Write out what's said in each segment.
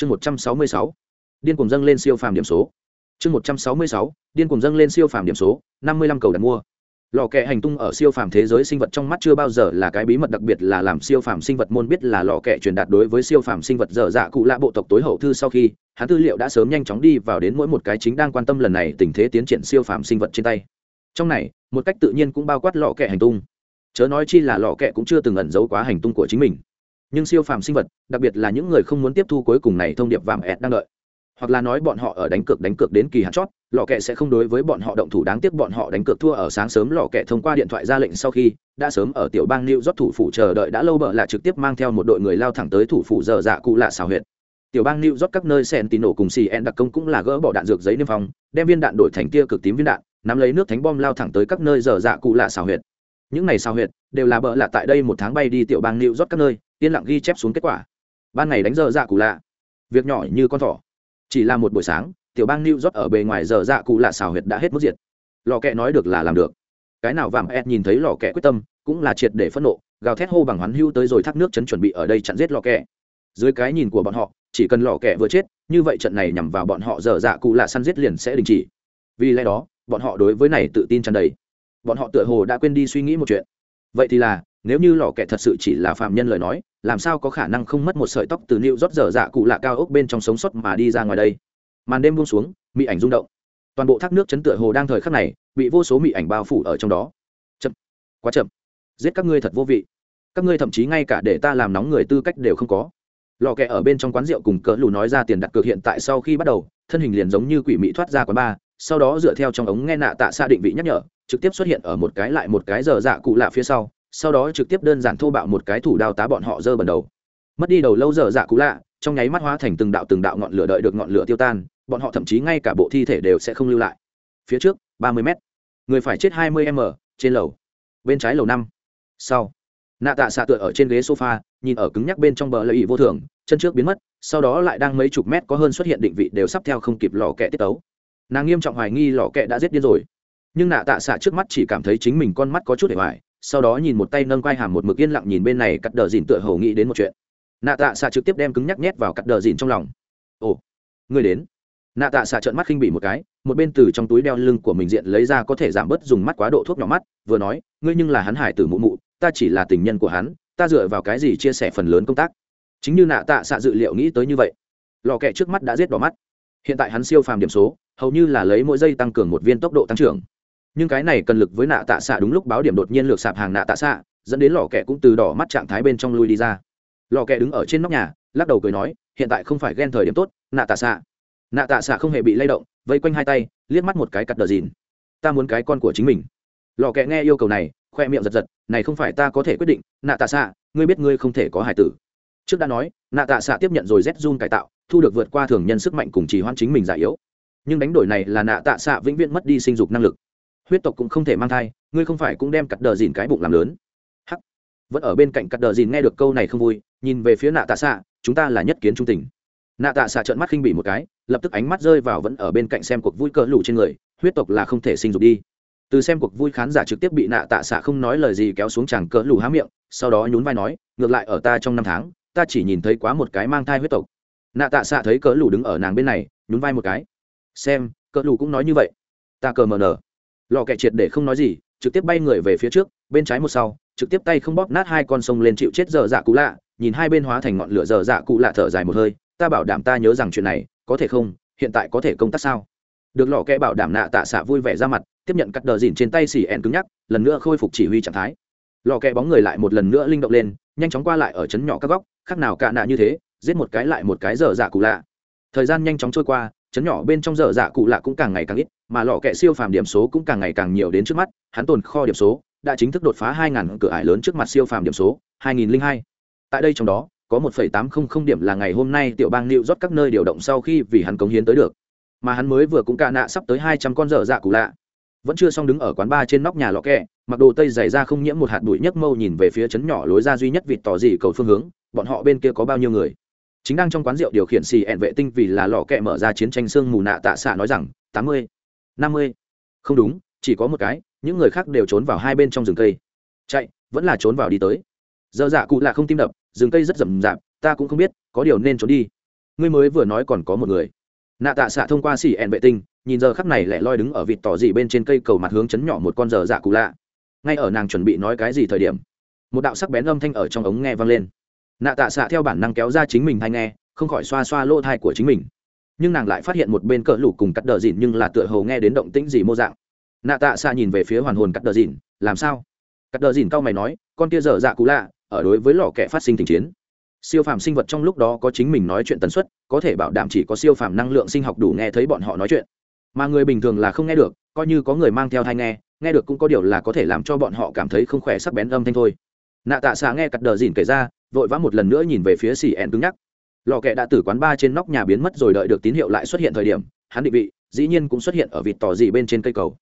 chương một trăm sáu mươi sáu, điên cùng dâng lên siêu phàm điểm số. Chương một trăm sáu mươi sáu, điên cùng dâng lên siêu phàm điểm số, năm mươi lăm cầu đặt mua. Lò kẹ hành tung ở siêu phàm thế giới sinh vật trong mắt chưa bao giờ là cái bí mật đặc biệt là làm siêu phàm sinh vật môn biết là lò kẹ truyền đạt đối với siêu phàm sinh vật dở dạ cụ lạ bộ tộc tối hậu thư sau khi, hắn tư liệu đã sớm nhanh chóng đi vào đến mỗi một cái chính đang quan tâm lần này tình thế tiến triển siêu phàm sinh vật trên tay. Trong này, một cách tự nhiên cũng bao quát lò kẹ hành tung. Chớ nói chi là lò kẹ cũng chưa từng ẩn giấu quá hành tung của chính mình nhưng siêu phàm sinh vật, đặc biệt là những người không muốn tiếp thu cuối cùng này thông điệp vàng ẹt đang đợi. Hoặc là nói bọn họ ở đánh cược đánh cược đến kỳ hạn chót lò kẹ sẽ không đối với bọn họ động thủ đáng tiếc bọn họ đánh cược thua ở sáng sớm lò kẹ thông qua điện thoại ra lệnh sau khi đã sớm ở tiểu bang new rót thủ phủ chờ đợi đã lâu bợ là trực tiếp mang theo một đội người lao thẳng tới thủ phủ giờ dạ cụ lạ xào huyệt. Tiểu bang new rót các nơi sen tín nổ cùng xì en đặc công cũng là gỡ bỏ đạn dược giấy niêm phong, đem viên đạn đổi thành tia cực tím viên đạn, nắm lấy nước thánh bom lao thẳng tới các nơi giờ dạ cụ lạ xào huyệt. Những này xào huyệt đều là bợ lạ tại đây một tháng bay đi tiểu bang new rót các nơi yên lặng ghi chép xuống kết quả. Ban ngày đánh giờ dạ cụ lạ. Việc nhỏ như con thỏ. Chỉ là một buổi sáng, tiểu bang new york ở bề ngoài giờ dạ cụ lạ xào huyệt đã hết mức diệt. Lò kẹ nói được là làm được. Cái nào vàng ed nhìn thấy lò kẹ quyết tâm, cũng là triệt để phẫn nộ, gào thét hô bằng hoán hưu tới rồi thác nước chấn chuẩn bị ở đây chặn giết lò kẹ. Dưới cái nhìn của bọn họ, chỉ cần lò kẹ vừa chết, như vậy trận này nhằm vào bọn họ giờ dạ cụ lạ săn giết liền sẽ đình chỉ. Vì lẽ đó, bọn họ đối với này tự tin tràn đầy. Bọn họ tựa hồ đã quên đi suy nghĩ một chuyện. Vậy thì là nếu như lò kẹ thật sự chỉ là phạm nhân lời nói, làm sao có khả năng không mất một sợi tóc từ nịu rót dở dạ cụ lạ cao ốc bên trong sống sót mà đi ra ngoài đây? Màn đêm buông xuống mị ảnh rung động. Toàn bộ thác nước chấn tựa hồ đang thời khắc này, bị vô số mị ảnh bao phủ ở trong đó. Chậm. Quá chậm. Giết các ngươi thật vô vị. Các ngươi thậm chí ngay cả để ta làm nóng người tư cách đều không có. Lò kẹ ở bên trong quán rượu cùng cỡ lù nói ra tiền đặt cược hiện tại sau khi bắt đầu, thân hình liền giống như quỷ mị thoát ra quán bar, sau đó dựa theo trong ống nghe nạ tạ xa định vị nhắc nhở, trực tiếp xuất hiện ở một cái lại một cái giờ dạ cụ lạ phía sau sau đó trực tiếp đơn giản thô bạo một cái thủ đao tá bọn họ dơ bẩn đầu. Mất đi đầu lâu giờ dạ cũ lạ, trong nháy mắt hóa thành từng đạo từng đạo ngọn lửa đợi được ngọn lửa tiêu tan, bọn họ thậm chí ngay cả bộ thi thể đều sẽ không lưu lại. Phía trước, ba mươi m người phải chết hai mươi m, trên lầu. Bên trái lầu năm. Sau. Nạ tạ xạ tựa ở trên ghế sofa, nhìn ở cứng nhắc bên trong bờ lợi ý vô thường, chân trước biến mất, sau đó lại đang mấy chục mét có hơn xuất hiện định vị đều sắp theo không kịp lò kẹ tiết tấu. Nàng nghiêm trọng hoài nghi lò kẹ đã giết điên rồi. Nhưng nạ tạ xạ trước mắt chỉ cảm thấy chính mình con mắt có chút để hoài sau đó nhìn một tay nâng quai hàm một mực yên lặng nhìn bên này cắt đờ dìn tựa hầu nghĩ đến một chuyện. Nạ tạ xạ trực tiếp đem cứng nhắc nhét vào cắt đờ dìn trong lòng. Ồ người đến. Nạ tạ xạ trợn mắt khinh bỉ một cái, một bên từ trong túi đeo lưng của mình diện lấy ra có thể giảm bớt dùng mắt quá độ thuốc nhỏ mắt, vừa nói, ngươi nhưng là hắn hải tử mụ mụ, ta chỉ là tình nhân của hắn, ta dựa vào cái gì chia sẻ phần lớn công tác? Chính như nạ tạ xạ dự liệu nghĩ tới như vậy, lò kẹ trước mắt đã giết đỏ mắt. Hiện tại hắn siêu phàm điểm số, hầu như là lấy mỗi giây tăng cường một viên tốc độ tăng trưởng nhưng cái này cần lực với nạ tạ xạ đúng lúc báo điểm đột nhiên lược sạp hàng nạ tạ xạ, dẫn đến lò kẹ cũng từ đỏ mắt trạng thái bên trong lui đi ra. Lò kẹ đứng ở trên nóc nhà, lắc đầu cười nói, hiện tại không phải ghen thời điểm tốt, nạ tạ xạ. Nạ tạ xạ không hề bị lay động, vây quanh hai tay, liếc mắt một cái cắt đờ dìn. Ta muốn cái con của chính mình. Lò kẹ nghe yêu cầu này, khoe miệng giật giật, này không phải ta có thể quyết định, nạ tạ xạ, ngươi biết ngươi không thể có hải tử. Trước đã nói, nạ tạ xạ tiếp nhận rồi z zun cải tạo, thu được vượt qua thường nhân sức mạnh cùng chỉ hoãn chính mình giải yếu. Nhưng đánh đổi này là nạ tạ xạ vĩnh viễn mất đi sinh dục năng lực huyết tộc cũng không thể mang thai, ngươi không phải cũng đem cắt đờ dìn cái bụng làm lớn. Hắc. Vẫn ở bên cạnh cắt đờ dìn nghe được câu này không vui, nhìn về phía nạ tạ xạ, chúng ta là nhất kiến trung tình. Nạ tạ xạ trợn mắt khinh bỉ một cái, lập tức ánh mắt rơi vào vẫn ở bên cạnh xem cuộc vui cỡ lủ trên người, huyết tộc là không thể sinh dục đi. Từ xem cuộc vui khán giả trực tiếp bị nạ tạ xạ không nói lời gì kéo xuống chàng cỡ lủ há miệng, sau đó nhún vai nói, ngược lại ở ta trong năm tháng, ta chỉ nhìn thấy quá một cái mang thai huyết tộc. Nạ tạ xạ thấy cỡ lủ đứng ở nàng bên này, nhún vai một cái. Xem cỡ lủ cũng nói như vậy. Ta cờ mờ nở lò kẹ triệt để không nói gì, trực tiếp bay người về phía trước, bên trái một sau, trực tiếp tay không bóp nát hai con sông lên chịu chết dở dạ cụ lạ, nhìn hai bên hóa thành ngọn lửa dở dạ cụ lạ thở dài một hơi, ta bảo đảm ta nhớ rằng chuyện này, có thể không? Hiện tại có thể công tác sao? Được lò kẹ bảo đảm nạ tạ xạ vui vẻ ra mặt, tiếp nhận cắt đờ dìn trên tay xì ẹn cứng nhắc, lần nữa khôi phục chỉ huy trạng thái. Lò kẹ bóng người lại một lần nữa linh động lên, nhanh chóng qua lại ở chấn nhỏ các góc, khác nào cạ nạ như thế, giết một cái lại một cái dở dạ cụ lạ. Thời gian nhanh chóng trôi qua chấn nhỏ bên trong dở dạ cụ lạ cũng càng ngày càng ít mà lò kẹ siêu phàm điểm số cũng càng ngày càng nhiều đến trước mắt hắn tồn kho điểm số đã chính thức đột phá hai ngàn cửa ải lớn trước mặt siêu phàm điểm số hai nghìn linh hai tại đây trong đó có một phẩy tám không không điểm là ngày hôm nay tiểu bang New rót các nơi điều động sau khi vì hắn cống hiến tới được. Mà hắn mới vừa cũng cạ nạ sắp tới hai trăm con dở dạ cụ lạ. Vẫn chưa xong đứng ở quán ba trên nóc nhà lọ kẹ, mặc đồ tây dày ra không nhiễm một hạt bụi nhấc mâu nhìn về phía chấn nhỏ lối ra duy nhất vịt tỏ gì cầu phương hướng, bọn họ bên kia có bao nhiêu người? Chính đang trong quán rượu điều khiển xì ẹn vệ tinh vì là lọ kẹ mở ra chiến tranh xương mù nạ tạ xạ nói rằng, tám mươi, năm mươi, Không đúng, chỉ có một cái, những người khác đều trốn vào hai bên trong rừng cây. Chạy, vẫn là trốn vào đi tới. giờ dạ cụ là không tim đập, rừng cây rất rậm rạp ta cũng không biết có điều nên trốn đi. Ngươi mới vừa nói còn có một người. Nạ tạ xạ thông qua xỉ ẹn vệ tinh nhìn giờ khắp này lẻ loi đứng ở vịt tỏ dị bên trên cây cầu mặt hướng chấn nhỏ một con giờ dạ cụ lạ. Ngay ở nàng chuẩn bị nói cái gì thời điểm một đạo sắc bén âm thanh ở trong ống nghe vang lên nạ tạ xạ theo bản năng kéo ra chính mình hay nghe, không khỏi xoa xoa lỗ thai của chính mình. Nhưng nàng lại phát hiện một bên cỡ lủ cùng cắt đờ dìn nhưng là tựa hầu nghe đến động tĩnh gì mô dạng. Nạ tạ xạ nhìn về phía hoàn hồn cắt đờ dìn làm sao? Cắt đờ dìn cau mày nói, con kia dở dạ cũ lạ, ở đối với lò kẻ phát sinh tình chiến. Siêu phàm sinh vật trong lúc đó có chính mình nói chuyện tần suất, có thể bảo đảm chỉ có siêu phàm năng lượng sinh học đủ nghe thấy bọn họ nói chuyện. Mà người bình thường là không nghe được, coi như có người mang theo thai nghe nghe được cũng có điều là có thể làm cho bọn họ cảm thấy không khỏe sắc bén âm thanh thôi. Nạ tạ xạ nghe cắt đờ dìn kể ra vội vã một lần nữa nhìn về phía xì ẹn cứng nhắc. Lò kẹ đã từ quán ba trên nóc nhà biến mất rồi đợi được tín hiệu lại xuất hiện thời điểm, hắn định vị, dĩ nhiên cũng xuất hiện ở vịt tỏ dị bên trên cây cầu.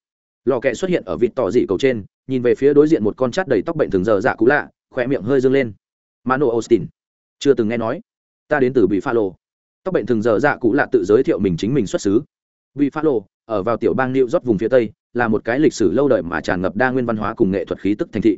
Lò kẹ xuất hiện ở vịt tỏ dị cầu trên, nhìn về phía đối diện một con chát đầy tóc bệnh thường giờ dạ cũ lạ khỏe miệng hơi dâng lên. Mano austin, chưa từng nghe nói. Ta đến từ bị pha lô tóc bệnh thường giờ dạ cũ lạ tự giới thiệu mình chính mình xuất xứ. Bị pha lô ở vào tiểu bang new york vùng phía tây, là một cái lịch sử lâu đời mà tràn ngập đa nguyên văn hóa cùng nghệ thuật khí tức thành thị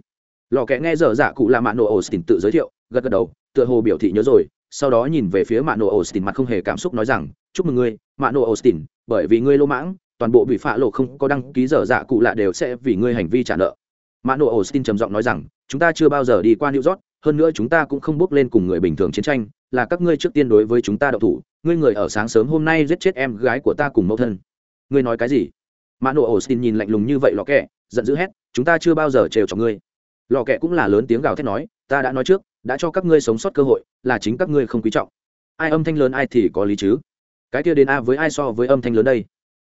lò kẹ nghe dở dạ cụ là mano austin tự giới thiệu, gật gật đầu, tựa hồ biểu thị nhớ rồi, sau đó nhìn về phía mano austin mặt không hề cảm xúc nói rằng, chúc mừng ngươi mano austin, bởi vì ngươi lô mãng, toàn bộ bị phạ lộ không có đăng ký dở dạ cụ lạ đều sẽ vì ngươi hành vi trả nợ. Mano austin trầm giọng nói rằng, chúng ta chưa bao giờ đi qua new york, hơn nữa chúng ta cũng không bước lên cùng người bình thường chiến tranh, là các ngươi trước tiên đối với chúng ta đậu thủ, ngươi người ở sáng sớm hôm nay giết chết em gái của ta cùng mẫu thân. Ngươi nói cái gì? Mano austin nhìn lạnh lùng như vậy lò kẹ, giận dữ hét, chúng ta chưa bao giờ trèo cho ngươi lò kẹ cũng là lớn tiếng gào thét nói, ta đã nói trước, đã cho các ngươi sống sót cơ hội, là chính các ngươi không quý trọng. Ai âm thanh lớn ai thì có lý chứ? Cái kia đến a với ai so với âm thanh lớn đây?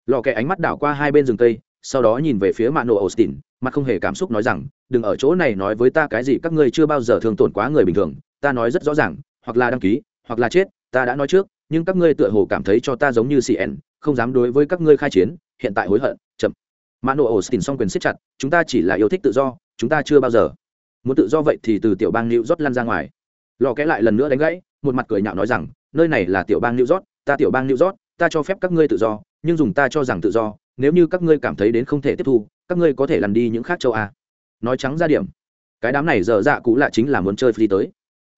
Lò kẹ ánh mắt đảo qua hai bên rừng cây, sau đó nhìn về phía mạ nổ austin, mặt không hề cảm xúc nói rằng, đừng ở chỗ này nói với ta cái gì các ngươi chưa bao giờ thương tổn quá người bình thường, ta nói rất rõ ràng, hoặc là đăng ký, hoặc là chết, ta đã nói trước, nhưng các ngươi tựa hồ cảm thấy cho ta giống như cn không dám đối với các ngươi khai chiến, hiện tại hối hận, chậm. Mạ nổ austin song quyền siết chặt, chúng ta chỉ là yêu thích tự do chúng ta chưa bao giờ. Muốn tự do vậy thì từ tiểu bang new york lăn ra ngoài. Lò kẽ lại lần nữa đánh gãy, một mặt cười nhạo nói rằng, nơi này là tiểu bang new york, ta tiểu bang new york, ta cho phép các ngươi tự do, nhưng dùng ta cho rằng tự do, nếu như các ngươi cảm thấy đến không thể tiếp thu, các ngươi có thể lăn đi những khác châu a. Nói trắng ra điểm, cái đám này dở dạ cũ lạ chính là muốn chơi phi tới.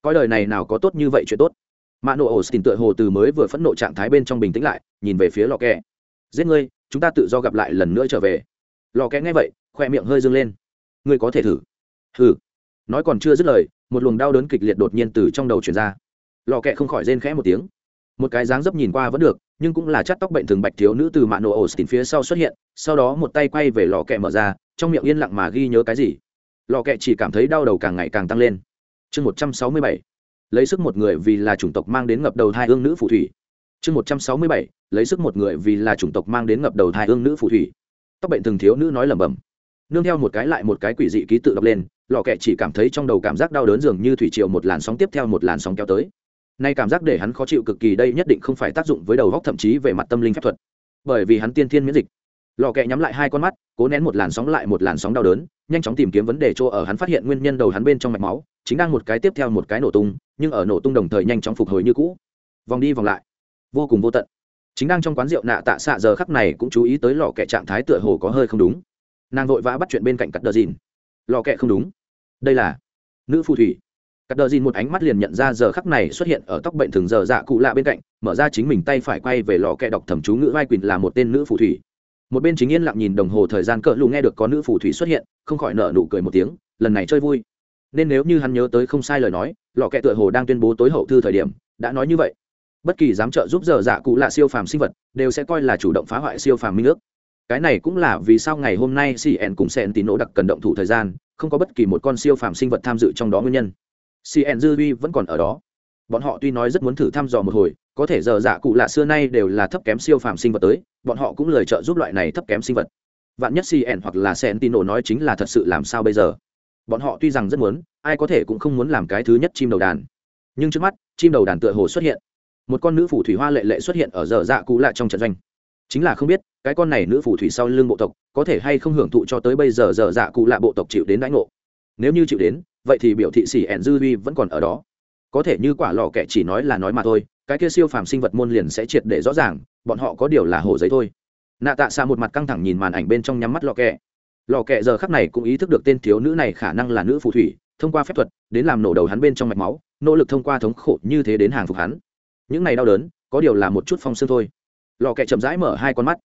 Coi đời này nào có tốt như vậy chuyện tốt. Mạ nộ austin tựa hồ từ mới vừa phẫn nộ trạng thái bên trong bình tĩnh lại, nhìn về phía lò kẹ giết ngươi, chúng ta tự do gặp lại lần nữa trở về. Lò kẽ nghe vậy, khoe miệng hơi dâng lên ngươi có thể thử. Thử. nói còn chưa dứt lời, một luồng đau đớn kịch liệt đột nhiên từ trong đầu chuyển ra. Lò kẹ không khỏi rên khẽ một tiếng. Một cái dáng dấp nhìn qua vẫn được, nhưng cũng là chắt tóc bệnh thường bạch thiếu nữ từ mạ nổ ổ xỉn phía sau xuất hiện, sau đó một tay quay về lò kẹ mở ra, trong miệng yên lặng mà ghi nhớ cái gì. Lò kẹ chỉ cảm thấy đau đầu càng ngày càng tăng lên. Chương một trăm sáu mươi bảy. Lấy sức một người vì là chủng tộc mang đến ngập đầu thai ương nữ phù thủy. Chương một trăm sáu mươi bảy. Lấy sức một người vì là chủng tộc mang đến ngập đầu thai ương nữ phù thủy. Tóc bệnh thường thiếu nữ nói lẩm bẩm nương theo một cái lại một cái quỷ dị ký tự đọc lên, lò kẹ chỉ cảm thấy trong đầu cảm giác đau đớn dường như thủy triều một làn sóng tiếp theo một làn sóng kéo tới. Nay cảm giác để hắn khó chịu cực kỳ, đây nhất định không phải tác dụng với đầu góc thậm chí về mặt tâm linh phép thuật. Bởi vì hắn tiên thiên miễn dịch. Lò kẹ nhắm lại hai con mắt, cố nén một làn sóng lại một làn sóng đau đớn, nhanh chóng tìm kiếm vấn đề chỗ ở, hắn phát hiện nguyên nhân đầu hắn bên trong mạch máu, chính đang một cái tiếp theo một cái nổ tung, nhưng ở nổ tung đồng thời nhanh chóng phục hồi như cũ. Vòng đi vòng lại. Vô cùng vô tận. Chính đang trong quán rượu nạ tạ xạ giờ khắc này cũng chú ý tới lò kẹ trạng thái tựa hồ có hơi không đúng nàng vội vã bắt chuyện bên cạnh cắt đờ dìn. Lò kẹ không đúng. Đây là nữ phù thủy. Cắt đờ dìn một ánh mắt liền nhận ra giờ khắc này xuất hiện ở tóc bệnh thường giờ dạ cụ lạ bên cạnh, mở ra chính mình tay phải quay về lò kẹ đọc thẩm chú ngữ vai quỳnh là một tên nữ phù thủy. Một bên chính yên lặng nhìn đồng hồ thời gian cỡ lù nghe được có nữ phù thủy xuất hiện, không khỏi nợ nụ cười một tiếng, lần này chơi vui. Nên nếu như hắn nhớ tới không sai lời nói, lò kẹ tựa hồ đang tuyên bố tối hậu thư thời điểm, đã nói như vậy. Bất kỳ dám trợ giúp giờ dạ cụ lạ siêu phàm sinh vật, đều sẽ coi là chủ động phá hoại siêu phàm minh ước cái này cũng là vì sao ngày hôm nay cn cùng sen tín nỗ đặc cần động thủ thời gian, không có bất kỳ một con siêu phàm sinh vật tham dự trong đó nguyên nhân. Cn dư vi vẫn còn ở đó. Bọn họ tuy nói rất muốn thử thăm dò một hồi, có thể giờ dạ cụ lạ xưa nay đều là thấp kém siêu phàm sinh vật tới, bọn họ cũng lời trợ giúp loại này thấp kém sinh vật. Vạn nhất cn hoặc là sen tín nói chính là thật sự làm sao bây giờ? Bọn họ tuy rằng rất muốn, ai có thể cũng không muốn làm cái thứ nhất chim đầu đàn. Nhưng trước mắt, chim đầu đàn tựa hồ xuất hiện. Một con nữ phủ thủy hoa lệ lệ xuất hiện ở giờ dạ cụ lạ trong trận doanh chính là không biết, cái con này nữ phù thủy sau lưng bộ tộc, có thể hay không hưởng thụ cho tới bây giờ giờ dạ cụ lạ bộ tộc chịu đến đãi ngộ. Nếu như chịu đến, vậy thì biểu thị xỉ ẻn dư vi vẫn còn ở đó. Có thể như quả lò kẻ chỉ nói là nói mà thôi, cái kia siêu phàm sinh vật môn liền sẽ triệt để rõ ràng, bọn họ có điều là hồ giấy thôi. Nạ tạ xa một mặt căng thẳng nhìn màn ảnh bên trong nhắm mắt lò kẹ lò kẹ giờ khắc này cũng ý thức được tên thiếu nữ này khả năng là nữ phù thủy, thông qua phép thuật, đến làm nổ đầu hắn bên trong mạch máu, nỗ lực thông qua thống khổ như thế đến hàng phục hắn. Những này đau đớn, có điều là một chút phong xương thôi lò kẹ chậm rãi mở hai con mắt.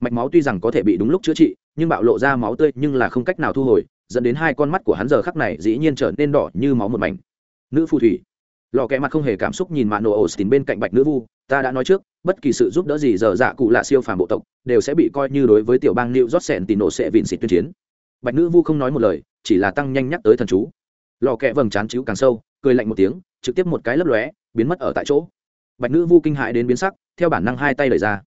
Mạch máu tuy rằng có thể bị đúng lúc chữa trị, nhưng bạo lộ ra máu tươi nhưng là không cách nào thu hồi, dẫn đến hai con mắt của hắn giờ khắc này dĩ nhiên trở nên đỏ như máu một mảnh. Nữ phù thủy. Lò kẹ mặt không hề cảm xúc nhìn mạ nổ ổ xìn bên cạnh bạch nữ vu, ta đã nói trước, bất kỳ sự giúp đỡ gì giờ dạ cụ lạ siêu phàm bộ tộc đều sẽ bị coi như đối với tiểu bang liệu rót sẹn tì nổ sẽ vịn xịt tuyên chiến. Bạch nữ vu không nói một lời, chỉ là tăng nhanh nhắc tới thần chú. Lò kẹ vầng trán chíu càng sâu, cười lạnh một tiếng, trực tiếp một cái lấp lóe, biến mất ở tại chỗ. Bạch nữ vu kinh hãi đến biến sắc theo bản năng hai tay đẩy ra.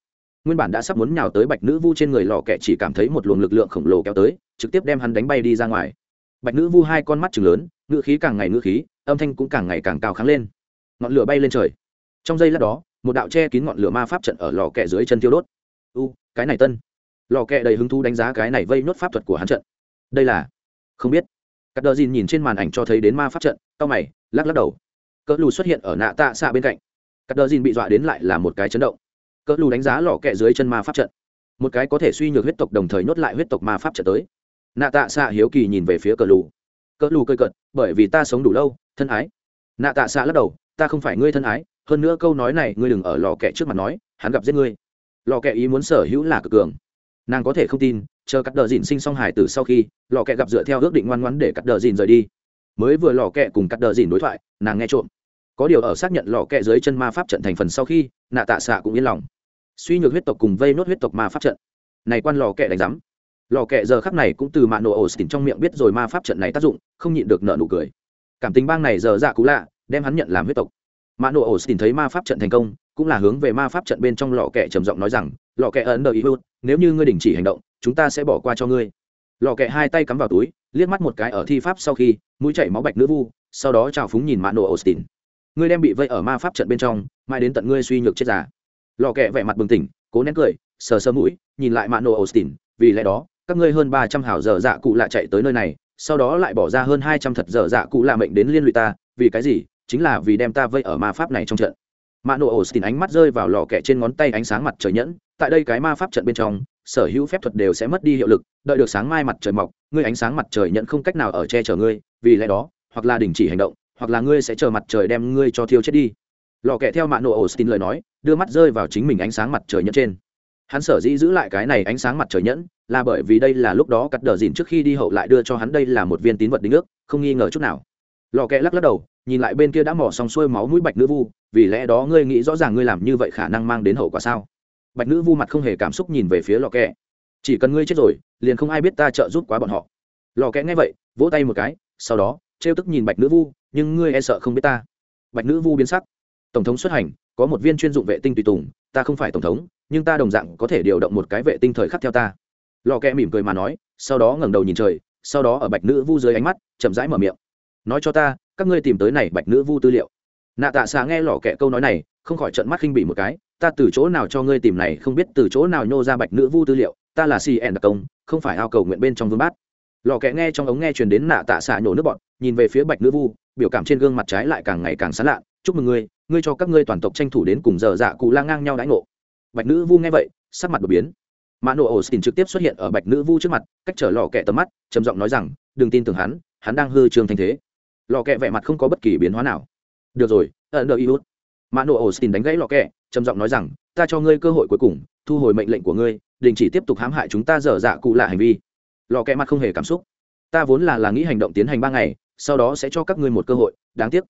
Nguyên bản đã sắp muốn nhào tới bạch nữ vu trên người lò kẹ chỉ cảm thấy một luồng lực lượng khổng lồ kéo tới, trực tiếp đem hắn đánh bay đi ra ngoài. Bạch nữ vu hai con mắt chừng lớn ngựa khí càng ngày ngựa khí, âm thanh cũng càng ngày càng cao kháng lên. Ngọn lửa bay lên trời. Trong giây lát đó, một đạo che kín ngọn lửa ma pháp trận ở lò kẹ dưới chân tiêu đốt. U, cái này tân. Lò kẹ đầy hứng thú đánh giá cái này vây nốt pháp thuật của hắn trận. Đây là? Không biết. Cắt đờ dìn nhìn trên màn ảnh cho thấy đến ma pháp trận tao mày, lắc lắc đầu. Cỡ lù xuất hiện ở nạ tạ xạ bên cạnh cắt đờ dìn bị dọa đến lại là một cái chấn động. Cỡ lù đánh giá lò kẹ dưới chân ma pháp trận. Một cái có thể suy nhược huyết tộc đồng thời nhốt lại huyết tộc ma pháp trận tới. Nạ tạ xạ hiếu kỳ nhìn về phía cỡ lù. Cỡ lù cơi cận bởi vì ta sống đủ lâu, thân ái. Nạ tạ xạ lắc đầu, ta không phải ngươi thân ái, hơn nữa câu nói này ngươi đừng ở lò kẹ trước mặt nói, hắn gặp giết ngươi. Lò kẹ ý muốn sở hữu là cực cường. Nàng có thể không tin, chờ cắt đờ dìn sinh xong hải tử sau khi, lò kẹ gặp dựa theo ước định ngoan ngoãn để cắt đờ dìn rời đi. Mới vừa lò kẹ cùng cắt đờ dìn đối thoại, nàng nghe trộm có điều ở xác nhận lò kẹ dưới chân ma pháp trận thành phần sau khi, nạ tạ xạ cũng yên lòng. Suy nhược huyết tộc cùng vây nốt huyết tộc ma pháp trận. Này quan lò kẹ đánh giám. Lò kẹ giờ khắc này cũng từ mạ nổ ổ xỉn trong miệng biết rồi ma pháp trận này tác dụng, không nhịn được nợ nụ cười. Cảm tình bang này giờ dạ cú lạ, đem hắn nhận làm huyết tộc. Mạ nổ ổ xỉn thấy ma pháp trận thành công, cũng là hướng về ma pháp trận bên trong lò kẹ trầm giọng nói rằng lò kẹ ấn đờ ý hút, nếu như ngươi đình chỉ hành động, chúng ta sẽ bỏ qua cho ngươi. Lò kẹ hai tay cắm vào túi, liếc mắt một cái ở thi pháp sau khi, mũi chảy máu bạch nữ vu, sau đó chào phúng nhìn mạ nổ austin ngươi đem bị vây ở ma pháp trận bên trong mai đến tận ngươi suy nhược chết giả lò kẹ vẻ mặt bừng tỉnh, cố nén cười, sờ sơ mũi, nhìn lại mạ nổ austin, vì lẽ đó, các ngươi hơn ba trăm hảo dở dạ cụ lại chạy tới nơi này, sau đó lại bỏ ra hơn hai trăm thật dở dạ cụ lạ mệnh đến liên lụy ta, vì cái gì? Chính là vì đem ta vây ở ma pháp này trong trận. Mạ nổ austin ánh mắt rơi vào lò kẹ trên ngón tay ánh sáng mặt trời nhẫn, tại đây cái ma pháp trận bên trong, sở hữu phép thuật đều sẽ mất đi hiệu lực, đợi được sáng mai mặt trời mọc, ngươi ánh sáng mặt trời nhận không cách nào ở che chở ngươi, vì lẽ đó, hoặc là đình chỉ hành động hoặc là ngươi sẽ chờ mặt trời đem ngươi cho thiêu chết đi. Lò kẹ theo mạ nổ austin lời nói, đưa mắt rơi vào chính mình ánh sáng mặt trời nhẫn trên. Hắn sở dĩ giữ lại cái này ánh sáng mặt trời nhẫn, là bởi vì đây là lúc đó cắt đờ dìn trước khi đi hậu lại đưa cho hắn đây là một viên tín vật đính ước, không nghi ngờ chút nào. Lò kẹ lắc lắc đầu, nhìn lại bên kia đã mỏ xong xuôi máu mũi bạch nữ vu, vì lẽ đó ngươi nghĩ rõ ràng ngươi làm như vậy khả năng mang đến hậu quả sao? Bạch nữ vu mặt không hề cảm xúc nhìn về phía lò kẹ chỉ cần ngươi chết rồi, liền không ai biết ta trợ giúp quá bọn họ. Lò kẹ nghe vậy, vỗ tay một cái, sau đó, trêu tức nhìn bạch nữ vu nhưng ngươi e sợ không biết ta. Bạch nữ vu biến sắc. Tổng thống xuất hành, có một viên chuyên dụng vệ tinh tùy tùng, ta không phải tổng thống, nhưng ta đồng dạng có thể điều động một cái vệ tinh thời khắc theo ta. Lò kẹ mỉm cười mà nói, sau đó ngẩng đầu nhìn trời, sau đó ở bạch nữ vu dưới ánh mắt, chậm rãi mở miệng. Nói cho ta, các ngươi tìm tới này bạch nữ vu tư liệu. Nạ tạ xà nghe lò kẹ câu nói này, không khỏi trận mắt khinh bỉ một cái, ta từ chỗ nào cho ngươi tìm này, không biết từ chỗ nào nhô ra bạch nữ vu tư liệu, ta là cn đặc công, không phải ao cầu nguyện bên trong vương bát. Lò kẹ nghe trong ống nghe truyền đến nạ tạ xạ nhổ nước bọn nhìn về phía bạch nữ vu biểu cảm trên gương mặt trái lại càng ngày càng sán lạ. Chúc mừng ngươi ngươi cho các ngươi toàn tộc tranh thủ đến cùng giờ dạ cụ la ngang nhau đãi ngộ. Bạch nữ vu nghe vậy, sắc mặt đột biến. Mã nổ ổ xin trực tiếp xuất hiện ở bạch nữ vu trước mặt, cách chở lò kẹ tầm mắt, trầm giọng nói rằng, đừng tin tưởng hắn hắn đang hư trương thanh thế. Lò kẹ vẻ mặt không có bất kỳ biến hóa nào. Được rồi ẩn đợi iút mã nổ ổ xin đánh gãy lò kẹ, trầm giọng nói rằng, ta cho ngươi cơ hội cuối cùng, thu hồi mệnh lệnh của ngươi, đình chỉ tiếp tục hãm hại chúng ta dở dạ cụ lạ hành vi. Lò kẹ mặt không hề cảm xúc. Ta vốn là là nghĩ hành động tiến hành ba ngày sau đó sẽ cho các ngươi một cơ hội, đáng tiếc.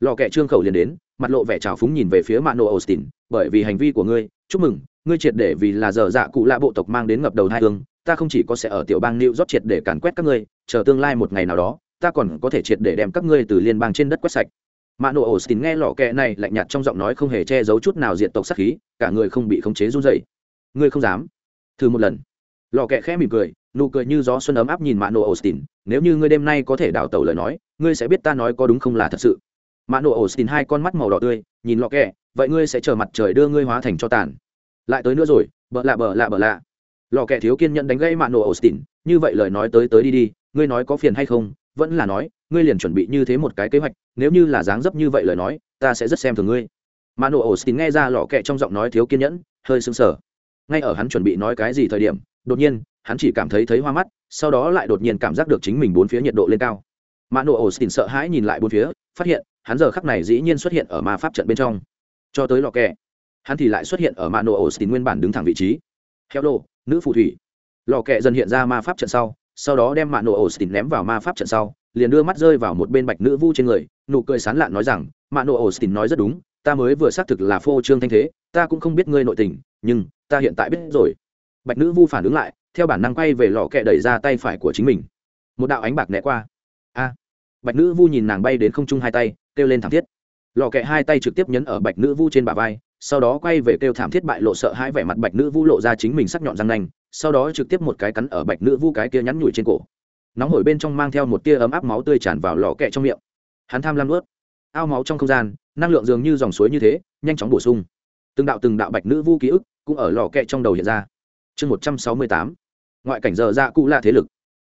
Lò kẹ trương khẩu liền đến, mặt lộ vẻ trào phúng nhìn về phía mạng nổ austin, bởi vì hành vi của ngươi, chúc mừng, ngươi triệt để vì là dở dạ cụ lạ bộ tộc mang đến ngập đầu hai hương ta không chỉ có sẽ ở tiểu bang new rót triệt để càn quét các ngươi, chờ tương lai một ngày nào đó, ta còn có thể triệt để đem các ngươi từ liên bang trên đất quét sạch. Mạ nổ austin nghe lò kẹ này lạnh nhạt trong giọng nói không hề che giấu chút nào diện tộc sắc khí, cả người không bị khống chế run dậy ngươi không dám. Thử một lần lò kẹ khẽ mỉm cười, nụ cười như gió xuân ấm áp nhìn mạ nổ austin. Nếu như ngươi đêm nay có thể đào tẩu lời nói, ngươi sẽ biết ta nói có đúng không là thật sự. Mạ nổ austin hai con mắt màu đỏ tươi, nhìn lò kẹ, vậy ngươi sẽ chờ mặt trời đưa ngươi hóa thành cho tàn. Lại tới nữa rồi, bợ lạ bợ lạ bợ lạ. Lò kẹ thiếu kiên nhẫn đánh gây mạ nổ austin. Như vậy lời nói tới tới đi đi, ngươi nói có phiền hay không, vẫn là nói, ngươi liền chuẩn bị như thế một cái kế hoạch, nếu như là dáng dấp như vậy lời nói, ta sẽ rất xem thường ngươi. Mạ nổ austin nghe ra lò kẹ trong giọng nói thiếu kiên nhẫn, hơi sưng sờ. Ngay ở hắn chuẩn bị nói cái gì thời điểm đột nhiên, hắn chỉ cảm thấy thấy hoa mắt, sau đó lại đột nhiên cảm giác được chính mình bốn phía nhiệt độ lên cao. Mã nổ xin sợ hãi nhìn lại bốn phía, phát hiện, hắn giờ khắc này dĩ nhiên xuất hiện ở ma pháp trận bên trong. Cho tới lò kẹ, hắn thì lại xuất hiện ở mạ nổ xin nguyên bản đứng thẳng vị trí. Heo đồ nữ phù thủy. Lò kẹ dần hiện ra ma pháp trận sau sau đó đem mạ nổ xin ném vào ma pháp trận sau, liền đưa mắt rơi vào một bên bạch nữ vu trên người, nụ cười sán lạn nói rằng mạ nổ xin nói rất đúng, ta mới vừa xác thực là phô trương thanh thế, ta cũng không biết ngươi nội tình, nhưng ta hiện tại biết rồi bạch nữ vu phản ứng lại, theo bản năng quay về lò kẹ đẩy ra tay phải của chính mình. Một đạo ánh bạc né qua. A! Bạch nữ vu nhìn nàng bay đến không trung hai tay, kêu lên thảm thiết. Lò kẹ hai tay trực tiếp nhấn ở bạch nữ vu trên bả vai, sau đó quay về kêu thảm thiết bại lộ sợ hãi vẻ mặt bạch nữ vu lộ ra chính mình sắc nhọn răng nanh, sau đó trực tiếp một cái cắn ở bạch nữ vu cái kia nhắn nhủi trên cổ. Nóng hổi bên trong mang theo một tia ấm áp máu tươi tràn vào lò kẹ trong miệng. Hắn tham lam nuốt. Ao máu trong không gian, năng lượng dường như dòng suối như thế, nhanh chóng bổ sung. Từng đạo từng đạo bạch nữ vu ký ức cũng ở lò kẹ trong đầu hiện ra chương một trăm sáu mươi tám, ngoại cảnh giờ dạ cụ lạ thế lực.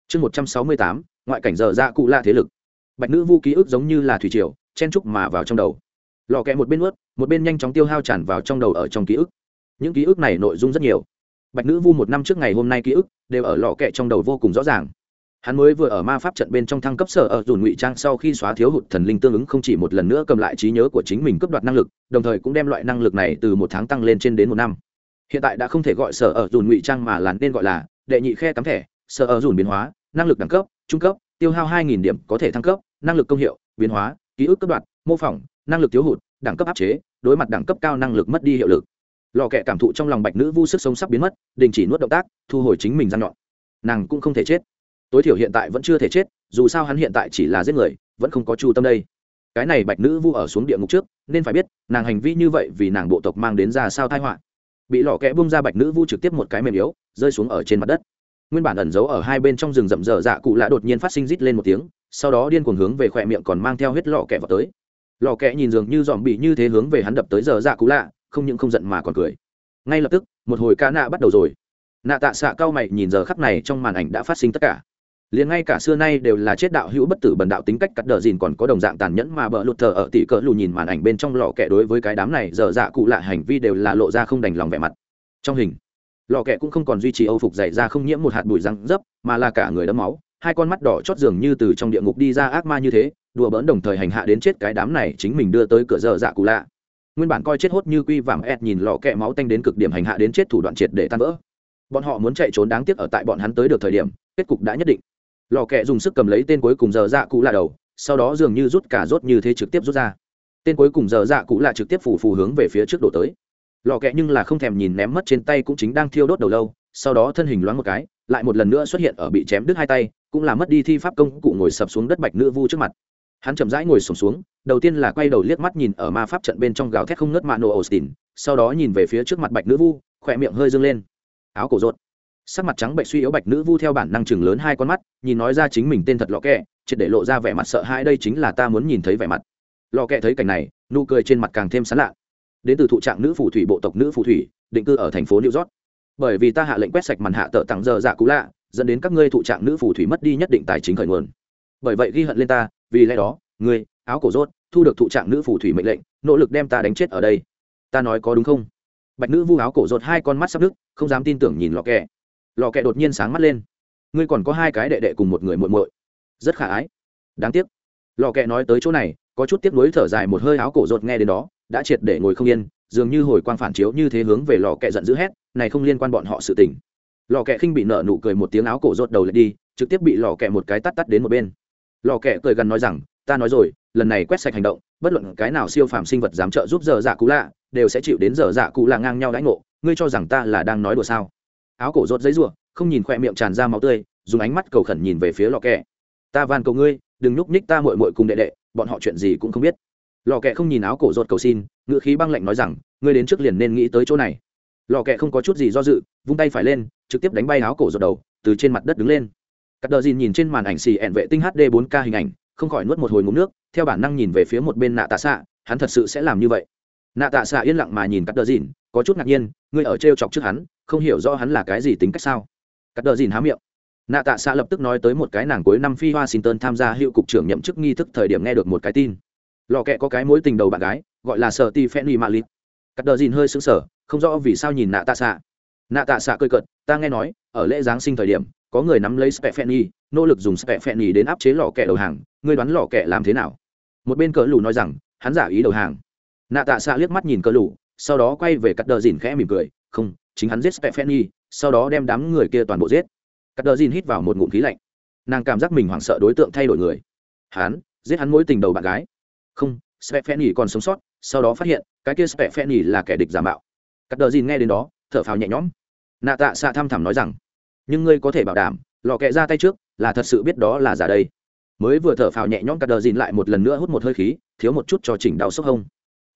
chương một trăm sáu mươi tám, ngoại cảnh giờ dạ cụ lạ thế lực. Bạch nữ vu ký ức giống như là thủy triều, chen trúc mà vào trong đầu. Lò kẹ một bên ướt một bên nhanh chóng tiêu hao tràn vào trong đầu ở trong ký ức. Những ký ức này nội dung rất nhiều. Bạch nữ vu một năm trước ngày hôm nay ký ức, đều ở lò kẹ trong đầu vô cùng rõ ràng. Hắn mới vừa ở ma pháp trận bên trong thăng cấp sở ở dùn ngụy trang sau khi xóa thiếu hụt thần linh tương ứng không chỉ một lần nữa cầm lại trí nhớ của chính mình cấp đoạt năng lực, đồng thời cũng đem loại năng lực này từ một tháng tăng lên trên đến một năm hiện tại đã không thể gọi sở ở dùn ngụy trang mà là nên gọi là đệ nhị khe cắm thẻ, sở ở dùn biến hóa, năng lực đẳng cấp, trung cấp, tiêu hao hai nghìn điểm có thể thăng cấp, năng lực công hiệu, biến hóa, ký ức cấp đoạt, mô phỏng, năng lực thiếu hụt, đẳng cấp áp chế, đối mặt đẳng cấp cao năng lực mất đi hiệu lực. Lò kẹ cảm thụ trong lòng bạch nữ vu sức sống sắp biến mất, đình chỉ nuốt động tác, thu hồi chính mình răng nhọn. Nàng cũng không thể chết. Tối thiểu hiện tại vẫn chưa thể chết, dù sao hắn hiện tại chỉ là giết người, vẫn không có chu tâm đây. Cái này bạch nữ vu ở xuống địa ngục trước, nên phải biết, nàng hành vi như vậy vì nàng bộ tộc mang đến ra sao thai họa bị lò kẽ bung ra bạch nữ vu trực tiếp một cái mềm yếu, rơi xuống ở trên mặt đất. Nguyên bản ẩn giấu ở hai bên trong rừng rậm rờ dạ cụ lạ đột nhiên phát sinh rít lên một tiếng, sau đó điên cuồng hướng về khỏe miệng còn mang theo huyết lò kẹ vào tới. Lò kẹ nhìn dường như dòm bị như thế hướng về hắn đập tới giờ dạ cụ lạ, không những không giận mà còn cười. Ngay lập tức, một hồi ca nạ bắt đầu rồi. Nạ tạ xạ cao mày nhìn giờ khắc này trong màn ảnh đã phát sinh tất cả liền ngay cả xưa nay đều là chết đạo hữu bất tử bần đạo tính cách cắt đờ dìn còn có đồng dạng tàn nhẫn mà bợ lụt thờ ở tỷ cỡ lù nhìn màn ảnh bên trong lò kẹ đối với cái đám này giờ dạ cụ lạ hành vi đều là lộ ra không đành lòng vẻ mặt. Trong hình, lò kẹ cũng không còn duy trì âu phục dày ra không nhiễm một hạt bụi răng dấp, mà là cả người đấm máu, hai con mắt đỏ chót dường như từ trong địa ngục đi ra ác ma như thế, đùa bỡn đồng thời hành hạ đến chết cái đám này chính mình đưa tới cửa giờ dạ cụ lạ. Nguyên bản coi chết hốt như quy vàng ed nhìn lò kẹ máu tanh đến cực điểm hành hạ đến chết thủ đoạn triệt để tan vỡ. Bọn họ muốn chạy trốn đáng tiếc ở tại bọn hắn tới được thời điểm, kết cục đã nhất định lò kẹ dùng sức cầm lấy tên cuối cùng giờ dạ cụ lạ đầu sau đó dường như rút cả rốt như thế trực tiếp rút ra. Tên cuối cùng giờ dạ cụ lạ trực tiếp phủ phù hướng về phía trước đổ tới. Lò kẹ nhưng là không thèm nhìn ném mất trên tay cũng chính đang thiêu đốt đầu lâu sau đó thân hình loáng một cái lại một lần nữa xuất hiện ở bị chém đứt hai tay cũng là mất đi thi pháp công cụ ngồi sập xuống đất bạch nữ vu trước mặt. Hắn chậm rãi ngồi sùng xuống, xuống đầu tiên là quay đầu liếc mắt nhìn ở ma pháp trận bên trong gào thét không ngớt mạ nổ austin sau đó nhìn về phía trước mặt bạch nữ vu khỏe miệng hơi dâng lên. Áo cổ rột sắc mặt trắng bệnh suy yếu bạch nữ vu theo bản năng chừng lớn hai con mắt, nhìn nói ra chính mình tên thật lọ kẹ, triệt để lộ ra vẻ mặt sợ hãi, đây chính là ta muốn nhìn thấy vẻ mặt. Lọ kẹ thấy cảnh này, nụ cười trên mặt càng thêm sán lạ. Đến từ thụ trạng nữ phù thủy, bộ tộc nữ phù thủy, định cư ở thành phố new york. Bởi vì ta hạ lệnh quét sạch màn hạ tợ tặng giờ dạ cũ lạ, dẫn đến các ngươi thụ trạng nữ phù thủy mất đi nhất định tài chính khởi nguồn. Bởi vậy ghi hận lên ta, vì lẽ đó, ngươi, áo cổ rốt, thu được thụ trạng nữ phù thủy mệnh lệnh, nỗ lực đem ta đánh chết ở đây. Ta nói có đúng không? Bạch nữ vu áo cổ rốt hai con mắt sắp nước không dám tin tưởng nhìn lọ kẹ lò kẹ đột nhiên sáng mắt lên. Ngươi còn có hai cái đệ đệ cùng một người muội muội. Rất khả ái. Đáng tiếc. Lò kẹ nói tới chỗ này, có chút tiếc nuối thở dài một hơi áo cổ rột nghe đến đó, đã triệt để ngồi không yên, dường như hồi quang phản chiếu như thế hướng về lò kẹ giận dữ hét, này không liên quan bọn họ sự tình. Lò kẹ khinh bị nở nụ cười một tiếng áo cổ rột đầu lại đi, trực tiếp bị lò kẹ một cái tắt tắt đến một bên. Lò kẹ cười gần nói rằng, ta nói rồi, lần này quét sạch hành động, bất luận cái nào siêu phàm sinh vật dám trợ giúp giờ dạ cũ lạ, đều sẽ chịu đến giờ dạ cũ lạ ngang nhau đãi ngộ, ngươi cho rằng ta là đang nói đùa sao? Áo cổ rột giấy rủa không nhìn khỏe miệng tràn ra máu tươi, dùng ánh mắt cầu khẩn nhìn về phía lò kẹ. Ta van cầu ngươi, đừng nhúc nhích ta mội mội cùng đệ đệ, bọn họ chuyện gì cũng không biết. Lò kẹ không nhìn áo cổ rột cầu xin ngựa khí băng lạnh nói rằng, ngươi đến trước liền nên nghĩ tới chỗ này. Lò kẹ không có chút gì do dự, vung tay phải lên, trực tiếp đánh bay áo cổ rột đầu, từ trên mặt đất đứng lên. Cắt đờ dìn nhìn trên màn ảnh xì ẹn vệ tinh hd 4 k hình ảnh, không khỏi nuốt một hồi ngụm nước, theo bản năng nhìn về phía một bên nạ tạ xạ hắn thật sự sẽ làm như vậy. Nạ tạ xạ yên lặng mà nhìn cắt đờ dìn có chút ngạc nhiên, ngươi ở t chọc trước hắn không hiểu rõ hắn là cái gì tính cách sao. Cắt đờ dìn há miệng. Nạ tạ xạ lập tức nói tới một cái nàng cuối năm phi washington tham gia hiệu cục trưởng nhậm chức nghi thức thời điểm nghe được một cái tin. Lò kẹ có cái mối tình đầu bạn gái gọi là sợ ti phen ma lít cắt đờ dìn hơi xứng sở không rõ vì sao nhìn nạ tạ xạ. Nạ tạ xạ cơi cợt ta nghe nói ở lễ giáng sinh thời điểm có người nắm lấy Stefani, nỗ lực dùng Stefani đến áp chế lò kẹ đầu hàng, ngươi đoán lò kẹ làm thế nào? Một bên cỡ lù nói rằng, hắn giả ý đầu hàng. Nạ Tạ Xạ liếc mắt nhìn cỡ lù, sau đó quay về cắt đờ dìn khẽ mỉm cười không chính hắn giết Stephanie, sau đó đem đám người kia toàn bộ giết. Cắt Đở dìn hít vào một ngụm khí lạnh. Nàng cảm giác mình hoảng sợ đối tượng thay đổi người. Hắn giết hắn mối tình đầu bạn gái. Không Stephanie còn sống sót sau đó phát hiện cái kia Stephanie là kẻ địch giả mạo. Cắt Đở dìn nghe đến đó thở phào nhẹ nhõm. Nạ tạ xạ thăm thẳm nói rằng nhưng ngươi có thể bảo đảm lọ kẹ ra tay trước là thật sự biết đó là giả đây. Mới vừa thở phào nhẹ nhõm cắt đờ dìn lại một lần nữa hút một hơi khí thiếu một chút cho chỉnh đau sốc hông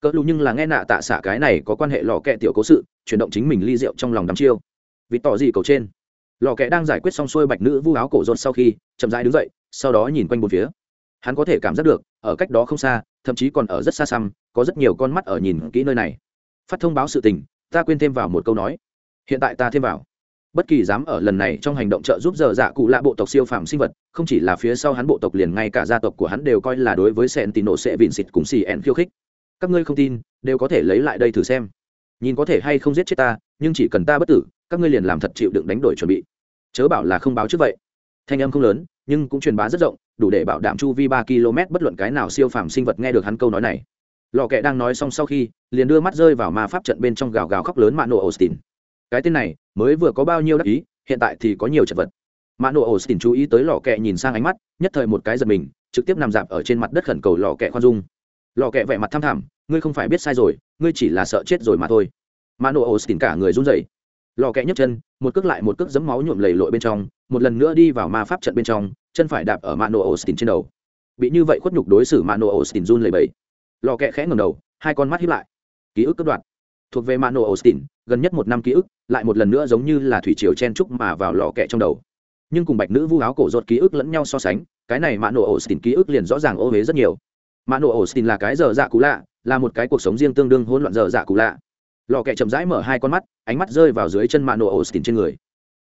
cỡ lù nhưng là nghe nạ tạ xạ cái này có quan hệ lò kẹ tiểu cố sự, chuyển động chính mình ly rượu trong lòng đắm chiêu. Vì tỏ gì cầu trên. Lò kẹ đang giải quyết xong xuôi bạch nữ vu áo cổ rột sau khi, chậm rãi đứng dậy, sau đó nhìn quanh bốn phía. Hắn có thể cảm giác được, ở cách đó không xa, thậm chí còn ở rất xa xăm, có rất nhiều con mắt ở nhìn kỹ nơi này. Phát thông báo sự tình, ta quên thêm vào một câu nói. Hiện tại ta thêm vào. Bất kỳ dám ở lần này trong hành động trợ giúp giờ dạ cụ lạ bộ tộc siêu phàm sinh vật, không chỉ là phía sau hắn bộ tộc liền ngay cả gia tộc của hắn đều coi là đối với sẹn tì nổ sẽ vịn xịt cùng xì ẹn khiêu khích các ngươi không tin, đều có thể lấy lại đây thử xem. Nhìn có thể hay không giết chết ta, nhưng chỉ cần ta bất tử, các ngươi liền làm thật chịu đựng đánh đổi chuẩn bị. Chớ bảo là không báo trước vậy. Thanh âm không lớn, nhưng cũng truyền bá rất rộng, đủ để bảo đảm chu vi ba km bất luận cái nào siêu phàm sinh vật nghe được hắn câu nói này. Lò kẹ đang nói xong sau khi, liền đưa mắt rơi vào ma pháp trận bên trong gào gào khóc lớn mạ nổ austin. Cái tên này, mới vừa có bao nhiêu đắc ý, hiện tại thì có nhiều chật vật. Mạ nổ austin chú ý tới lò kẹ nhìn sang ánh mắt, nhất thời một cái giật mình, trực tiếp nằm dạp ở trên mặt đất khẩn cầu lò kẹ khoan dung lò kẹ vẻ mặt tham thảm, ngươi không phải biết sai rồi, ngươi chỉ là sợ chết rồi mà thôi. Mà nổ austin cả người run rẩy. Lò kẹ nhấc chân, một cước lại một cước giấm máu nhuộm lầy lội bên trong, một lần nữa đi vào ma pháp trận bên trong, chân phải đạp ở mạ nổ austin trên đầu. Bị như vậy khuất nhục đối xử mạ nổ austin run lầy bẫy lò kẹ khẽ ngầm đầu, hai con mắt hiếp lại. Ký ức cất đoạn thuộc về mano austin, gần nhất một năm ký ức, lại một lần nữa giống như là thủy triều chen trúc mà vào lò kẹ trong đầu. Nhưng cùng bạch nữ vu áo cổ rột ký ức lẫn nhau so sánh, cái này mano austin ký ức liền rõ ràng ô huế rất nhiều mano austin là cái giờ dạ cũ lạ là một cái cuộc sống riêng tương đương hỗn loạn giờ dạ cũ lạ. Lò kẹ chậm rãi mở hai con mắt ánh mắt rơi vào dưới chân mano austin trên người.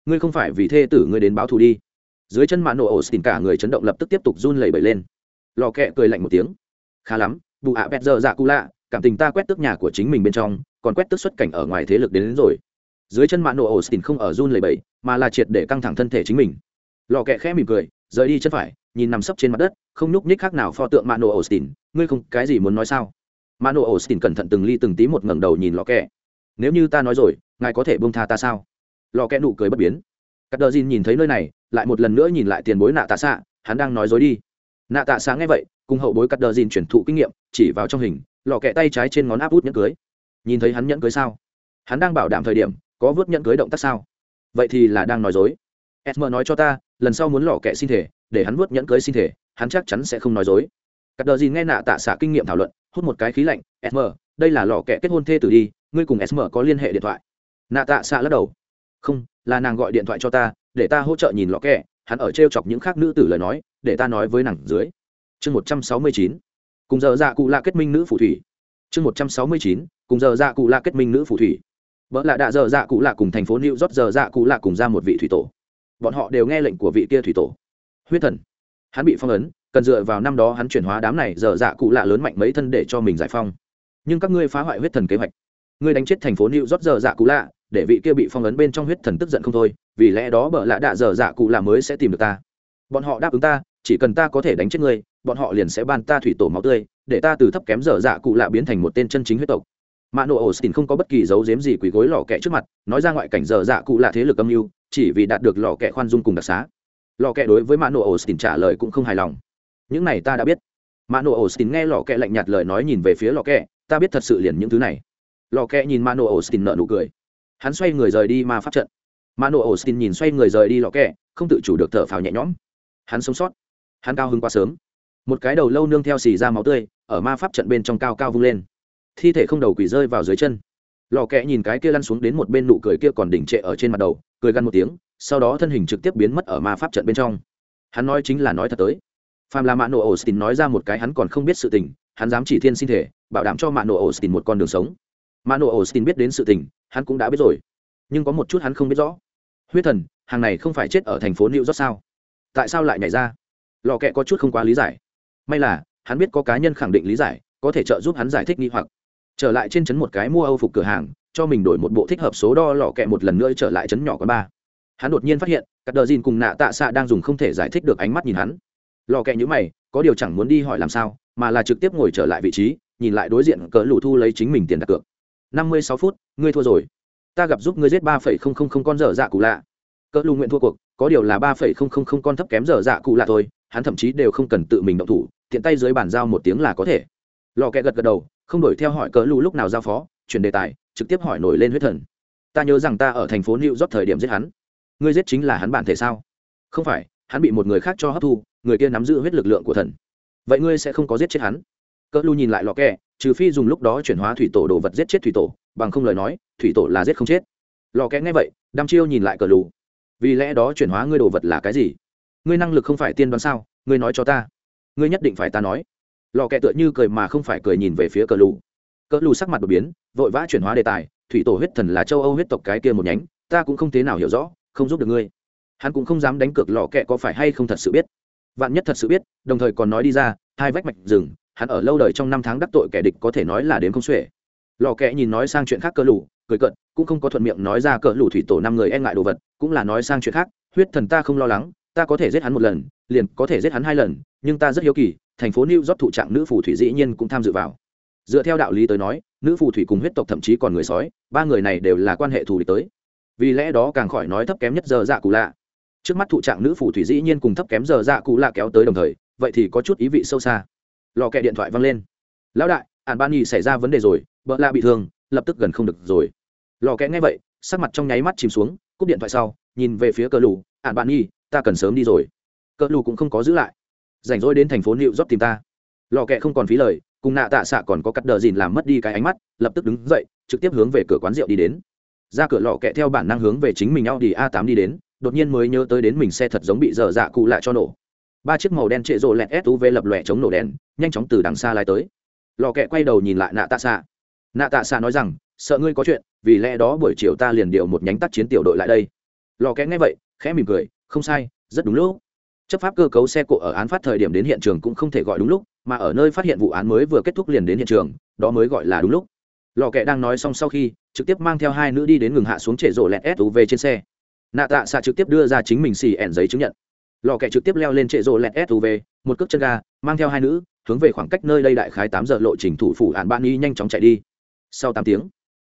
Ngươi không phải vì thê tử ngươi đến báo thù đi. Dưới chân mano austin cả người chấn động lập tức tiếp tục run lẩy bẩy lên. Lò kẹ cười lạnh một tiếng. Khá lắm bù ạ bẹt giờ dạ cũ lạ cảm tình ta quét tức nhà của chính mình bên trong còn quét tức xuất cảnh ở ngoài thế lực đến, đến rồi. Dưới chân mạn nổ ổ không ở run lẩy bẩy, mà là triệt để căng thẳng thân thể chính mình. Lò kẹ khẽ mỉm cười rời đi chân phải nhìn nằm sấp trên mặt đất, không nhúc nhích khác nào pho tượng mano austin. Ngươi không, cái gì muốn nói sao? Mano austin cẩn thận từng ly từng tí một ngẩng đầu nhìn lò kẹ. Nếu như ta nói rồi, ngài có thể buông tha ta sao? Lò kẹ nụ cười bất biến. Cắt đờ dìn nhìn thấy nơi này, lại một lần nữa nhìn lại tiền bối nạ tạ xạ, hắn đang nói dối đi. Nạ tạ xạ nghe vậy, cùng hậu bối cắt đờ dìn chuyển thụ kinh nghiệm, chỉ vào trong hình lò kẹ tay trái trên ngón áp út nhẫn cưới. Nhìn thấy hắn nhẫn cưới sao? Hắn đang bảo đảm thời điểm, có vớt nhẫn cưới động tác sao? Vậy thì là đang nói dối. Sm nói cho ta, lần sau muốn lò kẹ xin thể để hắn vuốt nhẫn cưới xin thể, hắn chắc chắn sẽ không nói dối. Cắt đờ gì nghe nạ tạ xạ kinh nghiệm thảo luận, hút một cái khí lạnh sm đây là lò kẹ kết hôn thê tử đi, ngươi cùng sm có liên hệ điện thoại. Nạ tạ xạ lắc đầu. Không, là nàng gọi điện thoại cho ta, để ta hỗ trợ nhìn lò kẹ hắn ở t r e o chọc những khác nữ tử lời nói, để ta nói với nàng dưới. Chương một trăm sáu mươi chín, cùng giờ dạ cụ lạ kết minh nữ phù thủy. Chương một trăm sáu mươi chín, cùng giờ dạ cụ lạ kết minh nữ phù thủy. Vợ lạ đạ giờ dạ cụ lạ cùng thành phố new york, giờ dạ cụ lạ cùng ra một vị thủy tổ. Bọn họ đều nghe lệnh của vị kia thủy tổ huyết thần. Hắn bị phong ấn, cần dựa vào năm đó hắn chuyển hóa đám này dở dạ cụ lạ lớn mạnh mấy thân để cho mình giải phong. Nhưng các ngươi phá hoại huyết thần kế hoạch. Ngươi đánh chết thành phố new york dở dạ cụ lạ, để vị kia bị phong ấn bên trong huyết thần tức giận không thôi, vì lẽ đó bợ lạ đạ dở dạ cụ lạ mới sẽ tìm được ta. Bọn họ đáp ứng ta, chỉ cần ta có thể đánh chết ngươi, bọn họ liền sẽ ban ta thủy tổ máu tươi, để ta từ thấp kém dở dạ cụ lạ biến thành một tên chân chính huyết tộc. Mạ Ổ Tỉnh không có bất kỳ dấu dếm gì quỳ gối lò kẹ trước mặt, nói ra ngoại cảnh dở dạ cụ lạ thế lực âm mưu, chỉ vì đạt được lò kẹ khoan dung cùng đặc xá lò kẹ đối với mạ nổ austin trả lời cũng không hài lòng. Những này ta đã biết. Mạ nổ austin nghe lò kẹ lạnh nhạt lời nói nhìn về phía lò kẹ, ta biết thật sự liền những thứ này. Lò kẹ nhìn mạ nổ austin nợ nụ cười. Hắn xoay người rời đi ma pháp trận. Mạ nổ austin nhìn xoay người rời đi lò kẹ, không tự chủ được thở phào nhẹ nhõm. Hắn sống sót. Hắn cao hứng quá sớm. Một cái đầu lâu nương theo xì ra máu tươi, ở ma pháp trận bên trong cao cao vung lên. Thi thể không đầu quỷ rơi vào dưới chân. Lò kẹ nhìn cái kia lăn xuống đến một bên nụ cười kia còn đỉnh trệ ở trên mặt đầu, cười gằn một tiếng sau đó thân hình trực tiếp biến mất ở ma pháp trận bên trong. Hắn nói chính là nói thật tới. Phàm là mạ nổ austin nói ra một cái hắn còn không biết sự tình, hắn dám chỉ thiên sinh thể, bảo đảm cho mạ nổ austin một con đường sống. Mạ nổ austin biết đến sự tình, hắn cũng đã biết rồi. Nhưng có một chút hắn không biết rõ. Huyết thần, hàng này không phải chết ở thành phố new york sao? Tại sao lại nhảy ra? Lò kẹ có chút không quá lý giải. May là, hắn biết có cá nhân khẳng định lý giải, có thể trợ giúp hắn giải thích nghi hoặc. Trở lại trên trấn một cái mua âu phục cửa hàng, cho mình đổi một bộ thích hợp số đo lò kẹ một lần nữa trở lại trấn nhỏ quán ba hắn đột nhiên phát hiện các đờ dìn cùng nạ tạ xạ đang dùng không thể giải thích được ánh mắt nhìn hắn. Lò kẹ nhữ mày, có điều chẳng muốn đi hỏi làm sao, mà là trực tiếp ngồi trở lại vị trí, nhìn lại đối diện cỡ lù thu lấy chính mình tiền đặt cược. Năm mươi sáu phút, ngươi thua rồi. Ta gặp giúp ngươi giết ba phẩy không không không con dở dạ cụ lạ. Cỡ lù nguyện thua cuộc, có điều là ba phẩy không không không con thấp kém dở dạ cụ lạ thôi, hắn thậm chí đều không cần tự mình động thủ thiện tay dưới bàn giao một tiếng là có thể. Lò kẹ gật gật đầu, không đổi theo hỏi cỡ lù lúc nào giao phó, chuyển đề tài, trực tiếp hỏi nổi lên huyết thần. Ta nhớ rằng ta ở thành phố new york thời điểm giết hắn ngươi giết chính là hắn bản thể sao? Không phải, hắn bị một người khác cho hấp thu, người kia nắm giữ huyết lực lượng của thần. Vậy ngươi sẽ không có giết chết hắn? Cỡ lu nhìn lại lò kẹ, trừ phi dùng lúc đó chuyển hóa thủy tổ đồ vật giết chết thủy tổ, bằng không lời nói, thủy tổ là giết không chết. Lò kẽ nghe vậy, đăm chiêu nhìn lại cờ lù vì lẽ đó chuyển hóa ngươi đồ vật là cái gì? Ngươi năng lực không phải tiên đoán sao? Ngươi nói cho ta. Ngươi nhất định phải ta nói. Lò kẹ tựa như cười mà không phải cười nhìn về phía cờ lù cờ lù sắc mặt đột biến, vội vã chuyển hóa đề tài, thủy tổ huyết thần là châu âu huyết tộc cái kia một nhánh, ta cũng không thế nào hiểu rõ không giúp được ngươi. Hắn cũng không dám đánh cược lò kẹ có phải hay không thật sự biết. Vạn nhất thật sự biết, đồng thời còn nói đi ra, hai vách mạch rừng, hắn ở lâu đời trong năm tháng đắc tội kẻ địch có thể nói là đến không xuể. Lò kẹ nhìn nói sang chuyện khác cơ lủ cười cận cũng không có thuận miệng nói ra cỡ lủ thủy tổ năm người e ngại đồ vật, cũng là nói sang chuyện khác, huyết thần ta không lo lắng, ta có thể giết hắn một lần, liền có thể giết hắn hai lần, nhưng ta rất hiếu kỳ, thành phố new york thụ trạng nữ phù thủy dĩ nhiên cũng tham dự vào. Dựa theo đạo lý tới nói, nữ phù thủy cùng huyết tộc thậm chí còn người sói, ba người này đều là quan hệ thù địch tới vì lẽ đó càng khỏi nói thấp kém nhất giờ dạ cụ lạ. Trước mắt thụ trạng nữ phù thủy dĩ nhiên cùng thấp kém giờ dạ cụ lạ kéo tới đồng thời, vậy thì có chút ý vị sâu xa. Lò kẹ điện thoại văng lên. Lão đại ạn ban nhì xảy ra vấn đề rồi vợ lạ bị thương, lập tức gần không được rồi. Lò kẽ nghe vậy, sắc mặt trong nháy mắt chìm xuống, cúp điện thoại sau, nhìn về phía cờ lù ạn bạn nhi ta cần sớm đi rồi. Cờ lù cũng không có giữ lại. Rảnh rỗi đến thành phố nịu dốc tìm ta. Lò kẹ không còn phí lời, cùng nạ tạ xạ còn có cắt đờ dìn làm mất đi cái ánh mắt, lập tức đứng dậy, trực tiếp hướng về cửa quán rượu đi đến ra cửa lò kẹ theo bản năng hướng về chính mình ao đi a 8 đi đến, đột nhiên mới nhớ tới đến mình xe thật giống bị dở dạ cụ lại cho nổ. Ba chiếc màu đen trệ rộ lẹt suv lập lòe chống nổ đèn, nhanh chóng từ đằng xa lái tới. Lò kẹ quay đầu nhìn lại nạ tạ xạ nạ tạ xạ nói rằng, sợ ngươi có chuyện, vì lẽ đó buổi chiều ta liền điều một nhánh tác chiến tiểu đội lại đây. Lò kẽ nghe vậy, khẽ mỉm cười, không sai, rất đúng lúc. Chấp pháp cơ cấu xe cộ ở án phát thời điểm đến hiện trường cũng không thể gọi đúng lúc, mà ở nơi phát hiện vụ án mới vừa kết thúc liền đến hiện trường, đó mới gọi là đúng lúc. Lò kẹ đang nói xong sau khi trực tiếp mang theo hai nữ đi đến ngừng hạ xuống trệ rộ lẹt suv trên xe. Nạ tạ xạ trực tiếp đưa ra chính mình xì ẻn giấy chứng nhận. Lò kẹ trực tiếp leo lên trệ rộ lẹt suv một cước chân ga, mang theo hai nữ, hướng về khoảng cách nơi đây đại khái tám giờ lộ trình thủ phủ ạn ban y nhanh chóng chạy đi. Sau tám tiếng,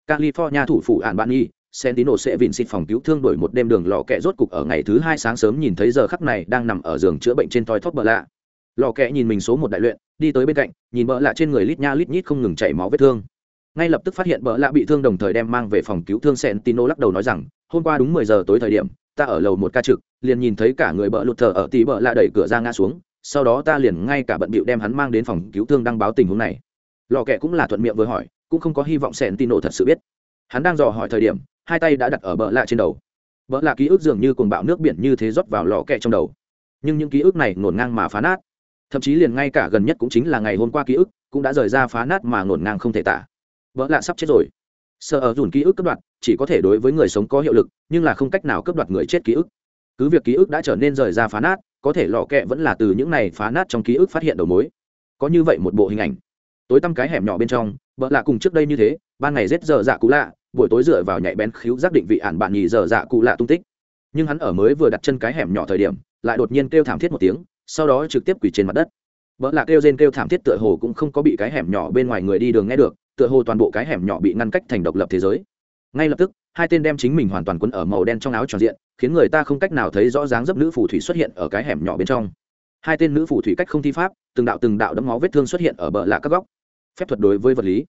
california thủ phủ ạn ban y Sentino sẽ vịn xịt phòng cứu thương đổi một đêm đường lò kẹ rốt cục ở ngày thứ hai sáng sớm nhìn thấy giờ khắc này đang nằm ở giường chữa bệnh trên toi thóp bờ lạ. Lò kẹ nhìn mình số một đại luyện, đi tới bên cạnh, nhìn bờ lạ trên người lít nha lít nhít không ngừng chảy máu vết thương ngay lập tức phát hiện bợ lạ bị thương đồng thời đem mang về phòng cứu thương Sentino lắc đầu nói rằng, hôm qua đúng mười giờ tối thời điểm, ta ở lầu một ca trực, liền nhìn thấy cả người bợ lụt thờ ở tí bợ lạ đẩy cửa ra ngã xuống, sau đó ta liền ngay cả bận bịu đem hắn mang đến phòng cứu thương đăng báo tình huống này. Lò kẹ cũng là thuận miệng với hỏi, cũng không có hy vọng sẹn Tino thật sự biết. Hắn đang dò hỏi thời điểm, hai tay đã đặt ở bợ lạ trên đầu. Bợ lạ ký ức dường như cuồng bạo nước biển như thế rót vào lò kẹ trong đầu. Nhưng những ký ức này ngổn ngang mà phá nát. Thậm chí liền ngay cả gần nhất cũng chính là ngày hôm qua ký ức, cũng đã rời ra phá nát mà ngổn ngang không thể tả vợ lạ sắp chết rồi. Sợ ở dùn ký ức cấp đoạt, chỉ có thể đối với người sống có hiệu lực, nhưng là không cách nào cấp đoạt người chết ký ức. Cứ việc ký ức đã trở nên rời ra phá nát, có thể lò kẹ vẫn là từ những này phá nát trong ký ức phát hiện đầu mối. Có như vậy một bộ hình ảnh. Tối tăm cái hẻm nhỏ bên trong, vợ lạ cùng trước đây như thế, ban ngày rết giờ dạ cụ lạ, buổi tối dựa vào nhạy bén khíu giác định vị ản bạn nhì giờ dạ cụ lạ tung tích. Nhưng hắn ở mới vừa đặt chân cái hẻm nhỏ thời điểm, lại đột nhiên kêu thảm thiết một tiếng, sau đó trực tiếp quỳ trên mặt đất. Vợ lạ kêu rên kêu thảm thiết tựa hồ cũng không có bị cái hẻm nhỏ bên ngoài người đi đường nghe được tựa hồ toàn bộ cái hẻm nhỏ bị ngăn cách thành độc lập thế giới. Ngay lập tức, hai tên đem chính mình hoàn toàn quấn ở màu đen trong áo tròn diện, khiến người ta không cách nào thấy rõ dáng dấp nữ phù thủy xuất hiện ở cái hẻm nhỏ bên trong. Hai tên nữ phù thủy cách không thi pháp, từng đạo từng đạo đấm máu vết thương xuất hiện ở bờ lạ các góc. Phép thuật đối với vật lý,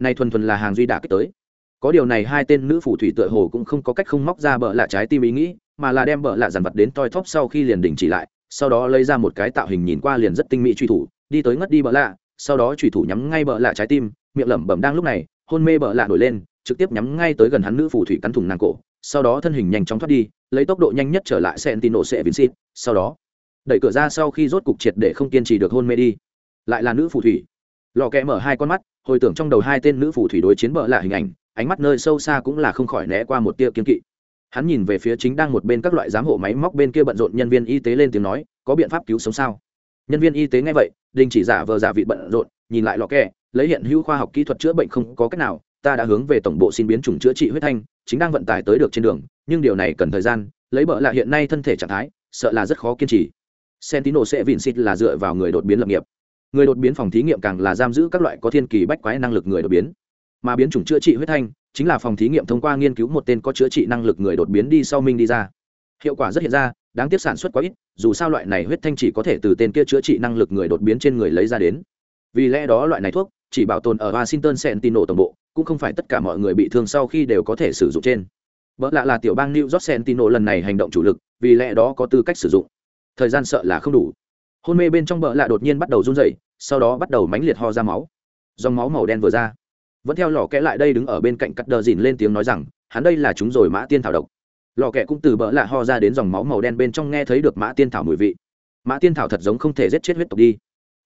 này thuần thuần là hàng duy đả kích tới. Có điều này hai tên nữ phù thủy tựa hồ cũng không có cách không móc ra bờ lạ trái tim ý nghĩ, mà là đem bờ lạ dàn vật đến toi thóp sau khi liền đình chỉ lại, sau đó lấy ra một cái tạo hình nhìn qua liền rất tinh mỹ truy thủ, đi tới ngất đi bờ lạ sau đó truy thủ nhắm ngay bờ lạ trái tim miệng lẩm bẩm đang lúc này, hôn mê bợ lạ nổi lên, trực tiếp nhắm ngay tới gần hắn nữ phù thủy cắn thủng nàng cổ, sau đó thân hình nhanh chóng thoát đi, lấy tốc độ nhanh nhất trở lại sentino sẽ xịt sau đó, đẩy cửa ra sau khi rốt cục triệt để không kiên trì được hôn mê đi. Lại là nữ phù thủy. Lò kẹ mở hai con mắt, hồi tưởng trong đầu hai tên nữ phù thủy đối chiến bợ lạ hình ảnh, ánh mắt nơi sâu xa cũng là không khỏi né qua một tia kiên kỵ. Hắn nhìn về phía chính đang một bên các loại giám hộ máy móc bên kia bận rộn nhân viên y tế lên tiếng nói, có biện pháp cứu sống sao? Nhân viên y tế nghe vậy, đình chỉ giả vờ giả vị bận rộn, nhìn lại lò kẹ lấy hiện hữu khoa học kỹ thuật chữa bệnh không có cách nào, ta đã hướng về tổng bộ xin biến chủng chữa trị huyết thanh, chính đang vận tải tới được trên đường, nhưng điều này cần thời gian, lấy bợ là hiện nay thân thể trạng thái, sợ là rất khó kiên trì. Sentino sẽ vịn xịt là dựa vào người đột biến lập nghiệp. Người đột biến phòng thí nghiệm càng là giam giữ các loại có thiên kỳ bách quái năng lực người đột biến. Mà biến chủng chữa trị huyết thanh, chính là phòng thí nghiệm thông qua nghiên cứu một tên có chữa trị năng lực người đột biến đi sau minh đi ra. Hiệu quả rất hiện ra, đáng tiếc sản xuất quá ít, dù sao loại này huyết thanh chỉ có thể từ tên kia chữa trị năng lực người đột biến trên người lấy ra đến. Vì lẽ đó loại này thuốc chỉ bảo tồn ở washington sentinel tổng bộ, cũng không phải tất cả mọi người bị thương sau khi đều có thể sử dụng trên. Bỡ lạ là tiểu bang new york sentinel lần này hành động chủ lực, vì lẽ đó có tư cách sử dụng. Thời gian sợ là không đủ. Hôn mê bên trong bỡ lạ đột nhiên bắt đầu run rẩy, sau đó bắt đầu mãnh liệt ho ra máu. Dòng máu màu đen vừa ra. Vẫn theo lò kẽ lại đây đứng ở bên cạnh cắt đờ dìn lên tiếng nói rằng, hắn đây là chúng rồi mã tiên thảo độc. Lò kẽ cũng từ bỡ lạ ho ra đến dòng máu màu đen bên trong nghe thấy được mã tiên thảo mùi vị. Mã tiên thảo thật giống không thể giết chết huyết tộc đi.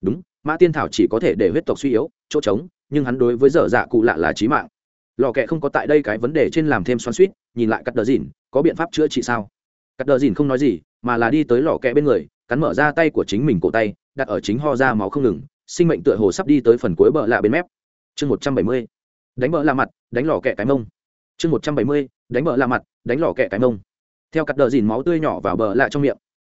Đúng mã tiên thảo chỉ có thể để huyết tộc suy yếu, chỗ trống, nhưng hắn đối với dở dạ cụ lạ là trí mạng. Lò kẹ không có tại đây cái vấn đề trên làm thêm xoắn suýt, nhìn lại cắt đờ dìn, có biện pháp chữa trị sao? Cắt đờ dìn không nói gì, mà là đi tới lò kẹ bên người, cắn mở ra tay của chính mình cổ tay, đặt ở chính ho ra máu không ngừng, sinh mệnh tựa hồ sắp đi tới phần cuối bờ lạ bên mép. Chương một trăm bảy mươi, đánh bờ lạ mặt, đánh lò kẹ cái mông. Chương một trăm bảy mươi, đánh bờ lạ mặt, đánh lò kẹ cái mông. Theo cắt đờ dìn máu tươi nhỏ vào bờ lạ trong miệng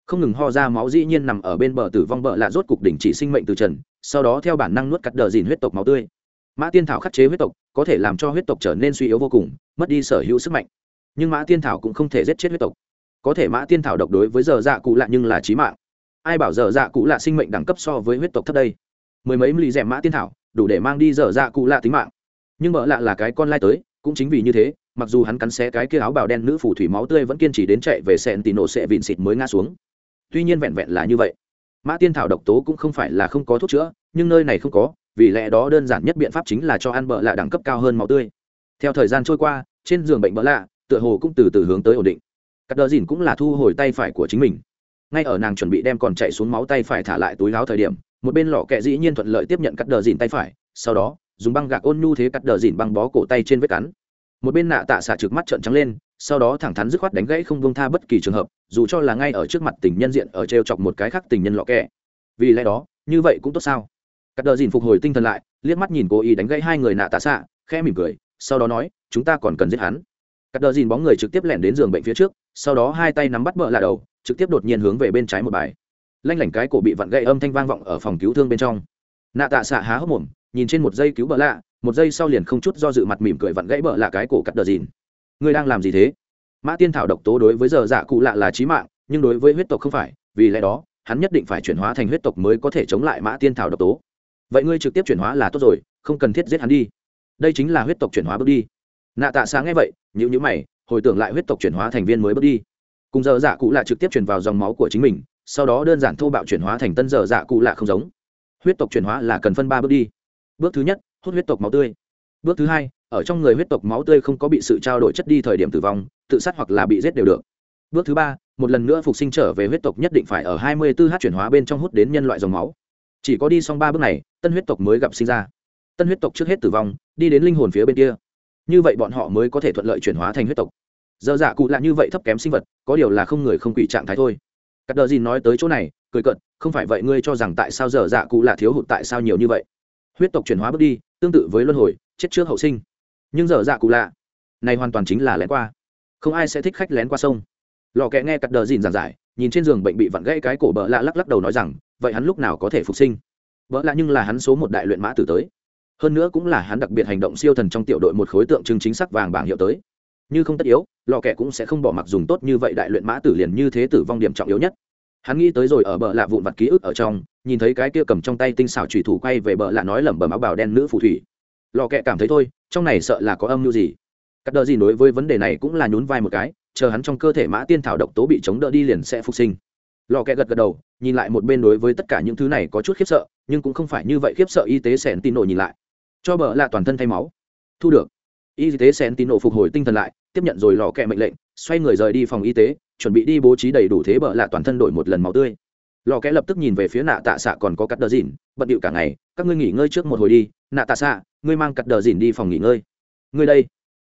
không ngừng ho ra máu dĩ nhiên nằm ở bên bờ tử vong bờ lạ rốt cục đỉnh chỉ sinh mệnh từ trần, sau đó theo bản năng nuốt cắt đờ dìn huyết tộc máu tươi. Mã tiên thảo khắc chế huyết tộc, có thể làm cho huyết tộc trở nên suy yếu vô cùng, mất đi sở hữu sức mạnh. Nhưng mã tiên thảo cũng không thể giết chết huyết tộc. Có thể mã tiên thảo độc đối với giờ dạ cụ lạ nhưng là trí mạng. Ai bảo giờ dạ cụ lạ sinh mệnh đẳng cấp so với huyết tộc thấp đây? Mười mấy lì rèm mã tiên thảo, đủ để mang đi giờ dạ cụ lạ tính mạng. Nhưng mợ lạ là cái con lai tới, cũng chính vì như thế, mặc dù hắn cắn xé cái kia áo bào đen nữ phủ thủy máu tươi vẫn kiên trì đến chạy về sẹn tì nổ sẹ vịn xịt mới ngã xuống tuy nhiên vẹn vẹn là như vậy. Mã tiên thảo độc tố cũng không phải là không có thuốc chữa, nhưng nơi này không có, vì lẽ đó đơn giản nhất biện pháp chính là cho ăn bợ lạ đẳng cấp cao hơn máu tươi. Theo thời gian trôi qua, trên giường bệnh bợ lạ, tựa hồ cũng từ từ hướng tới ổn định. Cắt đờ dìn cũng là thu hồi tay phải của chính mình. Ngay ở nàng chuẩn bị đem còn chạy xuống máu tay phải thả lại túi láo thời điểm, một bên lọ kẹ dĩ nhiên thuận lợi tiếp nhận cắt đờ dìn tay phải, sau đó, dùng băng gạc ôn nhu thế cắt đờ dìn băng bó cổ tay trên vết cắn. Một bên nạ tạ xạ trực mắt trợn trắng lên sau đó thẳng thắn dứt khoát đánh gãy không bông tha bất kỳ trường hợp, dù cho là ngay ở trước mặt tình nhân diện ở t r e o chọc một cái khác tình nhân lọ kẹ. Vì lẽ đó, như vậy cũng tốt sao? Cắt đờ dìn phục hồi tinh thần lại, liếc mắt nhìn cố ý đánh gãy hai người nạ tạ xạ, khẽ mỉm cười, sau đó nói, chúng ta còn cần giết hắn. Cắt đờ dìn bóng người trực tiếp lẻn đến giường bệnh phía trước, sau đó hai tay nắm bắt bợ là đầu, trực tiếp đột nhiên hướng về bên trái một bài. Lanh lảnh cái cổ bị vặn gãy âm thanh vang vọng ở phòng cứu thương bên trong. Nạ tạ xạ há hốc mồm, nhìn trên một giây cứu bợ lạ, một giây sau liền không chút do dự mặt mỉm cười vặn gãy bợ lạ cái cổ cắt đờ dìn ngươi đang làm gì thế? Mã tiên thảo độc tố đối với giờ dạ cụ lạ là trí mạng, nhưng đối với huyết tộc không phải, vì lẽ đó, hắn nhất định phải chuyển hóa thành huyết tộc mới có thể chống lại mã tiên thảo độc tố. Vậy ngươi trực tiếp chuyển hóa là tốt rồi, không cần thiết giết hắn đi. Đây chính là huyết tộc chuyển hóa bước đi. Nạ tạ sáng nghe vậy nhữ nhữ mày, hồi tưởng lại huyết tộc chuyển hóa thành viên mới bước đi. Cùng giờ dạ cụ lạ trực tiếp chuyển vào dòng máu của chính mình, sau đó đơn giản thô bạo chuyển hóa thành tân giờ dạ cụ lạ không giống. Huyết tộc chuyển hóa là cần phân ba bước đi. Bước thứ nhất, hút huyết tộc máu tươi. Bước thứ hai ở trong người huyết tộc máu tươi không có bị sự trao đổi chất đi thời điểm tử vong, tự sát hoặc là bị giết đều được. Bước thứ ba, một lần nữa phục sinh trở về huyết tộc nhất định phải ở 24 h chuyển hóa bên trong hút đến nhân loại dòng máu. Chỉ có đi xong ba bước này, tân huyết tộc mới gặp sinh ra. Tân huyết tộc trước hết tử vong, đi đến linh hồn phía bên kia. Như vậy bọn họ mới có thể thuận lợi chuyển hóa thành huyết tộc. Giờ dạ cụ là như vậy thấp kém sinh vật, có điều là không người không quỷ trạng thái thôi. Cắt đờ gì nói tới chỗ này, cười cận không phải vậy ngươi cho rằng tại sao giờ dạ cụ là thiếu hụt tại sao nhiều như vậy? Huyết tộc chuyển hóa bước đi, tương tự với luân hồi, chết trước hậu sinh nhưng giờ dạ cụ lạ. Này hoàn toàn chính là lén qua. Không ai sẽ thích khách lén qua sông. Lò kẹ nghe cắt đờ dìn giảng giải, nhìn trên giường bệnh bị vặn gãy cái cổ bợ lạ lắc lắc đầu nói rằng, vậy hắn lúc nào có thể phục sinh? Vợ lạ nhưng là hắn số một đại luyện mã tử tới. Hơn nữa cũng là hắn đặc biệt hành động siêu thần trong tiểu đội một khối tượng trưng chính xác vàng bảng hiệu tới. Như không tất yếu, lò kẹ cũng sẽ không bỏ mặc dùng tốt như vậy đại luyện mã tử liền như thế tử vong điểm trọng yếu nhất. Hắn nghĩ tới rồi ở bờ lạ vụn vặt ký ức ở trong, nhìn thấy cái kia cầm trong tay tinh xảo trùy thủ quay về bờ lạ nói lẩm bẩm áo bào đen nữ phù thủy. Lò kẹ cảm thấy thôi trong này sợ là có âm mưu gì? Cắt đờ gì đối với vấn đề này cũng là nhún vai một cái, chờ hắn trong cơ thể mã tiên thảo độc tố bị chống đỡ đi liền sẽ phục sinh. Lò kẹ gật gật đầu, nhìn lại một bên đối với tất cả những thứ này có chút khiếp sợ, nhưng cũng không phải như vậy khiếp sợ y tế sẻn tin nổ nhìn lại. Cho bờ là toàn thân thay máu. Thu được. Y tế sẻn tin nổ phục hồi tinh thần lại, tiếp nhận rồi lò kẹ mệnh lệnh, xoay người rời đi phòng y tế, chuẩn bị đi bố trí đầy đủ thế bờ là toàn thân đổi một lần máu tươi. Lò kẽ lập tức nhìn về phía nạ tạ xạ còn có cắt đờ dìn bận điệu cả ngày, các ngươi nghỉ ngơi trước một hồi đi nạ tạ xạ, ngươi mang cắt đờ dìn đi phòng nghỉ ngơi. Ngươi đây.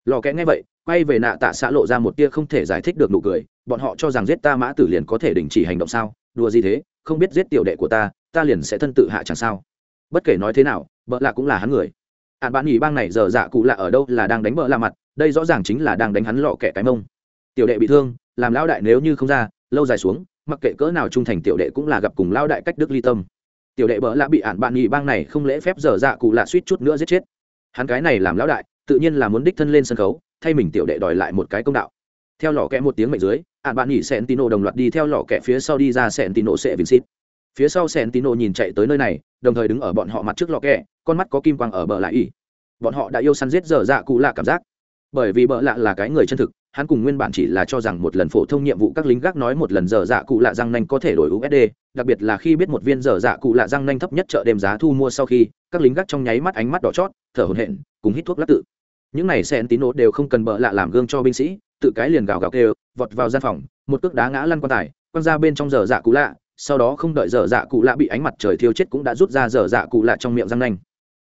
Lò kẽ nghe vậy, quay về nạ tạ xạ lộ ra một tia không thể giải thích được nụ cười. Bọn họ cho rằng giết ta mã tử liền có thể đình chỉ hành động sao? Đùa gì thế? Không biết giết tiểu đệ của ta ta liền sẽ thân tự hạ chẳng sao. Bất kể nói thế nào, bợ lạ cũng là hắn người. Ạn bạn nghỉ bang này giờ dạ cụ lạ ở đâu là đang đánh bợ lạ mặt, đây rõ ràng chính là đang đánh hắn lọ kẻ cái mông. Tiểu đệ bị thương, làm lão đại nếu như không ra, lâu dài xuống, mặc kệ cỡ nào trung thành tiểu đệ cũng là gặp cùng Lão đại cách đức ly tâm tiểu đệ bỡ lạ bị ạn bạn nhị bang này không lễ phép dở dạ cụ lạ suýt chút nữa giết chết. Hắn cái này làm lão đại, tự nhiên là muốn đích thân lên sân khấu, thay mình tiểu đệ đòi lại một cái công đạo. Theo lò kẹ một tiếng mệnh dưới ạn bạn nghỉ sẹn tino đồng loạt đi theo lò kẹ phía sau đi ra sẹn tino sẽ vincit phía sau sẹn tino nhìn chạy tới nơi này, đồng thời đứng ở bọn họ mặt trước lò kẹ, con mắt có kim quang ở bờ lại ỉ. Bọn họ đã yêu săn giết dở dạ cụ lạ cảm giác. Bởi vì bợ lạ là cái người chân thực hắn cùng nguyên bản chỉ là cho rằng một lần phổ thông nhiệm vụ các lính gác nói một lần dở dạ cụ lạ răng nanh có thể đổi usd đặc biệt là khi biết một viên dở dạ cụ lạ răng nanh thấp nhất chợ đêm giá thu mua sau khi, các lính gác trong nháy mắt ánh mắt đỏ chót, thở hổn hển, cùng hít thuốc lắc tự. Những này sen tín nốt đều không cần bợ lạ làm gương cho binh sĩ, tự cái liền gào gào kêu, vọt vào gian phòng, một cước đá ngã lăn quan tài, quăng ra bên trong dở dạ cụ lạ, sau đó không đợi dở dạ cụ lạ bị ánh mặt trời thiêu chết cũng đã rút ra dở dạ cụ lạ trong miệng răng nanh.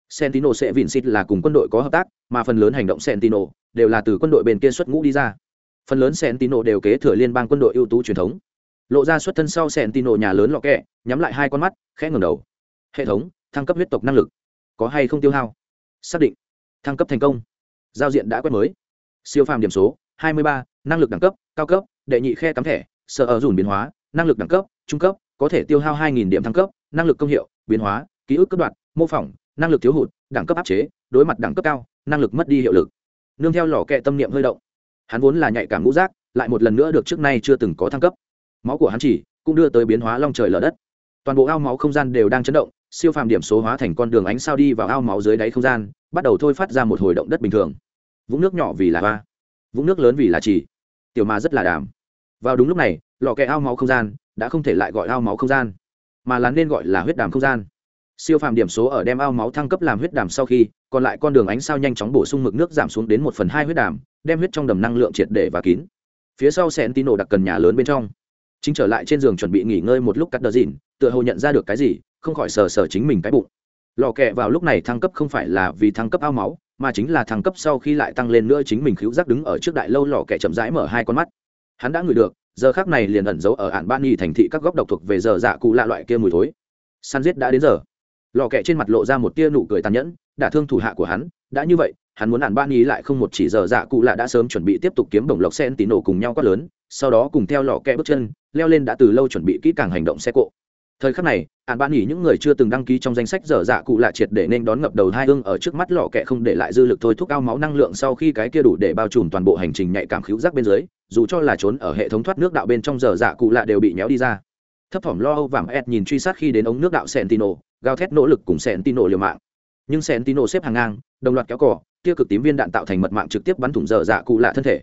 Sentino sẽ vịn xịt là cùng quân đội có hợp tác, mà phần lớn hành động Sentino đều là từ quân đội bên kia xuất ngũ đi ra. Phần lớn Sentino đều kế thừa liên bang quân đội ưu tú truyền thống. Lộ ra xuất thân sau Sentino nhà lớn lọ kẹ, nhắm lại hai con mắt, khẽ ngẩng đầu. Hệ thống, thăng cấp huyết tộc năng lực. Có hay không tiêu hao? Xác định. Thăng cấp thành công. Giao diện đã quét mới. Siêu phàm điểm số 23, năng lực đẳng cấp, cao cấp, đệ nhị khe cắm thẻ, sở ở dùn biến hóa, năng lực đẳng cấp, trung cấp, có thể tiêu hao 2000 điểm thăng cấp, năng lực công hiệu, biến hóa, ký ức cấp đoạn, mô phỏng, năng lực thiếu hụt đẳng cấp áp chế đối mặt đẳng cấp cao năng lực mất đi hiệu lực. Nương theo lò kẹ tâm niệm hơi động. Hắn vốn là nhạy cảm ngũ rác lại một lần nữa được trước nay chưa từng có thăng cấp. Máu của hắn chỉ cũng đưa tới biến hóa long trời lở đất. Toàn bộ ao máu không gian đều đang chấn động siêu phàm điểm số hóa thành con đường ánh sao đi vào ao máu dưới đáy không gian bắt đầu thôi phát ra một hồi động đất bình thường. Vũng nước nhỏ vì là ba, vũng nước lớn vì là chỉ tiểu mà rất là đàm. Vào đúng lúc này lò kẹ ao máu không gian đã không thể lại gọi ao máu không gian mà là nên gọi là huyết đàm không gian siêu phàm điểm số ở đem ao máu thăng cấp làm huyết đàm sau khi, còn lại con đường ánh sao nhanh chóng bổ sung mực nước giảm xuống đến một phần hai huyết đàm, đem huyết trong đầm năng lượng triệt để và kín. Phía sau sẽ tín nổ đặc cần nhà lớn bên trong. Chính trở lại trên giường chuẩn bị nghỉ ngơi một lúc cắt đờ dìn tựa hồ nhận ra được cái gì, không khỏi sờ sờ chính mình cái bụng. Lò kẹ vào lúc này thăng cấp không phải là vì thăng cấp ao máu, mà chính là thăng cấp sau khi lại tăng lên nữa chính mình khíu giác đứng ở trước đại lâu lò kẹ chậm rãi mở hai con mắt. Hắn đã ngửi được, giờ khác này liền ẩn giấu ở ạn ban nghi thành thị các góc độc thuộc về giờ dạ cụ lạ loại kia mùi thối. Săn giết đã đến giờ lò kẹ trên mặt lộ ra một tia nụ cười tàn nhẫn đả thương thủ hạ của hắn, đã như vậy, hắn muốn ản ban ý lại không một chỉ giờ dạ cụ lạ đã sớm chuẩn bị tiếp tục kiếm bổng lộc sen tín nổ cùng nhau quát lớn, sau đó cùng theo lò kẹ bước chân, leo lên đã từ lâu chuẩn bị kỹ càng hành động xe cộ. Thời khắc này, ản ban ý những người chưa từng đăng ký trong danh sách giờ dạ cụ lạ triệt để nên đón ngập đầu hai ương ở trước mắt lò kẹ không để lại dư lực thôi thúc ao máu năng lượng sau khi cái kia đủ để bao trùm toàn bộ hành trình nhạy cảm khíu giác bên dưới, dù cho là trốn ở hệ thống thoát nước đạo bên trong giờ dạ cụ lạ đều bị nhéo đi ra. Thấp thỏm lo âu vàng ed nhìn truy sát khi đến ống nước đạo sentino gào thét nỗ lực cùng sentino liều mạng. Nhưng sentino xếp hàng ngang, đồng loạt kéo cỏ tiêu cực tím viên đạn tạo thành mật mạng trực tiếp bắn thủng dở dạ cụ lạ thân thể.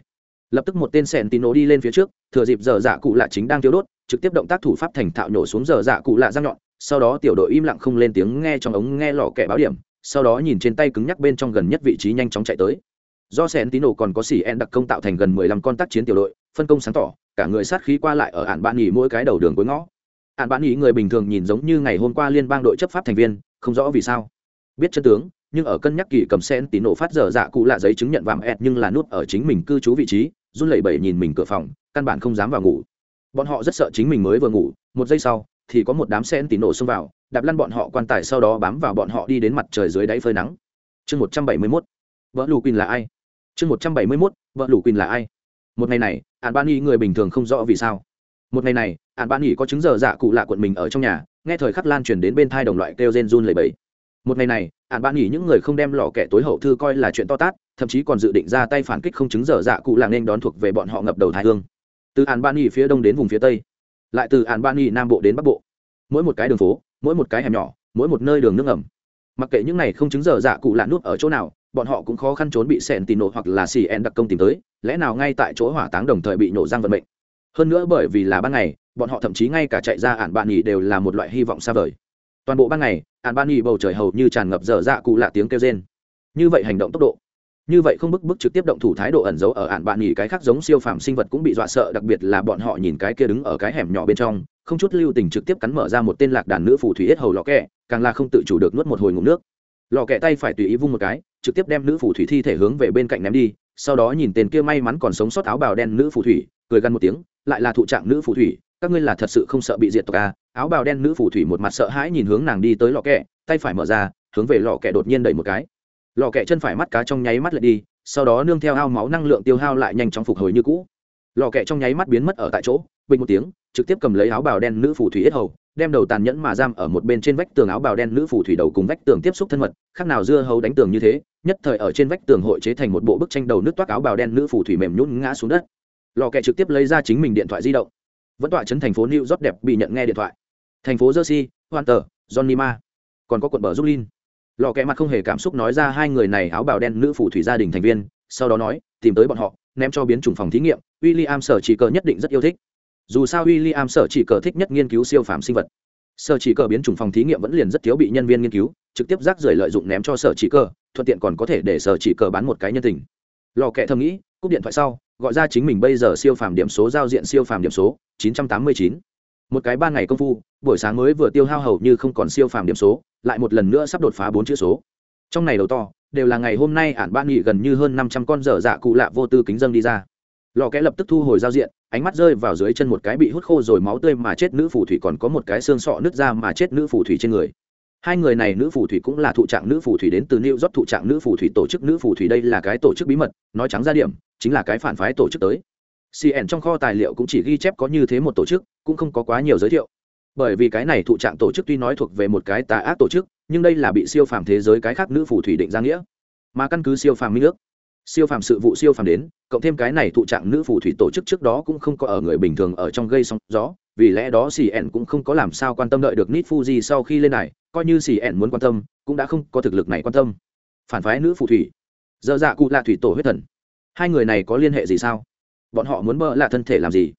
Lập tức một tên sentino đi lên phía trước, thừa dịp dở dạ cụ lạ chính đang tiêu đốt, trực tiếp động tác thủ pháp thành thạo nhổ xuống dở dạ cụ lạ răng nhọn, sau đó tiểu đội im lặng không lên tiếng nghe trong ống nghe lò kẻ báo điểm, sau đó nhìn trên tay cứng nhắc bên trong gần nhất vị trí nhanh chóng chạy tới. Do sentino còn có xỉ en đặc công tạo thành gần mười lăm con tác chiến tiểu đội, phân công sáng tỏ, cả người sát khí qua lại ở ản bạn nghỉ mỗi cái đầu đường cuối ngõ ạn bạn ý người bình thường nhìn giống như ngày hôm qua liên bang đội chấp pháp thành viên, không rõ vì sao. Biết chân tướng, nhưng ở cân nhắc kỳ cầm sen tín nổ phát dở dạ cụ lạ giấy chứng nhận vàng ẹt nhưng là nút ở chính mình cư trú vị trí, run lẩy bẩy nhìn mình cửa phòng, căn bản không dám vào ngủ. Bọn họ rất sợ chính mình mới vừa ngủ, một giây sau, thì có một đám sen tín nổ xông vào, đạp lăn bọn họ quan tài sau đó bám vào bọn họ đi đến mặt trời dưới đáy phơi nắng. Chương một trăm bảy mươi mốt, vợ lù quỳnh là ai? Chương một trăm bảy mươi mốt, vợ lù quỳnh là ai? Một ngày này ạn ban y người bình thường không rõ vì sao một ngày này ạn bạn nghỉ có chứng giờ dạ cụ lạ quận mình ở trong nhà, nghe thời khắc lan truyền đến bên thai đồng loại kêu gen run lầy bẫy một ngày này ạn bạn nghỉ những người không đem lò kẻ tối hậu thư coi là chuyện to tát, thậm chí còn dự định ra tay phản kích không chứng giờ dạ cụ lạ nên đón thuộc về bọn họ ngập đầu thái hương. Từ ạn bạn nghỉ phía đông đến vùng phía tây, lại từ ạn bạn nghỉ nam bộ đến bắc bộ. Mỗi một cái đường phố, mỗi một cái hẻm nhỏ, mỗi một nơi đường nước ẩm mặc kệ những này không chứng giờ dạ cụ lạ nuốt ở chỗ nào, bọn họ cũng khó khăn trốn bị sẹn tì nổ hoặc là xì en đặc công tìm tới, lẽ nào ngay tại chỗ hỏa táng đồng thời bị nổ răng vận mệnh? Hơn nữa bởi vì là ban ngày, bọn họ thậm chí ngay cả chạy ra ạn bạn nghỉ đều là một loại hy vọng xa vời. Toàn bộ ban ngày ạn bạn nghỉ bầu trời hầu như tràn ngập dở dạ cụ lạ tiếng kêu rên. Như vậy hành động tốc độ. Như vậy không bức bức trực tiếp động thủ thái độ ẩn giấu ở ạn bạn nghỉ cái khác giống siêu phàm sinh vật cũng bị dọa sợ, đặc biệt là bọn họ nhìn cái kia đứng ở cái hẻm nhỏ bên trong, không chút lưu tình trực tiếp cắn mở ra một tên lạc đàn nữ phù thủy hết hầu lò kẹ, càng là không tự chủ được nuốt một hồi ngụm nước. Lò kẹ tay phải tùy ý vung một cái, trực tiếp đem nữ phù thủy thi thể hướng về bên cạnh ném đi sau đó nhìn tên kia may mắn còn sống sót áo bào đen nữ phù thủy, cười gằn một tiếng, lại là thụ trạng nữ phù thủy, các ngươi là thật sự không sợ bị diệt tộc à? áo bào đen nữ phù thủy một mặt sợ hãi nhìn hướng nàng đi tới lò kẹ, tay phải mở ra, hướng về lò kẹ đột nhiên đẩy một cái. Lò kẹ chân phải mắt cá trong nháy mắt lại đi, sau đó nương theo hao máu năng lượng tiêu hao lại nhanh chóng phục hồi như cũ. Lò kẹ trong nháy mắt biến mất ở tại chỗ, bình một tiếng, trực tiếp cầm lấy áo bào đen nữ phù thủy ít hầu, đem đầu tàn nhẫn mà giam ở một bên trên vách tường áo bào đen nữ phù thủy đầu cùng vách tường tiếp xúc thân mật, khác nào dưa hấu đánh tường như thế nhất thời ở trên vách tường hội chế thành một bộ bức tranh đầu nước toát áo bào đen nữ phù thủy mềm nhún ngã xuống đất. Lò kẹ trực tiếp lấy ra chính mình điện thoại di động. Vẫn tọa chấn thành phố new york đẹp bị nhận nghe điện thoại. Thành phố jersey, hunter, johnny ma. Còn có quận bờ Brooklyn. lò kẹ mặt không hề cảm xúc nói ra hai người này áo bào đen nữ phù thủy gia đình thành viên, sau đó nói, tìm tới bọn họ, ném cho biến chủng phòng thí nghiệm, William sở chỉ cờ nhất định rất yêu thích. Dù sao William sở chỉ cờ thích nhất nghiên cứu siêu phàm sinh vật. Sở chỉ cờ biến chủng phòng thí nghiệm vẫn liền rất thiếu bị nhân viên nghiên cứu, trực tiếp rác rưởi lợi dụng ném cho sở chỉ cờ thuận tiện còn có thể để sở chỉ cờ bán một cái nhân tình. Lò kẹ thầm nghĩ, cúp điện thoại sau, gọi ra chính mình bây giờ siêu phàm điểm số giao diện siêu phàm điểm số 989. một cái ba ngày công phu, buổi sáng mới vừa tiêu hao hầu như không còn siêu phàm điểm số, lại một lần nữa sắp đột phá bốn chữ số. Trong này đầu to, đều là ngày hôm nay ản ban nghị gần như hơn năm trăm con dở dạ cụ lạ vô tư kính dâng đi ra. Lò kẽ lập tức thu hồi giao diện, ánh mắt rơi vào dưới chân một cái bị hút khô rồi máu tươi mà chết nữ phù thủy còn có một cái xương sọ nứt ra mà chết nữ phù thủy trên người hai người này nữ phù thủy cũng là thụ trạng nữ phù thủy đến từ new york, thụ trạng nữ phù thủy tổ chức nữ phù thủy đây là cái tổ chức bí mật, nói trắng ra điểm, chính là cái phản phái tổ chức tới. Cn trong kho tài liệu cũng chỉ ghi chép có như thế một tổ chức, cũng không có quá nhiều giới thiệu. Bởi vì cái này thụ trạng tổ chức tuy nói thuộc về một cái tà ác tổ chức, nhưng đây là bị siêu phàm thế giới cái khác nữ phù thủy định ra nghĩa. Mà căn cứ siêu phàm minh ước, siêu phàm sự vụ siêu phàm đến, cộng thêm cái này thụ trạng nữ phù thủy tổ chức trước đó cũng không có ở người bình thường ở trong gây sóng gió vì lẽ đó cn cũng không có làm sao quan tâm đợi được nít fuji sau khi lên này coi như cn muốn quan tâm, cũng đã không có thực lực này quan tâm. Phản phái nữ phù thủy. Dơ dạ cụ là thủy tổ huyết thần. Hai người này có liên hệ gì sao? Bọn họ muốn bỡ là thân thể làm gì?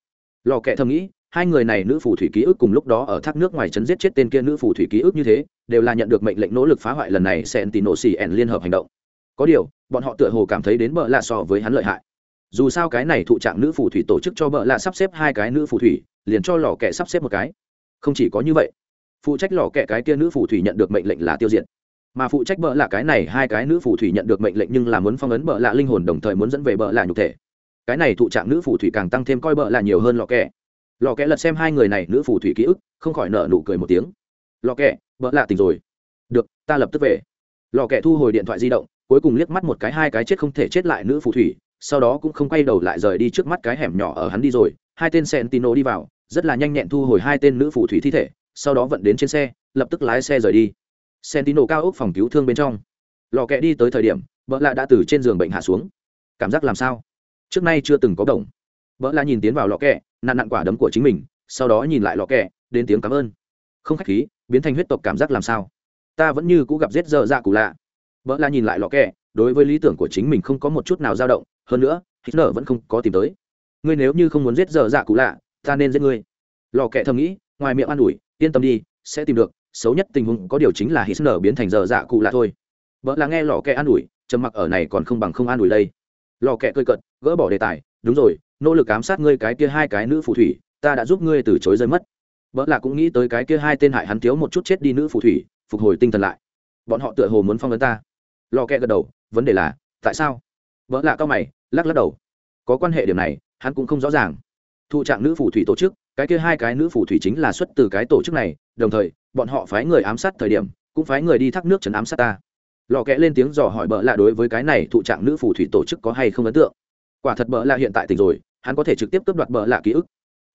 Lò kệ thầm nghĩ, hai người này nữ phù thủy ký ức cùng lúc đó ở thác nước ngoài chấn giết chết tên kia nữ phù thủy ký ức như thế, đều là nhận được mệnh lệnh nỗ lực phá hoại lần này sẽ tì nổ xì ẻn liên hợp hành động. Có điều, bọn họ tựa hồ cảm thấy đến bợ lạ so với hắn lợi hại dù sao cái này thụ trạng nữ phù thủy tổ chức cho bợ lạ sắp xếp hai cái nữ phù thủy, liền cho lò kẹ sắp xếp một cái. Không chỉ có như vậy, phụ trách lò kẹ cái kia nữ phù thủy nhận được mệnh lệnh là tiêu diệt. Mà phụ trách bợ lạ cái này hai cái nữ phù thủy nhận được mệnh lệnh nhưng là muốn phong ấn bợ lạ linh hồn đồng thời muốn dẫn về bợ lạ nhục thể. Cái này thụ trạng nữ phù thủy càng tăng thêm coi bợ lạ nhiều hơn lò kẹ lò kẹ lật xem hai người này nữ phù thủy ký ức, không khỏi nợ nụ cười một tiếng. Lò kẹ bợ lạ tỉnh rồi. Được, ta lập tức về. Lò kẹ thu hồi điện thoại di động, cuối cùng liếc mắt một cái hai cái chết không thể chết lại nữ phù thủy sau đó cũng không quay đầu lại rời đi trước mắt cái hẻm nhỏ ở hắn đi rồi. Hai tên sentino đi vào, rất là nhanh nhẹn thu hồi hai tên nữ phù thủy thi thể, sau đó vận đến trên xe, lập tức lái xe rời đi. Sentino cao ốc phòng cứu thương bên trong. Lò kẹ đi tới thời điểm vợ lạ đã từ trên giường bệnh hạ xuống. Cảm giác làm sao? Trước nay chưa từng có đồng vợ lạ nhìn tiến vào lò kẹ, nặn nặn quả đấm của chính mình, sau đó nhìn lại lò kẹ, đến tiếng cảm ơn. Không khách khí, biến thành huyết tộc cảm giác làm sao? Ta vẫn như cũ gặp rết dơ dạ cụ lạ. Vợ lạ nhìn lại lò kẹ, đối với lý tưởng của chính mình không có một chút nào dao động hơn nữa, hitler vẫn không có tìm tới. Ngươi nếu như không muốn giết dở dạ cụ lạ, ta nên giết ngươi. Lò kẹ thầm nghĩ, ngoài miệng an ủi, yên tâm đi, sẽ tìm được. Xấu nhất tình huống có điều chính là hitler biến thành dở dạ cụ lạ thôi. Vợ là nghe lò kẹ an ủi, trầm mặc ở này còn không bằng không an ủi đây. Lò kẹ cơi cận gỡ bỏ đề tài, đúng rồi, nỗ lực ám sát ngươi cái kia hai cái nữ phù thủy, ta đã giúp ngươi từ chối rơi mất. Vợ là cũng nghĩ tới cái kia hai tên hại hắn thiếu một chút chết đi nữ phù thủy, phục hồi tinh thần lại. Bọn họ tựa hồ muốn phong ấn ta. Lò kẹ gật đầu, vấn đề là, tại sao? Vợ lạ cao mày, lắc lắc đầu. Có quan hệ điểm này, hắn cũng không rõ ràng. Thụ trạng nữ phù thủy tổ chức, cái kia hai cái nữ phù thủy chính là xuất từ cái tổ chức này, đồng thời, bọn họ phái người ám sát thời điểm, cũng phái người đi thác nước trấn ám sát ta. Lò kẽ lên tiếng dò hỏi bợ lạ đối với cái này thụ trạng nữ phù thủy tổ chức có hay không ấn tượng. Quả thật bợ lạ hiện tại tỉnh rồi, hắn có thể trực tiếp cướp đoạt bợ lạ ký ức.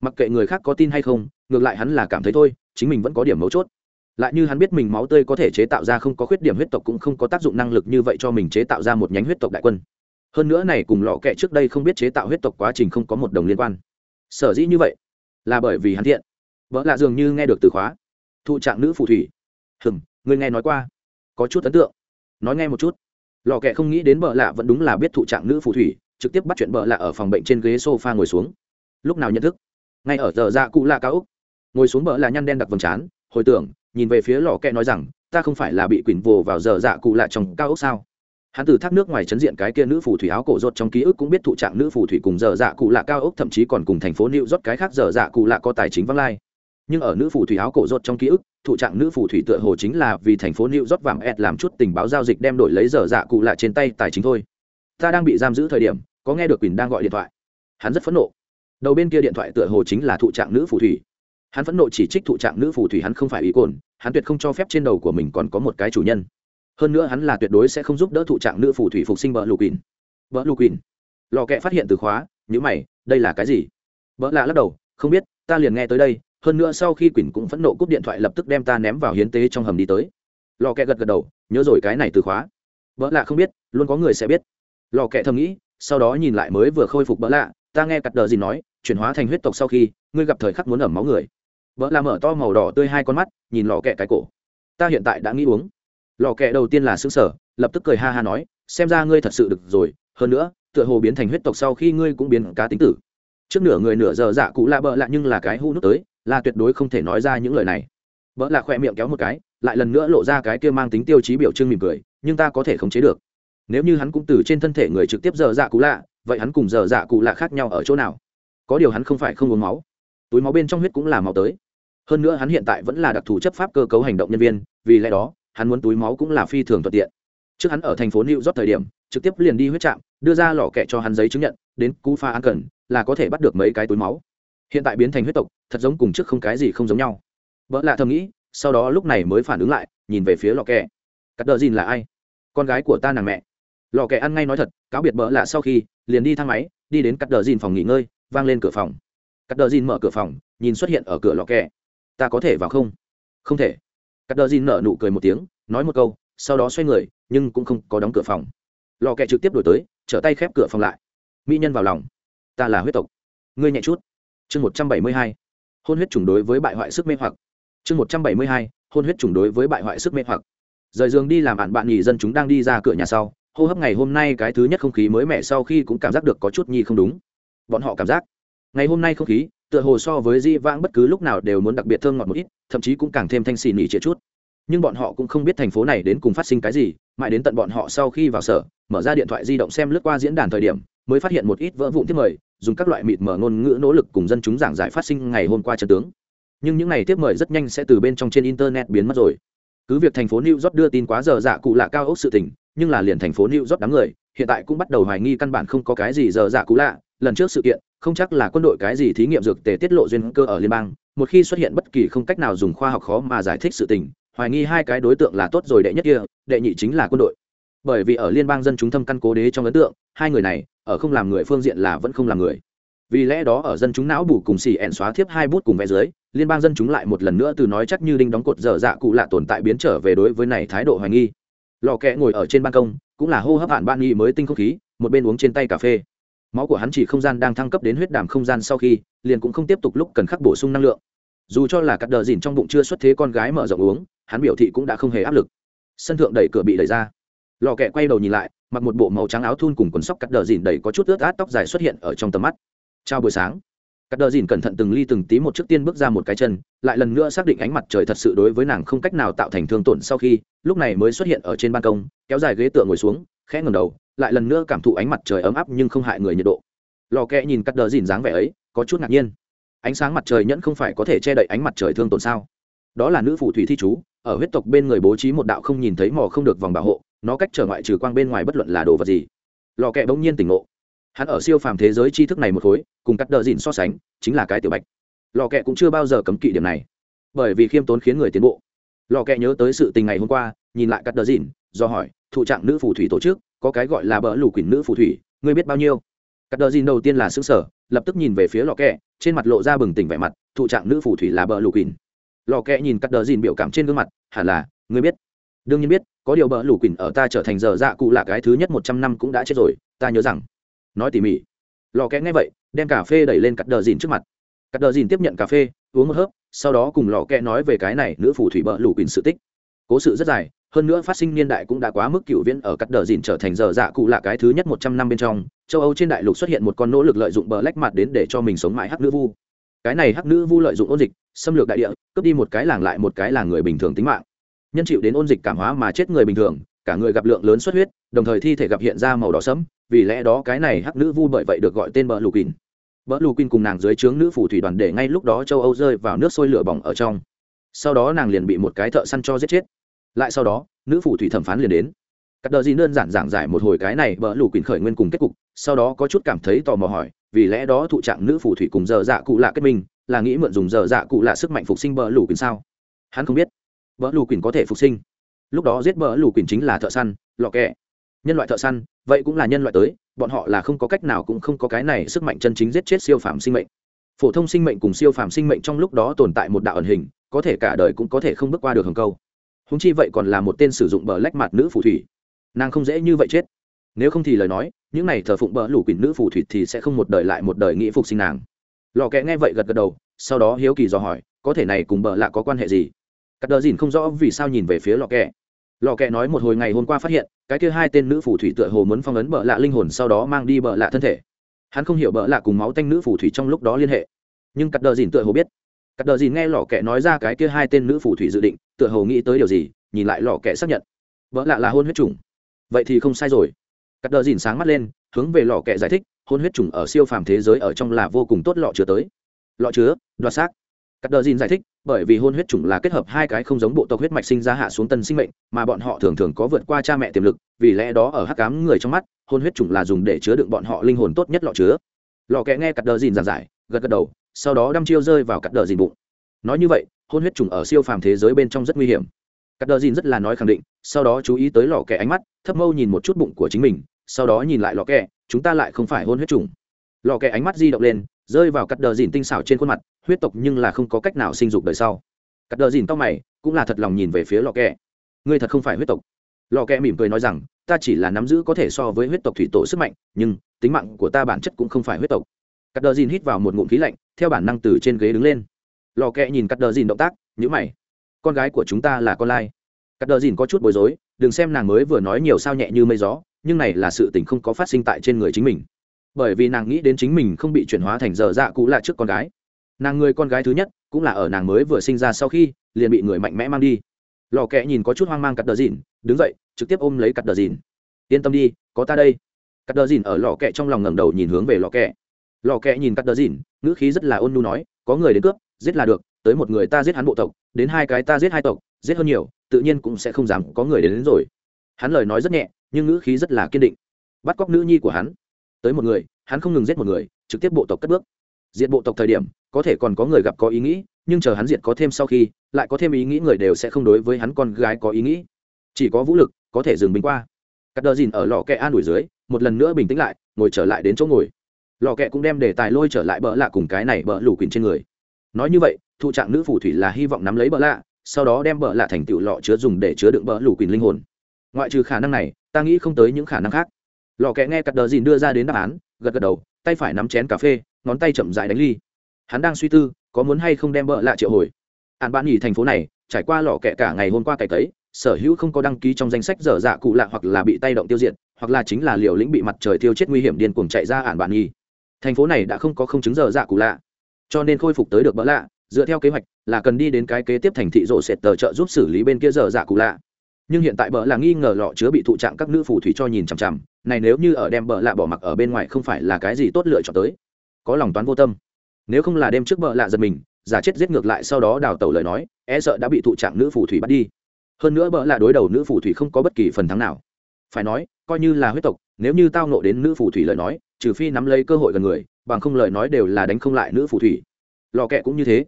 Mặc kệ người khác có tin hay không, ngược lại hắn là cảm thấy thôi, chính mình vẫn có điểm mấu chốt. Lại như hắn biết mình máu tươi có thể chế tạo ra không có khuyết điểm huyết tộc cũng không có tác dụng năng lực như vậy cho mình chế tạo ra một nhánh huyết tộc đại quân hơn nữa này cùng lọ kệ trước đây không biết chế tạo huyết tộc quá trình không có một đồng liên quan. Sở dĩ như vậy, là bởi vì hắn thiện. Vợ lạ dường như nghe được từ khóa. Thụ trạng nữ phù thủy. Hừm người nghe nói qua. Có chút ấn tượng. Nói nghe một chút. Lò kệ không nghĩ đến bợ lạ vẫn đúng là biết thụ trạng nữ phù thủy, trực tiếp bắt chuyện bợ lạ ở phòng bệnh trên ghế s o f a ngồi xuống. Lúc nào nhận thức? Ngay ở giờ ra cụ lạ cao úc. Ngồi xuống bợ lạ nhăn đen đặc vầng trán, hồi tưởng, nhìn về phía lò kẹ nói rằng, ta không phải là bị quỳnh vồ vào giờ dạ cụ lạ trong cao ốc sao? Hắn từ thác nước ngoài chấn diện cái kia nữ phù thủy áo cổ rột trong ký ức cũng biết thụ trạng nữ phù thủy cùng dở dạ cụ lạ cao ốc, thậm chí còn cùng thành phố nịu york cái khác dở dạ cụ lạ có tài chính văng lai. Nhưng ở nữ phù thủy áo cổ rột trong ký ức, thụ trạng nữ phù thủy tựa hồ chính là vì thành phố nịu york vàng ed làm chút tình báo giao dịch đem đổi lấy dở dạ cụ lạ trên tay tài chính thôi. Ta đang bị giam giữ thời điểm, có nghe được quỳnh đang gọi điện thoại. Hắn rất phẫn nộ. Đầu bên kia điện thoại tựa hồ chính là thụ trạng nữ phù thủy. Hắn phẫn nộ chỉ trích thụ trạng nữ phù thủy hắn không phải ý cồn, hắn tuyệt không cho phép trên đầu của mình còn có một cái chủ nhân hơn nữa hắn là tuyệt đối sẽ không giúp đỡ thụ trạng nữ phù thủy phục sinh bờ lù quỳn bờ lù quỳn lò kẹ phát hiện từ khóa nhữ mày, đây là cái gì? Bỡ lạ lắc đầu, không biết, ta liền nghe tới đây, hơn nữa sau khi quỳnh cũng phẫn nộ cúp điện thoại lập tức đem ta ném vào hiến tế trong hầm đi tới. Lò kẹ gật gật đầu, nhớ rồi cái này từ khóa. Vợ lạ không biết, luôn có người sẽ biết. Lò kẹ thầm nghĩ, sau đó nhìn lại mới vừa khôi phục vợ lạ, ta nghe cặt đờ gì nói, chuyển hóa thành huyết tộc sau khi, ngươi gặp thời khắc muốn ẩm máu người. Vợ lạ mở to màu đỏ tươi hai con mắt, nhìn lò kẹ cái cổ. Ta hiện tại đã nghĩ uống lò kẹ đầu tiên là xứng sở lập tức cười ha ha nói, xem ra ngươi thật sự được rồi, hơn nữa, tựa hồ biến thành huyết tộc sau khi ngươi cũng biến cá tính tử. Trước nửa người nửa giờ dạ cụ lạ bợ lạ nhưng là cái hũ nước tới, là tuyệt đối không thể nói ra những lời này. Vợ lạ khỏe miệng kéo một cái, lại lần nữa lộ ra cái kia mang tính tiêu chí biểu trưng mỉm cười, nhưng ta có thể khống chế được. Nếu như hắn cũng từ trên thân thể người trực tiếp giờ dạ cụ lạ, vậy hắn cùng giờ dạ cụ lạ khác nhau ở chỗ nào? Có điều hắn không phải không uống máu. Túi máu bên trong huyết cũng là máu tới. Hơn nữa hắn hiện tại vẫn là đặc thù chấp pháp cơ cấu hành động nhân viên, vì lẽ đó hắn muốn túi máu cũng là phi thường thuận tiện. Trước hắn ở thành phố new york thời điểm, trực tiếp liền đi huyết trạm, đưa ra lò kẹ cho hắn giấy chứng nhận, đến cú pha an cần, là có thể bắt được mấy cái túi máu. Hiện tại biến thành huyết tộc, thật giống cùng trước không cái gì không giống nhau. Vợ lạ thầm nghĩ, sau đó lúc này mới phản ứng lại, nhìn về phía lò kẹ. Cắt đờ dìn là ai? Con gái của ta nàng mẹ. Lò kẹ ăn ngay nói thật, cáo biệt vợ lạ sau khi, liền đi thang máy, đi đến cắt đờ dìn phòng nghỉ ngơi, vang lên cửa phòng. Cắt đờ dìn mở cửa phòng, nhìn xuất hiện ở cửa lò kẹ. Ta có thể vào không? Không thể cắt đờ dìn nở nụ cười một tiếng, nói một câu, sau đó xoay người, nhưng cũng không có đóng cửa phòng. Lò kẹ trực tiếp đổi tới, trở tay khép cửa phòng lại. Mỹ nhân vào lòng. Ta là huyết tộc. Ngươi nhẹ chút. Chương một trăm bảy mươi hai. Hôn huyết chủng đối với bại hoại sức mê hoặc. Chương một trăm bảy mươi hai. Hôn huyết chủng đối với bại hoại sức mê hoặc. Rời giường đi làm bạn bạn nghỉ dân chúng đang đi ra cửa nhà sau, hô hấp ngày hôm nay cái thứ nhất không khí mới mẻ sau khi cũng cảm giác được có chút nhi không đúng. Bọn họ cảm giác, ngày hôm nay không khí tựa hồ so với di vãng bất cứ lúc nào đều muốn đặc biệt thơm ngọt một ít, thậm chí cũng càng thêm thanh xì nỉ chĩa chút. Nhưng bọn họ cũng không biết thành phố này đến cùng phát sinh cái gì, mãi đến tận bọn họ sau khi vào sở, mở ra điện thoại di động xem lướt qua diễn đàn thời điểm, mới phát hiện một ít vỡ vụn tiếp mời, dùng các loại mịt mở ngôn ngữ nỗ lực cùng dân chúng giảng giải phát sinh ngày hôm qua trận tướng. Nhưng những ngày tiếp mời rất nhanh sẽ từ bên trong trên internet biến mất rồi. Cứ việc thành phố new york đưa tin quá giờ dạ cụ lạ cao ốc sự tình, nhưng là liền thành phố new york đám người, hiện tại cũng bắt đầu hoài nghi căn bản không có cái gì giờ dạ cụ lạ. Lần trước sự kiện không chắc là quân đội cái gì thí nghiệm dược tề tiết lộ duyên cơ ở liên bang, một khi xuất hiện bất kỳ không cách nào dùng khoa học khó mà giải thích sự tình, hoài nghi hai cái đối tượng là tốt rồi đệ nhất kia, đệ nhị chính là quân đội. Bởi vì ở liên bang dân chúng thâm căn cố đế trong ấn tượng, hai người này, ở không làm người phương diện là vẫn không làm người. Vì lẽ đó ở dân chúng não bù cùng xì ẹn xóa thiếp hai bút cùng vẽ dưới, liên bang dân chúng lại một lần nữa từ nói chắc như đinh đóng cột dở dạ cụ lạ tồn tại biến trở về đối với này thái độ hoài nghi. Lò kẽ ngồi ở trên ban công, cũng là hô hấp hạn ban nghi mới tinh không khí, một bên uống trên tay cà phê máu của hắn chỉ không gian đang thăng cấp đến huyết đàm không gian sau khi, liền cũng không tiếp tục lúc cần khắc bổ sung năng lượng. Dù cho là cắt đờ dìn trong bụng chưa xuất thế con gái mở rộng uống, hắn biểu thị cũng đã không hề áp lực. Sân thượng đẩy cửa bị đẩy ra. Lò kẹ quay đầu nhìn lại, mặc một bộ màu trắng áo thun cùng quần sóc cắt đờ dìn đầy có chút ướt át tóc dài xuất hiện ở trong tầm mắt. Chào buổi sáng. Cắt đờ dìn cẩn thận từng ly từng tí một trước tiên bước ra một cái chân, lại lần nữa xác định ánh mặt trời thật sự đối với nàng không cách nào tạo thành thương tổn sau khi, lúc này mới xuất hiện ở trên ban công, kéo dài ghế tựa ngồi xuống khẽ ngầm đầu, lại lần nữa cảm thụ ánh mặt trời ấm áp nhưng không hại người nhiệt độ. Lò kẹ nhìn cắt đờ dìn dáng vẻ ấy, có chút ngạc nhiên. Ánh sáng mặt trời nhẫn không phải có thể che đậy ánh mặt trời thương tổn sao? Đó là nữ phù thủy thi chú, ở huyết tộc bên người bố trí một đạo không nhìn thấy mò không được vòng bảo hộ, nó cách trở ngoại trừ quang bên ngoài bất luận là đồ vật gì. Lò kẹ bỗng nhiên tỉnh ngộ. Hắn ở siêu phàm thế giới tri thức này một khối, cùng cắt đờ dìn so sánh, chính là cái tiểu bạch. Lò kẹ cũng chưa bao giờ cấm kỵ điểm này. Bởi vì khiêm tốn khiến người tiến bộ. Lò kẹ nhớ tới sự tình ngày hôm qua, nhìn lại cắt đờ dìn do hỏi, thụ trạng nữ phù thủy tổ chức, có cái gọi là bỡ lù quỳnh nữ phù thủy, ngươi biết bao nhiêu? Cắt đờ dìn đầu tiên là xứng sở lập tức nhìn về phía lò kẹ, trên mặt lộ ra bừng tỉnh vẻ mặt, thụ trạng nữ phù thủy là bỡ lù quỳnh. Lò kẹ nhìn cắt đờ dìn biểu cảm trên gương mặt, hẳn là, ngươi biết. Đương nhiên biết, có điều bỡ lù quỳnh ở ta trở thành giờ dạ cụ là cái thứ nhất một trăm năm cũng đã chết rồi, ta nhớ rằng. Nói tỉ mỉ. Lò kẽ nghe vậy, đem cà phê đẩy lên cắt đờ dìn trước mặt. Cắt đờ dìn tiếp nhận cà phê, uống một hớp, sau đó cùng lò kẽ nói về cái này nữ phù thủy bỡ lù quỳnh sự tích. Cố sự rất dài hơn nữa phát sinh niên đại cũng đã quá mức cựu viễn ở cắt đờ dìn trở thành giờ dạ cụ là cái thứ nhất một trăm năm bên trong, châu âu trên đại lục xuất hiện một con nỗ lực lợi dụng bờ lách mặt đến để cho mình sống mãi hắc nữ vu. Cái này hắc nữ vu lợi dụng ôn dịch, xâm lược đại địa, cướp đi một cái làng lại một cái làng người bình thường tính mạng. Nhân chịu đến ôn dịch cảm hóa mà chết người bình thường, cả người gặp lượng lớn xuất huyết, đồng thời thi thể gặp hiện ra màu đỏ sẫm, vì lẽ đó cái này hắc nữ vu bởi vậy được gọi tên bờ lù quỳnh. Bờ lù quỳnh cùng nàng dưới trướng nữ phủ thủy đoàn để ngay lúc đó châu âu rơi vào nước sôi lửa bỏng ở trong. Sau đó nàng liền bị một cái thợ săn cho giết chết lại sau đó, nữ phủ thủy thẩm phán liền đến. Cắt đờ gì đơn giản giảng giải một hồi cái này bờ lù quỳnh khởi nguyên cùng kết cục, sau đó có chút cảm thấy tò mò hỏi, vì lẽ đó thụ trạng nữ phủ thủy cùng dở dạ cụ lạ kết minh, là nghĩ mượn dùng dở dạ cụ lạ sức mạnh phục sinh bờ lù quỳnh sao? Hắn không biết. Bờ lù quỳnh có thể phục sinh. Lúc đó giết bờ lù quỳnh chính là thợ săn lọ kẹ nhân loại thợ săn, vậy cũng là nhân loại tới, bọn họ là không có cách nào cũng không có cái này sức mạnh chân chính giết chết siêu phàm sinh mệnh. Phổ thông sinh mệnh cùng siêu phàm sinh mệnh trong lúc đó tồn tại một đạo ẩn hình, có thể cả đời cũng có thể không bước qua được hầm câu húng chi vậy còn là một tên sử dụng bờ lách mặt nữ phù thủy. Nàng không dễ như vậy chết. Nếu không thì lời nói, những này thờ phụng bờ lủ quỷ nữ phù thủy thì sẽ không một đời lại một đời nghĩ phục sinh nàng. Lò kẹ nghe vậy gật gật đầu, sau đó hiếu kỳ dò hỏi, có thể này cùng bờ lạ có quan hệ gì? Cắt đờ dìn không rõ vì sao nhìn về phía lò kẹ. Lò kẹ nói một hồi ngày hôm qua phát hiện, cái kia hai tên nữ phù thủy tựa hồ muốn phong ấn bờ lạ linh hồn sau đó mang đi bờ lạ thân thể. Hắn không hiểu bờ lạ cùng máu tanh nữ phù thủy trong lúc đó liên hệ. Nhưng cắt đờ dìn tựa hồ biết cắt đờ dìn nghe lò kẹ nói ra cái kia hai tên nữ phù thủy dự định, tựa hồ nghĩ tới điều gì, nhìn lại lò kẹ xác nhận. Vợ lạ là hôn huyết trùng vậy thì không sai rồi. Cắt đờ dìn sáng mắt lên, hướng về lò kẹ giải thích, hôn huyết trùng ở siêu phàm thế giới ở trong là vô cùng tốt lọ chứa tới. Lọ chứa, đoạt xác. Cắt đờ dìn giải thích, bởi vì hôn huyết trùng là kết hợp hai cái không giống bộ tộc huyết mạch sinh ra hạ xuống tân sinh mệnh, mà bọn họ thường thường có vượt qua cha mẹ tiềm lực, vì lẽ đó ở hắc cám người trong mắt, hôn huyết trùng là dùng để chứa đựng bọn họ linh hồn tốt nhất lọ chứa. Lò kẹ nghe cắt đờ dìn giảng giải, gật gật đầu sau đó đăm chiêu rơi vào cắt đờ dìn bụng. Nói như vậy, hôn huyết trùng ở siêu phàm thế giới bên trong rất nguy hiểm. Cắt đờ dìn rất là nói khẳng định, sau đó chú ý tới lò kẹ ánh mắt, thấp mâu nhìn một chút bụng của chính mình, sau đó nhìn lại lò kẹ chúng ta lại không phải hôn huyết trùng. Lò kẹ ánh mắt di động lên, rơi vào cắt đờ dìn tinh xảo trên khuôn mặt, huyết tộc nhưng là không có cách nào sinh dục đời sau. Cắt đờ dìn tóc mày, cũng là thật lòng nhìn về phía lò kẹ ngươi thật không phải huyết tộc. Lò kẹ mỉm cười nói rằng, ta chỉ là nắm giữ có thể so với huyết tộc thủy tổ sức mạnh, nhưng, tính mạng của ta bản chất cũng không phải huyết tộc cắt đờ dìn hít vào một ngụm khí lạnh, theo bản năng từ trên ghế đứng lên. Lò kẹ nhìn cắt đờ dìn động tác nhữ mày. Con gái của chúng ta là con lai. Cắt đờ dìn có chút bối rối, đừng xem nàng mới vừa nói nhiều sao nhẹ như mây gió, nhưng này là sự tình không có phát sinh tại trên người chính mình. Bởi vì nàng nghĩ đến chính mình không bị chuyển hóa thành giờ dạ cũ là trước con gái. Nàng người con gái thứ nhất, cũng là ở nàng mới vừa sinh ra sau khi, liền bị người mạnh mẽ mang đi. Lò kẹ nhìn có chút hoang mang cắt đờ dìn đứng dậy, trực tiếp ôm lấy cắt đờ dìn yên tâm đi, có ta đây. Cắt đờ dìn ở lò kẹ trong lòng ngẩng đầu nhìn hướng về lò kẹ lò kẹ nhìn cắt đờ dìn ngữ khí rất là ôn nu nói có người đến cướp giết là được tới một người ta giết hắn bộ tộc đến hai cái ta giết hai tộc giết hơn nhiều tự nhiên cũng sẽ không dám có người đến, đến rồi. Hắn lời nói rất nhẹ nhưng ngữ khí rất là kiên định. Bắt cóc nữ nhi của hắn. Tới một người hắn không ngừng giết một người trực tiếp bộ tộc cất bước. Diện bộ tộc thời điểm có thể còn có người gặp có ý nghĩ nhưng chờ hắn diệt có thêm sau khi lại có thêm ý nghĩ người đều sẽ không đối với hắn con gái có ý nghĩ. Chỉ có vũ lực có thể dừng bình qua. Cắt đờ dìn ở lò kẹ an ủi dưới một lần nữa bình tĩnh lại ngồi trở lại đến chỗ ngồi lò kẹ cũng đem đề tài lôi trở lại bỡ lạ cùng cái này bỡ lù quỳnh trên người. Nói như vậy, thụ trạng nữ phù thủy là hy vọng nắm lấy bỡ lạ, sau đó đem bỡ lạ thành tựu lọ chứa dùng để chứa đựng bỡ lù quỳnh linh hồn. Ngoại trừ khả năng này, ta nghĩ không tới những khả năng khác. Lò kẹ nghe cắt đờ dìn đưa ra đến đáp án, gật gật đầu, tay phải nắm chén cà phê, ngón tay chậm dại đánh ly. Hắn đang suy tư, có muốn hay không đem bỡ lạ triệu hồi. Hạn bạn nghỉ thành phố này, trải qua lò kẹ cả ngày hôm qua cày cấy, sở hữu không có đăng ký trong danh sách dở dạ cụ lạ hoặc là bị tay động tiêu diệt, hoặc là chính là liều lĩnh bị mặt trời tiêu chết nguy hiểm điên cuồng chạy ra ản bạn nghỉ thành phố này đã không có không chứng dở dạ cụ lạ. Cho nên khôi phục tới được bỡ lạ, dựa theo kế hoạch, là cần đi đến cái kế tiếp thành thị rộ sệt tờ trợ giúp xử lý bên kia dở dạ cụ lạ. Nhưng hiện tại bỡ là nghi ngờ lọ chứa bị thụ trạng các nữ phù thủy cho nhìn chằm chằm, này nếu như ở đem bỡ lạ bỏ mặc ở bên ngoài không phải là cái gì tốt lựa chọn tới. Có lòng toán vô tâm. Nếu không là đêm trước bỡ lạ giật mình, giả chết giết ngược lại sau đó đào tẩu lời nói e sợ đã bị thụ trạng nữ phù thủy bắt đi. Hơn nữa bỡ lạ đối đầu nữ phù thủy không có bất kỳ phần thắng nào phải nói, coi như là huyết tộc, nếu như tao nộ đến nữ phù thủy lời nói, trừ phi nắm lấy cơ hội gần người, bằng không lời nói đều là đánh không lại nữ phù thủy. Lò kẹ cũng như thế.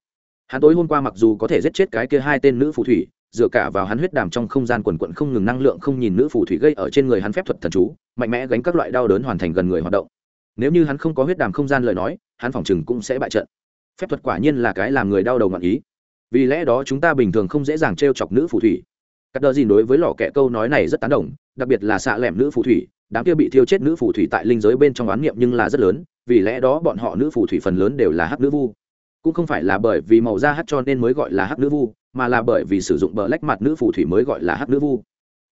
Hắn tối hôm qua mặc dù có thể giết chết cái kia hai tên nữ phù thủy, dựa cả vào hắn huyết đàm trong không gian quần quận không ngừng năng lượng không nhìn nữ phù thủy gây ở trên người hắn phép thuật thần chú, mạnh mẽ gánh các loại đau đớn hoàn thành gần người hoạt động. Nếu như hắn không có huyết đàm không gian lời nói, hắn phòng chừng cũng sẽ bại trận. Phép thuật quả nhiên là cái làm người đau đầu ngọn ý. Vì lẽ đó chúng ta bình thường không dễ dàng t r e o chọc nữ phù thủy cắt đờ dìn đối với lò kẹ câu nói này rất tán đồng, đặc biệt là xạ lẻm nữ phù thủy, đám kia bị thiêu chết nữ phù thủy tại linh giới bên trong oán niệm nhưng là rất lớn, vì lẽ đó bọn họ nữ phù thủy phần lớn đều là hắc nữ vu. Cũng không phải là bởi vì màu da hắc cho nên mới gọi là hắc nữ vu, mà là bởi vì sử dụng bờ lách mặt nữ phù thủy mới gọi là hắc nữ vu.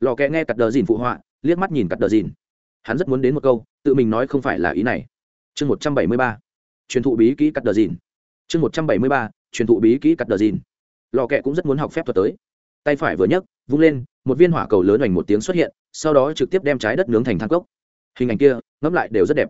Lò kẹ nghe cắt đờ dìn phụ họa, liếc mắt nhìn cắt đờ dìn hắn rất muốn đến một câu, tự mình nói không phải là ý này. Chương một trăm bảy mươi ba. Truyền thụ bí kỹ cắt đờ dìn chương một trăm bảy mươi ba, truyền thụ bí kỹ cắt đờ dìn lò kẹ cũng rất muốn học phép thuật tới. Tay phải vừa nhấc vung lên, một viên hỏa cầu lớn hoành một tiếng xuất hiện, sau đó trực tiếp đem trái đất nướng thành thang cốc. Hình ảnh kia, ngẫm lại đều rất đẹp.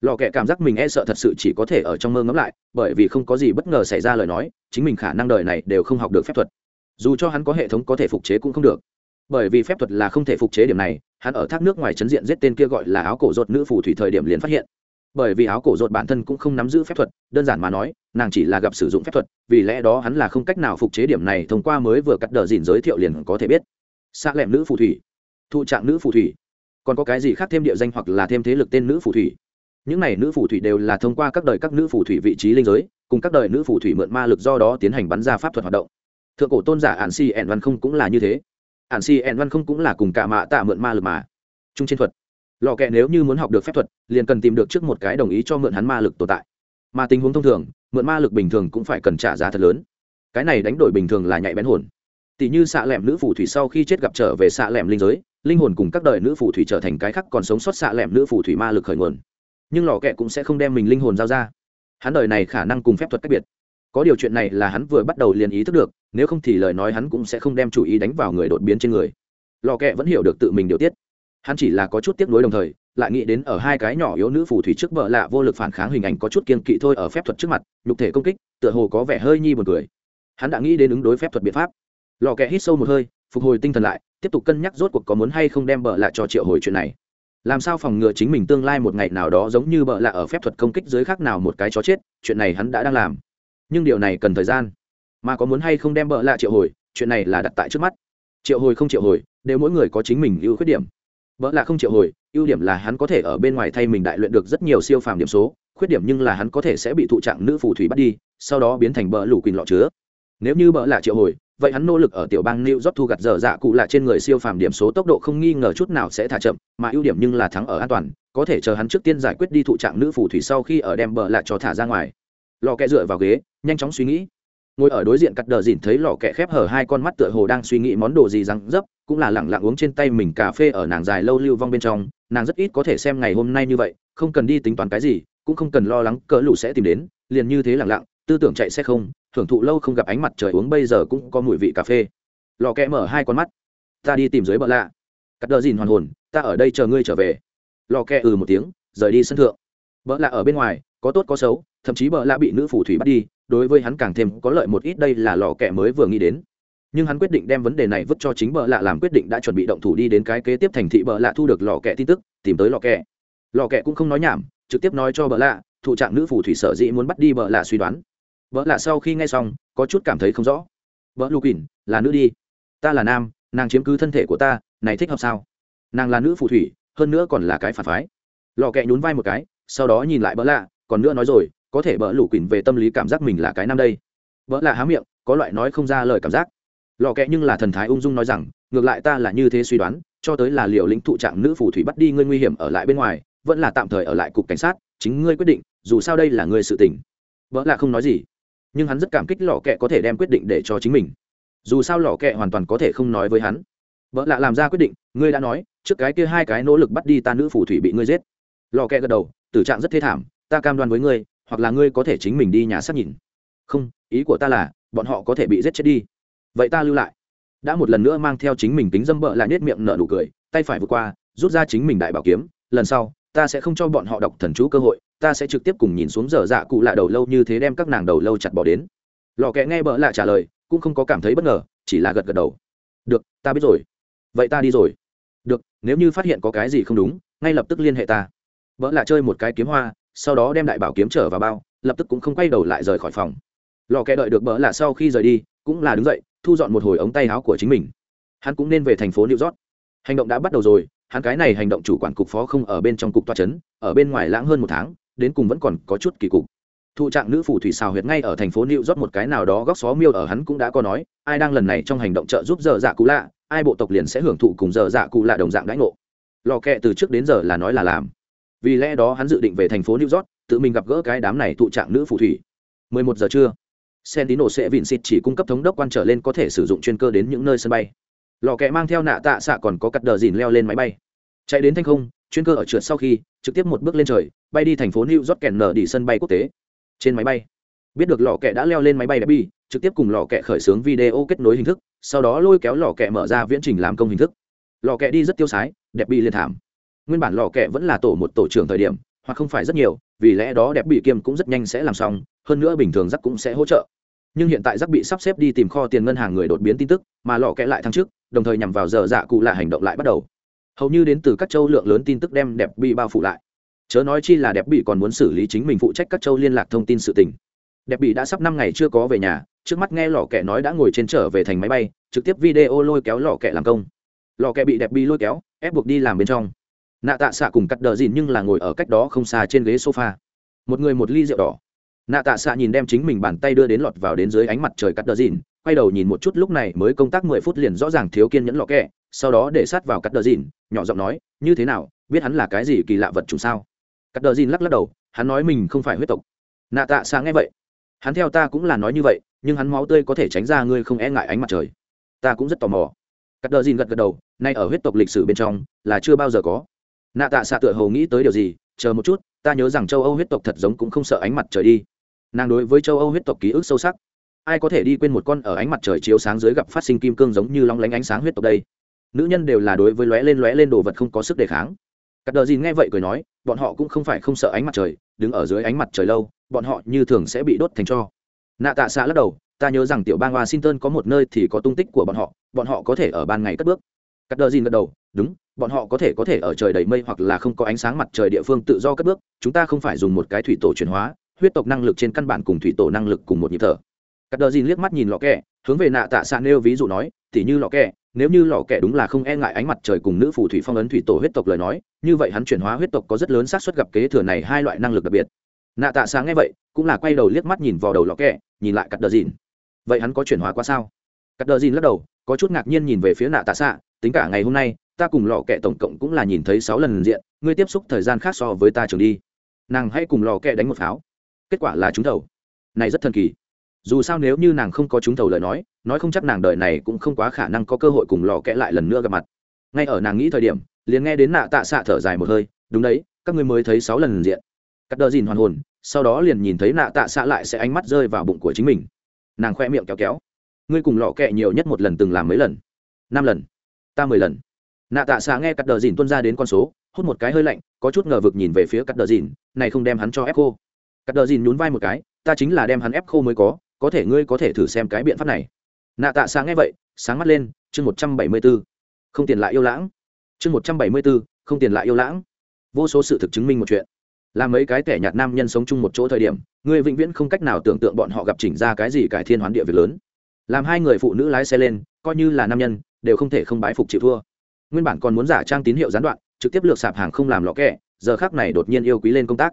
Lò kẹ cảm giác mình e sợ thật sự chỉ có thể ở trong mơ ngẫm lại, bởi vì không có gì bất ngờ xảy ra lời nói, chính mình khả năng đời này đều không học được phép thuật. Dù cho hắn có hệ thống có thể phục chế cũng không được. Bởi vì phép thuật là không thể phục chế điểm này, hắn ở thác nước ngoài chấn diện giết tên kia gọi là áo cổ rột nữ phù thủy thời điểm liền phát hiện. Bởi vì áo cổ rột bản thân cũng không nắm giữ phép thuật, đơn giản mà nói nàng chỉ là gặp sử dụng phép thuật, vì lẽ đó hắn là không cách nào phục chế điểm này thông qua mới vừa cắt đờ dìn giới thiệu liền có thể biết. Xa lẹm nữ phù thủy. Thụ trạng nữ phù thủy. Còn có cái gì khác thêm địa danh hoặc là thêm thế lực tên nữ phù thủy? Những này nữ phù thủy đều là thông qua các đời các nữ phù thủy vị trí linh giới, cùng các đời nữ phù thủy mượn ma lực do đó tiến hành bắn ra pháp thuật hoạt động. Thượng cổ tôn giả ạn si ẻn văn không cũng là như thế. Ạn si ẻn văn không cũng là cùng cả mạ tạ mượn ma lực mà. Trung trên thuật. Lò kẹ nếu như muốn học được phép thuật, liền cần tìm được trước một cái đồng ý cho mượn hắn ma lực tồn tại mà tình huống thông thường, mượn ma lực bình thường cũng phải cần trả giá thật lớn. Cái này đánh đổi bình thường là nhạy bén hồn. Tỷ như xạ lẻm nữ phù thủy sau khi chết gặp trở về xạ lẻm linh giới, linh hồn cùng các đời nữ phù thủy trở thành cái khác còn sống sót xạ lẻm nữ phù thủy ma lực khởi nguồn. Nhưng lò kẹ cũng sẽ không đem mình linh hồn giao ra. Hắn đời này khả năng cùng phép thuật cách biệt. Có điều chuyện này là hắn vừa bắt đầu liền ý thức được, nếu không thì lời nói hắn cũng sẽ không đem chủ ý đánh vào người đột biến trên người. Lò kẹ vẫn hiểu được tự mình điều tiết hắn chỉ là có chút tiếc nuối đồng thời, lại nghĩ đến ở hai cái nhỏ yếu nữ phù thủy trước vợ lạ vô lực phản kháng hình ảnh có chút kiên kỵ thôi ở phép thuật trước mặt, nhục thể công kích, tựa hồ có vẻ hơi nhi buồn cười. Hắn đã nghĩ đến ứng đối phép thuật biện pháp. Lò kẹ hít sâu một hơi, phục hồi tinh thần lại, tiếp tục cân nhắc rốt cuộc có muốn hay không đem bợ lạ cho triệu hồi chuyện này. Làm sao phòng ngừa chính mình tương lai một ngày nào đó giống như bợ lạ ở phép thuật công kích dưới khác nào một cái chó chết, chuyện này hắn đã đang làm. Nhưng điều này cần thời gian. Mà có muốn hay không đem bợ lạ triệu hồi, chuyện này là đặt tại trước mắt. Triệu hồi không triệu hồi, đều mỗi người có chính mình ưu khuyết điểm vợ là không triệu hồi ưu điểm là hắn có thể ở bên ngoài thay mình đại luyện được rất nhiều siêu phàm điểm số khuyết điểm nhưng là hắn có thể sẽ bị thụ trạng nữ phù thủy bắt đi sau đó biến thành bờ lũ quỳnh lọ chứa nếu như bợ là triệu hồi vậy hắn nỗ lực ở tiểu bang New York thu gặt dở dạ cụ là trên người siêu phàm điểm số tốc độ không nghi ngờ chút nào sẽ thả chậm, mà ưu điểm nhưng là thắng ở an toàn, có thể chờ hắn trước tiên giải quyết đi thụ trạng nữ phù thủy sau khi ở đem bờ lại cho thả ra ngoài. Lò kẹ dựa vào ghế, nhanh chóng suy nghĩ. Ngồi ở đối diện cắt đờ dỉn thấy lò kẹ khép hở hai con mắt tựa hồ đang suy nghĩ món đồ gì răng dấp, cũng là lẳng lặng uống trên tay mình cà phê ở nàng dài lâu lưu vong bên trong, nàng rất ít có thể xem ngày hôm nay như vậy, không cần đi tính toán cái gì, cũng không cần lo lắng cỡ lũ sẽ tìm đến, liền như thế lẳng lặng, tư tưởng chạy sẽ không, thưởng thụ lâu không gặp ánh mặt trời uống bây giờ cũng có mùi vị cà phê. Lò kẽ mở hai con mắt. Ta đi tìm dưới bờ lạ. Cắt đờ dìn hoàn hồn ta ở đây chờ ngươi trở về. Lò kẽ ừ một tiếng rời đi sân thượng. Bợ lạ ở bên ngoài có tốt có xấu thậm chí bợ lạ bị nữ phù thủy bắt đi đối với hắn càng thêm có lợi một ít đây là lò kẽ mới vừa nghĩ đến nhưng hắn quyết định đem vấn đề này vứt cho chính bờ lạ làm quyết định đã chuẩn bị động thủ đi đến cái kế tiếp thành thị bờ lạ thu được lò kẹ tin tức, tìm tới lò kẹ. Lò kẹ cũng không nói nhảm, trực tiếp nói cho bờ lạ, thủ trạng nữ phù thủy sở dĩ muốn bắt đi bờ lạ suy đoán. Bợ lạ sau khi nghe xong, có chút cảm thấy không rõ. Bợ lu ỉn là nữ đi. Ta là nam, nàng chiếm cứ thân thể của ta, này thích hợp sao? Nàng là nữ phù thủy, hơn nữa còn là cái phản phái. Lò kẹ nhún vai một cái, sau đó nhìn lại bỡ lạ, còn nữa nói rồi, có thể bỡ lũ quỳnh về tâm lý cảm giác mình là cái nam đây. Bỡ lạ há miệng, có loại nói không ra lời cảm giác lò kẹ nhưng là thần thái ung dung nói rằng, ngược lại ta là như thế suy đoán, cho tới là liệu lĩnh thụ trạng nữ phù thủy bắt đi ngươi nguy hiểm ở lại bên ngoài, vẫn là tạm thời ở lại cục cảnh sát, chính ngươi quyết định, dù sao đây là ngươi sự tình. Vợ lạ không nói gì, nhưng hắn rất cảm kích lò kẹ có thể đem quyết định để cho chính mình. Dù sao lò kẹ hoàn toàn có thể không nói với hắn. Vợ lạ làm ra quyết định, ngươi đã nói, trước cái kia hai cái nỗ lực bắt đi ta nữ phù thủy bị ngươi giết. Lò kẹ gật đầu, tử trạng rất thê thảm, ta cam đoan với ngươi, hoặc là ngươi có thể chính mình đi nhà xác nhìn. Không, ý của ta là, bọn họ có thể bị giết chết đi vậy ta lưu lại. Đã một lần nữa mang theo chính mình tính dâm bợ lại nết miệng nở nụ cười, tay phải vượt qua, rút ra chính mình đại bảo kiếm, lần sau, ta sẽ không cho bọn họ đọc thần chú cơ hội, ta sẽ trực tiếp cùng nhìn xuống dở dạ cụ lạ đầu lâu như thế đem các nàng đầu lâu chặt bỏ đến. Lò kẹ nghe bỡ lạ trả lời, cũng không có cảm thấy bất ngờ, chỉ là gật gật đầu. Được, ta biết rồi. Vậy ta đi rồi. Được, nếu như phát hiện có cái gì không đúng, ngay lập tức liên hệ ta. Vợ lạ chơi một cái kiếm hoa, sau đó đem đại bảo kiếm trở vào bao, lập tức cũng không quay đầu lại rời khỏi phòng. Lò kẹ đợi được bỡ lạ sau khi rời đi, cũng là đứng dậy thu dọn một hồi ống tay áo của chính mình. Hắn cũng nên về thành phố new york. Hành động đã bắt đầu rồi, hắn cái này hành động chủ quản cục phó không ở bên trong cục toa trấn ở bên ngoài lãng hơn một tháng, đến cùng vẫn còn có chút kỳ cục. Thụ trạng nữ phù thủy xào huyệt ngay ở thành phố new york một cái nào đó góc xó miêu ở hắn cũng đã có nói, ai đang lần này trong hành động trợ giúp giờ dạ cụ lạ, ai bộ tộc liền sẽ hưởng thụ cùng giờ dạ cụ lạ đồng dạng đãi ngộ. Lò kẹ từ trước đến giờ là nói là làm. Vì lẽ đó hắn dự định về thành phố new york, tự mình gặp gỡ cái đám này thụ trạng nữ phù thủy. 11 giờ trưa Sentino sẽ vịn xịt chỉ cung cấp thống đốc quan trở lên có thể sử dụng chuyên cơ đến những nơi sân bay. Lò kẹ mang theo nạ tạ xạ còn có cắt đờ dìn leo lên máy bay. Chạy đến thanh không, chuyên cơ ở trượt sau khi trực tiếp một bước lên trời bay đi thành phố new york kèn nở đi sân bay quốc tế trên máy bay biết được lò kẹ đã leo lên máy bay đẹp bi trực tiếp cùng lò kẹ khởi xướng video kết nối hình thức sau đó lôi kéo lò kẹ mở ra viễn trình làm công hình thức lò kẹ đi rất tiêu sái đẹp bi liền thảm nguyên bản lò kẹ vẫn là tổ một tổ trưởng thời điểm hoặc không phải rất nhiều vì lẽ đó đẹp bị kiêm cũng rất nhanh sẽ làm xong hơn nữa bình thường rắc cũng sẽ hỗ trợ. Nhưng hiện tại rắc bị sắp xếp đi tìm kho tiền ngân hàng người đột biến tin tức, mà lò kẽ lại tháng trước đồng thời nhằm vào giờ dạ cụ là hành động lại bắt đầu. Hầu như đến từ các châu lượng lớn tin tức đem đẹp bị bao phủ lại. Chớ nói chi là đẹp bị còn muốn xử lý chính mình phụ trách các châu liên lạc thông tin sự tình. Đẹp bị đã sắp năm ngày chưa có về nhà, trước mắt nghe lò kẹ nói đã ngồi trên trở về thành máy bay, trực tiếp video lôi kéo lò kẹ làm công. Lò kẹ bị đẹp bị lôi kéo, ép buộc đi làm bên trong. Nạ tạ xạ cùng cắt đờ dìn nhưng là ngồi ở cách đó không xa trên ghế sofa. Một người một ly rượu đỏ nạ tạ xạ nhìn đem chính mình bàn tay đưa đến lọt vào đến dưới ánh mặt trời cắt đờ dìn, quay đầu nhìn một chút lúc này mới công tác mười phút liền rõ ràng thiếu kiên nhẫn lọ kẹ, sau đó để sát vào cắt đờ dìn, nhỏ giọng nói, như thế nào, biết hắn là cái gì kỳ lạ vật chủ sao? Cắt đờ dìn lắc lắc đầu, hắn nói mình không phải huyết tộc. Nạ tạ xạ nghe vậy, hắn theo ta cũng là nói như vậy, nhưng hắn máu tươi có thể tránh ra ngươi không e ngại ánh mặt trời. Ta cũng rất tò mò. Cắt đờ dìn gật gật đầu, nay ở huyết tộc lịch sử bên trong, là chưa bao giờ có. Nạ tạ xạ tựa hầu nghĩ tới điều gì, chờ một chút, ta nhớ rằng châu âu huyết tộc thật giống cũng không sợ ánh mặt trời đi nàng đối với châu âu huyết tộc ký ức sâu sắc. Ai có thể đi quên một con ở ánh mặt trời chiếu sáng dưới gặp phát sinh kim cương giống như long lánh ánh sáng huyết tộc đây? Nữ nhân đều là đối với lóe lên lóe lên đồ vật không có sức đề kháng. Cắt đờ dìn nghe vậy cười nói, bọn họ cũng không phải không sợ ánh mặt trời, đứng ở dưới ánh mặt trời lâu, bọn họ như thường sẽ bị đốt thành cho. Nạ tạ xạ lắc đầu, ta nhớ rằng tiểu bang washington có một nơi thì có tung tích của bọn họ bọn họ có thể ở ban ngày cất bước. Cắt đờ dìn gật đầu, đúng, bọn họ có thể có thể ở trời đầy mây hoặc là không có ánh sáng mặt trời địa phương tự do cất bước, chúng ta không phải dùng một cái thủy tổ chuyển hóa huyết tộc năng lực trên căn bản cùng thủy tổ năng lực cùng một nhịp thở. Cắt đờ dìn liếc mắt nhìn lò kẹ, hướng về nạ tạ xạ nêu ví dụ nói, tỉ như lò kẹ, nếu như lò kẹ đúng là không e ngại ánh mặt trời cùng nữ phù thủy phong ấn thủy tổ huyết tộc lời nói, như vậy hắn chuyển hóa huyết tộc có rất lớn xác suất gặp kế thừa này hai loại năng lực đặc biệt. Nạ tạ xạ nghe vậy, cũng là quay đầu liếc mắt nhìn vào đầu lò kẹ, nhìn lại cắt đờ dìn. Vậy hắn có chuyển hóa qua sao? Cắt đờ dìn lắc đầu, có chút ngạc nhiên nhìn về phía nạ tạ xạ, tính cả ngày hôm nay, ta cùng lò kẹ tổng cộng cũng là nhìn thấy sáu lần diện, ngươi tiếp xúc thời gian khác so với ta trường đi. Nàng hãy cùng lò kẹ đánh một pháo kết quả là trúng thầu. Này rất thần kỳ. Dù sao nếu như nàng không có trúng thầu lời nói nói không chắc nàng đời này cũng không quá khả năng có cơ hội cùng lò kẽ lại lần nữa gặp mặt. Ngay ở nàng nghĩ thời điểm, liền nghe đến nạ tạ xạ thở dài một hơi, đúng đấy, các ngươi mới thấy sáu lần diện. Cắt đờ dìn hoàn hồn, sau đó liền nhìn thấy nạ tạ xạ lại sẽ ánh mắt rơi vào bụng của chính mình. Nàng khoe miệng kéo kéo, ngươi cùng lò kẹ nhiều nhất một lần từng làm mấy lần? Năm lần. Ta mười lần. Nạ tạ xạ nghe cắt đờ dìn tuân ra đến con số, hút một cái hơi lạnh, có chút ngờ vực nhìn về phía cắt đờ dìn, này không đem hắn cho ép khô cắt đờ dìn nhún vai một cái, ta chính là đem hắn ép khô mới có có thể ngươi có thể thử xem cái biện pháp này. Nạ tạ sáng nghe vậy, sáng mắt lên, chương một trăm bảy mươi b ố không tiền lại yêu lãng. Chương một trăm bảy mươi b ố không tiền lại yêu lãng. Vô số sự thực chứng minh một chuyện. Là mấy cái kẻ nhạt nam nhân sống chung một chỗ thời điểm người vĩnh viễn không cách nào tưởng tượng bọn họ gặp chỉnh ra cái gì cải thiên hoán địa việc lớn. Làm hai người phụ nữ lái xe lên, coi như là nam nhân, đều không thể không bái phục chịu thua. Nguyên bản còn muốn giả trang tín hiệu gián đoạn, trực tiếp lược sạp hàng không làm lọ kẹ, giờ khác này đột nhiên yêu quý lên công tác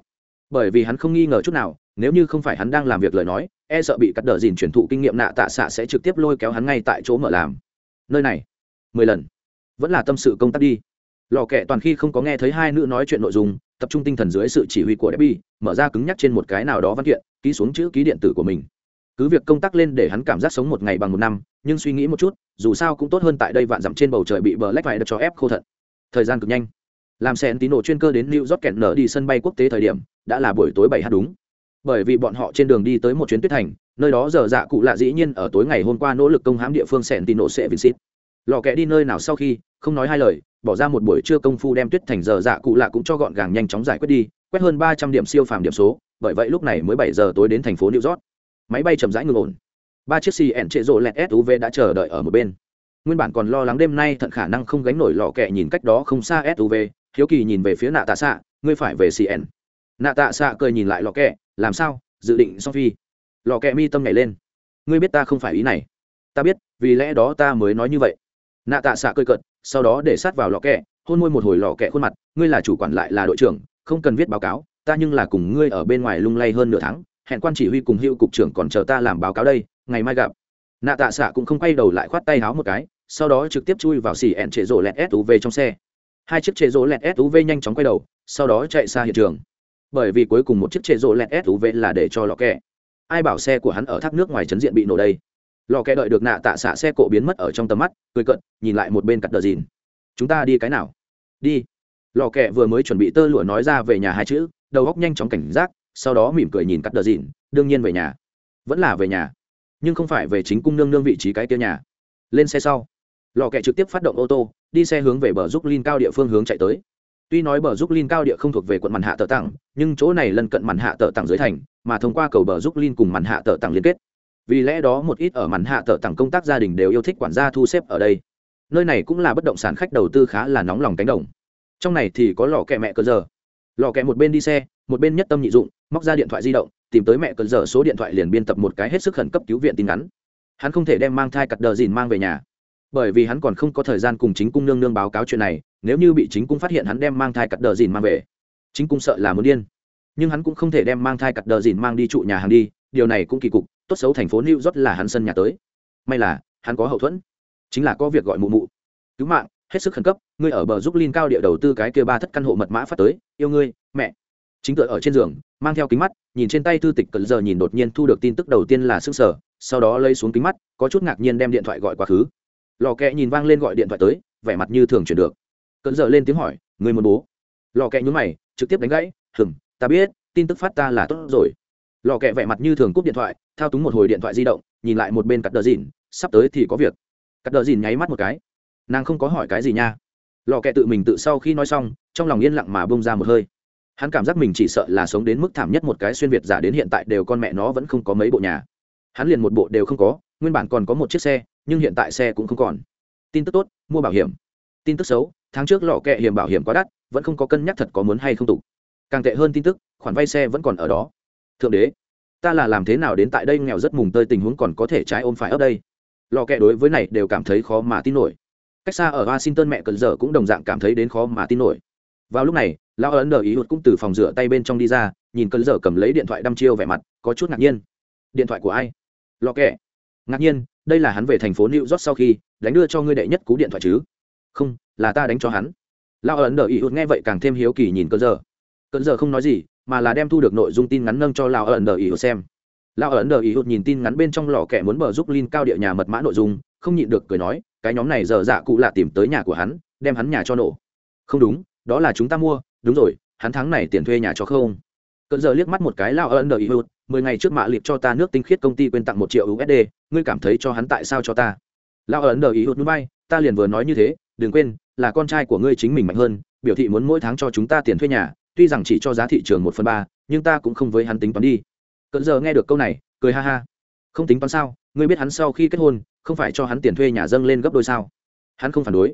bởi vì hắn không nghi ngờ chút nào, nếu như không phải hắn đang làm việc lời nói e sợ bị cắt đờ dìn chuyển thụ kinh nghiệm nạ tạ xạ sẽ trực tiếp lôi kéo hắn ngay tại chỗ mở làm. Nơi này, mười lần. Vẫn là tâm sự công tác đi. Lò kẹ toàn khi không có nghe thấy hai nữ nói chuyện nội dung, tập trung tinh thần dưới sự chỉ huy của debbie, mở ra cứng nhắc trên một cái nào đó văn kiện, ký xuống chữ ký điện tử của mình. Cứ việc công tác lên để hắn cảm giác sống một ngày bằng một năm, nhưng suy nghĩ một chút, dù sao cũng tốt hơn tại đây vạn dặm trên bầu trời bị bờ lách vải được cho ép khô thận thời gian cực nhanh. Làm sen tín nổ chuyên cơ đến new york kẹn nở đi sân bay quốc tế thời điểm đã là buổi tối bảy h đúng. Bởi vì bọn họ trên đường đi tới một chuyến tuyết thành, nơi đó giờ dạ cụ lạ dĩ nhiên ở tối ngày hôm qua nỗ lực công hãm địa phương sẹn tì nổ sẽ vincit. Lò kẽ đi nơi nào sau khi, không nói hai lời, bỏ ra một buổi trưa công phu đem tuyết thành giờ dạ cụ lạ cũng cho gọn gàng nhanh chóng giải quyết đi, quét hơn ba trăm điểm siêu phàm điểm số, bởi vậy lúc này mới bảy giờ tối đến thành phố new york. Máy bay chậm rãi ngừng ổn. Ba chiếc cn trệ rộ lẹt suv đã chờ đợi ở một bên. Nguyên bản còn lo lắng đêm nay thận khả năng không gánh nổi lò kẹ nhìn cách đó không xa suv hiếu kỳ nhìn về phía nạ tạ xạ, ngươi phải về cn nạ tạ xạ cười nhìn lại lò kẹ, làm sao? Dự định xong phi. Lò kẹ mi tâm nhảy lên. Ngươi biết ta không phải ý này. Ta biết, vì lẽ đó ta mới nói như vậy. Nạ tạ xạ cười cợt, sau đó để sát vào lò kẹ, hôn môi một hồi lò kẹ khuôn mặt. Ngươi là chủ quản lại là đội trưởng, không cần viết báo cáo, ta nhưng là cùng ngươi ở bên ngoài lung lay hơn nửa tháng, hẹn quan chỉ huy cùng hữu cục trưởng còn chờ ta làm báo cáo đây, ngày mai gặp. Nạ tạ xạ cũng không quay đầu lại khoát tay háo một cái, sau đó trực tiếp chui vào xỉ ẹn trệ rỗ lẹt suv trong xe. Hai chiếc trệ rỗ lẹt suv nhanh chóng quay đầu, sau đó chạy xa hiện trường bởi vì cuối cùng một chiếc chế rổ lẹt suv là để cho lò kẹ. Ai bảo xe của hắn ở thác nước ngoài trấn diện bị nổ đây? Lò kẹ đợi được nạ tạ xạ xe cộ biến mất ở trong tầm mắt, cười cận nhìn lại một bên cắt đờ dìn. Chúng ta đi cái nào? Đi. Lò kẹ vừa mới chuẩn bị tơ lụa nói ra về nhà hai chữ, đầu góc nhanh chóng cảnh giác, sau đó mỉm cười nhìn cắt đờ dìn, đương nhiên về nhà. Vẫn là về nhà. Nhưng không phải về chính cung nương nương vị trí cái kia nhà. Lên xe sau. Lò kẹ trực tiếp phát động ô tô, đi xe hướng về bờ giúp linh cao địa phương hướng chạy tới tuy nói bờ giúp linh cao địa không thuộc về quận màn hạ tờ tặng nhưng chỗ này lân cận màn hạ tờ tặng dưới thành, mà thông qua cầu bờ giúp linh cùng màn hạ tờ tặng liên kết. Vì lẽ đó một ít ở màn hạ tờ tặng công tác gia đình đều yêu thích quản gia thu xếp ở đây. Nơi này cũng là bất động sản khách đầu tư khá là nóng lòng cánh đồng. Trong này thì có lò kẹ mẹ cơ giờ. Lò kẹ một bên đi xe, một bên nhất tâm nhị dụng, móc ra điện thoại di động, tìm tới mẹ cờ giờ số điện thoại liền biên tập một cái hết sức khẩn cấp cứu viện tin ngắn. Hắn không thể đem mang thai cặt đờ dìn mang về nhà bởi vì hắn còn không có thời gian cùng chính cung nương nương báo cáo chuyện này, nếu như bị chính cung phát hiện hắn đem mang thai cặt đờ dìn mang về, chính cung sợ là muốn điên. Nhưng hắn cũng không thể đem mang thai cặt đờ dìn mang đi trụ nhà hàng đi, điều này cũng kỳ cục, tốt xấu thành phố new york là hắn sân nhà tới. May là, hắn có hậu thuẫn. Chính là có việc gọi mụ mụ. Cứu mạng, hết sức khẩn cấp, ngươi ở bờ giúp linh cao địa đầu tư cái kia ba thất căn hộ mật mã phát tới, yêu ngươi, mẹ. Chính tựa ở trên giường, mang theo kính mắt, nhìn trên tay thư tịch cần giờ nhìn đột nhiên thu được tin tức đầu tiên là sức sở sau đó lấy xuống kính mắt, có chút ngạc nhiên đem điện thoại gọi quá khứ lò kẹ nhìn vang lên gọi điện thoại tới, vẻ mặt như thường chuyển được. Cận giờ lên tiếng hỏi, người muốn bố? Lò kẹ nhún mày, trực tiếp đánh gãy hừng ta biết, tin tức phát ta là tốt rồi. Lò kẹ vẻ mặt như thường cúp điện thoại, thao túng một hồi điện thoại di động, nhìn lại một bên cắt đờ dìn, sắp tới thì có việc. Cắt đờ dìn nháy mắt một cái. Nàng không có hỏi cái gì nha. Lò kẹ tự mình tự sau khi nói xong, trong lòng yên lặng mà bông ra một hơi. Hắn cảm giác mình chỉ sợ là sống đến mức thảm nhất một cái xuyên việt giả đến hiện tại đều con mẹ nó vẫn không có mấy bộ nhà. Hắn liền một bộ đều không có, nguyên bản còn có một chiếc xe nhưng hiện tại xe cũng không còn. Tin tức tốt, mua bảo hiểm. Tin tức xấu, tháng trước lọ kẹ hiểm bảo hiểm quá đắt, vẫn không có cân nhắc thật có muốn hay không tục càng tệ hơn tin tức, khoản vay xe vẫn còn ở đó. Thượng đế, ta là làm thế nào đến tại đây nghèo rất mùng tơi tình huống còn có thể trái ôm phải ấp đây? Lò kẹ đối với này đều cảm thấy khó mà tin nổi. Cách xa ở washington mẹ cần giờ cũng đồng dạng cảm thấy đến khó mà tin nổi. Vào lúc này, lão ấn đờ ý hụt cũng từ phòng rửa tay bên trong đi ra, nhìn cần giờ cầm lấy điện thoại đăm chiêu vẻ mặt, có chút ngạc nhiên. Điện thoại của ai? Lò kẹ. Ngạc nhiên đây là hắn về thành phố new york sau khi đánh đưa cho ngươi đệ nhất cú điện thoại chứ? Không, là ta đánh cho hắn. Lão ấn đờ ý hụt nghe vậy càng thêm hiếu kỳ nhìn cơn giờ cơn giờ không nói gì, mà là đem thu được nội dung tin ngắn nâng cho lão ấn đờ ý hụt xem. Lão ấn đờ ý hụt nhìn tin ngắn bên trong lò kẻ muốn bờ giúp linh cao địa nhà mật mã nội dung, không nhịn được cười nói, cái nhóm này giờ dạ cụ là tìm tới nhà của hắn, đem hắn nhà cho nổ. Không đúng, đó là chúng ta mua, đúng rồi, hắn tháng này tiền thuê nhà cho không? Cơn giờ liếc mắt một cái lao ẩn đờ ý hụt mười ngày trước mạ liệt cho ta nước tinh khiết công ty quên tặng một triệu usd ngươi cảm thấy cho hắn tại sao cho ta? Lao ấn đờ ý hụt núi bay, ta liền vừa nói như thế, đừng quên, là con trai của ngươi chính mình mạnh hơn, biểu thị muốn mỗi tháng cho chúng ta tiền thuê nhà, tuy rằng chỉ cho giá thị trường một phần ba, nhưng ta cũng không với hắn tính toán đi. Cận giờ nghe được câu này, cười ha ha. Không tính toán sao, ngươi biết hắn sau khi kết hôn, không phải cho hắn tiền thuê nhà dâng lên gấp đôi sao? Hắn không phản đối.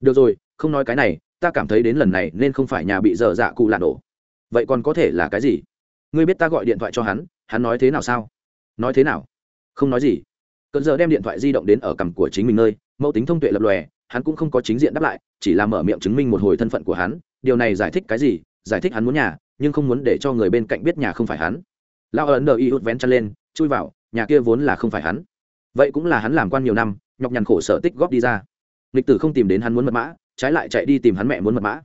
Được rồi, không nói cái này, ta cảm thấy đến lần này nên không phải nhà bị dở dạ cụ lạ nổ. Vậy còn có thể là cái gì? Ngươi biết ta gọi điện thoại cho hắn hắn nói thế nào sao? Nói thế nào? Không nói gì. Cận giờ đem điện thoại di động đến ở cằm của chính mình nơi, mẫu tính thông tuệ lập lòe, hắn cũng không có chính diện đáp lại, chỉ là mở miệng chứng minh một hồi thân phận của hắn, điều này giải thích cái gì? Giải thích hắn muốn nhà, nhưng không muốn để cho người bên cạnh biết nhà không phải hắn. Lao ấn đờ y hút vén chân lên, chui vào, nhà kia vốn là không phải hắn. Vậy cũng là hắn làm quan nhiều năm, nhọc nhằn khổ sở tích góp đi ra. Lịch tử không tìm đến hắn muốn mật mã, trái lại chạy đi tìm hắn mẹ muốn mật mã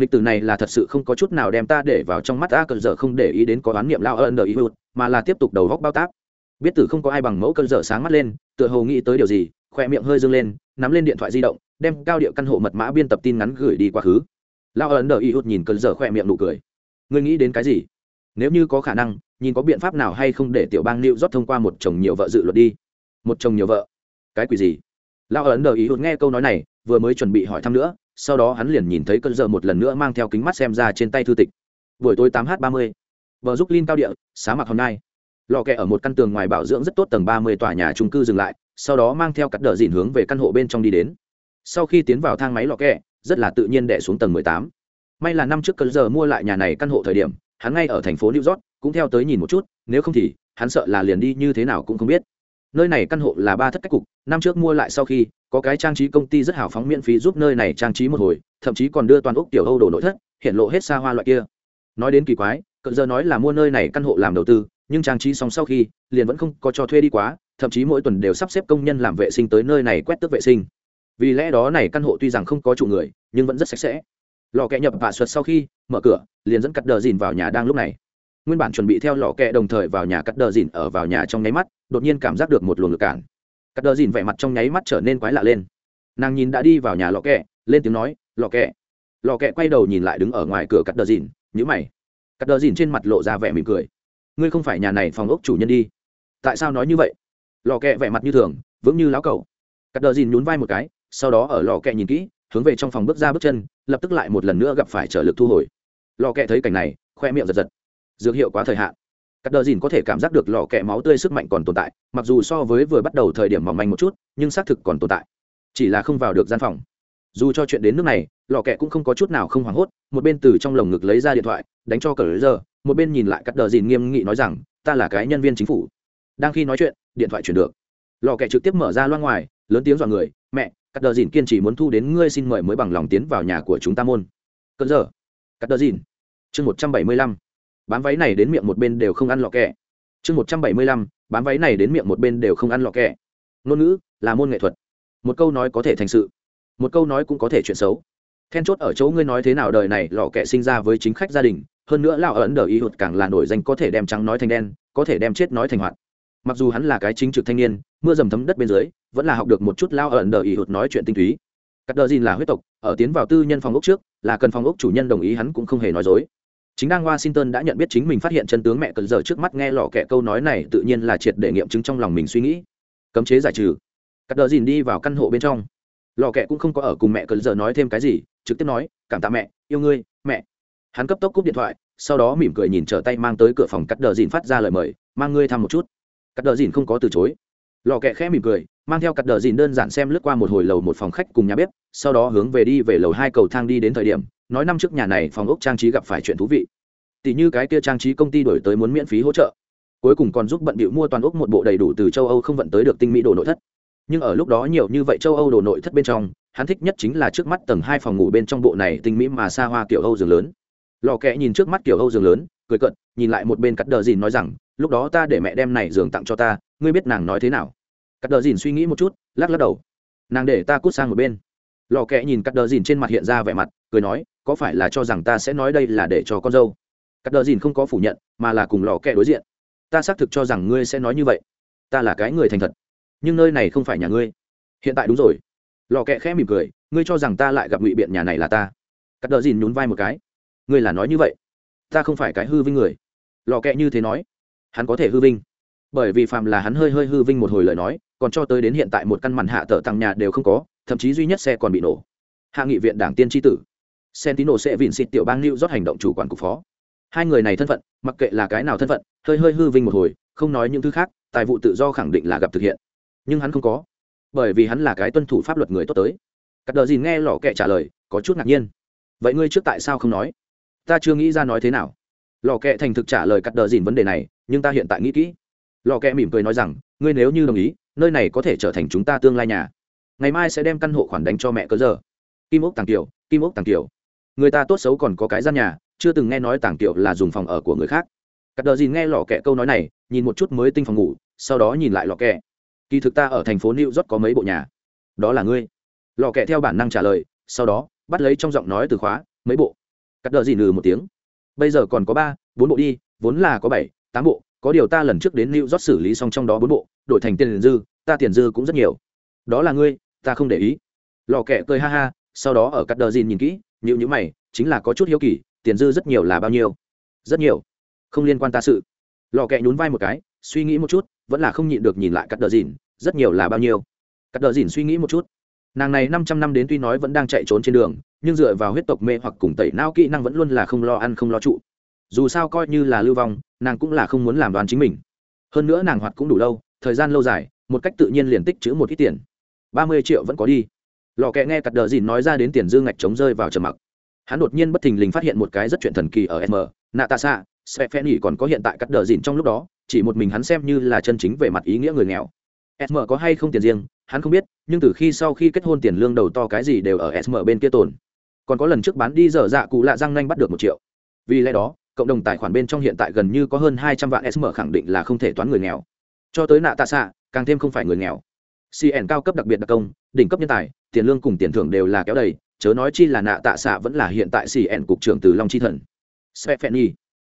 nghịch tử này là thật sự không có chút nào đem ta để vào trong mắt a cơn dở không để ý đến có oán niệm lao ân đờ ý hụt mà là tiếp tục đầu góc bao táp. Biết tử không có ai bằng mẫu cơn dở sáng mắt lên, tựa hồ nghĩ tới điều gì khoe miệng hơi dâng lên, nắm lên điện thoại di động, đem cao điệu căn hộ mật mã biên tập tin ngắn gửi đi quá khứ. Lao ân đờ ý hụt nhìn cơn dở khoe miệng nụ cười. Ngươi nghĩ đến cái gì? Nếu như có khả năng, nhìn có biện pháp nào hay không để tiểu bang lưu rót thông qua một chồng nhiều vợ dự luật đi? Một chồng nhiều vợ? Cái quỷ gì? Lao ấn đờ ý hụt nghe câu nói này, vừa mới chuẩn bị hỏi thăm nữa sau đó hắn liền nhìn thấy cơn giờ một lần nữa mang theo kính mắt xem ra trên tay thư tịch. Buổi tối tám h ba mươi vợ giúp linh cao địa, xá mặc hôm nay lò kẹ ở một căn tường ngoài bảo dưỡng rất tốt tầng ba mươi tòa nhà trung cư dừng lại, sau đó mang theo cắt đờ dìn hướng về căn hộ bên trong đi đến. Sau khi tiến vào thang máy lò kẹ, rất là tự nhiên đẻ xuống tầng mười tám. May là năm trước cơn giờ mua lại nhà này căn hộ thời điểm, hắn ngay ở thành phố new york, cũng theo tới nhìn một chút, nếu không thì, hắn sợ là liền đi như thế nào cũng không biết. Nơi này căn hộ là ba thất cách cục, năm trước mua lại sau khi có cái trang trí công ty rất hào phóng miễn phí giúp nơi này trang trí một hồi, thậm chí còn đưa toàn úc tiểu âu đồ nội thất, hiện lộ hết xa hoa loại kia. Nói đến kỳ quái cận giờ nói là mua nơi này căn hộ làm đầu tư, nhưng trang trí xong sau khi, liền vẫn không có cho thuê đi quá, thậm chí mỗi tuần đều sắp xếp công nhân làm vệ sinh tới nơi này quét tước vệ sinh. Vì lẽ đó này căn hộ tuy rằng không có chủ người, nhưng vẫn rất sạch sẽ. Lò kẹ nhập vạ xuất sau khi, mở cửa, liền dẫn cắt đờ dìn vào nhà đang lúc này. Nguyên bản chuẩn bị theo lò kẹ đồng thời vào nhà cắt đờ dìn ở vào nhà trong nháy mắt, đột nhiên cảm giác được một luồng lực cản cắt đờ dìn vẻ mặt trong nháy mắt trở nên quái lạ lên. Nàng nhìn đã đi vào nhà lò kẹ, lên tiếng nói, lò kẹ. Lò kẹ quay đầu nhìn lại đứng ở ngoài cửa cắt đờ dìn nhữ mày. Cắt đờ dìn trên mặt lộ ra vẻ mỉm cười. Ngươi không phải nhà này phòng ốc chủ nhân đi. Tại sao nói như vậy? Lò kẹ vẻ mặt như thường, vững như lão cầu cắt đờ dìn nhún vai một cái, sau đó ở lò kẹ nhìn kỹ, hướng về trong phòng bước ra bước chân, lập tức lại một lần nữa gặp phải trở lực thu hồi. Lò kẹ thấy cảnh này, khoe miệng giật giật. Dược hiệu quá thời hạn cắt đờ dìn có thể cảm giác được lò kẹ máu tươi sức mạnh còn tồn tại, mặc dù so với vừa bắt đầu thời điểm mỏng manh một chút, nhưng xác thực còn tồn tại. Chỉ là không vào được gian phòng. Dù cho chuyện đến nước này, lò kẹ cũng không có chút nào không hoảng hốt, một bên từ trong lồng ngực lấy ra điện thoại, đánh cho cờ lấy giờ một bên nhìn lại cắt đờ dìn nghiêm nghị nói rằng, ta là cái nhân viên chính phủ. Đang khi nói chuyện, điện thoại chuyển được. Lò kẹ trực tiếp mở ra loa ngoài, lớn tiếng dọa người, mẹ, cắt đờ dìn kiên trì muốn thu đến ngươi xin mời mới bằng lòng tiến vào nhà của chúng ta môn. Cờ giờ cắt đờ dìn. Chương một trăm bảy mươi lăm bán váy này đến miệng một bên đều không ăn lọ kẹ. Chương một trăm bảy mươi lăm, bán váy này đến miệng một bên đều không ăn lọ kẹ. Ngôn ngữ, là môn nghệ thuật. Một câu nói có thể thành sự. Một câu nói cũng có thể chuyện xấu. Then chốt ở chỗ ngươi nói thế nào đời này, lọ kẹ sinh ra với chính khách gia đình, hơn nữa lão ấn đờ y hụt càng là nổi danh có thể đem trắng nói thành đen, có thể đem chết nói thành hoạt. Mặc dù hắn là cái chính trực thanh niên, mưa dầm thấm đất bên dưới, vẫn là học được một chút lao ẩn đờ ý hụt nói chuyện tinh túy. Cắt đờ dìn là huyết tộc, ở tiến vào tư nhân phòng ốc trước, là cần phòng ốc chủ nhân đồng ý hắn cũng không hề nói dối chính đang washington đã nhận biết chính mình phát hiện chân tướng mẹ cần giờ trước mắt nghe lò kẻ câu nói này tự nhiên là triệt để nghiệm chứng trong lòng mình suy nghĩ. Cấm chế giải trừ. Cắt đờ dìn đi vào căn hộ bên trong. Lò kẹ cũng không có ở cùng mẹ cần giờ nói thêm cái gì, trực tiếp nói, cảm tạ mẹ, yêu ngươi, mẹ. Hắn cấp tốc cúp điện thoại, sau đó mỉm cười nhìn trở tay mang tới cửa phòng cắt đờ dìn phát ra lời mời, mang ngươi thăm một chút. Cắt đờ dìn không có từ chối. Lò kẹ khẽ mỉm cười, mang theo cắt đờ dìn đơn giản xem lướt qua một hồi lầu một phòng khách cùng nhà bếp, sau đó hướng về đi về lầu hai cầu thang đi đến thời điểm nói năm trước nhà này phòng ốc trang trí gặp phải chuyện thú vị. Tỷ như cái kia trang trí công ty đổi tới muốn miễn phí hỗ trợ. Cuối cùng còn giúp bận bịu mua toàn ốc một bộ đầy đủ từ châu âu không vận tới được tinh mỹ đồ nội thất. Nhưng ở lúc đó nhiều như vậy châu âu đồ nội thất bên trong, hắn thích nhất chính là trước mắt tầng hai phòng ngủ bên trong bộ này tinh mỹ mà xa hoa kiểu âu giường lớn. Lò kẽ nhìn trước mắt kiểu âu giường lớn, cười cận nhìn lại một bên cắt đờ dìn nói rằng, lúc đó ta để mẹ đem này giường tặng cho ta, ngươi biết nàng nói thế nào? Cắt đờ dìn suy nghĩ một chút, lắc lắc đầu. Nàng để ta cút sang một bên lò kẽ nhìn cắt đờ dìn trên mặt hiện ra vẻ mặt, cười nói, có phải là cho rằng ta sẽ nói đây là để cho con dâu? Cắt đờ dìn không có phủ nhận, mà là cùng lò kẽ đối diện. Ta xác thực cho rằng ngươi sẽ nói như vậy. Ta là cái người thành thật. Nhưng nơi này không phải nhà ngươi. Hiện tại đúng rồi. Lò kẹ khẽ mỉm cười, ngươi cho rằng ta lại gặp ngụy biện nhà này là ta? Cắt đờ dìn nhún vai một cái. Ngươi là nói như vậy? Ta không phải cái hư vinh người. Lò kẹ như thế nói. Hắn có thể hư vinh. Bởi vì phạm là hắn hơi hơi hư vinh một hồi lời nói còn cho tới đến hiện tại một căn màn hạ tờ tăng nhà đều không có, thậm chí duy nhất xe còn bị nổ. Hạ nghị viện đảng tiên tri tử. Sentino sẽ vịn xịt tiểu bang lưu rót hành động chủ quản cục phó. Hai người này thân phận, mặc kệ là cái nào thân phận, hơi hơi hư vinh một hồi, không nói những thứ khác, tài vụ tự do khẳng định là gặp thực hiện. Nhưng hắn không có, bởi vì hắn là cái tuân thủ pháp luật người tốt tới. Cắt đờ dìn nghe lò kệ trả lời, có chút ngạc nhiên. Vậy ngươi trước tại sao không nói? Ta chưa nghĩ ra nói thế nào. Lò kệ thành thực trả lời cắt đờ dìn vấn đề này, nhưng ta hiện tại nghĩ kỹ. Lò kệ mỉm cười nói rằng, ngươi nếu như đồng ý nơi này có thể trở thành chúng ta tương lai nhà. Ngày mai sẽ đem căn hộ khoản đánh cho mẹ cơ giờ. Kim ốc tàng kiều, kim ốc tàng kiều. Người ta tốt xấu còn có cái gian nhà, chưa từng nghe nói tàng kiều là dùng phòng ở của người khác. Cắt đờ dìn nghe lò kẹ câu nói này, nhìn một chút mới tinh phòng ngủ, sau đó nhìn lại lò kẹ. Kỳ thực ta ở thành phố new york có mấy bộ nhà. Đó là ngươi. Lò kẹ theo bản năng trả lời, sau đó, bắt lấy trong giọng nói từ khóa, mấy bộ. Cắt đờ dìn lừ một tiếng. Bây giờ còn có ba, bốn bộ đi, vốn là có bảy, tám bộ có điều ta lần trước đến lưu rót xử lý xong trong đó bốn bộ, đổi thành tiền dư, ta tiền dư cũng rất nhiều. Đó là ngươi, ta không để ý. Lò kẹ cười ha ha, sau đó ở cắt đờ dìn nhìn kỹ nhịu nhữ mày, chính là có chút hiếu kỳ, tiền dư rất nhiều là bao nhiêu? Rất nhiều. Không liên quan ta sự. Lò kẹ nhún vai một cái, suy nghĩ một chút, vẫn là không nhịn được nhìn lại cắt đờ dìn rất nhiều là bao nhiêu? Cắt đờ dìn suy nghĩ một chút. Nàng này năm trăm năm đến tuy nói vẫn đang chạy trốn trên đường, nhưng dựa vào huyết tộc mê hoặc cùng tẩy não kỹ năng vẫn luôn là không lo ăn không lo trụ dù sao coi như là lưu vong, nàng cũng là không muốn làm đoàn chính mình. Hơn nữa nàng hoạt cũng đủ lâu, thời gian lâu dài, một cách tự nhiên liền tích chữ một ít tiền. Ba mươi triệu vẫn có đi. Lò kẹ nghe cặt đờ dìn nói ra đến tiền dư ngạch chống rơi vào trầm mặc. Hắn đột nhiên bất thình lình phát hiện một cái rất chuyện thần kỳ ở sm natasa Stephen còn có hiện tại cắt đờ dìn trong lúc đó, chỉ một mình hắn xem như là chân chính về mặt ý nghĩa người nghèo. Sm có hay không tiền riêng, hắn không biết, nhưng từ khi sau khi kết hôn tiền lương đầu to cái gì đều ở sm bên kia tồn. Còn có lần trước bán đi dở dạ cụ lạ răng nanh bắt được một triệu. Vì lẽ đó cộng đồng tài khoản bên trong hiện tại gần như có hơn hai trăm vạn sm khẳng định là không thể toán người nghèo. Cho tới nạ tạ xạ, càng thêm không phải người nghèo. Cn cao cấp đặc biệt đặc công, đỉnh cấp nhân tài, tiền lương cùng tiền thưởng đều là kéo đầy, chớ nói chi là nạ tạ xạ vẫn là hiện tại cn cục trưởng từ long chi thần. Svefeni.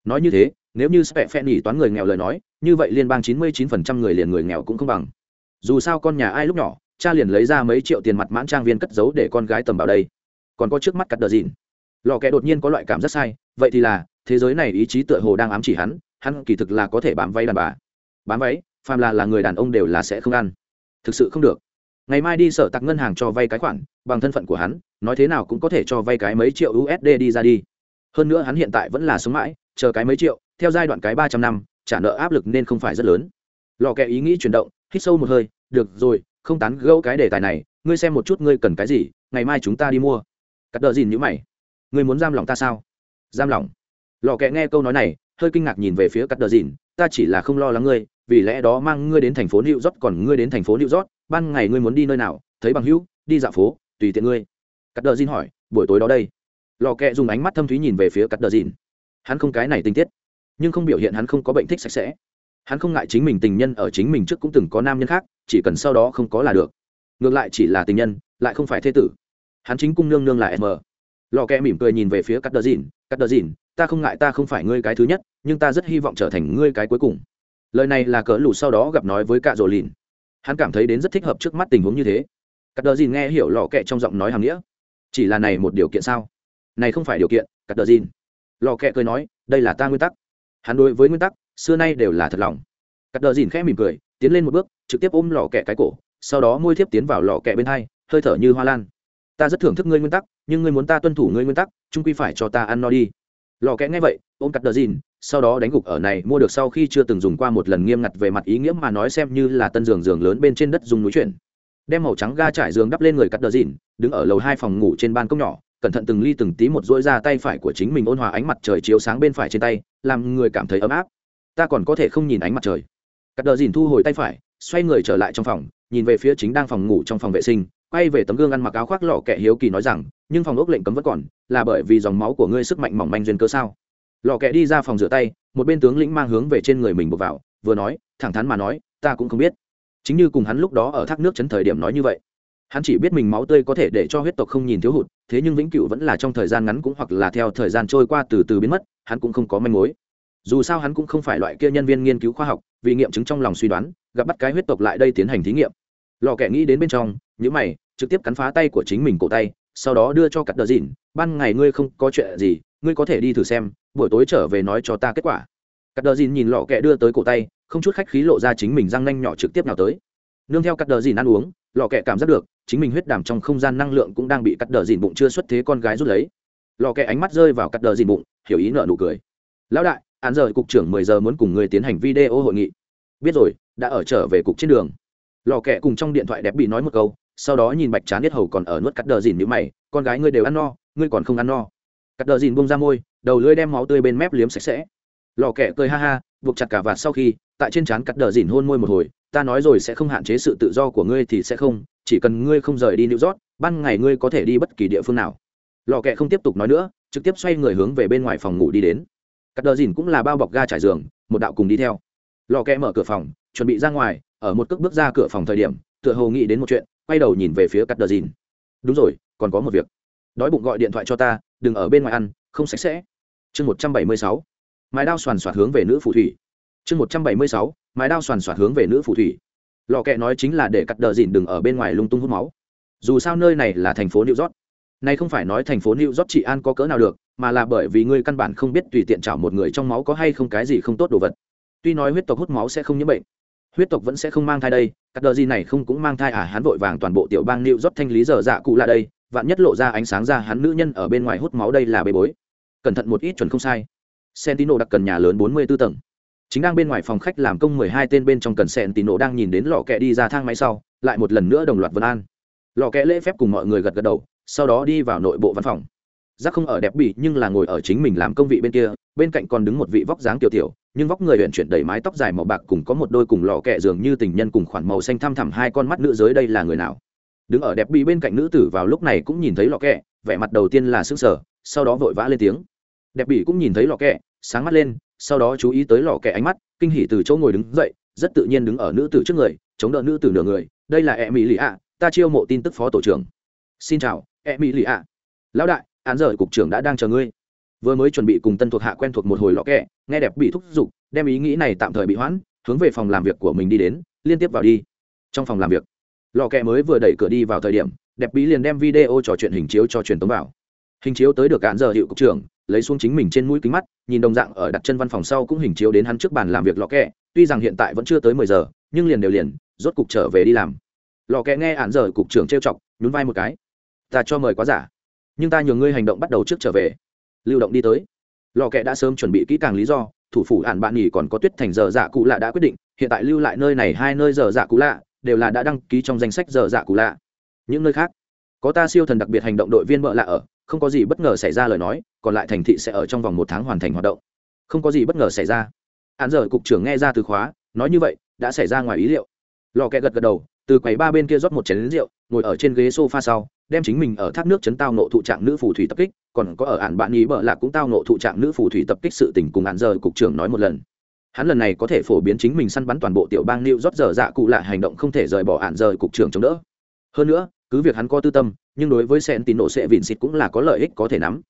nói như thế, nếu như Svefeni toán người nghèo lời nói, như vậy liên bang 99% người liền người nghèo cũng không bằng. Dù sao con nhà ai lúc nhỏ, cha liền lấy ra mấy triệu tiền mặt mãn trang viên cất giấu để con gái tầm vào đây. Còn có trước mắt cắt đờ dìn. Lò kẹ đột nhiên có loại cảm rất sai, vậy thì là thế giới này ý chí tựa hồ đang ám chỉ hắn hắn kỳ thực là có thể bám váy đàn bà. Bám váy, phàm là là người đàn ông đều là sẽ không ăn. Thực sự không được. Ngày mai đi sở tặc ngân hàng cho vay cái khoản, bằng thân phận của hắn, nói thế nào cũng có thể cho vay cái mấy triệu usd đi ra đi. Hơn nữa hắn hiện tại vẫn là sống mãi, chờ cái mấy triệu, theo giai đoạn cái ba trăm năm, trả nợ áp lực nên không phải rất lớn. Lò kẹ ý nghĩ chuyển động, hít sâu một hơi, được rồi, không tán gẫu cái đề tài này, ngươi xem một chút ngươi cần cái gì, ngày mai chúng ta đi mua. Cắt đờ dìn nhữ mày. Ngươi muốn giam lòng ta sao? Giam lòng lò kẹ nghe câu nói này, hơi kinh ngạc nhìn về phía cắt đờ dìn. Ta chỉ là không lo lắng ngươi, vì lẽ đó mang ngươi đến thành phố new york, còn ngươi đến thành phố new york, ban ngày ngươi muốn đi nơi nào, thấy bằng hữu, đi dạo phố, tùy tiện ngươi. Cắt đờ dìn hỏi, buổi tối đó đây. Lò kẹ dùng ánh mắt thâm thúy nhìn về phía cắt đờ dìn. Hắn không cái này tinh tiết, nhưng không biểu hiện hắn không có bệnh thích sạch sẽ. Hắn không ngại chính mình tình nhân ở chính mình trước cũng từng có nam nhân khác, chỉ cần sau đó không có là được. Ngược lại chỉ là tình nhân, lại không phải thế tử. Hắn chính cung nương nương là m. Lò kẹ mỉm cười nhìn về phía cắt đờ dìn cắt đờ dìn, ta không ngại ta không phải ngươi cái thứ nhất, nhưng ta rất hy vọng trở thành ngươi cái cuối cùng. Lời này là cỡ lù sau đó gặp nói với cạ rồ lìn. Hắn cảm thấy đến rất thích hợp trước mắt tình huống như thế. Cắt đờ dìn nghe hiểu lò kẹ trong giọng nói hàm nghĩa. Chỉ là này một điều kiện sao? Này không phải điều kiện, cắt đờ dìn. Lò kẹ cười nói, đây là ta nguyên tắc. Hắn đối với nguyên tắc, xưa nay đều là thật lòng. Cắt đờ dìn khẽ mỉm cười, tiến lên một bước, trực tiếp ôm lò kẹ cái cổ, sau đó môi thiếp tiến vào lò kẹ bên hai, hơi thở như hoa lan ta rất thưởng thức ngươi nguyên tắc, nhưng ngươi muốn ta tuân thủ ngươi nguyên tắc trung quy phải cho ta ăn no đi. Lò kẽ nghe vậy, ôm cắt đờ dìn, sau đó đánh gục ở này, mua được sau khi chưa từng dùng qua một lần nghiêm ngặt về mặt ý nghĩa mà nói xem như là tân giường giường lớn bên trên đất dùng núi chuyển. Đem màu trắng ga trải giường đắp lên người cắt đờ dìn, đứng ở lầu hai phòng ngủ trên ban công nhỏ, cẩn thận từng ly từng tí một dỗi ra tay phải của chính mình ôn hòa ánh mặt trời chiếu sáng bên phải trên tay, làm người cảm thấy ấm áp. Ta còn có thể không nhìn ánh mặt trời. Cắt đờ dìn thu hồi tay phải, xoay người trở lại trong phòng, nhìn về phía chính đang phòng ngủ trong phòng vệ sinh quay về tấm gương ăn mặc áo khoác lọ kẻ hiếu kỳ nói rằng, nhưng phòng ốc lệnh cấm vẫn còn, là bởi vì dòng máu của ngươi sức mạnh mỏng manh duyên cơ sao? Lọ kẻ đi ra phòng rửa tay, một bên tướng lĩnh mang hướng về trên người mình buộc vào, vừa nói, thẳng thắn mà nói, ta cũng không biết. Chính như cùng hắn lúc đó ở thác nước chấn thời điểm nói như vậy. Hắn chỉ biết mình máu tươi có thể để cho huyết tộc không nhìn thiếu hụt, thế nhưng vĩnh cửu vẫn là trong thời gian ngắn cũng hoặc là theo thời gian trôi qua từ từ biến mất, hắn cũng không có manh mối. Dù sao hắn cũng không phải loại kia nhân viên nghiên cứu khoa học, vì nghiệm chứng trong lòng suy đoán, gặp bắt cái huyết tộc lại đây tiến hành thí nghiệm lò kẻ nghĩ đến bên trong những mày, trực tiếp cắn phá tay của chính mình cổ tay, sau đó đưa cho cắt đờ dìn ban ngày ngươi không có chuyện gì, ngươi có thể đi thử xem, buổi tối trở về nói cho ta kết quả. Cắt đờ dìn nhìn lọ kẹ đưa tới cổ tay, không chút khách khí lộ ra chính mình răng nanh nhỏ trực tiếp nào tới. Nương theo cắt đờ dìn ăn uống lọ kẹ cảm giác được, chính mình huyết đàm trong không gian năng lượng cũng đang bị cắt đờ dìn bụng chưa xuất thế con gái rút lấy. Lọ kẹ ánh mắt rơi vào cắt đờ dìn bụng, hiểu ý nợ nụ cười. Lão đại, án giờ cục trưởng mười giờ muốn cùng người tiến hành video hội nghị. Biết rồi, đã ở trở về cục trên đường lò kẹ cùng trong điện thoại đẹp bị nói một câu, sau đó nhìn bạch trán biết hầu còn ở nuốt cắt đờ dìn như mày, con gái ngươi đều ăn no, ngươi còn không ăn no. Cắt đờ dìn bông ra môi, đầu lưỡi đem máu tươi bên mép liếm sạch sẽ. Lò kẹ cười ha ha, buộc chặt cả vạt sau khi, tại trên trán cắt đờ dìn hôn môi một hồi, ta nói rồi sẽ không hạn chế sự tự do của ngươi thì sẽ không, chỉ cần ngươi không rời đi new york, ban ngày ngươi có thể đi bất kỳ địa phương nào. Lò kẹ không tiếp tục nói nữa, trực tiếp xoay người hướng về bên ngoài phòng ngủ đi đến. Cắt đờ dìn cũng là bao bọc ga trải giường, một đạo cùng đi theo. Lò kẹ mở cửa phòng, chuẩn bị ra ngoài ở một cước bước ra cửa phòng thời điểm, tựa hồ nghĩ đến một chuyện, quay đầu nhìn về phía cắt đờ dìn đúng rồi, còn có một việc. Đói bụng gọi điện thoại cho ta, đừng ở bên ngoài ăn, không sạch sẽ. Chương một trăm bảy mươi sáu. Mái đao soàn soạt hướng về nữ phù thủy. Chương một trăm bảy mươi sáu. Mái đao soàn soạt hướng về nữ phù thủy. Lò kẹ nói chính là để cắt đờ dìn đừng ở bên ngoài lung tung hút máu. Dù sao nơi này là thành phố new york. Này không phải nói thành phố new york trị an có cỡ nào được, mà là bởi vì ngươi căn bản không biết tùy tiện chảo một người trong máu có hay không cái gì không tốt đồ vật. Tuy nói huyết tộc hút máu sẽ không nhiễm bệnh huyết tộc vẫn sẽ không mang thai đây các đờ gì này không cũng mang thai à hắn vội vàng toàn bộ tiểu bang nịu rót thanh lý giờ dạ cụ là đây, vạn nhất lộ ra ánh sáng ra hắn nữ nhân ở bên ngoài hút máu đây là bê bối. Cẩn thận một ít chuẩn không sai. Sentino đặc cần nhà lớn bốn mươi 44 tầng. Chính đang bên ngoài phòng khách làm công mười hai tên bên trong cần sentino đang nhìn đến lò kẹ đi ra thang máy sau, lại một lần nữa đồng loạt vân an. Lò kẹ lễ phép cùng mọi người gật gật đầu, sau đó đi vào nội bộ văn phòng giác không ở đẹp bị, nhưng là ngồi ở chính mình làm công vị bên kia, bên cạnh còn đứng một vị vóc dáng tiểu tiểu, nhưng vóc người huyện chuyển đầy mái tóc dài màu bạc cùng có một đôi cùng lò kẹ dường như tình nhân cùng khoản màu xanh thăm thẳm hai con mắt nữ giới đây là người nào? Đứng ở đẹp bị bên cạnh nữ tử vào lúc này cũng nhìn thấy lò kẹ, vẻ mặt đầu tiên là sững sờ sở sau đó vội vã lên tiếng. Đẹp bị cũng nhìn thấy lò kẹ, sáng mắt lên, sau đó chú ý tới lò kẹ ánh mắt, kinh hỉ từ chỗ ngồi đứng dậy, rất tự nhiên đứng ở nữ tử trước người, chống đỡ nữ tử nửa người. Đây là e mỹ lì ạ ta chiêu mộ tin tức phó tổ trưởng. Xin chào e mỹ lì ạ lão đại án giờ cục trưởng đã đang chờ ngươi. Vừa mới chuẩn bị cùng tân thuộc hạ quen thuộc một hồi lọ kẹ, nghe đẹp bị thúc giục, đem ý nghĩ này tạm thời bị hoãn, hướng về phòng làm việc của mình đi đến, liên tiếp vào đi. Trong phòng làm việc lò kẹ mới vừa đẩy cửa đi vào thời điểm, đẹp bí liền đem video trò chuyện hình chiếu cho truyền tống vào. Hình chiếu tới được cạn giờ hiệu cục trưởng, lấy xuống chính mình trên mũi kính mắt, nhìn đồng dạng ở đặt chân văn phòng sau cũng hình chiếu đến hắn trước bàn làm việc lò kẹ, tuy rằng hiện tại vẫn chưa tới mười giờ, nhưng liền đều liền, rốt cục trở về đi làm. Lò kẹ nghe ạn giờ cục trưởng trêu chọc, nhún vai một cái. Ta cho mời quá giả nhưng ta nhường ngươi hành động bắt đầu trước trở về. Lưu động đi tới. Lò kẹ đã sớm chuẩn bị kỹ càng lý do, thủ phủ ản bạn nghỉ còn có tuyết thành giờ dạ cụ lạ đã quyết định, hiện tại lưu lại nơi này hai nơi giờ dạ cụ lạ, đều là đã đăng ký trong danh sách giờ dạ cụ lạ. Những nơi khác, có ta siêu thần đặc biệt hành động đội viên mợ lạ ở, không có gì bất ngờ xảy ra lời nói, còn lại thành thị sẽ ở trong vòng một tháng hoàn thành hoạt động. Không có gì bất ngờ xảy ra. Hạn giờ cục trưởng nghe ra từ khóa, nói như vậy, đã xảy ra ngoài ý liệu. Lò kẹ gật gật đầu, từ quầy ba bên kia rót một chén lính rượu, ngồi ở trên ghế sofa sau đem chính mình ở thác nước chấn tao nộ thụ trạng nữ phù thủy tập kích, còn có ở ản bạn ý bợ lạc cũng tao nộ thụ trạng nữ phù thủy tập kích sự tình cùng ạn giờ cục trưởng nói một lần. Hắn lần này có thể phổ biến chính mình săn bắn toàn bộ tiểu bang new rót giờ dạ cụ lạ hành động không thể rời bỏ ạn rời cục trưởng chống đỡ. Hơn nữa, cứ việc hắn có tư tâm, nhưng đối với sen tín nổ sẽ vịn xịt cũng là có lợi ích có thể nắm.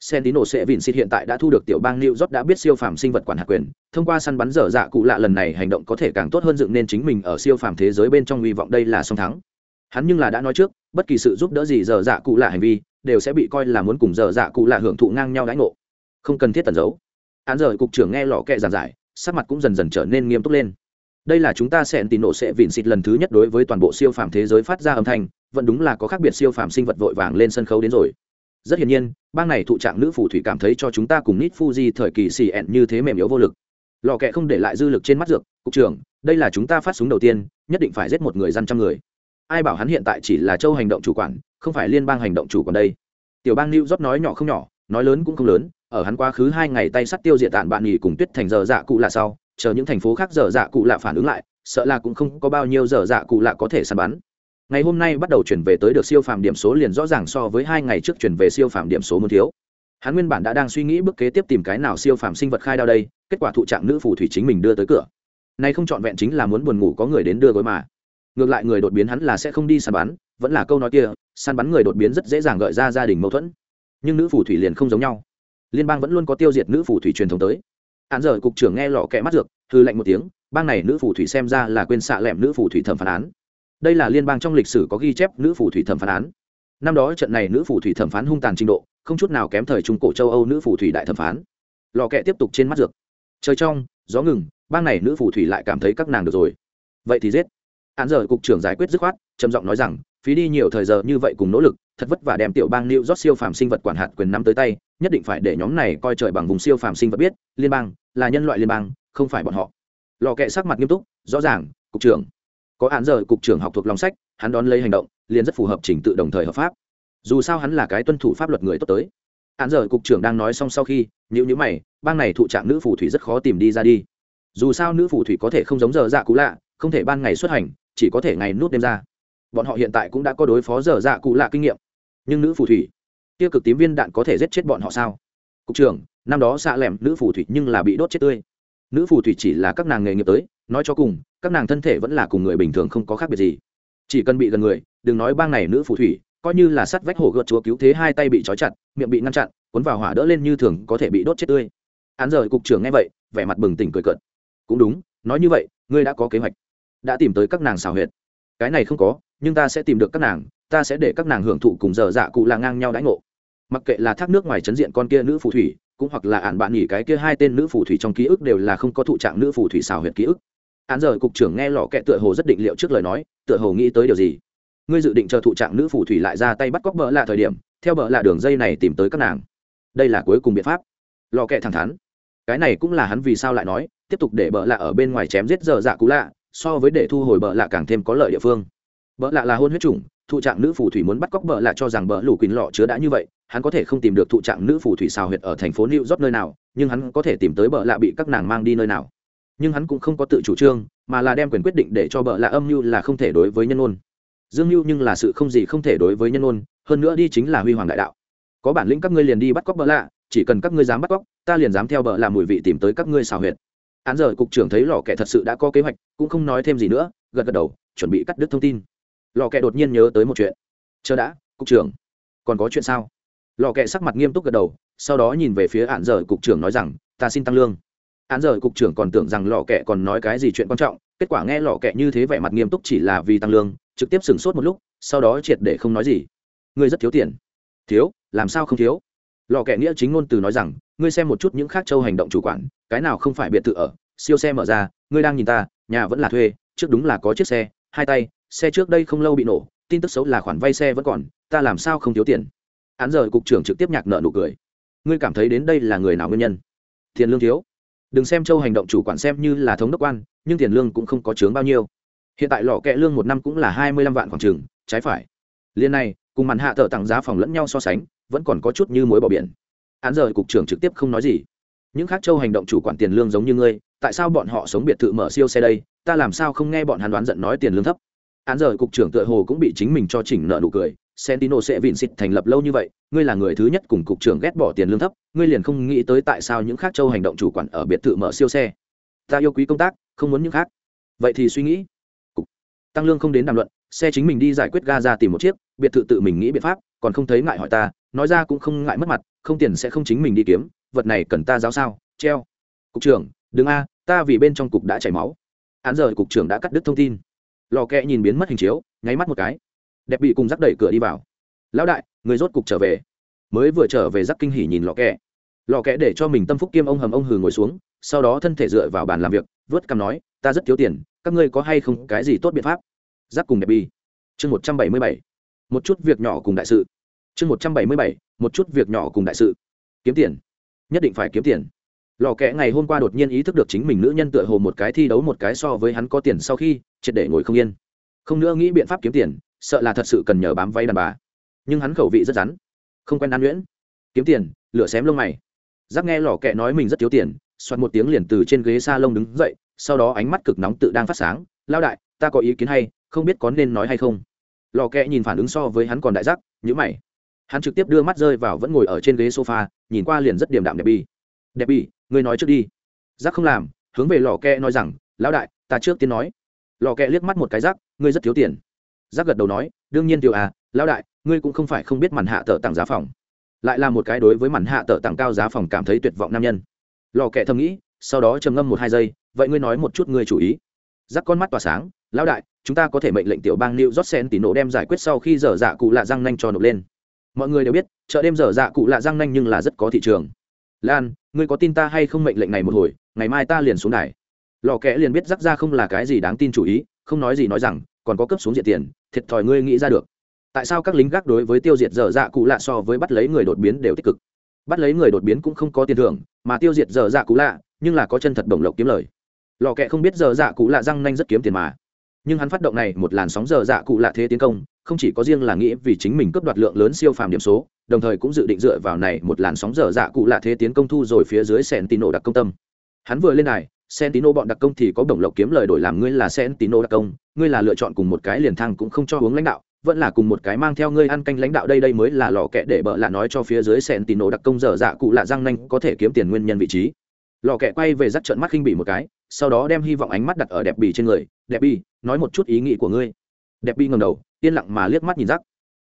Sen tín nổ sẽ vịn xịt hiện tại đã thu được tiểu bang new rót đã biết siêu phàm sinh vật quản hạt quyền, thông qua săn bắn dở dạ cụ lạ lần này hành động có thể càng tốt hơn dựng nên chính mình ở siêu phàm thế giới bên trong hy vọng đây là song thắng. Hắn nhưng là đã nói trước bất kỳ sự giúp đỡ gì dở dạ cụ lạ hành vi, đều sẽ bị coi là muốn cùng dở dạ cụ lạ hưởng thụ ngang nhau đãi ngộ. Không cần thiết tẩn giấu. Án rời cục trưởng nghe lò kệ giảng giải, sắc mặt cũng dần dần trở nên nghiêm túc lên. Đây là chúng ta sẽ tín nổ sẽ vịn xịt lần thứ nhất đối với toàn bộ siêu phàm thế giới phát ra âm thanh, vẫn đúng là có khác biệt siêu phàm sinh vật vội vàng lên sân khấu đến rồi. Rất hiển nhiên, bang này thụ trạng nữ phù thủy cảm thấy cho chúng ta cùng nít fuji thời kỳ xì ẹn như thế mềm yếu vô lực. Lò kẹ không để lại dư lực trên mắt dược, cục trưởng, đây là chúng ta phát súng đầu tiên, nhất định phải giết một người dân trăm người ai bảo hắn hiện tại chỉ là châu hành động chủ quản, không phải liên bang hành động chủ quản đây. Tiểu bang new job nói nhỏ không nhỏ, nói lớn cũng không lớn, ở hắn quá khứ hai ngày tay sắt tiêu diệt tạn bạn nghỉ cùng tuyết thành giờ dạ cụ là sau, chờ những thành phố khác giờ dạ cụ lạ phản ứng lại, sợ là cũng không có bao nhiêu giờ dạ cụ lạ có thể săn bắn. Ngày hôm nay bắt đầu chuyển về tới được siêu phàm điểm số liền rõ ràng so với hai ngày trước chuyển về siêu phàm điểm số muốn thiếu. Hắn nguyên bản đã đang suy nghĩ bước kế tiếp tìm cái nào siêu phàm sinh vật khai đao đây, kết quả thụ trạng nữ phù thủy chính mình đưa tới cửa. Nay không trọn vẹn chính là muốn buồn ngủ có người đến đưa gối mà ngược lại người đột biến hắn là sẽ không đi săn bắn, vẫn là câu nói kia, săn bắn người đột biến rất dễ dàng gợi ra gia đình mâu thuẫn. Nhưng nữ phù thủy liền không giống nhau. Liên bang vẫn luôn có tiêu diệt nữ phù thủy truyền thống tới. Hạn giờ cục trưởng nghe lọ kẹ mắt dược hư lạnh một tiếng, bang này nữ phù thủy xem ra là quên xạ lẻm nữ phù thủy thẩm phán án. Đây là liên bang trong lịch sử có ghi chép nữ phù thủy thẩm phán án. Năm đó trận này nữ phù thủy thẩm phán hung tàn trình độ, không chút nào kém thời trung cổ châu âu nữ phù thủy đại thẩm phán. Lò kẹ tiếp tục trên mắt dược. Trời trong, gió ngừng, bang này nữ phù thủy lại cảm thấy các nàng được rồi. Vậy thì giết. Án giờ cục trưởng giải quyết dứt khoát trầm giọng nói rằng phí đi nhiều thời giờ như vậy cùng nỗ lực thật vất vả đem tiểu bang New York siêu phàm sinh vật quản hạt quyền nắm tới tay, nhất định phải để nhóm này coi trời bằng vùng siêu phàm sinh vật biết, liên bang là nhân loại liên bang, không phải bọn họ. Lò kệ sắc mặt nghiêm túc, rõ ràng, cục trưởng. Có án giờ cục trưởng học thuộc lòng sách, hắn đón lấy hành động, liền rất phù hợp trình tự đồng thời hợp pháp. Dù sao hắn là cái tuân thủ pháp luật người tốt tới. Án giờ cục trưởng đang nói xong sau khi, nhíu nhíu mày, bang này thụ trạng nữ phù thủy rất khó tìm đi ra đi. Dù sao nữ phù thủy có thể không giống giờ dạ cũ lạ, không thể ban ngày xuất hành, chỉ có thể ngày nút đêm ra. Bọn họ hiện tại cũng đã có đối phó dở dạ cụ lạ kinh nghiệm. Nhưng nữ phù thủy tiêu cực tím viên đạn có thể giết chết bọn họ sao? Cục trưởng, năm đó xạ lẻm nữ phù thủy nhưng là bị đốt chết tươi. Nữ phù thủy chỉ là các nàng nghề nghiệp tới, nói cho cùng, các nàng thân thể vẫn là cùng người bình thường không có khác biệt gì. Chỉ cần bị gần người, đừng nói bang này nữ phù thủy, coi như là sắt vách hổ gợt chúa cứu thế hai tay bị trói chặt, miệng bị ngăn chặn, cuốn vào hỏa đỡ lên như thường có thể bị đốt chết tươi. Án giờ cục trưởng nghe vậy, vẻ mặt bừng tỉnh cười cợt. Cũng đúng, nói như vậy, ngươi đã có kế hoạch đã tìm tới các nàng xào huyệt. Cái này không có, nhưng ta sẽ tìm được các nàng, ta sẽ để các nàng hưởng thụ cùng giờ dạ cụ là ngang nhau đãi ngộ. Mặc kệ là thác nước ngoài chấn diện con kia nữ phù thủy, cũng hoặc là ạn bạn nghỉ cái kia hai tên nữ phù thủy trong ký ức đều là không có thụ trạng nữ phù thủy xào huyệt ký ức. Án giờ cục trưởng nghe lò kẹ tựa hồ rất định liệu trước lời nói, tựa hồ nghĩ tới điều gì? Ngươi dự định chờ thụ trạng nữ phù thủy lại ra tay bắt cóc bỡ lạ thời điểm, theo bỡ lạ đường dây này tìm tới các nàng. Đây là cuối cùng biện pháp. Lò kẹ thẳng thắn. Cái này cũng là hắn vì sao lại nói, tiếp tục để bỡ lạ ở bên ngoài chém giết giờ dạ cũ lạ so với để thu hồi bợ lạ càng thêm có lợi địa phương. Bợ lạ là hôn huyết chủng, thụ trạng nữ phù thủy muốn bắt cóc bợ lạ cho rằng bợ lù quỳnh lọ chứa đã như vậy, hắn có thể không tìm được thụ trạng nữ phù thủy xào huyệt ở thành phố new york nơi nào, nhưng hắn có thể tìm tới bợ lạ bị các nàng mang đi nơi nào. Nhưng hắn cũng không có tự chủ trương, mà là đem quyền quyết định để cho bợ lạ âm mưu là không thể đối với nhân ôn. Dương mưu nhưng là sự không gì không thể đối với nhân ôn, hơn nữa đi chính là huy hoàng đại đạo. Có bản lĩnh các ngươi liền đi bắt cóc bợ lạ, chỉ cần các ngươi dám bắt cóc, ta liền dám theo bợ lạ mùi vị tìm tới các ngươi xào huyệt án giờ cục trưởng thấy lò kẻ thật sự đã có kế hoạch, cũng không nói thêm gì nữa, gật gật đầu, chuẩn bị cắt đứt thông tin. Lò kẹ đột nhiên nhớ tới một chuyện. Chờ đã, cục trưởng. Còn có chuyện sao? Lò kẹ sắc mặt nghiêm túc gật đầu, sau đó nhìn về phía án giờ cục trưởng nói rằng, ta xin tăng lương. Án giờ cục trưởng còn tưởng rằng lò kẹ còn nói cái gì chuyện quan trọng, kết quả nghe lò kẹ như thế vẻ mặt nghiêm túc chỉ là vì tăng lương, trực tiếp sửng sốt một lúc, sau đó triệt để không nói gì. Ngươi rất thiếu tiền. Thiếu? Làm sao không thiếu? Lò kẹ nghĩa chính ngôn từ nói rằng, ngươi xem một chút những khác châu hành động chủ quản cái nào không phải biệt thự ở, siêu xe mở ra, ngươi đang nhìn ta, nhà vẫn là thuê, trước đúng là có chiếc xe, hai tay, xe trước đây không lâu bị nổ, tin tức xấu là khoản vay xe vẫn còn, ta làm sao không thiếu tiền? Hắn giờ cục trưởng trực tiếp nhạc nợ nụ cười. Ngươi cảm thấy đến đây là người nào nguyên nhân? Tiền lương thiếu. Đừng xem châu hành động chủ quản xem như là thống đốc quan, nhưng tiền lương cũng không có chướng bao nhiêu. Hiện tại lò kẹ lương một năm cũng là hai mươi lăm vạn khoảng trừng trái phải. Liên này, cùng màn hạ thợ tặng giá phòng lẫn nhau so sánh, vẫn còn có chút như mối bỏ biển. Hắn giờ cục trưởng trực tiếp không nói gì những khác châu hành động chủ quản tiền lương giống như ngươi, tại sao bọn họ sống biệt thự mở siêu xe đây? Ta làm sao không nghe bọn hắn đoán giận nói tiền lương thấp? Án giờ cục trưởng tựa hồ cũng bị chính mình cho chỉnh nợ nụ cười. Sentino sẽ vịn xịt thành lập lâu như vậy, ngươi là người thứ nhất cùng cục trưởng ghét bỏ tiền lương thấp, ngươi liền không nghĩ tới tại sao những khác châu hành động chủ quản ở biệt thự mở siêu xe. Ta yêu quý công tác, không muốn những khác. Vậy thì suy nghĩ. Cục. tăng lương không đến đàm luận, xe chính mình đi giải quyết ga ra tìm một chiếc, biệt thự tự mình nghĩ biện pháp, còn không thấy ngại hỏi ta, nói ra cũng không ngại mất mặt, không tiền sẽ không chính mình đi kiếm vật này cần ta giáo sao? Treo. Cục trưởng, đừng a, ta vì bên trong cục đã chảy máu. Án giờ cục trưởng đã cắt đứt thông tin. Lò kẹ nhìn biến mất hình chiếu, nháy mắt một cái. Đẹp bị cùng rắc đẩy cửa đi vào. Lão đại, người rốt cục trở về. Mới vừa trở về rắc kinh hỉ nhìn lò kẹ. Lò kẹ để cho mình tâm phúc kiêm ông hầm ông hừ ngồi xuống, sau đó thân thể dựa vào bàn làm việc, vớt cằm nói, ta rất thiếu tiền, các ngươi có hay không cái gì tốt biện pháp? Rắc cùng đẹp bi. Chương một trăm bảy mươi bảy. Một chút việc nhỏ cùng đại sự. Chương một trăm bảy mươi bảy, một chút việc nhỏ cùng đại sự. Kiếm tiền nhất định phải kiếm tiền. Lò kẽ ngày hôm qua đột nhiên ý thức được chính mình nữ nhân tựa hồ một cái thi đấu một cái so với hắn có tiền sau khi, triệt để ngồi không yên. Không nữa nghĩ biện pháp kiếm tiền, sợ là thật sự cần nhờ bám vay đàn bà. Nhưng hắn khẩu vị rất rắn. Không quen ăn nhuyễn. Kiếm tiền, lửa xém lông mày. Giác nghe lò kẽ nói mình rất thiếu tiền xoắn một tiếng liền từ trên ghế s a lông đứng dậy, sau đó ánh mắt cực nóng tự đang phát sáng. Lao đại, ta có ý kiến hay, không biết có nên nói hay không? Lò kẽ nhìn phản ứng so với hắn còn đại giác nhữ mày hắn trực tiếp đưa mắt rơi vào vẫn ngồi ở trên ghế sofa, nhìn qua liền rất điềm đạm đẹp bi đẹp bi ngươi nói trước đi. Giác không làm, hướng về lò kẹ nói rằng, lão đại, ta trước tiên nói. Lò kẹ liếc mắt một cái giác ngươi rất thiếu tiền. Giác gật đầu nói, đương nhiên tiểu à lão đại, ngươi cũng không phải không biết màn hạ tờ tặng giá phòng. Lại là một cái đối với màn hạ tờ tặng cao giá phòng cảm thấy tuyệt vọng nam nhân. Lò kẹ thầm nghĩ, sau đó trầm ngâm một hai giây, vậy ngươi nói một chút ngươi chủ ý. Giác con mắt tỏa sáng, lão đại, chúng ta có thể mệnh lệnh tiểu bang new rót sen tỉ nổ đem giải quyết sau khi dở dạ cụ lạ răng nanh cho nộp lên mọi người đều biết, chợ đêm dở dạ cụ lạ răng nanh nhưng là rất có thị trường. Lan, ngươi có tin ta hay không mệnh lệnh này một hồi, ngày mai ta liền xuống đài. Lò kẽ liền biết rắc ra không là cái gì đáng tin chủ ý, không nói gì nói rằng, còn có cấp xuống diện tiền, thiệt thòi ngươi nghĩ ra được. Tại sao các lính gác đối với tiêu diệt dở dạ cụ lạ so với bắt lấy người đột biến đều tích cực? Bắt lấy người đột biến cũng không có tiền thưởng, mà tiêu diệt dở dạ cụ lạ, nhưng là có chân thật bổng lộc kiếm lời. Lò kẽ không biết dở dạ cụ lạ răng nanh rất kiếm tiền mà nhưng hắn phát động này một làn sóng dở dạ cụ lạ thế tiến công, không chỉ có riêng là nghĩ vì chính mình cướp đoạt lượng lớn siêu phàm điểm số, đồng thời cũng dự định dựa vào này một làn sóng dở dạ cụ lạ thế tiến công thu rồi phía dưới sentino đặc công tâm. Hắn vừa lên này sentino bọn đặc công thì có đồng lộc kiếm lời đổi làm ngươi là sentino đặc công, ngươi là lựa chọn cùng một cái liền thăng cũng không cho uống lãnh đạo, vẫn là cùng một cái mang theo ngươi ăn canh lãnh đạo đây đây mới là lò kẹ để bợ lạ nói cho phía dưới sentino đặc công dở dạ cụ lạ răng nanh có thể kiếm tiền nguyên nhân vị trí lò kẹ quay về dắt trận mắt khinh bỉ một cái sau đó đem hy vọng ánh mắt đặt ở đẹp bỉ trên người. Đẹp bỉ, nói một chút ý nghĩ của ngươi. Đẹp bỉ ngầm đầu yên lặng mà liếc mắt nhìn rắc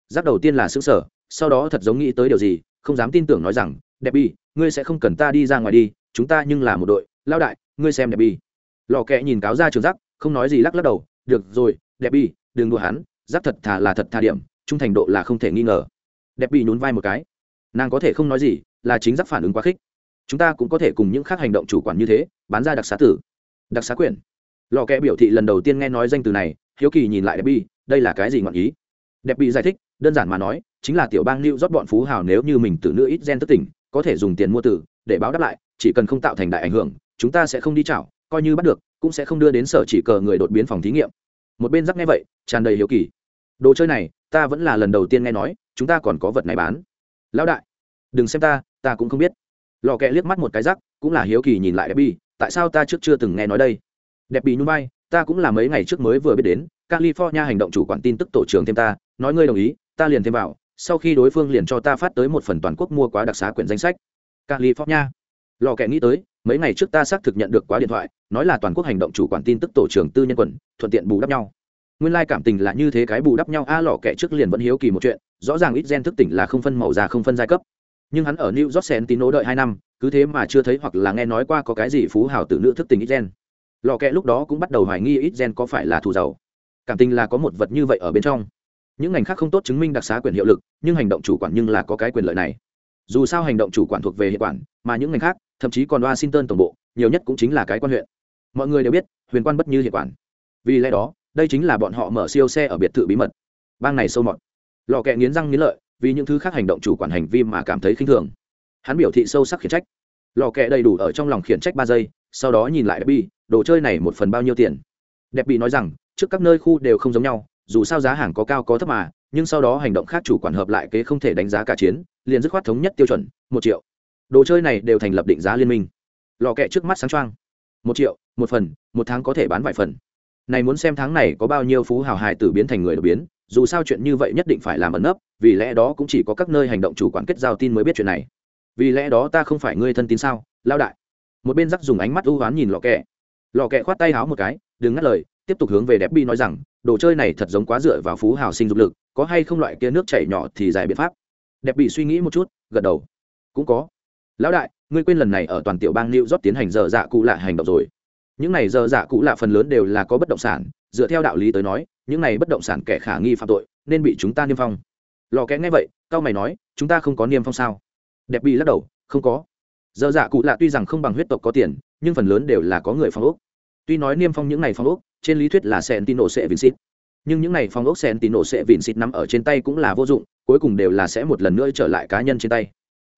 rắc đầu tiên là xứng sở sau đó thật giống nghĩ tới điều gì không dám tin tưởng nói rằng đẹp bỉ, ngươi sẽ không cần ta đi ra ngoài đi chúng ta nhưng là một đội lao đại ngươi xem đẹp bỉ. lò kẹ nhìn cáo ra trường rắc không nói gì lắc lắc đầu được rồi đẹp bỉ, đừng đùa hắn rắc thật thà là thật thà điểm trung thành độ là không thể nghi ngờ. Đẹp bỉ nhún vai một cái. Nàng có thể không nói gì là chính rắc phản ứng quá khích chúng ta cũng có thể cùng những khác hành động chủ quản như thế, bán ra đặc xá tử, đặc xá quyển. Lò kẽ biểu thị lần đầu tiên nghe nói danh từ này, hiếu kỳ nhìn lại đẹp bi, đây là cái gì ngọn ý? Đẹp bị giải thích, đơn giản mà nói, chính là tiểu bang lưu rót bọn phú hào nếu như mình tử nữ ít gen thất tỉnh có thể dùng tiền mua tử, để báo đáp lại, chỉ cần không tạo thành đại ảnh hưởng, chúng ta sẽ không đi chảo, coi như bắt được, cũng sẽ không đưa đến sở chỉ cờ người đột biến phòng thí nghiệm. Một bên rắc nghe vậy, tràn đầy hiếu kỳ. Đồ chơi này, ta vẫn là lần đầu tiên nghe nói, chúng ta còn có vật này bán. Lão đại, đừng xem ta ta cũng không biết lò kẹ liếc mắt một cái rắc, cũng là hiếu kỳ nhìn lại đẹp bi tại sao ta trước chưa từng nghe nói đây? Đẹp bị nhung bay ta cũng là mấy ngày trước mới vừa biết đến, california hành động chủ quản tin tức tổ trưởng thêm ta, nói ngươi đồng ý, ta liền thêm vào, sau khi đối phương liền cho ta phát tới một phần toàn quốc mua quá đặc xá quyển danh sách. California. Lò kẹ nghĩ tới, mấy ngày trước ta xác thực nhận được quá điện thoại, nói là toàn quốc hành động chủ quản tin tức tổ trưởng tư nhân quần, thuận tiện bù đắp nhau. Nguyên lai cảm tình là như thế cái bù đắp nhau, a, lò kẹ trước liền vẫn hiếu kỳ một chuyện, rõ ràng ít gen thức tỉnh là không phân màu già không phân giai cấp nhưng hắn ở new york sentino đợi hai năm, cứ thế mà chưa thấy hoặc là nghe nói qua có cái gì phú hào tử nữ thức tình ít gen lò kẹ lúc đó cũng bắt đầu hoài nghi ít gen có phải là thù giàu. Cảm tình là có một vật như vậy ở bên trong. Những ngành khác không tốt chứng minh đặc xá quyền hiệu lực, nhưng hành động chủ quản nhưng là có cái quyền lợi này. Dù sao hành động chủ quản thuộc về hệ quản, mà những ngành khác, thậm chí còn washington tổng bộ, nhiều nhất cũng chính là cái quan huyện. Mọi người đều biết, huyền quan bất như hệ quản. Vì lẽ đó, đây chính là bọn họ mở siêu xe ở biệt thự bí mật. Bang này sâu mọt. Lò kẹ nghiến răng nghiến lợi vì những thứ khác hành động chủ quản hành vi mà cảm thấy khinh thường. Hắn biểu thị sâu sắc khiển trách. Lò kẹ đầy đủ ở trong lòng khiển trách ba giây, sau đó nhìn lại đẹp bi đồ chơi này một phần bao nhiêu tiền? Đẹp bị nói rằng, trước các nơi khu đều không giống nhau, dù sao giá hàng có cao có thấp mà, nhưng sau đó hành động khác chủ quản hợp lại kế không thể đánh giá cả chiến, liền dứt khoát thống nhất tiêu chuẩn, một triệu. Đồ chơi này đều thành lập định giá liên minh. Lò kẹ trước mắt sáng trang một triệu, một phần, một tháng có thể bán vài phần. Này muốn xem tháng này có bao nhiêu phú hào hài tử biến thành người đột biến dù sao chuyện như vậy nhất định phải làm ẩn nấp, vì lẽ đó cũng chỉ có các nơi hành động chủ quản kết giao tin mới biết chuyện này. Vì lẽ đó ta không phải ngươi thân tín sao lao đại? Một bên rắc dùng ánh mắt ưu oán nhìn lò kẹ. Lò kẹ khoát tay háo một cái, đừng ngắt lời, tiếp tục hướng về đẹp bi nói rằng, đồ chơi này thật giống quá dựa vào phú hào sinh dục lực, có hay không loại kia nước chảy nhỏ thì dài biện pháp. Đẹp bị suy nghĩ một chút, gật đầu. Cũng có. Lão đại, ngươi quên lần này ở toàn tiểu bang new york tiến hành dở dạ cụ lạ hành động rồi những này giờ giả cụ lạ phần lớn đều là có bất động sản, dựa theo đạo lý tới nói, những này bất động sản kẻ khả nghi phạm tội, nên bị chúng ta niêm phong. Lò kẽ nghe vậy, cao mày nói, chúng ta không có niêm phong sao? Đẹp bị lắc đầu, không có. Giờ giả cụ lạ tuy rằng không bằng huyết tộc có tiền, nhưng phần lớn đều là có người phong ốc. Tuy nói niêm phong những này phong ốc, trên lý thuyết là sẽ tin nổ sẽ vincit nhưng những này phong ốc nổ sẽ vincit nằm ở trên tay cũng là vô dụng, cuối cùng đều là sẽ một lần nữa trở lại cá nhân trên tay.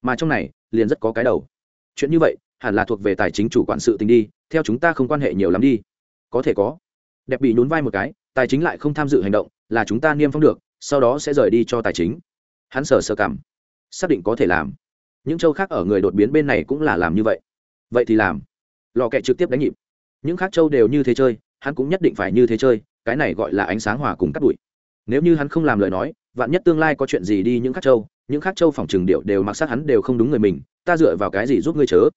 Mà trong này, liền rất có cái đầu. Chuyện như vậy hẳn là thuộc về tài chính chủ quản sự tình đi, theo chúng ta không quan hệ nhiều lắm đi. Có thể có. Đẹp bị nhún vai một cái, tài chính lại không tham dự hành động, là chúng ta niêm phong được, sau đó sẽ rời đi cho tài chính. Hắn sờ sờ cảm, xác định có thể làm. Những châu khác ở người đột biến bên này cũng là làm như vậy. Vậy thì làm. Lò kẹ trực tiếp đánh nhịp. Những khác châu đều như thế chơi, hắn cũng nhất định phải như thế chơi, cái này gọi là ánh sáng hòa cùng cắt đuổi. Nếu như hắn không làm lời nói, vạn nhất tương lai có chuyện gì đi những khác châu, những khác châu phòng trường điệu đều mặc sát hắn đều không đúng người mình, ta dựa vào cái gì giúp ngươi chớ?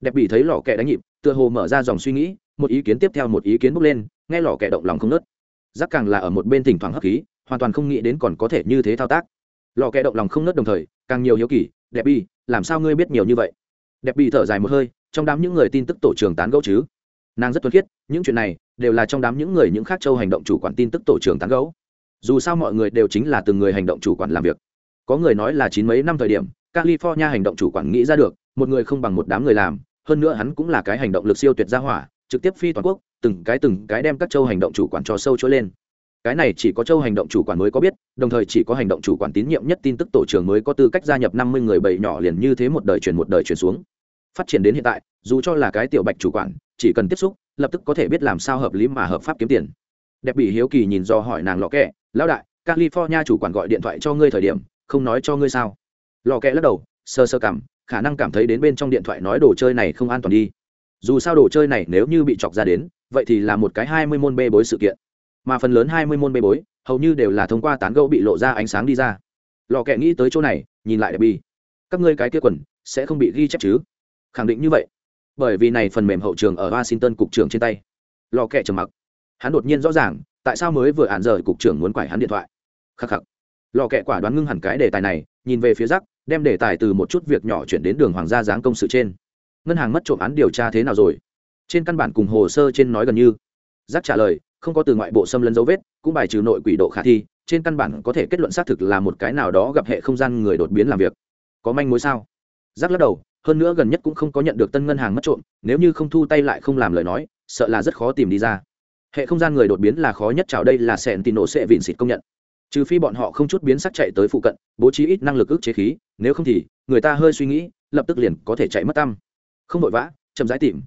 Đẹp bị thấy lò kẹ đánh nhịp tựa hồ mở ra dòng suy nghĩ một ý kiến tiếp theo một ý kiến bốc lên nghe lò kẹ động lòng không nớt. Giác càng là ở một bên thỉnh thoảng hấp khí hoàn toàn không nghĩ đến còn có thể như thế thao tác. Lò kẹ động lòng không nớt đồng thời càng nhiều hiếu kỳ đẹp bị, làm sao ngươi biết nhiều như vậy? Đẹp bị thở dài một hơi trong đám những người tin tức tổ trưởng tán gẫu chứ? Nàng rất tuân khiết những chuyện này đều là trong đám những người những khác châu hành động chủ quản tin tức tổ trưởng tán gẫu. Dù sao mọi người đều chính là từng người hành động chủ quản làm việc. Có người nói là chín mấy năm thời điểm california hành động chủ quản nghĩ ra được một người không bằng một đám người làm hơn nữa hắn cũng là cái hành động lực siêu tuyệt gia hỏa, trực tiếp phi toàn quốc, từng cái từng cái đem các châu hành động chủ quản cho sâu chỗ lên. Cái này chỉ có châu hành động chủ quản mới có biết, đồng thời chỉ có hành động chủ quản tín nhiệm nhất tin tức tổ trưởng mới có tư cách gia nhập năm mươi người bầy nhỏ liền như thế một đời chuyển một đời chuyển xuống. Phát triển đến hiện tại, dù cho là cái tiểu bạch chủ quản, chỉ cần tiếp xúc, lập tức có thể biết làm sao hợp lý mà hợp pháp kiếm tiền. Đẹp bị hiếu kỳ nhìn do hỏi nàng lọ kẹ, lão đại, california chủ quản gọi điện thoại cho ngươi thời điểm, không nói cho ngươi sao? Lò kẹ lắc đầu sơ sơ cảm, khả năng cảm thấy đến bên trong điện thoại nói đồ chơi này không an toàn đi. Dù sao đồ chơi này nếu như bị chọc ra đến, vậy thì là một cái hai mươi môn bê bối sự kiện. Mà phần lớn hai mươi môn bê bối, hầu như đều là thông qua tán gẫu bị lộ ra ánh sáng đi ra. Lò kẹ nghĩ tới chỗ này, nhìn lại đẹp bi các ngươi cái kia quần, sẽ không bị ghi chép chứ? Khẳng định như vậy. Bởi vì này phần mềm hậu trường ở washington cục trưởng trên tay. Lò kẹ trầm mặc. Hắn đột nhiên rõ ràng, tại sao mới vừa hạn rời cục trưởng muốn quải hắn điện thoại. Khắc khắc. Lò kẹ quả đoán ngưng hẳn cái đề tài này, nhìn về phía rắc đem đề tài từ một chút việc nhỏ chuyển đến đường hoàng gia giáng công sự trên. Ngân hàng mất trộm án điều tra thế nào rồi? Trên căn bản cùng hồ sơ trên nói gần như. Rắc trả lời, không có từ ngoại bộ xâm lấn dấu vết, cũng bài trừ nội quỷ độ khả thi, trên căn bản có thể kết luận xác thực là một cái nào đó gặp hệ không gian người đột biến làm việc. Có manh mối sao? Rắc lắc đầu, hơn nữa gần nhất cũng không có nhận được tân ngân hàng mất trộm, nếu như không thu tay lại không làm lời nói, sợ là rất khó tìm đi ra. Hệ không gian người đột biến là khó nhất, chào đây là sẹn tì nổ sẽ vịn xịt công nhận trừ phi bọn họ không chút biến sắc chạy tới phụ cận bố trí ít năng lực ức chế khí nếu không thì người ta hơi suy nghĩ lập tức liền có thể chạy mất tâm không vội vã chậm rãi tìm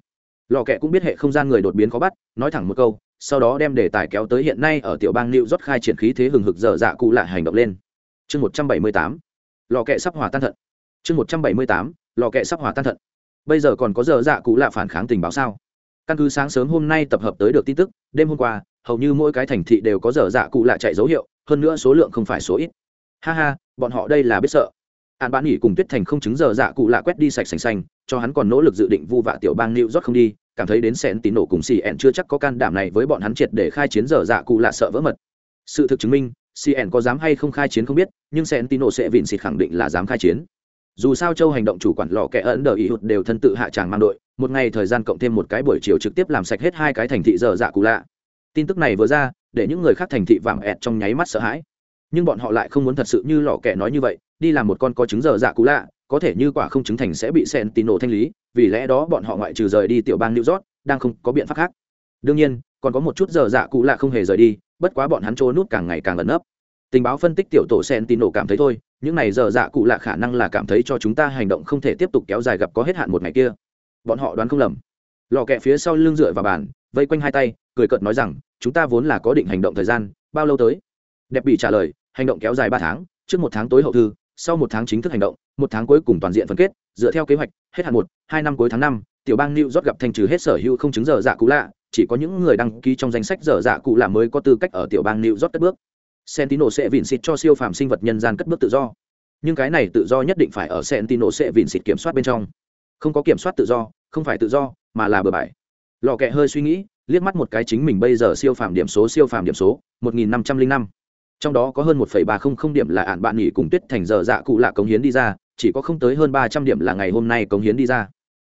lò kẹ cũng biết hệ không gian người đột biến khó bắt nói thẳng một câu sau đó đem đề tài kéo tới hiện nay ở tiểu bang New rót khai triển khí thế hừng hực dở dạ cụ lại hành động lên. Chương 178. Lò kẹ sắp hòa tan thận. Chương 178. Lò kẹ sắp hòa tan thận. Bây giờ còn có dở dạ cụ lạ phản kháng tình báo sao? Căn cứ sáng sớm hôm nay tập hợp tới được tin tức, đêm hôm qua, hầu như mỗi cái thành thị đều có dở dạ cụ lạ chạy dấu hiệu, hơn nữa số lượng không phải số ít. Ha ha, bọn họ đây là biết sợ. hạn Bán nghỉ cùng Tuyết Thành không chứng giờ dạ cụ lạ quét đi sạch sành xanh, cho hắn còn nỗ lực dự định vu vạ tiểu bang New York không đi, cảm thấy đến sẹn tín nổ cùng cn chưa chắc có can đảm này với bọn hắn triệt để khai chiến giờ dạ cụ lạ sợ vỡ mật sự thực chứng minh cn có dám hay không khai chiến không biết nhưng sẹn tino nổ sẽ vịn xịt khẳng định là dám khai chiến dù sao châu hành động chủ quản lò kẻ ấn đờ ý hụt đều thân tự hạ tràng mang đội một ngày thời gian cộng thêm một cái buổi chiều trực tiếp làm sạch hết hai cái thành thị dở dạ cụ lạ tin tức này vừa ra, để những người khác thành thị vàng ẹt trong nháy mắt sợ hãi. Nhưng bọn họ lại không muốn thật sự như lò kẻ nói như vậy, đi làm một con có trứng dở dạ cũ lạ, có thể như quả không chứng thành sẽ bị sen tín nổ thanh lý, vì lẽ đó bọn họ ngoại trừ rời đi tiểu bang new york, đang không có biện pháp khác. Đương nhiên, còn có một chút giờ dạ cũ lạ không hề rời đi, bất quá bọn hắn trốn nút càng ngày càng ẩn nấp. Tình báo phân tích tiểu tổ sen tín nổ cảm thấy thôi, những này giờ dạ cụ lạ khả năng là cảm thấy cho chúng ta hành động không thể tiếp tục kéo dài gặp có hết hạn một ngày kia. Bọn họ đoán không lầm. Lò kẹ phía sau lưng dựa vào bàn vây quanh hai tay, cười cợt nói rằng, chúng ta vốn là có định hành động thời gian, bao lâu tới? Đẹp bị trả lời, hành động kéo dài ba tháng, trước một tháng tối hậu thư, sau một tháng chính thức hành động, một tháng cuối cùng toàn diện phân kết, dựa theo kế hoạch, hết hạn một, hai năm cuối tháng năm, tiểu bang new york gặp thanh trừ hết sở hữu không chứng giờ dạ cũ lạ, chỉ có những người đăng ký trong danh sách giờ dạ cụ lạ mới có tư cách ở tiểu bang new york cất bước. Sentino sẽ vịn xịt cho siêu phàm sinh vật nhân gian cất bước tự do. Nhưng cái này tự do nhất định phải ở sentino sẽ vịn xịt kiểm soát bên trong. Không có kiểm soát tự do, không phải tự do, mà là bừa bãi lò kẹ hơi suy nghĩ, liếc mắt một cái chính mình bây giờ siêu phàm điểm số, siêu phàm điểm số, một nghìn năm trăm linh năm. Trong đó có hơn một phẩy ba không không điểm là ạn bạn nghỉ cùng tuyết thành giờ dạ cụ lạ cống hiến đi ra, chỉ có không tới hơn ba trăm điểm là ngày hôm nay cống hiến đi ra.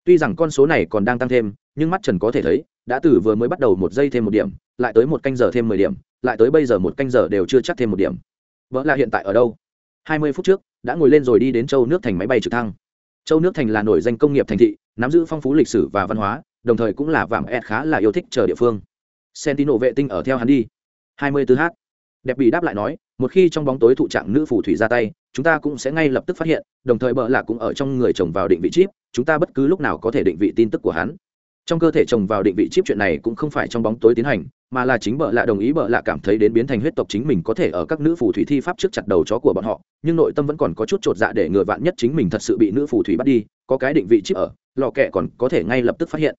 Tuy rằng con số này còn đang tăng thêm, nhưng mắt trần có thể thấy, đã từ vừa mới bắt đầu một giây thêm một điểm, lại tới một canh giờ thêm mười điểm, lại tới bây giờ một canh giờ đều chưa chắc thêm một điểm. Vợ là hiện tại ở đâu? Hai mươi phút trước, đã ngồi lên rồi đi đến châu nước thành máy bay trực thăng. Châu nước thành là nổi danh công nghiệp thành thị, nắm giữ phong phú lịch sử và văn hóa đồng thời cũng là vạm ed khá là yêu thích chờ địa phương. Sentino vệ tinh ở theo hắn đi. Hai mươi 24 h đẹp bị đáp lại nói, một khi trong bóng tối thụ trạng nữ phù thủy ra tay, chúng ta cũng sẽ ngay lập tức phát hiện, đồng thời bợ lạ cũng ở trong người chồng vào định vị chip, chúng ta bất cứ lúc nào có thể định vị tin tức của hắn. Trong cơ thể chồng vào định vị chip chuyện này cũng không phải trong bóng tối tiến hành, mà là chính bợ lạ đồng ý bợ lạ cảm thấy đến biến thành huyết tộc chính mình có thể ở các nữ phù thủy thi pháp trước chặt đầu chó của bọn họ, nhưng nội tâm vẫn còn có chút chột dạ để ngừa vạn nhất chính mình thật sự bị nữ phù thủy bắt đi, có cái định vị chip ở lò kẹ còn có thể ngay lập tức phát hiện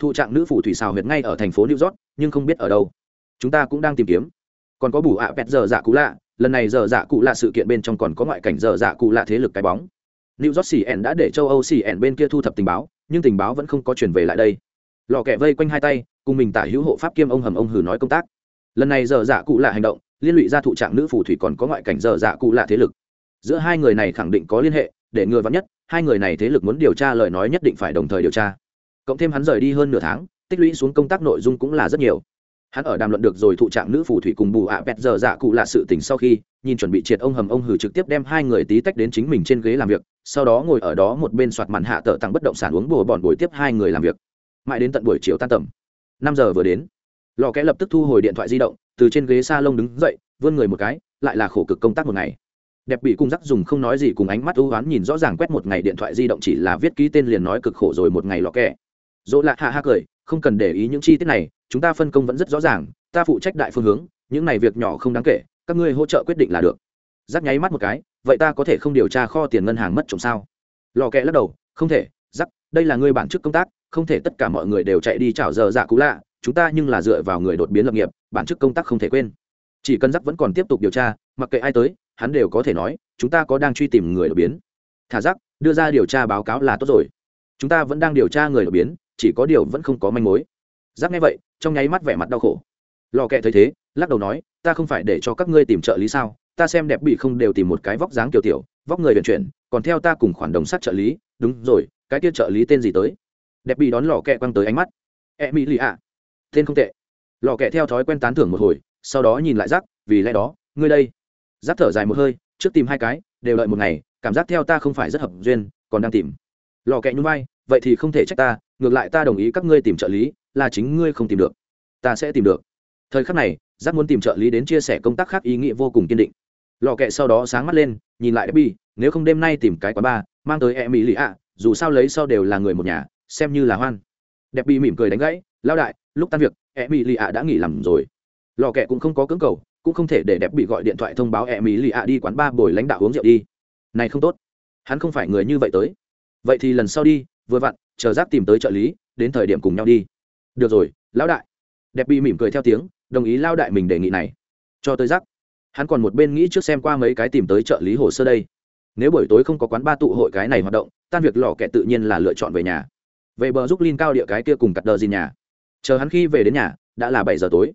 thụ trạng nữ phủ thủy xào huyệt ngay ở thành phố new york, nhưng không biết ở đâu. Chúng ta cũng đang tìm kiếm. Còn có bù ạ pet giờ dạ cụ lạ, lần này giờ dạ cụ lạ sự kiện bên trong còn có ngoại cảnh giờ dạ cụ lạ thế lực cái bóng. New york cn đã để châu âu cn bên kia thu thập tình báo, nhưng tình báo vẫn không có chuyển về lại đây. Lò kẹ vây quanh hai tay, cùng mình tả hữu hộ pháp kiêm ông hầm ông hử nói công tác. Lần này giờ dạ cụ lạ hành động, liên lụy ra thụ trạng nữ phù thủy còn có ngoại cảnh giờ dạ cụ lạ thế lực. Giữa hai người này khẳng định có liên hệ, để ngừa vắn nhất, hai người này thế lực muốn điều tra lời nói nhất định phải đồng thời điều tra cộng thêm hắn rời đi hơn nửa tháng, tích lũy xuống công tác nội dung cũng là rất nhiều. Hắn ở đàm luận được rồi thụ trạng nữ phù thủy cùng bù ạ à bẹt giờ dạ cụ lạ sự tình sau khi, nhìn chuẩn bị triệt ông hầm ông hử trực tiếp đem hai người tí tách đến chính mình trên ghế làm việc, sau đó ngồi ở đó một bên soạt màn hạ tợ tặng bất động sản uống bùa bọn buổi tiếp hai người làm việc. Mãi đến tận buổi chiều tan tầm. Năm giờ vừa đến, lò kẽ lập tức thu hồi điện thoại di động, từ trên ghế s a lông đứng dậy, vươn người một cái, lại là khổ cực công tác một ngày. Đẹp bị cung dắt dùng không nói gì cùng ánh mắt ưu oán nhìn rõ ràng quét một ngày điện thoại di động chỉ là viết ký tên liền nói cực khổ rồi một ngày lò kẽ dỗ lạ hạ hạ cười không cần để ý những chi tiết này chúng ta phân công vẫn rất rõ ràng ta phụ trách đại phương hướng những này việc nhỏ không đáng kể các ngươi hỗ trợ quyết định là được. Giác nháy mắt một cái vậy ta có thể không điều tra kho tiền ngân hàng mất trộm sao? Lò kẹ lắc đầu không thể giác, đây là ngươi bản chức công tác không thể tất cả mọi người đều chạy đi chảo giờ dạ cũ lạ chúng ta nhưng là dựa vào người đột biến lập nghiệp bản chức công tác không thể quên. Chỉ cần giác vẫn còn tiếp tục điều tra mặc kệ ai tới hắn đều có thể nói chúng ta có đang truy tìm người đột biến. Thả giác, đưa ra điều tra báo cáo là tốt rồi. Chúng ta vẫn đang điều tra người đột biến chỉ có điều vẫn không có manh mối. Giác nghe vậy, trong nháy mắt vẻ mặt đau khổ. Lò kẹ thấy thế, lắc đầu nói, ta không phải để cho các ngươi tìm trợ lý sao? Ta xem đẹp bị không đều tìm một cái vóc dáng kiểu tiểu, vóc người vận chuyển, còn theo ta cùng khoản đồng sắt trợ lý. Đúng rồi, cái kia trợ lý tên gì tới? Đẹp bị đón lò kẹ quăng tới ánh mắt. E mỹ lì ạ tên không tệ. Lò kẹ theo thói quen tán thưởng một hồi, sau đó nhìn lại giáp, vì lẽ đó, ngươi đây. Giáp thở dài một hơi, trước tìm hai cái, đều đợi một ngày, cảm giác theo ta không phải rất hợp duyên, còn đang tìm. Lò kẹ nhún vai, vậy thì không thể trách ta ngược lại ta đồng ý các ngươi tìm trợ lý là chính ngươi không tìm được. Ta sẽ tìm được. Thời khắc này giác muốn tìm trợ lý đến chia sẻ công tác khác ý nghĩa vô cùng kiên định. Lò kệ sau đó sáng mắt lên nhìn lại Debbie, nếu không đêm nay tìm cái quán bar mang tới em mỹ lì ạ dù sao lấy sau đều là người một nhà xem như là hoan. Đẹp bị mỉm cười đánh gãy lao đại lúc tan việc em mỹ lì ạ đã nghỉ làm rồi. Lò kệ cũng không có cưỡng cầu cũng không thể để đẹp bị gọi điện thoại thông báo em mỹ lì ạ đi quán bar bồi lãnh đạo uống rượu đi. Này không tốt. Hắn không phải người như vậy tới. Vậy thì lần sau đi vừa vặn chờ giác tìm tới trợ lý, đến thời điểm cùng nhau đi. Được rồi, lão đại. Đẹp bị mỉm cười theo tiếng, đồng ý lao đại mình đề nghị này. Cho tới giác hắn còn một bên nghĩ trước xem qua mấy cái tìm tới trợ lý hồ sơ đây. Nếu buổi tối không có quán ba tụ hội cái này hoạt động, tan việc lò kẹ tự nhiên là lựa chọn về nhà. Về bờ giúp linh cao địa cái kia cùng cắt đờ dìn nhà. Chờ hắn khi về đến nhà, đã là bảy giờ tối.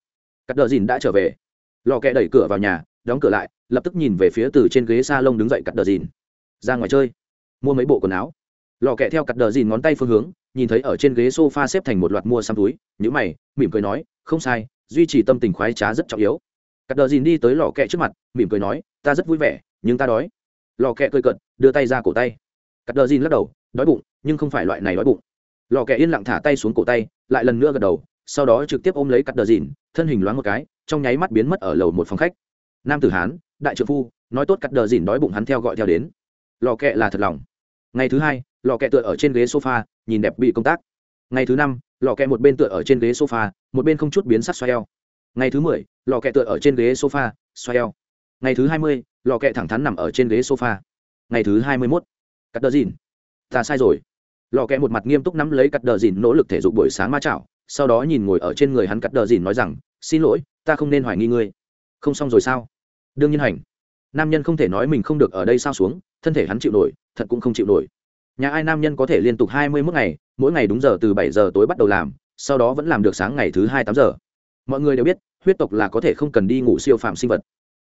Cắt đờ dìn đã trở về. Lò kẹ đẩy cửa vào nhà, đóng cửa lại, lập tức nhìn về phía từ trên ghế s a lông đứng dậy cắt đờ dìn. Ra ngoài chơi. Mua mấy bộ quần áo lò kẹ theo cắt đờ dìn ngón tay phương hướng, nhìn thấy ở trên ghế sofa xếp thành một loạt mua xăm túi nhữ mày, mỉm cười nói, không sai, duy trì tâm tình khoái trá rất trọng yếu. Cắt đờ dìn đi tới lò kẹ trước mặt, mỉm cười nói, ta rất vui vẻ, nhưng ta đói. Lò kẹ cười cận đưa tay ra cổ tay. Cắt đờ dìn lắc đầu, đói bụng, nhưng không phải loại này đói bụng. Lò kẹ yên lặng thả tay xuống cổ tay, lại lần nữa gật đầu, sau đó trực tiếp ôm lấy cắt đờ dìn, thân hình loáng một cái, trong nháy mắt biến mất ở lầu một phòng khách. Nam tử hán, đại trợ phu, nói tốt cắt đờ dìn đói bụng hắn theo gọi theo đến. Lò kẹ là thật lòng. Ngày thứ hai lò kẹ tựa ở trên ghế sofa, nhìn đẹp bị công tác. Ngày thứ năm, lò kẹ một bên tựa ở trên ghế sofa, một bên không chút biến sắc xoay eo. Ngày thứ mười, lò kẹ tựa ở trên ghế sofa, xoay eo. Ngày thứ hai mươi, lò kẹ thẳng thắn nằm ở trên ghế sofa. Ngày thứ hai mươi mốt, cắt đờ dìn. Ta sai rồi. Lò kẹ một mặt nghiêm túc nắm lấy cắt đờ dìn nỗ lực thể dục buổi sáng ma chảo, sau đó nhìn ngồi ở trên người hắn cắt đờ dìn nói rằng, xin lỗi, ta không nên hoài nghi ngươi. Không xong rồi sao? Đương nhiên hành. Nam nhân không thể nói mình không được ở đây sao xuống, thân thể hắn chịu nổi, thật cũng không chịu nổi nhà ai nam nhân có thể liên tục hai mươi mốt ngày, mỗi ngày đúng giờ từ bảy giờ tối bắt đầu làm, sau đó vẫn làm được sáng ngày thứ hai tám giờ. Mọi người đều biết, huyết tộc là có thể không cần đi ngủ siêu phạm sinh vật.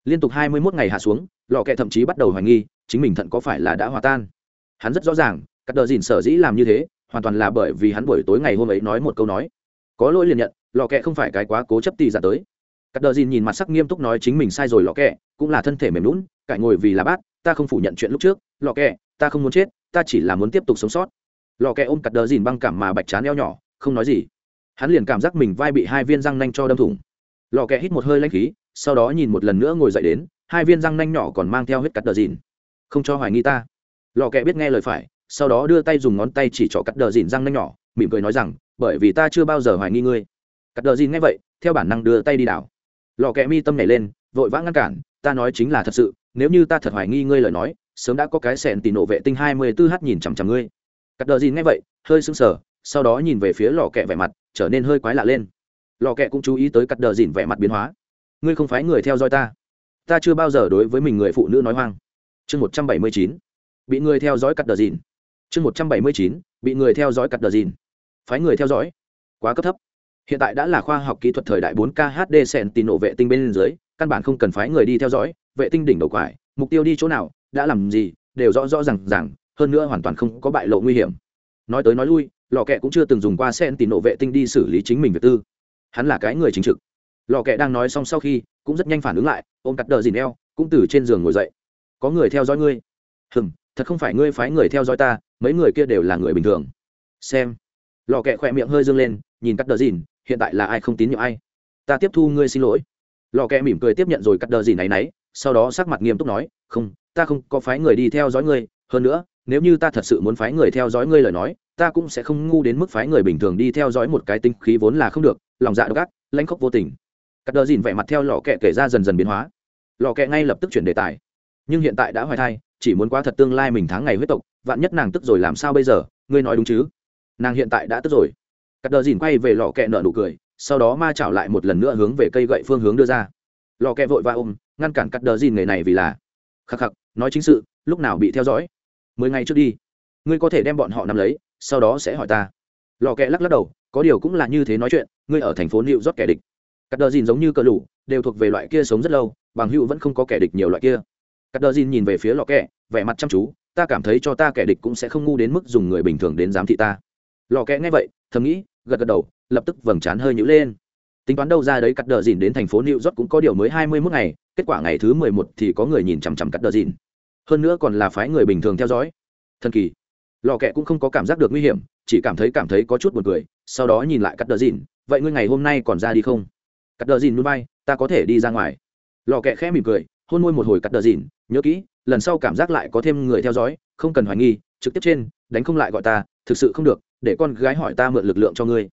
Liên tục hai mươi mốt ngày hạ xuống lò kẹ thậm chí bắt đầu hoài nghi, chính mình thận có phải là đã hòa tan. Hắn rất rõ ràng, cắt đờ dìn sở dĩ làm như thế, hoàn toàn là bởi vì hắn buổi tối ngày hôm ấy nói một câu nói. Có lỗi liền nhận lò kẹ không phải cái quá cố chấp tì giả tới. Cắt đờ dìn nhìn mặt sắc nghiêm túc nói chính mình sai rồi lò kẹ, cũng là thân thể mềm lún cải ngồi vì là bát, ta không phủ nhận chuyện lúc trước lò kẹ, ta không muốn chết ta chỉ là muốn tiếp tục sống sót. Lò kẹ ôm cặt đờ dìn băng cảm mà bạch chán eo nhỏ, không nói gì. Hắn liền cảm giác mình vai bị hai viên răng nanh cho đâm thủng. Lò kẹ hít một hơi lanh khí, sau đó nhìn một lần nữa ngồi dậy đến, hai viên răng nanh nhỏ còn mang theo huyết cắt đờ dìn. Không cho hoài nghi ta. Lò kẹ biết nghe lời phải, sau đó đưa tay dùng ngón tay chỉ trỏ cắt đờ dìn răng nanh nhỏ, mỉm cười nói rằng, bởi vì ta chưa bao giờ hoài nghi ngươi. Cắt đờ dìn nghe vậy, theo bản năng đưa tay đi đảo. Lò kẹ mi tâm nhảy lên, vội vã ngăn cản, ta nói chính là thật sự, nếu như ta thật hoài nghi ngươi lời nói sớm đã có cái sẹn tì nộ vệ tinh hai mươi tư h nhìn chằm chằm ngươi. Cắt đờ dìn nghe vậy, hơi sưng sờ, sau đó nhìn về phía lò kẹ vẻ mặt, trở nên hơi quái lạ lên. Lò kẹ cũng chú ý tới cắt đờ dìn vẻ mặt biến hóa. Ngươi không phải người theo dõi ta. Ta chưa bao giờ đối với mình người phụ nữ nói hoang. Chương một trăm bảy mươi chín. Bị người theo dõi cắt đờ dìn chương một trăm bảy mươi chín. Bị người theo dõi cắt đờ dìn phái người theo dõi. Quá cấp thấp. Hiện tại đã là khoa học kỹ thuật thời đại 4 k hd sẹn tì nổ vệ tinh bên dưới, căn bản không cần phái người đi theo dõi, vệ tinh đỉnh đầu quải, mục tiêu đi chỗ nào đã làm gì, đều rõ rõ r à n g rằng hơn nữa hoàn toàn không có bại lộ nguy hiểm. Nói tới nói lui, lò kẹ cũng chưa từng dùng qua sen tì nổ vệ tinh đi xử lý chính mình việc tư. Hắn là cái người chính trực. Lò kẹ đang nói xong sau khi, cũng rất nhanh phản ứng lại, ôm cắt đờ dìn eo, cũng từ trên giường ngồi dậy. Có người theo dõi ngươi? Hừm, thật không phải ngươi phái người theo dõi ta, mấy người kia đều là người bình thường. Xem. Lò kẹ khỏe miệng hơi dâng lên, nhìn cắt đờ dìn, hiện tại là ai không tín nhiệm ai? Ta tiếp thu ngươi xin lỗi. Lò kẹ mỉm cười tiếp nhận rồi cắt đờ dìn náy náy, sau đó sắc mặt nghiêm túc nói, không ta không có phái người đi theo dõi ngươi, hơn nữa, nếu như ta thật sự muốn phái người theo dõi ngươi lời nói, ta cũng sẽ không ngu đến mức phái người bình thường đi theo dõi một cái tinh khí vốn là không được, lòng dạ độc ác, lãnh khốc vô tình. Cắt đờ dìn vẻ mặt theo lò kẹ kể ra dần dần biến hóa. Lò kẹ ngay lập tức chuyển đề tài. Nhưng hiện tại đã hoài thai, chỉ muốn quá thật tương lai mình tháng ngày huyết tộc, vạn nhất nàng tức rồi làm sao bây giờ, ngươi nói đúng chứ? Nàng hiện tại đã tức rồi. Cắt đờ dìn quay về lò kẹ nợ nụ cười, sau đó ma chảo lại một lần nữa hướng về cây gậy phương hướng đưa ra. Lò kẹ vội va ôm, ngăn cản cắt đờ dìn nghề này vì là khắc khắc, nói chính sự, lúc nào bị theo dõi? Mười ngày trước đi. Ngươi có thể đem bọn họ nắm lấy, sau đó sẽ hỏi ta. Lò kẹ lắc lắc đầu, có điều cũng là như thế nói chuyện, ngươi ở thành phố nịu rót kẻ địch. Cắt đờ dìn giống như cờ lủ đều thuộc về loại kia sống rất lâu, bằng hữu vẫn không có kẻ địch nhiều loại kia. Cắt đờ dìn nhìn về phía lò kẹ, vẻ mặt chăm chú, ta cảm thấy cho ta kẻ địch cũng sẽ không ngu đến mức dùng người bình thường đến giám thị ta. Lò kẹ nghe vậy, thầm nghĩ, gật gật đầu, lập tức vầng trán hơi nhữ lên tính toán đâu ra đấy cắt đờ dìn đến thành phố new york cũng có điều mới hai mươi mốt ngày, kết quả ngày thứ mười một thì có người nhìn chằm chằm cắt đờ dìn. Hơn nữa còn là phái người bình thường theo dõi. Thần kỳ. Lò kẹ cũng không có cảm giác được nguy hiểm, chỉ cảm thấy cảm thấy có chút buồn cười, sau đó nhìn lại cắt đờ dìn, vậy ngươi ngày hôm nay còn ra đi không? Cắt đờ dìn núi bay, ta có thể đi ra ngoài. Lò kẹ khẽ mỉm cười, hôn môi một hồi cắt đờ dìn, nhớ kỹ, lần sau cảm giác lại có thêm người theo dõi, không cần hoài nghi, trực tiếp trên, đánh không lại gọi ta, thực sự không được, để con gái hỏi ta mượn lực lượng cho ngươi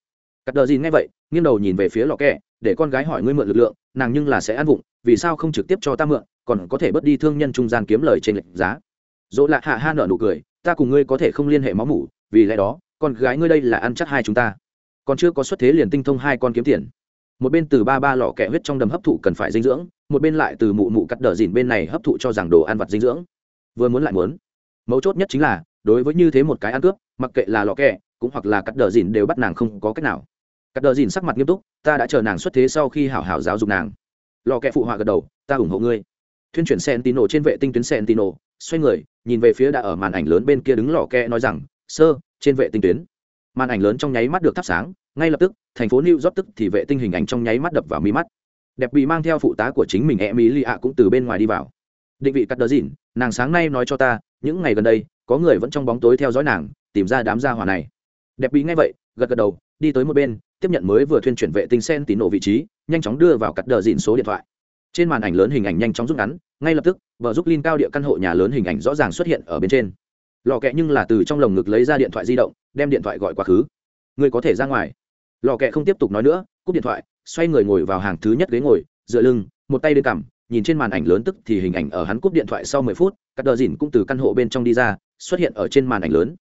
cắt đờ dìn nghe vậy, nghiêng đầu nhìn về phía lò kẹ, để con gái hỏi ngươi mượn lực lượng, nàng nhưng là sẽ ăn vụng, vì sao không trực tiếp cho ta mượn, còn có thể bớt đi thương nhân trung gian kiếm lời trên lệnh giá. Dỗ lạ hạ ha nở nụ cười, ta cùng ngươi có thể không liên hệ máu mủ, vì lẽ đó, con gái ngươi đây là ăn chắc hai chúng ta. Còn chưa có xuất thế liền tinh thông hai con kiếm tiền. Một bên từ ba ba lọ kẹ huyết trong đầm hấp thụ cần phải dinh dưỡng, một bên lại từ mụ mụ cắt đờ dìn bên này hấp thụ cho rằng đồ ăn vặt dinh dưỡng. Vừa muốn lại muốn. Mấu chốt nhất chính là, đối với như thế một cái ăn cướp, mặc kệ là lọ kẹ, cũng hoặc là cắt đờ dìn đều bắt nàng không có cách nào cắt đờ dìn sắc mặt nghiêm túc, ta đã chờ nàng xuất thế sau khi hảo hảo giáo dục nàng. Lò kẹ phụ họa gật đầu, ta ủng hộ ngươi. Thuyên chuyển sentino trên vệ tinh tuyến sentino, xoay người, nhìn về phía đã ở màn ảnh lớn bên kia đứng lò kẹ nói rằng, sơ, trên vệ tinh tuyến. Màn ảnh lớn trong nháy mắt được thắp sáng, ngay lập tức, thành phố new york tức thì vệ tinh hình ảnh trong nháy mắt đập vào mi mắt. Đẹp bị mang theo phụ tá của chính mình e mỹ lì ạ cũng từ bên ngoài đi vào. Định vị cắt đờ dìn, nàng sáng nay nói cho ta, những ngày gần đây, có người vẫn trong bóng tối theo dõi nàng, tìm ra đám gia hỏa này. Đẹp bị ngay vậy, gật gật đầu đi tới một bên, tiếp nhận mới vừa thuyên chuyển vệ tinh sen tín nổ vị trí, nhanh chóng đưa vào cắt đờ dịn số điện thoại. Trên màn ảnh lớn hình ảnh nhanh chóng rút ngắn, ngay lập tức vợ giúp linh cao địa căn hộ nhà lớn hình ảnh rõ ràng xuất hiện ở bên trên. Lò kẹ nhưng là từ trong lồng ngực lấy ra điện thoại di động, đem điện thoại gọi quá khứ. Người có thể ra ngoài. Lò kẹ không tiếp tục nói nữa, cúp điện thoại, xoay người ngồi vào hàng thứ nhất ghế ngồi, dựa lưng, một tay lên cằm, nhìn trên màn ảnh lớn tức thì hình ảnh ở hắn cúp điện thoại sau mười phút các đờ dìn cũng từ căn hộ bên trong đi ra, xuất hiện ở trên màn ảnh lớn.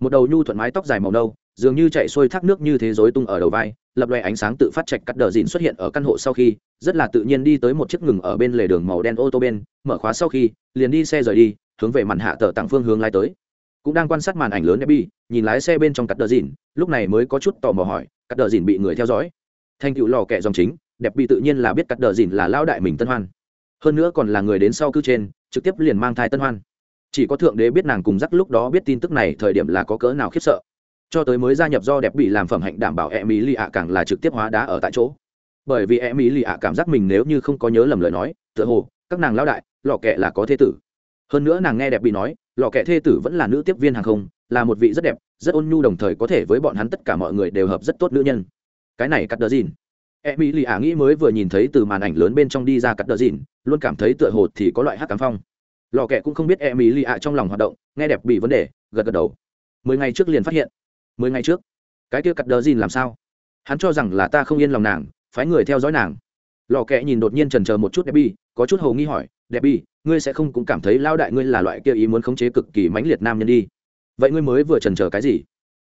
Một đầu nhu thuận mái tóc dài màu nâu dường như chạy xuôi thác nước như thế giới tung ở đầu vai, lập loè ánh sáng tự phát chạch cắt đờ dìn xuất hiện ở căn hộ sau khi, rất là tự nhiên đi tới một chiếc ngừng ở bên lề đường màu đen ô tô bên, mở khóa sau khi, liền đi xe rời đi, hướng về màn hạ tờ tặng phương hướng lái tới. Cũng đang quan sát màn ảnh lớn bi nhìn lái xe bên trong cắt đờ dìn lúc này mới có chút tò mò hỏi, cắt đờ dìn bị người theo dõi. Thành tựu lò kẹ dòng chính đẹp bị tự nhiên là biết cắt đờ dìn là lao đại mình tân hoan. Hơn nữa còn là người đến sau cư trên, trực tiếp liền mang thai tân hoan. Chỉ có thượng đế biết nàng cùng dắt lúc đó biết tin tức này, thời điểm là có cỡ nào khiếp sợ cho tới mới gia nhập do đẹp bị làm phẩm hạnh đảm bảo e mỹ lì ạ càng là trực tiếp hóa đá ở tại chỗ. Bởi vì e mỹ lì ạ cảm giác mình nếu như không có nhớ lầm lời nói, tựa hồ, các nàng lao đại lò kẹ là có thế tử. Hơn nữa nàng nghe đẹp bị nói lò kẹ thê tử vẫn là nữ tiếp viên hàng không, là một vị rất đẹp, rất ôn nhu đồng thời có thể với bọn hắn tất cả mọi người đều hợp rất tốt nữ nhân. Cái này cắt đờ dìn. E mỹ lì ả nghĩ mới vừa nhìn thấy từ màn ảnh lớn bên trong đi ra cắt đờ dìn, luôn cảm thấy tựa hồ thì có loại hát cám phong. Lò kẹ cũng không biết e mỹ lì ả trong lòng hoạt động, nghe đẹp bị vấn đề, gật gật đầu. Mười ngày trước liền phát hiện mười ngày trước. Cái kia cắt đờ dìn làm sao? Hắn cho rằng là ta không yên lòng nàng, phái người theo dõi nàng. Lò kẹ nhìn đột nhiên trần chờ một chút đẹp bi có chút hầu nghi hỏi đẹp bi ngươi sẽ không cũng cảm thấy lao đại ngươi là loại kia ý muốn khống chế cực kỳ mãnh liệt nam nhân đi? Vậy ngươi mới vừa trần chờ cái gì?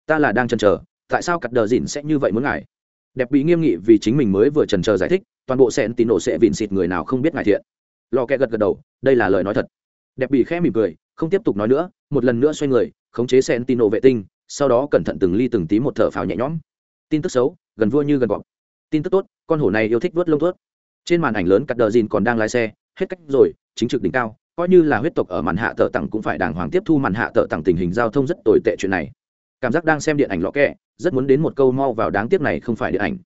Ta là đang trần chờ, tại sao cắt đờ dìn sẽ như vậy muốn ngài đẹp bị nghiêm nghị vì chính mình mới vừa trần chờ giải thích, toàn bộ sẹn tín nổ sẽ vịn xịt người nào không biết ngài thiện. Lò kẹ gật gật đầu, đây là lời nói thật. Đẹp bị khẽ mỉm cười, không tiếp tục nói nữa, một lần nữa xoay người, khống chế sẹn tín nổ vệ tinh sau đó cẩn thận từng ly từng tí một thở phào nhẹ nhõm. Tin tức xấu, gần vua như gần gọn tin tức tốt, con hổ này yêu thích vớt lông thuốc trên màn ảnh lớn cắt đờ dìn còn đang lái xe, hết cách rồi, chính trực đỉnh cao, coi như là huyết tộc ở màn hạ tờ tặng cũng phải đàng hoàng tiếp thu màn hạ tờ tặng tình hình giao thông rất tồi tệ chuyện này. Cảm giác đang xem điện ảnh lọ kẹ, rất muốn đến một câu mau vào đáng tiếc này không phải điện ảnh.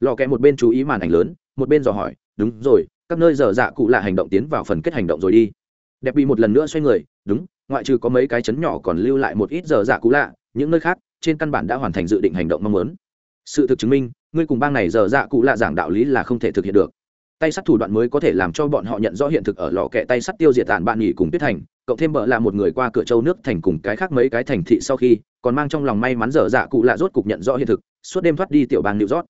Lọ kẹ một bên chú ý màn ảnh lớn, một bên dò hỏi, đúng rồi, các nơi dở dạ cụ lạ hành động tiến vào phần kết hành động rồi đi. Đẹp bị một lần nữa xoay người, đúng, ngoại trừ có mấy cái chấn nhỏ còn lưu lại một ít dở dạ cụ lạ những nơi khác, trên căn bản đã hoàn thành dự định hành động mong muốn. Sự thực chứng minh, ngươi cùng bang này giờ dạ cụ lạ giảng đạo lý là không thể thực hiện được. Tay sắt thủ đoạn mới có thể làm cho bọn họ nhận rõ hiện thực ở lò kẹ tay sắt tiêu diệt tàn bạn nghỉ cùng tuyết thành, cộng thêm bợ là một người qua cửa châu nước thành cùng cái khác mấy cái thành thị sau khi, còn mang trong lòng may mắn dở dạ cụ lạ rốt cục nhận rõ hiện thực, suốt đêm thoát đi tiểu bang new rót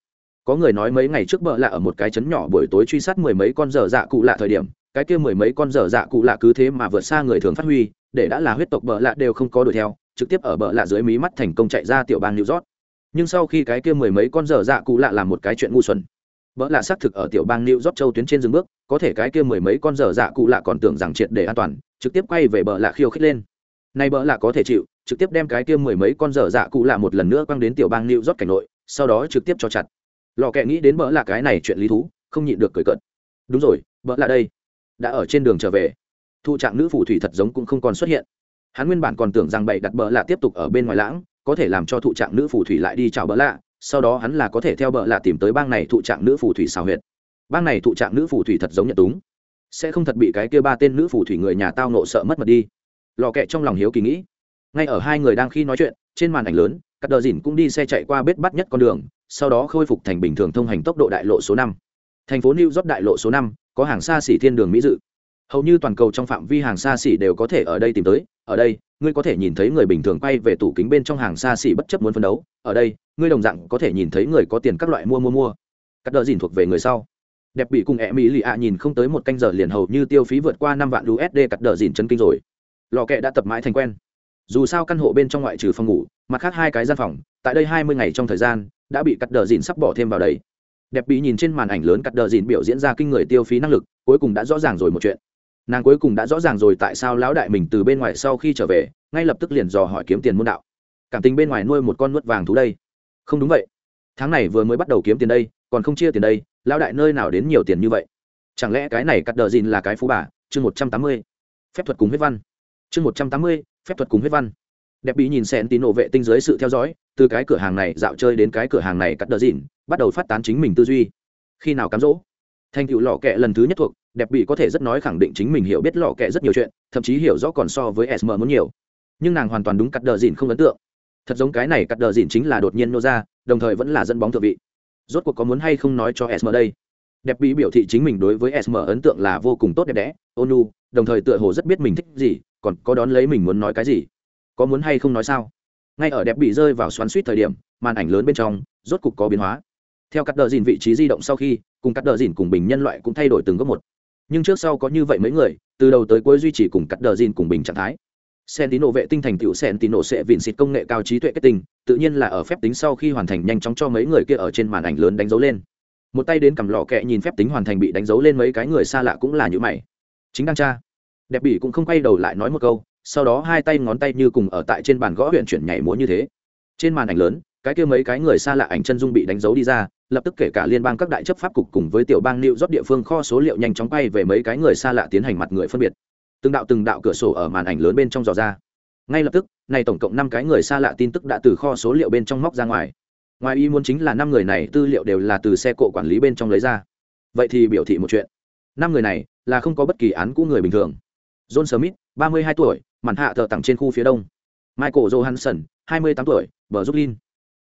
có người nói mấy ngày trước bợ lạ ở một cái trấn nhỏ buổi tối truy sát mười mấy con dở dạ cụ lạ thời điểm, cái kia mười mấy con dở dạ cụ lạ cứ thế mà vượt xa người thường phát huy, để đã là huyết tộc bợ lạ đều không có đuổi theo trực tiếp ở bờ lạ dưới mí mắt thành công chạy ra tiểu bang new york nhưng sau khi cái kia mười mấy con dở dạ cụ lạ làm một cái chuyện ngu xuẩn vợ lạ xác thực ở tiểu bang New York châu tuyến trên dừng bước, có thể cái kia mười mấy con dở dạ cụ lạ còn tưởng rằng triệt để an toàn, trực tiếp quay về bờ lạ khiêu khích lên. Này bờ lạ có thể chịu, trực tiếp đem cái kia mười mấy con dở dạ cụ lạ một lần nữa quăng đến tiểu bang New York cảnh nội, sau đó trực tiếp cho chặt. Lò kẹ nghĩ đến bờ lạ cái này chuyện lý thú, không nhịn được cười cợt. Đúng rồi, bờ lạ đây, đã ở trên đường trở về. Thu trạng nữ phù thủy thật giống cũng không còn xuất hiện. Hắn nguyên bản còn tưởng rằng bậy đặt bờ lạ tiếp tục ở bên ngoài lãng, có thể làm cho thụ trạng nữ phù thủy lại đi chào bờ lạ, sau đó hắn là có thể theo bờ lạ tìm tới bang này thụ trạng nữ phù thủy xào huyệt. Bang này thụ trạng nữ phù thủy thật giống Nhật túng. Sẽ không thật bị cái kia ba tên nữ phù thủy người nhà tao nộ sợ mất mật đi. Lò kẹ trong lòng hiếu kỳ nghĩ. Ngay ở hai người đang khi nói chuyện trên màn ảnh lớn các đờ dìn cũng đi xe chạy qua bết bắt nhất con đường sau đó khôi phục thành bình thường thông hành tốc độ đại lộ số năm. Thành phố new york đại lộ số năm có hàng xa xỉ thiên đường mỹ dự hầu như toàn cầu trong phạm vi hàng xa xỉ đều có thể ở đây tìm tới. Ở đây, ngươi có thể nhìn thấy người bình thường quay về tủ kính bên trong hàng xa xỉ bất chấp muốn phấn đấu. Ở đây, ngươi đồng dạng có thể nhìn thấy người có tiền các loại mua mua mua. Cắt đỡ dìn thuộc về người sau. Đẹp bị cùng e mỹ lì ạ nhìn không tới một canh giờ liền hầu như tiêu phí vượt qua năm vạn usd cắt đỡ dìn chân kinh rồi. Lò kẹ đã tập mãi thành quen. Dù sao căn hộ bên trong ngoại trừ phòng ngủ, mặt khác hai cái gian phòng, tại đây hai mươi ngày trong thời gian, đã bị cắt đờ dìn sắp bỏ thêm vào đấy đẹp bị nhìn trên màn ảnh lớn cắt đờ dìn biểu diễn ra kinh người tiêu phí năng lực, cuối cùng đã rõ ràng rồi một chuyện nàng cuối cùng đã rõ ràng rồi tại sao lão đại mình từ bên ngoài sau khi trở về, ngay lập tức liền dò hỏi kiếm tiền môn đạo. Cảm tình bên ngoài nuôi một con nuốt vàng thú đây. Không đúng vậy. Tháng này vừa mới bắt đầu kiếm tiền đây, còn không chia tiền đây, lão đại nơi nào đến nhiều tiền như vậy? Chẳng lẽ cái này cắt đờ dìn là cái phú bà? Chương một trăm tám mươi. Phép thuật cùng huyết văn. Chương một trăm tám mươi, phép thuật cùng huyết văn. Đẹp bị nhìn xen tín nộ vệ tinh dưới sự theo dõi, từ cái cửa hàng này dạo chơi đến cái cửa hàng này cắt đờ dìn, bắt đầu phát tán chính mình tư duy. Khi nào cám dỗ? Thành tựu lò kẹ lần thứ nhất thuộc đẹp bị có thể rất nói khẳng định chính mình hiểu biết lò kẹ rất nhiều chuyện, thậm chí hiểu rõ còn so với sm muốn nhiều. Nhưng nàng hoàn toàn đúng cắt đờ dìn không ấn tượng. Thật giống cái này cắt đờ dìn chính là đột nhiên nô ra, đồng thời vẫn là dẫn bóng thượng vị. Rốt cuộc có muốn hay không nói cho sm đây? Đẹp bị biểu thị chính mình đối với sm ấn tượng là vô cùng tốt đẹp đẽ ônu đồng thời tựa hồ rất biết mình thích gì, còn có đón lấy mình muốn nói cái gì? Có muốn hay không nói sao? Ngay ở đẹp bị rơi vào xoắn suýt thời điểm, màn ảnh lớn bên trong, rốt cục có biến hóa. Theo cắt đờ dìn vị trí di động sau khi, cùng cắt đờ dìn cùng bình nhân loại cũng thay đổi từng góc một nhưng trước sau có như vậy mấy người từ đầu tới cuối duy trì cùng cắt đờ dìn cùng bình trạng thái Sentino vệ tinh thành tựu nổ sẽ vịn xịt công nghệ cao trí tuệ kết tinh, tự nhiên là ở phép tính sau khi hoàn thành nhanh chóng cho mấy người kia ở trên màn ảnh lớn đánh dấu lên. Một tay đến cầm lọ kẹ nhìn phép tính hoàn thành bị đánh dấu lên mấy cái người xa lạ cũng là như mày. Chính đang tra. Đẹp bỉ cũng không quay đầu lại nói một câu, sau đó hai tay ngón tay như cùng ở tại trên bàn gõ huyện chuyển nhảy múa như thế. Trên màn ảnh lớn, cái kia mấy cái người xa lạ ảnh chân dung bị đánh dấu đi ra, lập tức kể cả liên bang các đại chấp pháp cục cùng với tiểu bang new rót địa phương kho số liệu nhanh chóng bay về mấy cái người xa lạ tiến hành mặt người phân biệt. Từng đạo từng đạo cửa sổ ở màn ảnh lớn bên trong dò ra. Ngay lập tức, này tổng cộng năm cái người xa lạ tin tức đã từ kho số liệu bên trong móc ra ngoài. Ngoài ý muốn chính là năm người này tư liệu đều là từ xe cộ quản lý bên trong lấy ra. Vậy thì biểu thị một chuyện. Năm người này là không có bất kỳ án cũ người bình thường. John smith, ba mươi hai tuổi, màn hạ thợ tặng trên khu phía đông. Michael johansson, hai mươi tám tuổi bờ giúp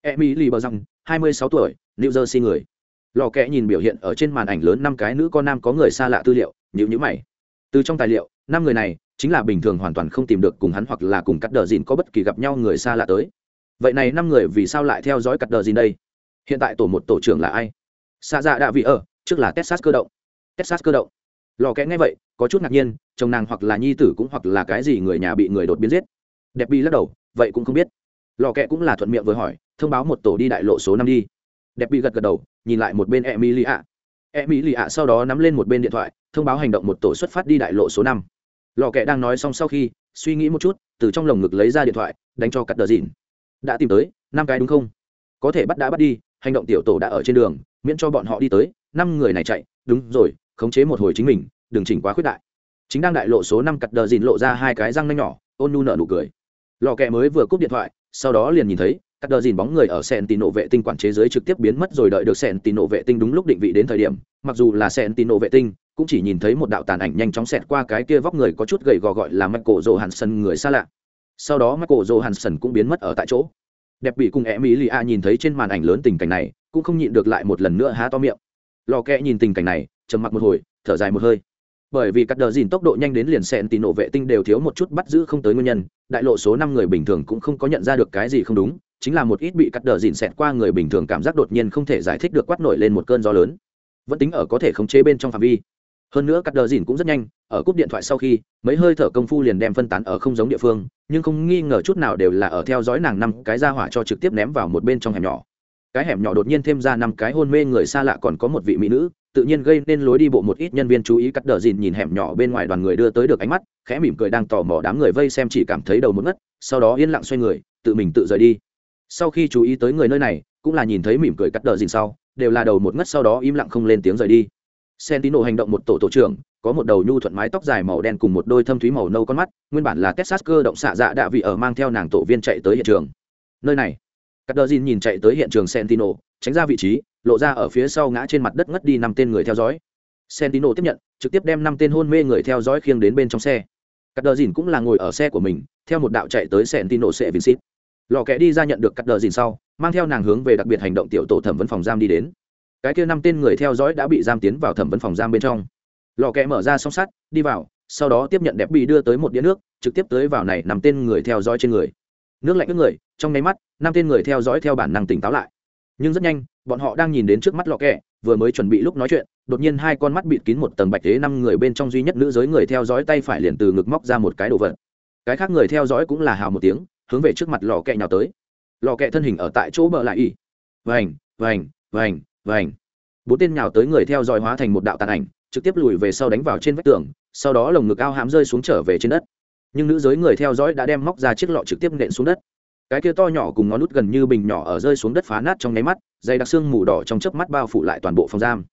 Emmy emily bờ răng hai mươi sáu tuổi, new jersey người. Lò kẽ nhìn biểu hiện ở trên màn ảnh lớn năm cái nữ con nam có người xa lạ tư liệu, nhíu nhíu mày. Từ trong tài liệu, năm người này chính là bình thường hoàn toàn không tìm được cùng hắn hoặc là cùng cắt đờ dìn có bất kỳ gặp nhau người xa lạ tới. Vậy này năm người vì sao lại theo dõi cắt đờ dìn đây? Hiện tại tổ một tổ trưởng là ai? Xa dạ đã vị ở trước là texas cơ động. Texas cơ động. Lò kẽ nghe vậy, có chút ngạc nhiên, chồng nàng hoặc là nhi tử cũng hoặc là cái gì người nhà bị người đột biến giết. Đẹp bi lắc đầu, vậy cũng không biết lò kẹ cũng là thuận miệng vừa hỏi, thông báo một tổ đi đại lộ số năm đi. Đẹp bị gật gật đầu, nhìn lại một bên e mỹ lì ạ e mỹ lì ạ sau đó nắm lên một bên điện thoại, thông báo hành động một tổ xuất phát đi đại lộ số năm. Lò kẹ đang nói xong sau khi, suy nghĩ một chút, từ trong lồng ngực lấy ra điện thoại, đánh cho cắt đờ dìn đã tìm tới, năm cái đúng không? Có thể bắt đã bắt đi, hành động tiểu tổ đã ở trên đường, miễn cho bọn họ đi tới, năm người này chạy. Đúng rồi, khống chế một hồi chính mình, đừng chỉnh quá khuyết đại. Chính đang đại lộ số năm cặt đờ dìn lộ ra hai cái răng nanh nhỏ, ôn nu nở nụ cười. Lò kẹ mới vừa cúp điện thoại sau đó liền nhìn thấy các đờ dìn bóng người ở sẹn tì nổ vệ tinh quản chế giới trực tiếp biến mất rồi đợi được sẹn tì nổ vệ tinh đúng lúc định vị đến thời điểm mặc dù là sẹn tì nổ vệ tinh cũng chỉ nhìn thấy một đạo tàn ảnh nhanh chóng xẹt qua cái kia vóc người có chút gầy gò gọi là Michael Johansson người xa lạ. Sau đó Michael Johansson cũng biến mất ở tại chỗ. Đẹp bị cùng Emilia nhìn thấy trên màn ảnh lớn tình cảnh này, cũng không nhịn được lại một lần nữa há to miệng. Lò kẹ nhìn tình cảnh này, trầm mặc một hồi, thở dài một hơi. Bởi vì cắt đờ dìn tốc độ nhanh đến liền xẹn tì nổ vệ tinh đều thiếu một chút bắt giữ không tới nguyên nhân, đại lộ số năm người bình thường cũng không có nhận ra được cái gì không đúng, chính là một ít bị cắt đờ dìn xẹt qua người bình thường cảm giác đột nhiên không thể giải thích được quát nổi lên một cơn gió lớn. Vẫn tính ở có thể khống chế bên trong phạm vi hơn nữa cắt đờ dìn cũng rất nhanh ở cúp điện thoại sau khi mấy hơi thở công phu liền đem phân tán ở không giống địa phương nhưng không nghi ngờ chút nào đều là ở theo dõi nàng năm cái ra hỏa cho trực tiếp ném vào một bên trong hẻm nhỏ cái hẻm nhỏ đột nhiên thêm ra năm cái hôn mê người xa lạ còn có một vị mỹ nữ tự nhiên gây nên lối đi bộ một ít nhân viên chú ý cắt đờ dìn nhìn hẻm nhỏ bên ngoài đoàn người đưa tới được ánh mắt khẽ mỉm cười đang tò mò đám người vây xem chỉ cảm thấy đầu một ngất sau đó yên lặng xoay người tự mình tự rời đi sau khi chú ý tới người nơi này cũng là nhìn thấy mỉm cười cắt đờ dìn sau đều là đầu một ngất sau đó im lặng không lên tiếng rời đi Sentino hành động một tổ tổ trưởng, có một đầu nhu thuận mái tóc dài màu đen cùng một đôi thâm thúy màu nâu con mắt, nguyên bản là Texas cơ động xạ dạ đạ vị ở mang theo nàng tổ viên chạy tới hiện trường. Nơi này, cắt đợt dìn nhìn chạy tới hiện trường Sentino, tránh ra vị trí, lộ ra ở phía sau ngã trên mặt đất ngất đi năm tên người theo dõi. Sentino tiếp nhận, trực tiếp đem năm tên hôn mê người theo dõi khiêng đến bên trong xe. Cắt đơ dìn cũng là ngồi ở xe của mình, theo một đạo chạy tới Sentino sẽ Vincent. Lò kẽ đi ra nhận được cắt đơ dìn sau, mang theo nàng hướng về đặc biệt hành động tiểu tổ thẩm vấn phòng giam đi đến cái kia năm tên người theo dõi đã bị giam tiến vào thẩm vấn phòng giam bên trong lò kẽ mở ra song sắt đi vào sau đó tiếp nhận đẹp bị đưa tới một đĩa nước trực tiếp tới vào này nằm tên người theo dõi trên người nước lạnh nước người trong nháy mắt năm tên người theo dõi theo bản năng tỉnh táo lại nhưng rất nhanh bọn họ đang nhìn đến trước mắt lò kẹ vừa mới chuẩn bị lúc nói chuyện đột nhiên hai con mắt bịt kín một tầng bạch thế năm người bên trong duy nhất nữ giới người theo dõi tay phải liền từ ngực móc ra một cái đồ vật. Cái khác người theo dõi cũng là hào một tiếng hướng về trước mặt lò kẹ nhào tới. Lò kẹ thân hình ở tại chỗ bờ lại ỉ, vành vành vành vành. Bốn tên nhào tới người theo dõi hóa thành một đạo tàn ảnh trực tiếp lùi về sau đánh vào trên vách tường sau đó lồng ngực ao hãm rơi xuống trở về trên đất. Nhưng nữ giới người theo dõi đã đem móc ra chiếc lọ trực tiếp nện xuống đất cái kia to nhỏ cùng ngón nút gần như bình nhỏ ở rơi xuống đất phá nát trong nháy mắt, dày đặc xương mù đỏ trong chớp mắt bao phủ lại toàn bộ phòng giam.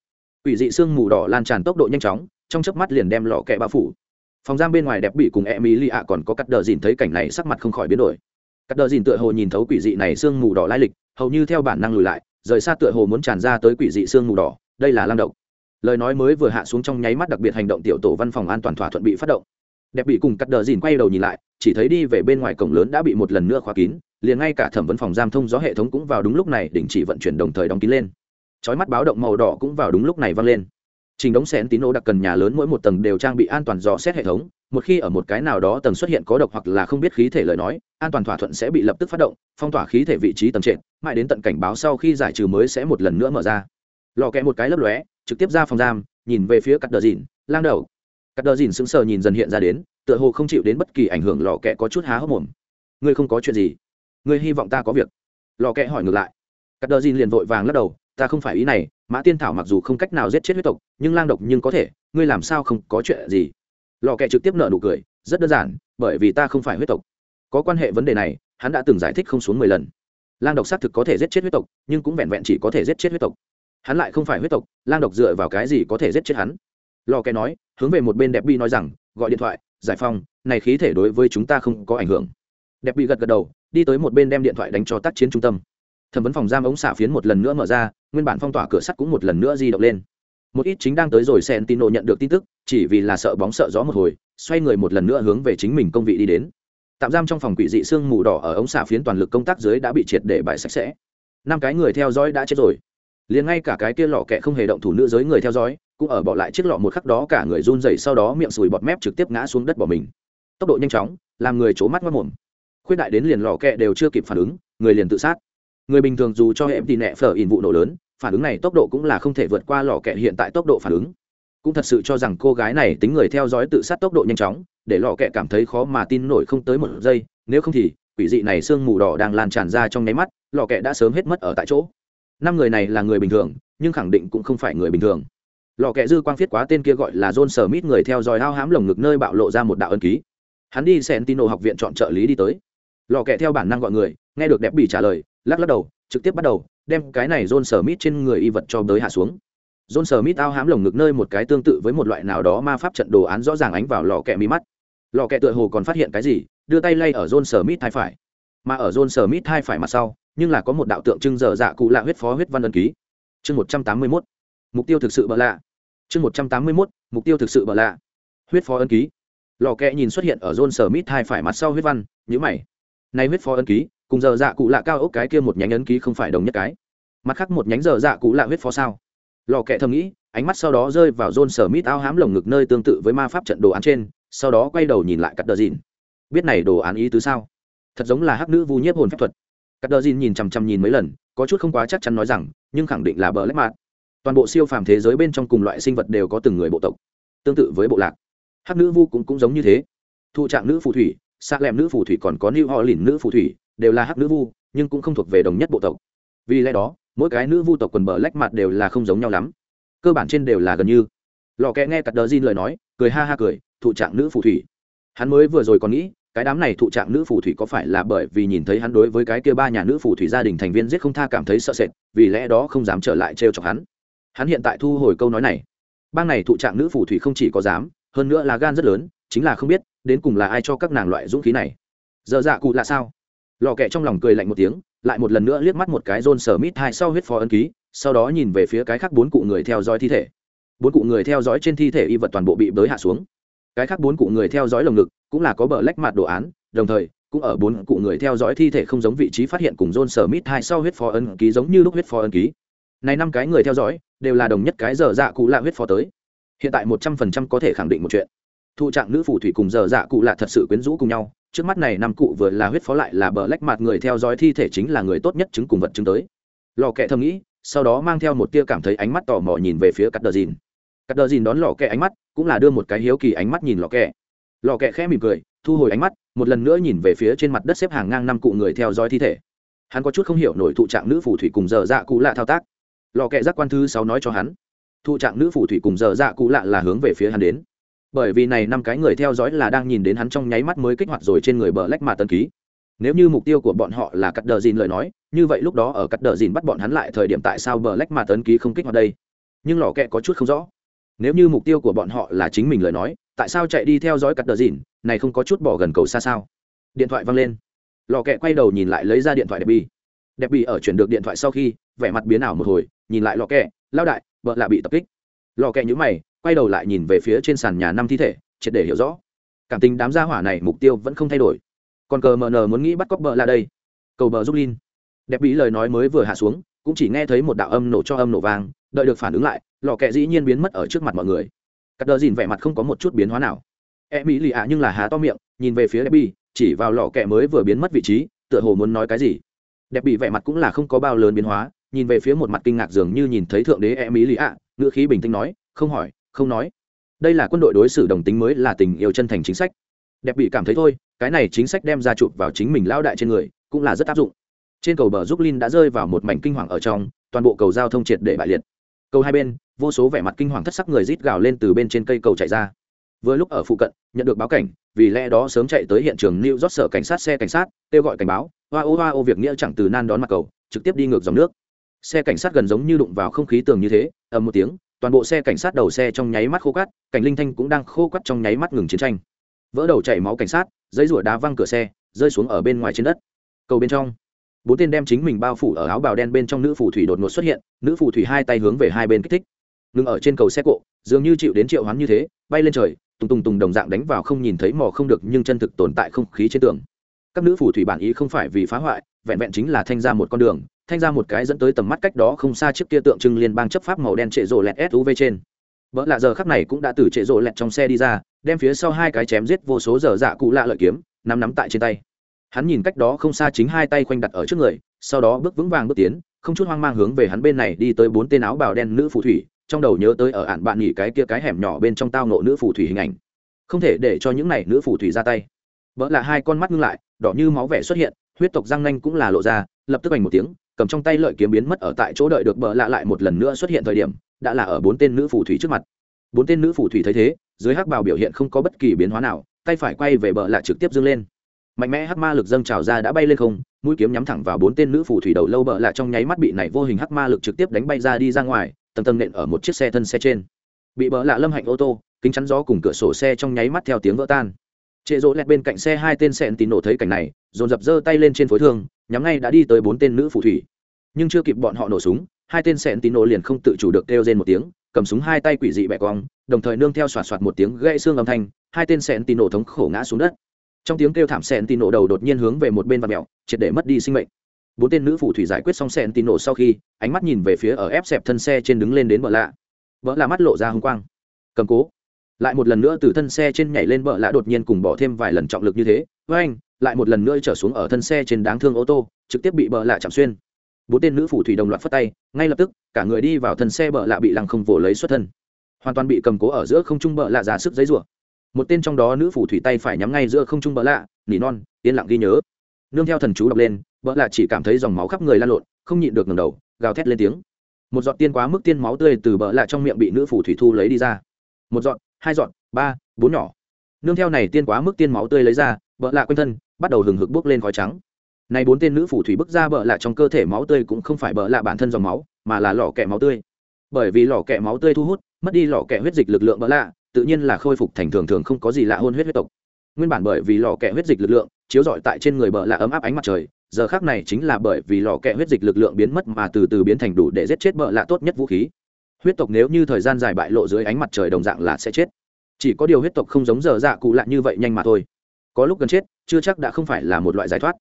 Ủy dị xương mù đỏ lan tràn tốc độ nhanh chóng, trong chớp mắt liền đem lọ kẹ bao phủ. Phòng giam bên ngoài đẹp bị cùng e mỹ lì ạ còn có cắt đờ dìn thấy cảnh này sắc mặt không khỏi biến đổi. Cắt đờ dìn tựa hồ nhìn thấu quỷ dị này xương mù đỏ lai lịch, hầu như theo bản năng lùi lại, rời xa tựa hồ muốn tràn ra tới quỷ dị xương mù đỏ, đây là lang động lời nói mới vừa hạ xuống trong nháy mắt đặc biệt hành động tiểu tổ văn phòng an toàn thỏa thuận bị phát động đẹp bị cùng cắt đờ dìn quay đầu nhìn lại, chỉ thấy đi về bên ngoài cổng lớn đã bị một lần nữa khóa kín, liền ngay cả thẩm vấn phòng giam thông gió hệ thống cũng vào đúng lúc này, đình chỉ vận chuyển đồng thời đóng kín lên. Chói mắt báo động màu đỏ cũng vào đúng lúc này vang lên. Trình đống xén tín ô đặc cần nhà lớn mỗi một tầng đều trang bị an toàn dò xét hệ thống, một khi ở một cái nào đó tầng xuất hiện có độc hoặc là không biết khí thể lời nói, an toàn thỏa thuận sẽ bị lập tức phát động, phong tỏa khí thể vị trí tầng trệt, mãi đến tận cảnh báo sau khi giải trừ mới sẽ một lần nữa mở ra. Lò kẹ một cái lấp lóe, trực tiếp ra phòng giam, nhìn về phía cắt đờ dìn, lang đầu cắt đờ dìn sững sờ nhìn dần hiện ra đến, tựa hồ không chịu đến bất kỳ ảnh hưởng, lò kẹ có chút há hốc mồm. Ngươi không có chuyện gì. Ngươi hy vọng ta có việc. Lò kẹ hỏi ngược lại. Cắt đờ dìn liền vội vàng lắc đầu, ta không phải ý này, mã tiên thảo mặc dù không cách nào giết chết huyết tộc, nhưng lang độc nhưng có thể, ngươi làm sao không có chuyện gì? Lò kẹ trực tiếp nợ nụ cười, rất đơn giản, bởi vì ta không phải huyết tộc. Có quan hệ vấn đề này, hắn đã từng giải thích không xuống mười lần. Lang độc xác thực có thể giết chết huyết tộc, nhưng cũng vẹn vẹn chỉ có thể giết chết huyết tộc. Hắn lại không phải huyết tộc, lang độc dựa vào cái gì có thể giết chết hắn? Lò kẹ nói hướng về một bên đẹp bi nói rằng, gọi điện thoại, giải phong này khí thể đối với chúng ta không có ảnh hưởng. Đẹp bị gật gật đầu, đi tới một bên đem điện thoại đánh cho tác chiến trung tâm. Thẩm vấn phòng giam ống xả phiến một lần nữa mở ra, nguyên bản phong tỏa cửa sắt cũng một lần nữa di động lên. Một ít chính đang tới rồi sen tin nộ nhận được tin tức, chỉ vì là sợ bóng sợ gió một hồi, xoay người một lần nữa hướng về chính mình công vị đi đến. Tạm giam trong phòng quỷ dị xương mù đỏ ở ống xả phiến toàn lực công tác dưới đã bị triệt để bại sạch sẽ. Năm cái người theo dõi đã chết rồi. Liền ngay cả cái kia lọ kẹ không hề động thủ nữ giới người theo dõi cũng ở bỏ lại chiếc lọ một khắc đó, cả người run rẩy sau đó miệng sùi bọt mép trực tiếp ngã xuống đất bỏ mình. Tốc độ nhanh chóng, làm người c mắt mất mồm. Khuyết đại đến liền lò kẹ đều chưa kịp phản ứng, người liền tự sát. Người bình thường dù cho em tì nẹ phở in vụ nổ lớn, phản ứng này tốc độ cũng là không thể vượt qua lò kẹ hiện tại tốc độ phản ứng. Cũng thật sự cho rằng cô gái này tính người theo dõi tự sát tốc độ nhanh chóng, để lò kẹ cảm thấy khó mà tin nổi không tới một giây, nếu không thì, quỷ dị này sương mù đỏ đang lan tràn ra trong nháy mắt lò kẹ đã sớm hết mất ở tại chỗ. Năm người này là người bình thường, nhưng khẳng định cũng không phải người bình thường lò kẹ dư quang viết quá tên kia gọi là john sờ mít người theo dõi hao hám lồng ngực nơi bạo lộ ra một đạo ân ký. Hắn đi sentino học viện chọn trợ lý đi tới. Lò kẹ theo bản năng gọi người, nghe được đẹp bị trả lời, lắc lắc đầu, trực tiếp bắt đầu, đem cái này john sờ mít trên người y vật cho tới hạ xuống. John sờ mít ao hám lồng ngực nơi một cái tương tự với một loại nào đó ma pháp trận đồ án rõ ràng ánh vào lò kẹ mi mắt. Lò kẹ tựa hồ còn phát hiện cái gì, đưa tay lay ở john sờ mít hai phải. Mà ở john sờ mít hai phải mặt sau, nhưng là có một đạo tượng trưng dở dạ cụ lạ huyết phó huyết văn ân ký. Chương một trăm tám mươi mốt mục tiêu thực sự bợ lạ. Chương một trăm tám mươi mốt, mục tiêu thực sự bợ lạ. Huyết phó ân ký. Lò kẹ nhìn xuất hiện ở john sở mít hai phải mặt sau huyết văn nhữ mày. Nay huyết phó ân ký, cùng giờ dạ cụ lạ cao ốc cái kia một nhánh ấn ký không phải đồng nhất cái. Mặt khác một nhánh giờ dạ cụ lạ huyết phó sao? Lò kẹ thầm nghĩ, ánh mắt sau đó rơi vào john sở mít ao hám lồng ngực nơi tương tự với ma pháp trận đồ án trên, sau đó quay đầu nhìn lại cắt đờ dìn. Biết này đồ án ý tứ sao? Thật giống là hắc nữ vu nhiếp hồn phép thuật. Cắt đờ dìn nhìn chằm chằm nhìn mấy lần, có chút không quá chắc chắn nói rằng, nhưng khẳng định là bờ lách mạt toàn bộ siêu phàm thế giới bên trong cùng loại sinh vật đều có từng người bộ tộc, tương tự với bộ lạc. Hắc nữ vu cũng cũng giống như thế. Thụ trạng nữ phù thủy s lẹm nữ phù thủy còn có new họ lìn nữ phù thủy, đều là hắc nữ vu, nhưng cũng không thuộc về đồng nhất bộ tộc. Vì lẽ đó, mỗi cái nữ vu tộc quần bờ lách mặt đều là không giống nhau lắm. Cơ bản trên đều là gần như. Lò kẽ nghe cắt đờ xin lời nói, cười ha ha cười thụ trạng nữ phù thủy. Hắn mới vừa rồi còn nghĩ, cái đám này thụ trạng nữ phù thủy có phải là bởi vì nhìn thấy hắn đối với cái kia ba nhà nữ phù thủy gia đình thành viên giết không tha cảm thấy sợ sệt, vì lẽ đó không dám trở lại trêu chọc hắn hắn hiện tại thu hồi câu nói này. Bang này thụ trạng nữ phù thủy không chỉ có dám, hơn nữa là gan rất lớn, chính là không biết, đến cùng là ai cho các nàng loại dũng khí này. Giờ dạ cụ là sao? Lò kẹ trong lòng cười lạnh một tiếng, lại một lần nữa liếc mắt một cái rôn sở mít hai sau huyết phó ân ký, sau đó nhìn về phía cái khác bốn cụ người theo dõi thi thể. Bốn cụ người theo dõi trên thi thể y vật toàn bộ bị bới hạ xuống. Cái khác bốn cụ người theo dõi lồng ngực, cũng là có bờ lách mặt đồ án, đồng thời, cũng ở bốn cụ người theo dõi thi thể không giống vị trí phát hiện cùng John Smith hai sau huyết phó ân ký giống như lúc huyết phó ân ký. Này năm cái người theo dõi đều là đồng nhất cái giờ dạ cụ lạ huyết phó tới. Hiện tại một trăm phần trăm có thể khẳng định một chuyện. Thụ trạng nữ phù thủy cùng giờ dạ cụ lạ thật sự quyến rũ cùng nhau, trước mắt này năm cụ vừa là huyết phó lại là bờ lách mặt người theo dõi thi thể chính là người tốt nhất chứng cùng vật chứng tới. Lò kẹ thầm nghĩ sau đó mang theo một tia cảm thấy ánh mắt tò mò nhìn về phía cắt đờ dìn cắt đờ dìn đón lò kẹ ánh mắt cũng là đưa một cái hiếu kỳ ánh mắt nhìn lò kẹ. Lò kẹ khẽ mỉm cười thu hồi ánh mắt một lần nữa nhìn về phía trên mặt đất xếp hàng ngang năm cụ người theo dõi thi thể. Hắn có chút không hiểu nổi thụ trạng nữ phù thủy cùng giờ dạ cụ lạ thao tác lò kẹ giác quan thứ sáu nói cho hắn. Thụ trạng nữ phù thủy cùng giờ dạ cụ lạ là hướng về phía hắn đến. Bởi vì này năm cái người theo dõi là đang nhìn đến hắn trong nháy mắt mới kích hoạt rồi trên người bờ lách mà tân ký. Nếu như mục tiêu của bọn họ là cắt đờ dìn lời nói, như vậy lúc đó ở cắt đờ dìn bắt bọn hắn lại thời điểm tại sao bờ lách mà tấn ký không kích hoạt đây? Nhưng lò kẹ có chút không rõ. Nếu như mục tiêu của bọn họ là chính mình lời nói, tại sao chạy đi theo dõi cắt đờ dìn? Này không có chút bỏ gần cầu xa sao? Điện thoại văng lên. Lò kẹ quay đầu nhìn lại lấy ra điện thoại đẹp bi đẹp bi ở chuyển được điện thoại sau khi, vẻ mặt biến ảo một hồi nhìn lại lò kẹ, lao đại, vợ lạ bị tập kích. Lò kẹ nhữ mày, quay đầu lại nhìn về phía trên sàn nhà năm thi thể, triệt để hiểu rõ. Cảm tình đám gia hỏa này mục tiêu vẫn không thay đổi. Còn cờ mờ nờ muốn nghĩ bắt cóc bờ là đây. Cầu bờ giúp linh đẹp bí lời nói mới vừa hạ xuống, cũng chỉ nghe thấy một đạo âm nổ cho âm nổ vang, đợi được phản ứng lại, lò kẹ dĩ nhiên biến mất ở trước mặt mọi người. Cắt đờ dìn vẻ mặt không có một chút biến hóa nào. E mỹ lì ạ nhưng là há to miệng, nhìn về phía đẹp bi chỉ vào lò kẹ mới vừa biến mất vị trí, tựa hồ muốn nói cái gì. Đẹp bị vẻ mặt cũng là không có bao lớn biến hóa nhìn về phía một mặt kinh ngạc dường như nhìn thấy thượng đế e mỹ lì ạ ngựa khí bình tĩnh nói, không hỏi, không nói. Đây là quân đội đối xử đồng tính mới là tình yêu chân thành chính sách. Đẹp bị cảm thấy thôi, cái này chính sách đem ra chụp vào chính mình lao đại trên người, cũng là rất áp dụng. Trên cầu bờ giúp linh đã rơi vào một mảnh kinh hoàng ở trong, toàn bộ cầu giao thông triệt để bại liệt. Cầu hai bên, vô số vẻ mặt kinh hoàng thất sắc người rít gào lên từ bên trên cây cầu chạy ra. Vừa lúc ở phụ cận, nhận được báo cảnh, vì lẽ đó sớm chạy tới hiện trường new rót sở cảnh sát xe cảnh sát, kêu gọi cảnh báo, hoa ô hoa ô, việc nghĩa chẳng từ nan đón mặt cầu, trực tiếp đi ngược dòng nước xe cảnh sát gần giống như đụng vào không khí tường như thế, ầm một tiếng, toàn bộ xe cảnh sát đầu xe trong nháy mắt khô cắt cảnh linh thanh cũng đang khô cắt trong nháy mắt ngừng chiến tranh. Vỡ đầu chảy máu cảnh sát dây rủa đá văng cửa xe, rơi xuống ở bên ngoài trên đất. Cầu bên trong, bốn tên đem chính mình bao phủ ở áo bào đen bên trong nữ phù thủy đột ngột xuất hiện, nữ phù thủy hai tay hướng về hai bên kích thích. Ngừng ở trên cầu xe cộ, dường như chịu đến triệu hoán như thế, bay lên trời, tùng tùng tùng đồng dạng đánh vào không nhìn thấy mò không được nhưng chân thực tồn tại không khí trên tường. Các nữ phù thủy bản ý không phải vì phá hoại, vẹn vẹn chính là thanh ra một con đường thanh ra một cái dẫn tới tầm mắt cách đó không xa trước kia tượng trưng liên bang chấp pháp màu đen trệ rộ lẹt suv trên. Vợ lạ giờ khắc này cũng đã từ trệ rộ lẹt trong xe đi ra, đem phía sau hai cái chém giết vô số giờ dạ cụ lạ lợi kiếm, nắm nắm tại trên tay. Hắn nhìn cách đó không xa chính hai tay khoanh đặt ở trước người, sau đó bước vững vàng bước tiến, không chút hoang mang hướng về hắn bên này đi tới bốn tên áo bào đen nữ phù thủy, trong đầu nhớ tới ở ạn bạn nghỉ cái kia cái hẻm nhỏ bên trong tao nộ nữ phù thủy hình ảnh. Không thể để cho những này nữ phù thủy ra tay. Vợ là hai con mắt ngưng lại, đỏ như máu vẻ xuất hiện, huyết tộc răng nanh cũng là lộ ra, lập tức ảnh một tiếng cầm trong tay lợi kiếm biến mất ở tại chỗ đợi được bờ lạ lại một lần nữa xuất hiện thời điểm, đã là ở bốn tên nữ phù thủy trước mặt. Bốn tên nữ phù thủy thấy thế, dưới hắc bào biểu hiện không có bất kỳ biến hóa nào, tay phải quay về bờ lạ trực tiếp dâng lên. Mạnh mẽ hắc ma lực dâng trào ra đã bay lên không, mũi kiếm nhắm thẳng vào bốn tên nữ phù thủy đầu lâu bờ lạ trong nháy mắt bị này vô hình hắc ma lực trực tiếp đánh bay ra đi ra ngoài, tầng tầng nện ở một chiếc xe thân xe trên. Bị bờ lạ lâm hạnh ô tô, kính chắn gió cùng cửa sổ xe trong nháy mắt theo tiếng vỡ tan trệ rỗ lẹt bên cạnh xe hai tên sẹn tín nổ thấy cảnh này, dồn dập giơ tay lên trên phối thương, nhắm ngay đã đi tới bốn tên nữ phù thủy. Nhưng chưa kịp bọn họ nổ súng, hai tên sẹn tín nổ liền không tự chủ được kêu rên một tiếng, cầm súng hai tay quỷ dị bẻ cong, đồng thời nương theo xoạt xoạt một tiếng gãy xương âm thanh, hai tên sẹn tín nổ thống khổ ngã xuống đất. Trong tiếng kêu thảm sẹn tín nổ đầu đột nhiên hướng về một bên và mẹo, triệt để mất đi sinh mệnh. Bốn tên nữ phù thủy giải quyết xong sẹn tín nổ sau khi, ánh mắt nhìn về phía ở ép xẹp thân xe trên đứng lên đến vợ lạ. Vợ lạ mắt lộ ra hung quang. Cầm cố lại một lần nữa từ thân xe trên nhảy lên bờ lạ đột nhiên cùng bỏ thêm vài lần trọng lực như thế. Với anh, lại một lần nữa trở xuống ở thân xe trên đáng thương ô tô, trực tiếp bị bờ lạ chạm xuyên. Bốn tên nữ phủ thủy đồng loạt phất tay, ngay lập tức, cả người đi vào thân xe bờ lạ bị lăng không vồ lấy xuất thân. Hoàn toàn bị cầm cố ở giữa không trung bờ lạ ra sức giấy rủa một tên trong đó nữ phủ thủy tay phải nhắm ngay giữa không trung bờ lạ nỉ non, yên lặng ghi nhớ. Nương theo thần chú đọc lên, bờ lạ chỉ cảm thấy dòng máu khắp người lan lộn, không nhịn được ngầm đầu, gào thét lên tiếng. Một giọt tiên quá mức tiên máu tươi từ bờ lạ trong miệng bị nữ phủ thủy thu lấy đi ra. Một giọt hai dọn, ba, bốn nhỏ. Nương theo này tiên quá mức tiên máu tươi lấy ra, bợ lạ quanh thân, bắt đầu hừng hực bốc lên khói trắng. Này bốn tên nữ phủ thủy bức ra bợ lạ trong cơ thể máu tươi cũng không phải bợ lạ bản thân dòng máu, mà là lò kẹ máu tươi. Bởi vì lò kẹ máu tươi thu hút, mất đi lò kẹ huyết dịch lực lượng bợ lạ, tự nhiên là khôi phục thành thường thường không có gì lạ hôn huyết huyết tộc. Nguyên bản bởi vì lò kẹ huyết dịch lực lượng, chiếu rọi tại trên người bợ lạ ấm áp ánh mặt trời, giờ khác này chính là bởi vì lò kẹ huyết dịch lực lượng biến mất mà từ từ biến thành đủ để giết chết bợ lạ tốt nhất vũ khí huyết tộc nếu như thời gian dài bại lộ dưới ánh mặt trời đồng dạng là sẽ chết. Chỉ có điều huyết tộc không giống giờ dạ cụ lạ như vậy nhanh mà thôi. Có lúc gần chết, chưa chắc đã không phải là một loại giải thoát.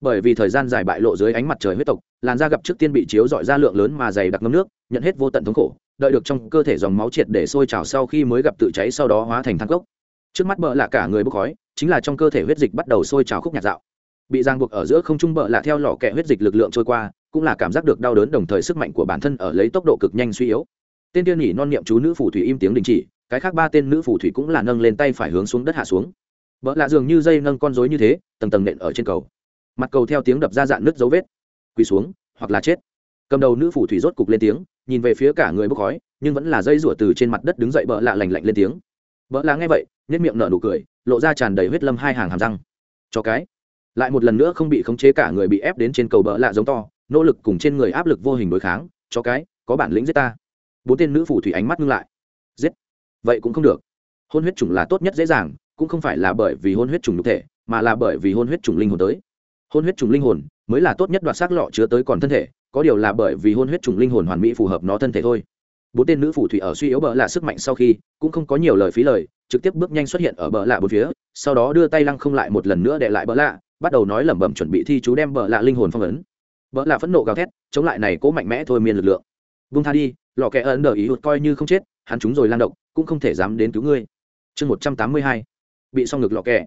Bởi vì thời gian dài bại lộ dưới ánh mặt trời huyết tộc, làn da gặp trước tiên bị chiếu dọi ra lượng lớn mà dày đặc ngâm nước, nhận hết vô tận thống khổ, đợi được trong cơ thể dòng máu triệt để sôi trào sau khi mới gặp tự cháy sau đó hóa thành thang cốc. Trước mắt bợ là cả người bốc khói, chính là trong cơ thể huyết dịch bắt đầu sôi trào khúc nhạt dạo. Bị giang buộc ở giữa không trung bợ là theo lò kẹ huyết dịch lực lượng trôi qua, cũng là cảm giác được đau đớn đồng thời sức mạnh của bản thân ở lấy tốc độ cực nhanh suy yếu tên tiên nhỉ non niệm chú nữ phù thủy im tiếng đình chỉ, cái khác ba tên nữ phù thủy cũng là nâng lên tay phải hướng xuống đất hạ xuống. Vợ lạ dường như dây nâng con rối như thế, tầng tầng nện ở trên cầu. Mặt cầu theo tiếng đập ra dạn nứt dấu vết. Quỳ xuống, hoặc là chết. Cầm đầu nữ phù thủy rốt cục lên tiếng, nhìn về phía cả người bốc khói, nhưng vẫn là dây rủa từ trên mặt đất đứng dậy bợ lạ lành lạnh lên tiếng. Bợ lạ nghe vậy nhất miệng nở nụ cười, lộ ra tràn đầy huyết lâm hai hàng hàm răng. Cho cái. Lại một lần nữa không bị khống chế cả người bị ép đến trên cầu bờ lạ giống to, nỗ lực cùng trên người áp lực vô hình đối kháng. Cho cái, có bản lĩnh giết ta bốn tên nữ phù thủy ánh mắt ngưng lại. Giết. Vậy cũng không được. Hôn huyết chủng là tốt nhất dễ dàng, cũng không phải là bởi vì hôn huyết chủng nhục thể, mà là bởi vì hôn huyết chủng linh hồn tới. Hôn huyết chủng linh hồn mới là tốt nhất đoạt xác lọ chứa tới còn thân thể, có điều là bởi vì hôn huyết chủng linh hồn hoàn mỹ phù hợp nó thân thể thôi. Bốn tên nữ phù thủy ở suy yếu bờ lạ sức mạnh sau khi, cũng không có nhiều lời phí lời, trực tiếp bước nhanh xuất hiện ở bờ lạ bốn phía, sau đó đưa tay lăng không lại một lần nữa để lại bờ lạ, bắt đầu nói lẩm bẩm chuẩn bị thi chú đem bờ lạ linh hồn phong ấn. Bờ lạ phẫn nộ gào thét, chống lại này cố mạnh mẽ thôi miên lực lượng. Vung tha đi lò kẻ ẩn đờ ý hụt coi như không chết, hắn chúng rồi lan động cũng không thể dám đến cứu ngươi. Chương một trăm tám mươi hai, bị xong ngực lò kẻ.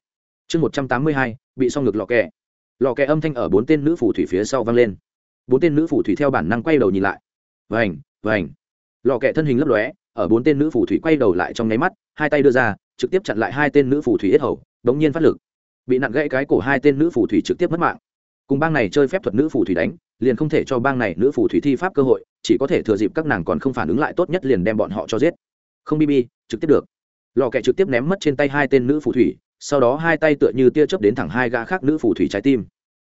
Chương một trăm tám mươi hai, bị xong ngực lò kẻ. Lò kẻ âm thanh ở bốn tên nữ phủ thủy phía sau vang lên. Bốn tên nữ phủ thủy theo bản năng quay đầu nhìn lại. Vành vành. Lò kẻ thân hình lấp lóe, ở bốn tên nữ phủ thủy quay đầu lại trong nháy mắt, hai tay đưa ra, trực tiếp chặn lại hai tên nữ phủ thủy yết hầu đống nhiên phát lực. Bị nặng gãy cái cổ hai tên nữ phủ thủy trực tiếp mất mạng cùng bang này chơi phép thuật nữ phù thủy đánh, liền không thể cho bang này nữ phù thủy thi pháp cơ hội, chỉ có thể thừa dịp các nàng còn không phản ứng lại tốt nhất liền đem bọn họ cho giết. Không bb trực tiếp được. Lò kẹ trực tiếp ném mất trên tay hai tên nữ phù thủy, sau đó hai tay tựa như tia chớp đến thẳng hai gã khác nữ phù thủy trái tim.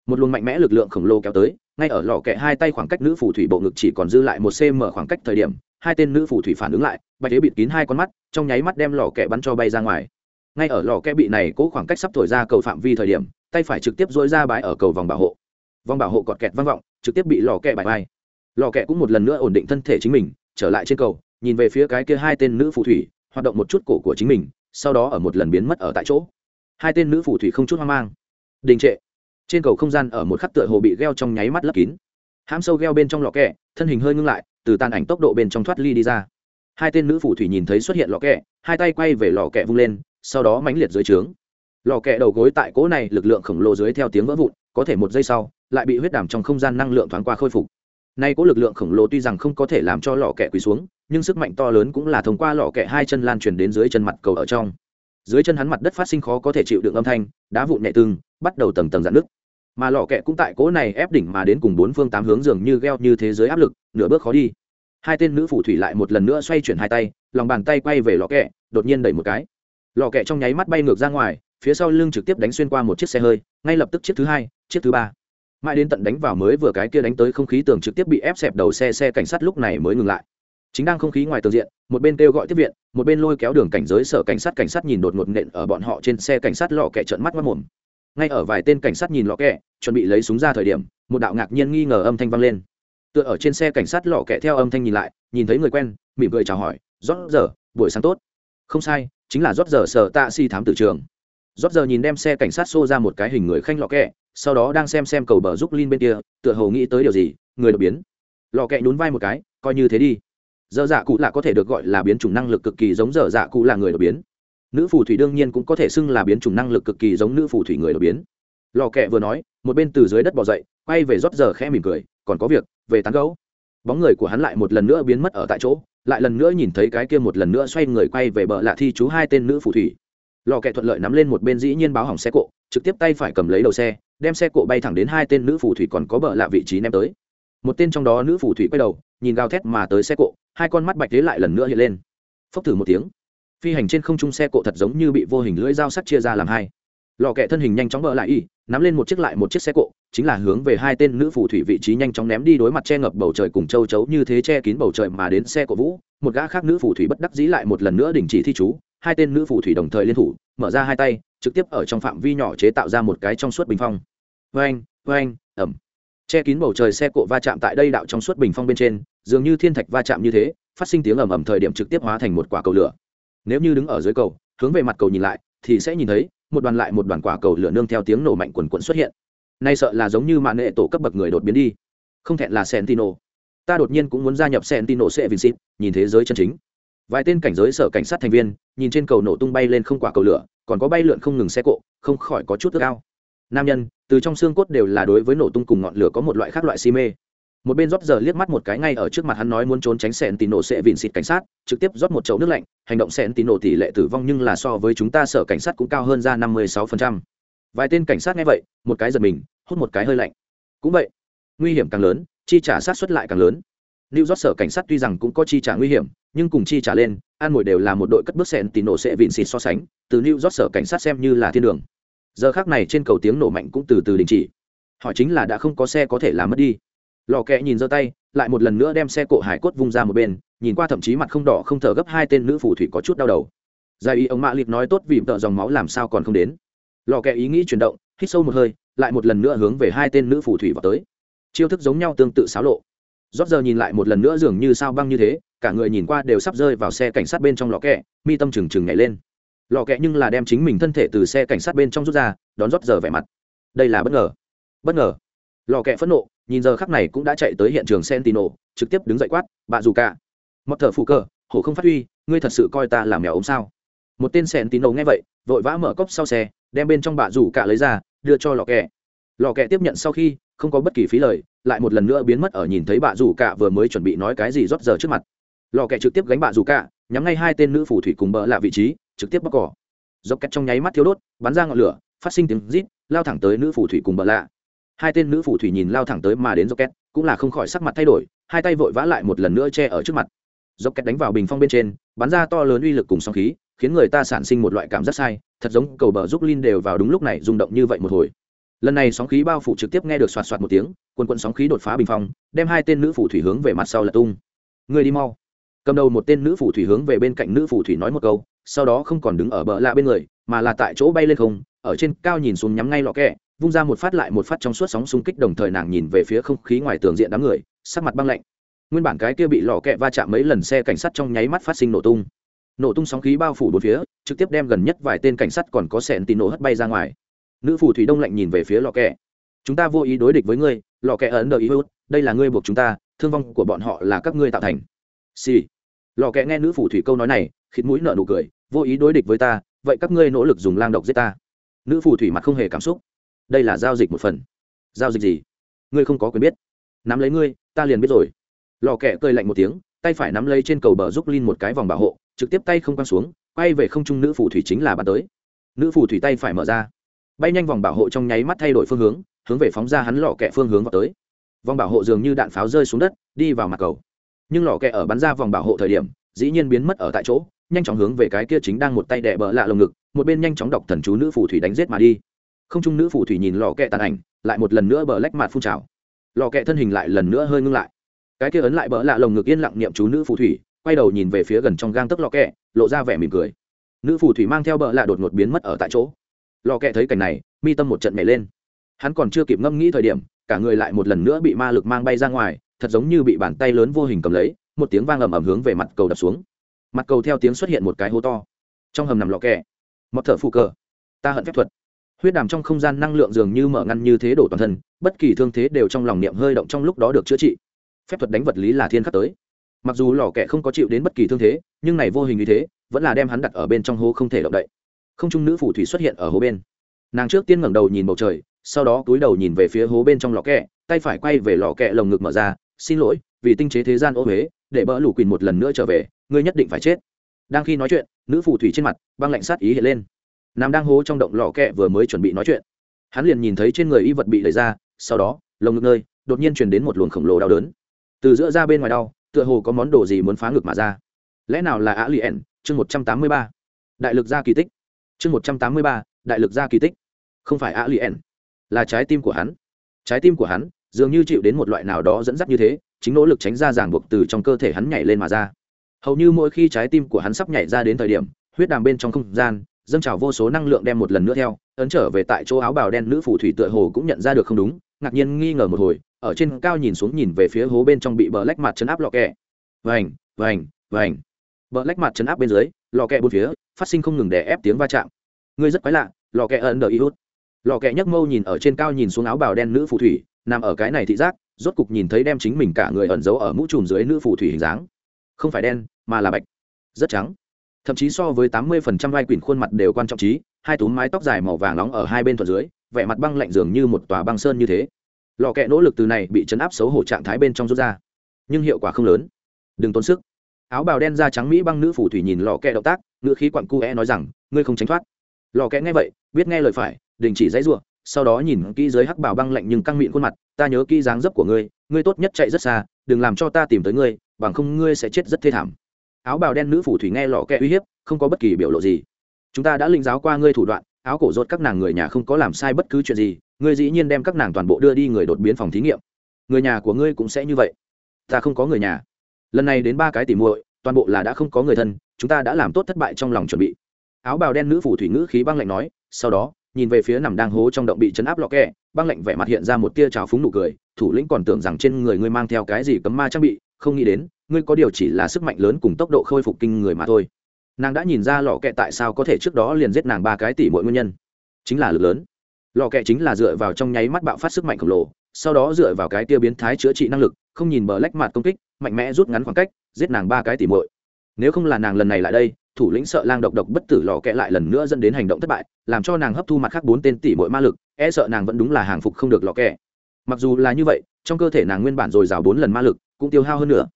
Một luồng mạnh mẽ lực lượng khổng lồ kéo tới, ngay ở lò kẹ hai tay khoảng cách nữ phù thủy bộ ngực chỉ còn dư lại một cm khoảng cách thời điểm, hai tên nữ phù thủy phản ứng lại, bạch thế bịt kín hai con mắt, trong nháy mắt đem lò kẹ bắn cho bay ra ngoài ngay ở lò kẹ bị này cố khoảng cách sắp thổi ra cầu phạm vi thời điểm, tay phải trực tiếp dối ra bãi ở cầu vòng bảo hộ. Vòng bảo hộ cọt kẹt vang vọng, trực tiếp bị lò kẹ bại vai lò kẹ cũng một lần nữa ổn định thân thể chính mình, trở lại trên cầu, nhìn về phía cái kia hai tên nữ phù thủy, hoạt động một chút cổ của chính mình, sau đó ở một lần biến mất ở tại chỗ. Hai tên nữ phù thủy không chút hoang mang. Đình trệ. Trên cầu không gian ở một khắc tựa hồ bị gheo trong nháy mắt lấp kín. Hãm sâu gheo bên trong lò kẹ thân hình hơi ngưng lại, từ tàn ảnh tốc độ bên trong thoát ly đi ra. Hai tên nữ phù thủy nhìn thấy xuất hiện lò kẹ hai tay quay về lò kẹ vung lên sau đó mãnh liệt dưới trướng. Lò kẹ đầu gối tại cỗ này lực lượng khổng lồ dưới theo tiếng vỡ vụn, có thể một giây sau, lại bị huyết đàm trong không gian năng lượng thoáng qua khôi phục. Nay cỗ lực lượng khổng lồ tuy rằng không có thể làm cho lò kẹ quỳ xuống, nhưng sức mạnh to lớn cũng là thông qua lò kẹ hai chân lan truyền đến dưới chân mặt cầu ở trong. Dưới chân hắn mặt đất phát sinh khó có thể chịu đựng âm thanh, đá vụn nhẹ tương bắt đầu tầng tầng dạn nứt. mà lò kẹ cũng tại cỗ này ép đỉnh mà đến cùng bốn phương tám hướng dường như gheo như thế giới áp lực, nửa bước khó đi. Hai tên nữ phù thủy lại một lần nữa xoay chuyển hai tay, lòng bàn tay quay về lò kẹ, đột nhiên đẩy một cái lò kẹ trong nháy mắt bay ngược ra ngoài, phía sau lưng trực tiếp đánh xuyên qua một chiếc xe hơi, ngay lập tức chiếc thứ hai, chiếc thứ ba. Mãi đến tận đánh vào mới vừa cái kia đánh tới không khí tường trực tiếp bị ép xẹp đầu xe xe cảnh sát lúc này mới ngừng lại. Chính đang không khí ngoài tường diện, một bên kêu gọi tiếp viện, một bên lôi kéo đường cảnh giới sở cảnh sát cảnh sát nhìn đột ngột nện ở bọn họ trên xe cảnh sát lọ kẹ trợn mắt mất mồm ngay ở vài tên cảnh sát nhìn lọ kẹ chuẩn bị lấy súng ra thời điểm, một đạo ngạc nhiên nghi ngờ âm thanh vang lên. Tựa ở trên xe cảnh sát lọ kẹ theo âm thanh nhìn lại, nhìn thấy người quen, mỉm cười chào hỏi rót giờ, buổi sáng tốt. Không sai chính là rót giờ sở tạ si thám tử trường. Rót giờ nhìn đem xe cảnh sát xô ra một cái hình người khanh lọ kẹ, sau đó đang xem xem cầu bờ giúp linh bên kia, tựa hồ nghĩ tới điều gì, người đột biến. Lọ kẹ nhún vai một cái, coi như thế đi. Dở dạ cụ là có thể được gọi là biến chủng năng lực cực kỳ giống dở dạ cụ là người đột biến. Nữ phù thủy đương nhiên cũng có thể xưng là biến chủng năng lực cực kỳ giống nữ phù thủy người đột biến. Lò kẹ vừa nói, một bên từ dưới đất bỏ dậy, quay về rót giờ khẽ mỉm cười, còn có việc, về tán gấu bóng người của hắn lại một lần nữa biến mất ở tại chỗ, lại lần nữa nhìn thấy cái kia một lần nữa xoay người quay về bờ lạ thi chú hai tên nữ phù thủy. Lò kẹ thuận lợi nắm lên một bên dĩ nhiên báo hỏng xe cộ, trực tiếp tay phải cầm lấy đầu xe, đem xe cộ bay thẳng đến hai tên nữ phù thủy còn có bờ lạ vị trí ném tới. Một tên trong đó nữ phù thủy quay đầu, nhìn gào thét mà tới xe cộ, hai con mắt bạch thế lại lần nữa hiện lên. Phốc thử một tiếng. Phi hành trên không trung xe cộ thật giống như bị vô hình lưỡi dao sắt chia ra làm hai lò kẹ thân hình nhanh chóng vỡ lại y, nắm lên một chiếc lại một chiếc xe cộ, chính là hướng về hai tên nữ phù thủy vị trí nhanh chóng ném đi đối mặt che ngập bầu trời cùng châu chấu như thế che kín bầu trời mà đến xe cổ vũ. Một gã khác nữ phù thủy bất đắc dĩ lại một lần nữa đình chỉ thi chú, hai tên nữ phù thủy đồng thời liên thủ, mở ra hai tay, trực tiếp ở trong phạm vi nhỏ chế tạo ra một cái trong suốt bình phong. Vang vang ẩm che kín bầu trời xe cộ va chạm tại đây đạo trong suốt bình phong bên trên, dường như thiên thạch va chạm như thế, phát sinh tiếng ầm ầm thời điểm trực tiếp hóa thành một quả cầu lửa. Nếu như đứng ở dưới cầu, hướng về mặt cầu nhìn lại, thì sẽ nhìn thấy một đoàn lại một đoàn quả cầu lửa nương theo tiếng nổ mạnh quần quần xuất hiện. Nay sợ là giống như mạng nghệ tổ cấp bậc người đột biến đi. Không thẹn là sentino. Ta đột nhiên cũng muốn gia nhập sentino sẽ vincit nhìn thế giới chân chính. Vài tên cảnh giới sở cảnh sát thành viên, nhìn trên cầu nổ tung bay lên không quả cầu lửa, còn có bay lượn không ngừng xe cộ, không khỏi có chút ước ao. Nam nhân, từ trong xương cốt đều là đối với nổ tung cùng ngọn lửa có một loại khác loại si mê một bên rót giờ liếc mắt một cái ngay ở trước mặt hắn nói muốn trốn tránh sẹn tín nổ sẽ vịn xịt cảnh sát trực tiếp rót một chậu nước lạnh hành động sẹn tín nổ tỷ lệ tử vong nhưng là so với chúng ta sở cảnh sát cũng cao hơn ra năm mươi sáu phần trăm vài tên cảnh sát nghe vậy một cái giật mình hút một cái hơi lạnh cũng vậy nguy hiểm càng lớn chi trả sát xuất lại càng lớn lưu rót sở cảnh sát tuy rằng cũng có chi trả nguy hiểm, nhưng cùng chi trả lên, an mồi đều là một đội cất bước sẹn tín nổ sẽ vịn xịt so sánh, từ lưu rót sở cảnh sát xem như là thiên đường. Giờ khắc này trên cầu tiếng nổ mạnh cũng từ từ đình chỉ. Họ chính là đã không có xe có thể làm mất đi lò kẹ nhìn giơ tay, lại một lần nữa đem xe cộ hải cốt vung ra một bên, nhìn qua thậm chí mặt không đỏ không thở gấp hai tên nữ phù thủy có chút đau đầu. Gia ý ông mạ liệt nói tốt vì tợ dòng máu làm sao còn không đến. Lò kẹ ý nghĩ chuyển động, hít sâu một hơi, lại một lần nữa hướng về hai tên nữ phù thủy vào tới. Chiêu thức giống nhau tương tự xáo lộ. Rót giờ nhìn lại một lần nữa dường như sao băng như thế, cả người nhìn qua đều sắp rơi vào xe cảnh sát bên trong lò kẹ, mi tâm trừng trừng nhảy lên. Lò kẹ nhưng là đem chính mình thân thể từ xe cảnh sát bên trong rút ra, đón rót giờ vẻ mặt. Đây là bất ngờ. Bất ngờ. Lò kẹ phẫn nộ nhìn giờ khắc này cũng đã chạy tới hiện trường sentino trực tiếp đứng dậy quát, bà dù cả, mọt thở phụ cờ, hổ không phát huy, ngươi thật sự coi ta làm mèo ống sao? Một tên sentino nghe vậy, vội vã mở cốc sau xe, đem bên trong bà dù cả lấy ra, đưa cho lò kẹ. Lò kẹ tiếp nhận sau khi, không có bất kỳ phí lời, lại một lần nữa biến mất ở nhìn thấy bà dù cả vừa mới chuẩn bị nói cái gì rót giờ trước mặt. Lò kẹ trực tiếp gánh bà dù cả, nhắm ngay hai tên nữ phù thủy cùng bờ lạ vị trí, trực tiếp bóc cỏ. Dốc kẹt trong nháy mắt thiếu đốt, bắn ra ngọn lửa, phát sinh tiếng rít, lao thẳng tới nữ phù thủy cùng bờ lạ hai tên nữ phù thủy nhìn lao thẳng tới mà đến rocket, cũng là không khỏi sắc mặt thay đổi, hai tay vội vã lại một lần nữa che ở trước mặt. Rocket đánh vào bình phong bên trên, bắn ra to lớn uy lực cùng sóng khí, khiến người ta sản sinh một loại cảm giác sai, thật giống cầu bờ giúp lin đều vào đúng lúc này rung động như vậy một hồi. Lần này sóng khí bao phủ trực tiếp nghe được xoạt xoạt một tiếng, quần quận sóng khí đột phá bình phong, đem hai tên nữ phù thủy hướng về mặt sau lật tung. Người đi mau. Cầm đầu một tên nữ phù thủy hướng về bên cạnh nữ phù thủy nói một câu, sau đó không còn đứng ở bờ lạ bên người, mà là tại chỗ bay lên không, ở trên cao nhìn xuống nhắm ngay lọ kẹ vung ra một phát lại một phát trong suốt sóng xung kích đồng thời nàng nhìn về phía không khí ngoài tường diện đám người, sắc mặt băng lạnh. Nguyên bản cái kia bị lọ kẹ va chạm mấy lần xe cảnh sát trong nháy mắt phát sinh nổ tung. Nổ tung sóng khí bao phủ bốn phía, trực tiếp đem gần nhất vài tên cảnh sát còn có sẹn tì nổ hất bay ra ngoài. Nữ phù thủy đông lạnh nhìn về phía lò kẹ. Chúng ta vô ý đối địch với ngươi, lò kẹ ấn đợi ý hút, đây là ngươi buộc chúng ta, thương vong của bọn họ là các ngươi tạo thành. Xì、sì. lò kẹ nghe nữ phù thủy câu nói này, khịt mũi nợ nụ cười, vô ý đối địch với ta, vậy các ngươi nỗ lực dùng lang độc giết ta. Nữ phù thủy mặt không hề cảm xúc đây là giao dịch một phần. Giao dịch gì? Ngươi không có quyền biết. Nắm lấy ngươi, ta liền biết rồi. Lò kẹ cơi lạnh một tiếng, tay phải nắm lấy trên cầu bờ giúp linh một cái vòng bảo hộ, trực tiếp tay không quăng xuống, quay về không trung nữ phù thủy chính là bắn tới. Nữ phù thủy tay phải mở ra. Bay nhanh vòng bảo hộ trong nháy mắt thay đổi phương hướng hướng về phóng ra hắn lò kẹ phương hướng vào tới. Vòng bảo hộ dường như đạn pháo rơi xuống đất, đi vào mặt cầu. Nhưng lò kẹ ở bắn ra vòng bảo hộ thời điểm, dĩ nhiên biến mất ở tại chỗ, nhanh chóng hướng về cái kia chính đang một tay đè bờ lạ lồng ngực, một bên nhanh chóng đọc thần chú nữ phù thủy đánh giết mà đi không trung nữ phù thủy nhìn lò kẹ tàn ảnh, lại một lần nữa bờ lách mặt phun trào. Lò kẹ thân hình lại lần nữa hơi ngưng lại. Cái kia ấn lại bờ lạ lồng ngực yên lặng niệm chú nữ phù thủy, quay đầu nhìn về phía gần trong gang tấc lò kẹ, lộ ra vẻ mỉm cười. Nữ phù thủy mang theo bờ lạ đột ngột biến mất ở tại chỗ. Lò kẹ thấy cảnh này, mi tâm một trận nhảy lên. Hắn còn chưa kịp ngâm nghĩ thời điểm, cả người lại một lần nữa bị ma lực mang bay ra ngoài, thật giống như bị bàn tay lớn vô hình cầm lấy, một tiếng vang ầm ầm hướng về mặt cầu đập xuống. Mặt cầu theo tiếng xuất hiện một cái hố to. Trong hầm nằm lò kẹ. Mọt thở phụ cờ. Ta hận phép thuật huyết đàm trong không gian năng lượng dường như mở ngăn như thế đổ toàn thân, bất kỳ thương thế đều trong lòng niệm hơi động trong lúc đó được chữa trị. Phép thuật đánh vật lý là thiên khắc tới. Mặc dù lò kẹ không có chịu đến bất kỳ thương thế, nhưng này vô hình như thế, vẫn là đem hắn đặt ở bên trong hố không thể động đậy. Không trung nữ phù thủy xuất hiện ở hố bên. Nàng trước tiên ngẩng đầu nhìn bầu trời, sau đó túi đầu nhìn về phía hố bên trong lò kẹ tay phải quay về lò kẹ lồng ngực mở ra, xin lỗi, vì tinh chế thế gian ô huế để bỡ lù quỳnh một lần nữa trở về, ngươi nhất định phải chết. Đang khi nói chuyện, nữ phù thủy trên mặt băng lạnh sát ý hiện lên nam đang hố trong động lò kẹ vừa mới chuẩn bị nói chuyện. Hắn liền nhìn thấy trên người y vật bị lấy ra, sau đó, lồng ngực nơi, đột nhiên truyền đến một luồng khổng lồ đau đớn. Từ giữa ra bên ngoài đau, tựa hồ có món đồ gì muốn phá ngực mà ra. Lẽ nào là á liền chương một trăm tám mươi ba. Đại lực gia kỳ tích. Chương một trăm tám mươi ba, đại lực gia kỳ tích. Không phải á liền là trái tim của hắn. Trái tim của hắn dường như chịu đến một loại nào đó dẫn dắt như thế, chính nỗ lực tránh ra ràng buộc từ trong cơ thể hắn nhảy lên mà ra. Hầu như mỗi khi trái tim của hắn sắp nhảy ra đến thời điểm, huyết đàm bên trong không gian dâng trào vô số năng lượng đem một lần nữa theo, ấn trở về tại chỗ áo bào đen nữ phù thủy tựa hồ cũng nhận ra được không đúng, ngạc nhiên nghi ngờ một hồi, ở trên cao nhìn xuống nhìn về phía hố bên trong bị bờ lách mặt chấn áp lọ kẹ. Vành vành vành. Bờ lách mặt chấn áp bên dưới lò kẹ bốn phía, phát sinh không ngừng để ép tiếng va chạm. Ngươi rất quái lạ lò kẹ ẩn đờ y hút. Lò kẹ nhấc mâu nhìn ở trên cao nhìn xuống áo bào đen nữ phù thủy, nằm ở cái này thị giác, rốt cục nhìn thấy đem chính mình cả người ẩn giấu ở mũ trùm dưới nữ phù thủy hình dáng. Không phải đen, mà là bạch. Rất trắng thậm chí so với tám mươi phần trăm vai quỳnh khuôn mặt đều quan trọng trí, hai túm mái tóc dài màu vàng nóng ở hai bên thuận dưới, vẻ mặt băng lạnh dường như một tòa băng sơn như thế. Lò kẹ nỗ lực từ này bị chấn áp xấu hổ trạng thái bên trong rút ra, nhưng hiệu quả không lớn. Đừng tốn sức. Áo bào đen da trắng mỹ băng nữ phủ thủy nhìn lò kẹ động tác, ngữ khí quặn cu é nói rằng, ngươi không tránh thoát. Lò kẹ nghe vậy, biết nghe lời phải, đình chỉ dãy ruộng sau đó nhìn kỹ dưới hắc bào băng lạnh nhưng căng mịn khuôn mặt, ta nhớ kỹ dáng dấp của ngươi ngươi tốt nhất chạy rất xa, đừng làm cho ta tìm tới ngươi, bằng không ngươi sẽ chết rất thê thảm áo bào đen nữ phủ thủy nghe lọ kẹ uy hiếp, không có bất kỳ biểu lộ gì. Chúng ta đã linh giáo qua ngươi thủ đoạn, áo cổ rốt các nàng người nhà không có làm sai bất cứ chuyện gì, ngươi dĩ nhiên đem các nàng toàn bộ đưa đi người đột biến phòng thí nghiệm. Người nhà của ngươi cũng sẽ như vậy. Ta không có người nhà. Lần này đến ba cái tỉ muội, toàn bộ là đã không có người thân, chúng ta đã làm tốt thất bại trong lòng chuẩn bị. Áo bào đen nữ phủ thủy ngữ khí băng lạnh nói, sau đó, nhìn về phía nằm đang hố trong động bị chấn áp lọ kẹ, băng lạnh vẻ mặt hiện ra một tia trào phúng nụ cười, thủ lĩnh còn tưởng rằng trên người ngươi mang theo cái gì cấm ma trang bị không nghĩ đến, ngươi có điều chỉ là sức mạnh lớn cùng tốc độ khôi phục kinh người mà thôi. Nàng đã nhìn ra lọ kẹ tại sao có thể trước đó liền giết nàng ba cái tỷ mỗi nguyên nhân. Chính là lực lớn. Lò kẹ chính là dựa vào trong nháy mắt bạo phát sức mạnh khổng lồ, sau đó dựa vào cái tia biến thái chữa trị năng lực, không nhìn bờ lách mặt công kích, mạnh mẽ rút ngắn khoảng cách, giết nàng ba cái tỷ muội. Nếu không là nàng lần này lại đây, thủ lĩnh sợ lang độc độc bất tử lò kẹ lại lần nữa dẫn đến hành động thất bại, làm cho nàng hấp thu mặt khác bốn tên tỷ muội ma lực e sợ nàng vẫn đúng là hàng phục không được lò kẹ. Mặc dù là như vậy, trong cơ thể nàng nguyên bản dồi dào bốn lần ma lực cũng tiêu hao hơn nữa.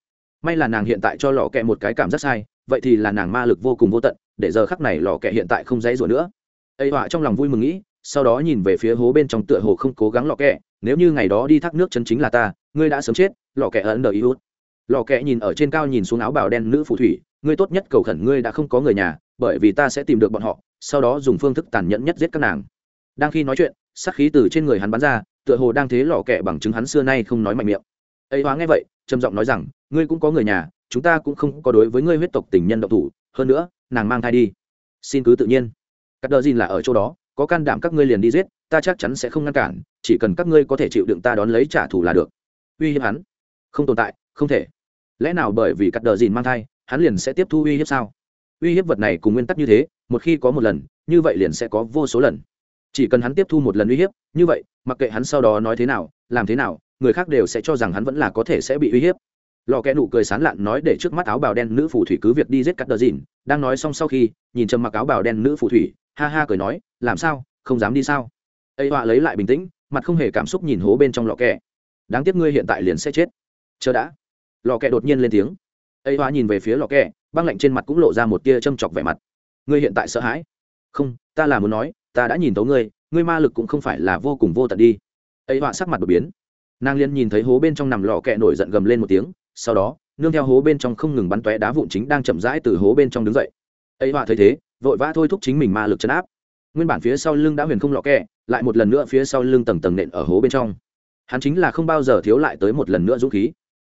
May là nàng hiện tại cho lò kẹ một cái cảm giác sai, vậy thì là nàng ma lực vô cùng vô tận, để giờ khắc này lò kẹ hiện tại không dãy rủa nữa. Ây họa trong lòng vui mừng nghĩ, sau đó nhìn về phía hố bên trong tựa hồ không cố gắng lò kẹ, nếu như ngày đó đi thác nước chân chính là ta, ngươi đã sớm chết, lò kẹ ấn đờ ý hút. Lò kẹ nhìn ở trên cao nhìn xuống áo bào đen nữ phù thủy, ngươi tốt nhất cầu khẩn ngươi đã không có người nhà, bởi vì ta sẽ tìm được bọn họ, sau đó dùng phương thức tàn nhẫn nhất giết các nàng. Đang khi nói chuyện, sát khí từ trên người hắn bắn ra, tựa hồ đang thế lò kẹ bằng chứng hắn xưa nay không nói mạnh miệng. Ấy hóa nghe vậy trầm giọng nói rằng, ngươi cũng có người nhà, chúng ta cũng không có đối với ngươi huyết tộc tình nhân độc thủ, hơn nữa, nàng mang thai đi. Xin cứ tự nhiên. Cắt đờ gìn là ở chỗ đó, có can đảm các ngươi liền đi giết, ta chắc chắn sẽ không ngăn cản, chỉ cần các ngươi có thể chịu đựng ta đón lấy trả thù là được. Uy hiếp hắn? Không tồn tại, không thể. Lẽ nào bởi vì cắt đờ dìn mang thai, hắn liền sẽ tiếp thu uy hiếp sao? Uy hiếp vật này cùng nguyên tắc như thế, một khi có một lần, như vậy liền sẽ có vô số lần. Chỉ cần hắn tiếp thu một lần uy hiếp, như vậy, mặc kệ hắn sau đó nói thế nào, làm thế nào người khác đều sẽ cho rằng hắn vẫn là có thể sẽ bị uy hiếp. Lò kẽ nụ cười sán lạn nói để trước mắt áo bào đen nữ phù thủy cứ việc đi giết cắt đờ dìn, đang nói xong sau khi, nhìn trầm mặc áo bào đen nữ phù thủy, ha ha cười nói, làm sao? Không dám đi sao? Ấy họa lấy lại bình tĩnh, mặt không hề cảm xúc nhìn hố bên trong lò kẹ đáng tiếc ngươi hiện tại liền sẽ chết. Chờ đã. Lò kẹ đột nhiên lên tiếng. Ấy họa nhìn về phía lò kẹ băng lạnh trên mặt cũng lộ ra một tia châm chọc vẻ mặt. Ngươi hiện tại sợ hãi? Không, ta là muốn nói, ta đã nhìn tấu ngươi ngươi ma lực cũng không phải là vô cùng vô tận đi. Ấy họa sắc mặt đột biến nàng liên nhìn thấy hố bên trong nằm lò kẹ nổi giận gầm lên một tiếng, sau đó, nương theo hố bên trong không ngừng bắn tóe đá vụn chính đang chậm rãi từ hố bên trong đứng dậy. Ấy họa thấy thế, vội vã thôi thúc chính mình ma lực chấn áp. Nguyên bản phía sau lưng đã huyền không lọ kẹ, lại một lần nữa phía sau lưng tầng tầng nện ở hố bên trong. Hắn chính là không bao giờ thiếu lại tới một lần nữa dũng khí.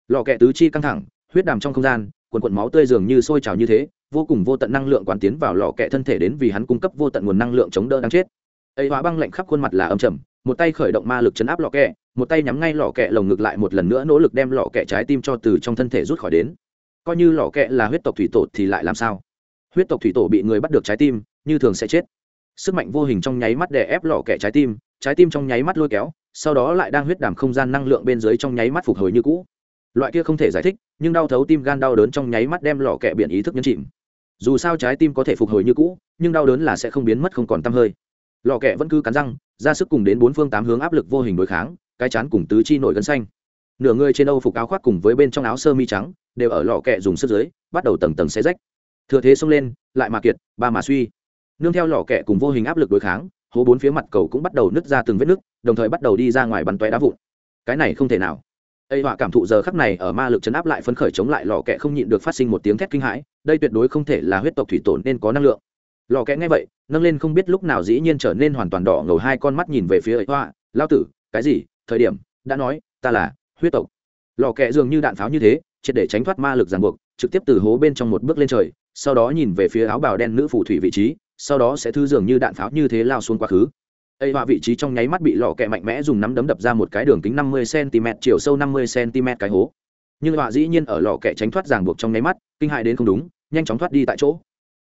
Lò kẹ tứ chi căng thẳng, huyết đàm trong không gian quần quần máu tươi dường như sôi trào như thế, vô cùng vô tận năng lượng quán tiến vào lò kẹ thân thể đến vì hắn cung cấp vô tận nguồn năng lượng chống đỡ đáng chết. Ấy hóa băng lạnh khắp khuôn mặt là âm trầm, một tay khởi động ma lực chấn áp lò kẹ một tay nhắm ngay lọ kẹ lồng ngực lại một lần nữa nỗ lực đem lọ kẹ trái tim cho từ trong thân thể rút khỏi đến. Coi như lọ kẹ là huyết tộc thủy tổ thì lại làm sao? Huyết tộc thủy tổ bị người bắt được trái tim, như thường sẽ chết. Sức mạnh vô hình trong nháy mắt đè ép lọ kẹ trái tim trái tim trong nháy mắt lôi kéo, sau đó lại đang huyết đàm không gian năng lượng bên dưới trong nháy mắt phục hồi như cũ. Loại kia không thể giải thích, nhưng đau thấu tim gan đau đớn trong nháy mắt đem lọ kẹ biển ý thức nhấn chìm. Dù sao trái tim có thể phục hồi như cũ, nhưng đau đớn là sẽ không biến mất không còn t hơi. Lò kẹ vẫn cứ cắn răng, ra sức cùng đến bốn phương tám hướng áp lực vô hình đối kháng cái chán cùng tứ chi nổi gân xanh. Nửa người trên âu phục áo khoác cùng với bên trong áo sơ mi trắng, đều ở lò kẹ dùng sức dưới, bắt đầu tầng tầng xe rách. Thừa thế xông lên, lại mà kiệt, ba mà suy. Nương theo lò kẹ cùng vô hình áp lực đối kháng, hố bốn phía mặt cầu cũng bắt đầu nứt ra từng vết nứt, đồng thời bắt đầu đi ra ngoài bắn toé đá vụn. Cái này không thể nào. Ây họa cảm thụ giờ khắc này ở ma lực chấn áp lại phấn khởi chống lại lò kẹ không nhịn được phát sinh một tiếng thét kinh hãi, đây tuyệt đối không thể là huyết tộc thủy tổ nên có năng lượng. Lò kẹ nghe vậy, nâng lên không biết lúc nào dĩ nhiên trở nên hoàn toàn đỏ ngầu, hai con mắt nhìn về phía ây họa lao tử, cái gì? Thời điểm, đã nói, ta là huyết tộc. Lò kẹ dường như đạn pháo như thế, triệt để tránh thoát ma lực ràng buộc, trực tiếp từ hố bên trong một bước lên trời, sau đó nhìn về phía áo bào đen nữ phù thủy vị trí, sau đó sẽ thư dường như đạn pháo như thế lao xuống quá khứ. Ây họa vị trí trong nháy mắt bị lò kẹ mạnh mẽ dùng nắm đấm đập ra một cái đường kính năm mươi cm chiều sâu năm mươi cm cái hố. Nhưng họa dĩ nhiên ở lò kẹ tránh thoát ràng buộc trong nháy mắt, kinh hại đến không đúng, nhanh chóng thoát đi tại chỗ.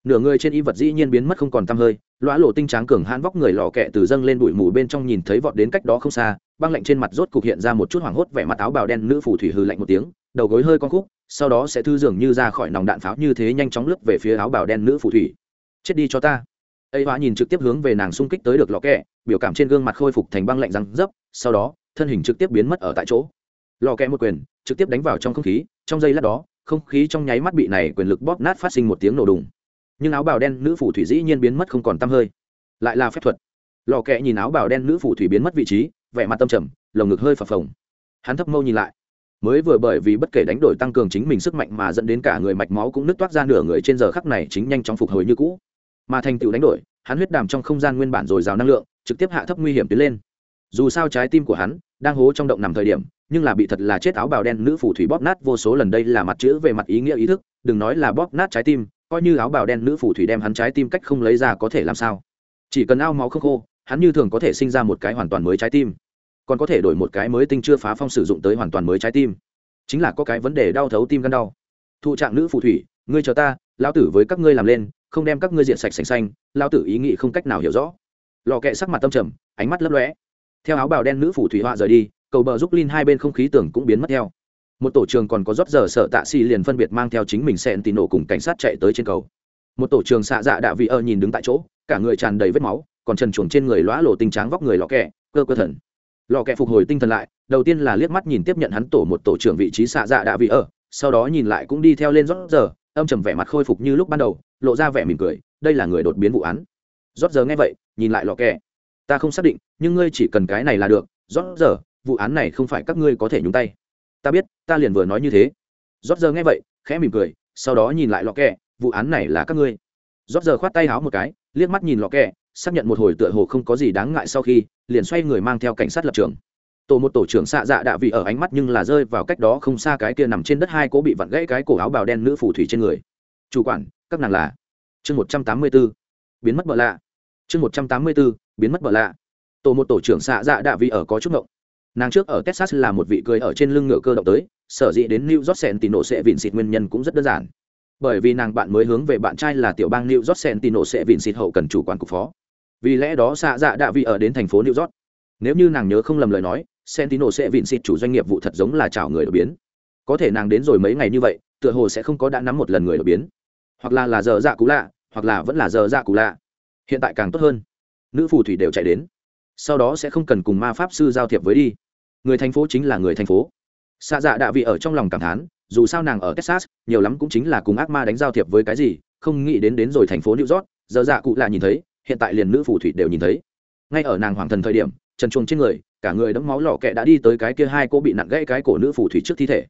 Nửa người trên y vật dĩ nhiên biến mất không còn tăm hơi, lõa lộ tinh tráng cường hãn vóc người lò kẹ từ dâng lên bụi mù bên trong nhìn thấy vọt đến cách đó không xa băng lạnh trên mặt rốt cục hiện ra một chút hoảng hốt vẻ mặt áo bào đen nữ phù thủy hư lạnh một tiếng, đầu gối hơi con khúc, sau đó sẽ thư dường như ra khỏi nòng đạn pháo như thế nhanh chóng lướt về phía áo bào đen nữ phù thủy. Chết đi cho ta. Ấy hóa nhìn trực tiếp hướng về nàng xung kích tới được lò kẹ, biểu cảm trên gương mặt khôi phục thành băng lạnh răng dấp, sau đó, thân hình trực tiếp biến mất ở tại chỗ. Lò kẹ một quyền, trực tiếp đánh vào trong không khí, trong giây lát đó, không khí trong nháy mắt bị này quyền lực bóp nát phát sinh một tiếng nổ đùng. Nhưng áo bào đen nữ phù thủy dĩ nhiên biến mất không còn t hơi. Lại là phép thuật. Lò kẹ nhìn áo bào đen nữ phù thủy biến mất vị trí vẻ mặt tâm trầm, lồng ngực hơi phập phồng. Hắn thấp mâu nhìn lại. Mới vừa bởi vì bất kể đánh đổi tăng cường chính mình sức mạnh mà dẫn đến cả người mạch máu cũng nứt toát ra nửa người trên giờ khắc này chính nhanh chóng phục hồi như cũ. Mà thành tựu đánh đổi, hắn huyết đàm trong không gian nguyên bản dồi dào năng lượng, trực tiếp hạ thấp nguy hiểm tiến lên. Dù sao trái tim của hắn đang hố trong động nằm thời điểm, nhưng là bị thật là chết áo bào đen nữ phù thủy bóp nát vô số lần đây là mặt chữ về mặt ý nghĩa ý thức, đừng nói là bóp nát trái tim, coi như áo bào đen nữ phù thủy đem hắn trái tim cách không lấy ra có thể làm sao. Chỉ cần ao máu không khô, hắn như thường có thể sinh ra một cái hoàn toàn mới trái tim còn có thể đổi một cái mới tinh chưa phá phong sử dụng tới hoàn toàn mới trái tim. Chính là có cái vấn đề đau thấu tim gan đau. Thụ trạng nữ phù thủy, ngươi chờ ta lao tử với các ngươi làm lên, không đem các ngươi diện sạch sành xanh lao tử ý nghĩ không cách nào hiểu rõ. Lò kẹ sắc mặt tâm trầm, ánh mắt lấp lóe. Theo áo bào đen nữ phù thủy họa rời đi, cầu bờ giúp linh hai bên không khí tưởng cũng biến mất theo. Một tổ trường còn có rót giờ sợ tạ xì liền phân biệt mang theo chính mình xen tì nổ cùng cảnh sát chạy tới trên cầu. Một tổ trường xạ dạ đạ vị ơ nhìn đứng tại chỗ, cả người tràn đầy vết máu, còn trần chuồng trên người lõa lộ tinh tráng vóc người lọ kẹ, cơ cơ thần lò kẹ phục hồi tinh thần lại đầu tiên là liếc mắt nhìn tiếp nhận hắn tổ một tổ trưởng vị trí xạ dạ đạ vị ở, sau đó nhìn lại cũng đi theo lên rót giờ âm trầm vẻ mặt khôi phục như lúc ban đầu lộ ra vẻ mỉm cười đây là người đột biến vụ án. Rót giờ nghe vậy nhìn lại lò kẹ. Ta không xác định nhưng ngươi chỉ cần cái này là được rót giờ vụ án này không phải các ngươi có thể nhúng tay. Ta biết ta liền vừa nói như thế. Rót giờ nghe vậy khẽ mỉm cười sau đó nhìn lại lò kẹ vụ án này là các ngươi. Rót giờ khoát tay háo một cái liếc mắt nhìn lò kẹ xác nhận một hồi tựa hồ không có gì đáng ngại sau khi, liền xoay người mang theo cảnh sát lập trường. Tổ một tổ trưởng xạ dạ đạ vị ở ánh mắt nhưng là rơi vào cách đó không xa cái kia nằm trên đất hai cố bị vặn gãy cái cổ áo bào đen nữ phù thủy trên người. Chủ quản, các nàng là chương một trăm tám mươi b ố biến mất bợ lạ. Chương một trăm tám mươi b ố biến mất bợ lạ. Tổ một tổ trưởng xạ dạ đạ vị ở có chút ngộng. Nàng trước ở texas là một vị cười ở trên lưng ngựa cơ động tới, sở dĩ đến new york sentino sẽ vịn xịt nguyên nhân cũng rất đơn giản. Bởi vì nàng bạn mới hướng về bạn trai là tiểu bang new york sentino sẽ vịn xịt hậu cần chủ quản cục phó vì lẽ đó xạ dạ đạ vị ở đến thành phố new york. Nếu như nàng nhớ không lầm lời nói, sentino sẽ vịn xịt chủ doanh nghiệp vụ thật giống là chào người đột biến. Có thể nàng đến rồi mấy ngày như vậy, tựa hồ sẽ không có đã nắm một lần người đột biến. Hoặc là là giờ dạ cũ lạ, hoặc là vẫn là giờ dạ cũ lạ. Hiện tại càng tốt hơn. Nữ phù thủy đều chạy đến. Sau đó sẽ không cần cùng ma pháp sư giao thiệp với đi. Người thành phố chính là người thành phố. Xạ dạ đạ vị ở trong lòng cảm thán, dù sao nàng ở texas, nhiều lắm cũng chính là cùng ác ma đánh giao thiệp với cái gì, không nghĩ đến đến rồi thành phố new york, giờ dạ cụ lạ nhìn thấy hiện tại liền nữ phù thủy đều nhìn thấy. Ngay ở nàng hoàng thần thời điểm, trần chuồng trên người, cả người đẫm máu lò kẹ đã đi tới cái kia hai cô bị nặng gãy cái cổ nữ phù thủy trước thi thể.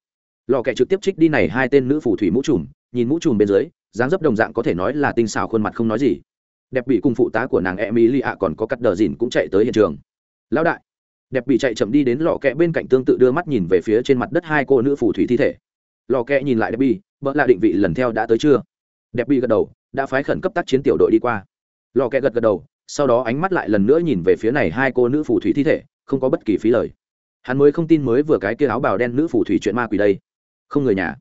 Lò kẹ trực tiếp trích đi này hai tên nữ phù thủy mũ trùm, nhìn mũ trùm bên dưới, dáng dấp đồng dạng có thể nói là tinh xảo khuôn mặt không nói gì. Đẹp bị cùng phụ tá của nàng emily ạ còn có cắt đờ dìn cũng chạy tới hiện trường. Lão đại! Đẹp bị chạy chậm đi đến lò kẹ bên cạnh tương tự đưa mắt nhìn về phía trên mặt đất hai cô nữ phù thủy thi thể. Lò kẹ nhìn lại đẹp bị vợ là định vị lần theo đã tới chưa? Đẹp bị gật đầu, đã phái khẩn cấp tác chiến tiểu đội đi qua lò kẹ gật gật đầu, sau đó ánh mắt lại lần nữa nhìn về phía này hai cô nữ phù thủy thi thể, không có bất kỳ phí lời. Hắn mới không tin mới vừa cái kia áo bào đen nữ phù thủy chuyện ma quỷ đây. Không người nhà.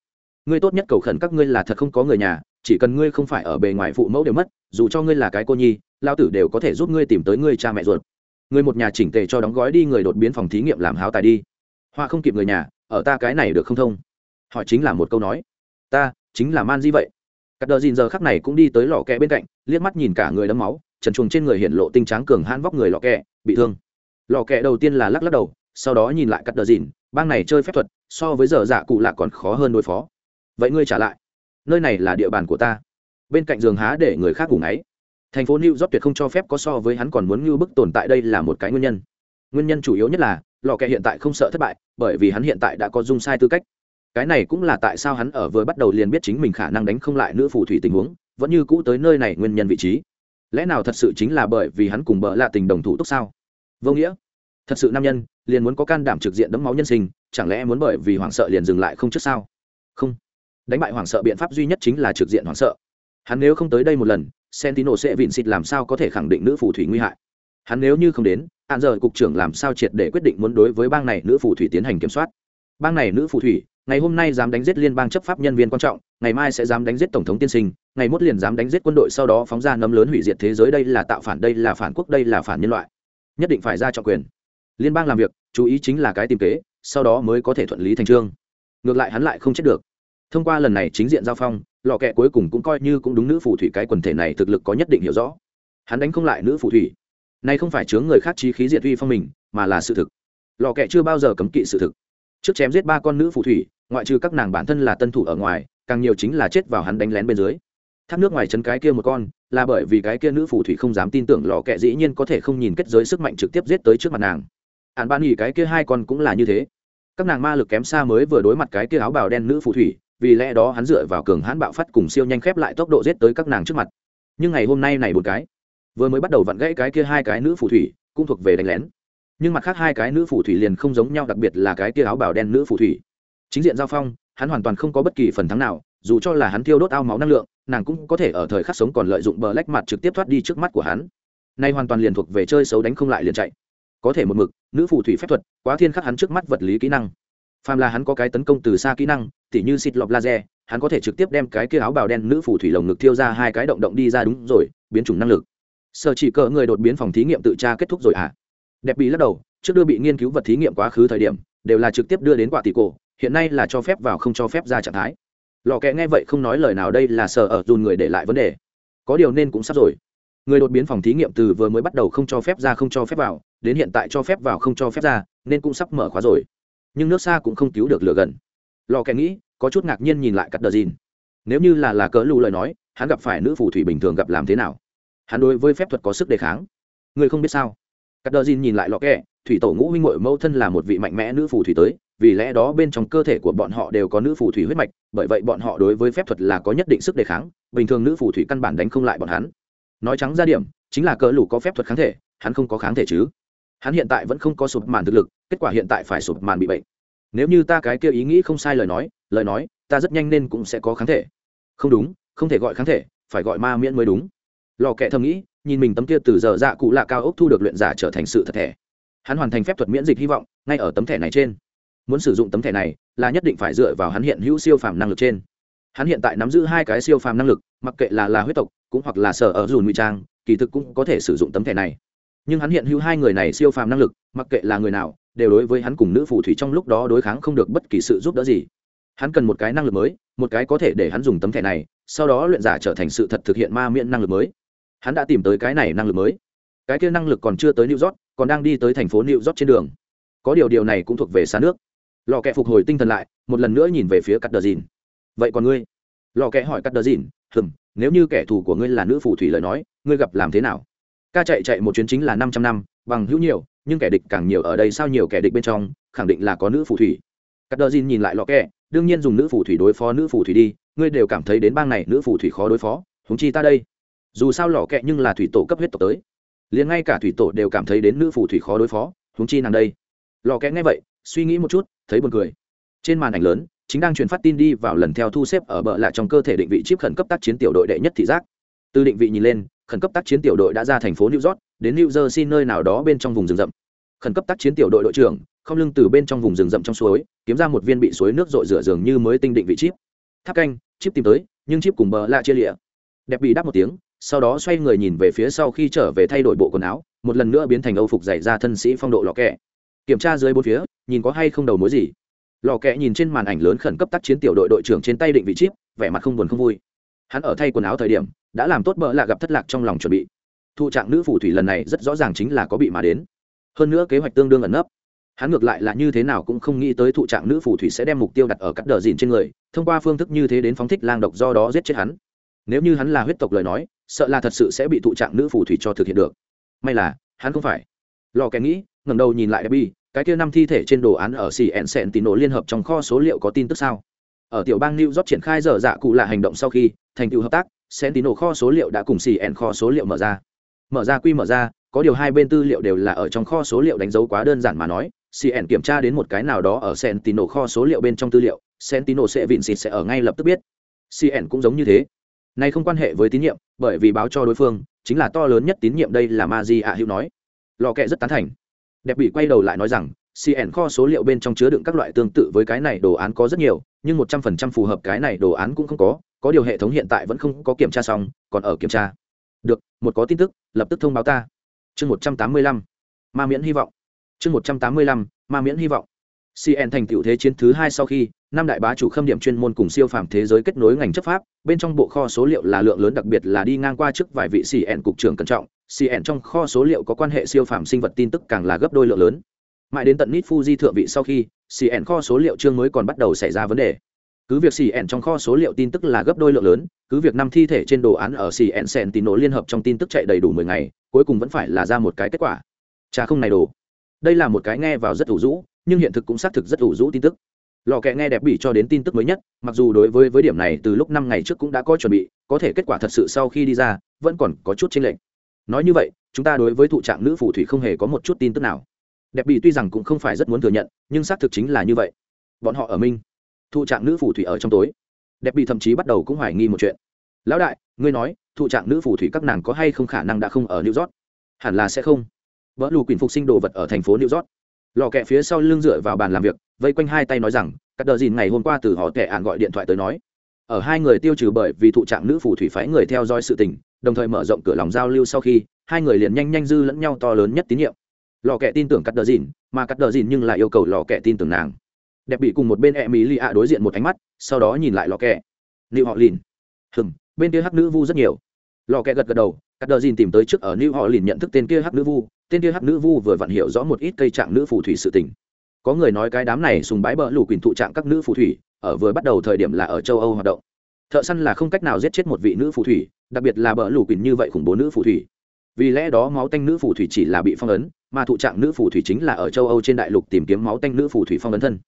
Ngươi tốt nhất cầu khẩn các ngươi là thật không có người nhà, chỉ cần ngươi không phải ở bề ngoài phụ mẫu đều mất, dù cho ngươi là cái cô nhi, lao tử đều có thể giúp ngươi tìm tới ngươi cha mẹ ruột. Ngươi một nhà chỉnh tề cho đóng gói đi người đột biến phòng thí nghiệm làm háo tài đi. Hoa không kịp người nhà, ở ta cái này được không thông? Họ chính là một câu nói. Ta, chính là man di vậy cắt đờ dìn giờ khắc này cũng đi tới lò kẹ bên cạnh, liếc mắt nhìn cả người đấm máu, trần chuồng trên người hiện lộ tinh tráng cường hãn vóc người lò kẹ, bị thương. Lò kẹ đầu tiên là lắc lắc đầu, sau đó nhìn lại cắt đờ dìn bang này chơi phép thuật, so với giờ dạ cụ lạ còn khó hơn đối phó. Vậy ngươi trả lại. Nơi này là địa bàn của ta. Bên cạnh giường há để người khác ngủ ngáy. Thành phố new york tuyệt không cho phép có so với hắn còn muốn như bức tồn tại đây là một cái nguyên nhân. Nguyên nhân chủ yếu nhất là, lò kẹ hiện tại không sợ thất bại, bởi vì hắn hiện tại đã có dung sai tư cách cái này cũng là tại sao hắn ở vừa bắt đầu liền biết chính mình khả năng đánh không lại nữ phù thủy tình huống, vẫn như cũ tới nơi này nguyên nhân vị trí. Lẽ nào thật sự chính là bởi vì hắn cùng bợ lạ tình đồng thủ túc sao? Vô nghĩa. Thật sự nam nhân, liền muốn có can đảm trực diện đấm máu nhân sinh, chẳng lẽ muốn bởi vì hoảng sợ liền dừng lại không trước sao? Không. Đánh bại hoảng sợ biện pháp duy nhất chính là trực diện hoảng sợ. Hắn nếu không tới đây một lần, sentino sẽ vịn xịt làm sao có thể khẳng định nữ phù thủy nguy hại? Hắn nếu như không đến hạn giờ cục trưởng làm sao triệt để quyết định muốn đối với bang này nữ phù thủy tiến hành kiểm soát? Bang này nữ phù thủy ngày hôm nay dám đánh giết liên bang chấp pháp nhân viên quan trọng, ngày mai sẽ dám đánh giết tổng thống tiên sinh, ngày mốt liền dám đánh giết quân đội sau đó phóng ra nấm lớn hủy diệt thế giới đây là tạo phản, đây là phản quốc, đây là phản nhân loại. Nhất định phải ra trọng quyền. Liên bang làm việc, chú ý chính là cái tìm kế, sau đó mới có thể thuận lý thành trương. Ngược lại hắn lại không chết được. Thông qua lần này chính diện giao phong, lò kẹ cuối cùng cũng coi như cũng đúng nữ phù thủy cái quần thể này thực lực có nhất định hiểu rõ. Hắn đánh không lại nữ phù thủy. Nay không phải chướng người khác trí khí diệt uy phong mình, mà là sự thực. Lò kẹ chưa bao giờ cấm kỵ sự thực. Trước chém giết ba con nữ phù thủy ngoại trừ các nàng bản thân là tân thủ ở ngoài, càng nhiều chính là chết vào hắn đánh lén bên dưới. Thác nước ngoài chân cái kia một con, là bởi vì cái kia nữ phù thủy không dám tin tưởng lò kẹ dĩ nhiên có thể không nhìn kết giới sức mạnh trực tiếp giết tới trước mặt nàng. Hạn ban nghỉ cái kia hai con cũng là như thế. Các nàng ma lực kém xa mới vừa đối mặt cái kia áo bào đen nữ phù thủy, vì lẽ đó hắn dựa vào cường hãn bạo phát cùng siêu nhanh khép lại tốc độ giết tới các nàng trước mặt. Nhưng ngày hôm nay này một cái, vừa mới bắt đầu vặn gãy cái kia hai cái nữ phù thủy, cũng thuộc về đánh lén. Nhưng mặt khác hai cái nữ phù thủy liền không giống nhau, đặc biệt là cái kia áo bào đen nữ phù thủy chính diện giao phong, hắn hoàn toàn không có bất kỳ phần thắng nào, dù cho là hắn thiêu đốt ao máu năng lượng, nàng cũng có thể ở thời khắc sống còn lợi dụng bờ lách mặt trực tiếp thoát đi trước mắt của hắn. Nay hoàn toàn liền thuộc về chơi xấu đánh không lại liền chạy. Có thể một mực, nữ phù thủy phép thuật, quá thiên khắc hắn trước mắt vật lý kỹ năng. Phàm là hắn có cái tấn công từ xa kỹ năng, tỉ như xịt lọc laser, hắn có thể trực tiếp đem cái kia áo bào đen nữ phù thủy lồng ngực thiêu ra hai cái động động đi ra đúng rồi, biến chủng năng lực. Sợ chỉ cỡ người đột biến phòng thí nghiệm tự tra kết thúc rồi à đẹp bị lắc đầu, trước đưa bị nghiên cứu vật thí nghiệm quá khứ thời điểm, đều là trực tiếp đưa đến quả tỷ cổ hiện nay là cho phép vào không cho phép ra trạng thái. Lò kẹ nghe vậy không nói lời nào đây là sợ ở dùn người để lại vấn đề. Có điều nên cũng sắp rồi. Người đột biến phòng thí nghiệm từ vừa mới bắt đầu không cho phép ra không cho phép vào, đến hiện tại cho phép vào không cho phép ra, nên cũng sắp mở khóa rồi. Nhưng nước xa cũng không cứu được lửa gần. Lò kẽ nghĩ, có chút ngạc nhiên nhìn lại cắt đờ dìn. Nếu như là là cỡ lù lời nói, hắn gặp phải nữ phù thủy bình thường gặp làm thế nào? Hắn đối với phép thuật có sức đề kháng. Người không biết sao. Cắt đờ dìn nhìn lại lò kẽ thủy tổ ngũ huynh muội mẫu thân là một vị mạnh mẽ nữ phù thủy tới, vì lẽ đó bên trong cơ thể của bọn họ đều có nữ phù thủy huyết mạch, bởi vậy bọn họ đối với phép thuật là có nhất định sức đề kháng, bình thường nữ phù thủy căn bản đánh không lại bọn hắn. Nói trắng ra điểm, chính là cỡ lũ có phép thuật kháng thể, hắn không có kháng thể chứ. Hắn hiện tại vẫn không có sụp màn thực lực, kết quả hiện tại phải sụp màn bị bệnh. Nếu như ta cái kia ý nghĩ không sai lời nói lời nói, ta rất nhanh nên cũng sẽ có kháng thể. Không đúng, không thể gọi kháng thể, phải gọi ma miễn mới đúng. Lò kệ thầm nghĩ, nhìn mình tấm kia từ giờ dạ cụ lạ cao ốc thu được luyện giả trở thành sự thật thể hắn hoàn thành phép thuật miễn dịch hy vọng, ngay ở tấm thẻ này trên. Muốn sử dụng tấm thẻ này, là nhất định phải dựa vào hắn hiện hữu siêu phàm năng lực trên. Hắn hiện tại nắm giữ hai cái siêu phàm năng lực, mặc kệ là là huyết tộc, cũng hoặc là sở ở dùn ngụy trang, kỳ thực cũng có thể sử dụng tấm thẻ này. Nhưng hắn hiện hữu hai người này siêu phàm năng lực, mặc kệ là người nào, đều đối với hắn cùng nữ phù thủy trong lúc đó đối kháng không được bất kỳ sự giúp đỡ gì. Hắn cần một cái năng lực mới, một cái có thể để hắn dùng tấm thẻ này, sau đó luyện giả trở thành sự thật thực hiện ma miễn năng lực mới. Hắn đã tìm tới cái này năng lực mới. Cái kia năng lực còn chưa tới new york còn đang đi tới thành phố new york trên đường. Có điều điều này cũng thuộc về xa nước. Lò kẹ phục hồi tinh thần lại, một lần nữa nhìn về phía cắt đờ dìn. Vậy còn ngươi? Lò kẹ hỏi cắt đờ dìn, hừm, nếu như kẻ thù của ngươi là nữ phù thủy lời nói, ngươi gặp làm thế nào? Ca chạy chạy một chuyến chính là năm trăm năm, bằng hữu nhiều, nhưng kẻ địch càng nhiều ở đây sao nhiều kẻ địch bên trong, khẳng định là có nữ phù thủy. Cắt đờ dìn nhìn lại lò kẹ, đương nhiên dùng nữ phù thủy đối phó nữ phù thủy đi, ngươi đều cảm thấy đến bang này nữ phù thủy khó đối phó húng chi ta đây. Dù sao lò kẹ nhưng là thủy tổ cấp huyết tộc tới liền ngay cả thủy tổ đều cảm thấy đến nữ phù thủy khó đối phó húng chi nàng đây. Lò kẽ nghe vậy, suy nghĩ một chút, thấy buồn cười. Trên màn ảnh lớn, chính đang truyền phát tin đi vào lần theo thu xếp ở bờ lại trong cơ thể định vị chip khẩn cấp tác chiến tiểu đội đệ nhất thị giác. Từ định vị nhìn lên, khẩn cấp tác chiến tiểu đội đã ra thành phố new york, đến new jersey nơi nào đó bên trong vùng rừng rậm. Khẩn cấp tác chiến tiểu đội đội trưởng, không lưng từ bên trong vùng rừng rậm trong suối, kiếm ra một viên bị suối nước rội rửa dường như mới tinh định vị chip. Tháp canh, chip tìm tới, nhưng chip cùng bờ lạ chia lịa đẹp bị đáp một tiếng sau đó xoay người nhìn về phía sau khi trở về thay đổi bộ quần áo, một lần nữa biến thành âu phục dày ra thân sĩ phong độ lò kẹ. Kiểm tra dưới bốn phía, nhìn có hay không đầu mối gì. Lò kẹ nhìn trên màn ảnh lớn khẩn cấp tác chiến tiểu đội đội trưởng trên tay định vị chip, vẻ mặt không buồn không vui. Hắn ở thay quần áo thời điểm, đã làm tốt bỡ là gặp thất lạc trong lòng chuẩn bị. Thụ trạng nữ phù thủy lần này rất rõ ràng chính là có bị mà đến. Hơn nữa kế hoạch tương đương ẩn nấp. Hắn ngược lại là như thế nào cũng không nghĩ tới thụ trạng nữ phù thủy sẽ đem mục tiêu đặt ở các đờ dìn trên người, thông qua phương thức như thế đến phóng thích lang độc do đó giết chết hắn. Nếu như hắn là huyết tộc lời nói sợ là thật sự sẽ bị thụ trạng nữ phù thủy cho thực hiện được may là hắn không phải lò kẻ nghĩ ngẩng đầu nhìn lại Debbie, cái kia năm thi thể trên đồ án ở CN Sentinel liên hợp trong kho số liệu có tin tức sao? Ở tiểu bang New York triển khai dở dạ cụ là hành động sau khi, thành tựu hợp tác, Sentinel kho số liệu đã cùng CN kho số liệu mở ra. Mở ra quy mở ra, có điều hai bên tư liệu đều là ở trong kho số liệu đánh dấu quá đơn giản mà nói, CN kiểm tra đến một cái nào đó ở Sentinel kho số liệu bên trong tư liệu, Sentinel sẽ vịn xịt sẽ ở ngay lập tức biết. CN cũng giống như thế. Này không quan hệ với tín nhiệm, bởi vì báo cho đối phương, chính là to lớn nhất tín nhiệm đây là Maji ạ hữu nói. Lò kẹ rất tán thành. Đẹp bị quay đầu lại nói rằng cn kho số liệu bên trong chứa đựng các loại tương tự với cái này đồ án có rất nhiều nhưng một trăm phần trăm phù hợp cái này đồ án cũng không có có điều hệ thống hiện tại vẫn không có kiểm tra xong còn ở kiểm tra. Được một có tin tức lập tức thông báo ta. Chương một trăm tám mươi lăm ma miễn hy vọng. Chương một trăm tám mươi lăm ma miễn hy vọng. Cn thành tựu thế chiến thứ hai sau khi năm đại bá chủ khâm điểm chuyên môn cùng siêu phàm thế giới kết nối ngành chấp pháp, bên trong bộ kho số liệu là lượng lớn, đặc biệt là đi ngang qua trước vài vị cn cục trưởng cẩn trọng. Cn trong kho số liệu có quan hệ siêu phàm sinh vật tin tức càng là gấp đôi lượng lớn. Mãi đến tận nít fuji thượng vị sau khi cn kho số liệu chương mới còn bắt đầu xảy ra vấn đề. Cứ việc cn trong kho số liệu tin tức là gấp đôi lượng lớn, cứ việc năm thi thể trên đồ án ở cn sentinel liên hợp trong tin tức chạy đầy đủ mười ngày, cuối cùng vẫn phải là ra một cái kết quả. Cha không này đồ. Đây là một cái nghe vào rất ủ rũ, nhưng hiện thực cũng xác thực rất ủ rũ tin tức lò kẹ nghe đẹp bị cho đến tin tức mới nhất, mặc dù đối với với điểm này từ lúc năm ngày trước cũng đã có chuẩn bị, có thể kết quả thật sự sau khi đi ra, vẫn còn có chút chênh lệch. Nói như vậy, chúng ta đối với thụ trạng nữ phù thủy không hề có một chút tin tức nào. Đẹp bị tuy rằng cũng không phải rất muốn thừa nhận, nhưng xác thực chính là như vậy. Bọn họ ở minh. Thụ trạng nữ phù thủy ở trong tối. Đẹp bị thậm chí bắt đầu cũng hoài nghi một chuyện. Lão đại, ngươi nói, thụ trạng nữ phù thủy các nàng có hay không khả năng đã không ở new york? Hẳn là sẽ không. Vỡ lù quyền phục sinh đồ vật ở thành phố new york. Lò kẹ phía sau lưng dựa vào bàn làm việc vây quanh hai tay nói rằng các đờ dìn ngày hôm qua từ họ tệ ạn gọi điện thoại tới nói, ở hai người tiêu trừ bởi vì thụ trạng nữ phù thủy phái người theo dõi sự tình, đồng thời mở rộng cửa lòng giao lưu sau khi, hai người liền nhanh nhanh dư lẫn nhau to lớn nhất tín nhiệm. Lò kẹ tin tưởng cắt đờ dìn, mà cắt đờ dìn nhưng lại yêu cầu lò kẹ tin tưởng nàng. Đẹp bị cùng một bên e mỹ lì ạ đối diện một ánh mắt, sau đó nhìn lại lò kẹ liệu họ lìn hừng bên kia hắc nữ vu rất nhiều. Lò kẹ gật gật đầu, cắt đờ dìn tìm tới trước ở new họ lìn nhận thức tên kia hắc nữ vu. Tên kia hắc nữ vu vừa vặn hiểu rõ một ít cây trạng nữ phù thủy sự tình có người nói cái đám này sùng bái bờ lù quỳnh thụ trạng các nữ phù thủy, ở vừa bắt đầu thời điểm là ở châu âu hoạt động. Thợ săn là không cách nào giết chết một vị nữ phù thủy, đặc biệt là bờ lù quỳnh như vậy khủng bố nữ phù thủy. Vì lẽ đó máu tanh nữ phù thủy chỉ là bị phong ấn, mà thụ trạng nữ phù thủy chính là ở châu âu trên đại lục tìm kiếm máu tanh nữ phù thủy phong ấn thân.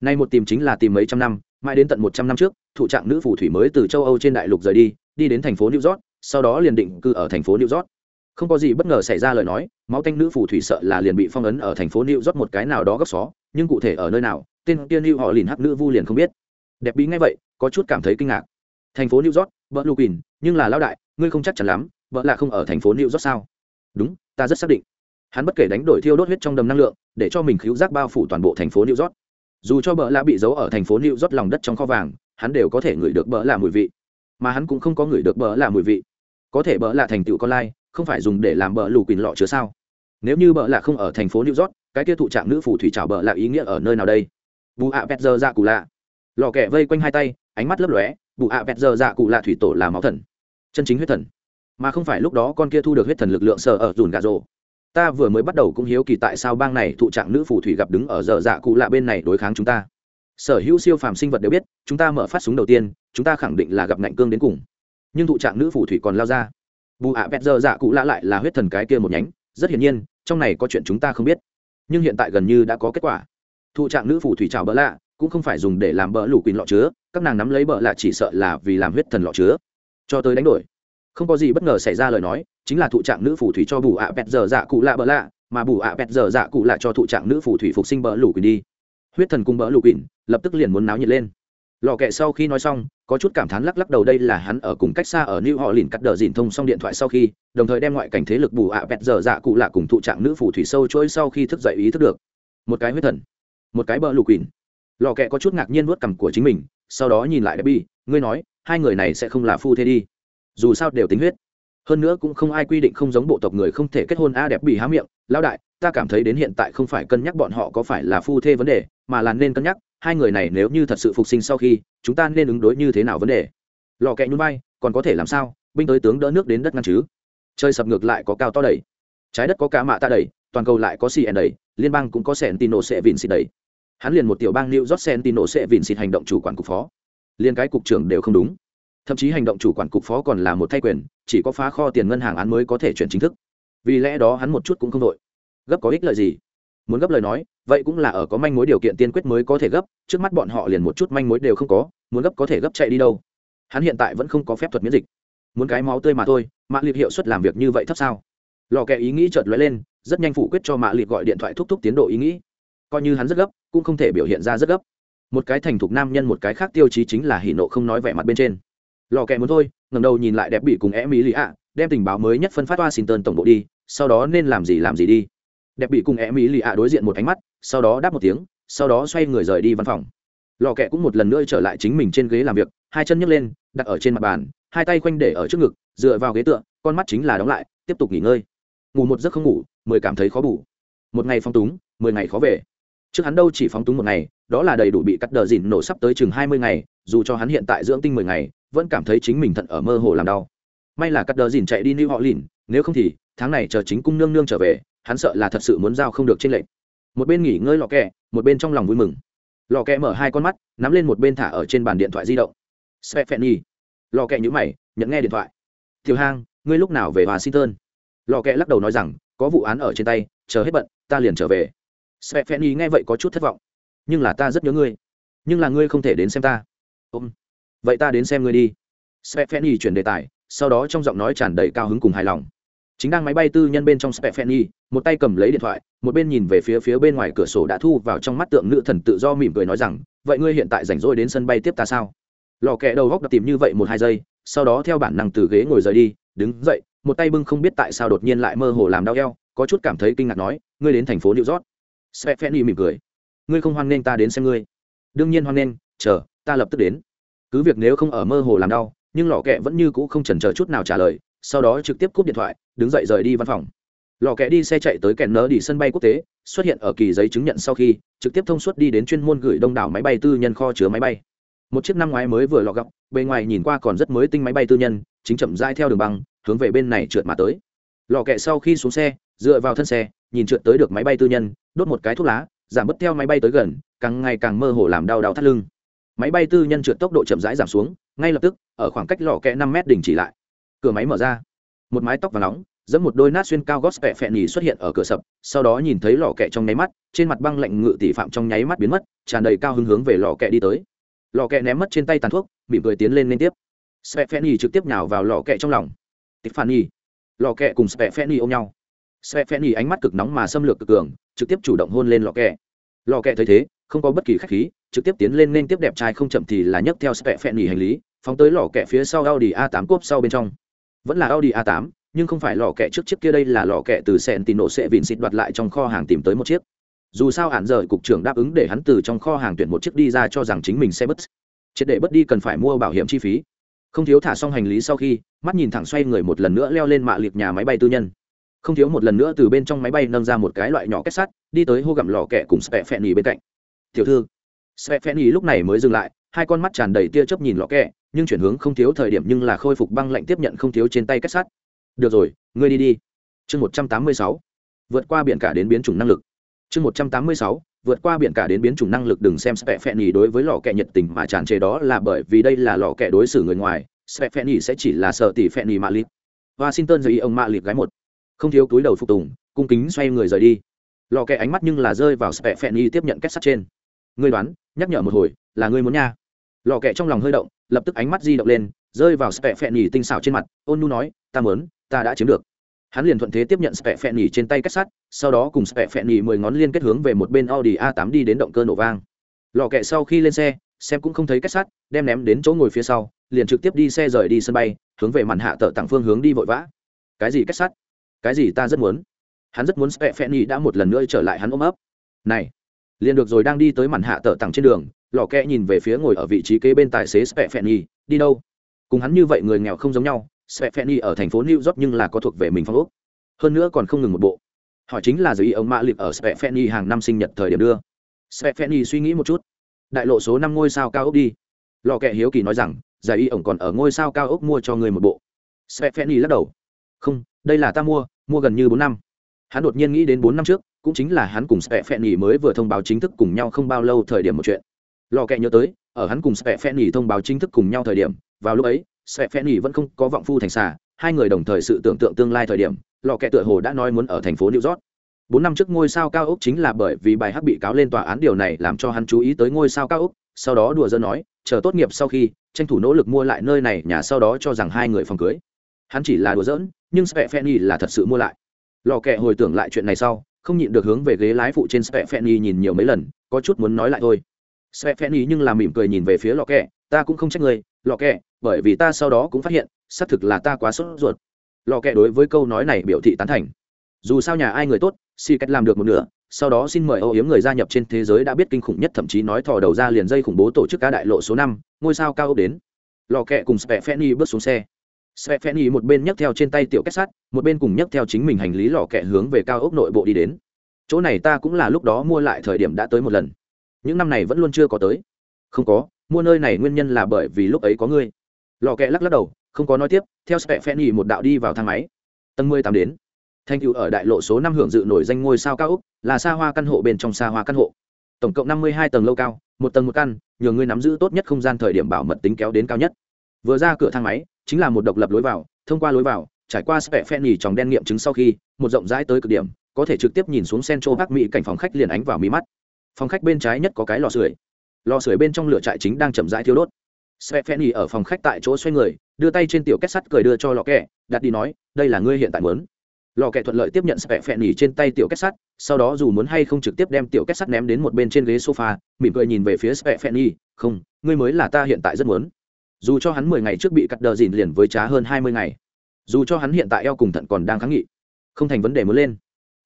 Nay một tìm chính là tìm mấy trăm năm, mãi đến tận một trăm năm trước, thụ trạng nữ phù thủy mới từ châu âu trên đại lục rời đi đi đến thành phố new york, sau đó liền định cư ở thành phố new york. Không có gì bất ngờ xảy ra lời nói, máu tanh nữ phù thủy sợ là liền bị phong ấn ở thành phố new york một cái nào đó góc xó nhưng cụ thể ở nơi nào, tên tiên lưu họ liền hắc nữ vu liền không biết. Đẹp bí ngay vậy, có chút cảm thấy kinh ngạc. Thành phố new york vợ lục quỳnh nhưng là lão đại, ngươi không chắc chắn lắm, vợ là không ở thành phố new york sao? Đúng, ta rất xác định. Hắn bất kể đánh đổi thiêu đốt huyết trong đầm năng lượng, để cho mình khíu giác bao phủ toàn bộ thành phố new york. Dù cho bợ lạ bị giấu ở thành phố new york lòng đất trong kho vàng, hắn đều có thể ngửi được bợ lạ mùi vị. Mà hắn cũng không có ngửi được bợ lạ mùi vị. Có thể bợ lạ thành tựu con lai, không phải dùng để làm bợ lù quỳnh lọ chứa sao? Nếu như bợ lạ không ở thành phố new york cái kia thụ trạng nữ phù thủy trào bợ là ý nghĩa ở nơi nào đây? Bù ạ pet giờ dạ cụ lạ. Lò kẹ vây quanh hai tay, ánh mắt lấp lóe, bù ạ pet giờ dạ cụ lạ thủy tổ là máu thần. Chân chính huyết thần. Mà không phải lúc đó con kia thu được huyết thần lực lượng sở ở dùn gà rồ. Ta vừa mới bắt đầu cũng hiếu kỳ tại sao bang này thụ trạng nữ phù thủy gặp đứng ở giờ dạ cụ lạ bên này đối kháng chúng ta. Sở hữu siêu phàm sinh vật đều biết, chúng ta mở phát súng đầu tiên, chúng ta khẳng định là gặp ngạnh cương đến cùng. Nhưng thụ trạng nữ phù thủy còn lao ra. Bù ạ pet giờ dạ cụ lạ lại là huyết thần cái kia một nhánh. Rất hiển nhiên, trong này có chuyện chúng ta không biết nhưng hiện tại gần như đã có kết quả. Thụ trạng nữ phù thủy trào bỡ lạ, cũng không phải dùng để làm bỡ lủ quỳnh lọ chứa, các nàng nắm lấy bỡ lạ chỉ sợ là vì làm huyết thần lọ chứa. Cho tới đánh đổi, không có gì bất ngờ xảy ra lời nói, chính là thụ trạng nữ phù thủy cho bù ạ bẹt giờ dạ cụ lạ bỡ lạ, mà bù ạ bẹt giờ dạ cụ lạ cho thụ trạng nữ phù thủy phục sinh bỡ lủ quỳnh đi. Huyết thần cùng bỡ lủ quỳnh lập tức liền muốn náo nhiệt lên lò kẹ sau khi nói xong, có chút cảm thán lắc lắc đầu đây là hắn ở cùng cách xa ở new họ lìn cắt đờ dìn thông xong điện thoại sau khi, đồng thời đem ngoại cảnh thế lực bù ạ bẹt dở dạ cụ lạ cùng thụ trạng nữ phủ thủy sâu trôi sau khi thức dậy ý thức được. Một cái huyết thần, một cái bờ lục quỳnh. Lò kẹ có chút ngạc nhiên vuốt cằm của chính mình, sau đó nhìn lại debbie, ngươi nói, hai người này sẽ không là phu thế đi. Dù sao đều tính huyết. Hơn nữa cũng không ai quy định không giống bộ tộc người không thể kết hôn a đẹp bị há miệng. Lão đại, ta cảm thấy đến hiện tại không phải cân nhắc bọn họ có phải là phu thê vấn đề, mà là nên cân nhắc hai người này nếu như thật sự phục sinh sau khi, chúng ta nên ứng đối như thế nào vấn đề? Lò kẹ nhún bay còn có thể làm sao? Binh tới tướng đỡ nước đến đất ngăn chứ? Chơi sập ngược lại có cao to đầy trái đất có cá mạ ta đầy toàn cầu lại có cn đầy liên bang cũng có sentino sẽ vịn xịt đầy hắn liền một tiểu bang new york sentino sẽ vịn xịt hành động chủ quản cục phó. Liên cái cục trưởng đều không đúng. Thậm chí hành động chủ quản cục phó còn là một thay quyền, chỉ có phá kho tiền ngân hàng án mới có thể chuyển chính thức. Vì lẽ đó hắn một chút cũng không đội. Gấp có ích lợi gì? Muốn gấp lời nói, vậy cũng là ở có manh mối điều kiện tiên quyết mới có thể gấp, trước mắt bọn họ liền một chút manh mối đều không có, muốn gấp có thể gấp chạy đi đâu. Hắn hiện tại vẫn không có phép thuật miễn dịch. Muốn cái máu tươi mà thôi mạ liệt hiệu suất làm việc như vậy thấp sao? Lò kẹ ý nghĩ chợt lóe lên, rất nhanh phủ quyết cho mạ liệt gọi điện thoại thúc thúc tiến độ ý nghĩ. Coi như hắn rất gấp, cũng không thể biểu hiện ra rất gấp. Một cái thành thục nam nhân một cái khác tiêu chí chính là hỉ nộ không nói vẻ mặt bên trên. Lò kẹ muốn thôi ngầm đầu nhìn lại đẹp bị cùng e mỹ lì ạ, đem tình báo mới nhất phân phát washington tổng bộ đi, sau đó nên làm gì làm gì đi đẹp bị cùng e mỹ lì ạ đối diện một ánh mắt, sau đó đáp một tiếng, sau đó xoay người rời đi văn phòng. Lò kẹ cũng một lần nữa trở lại chính mình trên ghế làm việc, hai chân nhấc lên, đặt ở trên mặt bàn, hai tay khoanh để ở trước ngực, dựa vào ghế tựa, con mắt chính là đóng lại, tiếp tục nghỉ ngơi. Ngủ một giấc không ngủ, mười cảm thấy khó bủ một ngày phong túng, mười ngày khó về. Trước hắn đâu chỉ phóng túng một ngày, đó là đầy đủ bị cắt đờ dìn nổ sắp tới chừng hai mươi ngày, dù cho hắn hiện tại dưỡng tinh mười ngày, vẫn cảm thấy chính mình thận ở mơ hồ làm đau. May là cắt đờ dìn chạy đi new họ lìn nếu không thì, tháng này chờ chính cung nương nương trở về hắn sợ là thật sự muốn giao không được trên lệnh một bên nghỉ ngơi lò kẹ, một bên trong lòng vui mừng. Lò kẹ mở hai con mắt, nắm lên một bên thả ở trên bàn điện thoại di động. Xe phen nhi lò kẹ nhữ mày, nhận nghe điện thoại. Thiều hang, ngươi lúc nào về washington? Lò kẹ lắc đầu nói rằng, có vụ án ở trên tay, chờ hết bận, ta liền trở về. Xe phen nhi nghe vậy có chút thất vọng. Nhưng là ta rất nhớ ngươi. Nhưng là ngươi không thể đến xem ta. Ôm. Vậy ta đến xem ngươi đi. Xe chuyển đề tài, sau đó trong giọng nói tràn đầy cao hứng cùng hài lòng. Chính đang máy bay tư nhân bên trong Stephen một tay cầm lấy điện thoại, một bên nhìn về phía phía bên ngoài cửa sổ đã thu vào trong mắt tượng nữ thần tự do mỉm cười nói rằng, vậy ngươi hiện tại rảnh rỗi đến sân bay tiếp ta sao? Lò kẹ đầu góc đã tìm như vậy một hai giây, sau đó theo bản năng từ ghế ngồi rời đi, đứng dậy, một tay bưng không biết tại sao đột nhiên lại mơ hồ làm đau eo, có chút cảm thấy kinh ngạc nói, ngươi đến thành phố new york. Stephen mỉm cười, ngươi không hoan nghênh ta đến xem ngươi. Đương nhiên hoan nghênh, chờ, ta lập tức đến. Cứ việc nếu không ở mơ hồ làm đau, nhưng lò kẹ vẫn như cũ không chần chờ chút nào trả lời, sau đó trực tiếp cúp điện thoại, đứng dậy rời đi văn phòng lò kẹ đi xe chạy tới kèn nớ đi sân bay quốc tế, xuất hiện ở kỳ giấy chứng nhận sau khi, trực tiếp thông suốt đi đến chuyên môn gửi đông đảo máy bay tư nhân kho chứa máy bay. Một chiếc năm ngoái mới vừa lọ gọc bề ngoài nhìn qua còn rất mới tinh máy bay tư nhân, chính chậm dai theo đường băng, hướng về bên này trượt mà tới. Lò kẹ sau khi xuống xe, dựa vào thân xe, nhìn trượt tới được máy bay tư nhân, đốt một cái thuốc lá, giảm bớt theo máy bay tới gần, càng ngày càng mơ hồ làm đau đau thắt lưng. Máy bay tư nhân trượt tốc độ chậm rãi giảm xuống, ngay lập tức, ở khoảng cách lò kẹ năm mét đình chỉ lại. Cửa máy mở ra. Một mái tóc và nóng dẫn một đôi nát xuyên cao gót vẹ phẹn nhì xuất hiện ở cửa sập sau đó nhìn thấy lò kẹ trong nháy mắt trên mặt băng lạnh ngự tỷ phạm trong nháy mắt biến mất tràn đầy cao hứng hướng về lò kẹ đi tới. Lò kẹ ném mất trên tay tàn thuốc mỉm cười tiến lên liên tiếp. Vẹ phẹn nhì trực tiếp nhào vào lò kẹ trong lòng. Nhì, lò kẹ cùng vẹ phẹn nhì ôm nhau. Vẹ phẹn nhì ánh mắt cực nóng mà xâm lược cực cường trực tiếp chủ động hôn lên lò kẹ. Lò kẹ thấy thế không có bất kỳ khách khí trực tiếp tiến lên nên tiếp đẹp trai không chậm thì là nhấc theo spẹ phẹn nhì hành lý phóng tới lò kẹ phía sau Audi A8 cốp sau bên trong. Vẫn là Audi A8 nhưng không phải lò kẹ trước chiếc kia đây là lò kẹ từ sẹn tì nổ sẽ vịn xịt đoạt lại trong kho hàng tìm tới một chiếc. Dù sao hạn giờ cục trưởng đáp ứng để hắn từ trong kho hàng tuyển một chiếc đi ra cho rằng chính mình sẽ bất triệt để bất đi cần phải mua bảo hiểm chi phí. Không thiếu thả xong hành lý sau khi, mắt nhìn thẳng xoay người một lần nữa leo lên mạ liệt nhà máy bay tư nhân. Không thiếu một lần nữa từ bên trong máy bay nâng ra một cái loại nhỏ kết sắt, đi tới hô gặm lò kẹ cùng spẹ phẹn nhì bên cạnh. Tiểu thư. Spẹ phẹn nhì lúc này mới dừng lại, hai con mắt tràn đầy tia chớp nhìn lò kẹ, nhưng chuyển hướng không thiếu thời điểm nhưng là khôi phục băng lạnh tiếp nhận không thiếu trên tay kết sắt được rồi, ngươi đi đi. Chương một trăm tám mươi sáu. Vượt qua biển cả đến biến chủng năng lực. Chương một trăm tám mươi sáu. Vượt qua biển cả đến biến chủng năng lực đừng xem spẹ phẹn nhì đối với lò kẹ nhiệt tình mà tràn trề đó là bởi vì đây là lò kẹ đối xử người ngoài. Spẹ phẹn nhì sẽ chỉ là sợ tỷ phẹn nhì mạ lịp washington rời ông mạ lịp gái một. Không thiếu túi đầu phục tùng, cung kính xoay người rời đi. Lò kẹ ánh mắt nhưng là rơi vào spẹ phẹn nhì tiếp nhận kết sắt trên. Ngươi đoán, nhắc nhở một hồi, là ngươi muốn nha. Lò kẹ trong lòng hơi động, lập tức ánh mắt di động lên, rơi vào spẹ phẹn nhì tinh xảo trên mặt, ôn nu nói, ta mớn ta đã chiếm được. Hắn liền thuận thế tiếp nhận spẹ phẹn nhì trên tay kết sắt, sau đó cùng spẹ phẹn nhì mười ngón liên kết hướng về một bên audi a 8 đi đến động cơ nổ vang. Lò kẹ sau khi lên xe xem cũng không thấy kết sắt, đem ném đến chỗ ngồi phía sau, liền trực tiếp đi xe rời đi sân bay, hướng về màn hạ tợ tặng phương hướng đi vội vã. Cái gì kết sắt? Cái gì ta rất muốn? Hắn rất muốn spẹ phẹn nhì đã một lần nữa trở lại hắn ôm ấp. Này, liền được rồi đang đi tới màn hạ tờ tặng trên đường lò kẹ nhìn về phía ngồi ở vị trí kế bên tài xế spẹ phẹn nhì đi đâu? Cùng hắn như vậy người nghèo không giống nhau Svefeni ở thành phố new york nhưng là có thuộc về mình phong ốc. hơn nữa còn không ngừng một bộ. Hỏi chính là giấy ông mã Lịp ở Svefeni hàng năm sinh nhật thời điểm đưa. Svefeni suy nghĩ một chút. Đại lộ số năm ngôi sao cao ốc đi. Lò kẹ hiếu kỳ nói rằng, giải y ổng còn ở ngôi sao cao ốc mua cho người một bộ. Svefeni lắc đầu. Không, đây là ta mua mua gần như bốn năm. Hắn đột nhiên nghĩ đến bốn năm trước, cũng chính là hắn cùng Svefeni mới vừa thông báo chính thức cùng nhau không bao lâu thời điểm một chuyện. Lò kẹ nhớ tới, ở hắn cùng Svefeni thông báo chính thức cùng nhau thời điểm, vào lúc ấy spẹ phen nhì vẫn không có vọng phu thành xà, hai người đồng thời sự tưởng tượng tương lai thời điểm lò kẹ tựa hồ đã nói muốn ở thành phố new york. Bốn năm trước ngôi sao cao ốc chính là bởi vì bài hát bị cáo lên tòa án, điều này làm cho hắn chú ý tới ngôi sao cao ốc, sau đó đùa dân nói, chờ tốt nghiệp sau khi, tranh thủ nỗ lực mua lại nơi này, nhà sau đó cho rằng hai người phòng cưới. Hắn chỉ là đùa giỡn, nhưng spẹ phen nhì là thật sự mua lại. Lò kẹ hồi tưởng lại chuyện này sau, không nhịn được hướng về ghế lái phụ trên spẹ phen nhì nhìn nhiều mấy lần, có chút muốn nói lại thôi. Spẹ phen nhì nhưng làm mỉm cười nhìn về phía lò kẹ, ta cũng không trách người lò kẹ bởi vì ta sau đó cũng phát hiện xác thực là ta quá sốt ruột lò kẹ đối với câu nói này biểu thị tán thành dù sao nhà ai người tốt si cách làm được một nửa sau đó xin mời âu yếm người gia nhập trên thế giới đã biết kinh khủng nhất thậm chí nói thò đầu ra liền dây khủng bố tổ chức ca đại lộ số năm ngôi sao cao ốc đến lò kẹ cùng spẹ phen nhì bước xuống xe Sve Fanny một bên nhấc theo trên tay tiểu kết sắt, một bên cùng nhấc theo chính mình hành lý lò kẹ hướng về cao ốc nội bộ đi đến. Chỗ này ta cũng là lúc đó mua lại thời điểm đã tới một lần. Những năm này vẫn luôn chưa có tới. Không có, mua nơi này nguyên nhân là bởi vì lúc ấy có ngươi. Lò kẹ lắc lắc đầu, không có nói tiếp, theo Sve Fanny một đạo đi vào thang máy. Tầng mười tám đến. Thanh cựu ở đại lộ số năm hưởng dự nổi danh ngôi sao cao úc là xa hoa căn hộ bên trong xa hoa căn hộ. Tổng cộng năm mươi hai tầng lâu cao, một tầng một căn, nhờ người nắm giữ tốt nhất không gian thời điểm bảo mật tính kéo đến cao nhất. Vừa ra cửa thang máy, chính là một độc lập lối vào thông qua lối vào trải qua spẹ phen nhì tròng đen nghiệm chứng sau khi một rộng rãi tới cực điểm có thể trực tiếp nhìn xuống central bắc mỹ cảnh phòng khách liền ánh vào mí mắt phòng khách bên trái nhất có cái lò sưởi lò sưởi bên trong lửa trại chính đang chậm rãi thiêu đốt spẹ ở phòng khách tại chỗ xoay người, đưa tay trên tiểu kết sắt cười đưa cho lọ kẹ đặt đi nói, đây là ngươi hiện tại muốn. Lọ kẹ thuận lợi tiếp nhận spẹ trên tay tiểu kết sắt, sau đó dù muốn hay không trực tiếp đem tiểu kết sắt ném đến một bên trên ghế sofa, mỉm cười nhìn về phía spẹ không, ngươi mới là ta hiện tại rất muốn. Dù cho hắn mười ngày trước bị cắt đờ dìn liền với trá hơn hai mươi ngày, dù cho hắn hiện tại eo cùng thận còn đang kháng nghị, không thành vấn đề mới lên.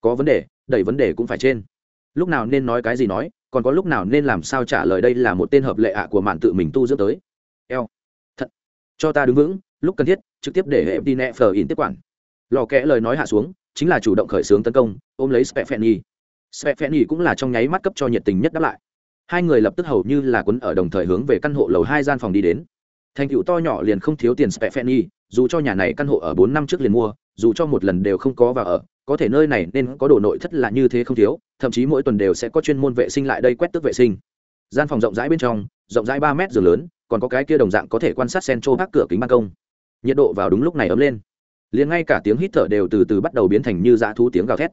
Có vấn đề, đẩy vấn đề cũng phải trên. Lúc nào nên nói cái gì nói, còn có lúc nào nên làm sao trả lời đây là một tên hợp lệ ạ của mạn tự mình tu dưỡng tới eo thận cho ta đứng vững lúc cần thiết trực tiếp để hệ đi nẹ phờ in tiếp quản lò kẽ lời nói hạ xuống chính là chủ động khởi xướng tấn công ôm lấy Stefani. Stefani cũng là trong nháy mắt cấp cho nhiệt tình nhất đáp lại. Hai người lập tức hầu như là quấn ở đồng thời hướng về căn hộ lầu hai gian phòng đi đến thành tựu to nhỏ liền không thiếu tiền Stefani, dù cho nhà này căn hộ ở bốn năm trước liền mua, dù cho một lần đều không có vào ở, có thể nơi này nên có đồ nội thất là như thế không thiếu, thậm chí mỗi tuần đều sẽ có chuyên môn vệ sinh lại đây quét tước vệ sinh. Gian phòng rộng rãi bên trong, rộng rãi ba mét giường lớn, còn có cái kia đồng dạng có thể quan sát sen trô bác cửa kính ban công. Nhiệt độ vào đúng lúc này ấm lên. liền ngay cả tiếng hít thở đều từ từ bắt đầu biến thành như dã thú tiếng gào thét.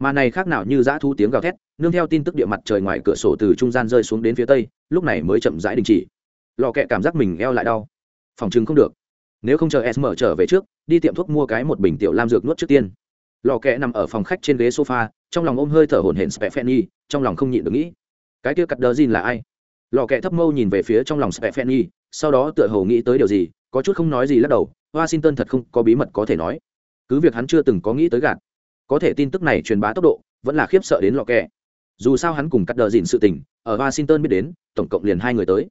Mà này khác nào như dã thú tiếng gào thét, nương theo tin tức địa mặt trời ngoài cửa sổ từ trung gian rơi xuống đến phía tây, lúc này mới chậm rãi đình chỉ. Lò kẹ cảm giác mình eo lại đau. Phòng chứng không được. Nếu không chờ sm trở về trước, đi tiệm thuốc mua cái một bình tiểu lam dược nuốt trước tiên. Lò kẹ nằm ở phòng khách trên ghế sofa, trong lòng ôm hơi thở hổn hển spefeni trong lòng không nhịn được nghĩ. Cái kia cắt đờ gin là ai? Lò kẹ thấp mâu nhìn về phía trong lòng spefeni sau đó tựa hồ nghĩ tới điều gì, có chút không nói gì lắc đầu, washington thật không có bí mật có thể nói. Cứ việc hắn chưa từng có nghĩ tới gạt. Có thể tin tức này truyền bá tốc độ, vẫn là khiếp sợ đến lò kẹ dù sao hắn cùng cắt đờ dìn sự tình, ở washington biết đến, tổng cộng liền hai người tới.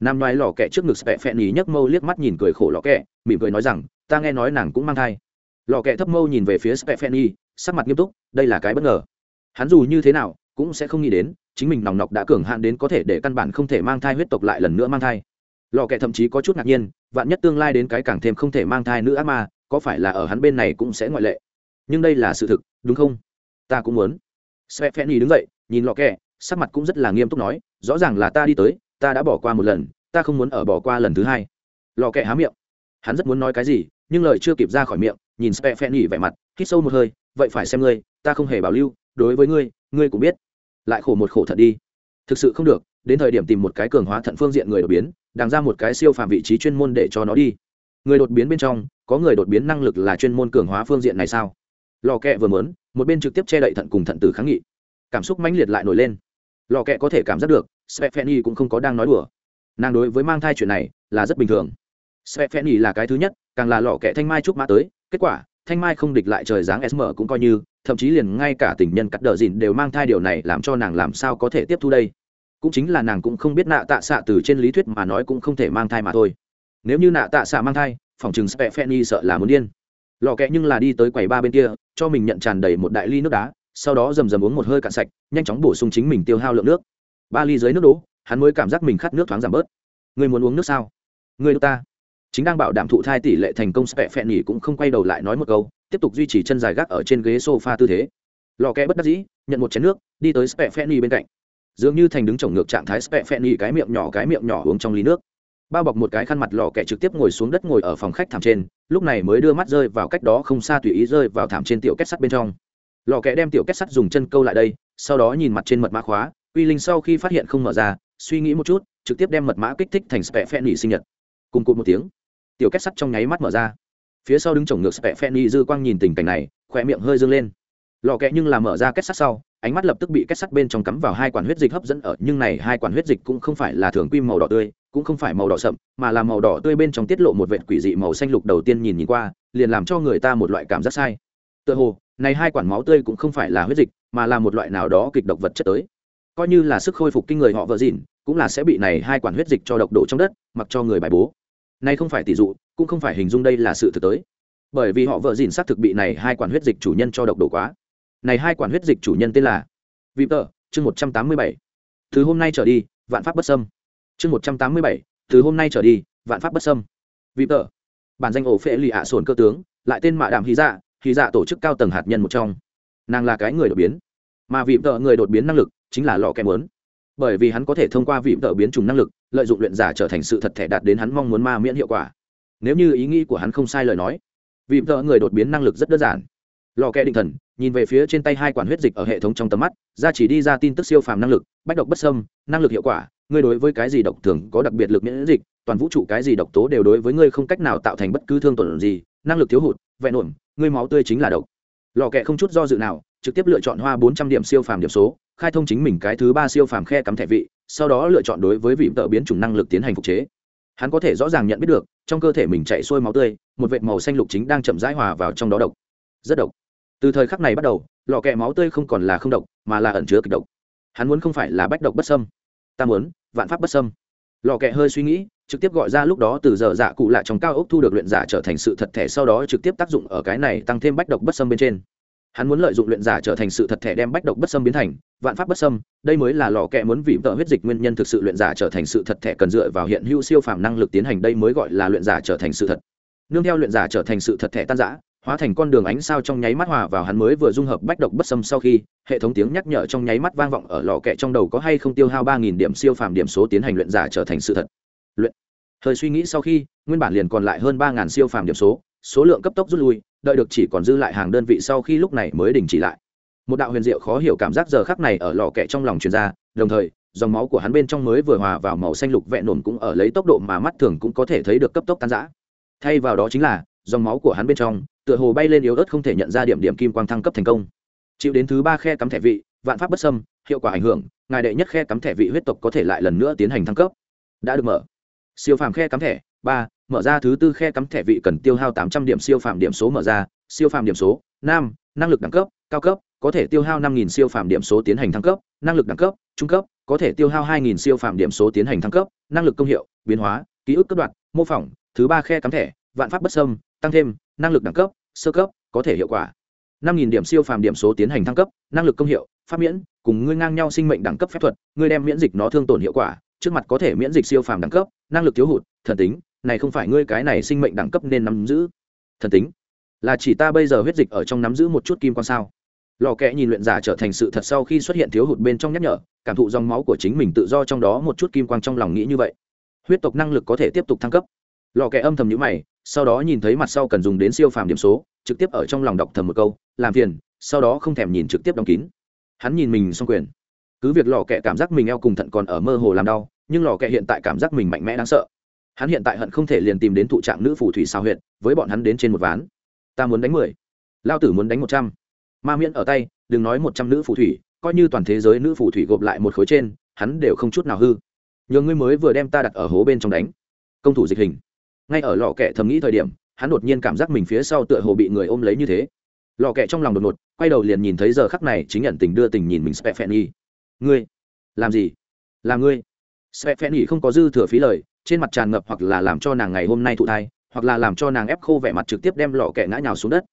Nam nói lò kẹ trước ngực spẹ nhấc mâu liếc mắt nhìn cười khổ lò kẹ mỉm cười nói rằng, ta nghe nói nàng cũng mang thai. Lò kẹ thấp mâu nhìn về phía spẹ sắc mặt nghiêm túc, đây là cái bất ngờ. Hắn dù như thế nào, cũng sẽ không nghĩ đến chính mình nòng nọc đã cường hạn đến có thể để căn bản không thể mang thai huyết tộc lại lần nữa mang thai. Lò kẹ thậm chí có chút ngạc nhiên, vạn nhất tương lai đến cái càng thêm không thể mang thai nữa ác ma, có phải là ở hắn bên này cũng sẽ ngoại lệ? Nhưng đây là sự thực, đúng không? Ta cũng muốn. Sve phen đứng dậy, nhìn lò kẹ sắc mặt cũng rất là nghiêm túc nói, rõ ràng là ta đi tới, ta đã bỏ qua một lần, ta không muốn ở bỏ qua lần thứ hai. Lò kẹ há miệng. Hắn rất muốn nói cái gì, nhưng lời chưa kịp ra khỏi miệng, nhìn sve phen vẻ mặt, hít sâu một hơi, vậy phải xem ngươi, ta không hề bảo lưu, đối với ngươi ngươi cũng biết lại khổ một khổ thận đi. Thực sự không được, đến thời điểm tìm một cái cường hóa thận phương diện người đột biến đàng ra một cái siêu phàm vị trí chuyên môn để cho nó đi. Người đột biến bên trong, có người đột biến năng lực là chuyên môn cường hóa phương diện này sao? Lò kẹ vừa mớn một bên trực tiếp che đậy thận cùng thận từ kháng nghị. Cảm xúc mãnh liệt lại nổi lên. Lò kẹ có thể cảm giác được Stephanie cũng không có đang nói đùa. Nàng đối với mang thai chuyện này, là rất bình thường. Stephanie là cái thứ nhất, càng là lò kẹ thanh mai trúc mã tới, kết quả, thanh mai không địch lại trời dáng sm cũng coi như thậm chí liền ngay cả tình nhân cắt đờ dìn đều mang thai điều này làm cho nàng làm sao có thể tiếp thu đây? Cũng chính là nàng cũng không biết nạ tạ xạ từ trên lý thuyết mà nói cũng không thể mang thai mà thôi. Nếu như nạ tạ xạ mang thai, phòng chừng Stephanie sợ là muốn điên. Lò kẹ nhưng là đi tới quầy ba bên kia, cho mình nhận tràn đầy một đại ly nước đá, sau đó rầm rầm uống một hơi cạn sạch, nhanh chóng bổ sung chính mình tiêu hao lượng nước. Ba ly dưới nước đố hắn mới cảm giác mình khát nước thoáng giảm bớt. Người muốn uống nước sao? Người nước ta. Chính đang bảo đảm thụ thai tỷ lệ thành công spẹ phen y cũng không quay đầu lại nói một câu tiếp tục duy trì chân dài gác ở trên ghế sofa tư thế. Lò kẽ bất đắc dĩ, nhận một chén nước, đi tới spefeni bên cạnh. Dường như thành đứng chồng ngược trạng thái spefeni cái miệng nhỏ cái miệng nhỏ uống trong ly nước. Bao bọc một cái khăn mặt lò kẹ trực tiếp ngồi xuống đất ngồi ở phòng khách thảm trên, lúc này mới đưa mắt rơi vào cách đó không xa tùy ý rơi vào thảm trên tiểu kết sắt bên trong. Lò kẹ đem tiểu kết sắt dùng chân câu lại đây, sau đó nhìn mặt trên mật mã khóa uy linh sau khi phát hiện không mở ra, suy nghĩ một chút, trực tiếp đem mật mã kích thích thành spẹ phen nỉ sinh nhật. Cùng cụt một tiếng, tiểu kết sắt trong nháy mắt mở ra phía sau đứng chồng ngược spẹ phen y dư quang nhìn tình cảnh này khỏe miệng hơi dâng lên. Lò kẹ nhưng là mở ra kết sắt sau, ánh mắt lập tức bị kết sắt bên trong cắm vào hai quản huyết dịch hấp dẫn ở, nhưng này hai quản huyết dịch cũng không phải là thường quy màu đỏ tươi, cũng không phải màu đỏ sậm, mà là màu đỏ tươi bên trong tiết lộ một vệt quỷ dị màu xanh lục đầu tiên nhìn nhìn qua, liền làm cho người ta một loại cảm giác sai. Tựa hồ, này hai quản máu tươi cũng không phải là huyết dịch, mà là một loại nào đó kịch độc vật chất tới. Coi như là sức khôi phục kinh người họ vợ dịn, cũng là sẽ bị này hai quản huyết dịch cho độc đổ trong đất, mặc cho người bài bố. Này không phải tỷ dụ cũng không phải hình dung đây là sự thực tới. Bởi vì họ vợ dìn xác thực bị này hai quản huyết dịch chủ nhân cho độc đổ quá. Này hai quản huyết dịch chủ nhân tên là vị tờ chương một trăm tám mươi bảy. Từ hôm nay trở đi, vạn pháp bất sâm chương một trăm tám mươi bảy, từ hôm nay trở đi, vạn pháp bất sâm vị tờ bản danh ổ phệ lì ạ sồn cơ tướng, lại tên mạ đàm hy dạ hy dạ tổ chức cao tầng hạt nhân một trong. Nàng là cái người đột biến. Mà vị tợ người đột biến năng lực, chính là lò kèm muốn. Bởi vì hắn có thể thông qua vị tợ biến chủng năng lực, lợi dụng luyện giả trở thành sự thật thể đạt đến hắn mong muốn ma miễn hiệu quả nếu như ý nghĩ của hắn không sai lời nói, vì vợ người đột biến năng lực rất đơn giản. Lò kẹ định thần, nhìn về phía trên tay hai quản huyết dịch ở hệ thống trong tầm mắt, ra chỉ đi ra tin tức siêu phàm năng lực, bách độc bất sâm năng lực hiệu quả, ngươi đối với cái gì độc thường có đặc biệt lực miễn dịch, toàn vũ trụ cái gì độc tố đều đối với ngươi không cách nào tạo thành bất cứ thương tổn gì, năng lực thiếu hụt, vẹn ổn, ngươi máu tươi chính là độc. Lò kẹ không chút do dự nào, trực tiếp lựa chọn hoa bốn trăm điểm siêu phàm điểm số, khai thông chính mình cái thứ ba siêu phàm khe cắm thẻ vị, sau đó lựa chọn đối với vị tợ biến chủng năng lực tiến hành phục chế. Hắn có thể rõ ràng nhận biết được trong cơ thể mình chạy xuôi máu tươi, một vệt màu xanh lục chính đang chậm rãi hòa vào trong đó độc. Rất độc. Từ thời khắc này bắt đầu, lọ kẹ máu tươi không còn là không độc, mà là ẩn chứa kịch độc. Hắn muốn không phải là bách độc bất sâm ta muốn, vạn pháp bất sâm lò kẹ hơi suy nghĩ, trực tiếp gọi ra lúc đó từ giờ dạ cụ lạ trong cao ốc thu được luyện giả trở thành sự thật thẻ sau đó trực tiếp tác dụng ở cái này tăng thêm bách độc bất sâm bên trên hắn muốn lợi dụng luyện giả trở thành sự thật thể đem bách độc bất sâm biến thành, vạn pháp bất sâm đây mới là lò kẹ muốn vì vợ huyết dịch nguyên nhân thực sự luyện giả trở thành sự thật thể cần dựa vào hiện hữu siêu phàm năng lực tiến hành, đây mới gọi là luyện giả trở thành sự thật. Nương theo luyện giả trở thành sự thật thể tan giã hóa thành con đường ánh sao trong nháy mắt hòa vào hắn mới vừa dung hợp bách độc bất xâm sau khi, hệ thống tiếng nhắc nhở trong nháy mắt vang vọng ở lò kẹ trong đầu có hay không tiêu hao ba nghìn điểm siêu phàm điểm số tiến hành luyện giả trở thành sự thật. Luyện. Thời suy nghĩ sau khi, nguyên bản liền còn lại hơn ba ngàn siêu phàm điểm số số lượng cấp tốc rút lui đợi được chỉ còn dư lại hàng đơn vị sau khi lúc này mới đình chỉ lại. Một đạo huyền diệu khó hiểu cảm giác giờ khắc này ở lò kẹ trong lòng truyền ra, đồng thời, dòng máu của hắn bên trong mới vừa hòa vào màu xanh lục vẹn nổn cũng ở lấy tốc độ mà mắt thường cũng có thể thấy được cấp tốc tan rã. Thay vào đó chính là, dòng máu của hắn bên trong, tựa hồ bay lên yếu ớt không thể nhận ra điểm điểm kim quang thăng cấp thành công. Chịu đến thứ ba khe cắm thẻ vị, vạn pháp bất xâm, hiệu quả ảnh hưởng, ngài đệ nhất khe cắm thẻ vị huyết tộc có thể lại lần nữa tiến hành thăng cấp. Đã được mở. Siêu phàm khe cắm thẻ, ba mở ra thứ tư khe cắm thẻ vị cần tiêu hao tám trăm điểm siêu phàm điểm số mở ra, siêu phàm điểm số, nam, năng lực đẳng cấp, cao cấp, có thể tiêu hao năm nghìn siêu phàm điểm số tiến hành thăng cấp, năng lực đẳng cấp, trung cấp, có thể tiêu hao hai nghìn siêu phàm điểm số tiến hành thăng cấp, năng lực công hiệu, biến hóa, ký ức cấp đoạn, mô phỏng, thứ ba khe cắm thẻ, vạn pháp bất sâm tăng thêm, năng lực đẳng cấp, sơ cấp, có thể hiệu quả. năm nghìn điểm siêu phàm điểm số tiến hành thăng cấp, năng lực công hiệu, pháp miễn, cùng ngươi ngang nhau sinh mệnh đẳng cấp phép thuật, ngươi đem miễn dịch nó thương tổn hiệu quả, trước mặt có thể miễn dịch siêu phàm đẳng cấp, năng lực thiếu hụt, thần tính này không phải ngươi cái này sinh mệnh đẳng cấp nên nắm giữ. Thần tính, là chỉ ta bây giờ huyết dịch ở trong nắm giữ một chút kim quan sao? Lò kẽ nhìn luyện giả trở thành sự thật sau khi xuất hiện thiếu hụt bên trong nhắc nhở, cảm thụ dòng máu của chính mình tự do trong đó một chút kim quang trong lòng nghĩ như vậy. Huyết tộc năng lực có thể tiếp tục thăng cấp. Lò kẽ âm thầm nhữ mày, sau đó nhìn thấy mặt sau cần dùng đến siêu phàm điểm số, trực tiếp ở trong lòng đọc thầm một câu, làm phiền, sau đó không thèm nhìn trực tiếp đóng kín. Hắn nhìn mình xong quyền. Cứ việc lò kẽ cảm giác mình eo cùng thận còn ở mơ hồ làm đau, nhưng lò kẽ hiện tại cảm giác mình mạnh mẽ đáng sợ hắn hiện tại hận không thể liền tìm đến thụ trạng nữ phù thủy sao huyện với bọn hắn đến trên một ván. Ta muốn đánh mười. Lao tử muốn đánh một trăm. Ma miễn ở tay, đừng nói một trăm nữ phù thủy, coi như toàn thế giới nữ phù thủy gộp lại một khối trên, hắn đều không chút nào hư. Nhờ ngươi mới vừa đem ta đặt ở hố bên trong đánh. Công thủ dịch hình. Ngay ở lò kẹ thầm nghĩ thời điểm, hắn đột nhiên cảm giác mình phía sau tựa hồ bị người ôm lấy như thế. Lò kẹ trong lòng đột ngột, quay đầu liền nhìn thấy giờ khắc này chính nhận tình đưa tình nhìn mình spẹp phen y ngươi? Làm gì? Là ngươi? Spẹp phen y không có dư thừa phí lời trên mặt tràn ngập hoặc là làm cho nàng ngày hôm nay thụ thai, hoặc là làm cho nàng ép khô vẻ mặt trực tiếp đem lọ kẹ ngã nhào xuống đất.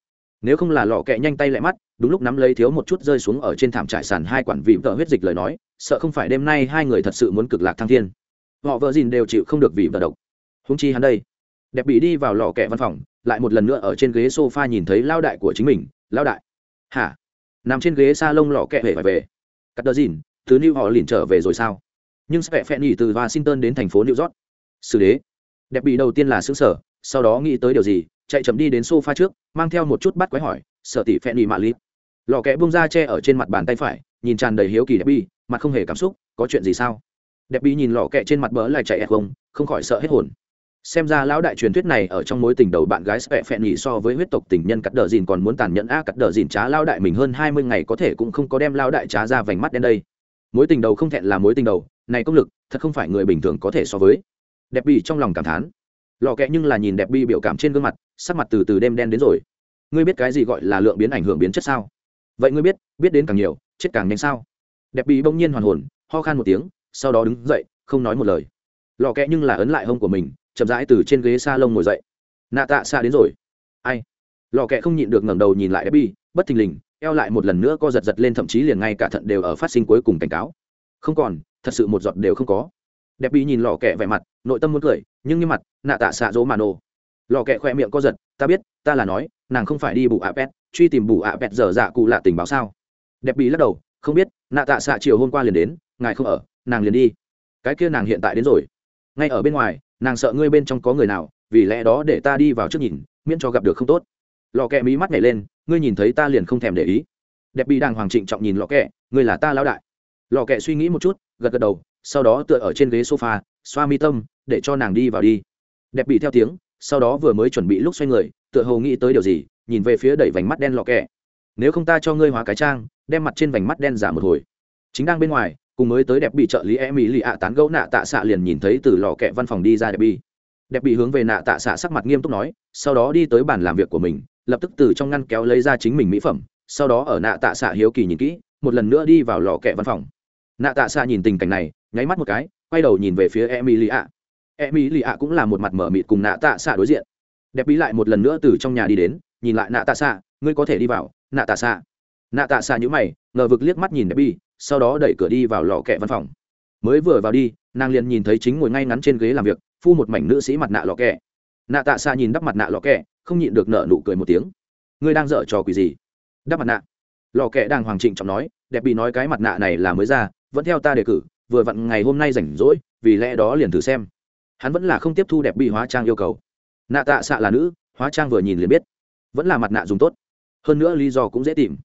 Nếu không là lọ kẹ nhanh tay lại mắt, đúng lúc nắm lấy thiếu một chút rơi xuống ở trên thảm trải sàn hai quản vị vợ huyết dịch lời nói, sợ không phải đêm nay hai người thật sự muốn cực lạc thăng thiên. Họ vợ dìn đều chịu không được vì vợ độc. Húng chi hắn đây, đẹp bị đi vào lò kẹ văn phòng, lại một lần nữa ở trên ghế sofa nhìn thấy lao đại của chính mình, lao đại. Hả? Nằm trên ghế s a lông lò kẹ về phải về. Cắt đờ dìn, thứ new họ liền trở về rồi sao? Nhưng sẽ phẹn nghỉ từ washington đến thành phố new york xử đế. Đẹp bị đầu tiên là xứng sở sau đó nghĩ tới điều gì, chạy chậm đi đến sofa trước, mang theo một chút bắt quái hỏi sợ tỷ phẹn nhị mạ lít lò kẽ bung ra che ở trên mặt bàn tay phải, nhìn tràn đầy hiếu kỳ đẹp bi, mặt không hề cảm xúc, có chuyện gì sao? Đẹp bi nhìn lò kẽ trên mặt bỡ lại chạy ẹt không không khỏi sợ hết hồn. Xem ra lão đại truyền thuyết này ở trong mối tình đầu bạn gái spẹ phẹn nhị so với huyết tộc tình nhân cắt đờ dìn còn muốn tàn nhẫn a cắt đờ dìn trá lao đại mình hơn hai mươi ngày có thể cũng không có đem lao đại trá ra vành mắt đen đây. Mối tình đầu không thẹn là mối tình đầu, này công lực, thật không phải người bình thường có thể so với đẹp bi trong lòng cảm thán. Lò kẹ nhưng là nhìn đẹp bi biểu cảm trên gương mặt sắc mặt từ từ đêm đen đến rồi. Ngươi biết cái gì gọi là lượng biến ảnh hưởng biến chất sao? Vậy ngươi biết biết đến càng nhiều chết càng nhanh sao? Đẹp bi bỗng nhiên hoàn hồn ho khan một tiếng sau đó đứng dậy không nói một lời. Lò kẹ nhưng là ấn lại hông của mình chậm rãi từ trên ghế s a lông ngồi dậy. Nạ tạ xa đến rồi. Ai? Lò kẹ không nhịn được ngẩng đầu nhìn lại đẹp bi, bất thình lình eo lại một lần nữa co giật giật lên thậm chí liền ngay cả thận đều ở phát sinh cuối cùng cảnh cáo. Không còn thật sự một giọt đều không có đẹp bị nhìn lò kẹ vẻ mặt, nội tâm muốn cười, nhưng như mặt, nạ tạ xạ dỗ mà nổ. Lò kẹ khoe miệng co giật, ta biết, ta là nói, nàng không phải đi bù ạ pet truy tìm bù ạ pet dở dạ cụ lạ tình báo sao? Đẹp bị lắc đầu, không biết, nạ tạ xạ chiều hôm qua liền đến, ngài không ở, nàng liền đi. Cái kia nàng hiện tại đến rồi. Ngay ở bên ngoài, nàng sợ ngươi bên trong có người nào, vì lẽ đó để ta đi vào trước nhìn, miễn cho gặp được không tốt. Lò kẹ mí mắt nhảy lên, ngươi nhìn thấy ta liền không thèm để ý. Đẹp bị đàng hoàng trịnh trọng nhìn lò kẹ ngươi là ta lão đại. Lò kẹ suy nghĩ một chút, gật gật đầu sau đó tựa ở trên ghế sofa, xoa mi tâm, để cho nàng đi vào đi. Đẹp bị theo tiếng, sau đó vừa mới chuẩn bị lúc xoay người, tựa hồ nghĩ tới điều gì, nhìn về phía đẩy vành mắt đen lọ kẹ. Nếu không ta cho ngươi hóa cái trang, đem mặt trên vành mắt đen giả một hồi. Chính đang bên ngoài, cùng mới tới đẹp bị trợ lý em ý lì ạ tán gẫu nạ tạ xạ liền nhìn thấy từ lò kẹ văn phòng đi ra đẹp bị. Đẹp bị hướng về nạ tạ xạ sắc mặt nghiêm túc nói, sau đó đi tới bàn làm việc của mình, lập tức từ trong ngăn kéo lấy ra chính mình mỹ phẩm, sau đó ở nạ tạ xạ hiếu kỳ nhìn kỹ, một lần nữa đi vào lò kẹ văn phòng. Nạ tạ xạ nhìn tình cảnh này nháy mắt một cái, quay đầu nhìn về phía Emily ạ Emily ạ cũng là một mặt mở mịt cùng nạ tạ xạ đối diện. Đẹp bí lại một lần nữa từ trong nhà đi đến, nhìn lại nạ tạ xạ, ngươi có thể đi vào, nạ tạ xạ. Nạ tạ xạ nhữ mày, ngờ vực liếc mắt nhìn đẹp bi sau đó đẩy cửa đi vào lò kẹ văn phòng. Mới vừa vào đi, nàng liền nhìn thấy chính ngồi ngay ngắn trên ghế làm việc, phu một mảnh nữ sĩ mặt nạ lò kẹ. Nạ tạ xạ nhìn đắp mặt nạ lò kẹ, không nhịn được nợ nụ cười một tiếng. Ngươi đang dở trò quỷ gì? Đắp mặt nạ. Lò kẹ đang hoàng trịnh trọng nói, đẹp bị nói cái mặt nạ này là mới ra, vẫn theo ta đề cử vừa vặn ngày hôm nay rảnh rỗi, vì lẽ đó liền thử xem. Hắn vẫn là không tiếp thu đẹp bị hóa trang yêu cầu. Nạ tạ xạ là nữ, hóa trang vừa nhìn liền biết. Vẫn là mặt nạ dùng tốt. Hơn nữa lý do cũng dễ tìm.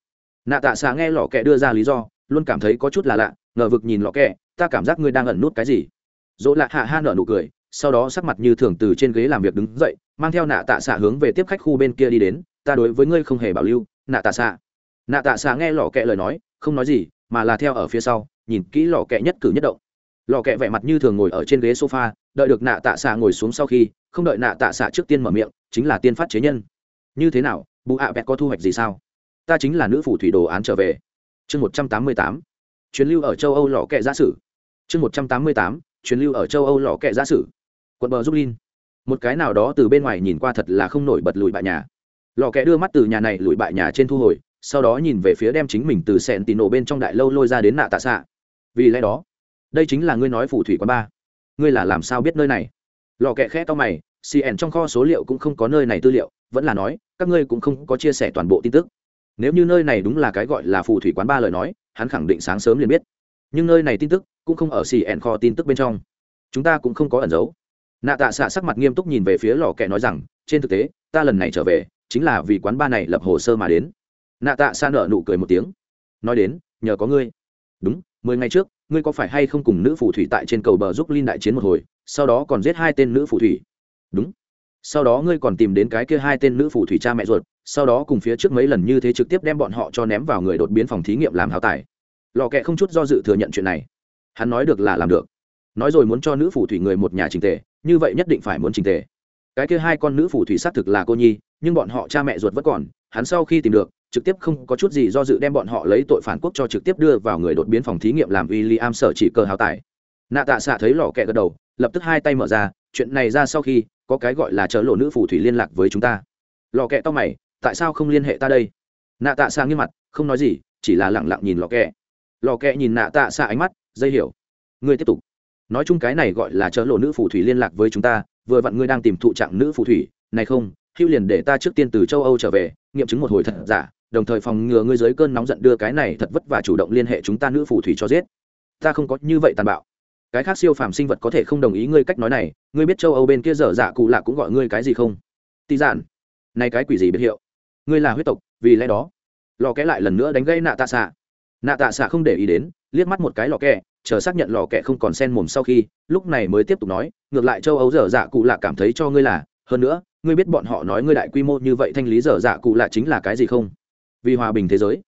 Nạ tạ xạ nghe lò kẹ đưa ra lý do, luôn cảm thấy có chút là lạ, ngờ vực nhìn lò kẹ, ta cảm giác ngươi đang ẩn nút cái gì. Dỗ lạ hạ ha nở nụ cười, sau đó sắc mặt như thường từ trên ghế làm việc đứng dậy, mang theo nạ tạ xạ hướng về tiếp khách khu bên kia đi đến, ta đối với ngươi không hề bảo lưu, nạ tạ xạ. Nạ tạ xạ nghe lò kẹ lời nói, không nói gì, mà là theo ở phía sau nhìn kỹ lò kẹ nhất cử nhất động. Lò kẹ vẻ mặt như thường ngồi ở trên ghế sofa, đợi được nạ tạ xạ ngồi xuống sau khi, không đợi nạ tạ xạ trước tiên mở miệng, chính là tiên phát chế nhân. Như thế nào, bù ạ à có thu hoạch gì sao? Ta chính là nữ phủ thủy đồ án trở về. Chương một trăm tám mươi tám. Chuyến lưu ở châu âu lò kẹ giả sử. Chương một trăm tám mươi tám. Chuyến lưu ở châu âu lò kẹ giả sử. Quận bờ giúp linh một cái nào đó từ bên ngoài nhìn qua thật là không nổi bật lùi bại nhà. Lò kẹ đưa mắt từ nhà này lùi bại nhà trên thu hồi, sau đó nhìn về phía đem chính mình từ sẹn tì nổ bên trong đại lâu lôi ra đến nạ tạ xạ vì lẽ đó, đây chính là ngươi nói phù thủy quán ba. Ngươi là làm sao biết nơi này? Lò kẹ khẽ to mày cn trong kho số liệu cũng không có nơi này tư liệu, vẫn là nói, các ngươi cũng không có chia sẻ toàn bộ tin tức. Nếu như nơi này đúng là cái gọi là phù thủy quán ba lời nói, hắn khẳng định sáng sớm liền biết. Nhưng nơi này tin tức cũng không ở cn kho tin tức bên trong. Chúng ta cũng không có ẩn giấu. Nạ tạ xạ sắc mặt nghiêm túc nhìn về phía lò kẹ nói rằng, trên thực tế, ta lần này trở về, chính là vì quán ba này lập hồ sơ mà đến. Nạ tạ xa nợ nụ cười một tiếng. Nói đến, nhờ có ngươi. Đúng mười ngày trước, ngươi có phải hay không cùng nữ phù thủy tại trên cầu bờ giúp linh đại chiến một hồi, sau đó còn giết hai tên nữ phù thủy? Đúng. Sau đó ngươi còn tìm đến cái kia hai tên nữ phù thủy cha mẹ ruột, sau đó cùng phía trước mấy lần như thế trực tiếp đem bọn họ cho ném vào người đột biến phòng thí nghiệm làm hào tài. Lò kẹ không chút do dự thừa nhận chuyện này. Hắn nói được là làm được. Nói rồi muốn cho nữ phù thủy người một nhà trình tề, như vậy nhất định phải muốn trình tề. Cái kia hai con nữ phù thủy xác thực là cô nhi nhưng bọn họ cha mẹ ruột vẫn còn, hắn sau khi tìm được, trực tiếp không có chút gì do dự đem bọn họ lấy tội phản quốc cho trực tiếp đưa vào người đột biến phòng thí nghiệm làm w i l l i am sở chỉ cơ hào tải nạ tạ xạ thấy lò kẹ gật đầu, lập tức hai tay mở ra, chuyện này ra sau khi, có cái gọi là chớ lộ nữ phù thủy liên lạc với chúng ta. Lò kẹ to mày, tại sao không liên hệ ta đây? Nạ tạ xạ nghiêm mặt, không nói gì, chỉ là lẳng lặng nhìn lò kẹ. Lò kẹ nhìn nạ tạ xạ ánh mắt, dây hiểu. Ngươi tiếp tục. Nói chung cái này gọi là chớ lộ nữ phù thủy liên lạc với chúng ta, vừa vặn ngươi đang tìm thụ trạng nữ phù thủy, này không hữu liền để ta trước tiên từ châu âu trở về, nghiệm chứng một hồi thật giả, đồng thời phòng ngừa ngươi dưới cơn nóng giận đưa cái này thật vất và chủ động liên hệ chúng ta nữ phù thủy cho giết. Ta không có như vậy tàn bạo. Cái khác siêu phàm sinh vật có thể không đồng ý ngươi cách nói này, ngươi biết châu âu bên kia dở dạ cụ lạ cũng gọi ngươi cái gì không? Tị giản, này cái quỷ gì biết hiệu? Ngươi là huyết tộc, vì lẽ đó, lò kẽ lại lần nữa đánh gây nạ tạ xạ. Nạ tạ xạ không để ý đến, liếc mắt một cái lò kẹ chờ xác nhận lò kẹ không còn sen mồm sau khi, lúc này mới tiếp tục nói, ngược lại châu âu dở dạ cụ lạ cảm thấy cho ngươi là, hơn nữa ngươi biết bọn họ nói ngươi đại quy mô như vậy thanh lý dở dạ cụ lạ chính là cái gì không? Vì hòa bình thế giới.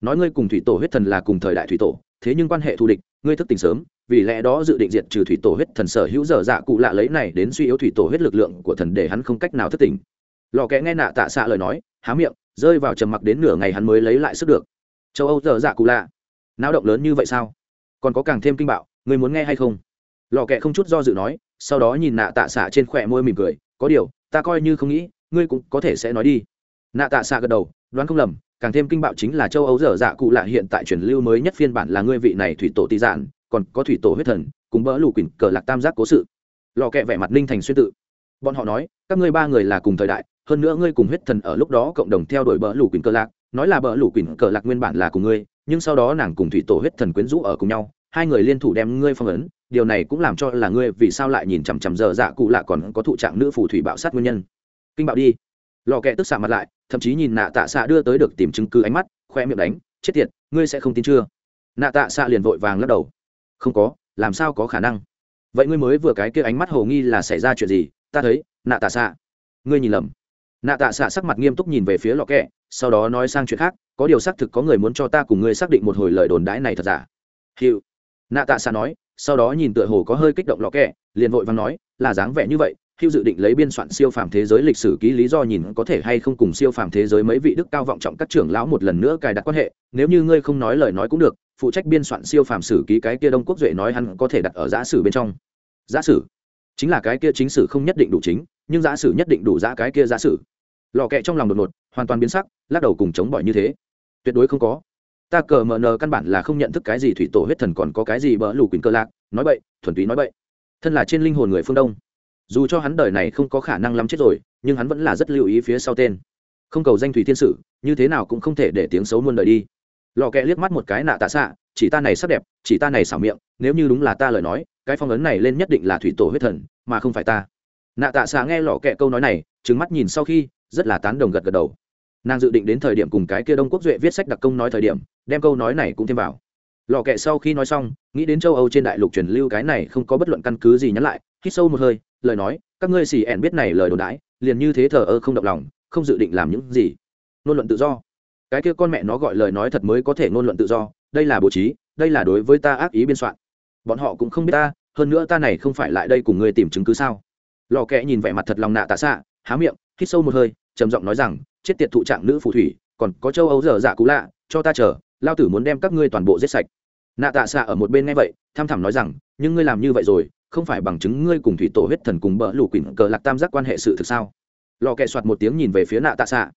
Nói ngươi cùng thủy tổ huyết thần là cùng thời đại thủy tổ, thế nhưng quan hệ thù địch, ngươi thức tỉnh sớm, vì lẽ đó dự định diệt trừ thủy tổ huyết thần sở hữu dở dạ cụ lạ lấy này đến suy yếu thủy tổ huyết lực lượng của thần để hắn không cách nào thức tỉnh. Lò kẽ nghe nạ tạ xạ lời nói, há miệng, rơi vào trầm mặc đến nửa ngày hắn mới lấy lại sức được. Châu âu dở dạ cụ lạ, náo động lớn như vậy sao? Còn có càng thêm kinh bạo, ngươi muốn nghe hay không? Lò kẽ không chút do dự nói, sau đó nhìn nạ tạ xạ trên khỏe môi mỉm cười có điều, ta coi như không nghĩ, ngươi cũng có thể sẽ nói đi. Nạ tạ xạ gật đầu, đoán không lầm, càng thêm kinh bạo chính là châu âu dở dạ cụ lạ hiện tại truyền lưu mới nhất phiên bản là ngươi vị này thủy tổ tị dạn, còn có thủy tổ huyết thần, cùng bỡ lù quỳnh cờ lạc tam giác cố sự. Lò kẹ vẻ mặt ninh thành xuyên tự. Bọn họ nói, các ngươi ba người là cùng thời đại, hơn nữa ngươi cùng huyết thần ở lúc đó cộng đồng theo đuổi bỡ lù quỳnh cờ lạc, nói là bỡ lù quỳnh cờ lạc nguyên bản là cùng ngươi, nhưng sau đó nàng cùng thủy tổ huyết thần quyến rũ ở cùng nhau, hai người liên thủ đem ngươi phong ấn điều này cũng làm cho là ngươi vì sao lại nhìn chằm chằm giờ dạ cụ lạ còn có thụ trạng nữ phù thủy bạo sát nguyên nhân. Kinh bạo đi. Lò kẹ tức xạ mặt lại, thậm chí nhìn nạ tạ xạ đưa tới được tìm chứng cứ ánh mắt, khoe miệng đánh, chết tiệt, ngươi sẽ không tin chưa? Nạ tạ xạ liền vội vàng lắc đầu. Không có, làm sao có khả năng? Vậy ngươi mới vừa cái kia ánh mắt hồ nghi là xảy ra chuyện gì? Ta thấy, nạ tạ xạ. Ngươi nhìn lầm. Nạ tạ xạ sắc mặt nghiêm túc nhìn về phía lò kẹ sau đó nói sang chuyện khác, có điều xác thực có người muốn cho ta cùng ngươi xác định một hồi lời đồn đãi này thật giả? Hiệu nạ tạ xạ nói sau đó nhìn tựa hồ có hơi kích động lọ kẹ liền vội vàng nói là dáng vẻ như vậy hữu dự định lấy biên soạn siêu phàm thế giới lịch sử ký lý do nhìn có thể hay không cùng siêu phàm thế giới mấy vị đức cao vọng trọng các trưởng lão một lần nữa cài đặt quan hệ, nếu như ngươi không nói lời nói cũng được, phụ trách biên soạn siêu phàm sử ký cái kia Đông Quốc duệ nói hắn có thể đặt ở giả sử bên trong. Giả sử chính là cái kia chính sử không nhất định đủ chính, nhưng giả sử nhất định đủ giả cái kia giả sử. Lò kẹ trong lòng đột ngột, hoàn toàn biến sắc, lắc đầu cùng chống bỏi như thế. Tuyệt đối không có. Ta cờ mờ nờ căn bản là không nhận thức cái gì thủy tổ huyết thần còn có cái gì bỡ lù quyền cơ lạc, nói bậy, thuần túy nói bậy. Thân là trên linh hồn người phương Đông. Dù cho hắn đời này không có khả năng lắm chết rồi nhưng hắn vẫn là rất lưu ý phía sau tên. Không cầu danh thủy thiên sử như thế nào cũng không thể để tiếng xấu muôn đời đi. Lò kẹ liếc mắt một cái nạ tạ xạ chỉ ta này sắc đẹp chỉ ta này xảo miệng nếu như đúng là ta lời nói cái phong ấn này lên nhất định là thủy tổ huyết thần mà không phải ta. Nạ tạ xạ nghe lò kẹ câu nói này trứng mắt nhìn sau khi rất là tán đồng gật gật đầu nàng dự định đến thời điểm cùng cái kia đông quốc duệ viết sách đặc công nói thời điểm, đem câu nói này cũng thêm vào. Lò Kệ sau khi nói xong, nghĩ đến châu âu trên đại lục truyền lưu cái này không có bất luận căn cứ gì nhắn lại, hít sâu một hơi, lời nói, các ngươi xì ẻn biết này lời đồn đãi, liền như thế thờ ơ không động lòng, không dự định làm những gì. Ngôn luận tự do. Cái kia con mẹ nó gọi lời nói thật mới có thể ngôn luận tự do, đây là bố trí, đây là đối với ta ác ý biên soạn. Bọn họ cũng không biết ta, hơn nữa ta này không phải lại đây cùng ngươi tìm chứng cứ sao? Lò Kệ nhìn vẻ mặt thật lòng nạ tạ xạ, há miệng, hít sâu một hơi, trầm giọng nói rằng chết tiệt thụ trạng nữ phù thủy, còn có châu âu dở dạ cũ lạ, cho ta chờ, lao tử muốn đem các ngươi toàn bộ giết sạch. Nạ tạ xạ ở một bên nghe vậy, tham thẳm nói rằng, nhưng ngươi làm như vậy rồi, không phải bằng chứng ngươi cùng thủy tổ huyết thần cùng bỡ lù quỷ cờ lạc tam giác quan hệ sự thực sao? Lò kẹ soạt một tiếng nhìn về phía nạ tạ xạ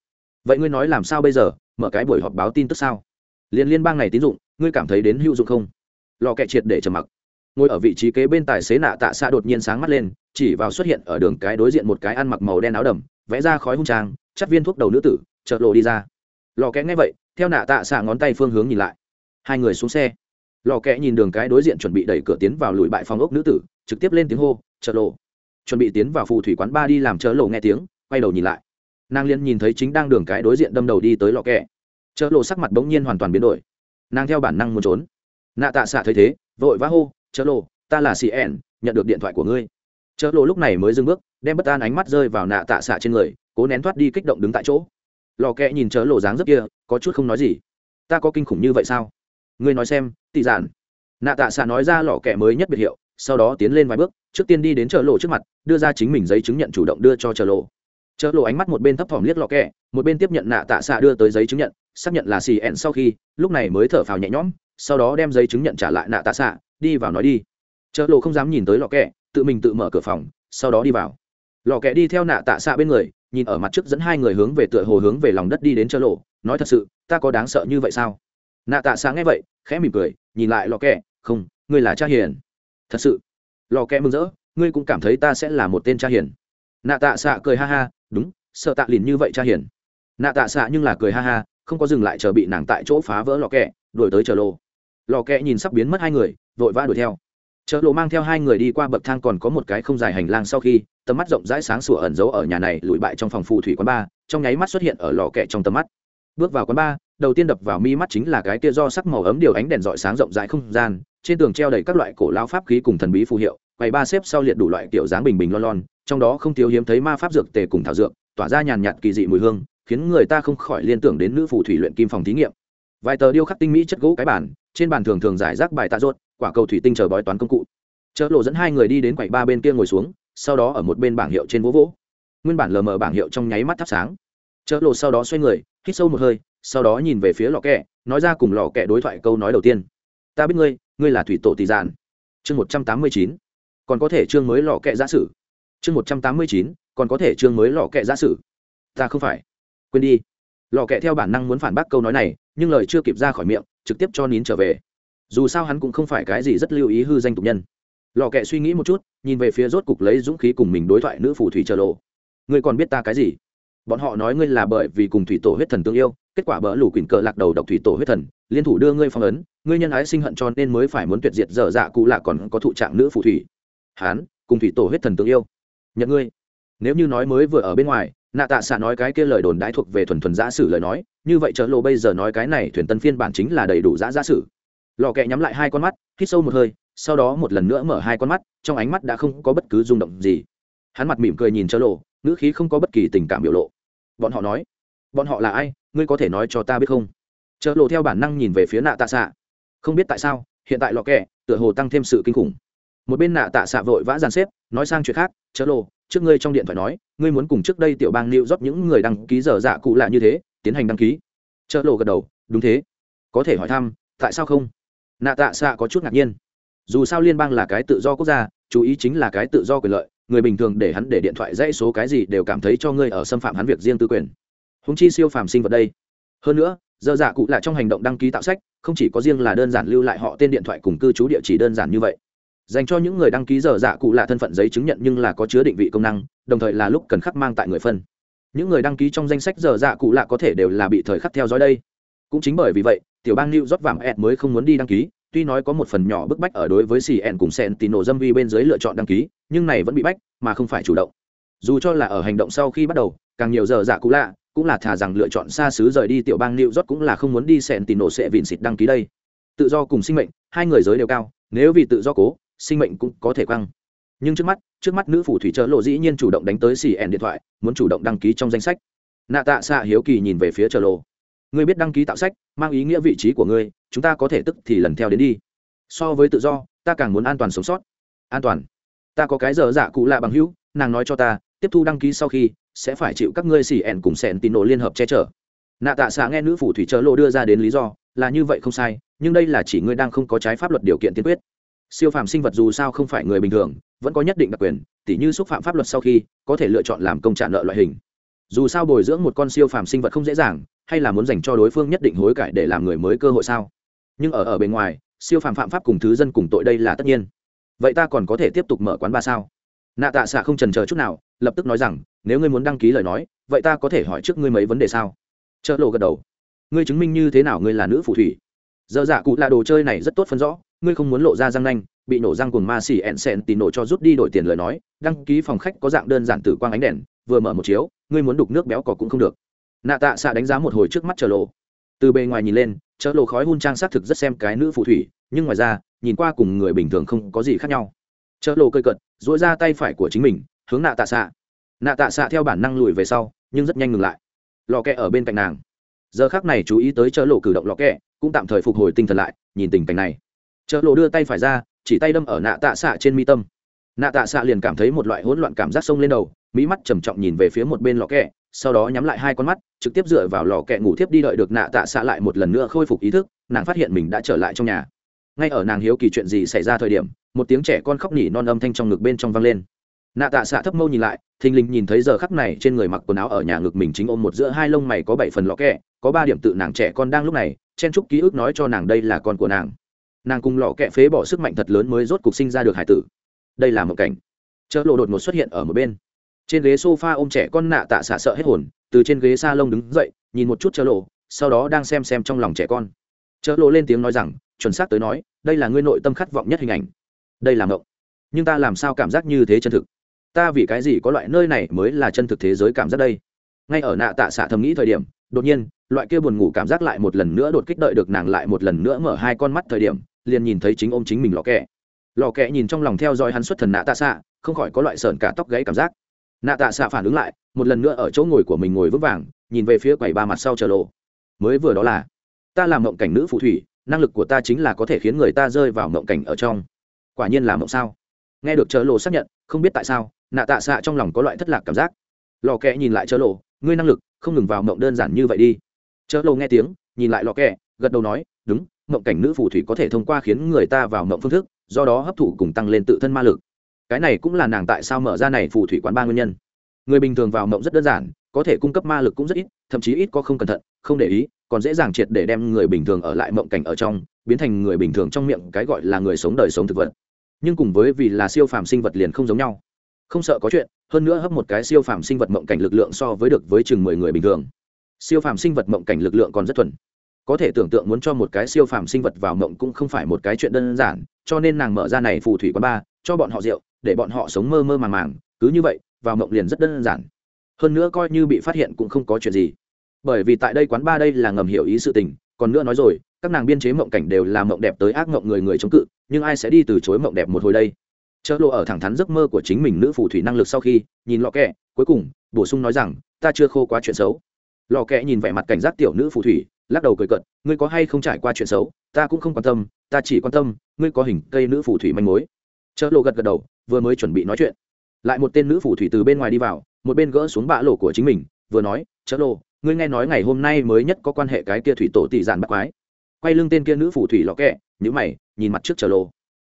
vậy ngươi nói làm sao bây giờ, mở cái buổi họp báo tin tức sao? Liên liên bang này tín dụng, ngươi cảm thấy đến hữu dụng không? Lò kẹ triệt để trầm mặc. Ngồi ở vị trí kế bên tài xế nạ tạ xạ đột nhiên sáng mắt lên, chỉ vào xuất hiện ở đường cái đối diện một cái ăn mặc màu đen áo đầm, vẽ ra khói hung trang chắt viên thuốc đầu nữ tử, chợt lộ đi ra. Lò kẽ nghe vậy, theo nạ tạ xạ ngón tay phương hướng nhìn lại. Hai người xuống xe. Lò kẽ nhìn đường cái đối diện chuẩn bị đẩy cửa tiến vào lùi bại phòng ốc nữ tử, trực tiếp lên tiếng hô chợ lộ. Chuẩn bị tiến vào phù thủy quán ba đi làm chợ lộ nghe tiếng, quay đầu nhìn lại. Nàng liên nhìn thấy chính đang đường cái đối diện đâm đầu đi tới lò kẽ chợ lộ sắc mặt bỗng nhiên hoàn toàn biến đổi. Nàng theo bản năng muốn trốn. Nạ tạ xạ thấy thế, vội vã hô chợ lộ, ta là cn nhận được điện thoại của ngươi. Chợ lộ lúc này mới dừng bước, đem bất an ánh mắt rơi vào nạ tạ xạ trên người cố nén thoát đi kích động đứng tại chỗ. Lò kẹ nhìn chớ lộ dáng rất kia, có chút không nói gì. Ta có kinh khủng như vậy sao? Ngươi nói xem tị giản. Nạ tạ xạ nói ra lò kẹ mới nhất biệt hiệu, sau đó tiến lên vài bước, trước tiên đi đến chợ lộ trước mặt, đưa ra chính mình giấy chứng nhận chủ động đưa cho chợ lộ. Chợ lộ ánh mắt một bên thấp thỏm liếc lò kẹ, một bên tiếp nhận nạ tạ xạ đưa tới giấy chứng nhận, xác nhận là xì ẹn sau khi, lúc này mới thở phào nhẹ nhõm, sau đó đem giấy chứng nhận trả lại nạ tạ xạ, đi vào nói đi. Chợ lộ không dám nhìn tới lò kẹ, tự mình tự mở cửa phòng, sau đó đi vào. Lò kẹ đi theo nạ tạ xạ bên người nhìn ở mặt trước dẫn hai người hướng về tựa hồ hướng về lòng đất đi đến chợ lộ, nói thật sự, ta có đáng sợ như vậy sao? Nạ tạ xạ nghe vậy, khẽ mỉm cười, nhìn lại lò kẹ, không, ngươi là cha hiền. Thật sự? Lò kẹ mừng rỡ, ngươi cũng cảm thấy ta sẽ là một tên cha hiền. Nạ tạ xạ cười ha ha, đúng, sợ tạ lìn như vậy cha hiền. Nạ tạ xạ nhưng là cười ha ha, không có dừng lại chờ bị nàng tại chỗ phá vỡ lò kẹ, đuổi tới chợ lộ. Lò kẹ nhìn sắp biến mất hai người, vội vã đuổi theo chợ lộ mang theo hai người đi qua bậc thang còn có một cái không dài hành lang sau khi, tầm mắt rộng rãi sáng sủa ẩn giấu ở nhà này lùi bại trong phòng phù thủy quán ba, trong nháy mắt xuất hiện ở lò kẹ trong tầm mắt. Bước vào quán ba, đầu tiên đập vào mi mắt chính là cái kia do sắc màu ấm điều ánh đèn rọi sáng rộng rãi không gian, trên tường treo đầy các loại cổ lao pháp khí cùng thần bí phù hiệu, quầy ba xếp sau liệt đủ loại kiểu dáng bình bình lon lon, trong đó không thiếu hiếm thấy ma pháp dược tề cùng thảo dược, tỏa ra nhàn nhạt kỳ dị mùi hương, khiến người ta không khỏi liên tưởng đến nữ phù thủy luyện kim phòng thí nghiệm. Vài tờ điêu khắc tinh mỹ chất gỗ cái bàn, trên bàn thường thường giải rác bài tạ rốt quả cầu thủy tinh chờ bói toán công cụ. Chợ lộ dẫn hai người đi đến quầy ba bên kia ngồi xuống, sau đó ở một bên bảng hiệu trên vỗ vỗ. Nguyên bản lờ mờ bảng hiệu trong nháy mắt thắp sáng. Chợ lộ sau đó xoay người, hít sâu một hơi, sau đó nhìn về phía lò kẹ, nói ra cùng lò kẹ đối thoại câu nói đầu tiên. Ta biết ngươi ngươi là thủy tổ tỷ giản. Chương một trăm tám mươi chín. Còn có thể chương mới lò kẹ giả sử. Chương một trăm tám mươi chín. Còn có thể chương mới lò kẹ giả sử. Ta không phải. Quên đi. Lò kẹ theo bản năng muốn phản bác câu nói này, nhưng lời chưa kịp ra khỏi miệng, trực tiếp cho nín trở về dù sao hắn cũng không phải cái gì rất lưu ý hư danh tục nhân. Lò kệ suy nghĩ một chút, nhìn về phía rốt cục lấy dũng khí cùng mình đối thoại nữ phù thủy chờ lộ. Ngươi còn biết ta cái gì? Bọn họ nói ngươi là bởi vì cùng thủy tổ huyết thần tương yêu, kết quả bỡ lủ quỳnh cờ lạc đầu độc thủy tổ huyết thần, liên thủ đưa ngươi phong ấn, ngươi nhân ái sinh hận cho nên mới phải muốn tuyệt diệt dở dạ cụ lạ còn có thụ trạng nữ phù thủy. Hán, cùng thủy tổ huyết thần tương yêu. Nhận ngươi. Nếu như nói mới vừa ở bên ngoài, nạ tạ xạ nói cái kia lời đồn đãi thuộc về thuần thuần giã sử lời nói, như vậy chợ lộ bây giờ nói cái này thuyền tân phiên bản chính là đầy đủ giã giã sử lò kẹ nhắm lại hai con mắt, hít sâu một hơi, sau đó một lần nữa mở hai con mắt, trong ánh mắt đã không có bất cứ rung động gì. Hắn mặt mỉm cười nhìn chợ lộ ngữ khí không có bất kỳ tình cảm biểu lộ. Bọn họ nói, bọn họ là ai? Ngươi có thể nói cho ta biết không? Chợ lộ theo bản năng nhìn về phía nạ tạ xạ. Không biết tại sao, hiện tại lò kẹ, tựa hồ tăng thêm sự kinh khủng. Một bên nạ tạ xạ vội vã dàn xếp, nói sang chuyện khác chợ lộ trước ngươi trong điện thoại nói, ngươi muốn cùng trước đây tiểu bang nêu rót những người đăng ký dở dạ cụ lạ như thế, tiến hành đăng ký. Chợ lộ gật đầu, đúng thế. Có thể hỏi thăm, tại sao không? Nạ tạ xạ có chút ngạc nhiên. Dù sao liên bang là cái tự do quốc gia, chú ý chính là cái tự do quyền lợi. Người bình thường để hắn để điện thoại dãy số cái gì đều cảm thấy cho ngươi ở xâm phạm hắn việc riêng tư quyền. Húng chi siêu phàm sinh vật đây. Hơn nữa dơ dạ cụ lạ trong hành động đăng ký tạo sách, không chỉ có riêng là đơn giản lưu lại họ tên điện thoại cùng cư trú địa chỉ đơn giản như vậy. Dành cho những người đăng ký dở dạ cụ lạ thân phận giấy chứng nhận nhưng là có chứa định vị công năng, đồng thời là lúc cần khắc mang tại người phân. Những người đăng ký trong danh sách dở dạ cụ lạ có thể đều là bị thời khắc theo dõi đây. Cũng chính bởi vì vậy tiểu bang new rót vàng ẹt mới không muốn đi đăng ký tuy nói có một phần nhỏ bức bách ở đối với cn cùng Sentinel tì nổ dâm vi bên dưới lựa chọn đăng ký nhưng này vẫn bị bách mà không phải chủ động dù cho là ở hành động sau khi bắt đầu càng nhiều giờ dạ cũ lạ cũng là thà rằng lựa chọn xa xứ rời đi tiểu bang New York cũng là không muốn đi Sentinel tì nổ sẽ vịn xịt đăng ký đây. Tự do cùng sinh mệnh, hai người giới đều cao, nếu vì tự do cố, sinh mệnh cũng có thể quăng. Nhưng trước mắt, trước mắt nữ phủ thủy trợ lộ dĩ nhiên chủ động đánh tới xì ẻn điện thoại, muốn chủ động đăng ký trong danh sách. Nạ Tạ Xạ hiếu kỳ nhìn về phía trợ lộ. Ngươi biết đăng ký tạo sách, mang ý nghĩa vị trí của ngươi, chúng ta có thể tức thì lần theo đến đi. So với tự do, ta càng muốn an toàn sống sót. An toàn. Ta có cái giờ dạ cụ lạ bằng hữu, nàng nói cho ta, tiếp thu đăng ký sau khi sẽ phải chịu các ngươi xỉ ẹn cùng sẹn tín nổ liên hợp che chở nạ tạ xạ nghe nữ phủ thủy chớ lộ đưa ra đến lý do là như vậy không sai nhưng đây là chỉ ngươi đang không có trái pháp luật điều kiện tiên quyết siêu phàm sinh vật dù sao không phải người bình thường vẫn có nhất định đặc quyền tỉ như xúc phạm pháp luật sau khi có thể lựa chọn làm công trả nợ loại hình dù sao bồi dưỡng một con siêu phàm sinh vật không dễ dàng hay là muốn dành cho đối phương nhất định hối cải để làm người mới cơ hội sao? Nhưng ở ở bên ngoài, siêu phàm phạm pháp cùng thứ dân cùng tội đây là tất nhiên. Vậy ta còn có thể tiếp tục mở quán ba sao? Nạ tạ xạ không trần chờ chút nào, lập tức nói rằng, nếu ngươi muốn đăng ký lời nói, vậy ta có thể hỏi trước ngươi mấy vấn đề sao? Chợ lộ gật đầu. Ngươi chứng minh như thế nào ngươi là nữ phù thủy? Dơ dạ cụ là đồ chơi này rất tốt phân rõ, ngươi không muốn lộ ra răng nanh, bị nổ răng cùng ma xỉ ẹn xẹn tì nổ cho rút đi đổi tiền lời nói, đăng ký phòng khách có dạng đơn giản tử quang ánh đèn, vừa mở một chiếu, ngươi muốn đục nước béo cỏ cũng không được nạ tạ xạ đánh giá một hồi trước mắt chợ lộ. Từ bề ngoài nhìn lên chợ lộ khói hun trang xác thực rất xem cái nữ phù thủy, nhưng ngoài ra, nhìn qua cùng người bình thường không có gì khác nhau. Chợ lộ cơi cận dỗi ra tay phải của chính mình, hướng nạ tạ xạ nạ tạ xạ theo bản năng lùi về sau, nhưng rất nhanh ngừng lại. Lò kẹ ở bên cạnh nàng. Giờ khác này chú ý tới chợ lộ cử động lò kẹ, cũng tạm thời phục hồi tinh thần lại, nhìn tình cảnh này. Chợ lộ đưa tay phải ra, chỉ tay đâm ở nạ tạ xạ trên mi tâm. Nạ tạ xạ liền cảm thấy một loại hỗn loạn cảm giác sông lên đầu mỹ mắt trầm trọng nhìn về phía một bên lò kẹ, sau đó nhắm lại hai con mắt, trực tiếp dựa vào lò kẹ ngủ thiếp đi đợi được nạ tạ xạ lại một lần nữa khôi phục ý thức, nàng phát hiện mình đã trở lại trong nhà. Ngay ở nàng hiếu kỳ chuyện gì xảy ra thời điểm, một tiếng trẻ con khóc nỉ non âm thanh trong ngực bên trong vang lên. Nạ tạ xạ thấp mâu nhìn lại, thình lình nhìn thấy giờ khắc này trên người mặc quần áo ở nhà ngực mình chính ôm một giữa hai lông mày có bảy phần lọ kẹ, có ba điểm tự nàng trẻ con đang lúc này, chen chúc ký ức nói cho nàng đây là con của nàng. Nàng cùng lọ kẹ phế bỏ sức mạnh thật lớn mới rốt cục sinh ra được hải tử. Đây là một cảnh. Chợ lộ đột ngột xuất hiện ở một bên trên ghế s o f a ôm trẻ con nạ tạ xạ sợ hết hồn, từ trên ghế s a lông đứng dậy, nhìn một chút chợ lộ, sau đó đang xem xem trong lòng trẻ con. Chợ lộ lên tiếng nói rằng, chuẩn xác tới nói, đây là ngươi nội tâm khát vọng nhất hình ảnh. Đây là mộng. Nhưng ta làm sao cảm giác như thế chân thực? Ta vì cái gì có loại nơi này mới là chân thực thế giới cảm giác đây? Ngay ở nạ tạ xạ thầm nghĩ thời điểm, đột nhiên, loại kia buồn ngủ cảm giác lại một lần nữa đột kích đợi được nàng lại một lần nữa mở hai con mắt thời điểm, liền nhìn thấy chính ôm chính mình lò kẹ. Lò kẹ nhìn trong lòng theo dõi hắn xuất thần nạ tạ xạ, không khỏi có loại sợn cả tóc gáy cảm giác nạ tạ xạ phản ứng lại, một lần nữa ở chỗ ngồi của mình ngồi vững vàng, nhìn về phía quầy ba mặt sau chờ lộ. Mới vừa đó là, ta làm mộng cảnh nữ phù thủy, năng lực của ta chính là có thể khiến người ta rơi vào mộng cảnh ở trong. Quả nhiên là mộng sao? Nghe được chớ lộ xác nhận, không biết tại sao, nạ tạ xạ trong lòng có loại thất lạc cảm giác. Lò kẹ nhìn lại chớ lộ, ngươi năng lực, không ngừng vào mộng đơn giản như vậy đi. Chớ lộ nghe tiếng, nhìn lại lò kẹ, gật đầu nói, đúng, mộng cảnh nữ phù thủy có thể thông qua khiến người ta vào mộng phương thức, do đó hấp thụ cùng tăng lên tự thân ma lực cái này cũng là nàng tại sao mở ra này phù thủy quán ba nguyên nhân. Người bình thường vào mộng rất đơn giản, có thể cung cấp ma lực cũng rất ít, thậm chí ít có không cẩn thận, không để ý, còn dễ dàng triệt để đem người bình thường ở lại mộng cảnh ở trong, biến thành người bình thường trong miệng cái gọi là người sống đời sống thực vật. Nhưng cùng với vì là siêu phàm sinh vật liền không giống nhau. Không sợ có chuyện, hơn nữa hấp một cái siêu phàm sinh vật mộng cảnh lực lượng so với được với chừng mười người bình thường. Siêu phàm sinh vật mộng cảnh lực lượng còn rất thuần. Có thể tưởng tượng muốn cho một cái siêu phàm sinh vật vào mộng cũng không phải một cái chuyện đơn giản, cho nên nàng mở ra này phù thủy quán ba, cho bọn họ rượu để bọn họ sống mơ mơ màng màng, cứ như vậy, vào mộng liền rất đơn giản. Hơn nữa coi như bị phát hiện cũng không có chuyện gì. Bởi vì tại đây quán ba đây là ngầm hiểu ý sự tình, còn nữa nói rồi, các nàng biên chế mộng cảnh đều là mộng đẹp tới ác mộng người người chống cự, nhưng ai sẽ đi từ chối mộng đẹp một hồi đây? Chợ lộ ở thẳng thắn giấc mơ của chính mình nữ phù thủy năng lực sau khi, nhìn lọ kẹ, cuối cùng, bổ sung nói rằng, ta chưa khô quá chuyện xấu. Lọ kẹ nhìn vẻ mặt cảnh giác tiểu nữ phù thủy, lắc đầu cười cận ngươi có hay không trải qua chuyện xấu? Ta cũng không quan tâm, ta chỉ quan tâm, ngươi có hình cây nữ phù thủy manh mối. Chợ lộ gật gật đầu vừa mới chuẩn bị nói chuyện. Lại một tên nữ phù thủy từ bên ngoài đi vào, một bên gỡ xuống bã lỗ của chính mình, vừa nói, chớ lô ngươi nghe nói ngày hôm nay mới nhất có quan hệ cái kia thủy tổ tỷ giản bắt quái. Quay lưng tên kia nữ phù thủy lọ kẹ nhữ mày, nhìn mặt trước chợ lô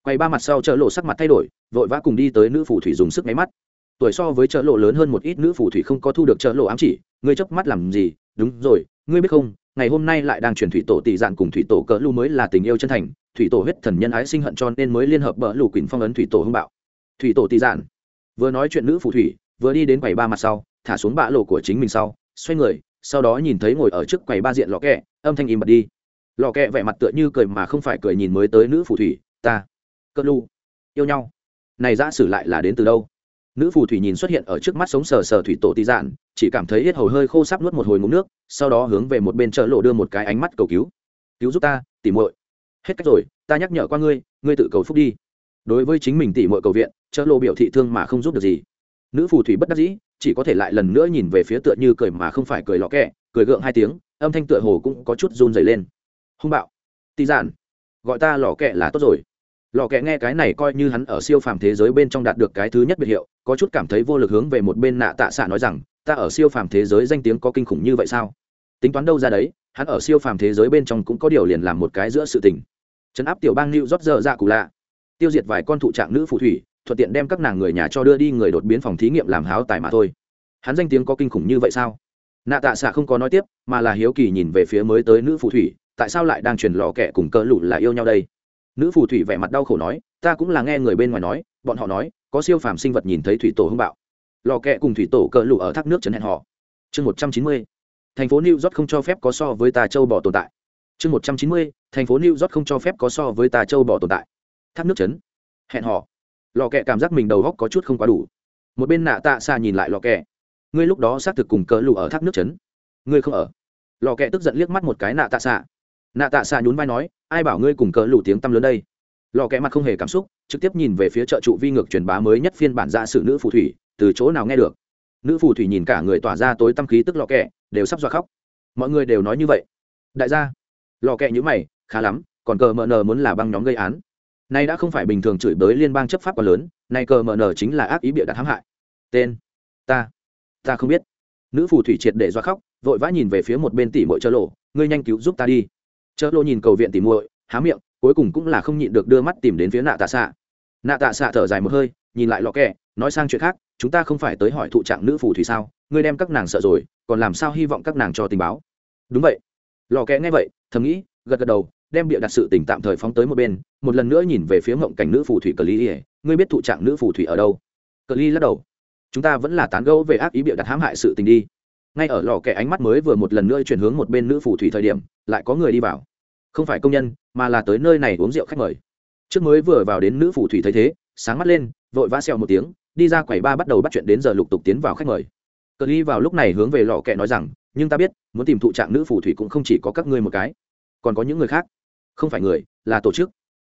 quay ba mặt sau chợ lộ sắc mặt thay đổi, vội vã cùng đi tới nữ phù thủy dùng sức máy mắt. Tuổi so với chợ lộ lớn hơn một ít, nữ phù thủy không có thu được chợ lộ ám chỉ, ngươi chớp mắt làm gì? Đúng rồi, ngươi biết không, ngày hôm nay lại đang truyền thủy tổ tỷ dạn cùng thủy tổ cỡ lưu mới là tình yêu chân thành, thủy tổ huyết thần nhân ái sinh hận cho nên mới liên hợp bỡ lù quỳnh phong ấn thủy tổ hưng bạo thủy tổ tị dạn vừa nói chuyện nữ phù thủy, vừa đi đến quầy ba mặt sau, thả xuống bã lộ của chính mình sau, xoay người, sau đó nhìn thấy ngồi ở trước quầy ba diện lò kẹ, âm thanh im bật đi. Lò kẹ vẻ mặt tựa như cười mà không phải cười nhìn mới tới nữ phù thủy, ta cất lu, yêu nhau. Này ra sử lại là đến từ đâu? Nữ phù thủy nhìn xuất hiện ở trước mắt sống sờ sờ thủy tổ tị dạn chỉ cảm thấy hết hầu hơi khô sắp nuốt một hồi ngụm nước, sau đó hướng về một bên chợ lộ đưa một cái ánh mắt cầu cứu. Cứu giúp ta, tỉ muội. Hết cách rồi, ta nhắc nhở qua ngươi ngươi tự cầu phúc đi đối với chính mình tỉ mọi cầu viện chợ lộ biểu thị thương mà không giúp được gì. Nữ phù thủy bất đắc dĩ chỉ có thể lại lần nữa nhìn về phía tựa như cười mà không phải cười lọ kẹ cười gượng hai tiếng âm thanh tựa hồ cũng có chút run dày lên. Hung bạo tị giản, gọi ta lò kẹ là tốt rồi. Lò kẹ nghe cái này coi như hắn ở siêu phàm thế giới bên trong đạt được cái thứ nhất biệt hiệu có chút cảm thấy vô lực hướng về một bên nạ tạ xạ nói rằng ta ở siêu phàm thế giới danh tiếng có kinh khủng như vậy sao? Tính toán đâu ra đấy hắn ở siêu phàm thế giới bên trong cũng có điều liền làm một cái giữa sự tình. Trấn áp tiểu bang new rót dơ ra cụ lạ tiêu diệt vài con thụ trạng nữ phù thủy, thuận tiện đem các nàng người nhà cho đưa đi người đột biến phòng thí nghiệm làm háo tài mà thôi. Hắn danh tiếng có kinh khủng như vậy sao? Nạ tạ xạ không có nói tiếp, mà là hiếu kỳ nhìn về phía mới tới nữ phù thủy, tại sao lại đang truyền lò kẻ cùng cỡ lụ là yêu nhau đây? Nữ phù thủy vẻ mặt đau khổ nói, ta cũng là nghe người bên ngoài nói, bọn họ nói, có siêu phàm sinh vật nhìn thấy thủy tổ hung bạo. Lò kẹ cùng thủy tổ cỡ lụ ở thác nước chấn hẹn họ. Chương một trăm chín mươi, thành phố new york không cho phép có so với tà châu bỏ tồn tại. Chương một trăm chín mươi, thành phố new york không cho phép có so với tà châu bỏ tồn tại thác nước chấn. Hẹn họ lò kẹ cảm giác mình đầu góc có chút không quá đủ. Một bên nạ tạ xa nhìn lại lò kẹ. Ngươi lúc đó xác thực cùng cỡ lù ở thác nước chấn. Ngươi không ở. Lò kẹ tức giận liếc mắt một cái nạ tạ xạ. Nạ tạ xạ nhún vai nói, ai bảo ngươi cùng cỡ lù tiếng tăm lớn đây? Lò kẹ mặt không hề cảm xúc, trực tiếp nhìn về phía chợ trụ vi ngược truyền bá mới nhất phiên bản ra sự nữ phù thủy, từ chỗ nào nghe được? Nữ phù thủy nhìn cả người tỏa ra tối tâm khí tức lò kẹ, đều sắp dọa khóc. Mọi người đều nói như vậy. Đại gia, lò kẹ nhữ mày, khá lắm, còn cờ mờ nờ muốn là băng nhóm gây án nay đã không phải bình thường chửi bới liên bang chấp pháp quá lớn nay cờ mở nở chính là ác ý bịa đặt hãm hại. Tên? Ta. Ta không biết. Nữ phù thủy triệt để doa khóc, vội vã nhìn về phía một bên tỷ muội Chớ lộ ngươi nhanh cứu giúp ta đi. Chớ lộ nhìn cầu viện tỷ muội, há miệng, cuối cùng cũng là không nhịn được đưa mắt tìm đến phía nạ tạ xạ nạ tạ xạ thở dài một hơi, nhìn lại lọ kẹ, nói sang chuyện khác, chúng ta không phải tới hỏi thụ trạng nữ phù thủy sao? Ngươi đem các nàng sợ rồi, còn làm sao hy vọng các nàng cho tình báo? Đúng vậy. Lọ kẹ nghe vậy, thầm nghĩ, gật gật đầu đem bịa đặt sự tình tạm thời phóng tới một bên, một lần nữa nhìn về phía mộng cảnh nữ phù thủy cờ ly ngươi biết thụ trạng nữ phù thủy ở đâu? Cờ ly lắc đầu. Chúng ta vẫn là tán gẫu về ác ý bịa đặt hãm hại sự tình đi. Ngay ở lò kẻ ánh mắt mới vừa một lần nữa chuyển hướng một bên nữ phù thủy thời điểm, lại có người đi vào. Không phải công nhân, mà là tới nơi này uống rượu khách mời. Trước mới vừa vào đến nữ phù thủy thấy thế, sáng mắt lên, vội vã xèo một tiếng, đi ra quầy ba bắt đầu bắt chuyện đến giờ lục tục tiến vào khách mời. Cờ ly vào lúc này hướng về lò kẹ nói rằng, nhưng ta biết, muốn tìm thụ trạng nữ phù thủy cũng không chỉ có các ngươi một cái còn có những người khác. Không phải người, là tổ chức.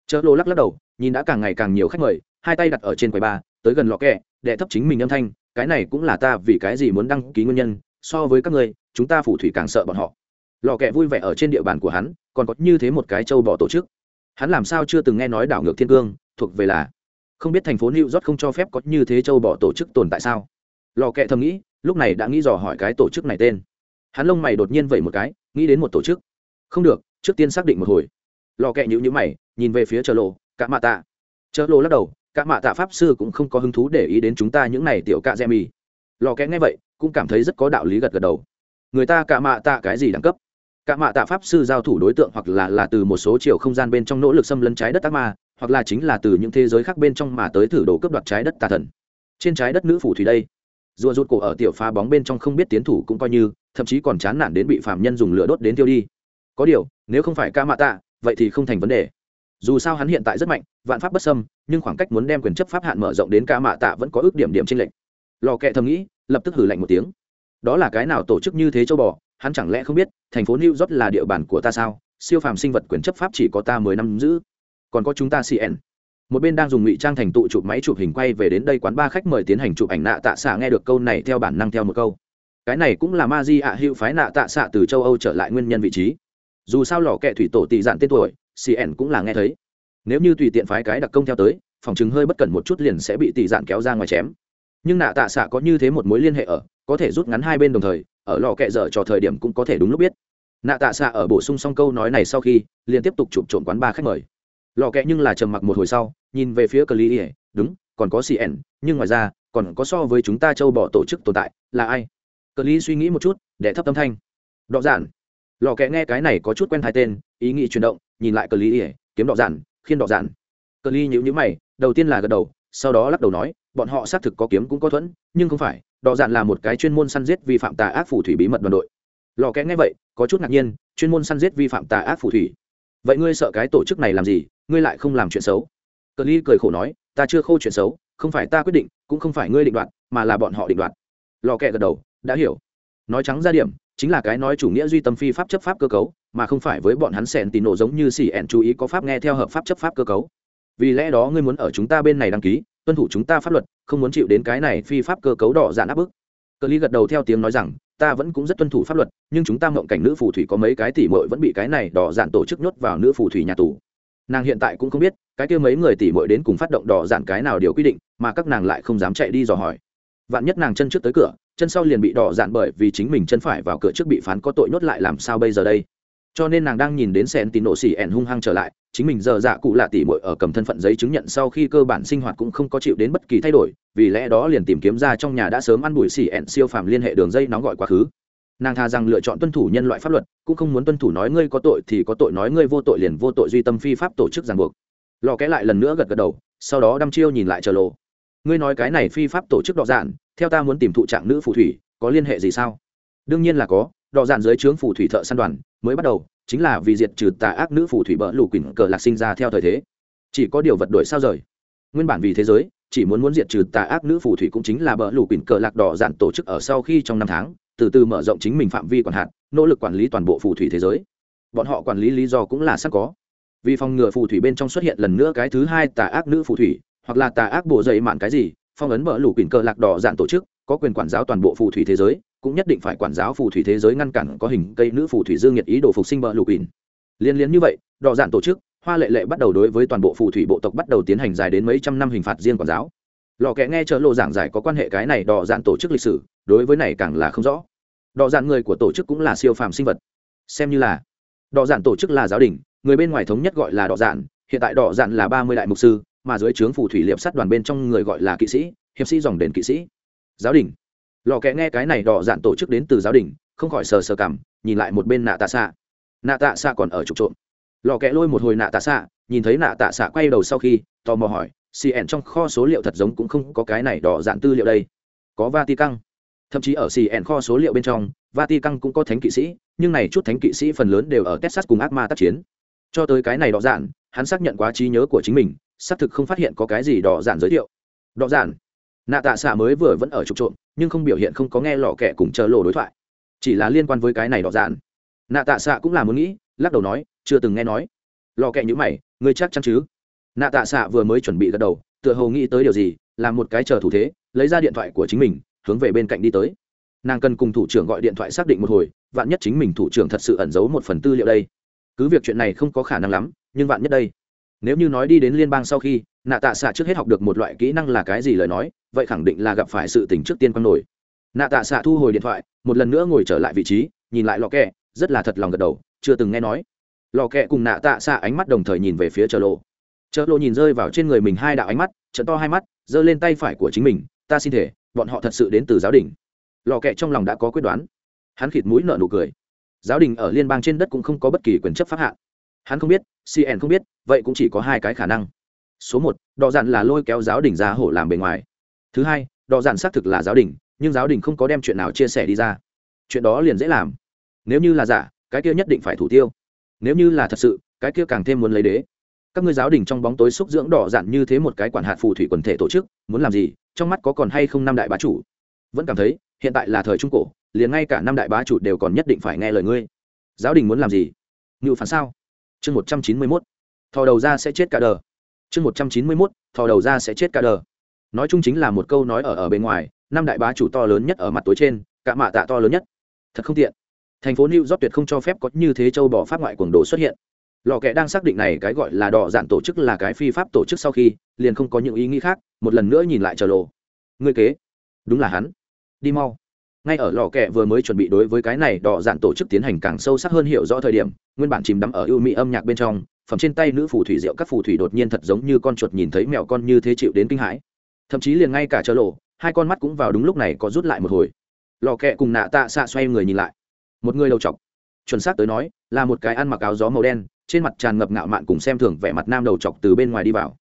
Chợ lô lắc lắc đầu, nhìn đã càng ngày càng nhiều khách mời, hai tay đặt ở trên quầy ba, tới gần lò kẹ, đệ thấp chính mình âm thanh, cái này cũng là ta vì cái gì muốn đăng ký nguyên nhân, so với các ngươi, chúng ta phù thủy càng sợ bọn họ. Lò kẹ vui vẻ ở trên địa bàn của hắn, còn có như thế một cái châu bỏ tổ chức. Hắn làm sao chưa từng nghe nói đảo ngược thiên cương, thuộc về là, không biết thành phố new york không cho phép có như thế châu bỏ tổ chức tồn tại sao? Lò kẹ thầm nghĩ, lúc này đã nghĩ dò hỏi cái tổ chức này tên. Hắn lông mày đột nhiên vậy một cái, nghĩ đến một tổ chức. Không được trước tiên xác định một hồi. Lò kẹ nhữ nhữ mày, nhìn về phía chợ lộ cả mạ tạ. Chợ lộ lắc đầu, cả mạ tạ pháp sư cũng không có hứng thú để ý đến chúng ta những này tiểu cạ dẹ mì. Lò kẹ nghe vậy, cũng cảm thấy rất có đạo lý gật gật đầu. Người ta cả mạ tạ cái gì đẳng cấp? Cả mạ tạ pháp sư giao thủ đối tượng hoặc là là từ một số chiều không gian bên trong nỗ lực xâm lấn trái đất ác ma, hoặc là chính là từ những thế giới khác bên trong mà tới thử đồ cướp đoạt trái đất tà thần. Trên trái đất nữ phủ thủy đây, rùa rụt cổ ở tiểu phá bóng bên trong không biết tiến thủ cũng coi như, thậm chí còn chán nản đến bị phạm nhân dùng lửa đốt đến tiêu đi có điều, nếu không phải ca mạ tạ vậy thì không thành vấn đề. Dù sao hắn hiện tại rất mạnh, vạn pháp bất xâm, nhưng khoảng cách muốn đem quyền chấp pháp hạn mở rộng đến ca mạ tạ vẫn có ước điểm điểm trên lệnh lò kệ thầm nghĩ, lập tức hử lạnh một tiếng. Đó là cái nào tổ chức như thế châu bò, hắn chẳng lẽ không biết, thành phố new york là địa bàn của ta sao? Siêu phàm sinh vật quyền chấp pháp chỉ có ta mười năm giữ. Còn có chúng ta cn một bên đang dùng ngụy trang thành tụ chụp máy chụp hình quay về đến đây quán ba khách mời tiến hành chụp ảnh nạ tạ xạ nghe được câu này theo bản năng theo một câu. Cái này cũng là ma di ạ hữu phái nạ tạ xạ từ châu âu trở lại nguyên nhân vị trí dù sao lò kẹ thủy tổ tị dạn tên tuổi cn cũng là nghe thấy. Nếu như tùy tiện phái cái đặc công theo tới, phòng chứng hơi bất cẩn một chút liền sẽ bị tị dạn kéo ra ngoài chém. Nhưng nạ tạ xạ có như thế một mối liên hệ ở, có thể rút ngắn hai bên đồng thời, ở lò kẹ dở trò thời điểm cũng có thể đúng lúc biết. Nạ tạ xạ ở bổ sung xong câu nói này sau khi, liền tiếp tục chụp trộm quán ba khách mời. Lò kẹ nhưng là trầm mặc một hồi sau, nhìn về phía cờ ly ỉa, đúng, còn có cn nhưng ngoài ra, còn có so với chúng ta châu bỏ tổ chức tồn tại, là ai? Cờ ly suy nghĩ một chút để thấp tâm thanh. Đọ giản lò kẹ nghe cái này có chút quen hai tên, ý nghĩ chuyển động, nhìn lại cờ ly ỉa, kiếm đỏ giản, khiên đỏ giản. Cờ ly nhữ nhữ mày, đầu tiên là gật đầu, sau đó lắc đầu nói, bọn họ xác thực có kiếm cũng có thuẫn, nhưng không phải, đỏ giản là một cái chuyên môn săn giết vi phạm tà ác phù thủy bí mật đoàn đội. Lò kẽ nghe vậy, có chút ngạc nhiên, chuyên môn săn giết vi phạm tà ác phù thủy. Vậy ngươi sợ cái tổ chức này làm gì, ngươi lại không làm chuyện xấu? Cờ ly cười khổ nói, ta chưa khô chuyện xấu, không phải ta quyết định, cũng không phải ngươi định đoạt, mà là bọn họ định đoạt. Lò kẹ gật đầu, đã hiểu. Nói trắng ra điểm chính là cái nói chủ nghĩa duy tâm phi pháp chấp pháp cơ cấu, mà không phải với bọn hắn sẹn tín nổ giống như xì ẹn chú ý có pháp nghe theo hợp pháp chấp pháp cơ cấu. Vì lẽ đó ngươi muốn ở chúng ta bên này đăng ký, tuân thủ chúng ta pháp luật, không muốn chịu đến cái này phi pháp cơ cấu đỏ dạn áp bức. Cờ ly gật đầu theo tiếng nói rằng, ta vẫn cũng rất tuân thủ pháp luật, nhưng chúng ta mộng cảnh nữ phù thủy có mấy cái tỉ mội vẫn bị cái này đỏ dạn tổ chức nhốt vào nữ phù thủy nhà tù. Nàng hiện tại cũng không biết, cái kia mấy người tỉ mội đến cùng phát động đỏ dạn cái nào điều quy định, mà các nàng lại không dám chạy đi dò hỏi. Vạn nhất nàng chân trước tới cửa chân sau liền bị đỏ dạn bởi vì chính mình chân phải vào cửa trước bị phán có tội nhốt lại làm sao bây giờ đây? Cho nên nàng đang nhìn đến sen tín nổ xỉ ẻn hung hăng trở lại, chính mình giờ dạ cụ lạ tỉ mội ở cầm thân phận giấy chứng nhận sau khi cơ bản sinh hoạt cũng không có chịu đến bất kỳ thay đổi, vì lẽ đó liền tìm kiếm ra trong nhà đã sớm ăn bụi xỉ ẻn siêu phàm liên hệ đường dây nóng gọi quá khứ. Nàng thà rằng lựa chọn tuân thủ nhân loại pháp luật, cũng không muốn tuân thủ nói ngươi có tội thì có tội, nói ngươi vô tội liền vô tội duy tâm phi pháp tổ chức ràng buộc. Lò kẽ lại lần nữa gật gật đầu, sau đó đăm chiêu nhìn lại chờ lộ. Ngươi nói cái này phi pháp tổ chức đọ dạn theo ta muốn tìm thụ trạng nữ phù thủy, có liên hệ gì sao? Đương nhiên là có, đọ dạn dưới trướng phù thủy thợ săn đoàn mới bắt đầu, chính là vì diệt trừ tà ác nữ phù thủy bỡ lù quỳnh cờ lạc sinh ra theo thời thế. Chỉ có điều vật đổi sao rời. Nguyên bản vì thế giới, chỉ muốn muốn diệt trừ tà ác nữ phù thủy cũng chính là bỡ lù quỳnh cờ lạc đỏ dạn tổ chức ở sau khi trong năm tháng, từ từ mở rộng chính mình phạm vi quản hạt, nỗ lực quản lý toàn bộ phù thủy thế giới. Bọn họ quản lý lý do cũng là sẵn có. Vì phòng ngừa phù thủy bên trong xuất hiện lần nữa cái thứ hai tà ác nữ phù thủy, hoặc là tà ác bộ dậy mạn cái gì phong ấn bỡ lũ quỳnh cờ lạc đỏ dạn tổ chức, có quyền quản giáo toàn bộ phù thủy thế giới, cũng nhất định phải quản giáo phù thủy thế giới ngăn cản có hình cây nữ phù thủy dương nhiệt ý đồ phục sinh bờ lũ ỉn liên liên như vậy, đỏ dạn tổ chức, hoa lệ lệ bắt đầu đối với toàn bộ phù thủy bộ tộc bắt đầu tiến hành dài đến mấy trăm năm hình phạt riêng quản giáo. Lò kẽ nghe chợ lộ giảng giải có quan hệ cái này đỏ dạn tổ chức lịch sử, đối với này càng là không rõ. Đỏ dạn người của tổ chức cũng là siêu phàm sinh vật. Xem như là, đỏ dạn tổ chức là giáo đình, người bên ngoài thống nhất gọi là đỏ dạn hiện tại đỏ dạn là ba mươi đại mục sư mà dưới trướng phù thủy liệp sắt đoàn bên trong người gọi là kỵ sĩ, hiệp sĩ dòng đền kỵ sĩ. Giáo đình. Lò kẽ nghe cái này đỏ dạn tổ chức đến từ giáo đình, không khỏi sờ sờ cảm, nhìn lại một bên nạ tạ xạ. Nạ tạ xạ còn ở trục trộm. Lò kẽ lôi một hồi nạ tạ xạ, nhìn thấy nạ tạ xạ quay đầu sau khi, tò mò hỏi cn trong kho số liệu thật giống cũng không có cái này đỏ dạn tư liệu đây? Có vati căng thậm chí ở cn kho số liệu bên trong vati căng cũng có thánh kỵ sĩ, nhưng này chút thánh kỵ sĩ phần lớn đều ở texas cùng ác ma tác chiến. Cho tới cái này đỏ dạn, hắn xác nhận quá trí nhớ của chính mình xác thực không phát hiện có cái gì đỏ giản giới thiệu. Đỏ giản? Nạ tạ xạ mới vừa vẫn ở trục trộm, nhưng không biểu hiện không có nghe lò kẻ cùng chờ lộ đối thoại. Chỉ là liên quan với cái này đỏ giản. Nạ tạ xạ cũng là muốn nghĩ, lắc đầu nói, chưa từng nghe nói. Lò kẹ nhữ mày, ngươi chắc chắn chứ? Nạ tạ xạ vừa mới chuẩn bị gật đầu, tựa hồ nghĩ tới điều gì làm một cái chờ thủ thế, lấy ra điện thoại của chính mình, hướng về bên cạnh đi tới. Nàng cần cùng thủ trưởng gọi điện thoại xác định một hồi, vạn nhất chính mình thủ trưởng thật sự ẩn giấu một phần tư liệu đây. Cứ việc chuyện này không có khả năng lắm, nhưng vạn nhất đây nếu như nói đi đến liên bang sau khi, nạ tạ xạ trước hết học được một loại kỹ năng là cái gì lời nói, vậy khẳng định là gặp phải sự tình trước tiên quăng nổi. Nạ tạ xạ thu hồi điện thoại, một lần nữa ngồi trở lại vị trí, nhìn lại lò kẹ, rất là thật lòng gật đầu, chưa từng nghe nói. Lò kẹ cùng nạ tạ xạ ánh mắt đồng thời nhìn về phía chợ lộ chợ lộ nhìn rơi vào trên người mình hai đạo ánh mắt, trận to hai mắt, giơ lên tay phải của chính mình, ta xin thể bọn họ thật sự đến từ giáo đình. Lò kẹ trong lòng đã có quyết đoán. Hắn khịt mũi nợ nụ cười. Giáo đình ở liên bang trên đất cũng không có bất kỳ quyền chấp pháp hạn hắn không biết cn không biết, vậy cũng chỉ có hai cái khả năng. Số một đọ dạn là lôi kéo giáo đình ra hổ làm bề ngoài. Thứ hai đọ dạn xác thực là giáo đình, nhưng giáo đình không có đem chuyện nào chia sẻ đi ra. Chuyện đó liền dễ làm. Nếu như là giả, cái kia nhất định phải thủ tiêu. Nếu như là thật sự, cái kia càng thêm muốn lấy đế. Các ngươi giáo đình trong bóng tối xúc dưỡng đỏ dạn như thế một cái quản hạt phù thủy quần thể tổ chức, muốn làm gì, trong mắt có còn hay không năm đại bá chủ? Vẫn cảm thấy, hiện tại là thời trung cổ, liền ngay cả năm đại bá chủ đều còn nhất định phải nghe lời ngươi. Giáo đình muốn làm gì? Ngự phản sao? Chương một trăm chín mươi mốt, thò đầu ra sẽ chết cả đờ chương một trăm chín mươi mốt, thò đầu ra sẽ chết cả đờ nói chung chính là một câu nói ở ở bên ngoài, năm đại bá chủ to lớn nhất ở mặt tối trên, cả mạ tạ to lớn nhất. Thật không tiện. Thành phố new york tuyệt không cho phép có như thế châu bỏ pháp ngoại quần đồ xuất hiện. Lò kẹ đang xác định này cái gọi là đỏ dạn tổ chức là cái phi pháp tổ chức sau khi, liền không có những ý nghĩ khác, một lần nữa nhìn lại chờ lộ. Ngươi kế. Đúng là hắn. Đi mau. Ngay ở lò kẹ vừa mới chuẩn bị đối với cái này đỏ dạn tổ chức tiến hành càng sâu sắc hơn hiểu rõ thời điểm nguyên bản chìm đắm ở ưu mỹ âm nhạc bên trong, phẩm trên tay nữ phù thủy rượu các phù thủy đột nhiên thật giống như con chuột nhìn thấy mèo con như thế chịu đến kinh hãi. Thậm chí liền ngay cả chợ lộ, hai con mắt cũng vào đúng lúc này có rút lại một hồi. Lò kẹ cùng nạ tạ xạ xoay người nhìn lại. Một người đầu chọc. Chuẩn xác tới nói, là một cái ăn mặc áo gió màu đen, trên mặt tràn ngập ngạo mạn cùng xem thường vẻ mặt nam đầu chọc từ bên ngoài đi vào.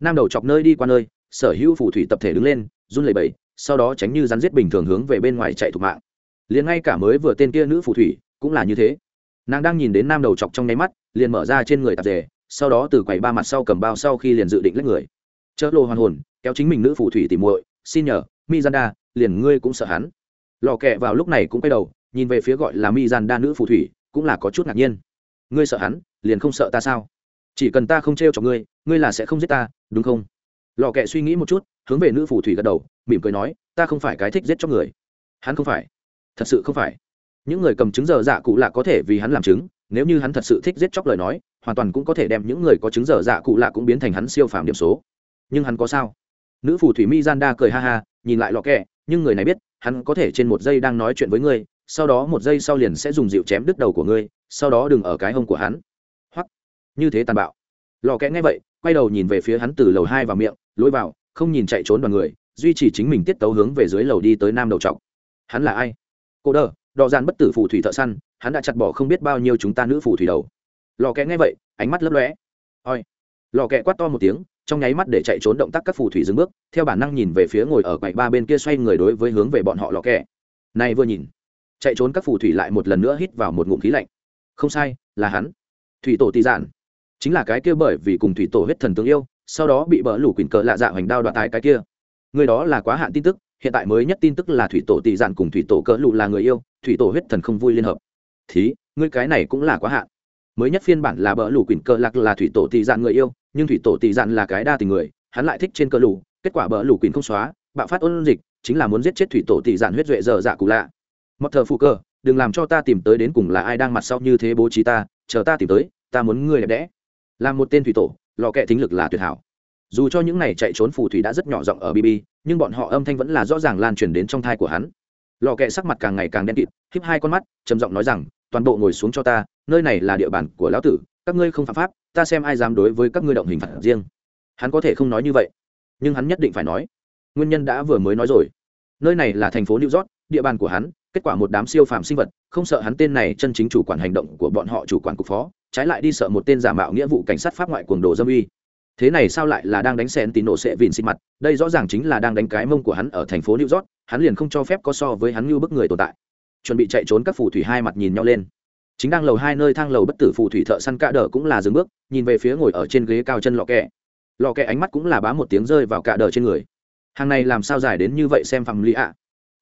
Nam đầu chọc nơi đi qua nơi, sở hữu phù thủy tập thể đứng lên, run lẩy bẩy, sau đó tránh như rắn giết bình thường hướng về bên ngoài chạy thục mạng. Liền ngay cả mới vừa tên kia nữ phù thủy cũng là như thế nàng đang nhìn đến nam đầu chọc trong nháy mắt, liền mở ra trên người tạp dề, sau đó từ quầy ba mặt sau cầm bao sau khi liền dự định lấy người. Chợ lộ hoàn hồn, kéo chính mình nữ phù thủy tìm muội, xin nhờ, mizanda, liền ngươi cũng sợ hắn. Lò kẹ vào lúc này cũng quay đầu, nhìn về phía gọi là mizanda nữ phù thủy, cũng là có chút ngạc nhiên. Ngươi sợ hắn, liền không sợ ta sao? Chỉ cần ta không trêu cho ngươi ngươi là sẽ không giết ta, đúng không? Lò kẹ suy nghĩ một chút, hướng về nữ phù thủy gật đầu, mỉm cười nói, ta không phải cái thích giết cho người. Hắn không phải. Thật sự không phải những người cầm chứng giờ dạ cụ lạ có thể vì hắn làm chứng, nếu như hắn thật sự thích giết chóc lời nói, hoàn toàn cũng có thể đem những người có chứng giờ dạ cụ lạ cũng biến thành hắn siêu phàm điểm số. Nhưng hắn có sao? Nữ phù thủy mi gian đa cười ha ha, nhìn lại lọ kẹ, nhưng người này biết, hắn có thể trên một giây đang nói chuyện với ngươi, sau đó một giây sau liền sẽ dùng dịu chém đứt đầu của ngươi, sau đó đừng ở cái hông của hắn. Hoặc, như thế tàn bạo. Lò kẽ nghe vậy, quay đầu nhìn về phía hắn từ lầu hai vào miệng, lối vào, không nhìn chạy trốn đoàn người, duy trì chính mình tiết tấu hướng về dưới lầu đi tới nam đầu trọc. Hắn là ai? Cô đờ đò dàn bất tử phù thủy thợ săn, hắn đã chặt bỏ không biết bao nhiêu chúng ta nữ phù thủy đầu. Lò kẽ nghe vậy, ánh mắt lấp lóe. Oi lò kẽ quát to một tiếng, trong nháy mắt để chạy trốn động tác các phù thủy dừng bước, theo bản năng nhìn về phía ngồi ở quầy ba bên kia xoay người đối với hướng về bọn họ lò kẽ này vừa nhìn. Chạy trốn các phù thủy lại một lần nữa hít vào một ngụm khí lạnh. Không sai, là hắn. Thủy tổ tị giản. Chính là cái kia bởi vì cùng thủy tổ huyết thần tương yêu, sau đó bị bỡ lủ quỳnh cờ lạ dạ hoành đao đoạt tái cái kia. Người đó là quá hạn tin tức, hiện tại mới nhất tin tức là thủy tổ tị giản cùng thủy tổ cỡ lụ là người yêu thủy tổ huyết thần không vui liên hợp. Thí ngươi cái này cũng là quá hạn. Mới nhất phiên bản là bỡ lũ quỳnh cờ lạc là thủy tổ tị dạn người yêu nhưng thủy tổ tị dạn là cái đa tình người hắn lại thích trên cơ lũ, kết quả bỡ lũ quỳnh không xóa bạo phát ôn dịch chính là muốn giết chết thủy tổ tị dạn huyết duệ dở dạ cụ lạ. Mọt thờ phụ cơ đừng làm cho ta tìm tới đến cùng là ai đang mặt sau như thế bố trí ta chờ ta tìm tới ta muốn ngươi đẹp đẽ. Làm một tên thủy tổ lò kẹ thính lực là tuyệt hảo. Dù cho những này chạy trốn phù thủy đã rất nhỏ giọng ở bb nhưng bọn họ âm thanh vẫn là rõ ràng lan truyền đến trong thai của hắn lò kẹ sắc mặt càng ngày càng đen kịt, híp hai con mắt, trầm giọng nói rằng, toàn bộ ngồi xuống cho ta, nơi này là địa bàn của lão tử, các ngươi không phạm pháp, ta xem ai dám đối với các ngươi động hình phạt riêng. Hắn có thể không nói như vậy, nhưng hắn nhất định phải nói. Nguyên nhân đã vừa mới nói rồi. Nơi này là thành phố new york, địa bàn của hắn, kết quả một đám siêu phàm sinh vật, không sợ hắn tên này chân chính chủ quản hành động của bọn họ chủ quản cục phó, trái lại đi sợ một tên giả mạo nghĩa vụ cảnh sát pháp ngoại cuồng đồ dâm uy thế này sao lại là đang đánh sen tín nổ sẽ vìn xịt mặt? Đây rõ ràng chính là đang đánh cái mông của hắn ở thành phố new york, hắn liền không cho phép có so với hắn như bức người tồn tại. Chuẩn bị chạy trốn các phù thủy hai mặt nhìn nhau lên. Chính đang lầu hai nơi thang lầu bất tử phù thủy thợ săn cạ đờ cũng là dừng bước, nhìn về phía ngồi ở trên ghế cao chân lọ kẹ. Lọ kẹ ánh mắt cũng là bá một tiếng rơi vào cạ đờ trên người. Hàng này làm sao dài đến như vậy xem phạm lý ạ?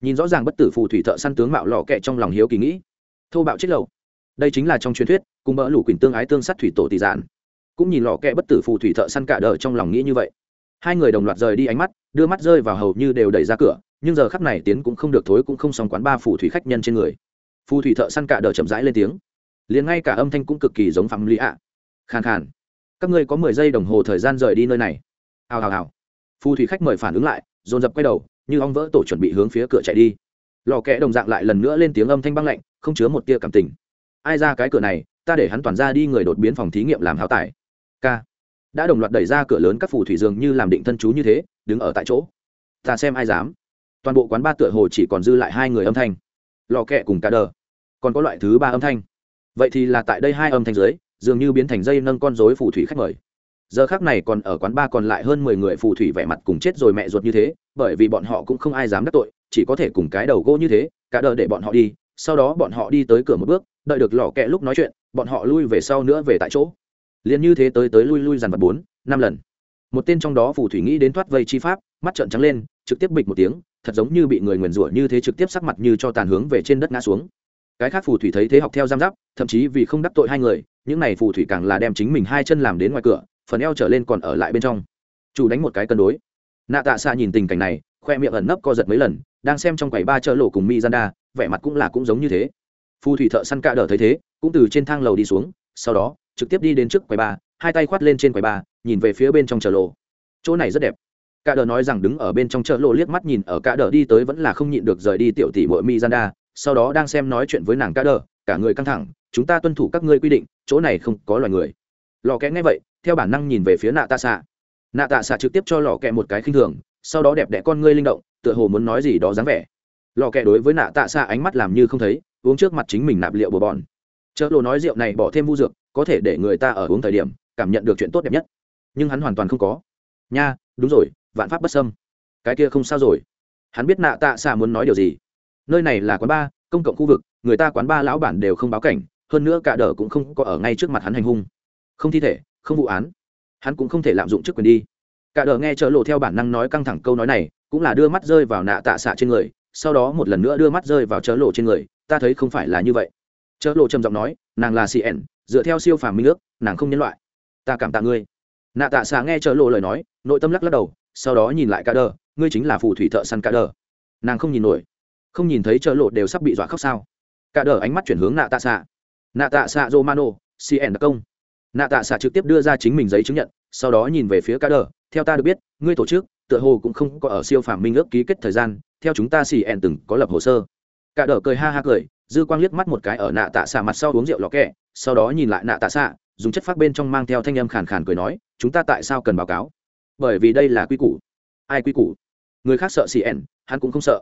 Nhìn rõ ràng bất tử phù thủy thợ săn tướng mạo lọ kẹ trong lòng hiếu kỳ nghĩ. Thô bạo chết lầu. Đây chính là trong truyền thuyết, cùng mỡ lũ quỳnh tương ái tương sát thủy tổ tỷ giản cũng nhìn lò kẹ bất tử phù thủy thợ săn cả đời trong lòng nghĩ như vậy. Hai người đồng loạt rời đi ánh mắt, đưa mắt rơi vào hầu như đều đẩy ra cửa, nhưng giờ khắp này tiến cũng không được thối cũng không xong quán ba phù thủy khách nhân trên người. Phù thủy thợ săn cả đời chậm rãi lên tiếng. Liền ngay cả âm thanh cũng cực kỳ giống phạm lý ạ. Khàn khàn. Các ngươi có mười giây đồng hồ thời gian rời đi nơi này. Hào hào hào. Phù thủy khách mời phản ứng lại, dồn dập quay đầu, như ong vỡ tổ chuẩn bị hướng phía cửa chạy đi. Lò kẽ đồng dạng lại lần nữa lên tiếng âm thanh băng lạnh, không chứa một tia cảm tình. Ai ra cái cửa này, ta để hắn toàn ra đi người đột biến phòng thí nghiệm làm háo tải k. Đã đồng loạt đẩy ra cửa lớn các phù thủy dường như làm định thân chú như thế, đứng ở tại chỗ. Ta xem ai dám. Toàn bộ quán ba tựa hồ chỉ còn dư lại hai người âm thanh. Lò kẹ cùng cả đờ. Còn có loại thứ ba âm thanh. Vậy thì là tại đây hai âm thanh dưới, dường như biến thành dây nâng con dối phù thủy khách mời. Giờ khác này còn ở quán ba còn lại hơn mười người phù thủy vẻ mặt cùng chết rồi mẹ ruột như thế, bởi vì bọn họ cũng không ai dám đắc tội, chỉ có thể cùng cái đầu gỗ như thế, cả đờ để bọn họ đi, sau đó bọn họ đi tới cửa một bước, đợi được lò kẹ lúc nói chuyện, bọn họ lui về sau nữa về tại chỗ liền như thế tới tới lui lui dàn vật bốn, năm lần. Một tên trong đó phù thủy nghĩ đến thoát vây chi pháp, mắt trợn trắng lên, trực tiếp bịch một tiếng, thật giống như bị người nguyền rủa như thế trực tiếp sắc mặt như cho tàn hướng về trên đất ngã xuống. Cái khác phù thủy thấy thế học theo giam giáp, thậm chí vì không đắc tội hai người, những này phù thủy càng là đem chính mình hai chân làm đến ngoài cửa, phần eo trở lên còn ở lại bên trong. Chủ đánh một cái cân đối. Nạ tạ xạ nhìn tình cảnh này, khoe miệng ẩn nấp co giật mấy lần, đang xem trong quầy ba chợ lộ cùng mi randa vẻ mặt cũng là cũng giống như thế. Phù thủy thợ săn cạ đờ thấy thế, cũng từ trên thang lầu đi xuống, sau đó trực tiếp đi đến trước quầy ba, hai tay khoát lên trên quầy ba, nhìn về phía bên trong chợ lộ. Chỗ này rất đẹp. Cạ đờ nói rằng đứng ở bên trong chợ lộ liếc mắt nhìn ở cạ đờ đi tới vẫn là không nhịn được rời đi tiểu tỷ mội mi sau đó đang xem nói chuyện với nàng cạ đờ, cả người căng thẳng, chúng ta tuân thủ các ngươi quy định, chỗ này không có loài người. Lò kẽ nghe vậy, theo bản năng nhìn về phía nạ tạ xạ nạ tạ xạ trực tiếp cho lò kẹ một cái khinh thường, sau đó đẹp đẽ con ngươi linh động, tựa hồ muốn nói gì đó dáng vẻ. Lò kẹ đối với nạ tạ xạ ánh mắt làm như không thấy, uống trước mặt chính mình nạp liệu bờ bòn chợ lộ nói rượu này bỏ thêm vu dược, có thể để người ta ở uống thời điểm, cảm nhận được chuyện tốt đẹp nhất. Nhưng hắn hoàn toàn không có. Nha, đúng rồi, vạn pháp bất sâm cái kia không sao rồi. Hắn biết nạ tạ xạ muốn nói điều gì. Nơi này là quán ba, công cộng khu vực, người ta quán ba lão bản đều không báo cảnh, hơn nữa cả đờ cũng không có ở ngay trước mặt hắn hành hung. Không thi thể, không vụ án. Hắn cũng không thể lạm dụng chức quyền đi. Cả đờ nghe chợ lộ theo bản năng nói căng thẳng câu nói này, cũng là đưa mắt rơi vào nạ tạ xạ trên người, sau đó một lần nữa đưa mắt rơi vào chợ lộ trên người, ta thấy không phải là như vậy chớ lộ trầm giọng nói, nàng là cn dựa theo siêu phàm minh ước, nàng không nhân loại. Ta cảm tạ ngươi. Nạ tạ xạ nghe chớ lộ lời nói, nội tâm lắc lắc đầu, sau đó nhìn lại cả đờ, ngươi chính là phù thủy thợ săn cả đờ. Nàng không nhìn nổi. Không nhìn thấy chớ lộ đều sắp bị dọa khóc sao. Cả đờ ánh mắt chuyển hướng nạ tạ xạ nạ tạ xạ romano cn đặc công. Nạ tạ xạ trực tiếp đưa ra chính mình giấy chứng nhận, sau đó nhìn về phía cả đờ, theo ta được biết, ngươi tổ chức, tựa hồ cũng không có ở siêu phàm minh ước ký kết thời gian, theo chúng ta cn từng có lập hồ sơ. Cả đờ cười ha ha cười dư quang liếc mắt một cái ở nạ tạ xạ mặt sau uống rượu lò kẹ, sau đó nhìn lại nạ tạ xạ, dùng chất phát bên trong mang theo thanh âm khàn khàn cười nói, chúng ta tại sao cần báo cáo? Bởi vì đây là quy củ. Ai quy củ? Người khác sợ cn hắn cũng không sợ.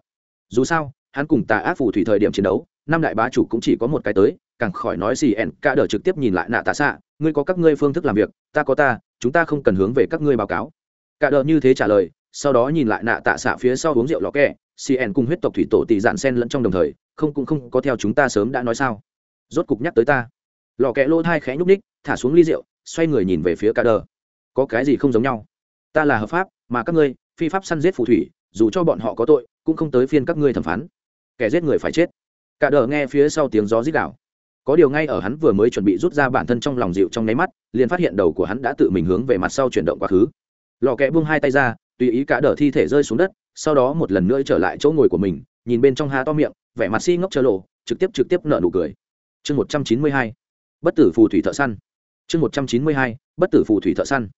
Dù sao, hắn cùng tà ác phù thủy thời điểm chiến đấu, năm đại bá chủ cũng chỉ có một cái tới, càng khỏi nói cn cả đờ trực tiếp nhìn lại nạ tạ xạ, ngươi có các ngươi phương thức làm việc, ta có ta, chúng ta không cần hướng về các ngươi báo cáo. Cả đờ như thế trả lời, sau đó nhìn lại nạ tạ xạ phía sau uống rượu lò kẹ cn cùng huyết tộc thủy tổ tỷ dạn sen lẫn trong đồng thời không cũng không có theo chúng ta sớm đã nói sao. Rốt cục nhắc tới ta. Lò kẹ lỗ thai khẽ nhúc ních thả xuống ly rượu, xoay người nhìn về phía cả đờ. Có cái gì không giống nhau? Ta là hợp pháp, mà các ngươi, phi pháp săn giết phù thủy, dù cho bọn họ có tội, cũng không tới phiên các ngươi thẩm phán. Kẻ giết người phải chết. Cả đờ nghe phía sau tiếng gió rít đảo có điều ngay ở hắn vừa mới chuẩn bị rút ra bản thân trong lòng dịu trong nháy mắt, liền phát hiện đầu của hắn đã tự mình hướng về mặt sau chuyển động quá khứ. Lò kẹ buông hai tay ra, tùy ý cả đờ thi thể rơi xuống đất, sau đó một lần nữa trở lại chỗ ngồi của mình nhìn bên trong há to miệng, vẻ mặt si ngốc chơ lộ, trực tiếp trực tiếp nợ nụ cười. Chương một trăm chín mươi hai, bất tử phù thủy thợ săn. Chương một trăm chín mươi hai, bất tử phù thủy thợ săn.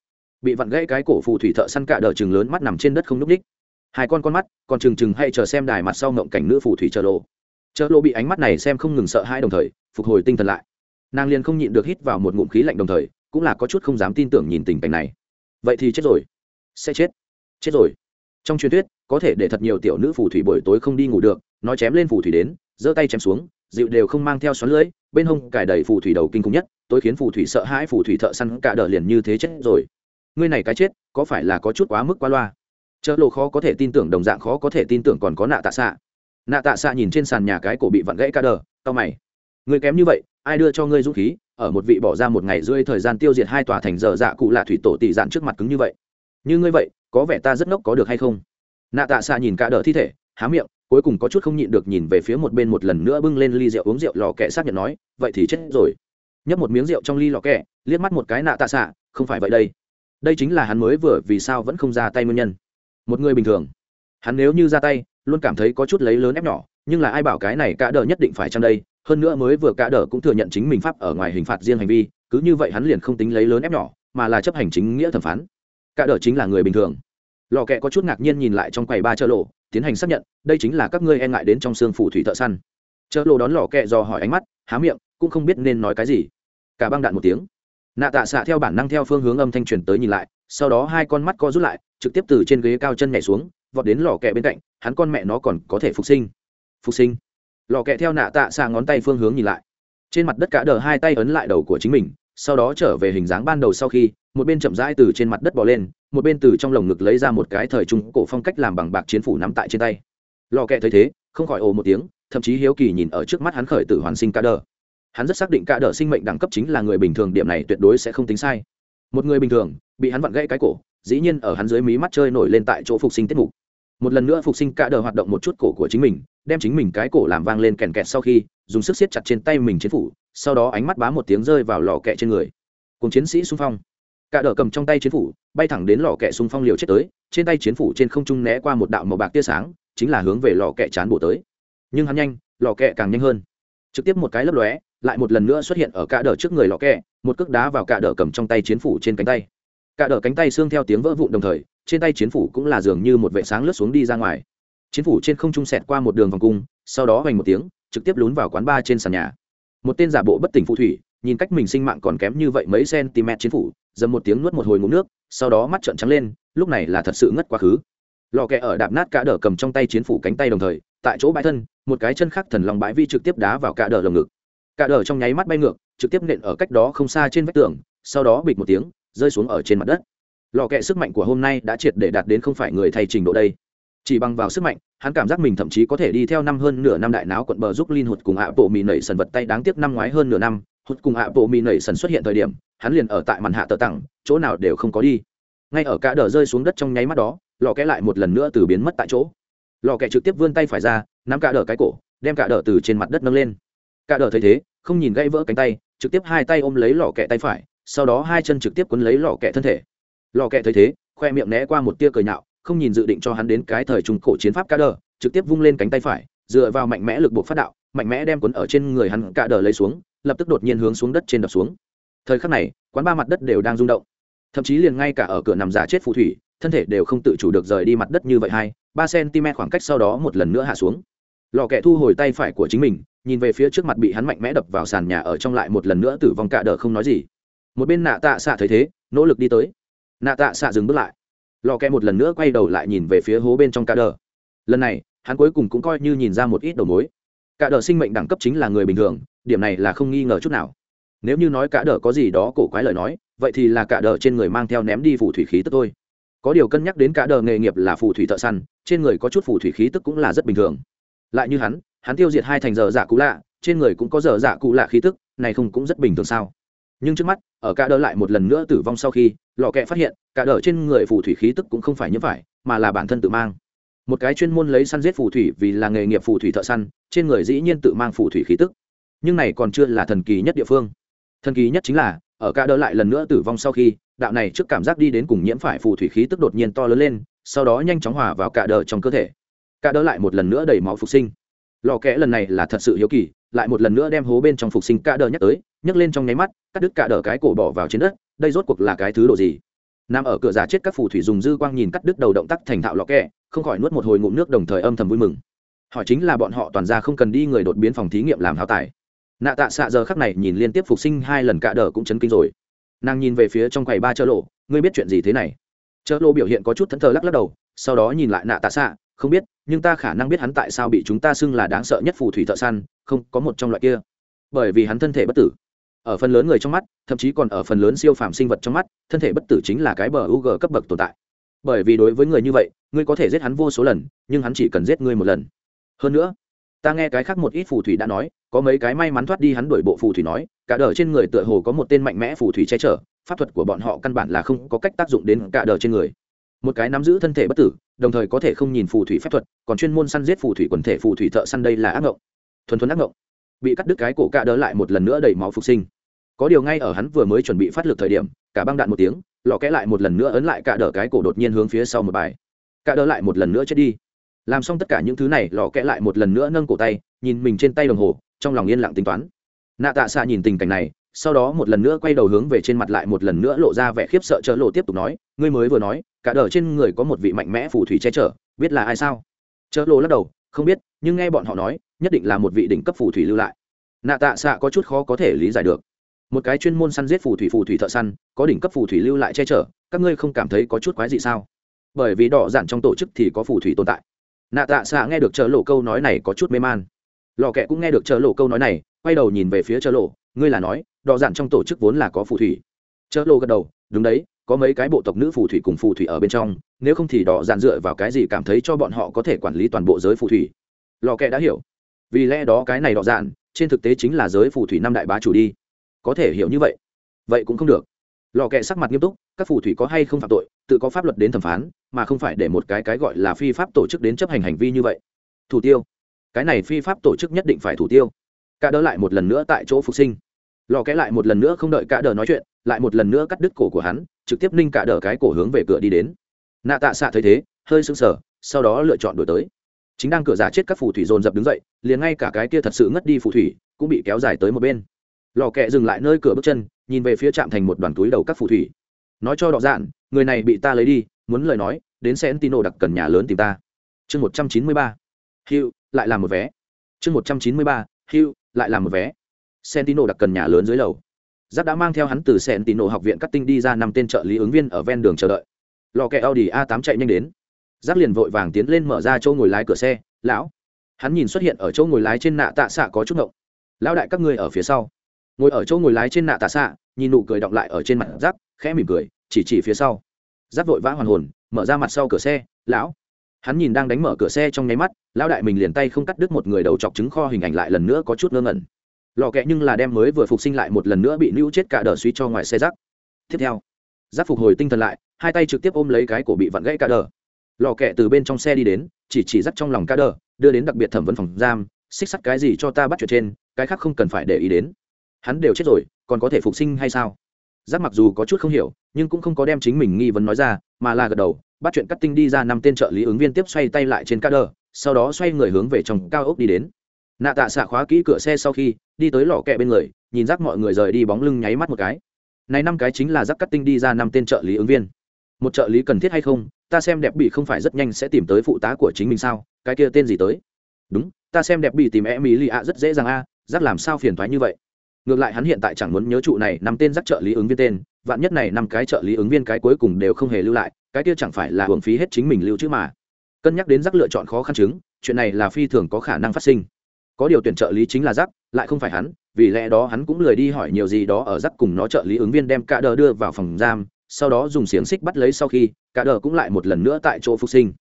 Bị vặn gãy cái cổ phù thủy thợ săn cả đờ chừng lớn mắt nằm trên đất không n ú c ních hai con con mắt còn trừng trừng hay chờ xem đài mặt sau ngộng cảnh nữ phù thủy chợ lộ. Chợ lộ bị ánh mắt này xem không ngừng sợ hai đồng thời, phục hồi tinh thần lại. Nàng liền không nhịn được hít vào một ngụm khí lạnh đồng thời, cũng là có chút không dám tin tưởng nhìn tình cảnh này. Vậy thì chết rồi. Sẽ chết. Chết rồi. Trong truyền thuyết có thể để thật nhiều tiểu nữ phù thủy buổi tối không đi ngủ được, nói chém lên phù thủy đến, giơ tay chém xuống, dịu đều không mang theo xoắn lưỡi, bên hông cài đầy phù thủy đầu kinh khủng nhất, tôi khiến phù thủy sợ hãi, phù thủy thợ săn cả đờ liền như thế chết rồi. Ngươi này cái chết, có phải là có chút quá mức quá loa? Chợ lộ khó có thể tin tưởng đồng dạng khó có thể tin tưởng còn có nạ tạ xạ. Nạ tạ xạ nhìn trên sàn nhà cái cổ bị vặn gãy ca đờ tao mày. Người kém như vậy, ai đưa cho ngươi dũng khí, ở một vị bỏ ra một ngày rưỡi thời gian tiêu diệt hai tòa thành giờ dạ cụ lạ thủy tổ tỷ dạn trước mặt cứng như vậy? Như ngươi vậy, có vẻ ta rất ngốc có được hay không? Nạ tạ xạ nhìn cả đỡ thi thể, há miệng, cuối cùng có chút không nhịn được nhìn về phía một bên một lần nữa bưng lên ly rượu uống rượu lò kẹ xác nhận nói, vậy thì chết rồi. Nhấp một miếng rượu trong ly lò kẹ liếc mắt một cái nạ tạ xạ không phải vậy đây. Đây chính là hắn mới vừa vì sao vẫn không ra tay nguyên nhân. Một người bình thường. Hắn nếu như ra tay, luôn cảm thấy có chút lấy lớn ép nhỏ, nhưng là ai bảo cái này cả đờ nhất định phải chăng đây? Hơn nữa mới vừa cả đờ cũng thừa nhận chính mình pháp ở ngoài hình phạt riêng hành vi, cứ như vậy hắn liền không tính lấy lớn ép nhỏ, mà là chấp hành chính nghĩa thẩm phán. Cả đờ chính là người bình thường lò kẹ có chút ngạc nhiên nhìn lại trong quầy ba chợ lộ, tiến hành xác nhận, đây chính là các ngươi e ngại đến trong xương phủ thủy thợ săn. Chợ lộ đón lò kẹ do hỏi ánh mắt, há miệng, cũng không biết nên nói cái gì. Cả băng đạn một tiếng. Nạ tạ xạ theo bản năng theo phương hướng âm thanh truyền tới nhìn lại, sau đó hai con mắt co rút lại, trực tiếp từ trên ghế cao chân nhảy xuống, vọt đến lò kẹ bên cạnh, hắn con mẹ nó còn có thể phục sinh. Phục sinh. Lò kẹ theo nạ tạ xạ ngón tay phương hướng nhìn lại. Trên mặt đất cả đờ hai tay ấn lại đầu của chính mình, sau đó trở về hình dáng ban đầu sau khi, một bên chậm rãi từ trên mặt đất bò lên một bên từ trong lồng ngực lấy ra một cái thời trung cổ phong cách làm bằng bạc chiến phủ nắm tại trên tay. Lò kẹ thấy thế, không khỏi ồ một tiếng, thậm chí hiếu kỳ nhìn ở trước mắt hắn khởi tử hoàn sinh cả đờ. Hắn rất xác định cả đờ sinh mệnh đẳng cấp chính là người bình thường, điểm này tuyệt đối sẽ không tính sai. Một người bình thường, bị hắn vặn gãy cái cổ, dĩ nhiên ở hắn dưới mí mắt chơi nổi lên tại chỗ phục sinh tiết mục. Một lần nữa phục sinh cả đờ hoạt động một chút cổ của chính mình, đem chính mình cái cổ làm vang lên kèn kẹt sau khi, dùng sức siết chặt trên tay mình chiến phủ, sau đó ánh mắt bá một tiếng rơi vào lò kẹ trên người. Cùng chiến sĩ xung phong cả đờ cầm trong tay chiến phủ, bay thẳng đến lò kẹ xung phong liều chết tới, trên tay chiến phủ trên không trung né qua một đạo màu bạc tia sáng, chính là hướng về lò kẹ chán bổ tới. Nhưng hắn nhanh, lò kẹ càng nhanh hơn. Trực tiếp một cái lấp lóe, lại một lần nữa xuất hiện ở cả đờ trước người lò kẹ, một cước đá vào cả đờ cầm trong tay chiến phủ trên cánh tay. Cả đờ cánh tay xương theo tiếng vỡ vụn đồng thời, trên tay chiến phủ cũng là dường như một vệ sáng lướt xuống đi ra ngoài. Chiến phủ trên không trung sẹt qua một đường vòng cung, sau đó hoành một tiếng, trực tiếp lún vào quán ba trên sàn nhà. Một tên giả bộ bất tỉnh phù thủy, nhìn cách mình sinh mạng còn kém như vậy mấy cm chiến phủ dầm một tiếng nuốt một hồi ngụm nước, sau đó mắt trợn trắng lên, lúc này là thật sự ngất quá khứ. Lò kẹ ở đạp nát cả đờ cầm trong tay chiến phủ cánh tay đồng thời, tại chỗ bãi thân, một cái chân khác thần lòng bãi vi trực tiếp đá vào cả đờ lồng ngực. Cả đờ trong nháy mắt bay ngược, trực tiếp nện ở cách đó không xa trên vách tường, sau đó bịch một tiếng, rơi xuống ở trên mặt đất. Lò kẹ sức mạnh của hôm nay đã triệt để đạt đến không phải người thay trình độ đây. Chỉ bằng vào sức mạnh, hắn cảm giác mình thậm chí có thể đi theo năm hơn nửa năm đại náo quận bờ giúp linh hụt cùng hạ bộ mì nẩy sần vật tay đáng tiếc năm ngoái hơn nửa năm hụt cùng hạ bộ mì nảy sần xuất hiện thời điểm, hắn liền ở tại màn hạ tờ tặng, chỗ nào đều không có đi. Ngay ở cả đờ rơi xuống đất trong nháy mắt đó, lò kẽ lại một lần nữa từ biến mất tại chỗ. Lò kẽ trực tiếp vươn tay phải ra, nắm cả đỡ cái cổ, đem cả đỡ từ trên mặt đất nâng lên. Cả đỡ thấy thế, không nhìn gãy vỡ cánh tay, trực tiếp hai tay ôm lấy lò kẹ tay phải, sau đó hai chân trực tiếp quấn lấy lò kẹ thân thể. Lò kẹ thấy thế, khoe miệng né qua một tia cười nhạo, không nhìn dự định cho hắn đến cái thời trung cổ chiến pháp cả đỡ trực tiếp vung lên cánh tay phải, dựa vào mạnh mẽ lực buộc phát đạo, mạnh mẽ đem quấn ở trên người hắn cả đỡ lấy xuống lập tức đột nhiên hướng xuống đất trên đập xuống. Thời khắc này, quán ba mặt đất đều đang rung động. Thậm chí liền ngay cả ở cửa nằm giả chết phù thủy, thân thể đều không tự chủ được rời đi mặt đất như vậy hai, ba cm khoảng cách sau đó một lần nữa hạ xuống. Lò kẹ thu hồi tay phải của chính mình, nhìn về phía trước mặt bị hắn mạnh mẽ đập vào sàn nhà ở trong lại một lần nữa tử vong cạ đờ không nói gì. Một bên nạ tạ xạ thấy thế, nỗ lực đi tới. Nạ tạ xạ dừng bước lại. Lò kẹ một lần nữa quay đầu lại nhìn về phía hố bên trong cạ đờ lần này, hắn cuối cùng cũng coi như nhìn ra một ít đầu mối. Cạ đờ sinh mệnh đẳng cấp chính là người bình thường điểm này là không nghi ngờ chút nào. Nếu như nói cạ đờ có gì đó cổ quái lời nói, vậy thì là cạ đờ trên người mang theo ném đi phù thủy khí tức thôi. Có điều cân nhắc đến cạ đờ nghề nghiệp là phù thủy thợ săn, trên người có chút phù thủy khí tức cũng là rất bình thường. Lại như hắn hắn tiêu diệt hai thành giờ dạ cũ lạ, trên người cũng có giờ dạ cũ lạ khí tức, này không cũng rất bình thường sao? Nhưng trước mắt, ở cả đờ lại một lần nữa tử vong sau khi lò kẹ phát hiện, cả đờ trên người phù thủy khí tức cũng không phải như phải mà là bản thân tự mang. Một cái chuyên môn lấy săn giết phù thủy vì là nghề nghiệp phù thủy thợ săn, trên người dĩ nhiên tự mang phù thủy khí tức nhưng này còn chưa là thần kỳ nhất địa phương. Thần kỳ nhất chính là, ở cả đỡ lại lần nữa tử vong sau khi, đạo này trước cảm giác đi đến cùng nhiễm phải phù thủy khí tức đột nhiên to lớn lên, sau đó nhanh chóng hòa vào cả đỡ trong cơ thể. Cả đỡ lại một lần nữa đẩy máu phục sinh. Lò kẽ lần này là thật sự hiếu kỳ, lại một lần nữa đem hố bên trong phục sinh cả đờ nhắc tới, nhấc lên trong nháy mắt, cắt đứt cả đờ cái cổ bỏ vào trên đất, đây rốt cuộc là cái thứ đồ gì? Nằm ở cửa giả chết các phù thủy dùng dư quang nhìn cắt đứt đầu động tác thành thạo lò kẽ, không khỏi nuốt một hồi ngụm nước đồng thời âm thầm vui mừng. Họ chính là bọn họ toàn ra không cần đi người đột biến phòng thí nghiệm làm háo tài nạ tạ xạ giờ khắc này nhìn liên tiếp phục sinh hai lần cả đờ cũng chấn kinh rồi. Nàng nhìn về phía trong quầy ba chợ lộ, ngươi biết chuyện gì thế này? Chợ lộ biểu hiện có chút thẫn thờ lắc lắc đầu, sau đó nhìn lại nạ tạ xạ, không biết, nhưng ta khả năng biết hắn tại sao bị chúng ta xưng là đáng sợ nhất phù thủy thợ săn, không, có một trong loại kia. Bởi vì hắn thân thể bất tử. Ở phần lớn người trong mắt, thậm chí còn ở phần lớn siêu phàm sinh vật trong mắt, thân thể bất tử chính là cái bờ u g cấp bậc tồn tại. Bởi vì đối với người như vậy, ngươi có thể giết hắn vô số lần, nhưng hắn chỉ cần giết ngươi một lần. Hơn nữa ta nghe cái khác một ít phù thủy đã nói, có mấy cái may mắn thoát đi hắn đuổi bộ phù thủy nói, cả đờ trên người tựa hồ có một tên mạnh mẽ phù thủy che chở, pháp thuật của bọn họ căn bản là không có cách tác dụng đến cả đờ trên người. Một cái nắm giữ thân thể bất tử, đồng thời có thể không nhìn phù thủy phép thuật, còn chuyên môn săn giết phù thủy quần thể phù thủy thợ săn đây là ác ngộng. Thuần thuần ác ngộng. Bị cắt đứt cái cổ cạ đỡ lại một lần nữa đầy máu phục sinh. Có điều ngay ở hắn vừa mới chuẩn bị phát lực thời điểm, cả băng đạn một tiếng, lọ kẽ lại một lần nữa ấn lại cạ đỡ cái cổ đột nhiên hướng phía sau một bài. Cạ đỡ lại một lần nữa chết đi làm xong tất cả những thứ này, lò kẽ lại một lần nữa nâng cổ tay, nhìn mình trên tay đồng hồ, trong lòng yên lặng tính toán. Nạ tạ xạ nhìn tình cảnh này, sau đó một lần nữa quay đầu hướng về trên mặt lại một lần nữa lộ ra vẻ khiếp sợ chớ lộ tiếp tục nói, ngươi mới vừa nói, cả đờ trên người có một vị mạnh mẽ phù thủy che chở, biết là ai sao? Chớ lộ lắc đầu, không biết, nhưng nghe bọn họ nói, nhất định là một vị đỉnh cấp phù thủy lưu lại. Nạ tạ xạ có chút khó có thể lý giải được. Một cái chuyên môn săn giết phù thủy phù thủy thợ săn, có đỉnh cấp phù thủy lưu lại che chở, các ngươi không cảm thấy có chút quái gì sao? Bởi vì đỏ giản trong tổ chức thì có phù thủy tồn tại nạ tạ xạ nghe được chợ lộ câu nói này có chút mê man. Lò kẹ cũng nghe được chợ lộ câu nói này, quay đầu nhìn về phía chợ lộ ngươi là nói đò dạn trong tổ chức vốn là có phù thủy. Chợ lộ gật đầu, đúng đấy, có mấy cái bộ tộc nữ phù thủy cùng phù thủy ở bên trong, nếu không thì đò dạn dựa vào cái gì cảm thấy cho bọn họ có thể quản lý toàn bộ giới phù thủy? Lò kẹ đã hiểu. Vì lẽ đó cái này đò dạn trên thực tế chính là giới phù thủy năm đại bá chủ đi. Có thể hiểu như vậy. Vậy cũng không được lò kẹ sắc mặt nghiêm túc, các phù thủy có hay không phạm tội, tự có pháp luật đến thẩm phán, mà không phải để một cái cái gọi là phi pháp tổ chức đến chấp hành hành vi như vậy. Thủ tiêu. Cái này phi pháp tổ chức nhất định phải thủ tiêu. Cả đỡ lại một lần nữa tại chỗ phục sinh. Lò kẽ lại một lần nữa không đợi cả đờ nói chuyện, lại một lần nữa cắt đứt cổ của hắn, trực tiếp ninh cả đờ cái cổ hướng về cửa đi đến. Nạ tạ xạ thấy thế, hơi sững sờ, sau đó lựa chọn đổi tới. Chính đang cửa giả chết các phù thủy dồn dập đứng dậy, liền ngay cả cái kia thật sự ngất đi phù thủy cũng bị kéo dài tới một bên lò kẹ dừng lại nơi cửa bước chân, nhìn về phía trạm thành một đoàn túi đầu các phù thủy. Nói cho đọ dạn người này bị ta lấy đi, muốn lời nói, đến sen tino đặc cần nhà lớn tìm ta. Chương một trăm chín mươi ba. Hữu lại làm một vé. Chương một trăm chín mươi ba hữu lại làm một vé. Sentino đặc cần nhà lớn dưới lầu. Giáp đã mang theo hắn từ sentino học viện cắt tinh đi ra năm tên trợ lý ứng viên ở ven đường chờ đợi. Lò kẹ audi a 8 chạy nhanh đến. Giáp liền vội vàng tiến lên mở ra chỗ ngồi lái cửa xe. Lão. Hắn nhìn xuất hiện ở chỗ ngồi lái trên nạ tạ xạ có chút ngộng. Lão đại, các ngươi ở phía sau ngồi ở chỗ ngồi lái trên nạ tạ xạ, nhìn nụ cười đọng lại ở trên mặt giáp, khẽ mỉm cười, chỉ chỉ phía sau. Giáp vội vã hoàn hồn, mở ra mặt sau cửa xe, lão. Hắn nhìn đang đánh mở cửa xe trong nháy mắt, lão đại mình liền tay không cắt đứt một người đầu chọc trứng kho hình ảnh lại lần nữa có chút ngơ ngẩn. Lò kẹ nhưng là đem mới vừa phục sinh lại một lần nữa bị lưu chết cả đờ suy cho ngoài xe rác tiếp theo, giáp phục hồi tinh thần lại, hai tay trực tiếp ôm lấy cái cổ bị vặn gãy cả đờ. Lò kẹ từ bên trong xe đi đến, chỉ chỉ dắt trong lòng cả đờ, đưa đến đặc biệt thẩm vấn phòng giam, xích sắt cái gì cho ta bắt chuyện trên, cái khác không cần phải để ý đến hắn đều chết rồi, còn có thể phục sinh hay sao? Giác mặc dù có chút không hiểu, nhưng cũng không có đem chính mình nghi vấn nói ra, mà là gật đầu, bắt chuyện cắt tinh đi ra năm tên trợ lý ứng viên tiếp xoay tay lại trên ca đờ sau đó xoay người hướng về trong cao ốc đi đến. Nạ tạ xạ khóa kỹ cửa xe sau khi, đi tới lò kẹ bên người, nhìn rác mọi người rời đi bóng lưng nháy mắt một cái. Này năm cái chính là rác cắt tinh đi ra năm tên trợ lý ứng viên. Một trợ lý cần thiết hay không, ta xem đẹp bị không phải rất nhanh sẽ tìm tới phụ tá của chính mình sao, cái kia tên gì tới? Đúng, ta xem đẹp bị tìm em ý lì ạ rất dễ dàng a rác làm sao phiền thoái như vậy? Ngược lại hắn hiện tại chẳng muốn nhớ trụ này, năm tên rác trợ lý ứng viên tên, vạn nhất này năm cái trợ lý ứng viên cái cuối cùng đều không hề lưu lại, cái kia chẳng phải là hưởng phí hết chính mình lưu trữ mà. Cân nhắc đến rác lựa chọn khó khăn chứng, chuyện này là phi thường có khả năng phát sinh. Có điều tuyển trợ lý chính là rác lại không phải hắn, vì lẽ đó hắn cũng lười đi hỏi nhiều gì đó ở rác cùng nó trợ lý ứng viên đem cả đờ đưa vào phòng giam, sau đó dùng xiềng xích bắt lấy sau khi cả đờ cũng lại một lần nữa tại chỗ phục sinh.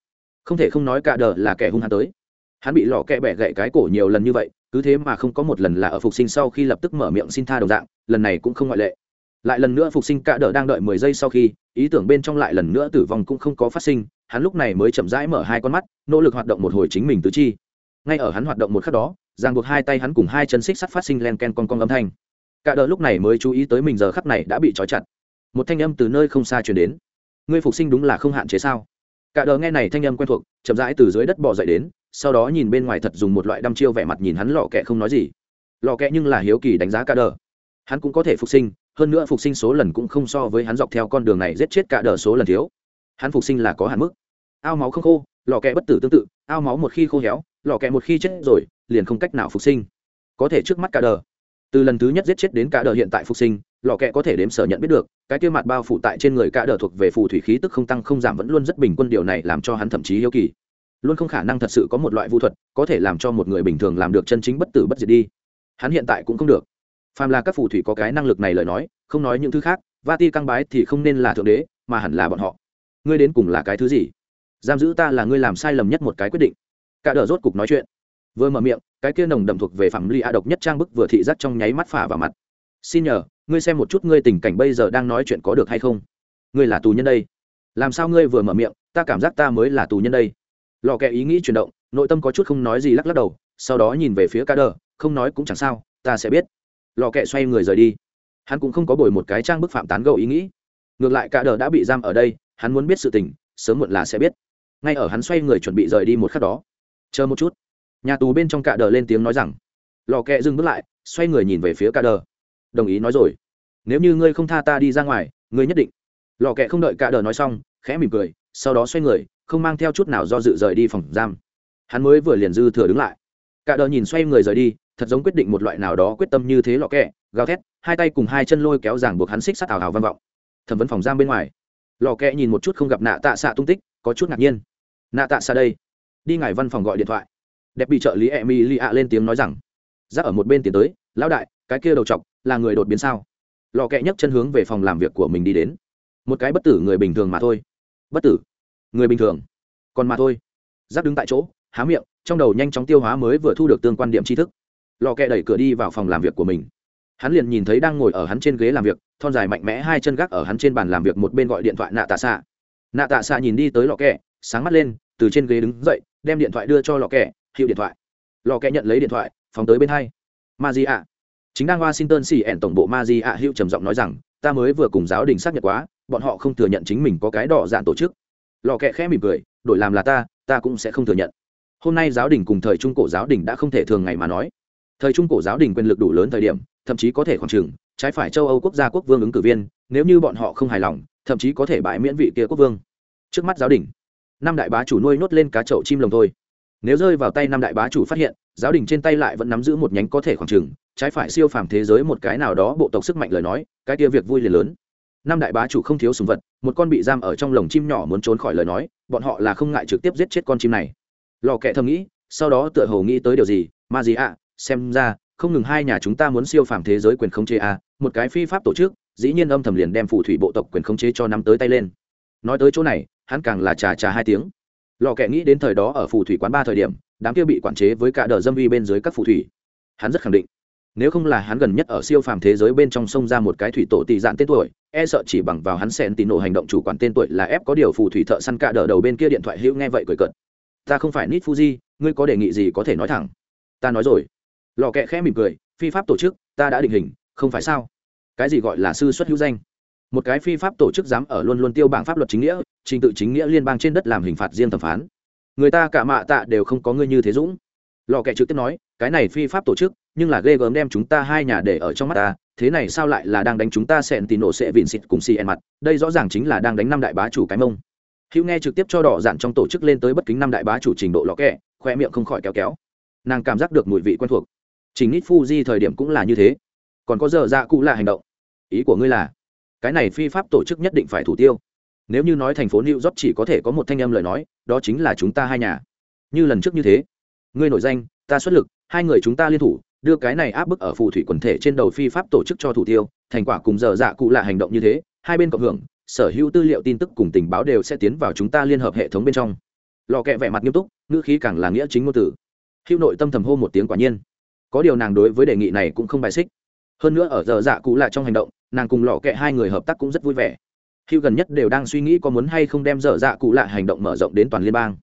Không thể không nói cả đờ là kẻ hung hăng tới. Hắn bị lò kẹ bẻ gậy cái cổ nhiều lần như vậy cứ thế mà không có một lần là ở phục sinh sau khi lập tức mở miệng xin tha đồng dạng, lần này cũng không ngoại lệ. Lại lần nữa phục sinh cả đỡ đang đợi mười giây sau khi, ý tưởng bên trong lại lần nữa tử vong cũng không có phát sinh, hắn lúc này mới chậm rãi mở hai con mắt, nỗ lực hoạt động một hồi chính mình tứ chi. Ngay ở hắn hoạt động một khắc đó, ràng buộc hai tay hắn cùng hai chân xích sắt phát sinh len ken con con âm thanh. Cả đỡ lúc này mới chú ý tới mình giờ khắc này đã bị trói chặt. Một thanh âm từ nơi không xa chuyển đến. Ngươi phục sinh đúng là không hạn chế sao? Cả đờ nghe này thanh âm quen thuộc, chậm rãi từ dưới đất bỏ dậy đến sau đó nhìn bên ngoài thật dùng một loại đăm chiêu vẻ mặt nhìn hắn lò kẹ không nói gì. Lò kẹ nhưng là hiếu kỳ đánh giá cả đờ. Hắn cũng có thể phục sinh, hơn nữa phục sinh số lần cũng không so với hắn dọc theo con đường này giết chết cả đờ số lần thiếu. Hắn phục sinh là có hạn mức. Ao máu không khô lò kẹ bất tử tương tự, ao máu một khi khô héo lò kẹ một khi chết rồi, liền không cách nào phục sinh. Có thể trước mắt cả đờ. Từ lần thứ nhất giết chết đến cả đờ hiện tại phục sinh lò kẹ có thể đếm sở nhận biết được, cái kia mặt bao phủ tại trên người cả đờ thuộc về phù thủy khí tức không tăng không giảm vẫn luôn rất bình quân, điều này làm cho hắn thậm chí hiếu kỳ luôn không khả năng thật sự có một loại vũ thuật có thể làm cho một người bình thường làm được chân chính bất tử bất diệt đi. Hắn hiện tại cũng không được. Phàm là các phù thủy có cái năng lực này lời nói, không nói những thứ khác va ti căng bái thì không nên là thượng đế, mà hẳn là bọn họ. Ngươi đến cùng là cái thứ gì? Giam giữ ta là ngươi làm sai lầm nhất một cái quyết định. Cả đờ rốt cục nói chuyện. Vừa mở miệng, cái kia nồng đậm thuộc về phạm ly a độc nhất trang bức vừa thị giác trong nháy mắt phả vào mặt. Xin nhờ, ngươi xem một chút ngươi tình cảnh bây giờ đang nói chuyện có được hay không? Ngươi là tù nhân đây. Làm sao ngươi vừa mở miệng, ta cảm giác ta mới là tù nhân đây lò kẹ ý nghĩ chuyển động, nội tâm có chút không nói gì lắc lắc đầu, sau đó nhìn về phía ca đờ, không nói cũng chẳng sao, ta sẽ biết. Lò kẹ xoay người rời đi. Hắn cũng không có bồi một cái trang bức phạm tán gẫu ý nghĩ. Ngược lại ca đờ đã bị giam ở đây, hắn muốn biết sự tình, sớm muộn là sẽ biết. Ngay ở hắn xoay người chuẩn bị rời đi một khắc đó. Chờ một chút. Nhà tù bên trong cạ đờ lên tiếng nói rằng. Lò kẹ dừng bước lại, xoay người nhìn về phía cạ đờ. Đồng ý nói rồi. Nếu như ngươi không tha ta đi ra ngoài, ngươi nhất định. Lò kẹ không đợi cạ đờ nói xong, khẽ mỉm cười, sau đó xoay người không mang theo chút nào do dự rời đi phòng giam. Hắn mới vừa liền dư thừa đứng lại. Cả đờ nhìn xoay người rời đi, thật giống quyết định một loại nào đó quyết tâm như thế lọ kẹ, gào thét, hai tay cùng hai chân lôi kéo ràng buộc hắn xích sắt ảo hào văn vọng. Thẩm vấn phòng giam bên ngoài. Lò kẹ nhìn một chút không gặp nạ tạ xạ tung tích, có chút ngạc nhiên. Nạ tạ xạ đây. Đi ngài văn phòng gọi điện thoại. Đẹp bị trợ lý e mi li ạ lên tiếng nói rằng ra ở một bên tiến tới, lão đại, cái kia đầu chọc là người đột biến sao? Lò kẹ nhấc chân hướng về phòng làm việc của mình đi đến. Một cái bất tử người bình thường mà thôi. Bất tử? Người bình thường. Còn mà thôi. Giáp đứng tại chỗ, há miệng, trong đầu nhanh chóng tiêu hóa mới vừa thu được tương quan điểm tri thức. Lò kẹ đẩy cửa đi vào phòng làm việc của mình. Hắn liền nhìn thấy đang ngồi ở hắn trên ghế làm việc, thon dài mạnh mẽ hai chân gác ở hắn trên bàn làm việc một bên gọi điện thoại nạ tạ xạ nạ tạ xạ nhìn đi tới lò kẹ, sáng mắt lên, từ trên ghế đứng dậy, đem điện thoại đưa cho lò kẹ, hiệu điện thoại. Lò kẹ nhận lấy điện thoại, phóng tới bên hai. Ma di ạ chính đang washington xì ẻn tổng bộ ma di ạ hiệu trầm giọng nói rằng, ta mới vừa cùng giáo đình xác nhận quá, bọn họ không thừa nhận chính mình có cái đỏ dạn tổ chức lò kẹ khẽ mỉm cười, đổi làm là ta ta cũng sẽ không thừa nhận. Hôm nay giáo đình cùng thời trung cổ giáo đình đã không thể thường ngày mà nói. Thời trung cổ giáo đình quyền lực đủ lớn thời điểm, thậm chí có thể khoảng trừng trái phải châu âu quốc gia quốc vương ứng cử viên, nếu như bọn họ không hài lòng, thậm chí có thể bãi miễn vị kia quốc vương. Trước mắt giáo đình, năm đại bá chủ nuôi nuốt lên cá chậu chim lồng thôi. Nếu rơi vào tay năm đại bá chủ phát hiện, giáo đình trên tay lại vẫn nắm giữ một nhánh có thể khoảng trừng trái phải siêu phàm thế giới một cái nào đó bộ tộc sức mạnh lời nói, cái kia việc vui liền lớn năm đại bá chủ không thiếu sùng vật, một con bị giam ở trong lồng chim nhỏ muốn trốn khỏi lời nói, bọn họ là không ngại trực tiếp giết chết con chim này. Lò kẹ thầm nghĩ, sau đó tựa hồ nghĩ tới điều gì mà gì ạ, xem ra, không ngừng hai nhà chúng ta muốn siêu phàm thế giới quyền khống chế a một cái phi pháp tổ chức, dĩ nhiên âm thầm liền đem phù thủy bộ tộc quyền khống chế cho nắm tới tay lên. Nói tới chỗ này, hắn càng là trà trà hai tiếng. Lò kẹ nghĩ đến thời đó ở phù thủy quán ba thời điểm, đám kia bị quản chế với cả đờ dâm vi bên dưới các phù thủy. Hắn rất khẳng định nếu không là hắn gần nhất ở siêu phàm thế giới bên trong sông ra một cái thủy tổ tỷ dạn tên tuổi e sợ chỉ bằng vào hắn xen tín nổ hành động chủ quản tên tuổi là ép có điều phù thủy thợ săn cạ đỡ đầu bên kia điện thoại hữu nghe vậy cười cợt. Ta không phải nít fuji ngươi có đề nghị gì có thể nói thẳng? Ta nói rồi. Lò kẹ khẽ mỉm cười, phi pháp tổ chức, ta đã định hình, không phải sao? Cái gì gọi là sư xuất hữu danh? Một cái phi pháp tổ chức dám ở luôn luôn tiêu bảng pháp luật chính nghĩa, trình tự chính nghĩa liên bang trên đất làm hình phạt riêng thẩm phán. Người ta cả mạ tạ đều không có ngươi như thế dũng. Lò kẹ trực tiếp nói, cái này phi pháp tổ chức nhưng là ghê gớm đem chúng ta hai nhà để ở trong mắt ta, thế này sao lại là đang đánh chúng ta sẹn tì nổ sẽ vịn xịt cùng cn mặt, đây rõ ràng chính là đang đánh năm đại bá chủ cái mông. Hữu nghe trực tiếp cho đỏ dạn trong tổ chức lên tới bất kính năm đại bá chủ trình độ lọ kẹ, khoe miệng không khỏi kéo kéo. Nàng cảm giác được mùi vị quen thuộc. Trình nít fuji thời điểm cũng là như thế. Còn có giờ ra cụ là hành động. Ý của ngươi là, cái này phi pháp tổ chức nhất định phải thủ tiêu. Nếu như nói thành phố new york chỉ có thể có một thanh âm lời nói, đó chính là chúng ta hai nhà. Như lần trước như thế. Ngươi nổi danh, ta xuất lực, hai người chúng ta liên thủ đưa cái này áp bức ở phù thủy quần thể trên đầu phi pháp tổ chức cho thủ tiêu, thành quả cùng giờ dạ cụ là hành động như thế, hai bên cộng hưởng, sở hữu tư liệu tin tức cùng tình báo đều sẽ tiến vào chúng ta liên hợp hệ thống bên trong. Lò kẹ vẻ mặt nghiêm túc, ngữ khí càng là nghĩa chính ngôn tử. hữu nội tâm thầm hô một tiếng quả nhiên. Có điều nàng đối với đề nghị này cũng không bài xích. Hơn nữa ở giờ dạ cụ là trong hành động, nàng cùng lò kẹ hai người hợp tác cũng rất vui vẻ. Hữu gần nhất đều đang suy nghĩ có muốn hay không đem dở dạ cụ lạ hành động mở rộng đến toàn liên bang.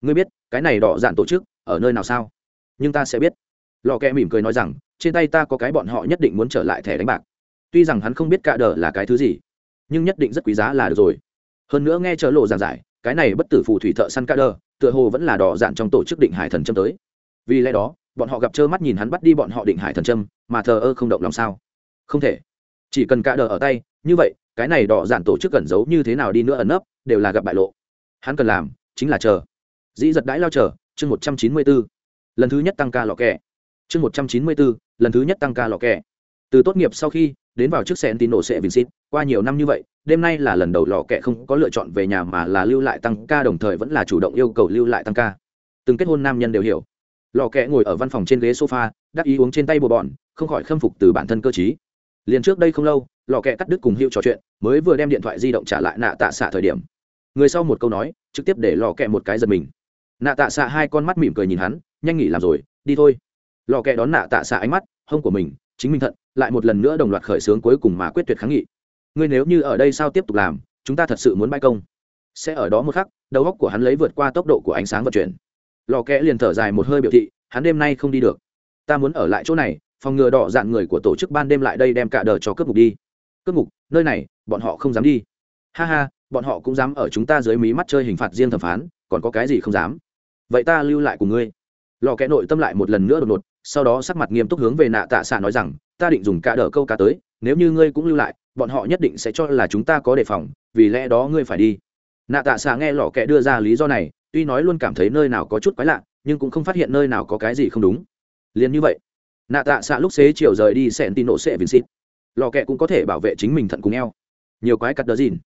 Ngươi biết, cái này đỏ dạn tổ chức, ở nơi nào sao? Nhưng ta sẽ biết lò kẹ mỉm cười nói rằng, trên tay ta có cái bọn họ nhất định muốn trở lại thẻ đánh bạc. Tuy rằng hắn không biết cạ đờ là cái thứ gì, nhưng nhất định rất quý giá là được rồi. Hơn nữa nghe chờ lộ giảng giải, cái này bất tử phù thủy thợ săn cạ đờ tựa hồ vẫn là đỏ dạn trong tổ chức định hải thần châm tới. Vì lẽ đó, bọn họ gặp trơ mắt nhìn hắn bắt đi bọn họ định hải thần châm, mà thờ ơ không động lòng sao? Không thể. Chỉ cần cạ đờ ở tay, như vậy, cái này đỏ dạn tổ chức cẩn giấu như thế nào đi nữa ẩn nấp, đều là gặp bại lộ. Hắn cần làm chính là chờ. Dĩ giật đãi lao chờ, chương một trăm chín mươi bốn lần thứ nhất tăng ca lọ kẹ chương một trăm chín mươi bốn, lần thứ nhất tăng ca lò kẹ. Từ tốt nghiệp sau khi đến vào trước sen tín nổ sẽ vincit qua nhiều năm như vậy, đêm nay là lần đầu lò kẹ không có lựa chọn về nhà mà là lưu lại tăng ca, đồng thời vẫn là chủ động yêu cầu lưu lại tăng ca. Từng kết hôn nam nhân đều hiểu. Lò kẹ ngồi ở văn phòng trên ghế sofa, đắc ý uống trên tay bồ bọn không khỏi khâm phục từ bản thân cơ chí liền trước đây không lâu lò kẹ cắt đứt cùng hữu trò chuyện, mới vừa đem điện thoại di động trả lại nạ tạ xạ thời điểm. Người sau một câu nói, trực tiếp để lò kẹ một cái giật mình. Nạ tạ xạ hai con mắt mỉm cười nhìn hắn, nhanh nghỉ làm rồi, đi thôi lò kẹ đón nạ tạ xạ ánh mắt, hông của mình, chính mình thận, lại một lần nữa đồng loạt khởi xướng cuối cùng mà quyết tuyệt kháng nghị. Ngươi nếu như ở đây sao tiếp tục làm, chúng ta thật sự muốn bãi công. Sẽ ở đó một khắc, đầu góc của hắn lấy vượt qua tốc độ của ánh sáng vận chuyển. Lò kẽ liền thở dài một hơi biểu thị, hắn đêm nay không đi được. Ta muốn ở lại chỗ này, phòng ngừa đỏ dạn người của tổ chức ban đêm lại đây đem cả đờ cho cướp mục đi. Cướp mục nơi này, bọn họ không dám đi. Ha ha, bọn họ cũng dám ở chúng ta dưới mí mắt chơi hình phạt riêng thẩm phán, còn có cái gì không dám? Vậy ta lưu lại cùng ngươi. Lò kẽ nội tâm lại một lần nữa đột ngột sau đó sắc mặt nghiêm túc hướng về nạ tạ xạ nói rằng, ta định dùng cả đờ câu cá tới, nếu như ngươi cũng lưu lại, bọn họ nhất định sẽ cho là chúng ta có đề phòng, vì lẽ đó ngươi phải đi. Nạ tạ xạ nghe lò kẽ đưa ra lý do này, tuy nói luôn cảm thấy nơi nào có chút quái lạ, nhưng cũng không phát hiện nơi nào có cái gì không đúng. Liền như vậy, nạ tạ xạ lúc xế chiều rời đi sẽ tin nổ sẽ xịt. Lò kẹ cũng có thể bảo vệ chính mình thận cùng eo. Nhiều quái cắt đờ dìn.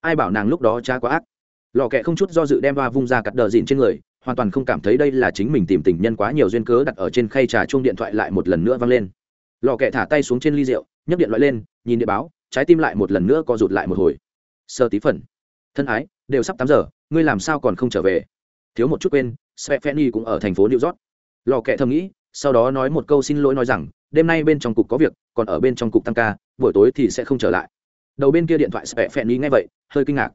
Ai bảo nàng lúc đó cha quá ác. Lò kẹ không chút do dự đem va vung ra cắt đờ dìn trên người hoàn toàn không cảm thấy đây là chính mình tìm tình nhân quá nhiều duyên cớ đặt ở trên khay trà chuông điện thoại lại một lần nữa vang lên lò kẹ thả tay xuống trên ly rượu nhấc điện thoại lên nhìn địa báo trái tim lại một lần nữa co rụt lại một hồi sơ tí phần thân ái đều sắp tám giờ ngươi làm sao còn không trở về thiếu một chút quên Stephanie cũng ở thành phố New York. Lò kẹ thầm nghĩ, sau đó nói một câu xin lỗi nói rằng, đêm nay bên trong cục có việc, còn ở bên trong cục tăng ca, buổi tối thì sẽ không trở lại. Đầu bên kia điện thoại Stephanie nghe vậy, hơi kinh ngạc.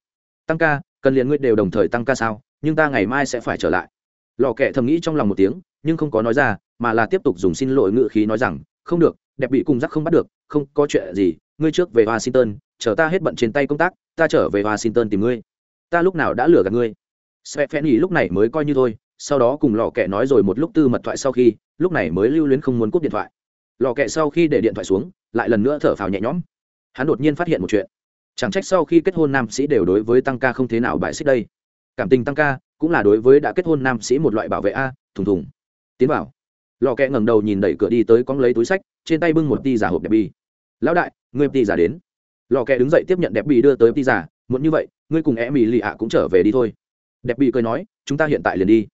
Tăng ca, cần liền ngươi đều đồng thời tăng ca sao? Nhưng ta ngày mai sẽ phải trở lại. Lò kẹ thầm nghĩ trong lòng một tiếng, nhưng không có nói ra, mà là tiếp tục dùng xin lỗi ngự khí nói rằng, không được, đẹp bị cùng rắc không bắt được, không có chuyện gì, ngươi trước về Washington, chờ ta hết bận trên tay công tác, ta trở về Washington tìm ngươi. Ta lúc nào đã lừa gạt ngươi? sẽ phen lúc này mới coi như thôi sau đó cùng lò kẹ nói rồi một lúc tư mật thoại sau khi lúc này mới lưu luyến không muốn cúp điện thoại lò kẹ sau khi để điện thoại xuống lại lần nữa thở phào nhẹ nhõm hắn đột nhiên phát hiện một chuyện chẳng trách sau khi kết hôn nam sĩ đều đối với tăng ca không thế nào bại xích đây cảm tình tăng ca, cũng là đối với đã kết hôn nam sĩ một loại bảo vệ a, thùng thùng. Tiến vào. Lò kẹ ngẩng đầu nhìn đẩy cửa đi tới cóng lấy túi sách, trên tay bưng một ti giả hộp đẹp bi lão đại, ngươi ti giả đến. Lò kẹ đứng dậy tiếp nhận đẹp bi đưa tới ti giả muốn như vậy, ngươi cùng em mỹ lì ạ cũng trở về đi thôi. Đẹp bi cười nói, chúng ta hiện tại liền đi.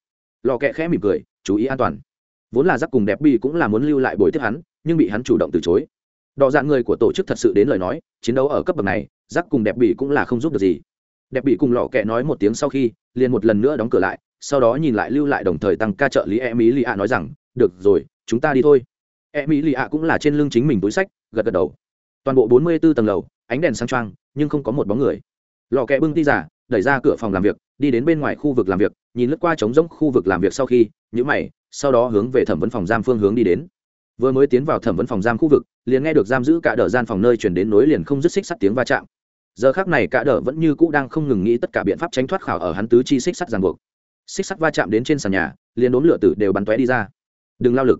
Lò kẹ khẽ mỉm cười, chú ý an toàn. Vốn là giắc cùng đẹp bi cũng là muốn lưu lại buổi tiếp hắn, nhưng bị hắn chủ động từ chối. Đò dạng người của tổ chức thật sự đến lời nói, chiến đấu ở cấp bậc này giắc cùng đẹp bị cũng là không giúp được gì đẹp bị cùng lò kẹ nói một tiếng sau khi, liền một lần nữa đóng cửa lại, sau đó nhìn lại lưu lại đồng thời tăng ca trợ lý e mỹ lì ạ nói rằng, được rồi, chúng ta đi thôi. E mỹ lì ạ cũng là trên lưng chính mình túi sách, gật gật đầu. Toàn bộ bốn mươi 44 tầng lầu, ánh đèn sang trang nhưng không có một bóng người. Lò kẹ bưng ti giả, đẩy ra cửa phòng làm việc, đi đến bên ngoài khu vực làm việc, nhìn lướt qua trống rỗng khu vực làm việc sau khi nhữ mày, sau đó hướng về thẩm vấn phòng giam phương hướng đi đến. Vừa mới tiến vào thẩm vấn phòng giam khu vực, liền nghe được giam giữ cả đờ gian phòng nơi chuyển đến nối liền không dứt xích sắt tiếng va chạm giờ khác này cả đờ vẫn như cũ đang không ngừng nghĩ tất cả biện pháp tránh thoát khảo ở hắn tứ chi xích sắt ràng buộc. Xích sắt va chạm đến trên sàn nhà, liền đốn lửa tử đều bắn tóe đi ra. Đừng lao lực.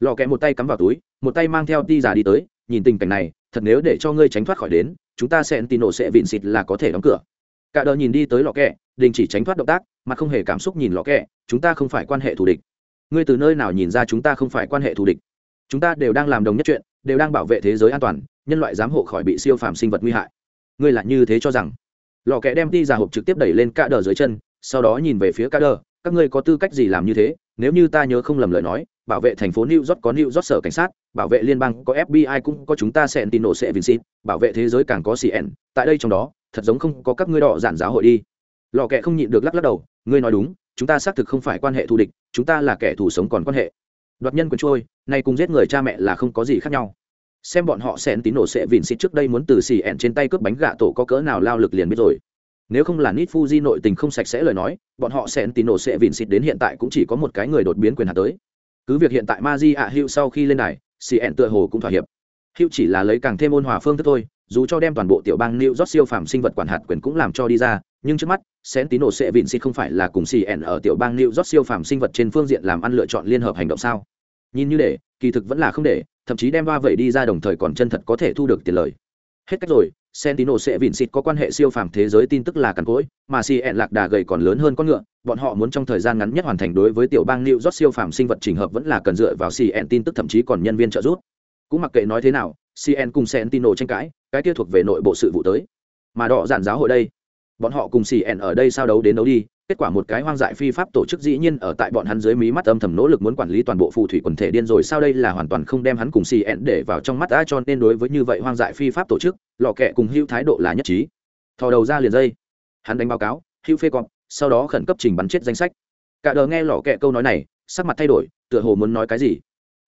Lò kẹ một tay cắm vào túi, một tay mang theo ti giả đi tới, nhìn tình cảnh này, thật nếu để cho ngươi tránh thoát khỏi đến, chúng ta sẽ tin nổ sẽ vịn xịt là có thể đóng cửa. Cả đờ nhìn đi tới lò kẹ, đình chỉ tránh thoát động tác, mà không hề cảm xúc nhìn lò kẹ, chúng ta không phải quan hệ thù địch. Ngươi từ nơi nào nhìn ra chúng ta không phải quan hệ thù địch? Chúng ta đều đang làm đồng nhất chuyện, đều đang bảo vệ thế giới an toàn, nhân loại giám hộ khỏi bị siêu phàm sinh vật nguy hại ngươi là như thế cho rằng lò kẹ đem ti giả hộp trực tiếp đẩy lên cả đờ dưới chân sau đó nhìn về phía cả đờ các ngươi có tư cách gì làm như thế nếu như ta nhớ không lầm lời nói bảo vệ thành phố New York có New York sở cảnh sát, bảo vệ liên bang có FBI cũng có chúng ta sẽ tin nổ sẽ Vincent, bảo vệ thế giới càng có CN, tại đây trong đó, thật giống không có các ngươi đỏ giản giáo hội đi. Lò kẹ không nhịn được lắc lắc đầu, ngươi nói đúng, chúng ta xác thực không phải quan hệ thù địch, chúng ta là kẻ thù sống còn quan hệ. Đoạt nhân quyền trôi, nay cùng giết người cha mẹ là không có gì khác nhau. Xem bọn họ sẽ tín nổ sẽ Vincent trước đây muốn từ CN trên tay cướp bánh gạ tổ có cỡ nào lao lực liền biết rồi. Nếu không là nít fuji nội tình không sạch sẽ lời nói, bọn họ sẽ tín nổ sẽ vìn xịt đến hiện tại cũng chỉ có một cái người đột biến quyền hạt tới. Cứ việc hiện tại ma di ạ hữu sau khi lên đài ẹn tựa hồ cũng thỏa hiệp. Hữu chỉ là lấy càng thêm ôn hòa phương thức thôi, dù cho đem toàn bộ tiểu bang new rót siêu phẩm sinh vật quản hạt quyền cũng làm cho đi ra, nhưng trước mắt sẽ tín nổ sẽ vịn xịt không phải là cùng cn ở tiểu bang new rót siêu phẩm sinh vật trên phương diện làm ăn lựa chọn liên hợp hành động sao? Nhìn như để, kỳ thực vẫn là không để thậm chí đem ba vẩy đi ra đồng thời còn chân thật có thể thu được tiền lời hết cách rồi Sentinel sẽ vịn xịt có quan hệ siêu phàm thế giới tin tức là cằn cỗi, mà CN lạc đà gầy còn lớn hơn con ngựa, bọn họ muốn trong thời gian ngắn nhất hoàn thành đối với tiểu bang New York siêu phàm sinh vật trình hợp vẫn là cần dựa vào CN tin tức thậm chí còn nhân viên trợ giúp. Cũng mặc kệ nói thế nào, CN cùng Sentinel tranh cãi, cái kia thuộc về nội bộ sự vụ tới. Mà đỏ giản giáo hội đây, bọn họ cùng CN ở đây sao đấu đến đấu đi, kết quả một cái hoang dại phi pháp tổ chức dĩ nhiên ở tại bọn hắn dưới mí mắt âm thầm nỗ lực muốn quản lý toàn bộ phù thủy quần thể điên rồi. Sao đây là hoàn toàn không đem hắn cùng cn để vào trong mắt đã cho nên đối với như vậy hoang dại phi pháp tổ chức lò kẹ cùng hữu thái độ là nhất trí. Thò đầu ra liền dây. Hắn đánh báo cáo hữu phê cọp, sau đó khẩn cấp trình bắn chết danh sách. Cả đờ nghe lò kẹ câu nói này, sắc mặt thay đổi, tựa hồ muốn nói cái gì.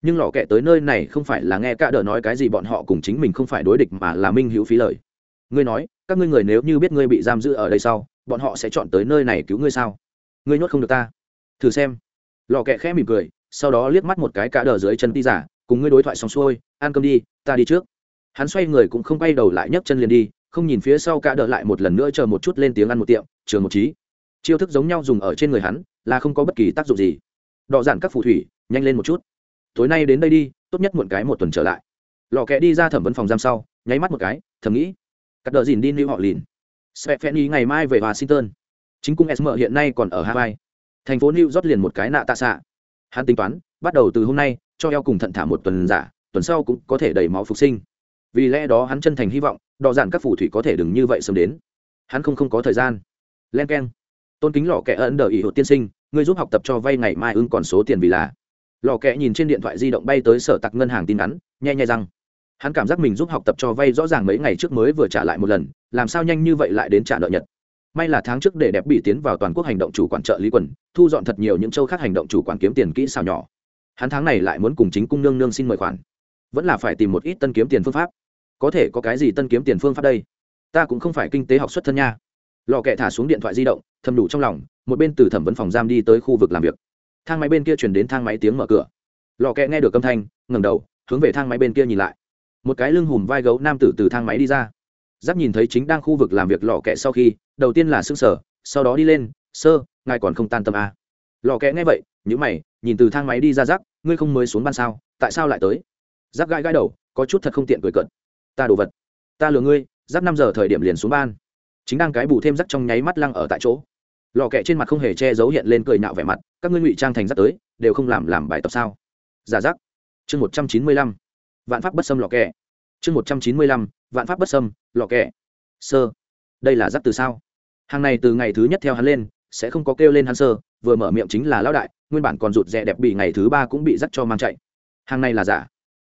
Nhưng lò kẹ tới nơi này không phải là nghe cả đờ nói cái gì, bọn họ cùng chính mình không phải đối địch mà là minh hữu phí lời. Ngươi nói, các ngươi người nếu như biết ngươi bị giam giữ ở đây sau bọn họ sẽ chọn tới nơi này cứu ngươi sao? Ngươi nhốt không được ta. Thử xem. Lò kẹ khẽ mỉm cười, sau đó liếc mắt một cái cả đờ dưới chân ti giả, cùng ngươi đối thoại xong xuôi, ăn cơm đi, ta đi trước. Hắn xoay người cũng không quay đầu lại nhấc chân liền đi, không nhìn phía sau cả đờ lại một lần nữa chờ một chút lên tiếng ăn một tiệm trường một trí chiêu thức giống nhau dùng ở trên người hắn, là không có bất kỳ tác dụng gì. Đọ giản các phù thủy, nhanh lên một chút. Tối nay đến đây đi, tốt nhất muộn cái một tuần trở lại. Lò kẹ đi ra thẩm vấn phòng giam sau, nháy mắt một cái, thầm nghĩ. Cắt đờ dìn đi lưu họ lìn sẽ phen ý ngày mai về washington. Chính cung sm hiện nay còn ở hawaii. Thành phố new york liền một cái nạ tạ xạ. Hắn tính toán bắt đầu từ hôm nay cho eo cùng thận thả một tuần giả tuần sau cũng có thể đầy máu phục sinh. Vì lẽ đó hắn chân thành hy vọng đò giản các phù thủy có thể đừng như vậy sớm đến. Hắn không không có thời gian. Len keng. tôn kính lọ kẻ ẩn đờ ý hụt tiên sinh ngươi giúp học tập cho vay ngày mai ưng còn số tiền vì là. Lọ kẻ nhìn trên điện thoại di động bay tới sở tặc ngân hàng tin nhắn, nhẹ nhẹ rằng hắn cảm giác mình giúp học tập cho vay rõ ràng mấy ngày trước mới vừa trả lại một lần, làm sao nhanh như vậy lại đến trả nợ nhật? May là tháng trước để đẹp bị tiến vào toàn quốc hành động chủ quản trợ lý quần, thu dọn thật nhiều những châu khác hành động chủ quản kiếm tiền kỹ xào nhỏ. Hắn tháng này lại muốn cùng chính cung nương nương xin mời khoản. Vẫn là phải tìm một ít tân kiếm tiền phương pháp. Có thể có cái gì tân kiếm tiền phương pháp đây? Ta cũng không phải kinh tế học xuất thân nha. Lò kẹ thả xuống điện thoại di động, thầm đủ trong lòng, một bên từ thẩm vấn phòng giam đi tới khu vực làm việc. Thang máy bên kia chuyển đến thang máy tiếng mở cửa. Lò kẹ nghe được âm thanh, ngẩng đầu, hướng về thang máy bên kia nhìn lại một cái lưng hùm vai gấu nam tử từ thang máy đi ra. Giáp nhìn thấy chính đang khu vực làm việc lò kẹ sau khi đầu tiên là xương sở sau đó đi lên sơ ngài còn không tan tâm à. lò kẹ nghe vậy nhữ mày nhìn từ thang máy đi ra giáp, ngươi không mới xuống ban sao? Tại sao lại tới? Giáp gai gai đầu có chút thật không tiện cười cận ta đồ vật. Ta lừa ngươi. Giáp năm giờ thời điểm liền xuống ban. Chính đang cái bù thêm rắc trong nháy mắt lăng ở tại chỗ. Lò kẹ trên mặt không hề che giấu hiện lên cười nạo vẻ mặt các ngươi ngụy trang thành rắc tới đều không làm làm bài tập sao? Giả rắc chương một trăm chín mươi lăm vạn pháp bất xâm lò kẹ chương một trăm chín mươi lăm, vạn pháp bất xâm lò kẹ sơ, đây là rắc từ sao? Hàng này từ ngày thứ nhất theo hắn lên, sẽ không có kêu lên hắn sơ, vừa mở miệng chính là lão đại, nguyên bản còn rụt rè đẹp bị ngày thứ ba cũng bị dắt cho mang chạy. Hàng này là giả?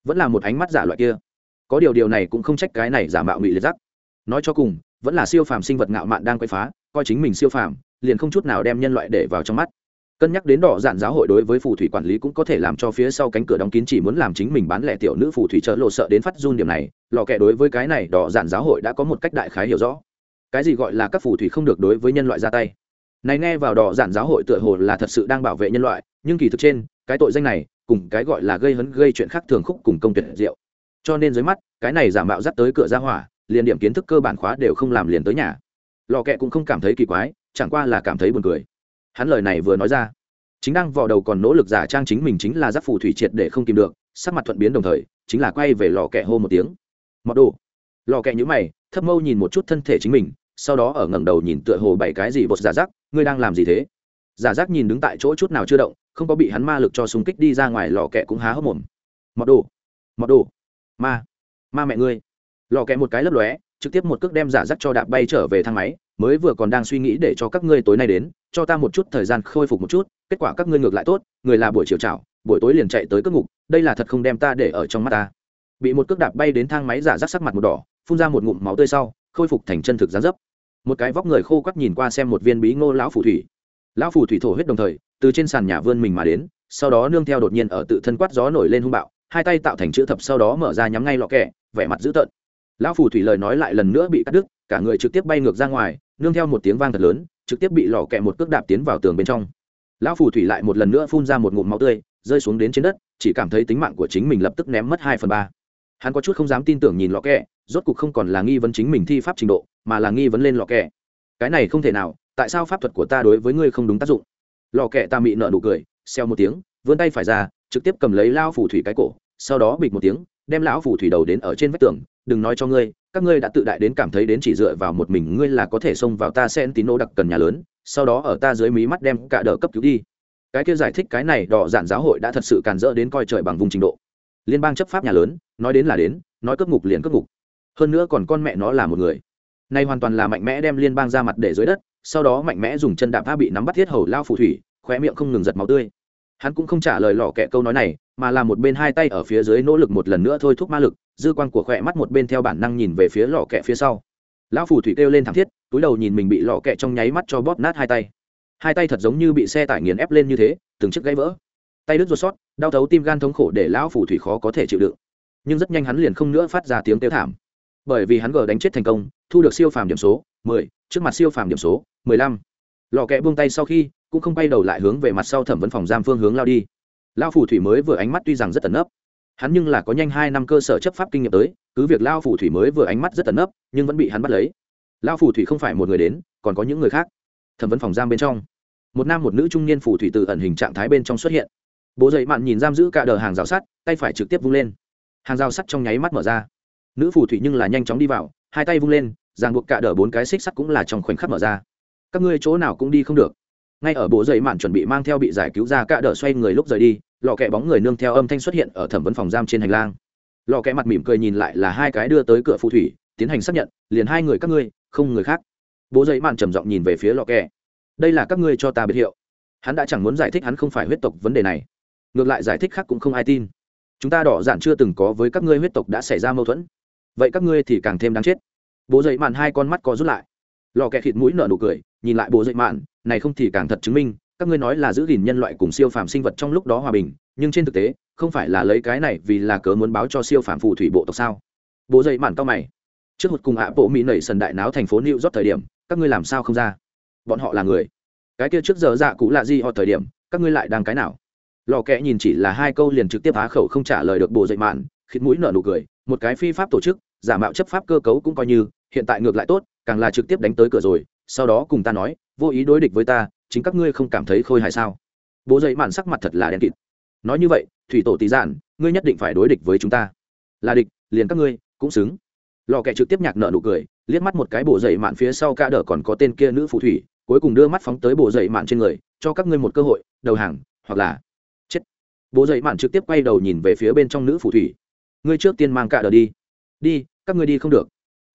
Vẫn là một ánh mắt giả loại kia. Có điều điều này cũng không trách cái này giả mạo ngụy liệt rắc nói cho cùng, vẫn là siêu phàm sinh vật ngạo mạn đang quậy phá, coi chính mình siêu phàm, liền không chút nào đem nhân loại để vào trong mắt cân nhắc đến đỏ dạn giáo hội đối với phù thủy quản lý cũng có thể làm cho phía sau cánh cửa đóng kín chỉ muốn làm chính mình bán lẻ tiểu nữ phù thủy trợ lộ sợ đến phát run điểm này, lò kẹ đối với cái này đỏ dạn giáo hội đã có một cách đại khái hiểu rõ. Cái gì gọi là các phù thủy không được đối với nhân loại ra tay? Này nghe vào đỏ dạn giáo hội tựa hồ là thật sự đang bảo vệ nhân loại, nhưng kỳ thực trên, cái tội danh này cùng cái gọi là gây hấn gây chuyện khác thường khúc cùng công tuyệt diệu. Cho nên dưới mắt, cái này giả mạo dắt tới cửa ra hỏa, liền điểm kiến thức cơ bản khóa đều không làm liền tới nhà. Lò kẹ cũng không cảm thấy kỳ quái, chẳng qua là cảm thấy buồn cười hắn lời này vừa nói ra, chính đang vò đầu còn nỗ lực giả trang chính mình chính là giáp phù thủy triệt để không tìm được, sắc mặt thuận biến đồng thời, chính là quay về lò kẹ hô một tiếng. Mọt đồ. Lò kẹ nhữ mày, thấp mâu nhìn một chút thân thể chính mình, sau đó ở ngẩng đầu nhìn tựa hồ bảy cái gì bột giả giác, ngươi đang làm gì thế? Giả giác nhìn đứng tại chỗ chút nào chưa động, không có bị hắn ma lực cho súng kích đi ra ngoài, lò kẹ cũng há hốc mồm. Mọt đồ. Mọt đồ. Ma. Ma mẹ ngươi. Lò kẹ một cái lấp lóe, trực tiếp một cước đem giả giác cho đạp bay trở về thang máy mới vừa còn đang suy nghĩ để cho các ngươi tối nay đến, cho ta một chút thời gian khôi phục một chút, kết quả các ngươi ngược lại tốt, người là buổi chiều chảo, buổi tối liền chạy tới cất ngục, đây là thật không đem ta để ở trong mắt ta. Bị một cước đạp bay đến thang máy giả rác sắc mặt một đỏ, phun ra một ngụm máu tươi sau, khôi phục thành chân thực gián dấp. Một cái vóc người khô quắt nhìn qua xem một viên bí ngô lão phù thủy. Lão phù thủy thổ huyết đồng thời, từ trên sàn nhà vươn mình mà đến, sau đó nương theo đột nhiên ở tự thân quát gió nổi lên hung bạo, hai tay tạo thành chữ thập sau đó mở ra nhắm ngay lọ kẹ, vẻ mặt dữ tợn lão phù thủy lời nói lại lần nữa bị cắt đứt, cả người trực tiếp bay ngược ra ngoài, nương theo một tiếng vang thật lớn, trực tiếp bị lò kẹ một cước đạp tiến vào tường bên trong. Lão phù thủy lại một lần nữa phun ra một ngụm máu tươi, rơi xuống đến trên đất, chỉ cảm thấy tính mạng của chính mình lập tức ném mất hai phần ba. Hắn có chút không dám tin tưởng nhìn lò kẹ, rốt cục không còn là nghi vấn chính mình thi pháp trình độ, mà là nghi vấn lên lò kẹ. Cái này không thể nào, tại sao pháp thuật của ta đối với ngươi không đúng tác dụng? Lò kẹ ta mị nợ nụ cười xeo một tiếng, vươn tay phải ra, trực tiếp cầm lấy lao phù thủy cái cổ, sau đó bịch một tiếng, đem lão phù thủy đầu đến ở trên vách tường đừng nói cho ngươi, các ngươi đã tự đại đến cảm thấy đến chỉ dựa vào một mình ngươi là có thể xông vào ta sen tín nô đặc cần nhà lớn, sau đó ở ta dưới mí mắt đem cả đỡ cấp cứu đi. Cái kia giải thích cái này đỏ dạn giáo hội đã thật sự càn rỡ đến coi trời bằng vùng trình độ. Liên bang chấp pháp nhà lớn, nói đến là đến, nói cấp ngục liền cấp ngục. Hơn nữa còn con mẹ nó là một người. Nay hoàn toàn là mạnh mẽ đem liên bang ra mặt để dưới đất, sau đó mạnh mẽ dùng chân đạp tha bị nắm bắt thiết hầu lao phù thủy, khóe miệng không ngừng giật máu tươi hắn cũng không trả lời lò kẹ câu nói này mà là một bên hai tay ở phía dưới nỗ lực một lần nữa thôi thúc ma lực dư quan của khỏe mắt một bên theo bản năng nhìn về phía lò kẹ phía sau. Lão phù thủy kêu lên thảm thiết túi đầu nhìn mình bị lò kẹ trong nháy mắt cho bóp nát hai tay. Hai tay thật giống như bị xe tải nghiền ép lên như thế từng chiếc gãy vỡ. Tay đứt ruột sót đau thấu tim gan thống khổ để lão phù thủy khó có thể chịu đựng. Nhưng rất nhanh hắn liền không nữa phát ra tiếng kêu thảm. Bởi vì hắn gờ đánh chết thành công thu được siêu phàm điểm số 10, trước mặt siêu phàm điểm số 15. lò kẹ buông tay sau khi cũng không bay đầu lại hướng về mặt sau thẩm vấn phòng giam phương hướng lao đi. Lao phù thủy mới vừa ánh mắt tuy rằng rất tẩn nấp, hắn nhưng là có nhanh hai năm cơ sở chấp pháp kinh nghiệm tới, cứ việc lao phù thủy mới vừa ánh mắt rất tẩn nấp, nhưng vẫn bị hắn bắt lấy. Lao phù thủy không phải một người đến, còn có những người khác. Thẩm vấn phòng giam bên trong, một nam một nữ trung niên phù thủy từ ẩn hình trạng thái bên trong xuất hiện. Bố dậy mạn nhìn giam giữ cả đờ hàng rào sắt, tay phải trực tiếp vung lên. Hàng rào sắt trong nháy mắt mở ra. Nữ phù thủy nhưng là nhanh chóng đi vào, hai tay vung lên, ràng buộc cả đờ bốn cái xích sắt cũng là trong khoảnh khắc mở ra. Các ngươi chỗ nào cũng đi không được ngay ở bộ dậy mạn chuẩn bị mang theo bị giải cứu ra cả đỡ xoay người lúc rời đi, lò kẹ bóng người nương theo âm thanh xuất hiện ở thẩm vấn phòng giam trên hành lang. Lò kẹ mặt mỉm cười nhìn lại là hai cái đưa tới cửa phù thủy, tiến hành xác nhận, liền hai người các ngươi, không người khác. Bố dậy mạn trầm giọng nhìn về phía lò kẹ. Đây là các ngươi cho ta biệt hiệu. Hắn đã chẳng muốn giải thích hắn không phải huyết tộc vấn đề này. Ngược lại giải thích khác cũng không ai tin. Chúng ta đỏ dạn chưa từng có với các ngươi huyết tộc đã xảy ra mâu thuẫn. Vậy các ngươi thì càng thêm đáng chết. Bố dậy mạn hai con mắt có rút lại. Lò kẹ thịt mũi nở nụ cười, nhìn lại bố dậy mạn này không thì càng thật chứng minh, các ngươi nói là giữ gìn nhân loại cùng siêu phàm sinh vật trong lúc đó hòa bình, nhưng trên thực tế, không phải là lấy cái này vì là cớ muốn báo cho siêu phàm phù thủy bộ tộc sao? Bố dậy mạn cao mày. Trước một cùng ạ, bộ mỹ nảy sần đại náo thành phố new york thời điểm, các ngươi làm sao không ra? Bọn họ là người. Cái kia trước giờ dạ cũ là gì họ thời điểm, các ngươi lại đang cái nào? Lò kẽ nhìn chỉ là hai câu liền trực tiếp á khẩu không trả lời được bộ dậy mạn khiến mũi nở nụ cười, một cái phi pháp tổ chức, giả mạo chấp pháp cơ cấu cũng coi như, hiện tại ngược lại tốt, càng là trực tiếp đánh tới cửa rồi sau đó cùng ta nói, vô ý đối địch với ta, chính các ngươi không cảm thấy khôi hài sao? Bố dậy mạn sắc mặt thật là đen kịt. Nói như vậy, thủy tổ tý giản, ngươi nhất định phải đối địch với chúng ta. Là địch, liền các ngươi cũng xứng. Lò kẹ trực tiếp nhạc nợ nụ cười, liếc mắt một cái bộ dậy mạn phía sau ca đỡ còn có tên kia nữ phù thủy, cuối cùng đưa mắt phóng tới bộ dậy mạn trên người, cho các ngươi một cơ hội, đầu hàng, hoặc là chết. Bộ dậy mạn trực tiếp quay đầu nhìn về phía bên trong nữ phù thủy. Ngươi trước tiên mang ca đờ đi. Đi, các ngươi đi không được.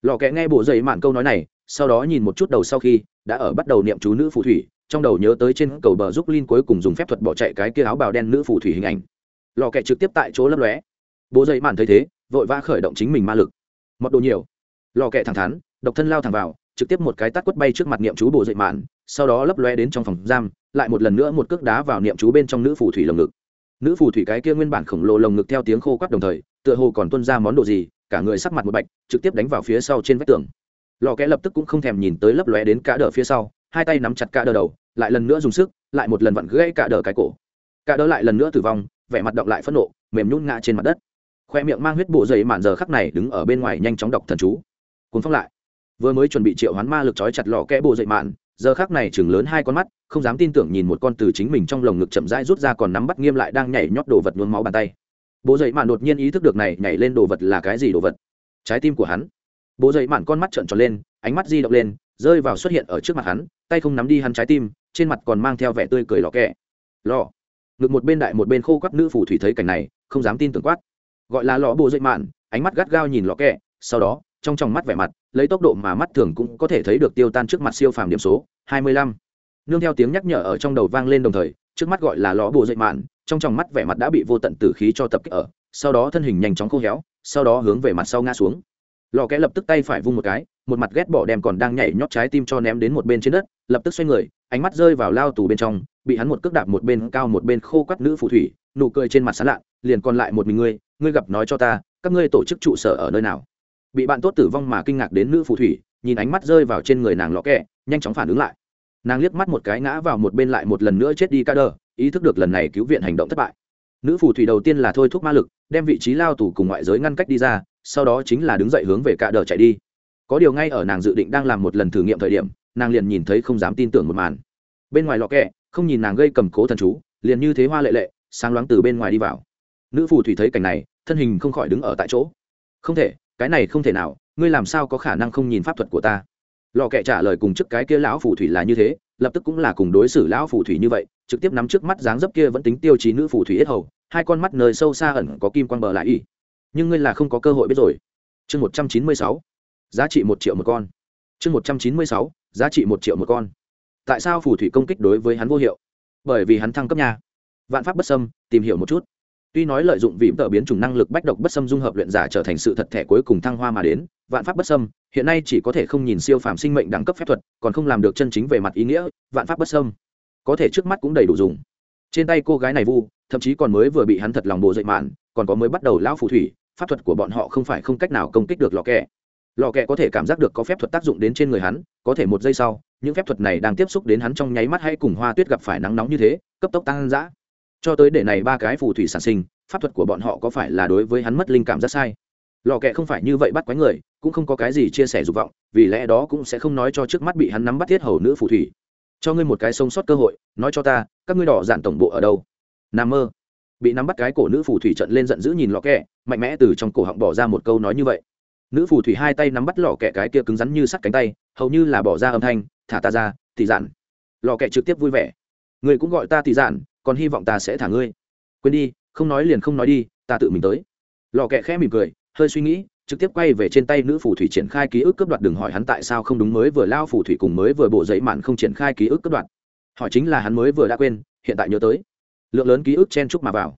Lò kẹ nghe bộ dậy mạn câu nói này sau đó nhìn một chút đầu sau khi, đã ở bắt đầu niệm chú nữ phù thủy, trong đầu nhớ tới trên cầu bờ giúp linh cuối cùng dùng phép thuật bỏ chạy cái kia áo bào đen nữ phù thủy hình ảnh. Lò kẹ trực tiếp tại chỗ lấp lóe. Bố dây mạn thấy thế, vội vã khởi động chính mình ma lực. Mọt đồ nhiều. Lò kẹ thẳng thắn, độc thân lao thẳng vào, trực tiếp một cái tắt quất bay trước mặt niệm chú bồ dậy mạn, sau đó lấp lóe đến trong phòng giam, lại một lần nữa một cước đá vào niệm chú bên trong nữ phù thủy lồng ngực. Nữ phù thủy cái kia nguyên bản khổng lồ lồng ngực theo tiếng khô quắt đồng thời, tựa hồ còn tuân ra món đồ gì, cả người sắc mặt một bạch, trực tiếp đánh vào phía sau trên vách tường lò kẽ lập tức cũng không thèm nhìn tới lấp lóe đến cả đờ phía sau, hai tay nắm chặt cả đờ đầu, lại lần nữa dùng sức, lại một lần vặn gãy cả đờ cái cổ. Cả đờ lại lần nữa tử vong, vẻ mặt động lại phẫn nộ, mềm nhún ngã trên mặt đất. Khoe miệng mang huyết bộ dày mạn giờ khắc này đứng ở bên ngoài nhanh chóng đọc thần chú. Cuốn phong lại. Vừa mới chuẩn bị triệu hoán ma lực trói chặt lò kẽ bộ dậy mạn, giờ khắc này chừng lớn hai con mắt, không dám tin tưởng nhìn một con từ chính mình trong lồng ngực chậm rãi rút ra còn nắm bắt nghiêm lại đang nhảy nhót đồ vật nhuốm máu bàn tay. Bố dậy mạn đột nhiên ý thức được này nhảy lên đồ vật là cái gì đồ vật? Trái tim của hắn bố dậy mạn con mắt trợn tròn lên, ánh mắt di động lên, rơi vào xuất hiện ở trước mặt hắn, tay không nắm đi hắn trái tim, trên mặt còn mang theo vẻ tươi cười lò kẹ. Lò ngực một bên đại một bên khô quắt nữ phù thủy thấy cảnh này, không dám tin tưởng quát. Gọi là lò bố dậy mạn, ánh mắt gắt gao nhìn lò kẹ, sau đó, trong tròng mắt vẻ mặt, lấy tốc độ mà mắt thường cũng có thể thấy được tiêu tan trước mặt siêu phàm điểm số, hai mươi lăm. Nương theo tiếng nhắc nhở ở trong đầu vang lên đồng thời, trước mắt gọi là lò bồ dậy mạn, trong tròng mắt vẻ mặt đã bị vô tận tử khí cho tập kích ở, sau đó thân hình nhanh chóng khô héo, sau đó hướng về mặt sau ngã xuống lò kẽ lập tức tay phải vung một cái, một mặt ghét bỏ đem còn đang nhảy nhót trái tim cho ném đến một bên trên đất, lập tức xoay người, ánh mắt rơi vào lao tù bên trong, bị hắn một cước đạp một bên cao một bên khô quắt nữ phù thủy, nụ cười trên mặt sán lạ liền còn lại một mình ngươi ngươi gặp nói cho ta, các ngươi tổ chức trụ sở ở nơi nào? Bị bạn tốt tử vong mà kinh ngạc đến nữ phù thủy, nhìn ánh mắt rơi vào trên người nàng lọ kẹ nhanh chóng phản ứng lại. Nàng liếc mắt một cái ngã vào một bên lại một lần nữa chết đi ca đơ, ý thức được lần này cứu viện hành động thất bại. Nữ phù thủy đầu tiên là thôi thúc ma lực, đem vị trí lao tù cùng ngoại giới ngăn cách đi ra sau đó chính là đứng dậy hướng về cả đờ chạy đi. Có điều ngay ở nàng dự định đang làm một lần thử nghiệm thời điểm, nàng liền nhìn thấy không dám tin tưởng một màn. Bên ngoài lọ kẹ, không nhìn nàng gây cầm cố thần chú, liền như thế hoa lệ lệ, sáng loáng từ bên ngoài đi vào. Nữ phù thủy thấy cảnh này, thân hình không khỏi đứng ở tại chỗ. Không thể, cái này không thể nào, ngươi làm sao có khả năng không nhìn pháp thuật của ta? Lò kệ trả lời cùng trước cái kia lão phù thủy là như thế, lập tức cũng là cùng đối xử lão phù thủy như vậy, trực tiếp nắm trước mắt dáng dấp kia vẫn tính tiêu chí nữ phù thủy ít hầu, hai con mắt nơi sâu xa ẩn có kim quan bờ lại y nhưng ngươi là không có cơ hội biết rồi. Chương một trăm chín mươi sáu, giá trị một triệu một con. Chương một trăm chín mươi sáu, giá trị một triệu một con. Tại sao phù thủy công kích đối với hắn vô hiệu? Bởi vì hắn thăng cấp nhà vạn pháp bất sâm tìm hiểu một chút. Tuy nói lợi dụng vị tờ biến chủng năng lực bách độc bất xâm dung hợp luyện giả trở thành sự thật thẻ cuối cùng thăng hoa mà đến, vạn pháp bất xâm, hiện nay chỉ có thể không nhìn siêu phàm sinh mệnh đẳng cấp phép thuật, còn không làm được chân chính về mặt ý nghĩa, vạn pháp bất xâm. Có thể trước mắt cũng đầy đủ dùng. Trên tay cô gái này vu, thậm chí còn mới vừa bị hắn thật lòng bổ dậy mạn, còn có mới bắt đầu lão phù thủy pháp thuật của bọn họ không phải không cách nào công kích được lò kẹ. Lò kẹ có thể cảm giác được có phép thuật tác dụng đến trên người hắn, có thể một giây sau, những phép thuật này đang tiếp xúc đến hắn trong nháy mắt hay cùng hoa tuyết gặp phải nắng nóng như thế, cấp tốc tăng dã cho tới để này ba cái phù thủy sản sinh, pháp thuật của bọn họ có phải là đối với hắn mất linh cảm rất sai? Lò kẹ không phải như vậy bắt quái người, cũng không có cái gì chia sẻ dục vọng, vì lẽ đó cũng sẽ không nói cho trước mắt bị hắn nắm bắt thiết hầu nữ phù thủy. Cho ngươi một cái sống sót cơ hội, nói cho ta, các ngươi đỏ dạn tổng bộ ở đâu? N mơ. Bị nắm bắt cái cổ nữ phù thủy trận lên giận dữ nhìn lò kẹ mạnh mẽ từ trong cổ họng bỏ ra một câu nói như vậy. Nữ phù thủy hai tay nắm bắt lò kẹ cái kia cứng rắn như sắt cánh tay hầu như là bỏ ra âm thanh thả ta ra thì giản. lò kẹ trực tiếp vui vẻ. Người cũng gọi ta thì giản, còn hy vọng ta sẽ thả ngươi. Quên đi không nói liền không nói đi ta tự mình tới. Lò kẹ khẽ mỉm cười hơi suy nghĩ trực tiếp quay về trên tay nữ phù thủy triển khai ký ức cấp đoạt đừng hỏi hắn tại sao không đúng mới vừa lao phù thủy cùng mới vừa bộ giấy mạn không triển khai ký ức cấp đoạt. Hỏi chính là hắn mới vừa đã quên hiện tại nhớ tới. Lượng lớn ký ức chen chúc mà vào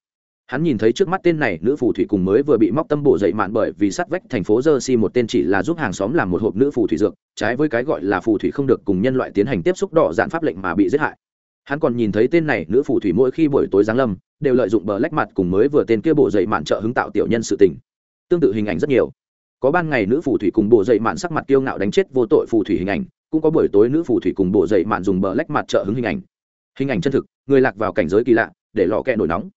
hắn nhìn thấy trước mắt tên này, nữ phù thủy cùng mới vừa bị móc tâm bộ dậy mạn bởi vì sát vách thành phố jersey một tên chỉ là giúp hàng xóm làm một hộp nữ phù thủy dược, trái với cái gọi là phù thủy không được cùng nhân loại tiến hành tiếp xúc đỏ dạn pháp lệnh mà bị giết hại. Hắn còn nhìn thấy tên này, nữ phù thủy mỗi khi buổi tối giáng lâm, đều lợi dụng bờ lách mặt cùng mới vừa tên kia bộ dậy mạn trợ hứng tạo tiểu nhân sự tình. Tương tự hình ảnh rất nhiều. Có ban ngày nữ phù thủy cùng bộ dậy mạn sắc mặt kiêu ngạo đánh chết vô tội phù thủy hình ảnh, cũng có buổi tối nữ phù thủy cùng bộ dậy mạn dùng bờ lách mặt trợ hứng hình ảnh. Hình ảnh chân thực, người lạc vào cảnh giới kỳ lạ, để lọ kẹ nổi nóng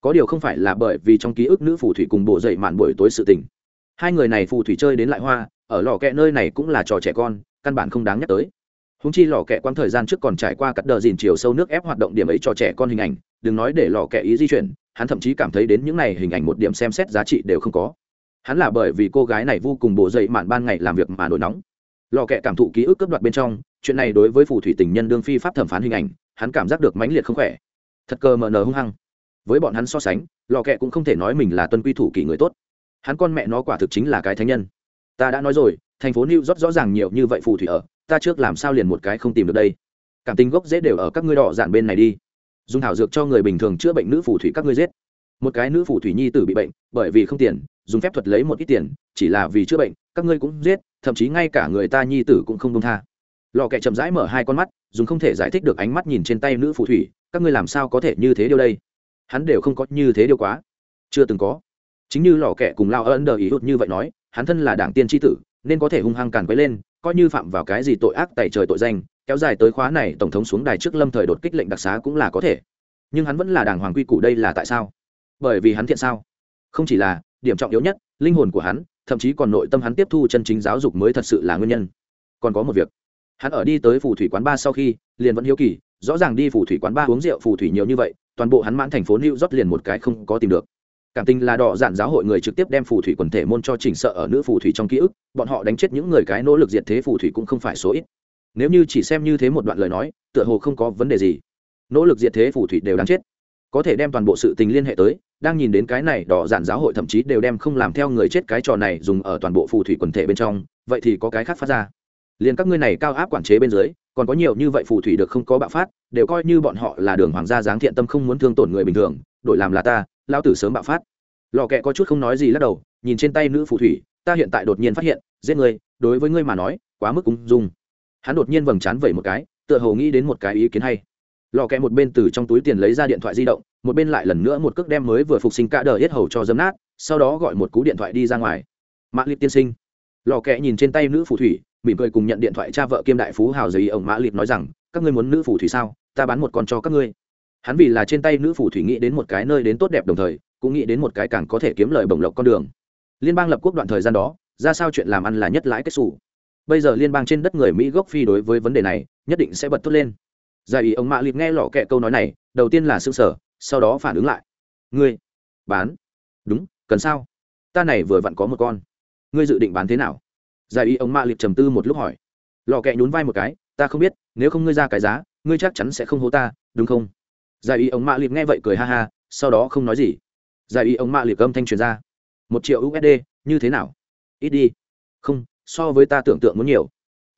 có điều không phải là bởi vì trong ký ức nữ phù thủy cùng bộ dậy mạn buổi tối sự tình. Hai người này phù thủy chơi đến lại hoa, ở lò kẹ nơi này cũng là trò trẻ con, căn bản không đáng nhắc tới. Húng chi lò kẹ quãng thời gian trước còn trải qua cắt đờ dìn chiều sâu nước ép hoạt động điểm ấy cho trẻ con hình ảnh, đừng nói để lò kẹ ý di chuyển, hắn thậm chí cảm thấy đến những này hình ảnh một điểm xem xét giá trị đều không có. Hắn là bởi vì cô gái này vô cùng bổ dậy mạn ban ngày làm việc mà nổi nóng. Lò kẹ cảm thụ ký ức cướp đoạt bên trong, chuyện này đối với phù thủy tình nhân đương phi pháp thẩm phán hình ảnh, hắn cảm giác được mãnh liệt không khỏe. Thật cơ mờ nờ hung hăng với bọn hắn so sánh, lò kẹ cũng không thể nói mình là tuân quy thủ kỷ người tốt. Hắn con mẹ nó quả thực chính là cái thánh nhân. Ta đã nói rồi, thành phố new york rõ ràng nhiều như vậy phù thủy ở, ta trước làm sao liền một cái không tìm được đây? Cảm tình gốc dễ đều ở các ngươi đỏ dạn bên này đi. Dùng thảo dược cho người bình thường chữa bệnh nữ phù thủy các ngươi giết. Một cái nữ phù thủy nhi tử bị bệnh, bởi vì không tiền, dùng phép thuật lấy một ít tiền, chỉ là vì chữa bệnh, các ngươi cũng giết, thậm chí ngay cả người ta nhi tử cũng không công tha. Lò kẹ chậm rãi mở hai con mắt, dùng không thể giải thích được ánh mắt nhìn trên tay nữ phù thủy, các ngươi làm sao có thể như thế điều đây? Hắn đều không có như thế điều quá. Chưa từng có. Chính như lò kẻ cùng lao ân đờ ý hụt như vậy nói, hắn thân là đảng tiên tri tử, nên có thể hung hăng càn quấy lên, coi như phạm vào cái gì tội ác tẩy trời tội danh, kéo dài tới khóa này tổng thống xuống đài trước lâm thời đột kích lệnh đặc xá cũng là có thể. Nhưng hắn vẫn là đảng hoàng quy củ đây là tại sao? Bởi vì hắn thiện sao? Không chỉ là, điểm trọng yếu nhất, linh hồn của hắn, thậm chí còn nội tâm hắn tiếp thu chân chính giáo dục mới thật sự là nguyên nhân. Còn có một việc. Hắn ở đi tới phù thủy quán ba sau khi, liền vẫn hiếu kỳ, rõ ràng đi phù thủy quán ba uống rượu phù thủy nhiều như vậy toàn bộ hắn mãn thành phố new york liền một cái không có tìm được. Cảm tình là đỏ dạn giáo hội người trực tiếp đem phù thủy quần thể môn cho chỉnh sợ ở nữ phù thủy trong ký ức, bọn họ đánh chết những người cái nỗ lực diệt thế phù thủy cũng không phải số ít. Nếu như chỉ xem như thế một đoạn lời nói, tựa hồ không có vấn đề gì. Nỗ lực diệt thế phù thủy đều đáng chết. Có thể đem toàn bộ sự tình liên hệ tới, đang nhìn đến cái này đỏ dạn giáo hội thậm chí đều đem không làm theo người chết cái trò này dùng ở toàn bộ phù thủy quần thể bên trong, vậy thì có cái khác phát ra. Liền các ngươi này cao áp quản chế bên dưới còn có nhiều như vậy phù thủy được không có bạo phát, đều coi như bọn họ là đường hoàng gia dáng thiện tâm không muốn thương tổn người bình thường, đổi làm là ta lao tử sớm bạo phát. Lò kẹ có chút không nói gì lắc đầu, nhìn trên tay nữ phù thủy, ta hiện tại đột nhiên phát hiện, giết người đối với ngươi mà nói, quá mức ung dung. Hắn đột nhiên vầng trán vẩy một cái, tựa hồ nghĩ đến một cái ý kiến hay. Lò kẹ một bên từ trong túi tiền lấy ra điện thoại di động, một bên lại lần nữa một cước đem mới vừa phục sinh cả đời yết hầu cho dấm nát, sau đó gọi một cú điện thoại đi ra ngoài. Mã liệt tiên sinh. Lò kẹ nhìn trên tay nữ phù thủy mỉm cười cùng nhận điện thoại cha vợ kiêm đại phú hào giấy ông mã lịp nói rằng, các ngươi muốn nữ phù thủy sao? Ta bán một con cho các ngươi. Hắn vì là trên tay nữ phù thủy nghĩ đến một cái nơi đến tốt đẹp đồng thời, cũng nghĩ đến một cái càng có thể kiếm lời bổng lộc con đường. Liên bang lập quốc đoạn thời gian đó, ra sao chuyện làm ăn là nhất lãi kết xù. Bây giờ liên bang trên đất người mỹ gốc phi đối với vấn đề này, nhất định sẽ bật tốt lên. Giải ý ông mã lịp nghe lọ kẹ câu nói này, đầu tiên là xương sở sau đó phản ứng lại. Ngươi bán? Đúng, cần sao? Ta này vừa vặn có một con. Ngươi dự định bán thế nào? Giải ý ông mã liệt trầm tư một lúc hỏi. Lò kẹ nhún vai một cái, ta không biết, nếu không ngươi ra cái giá, ngươi chắc chắn sẽ không hố ta, đúng không? Giải ý ông mã liệt nghe vậy cười ha ha, sau đó không nói gì. Giải ý ông mã liệt âm thanh truyền ra. Một triệu usd như thế nào? Ít đi. Không, so với ta tưởng tượng muốn nhiều.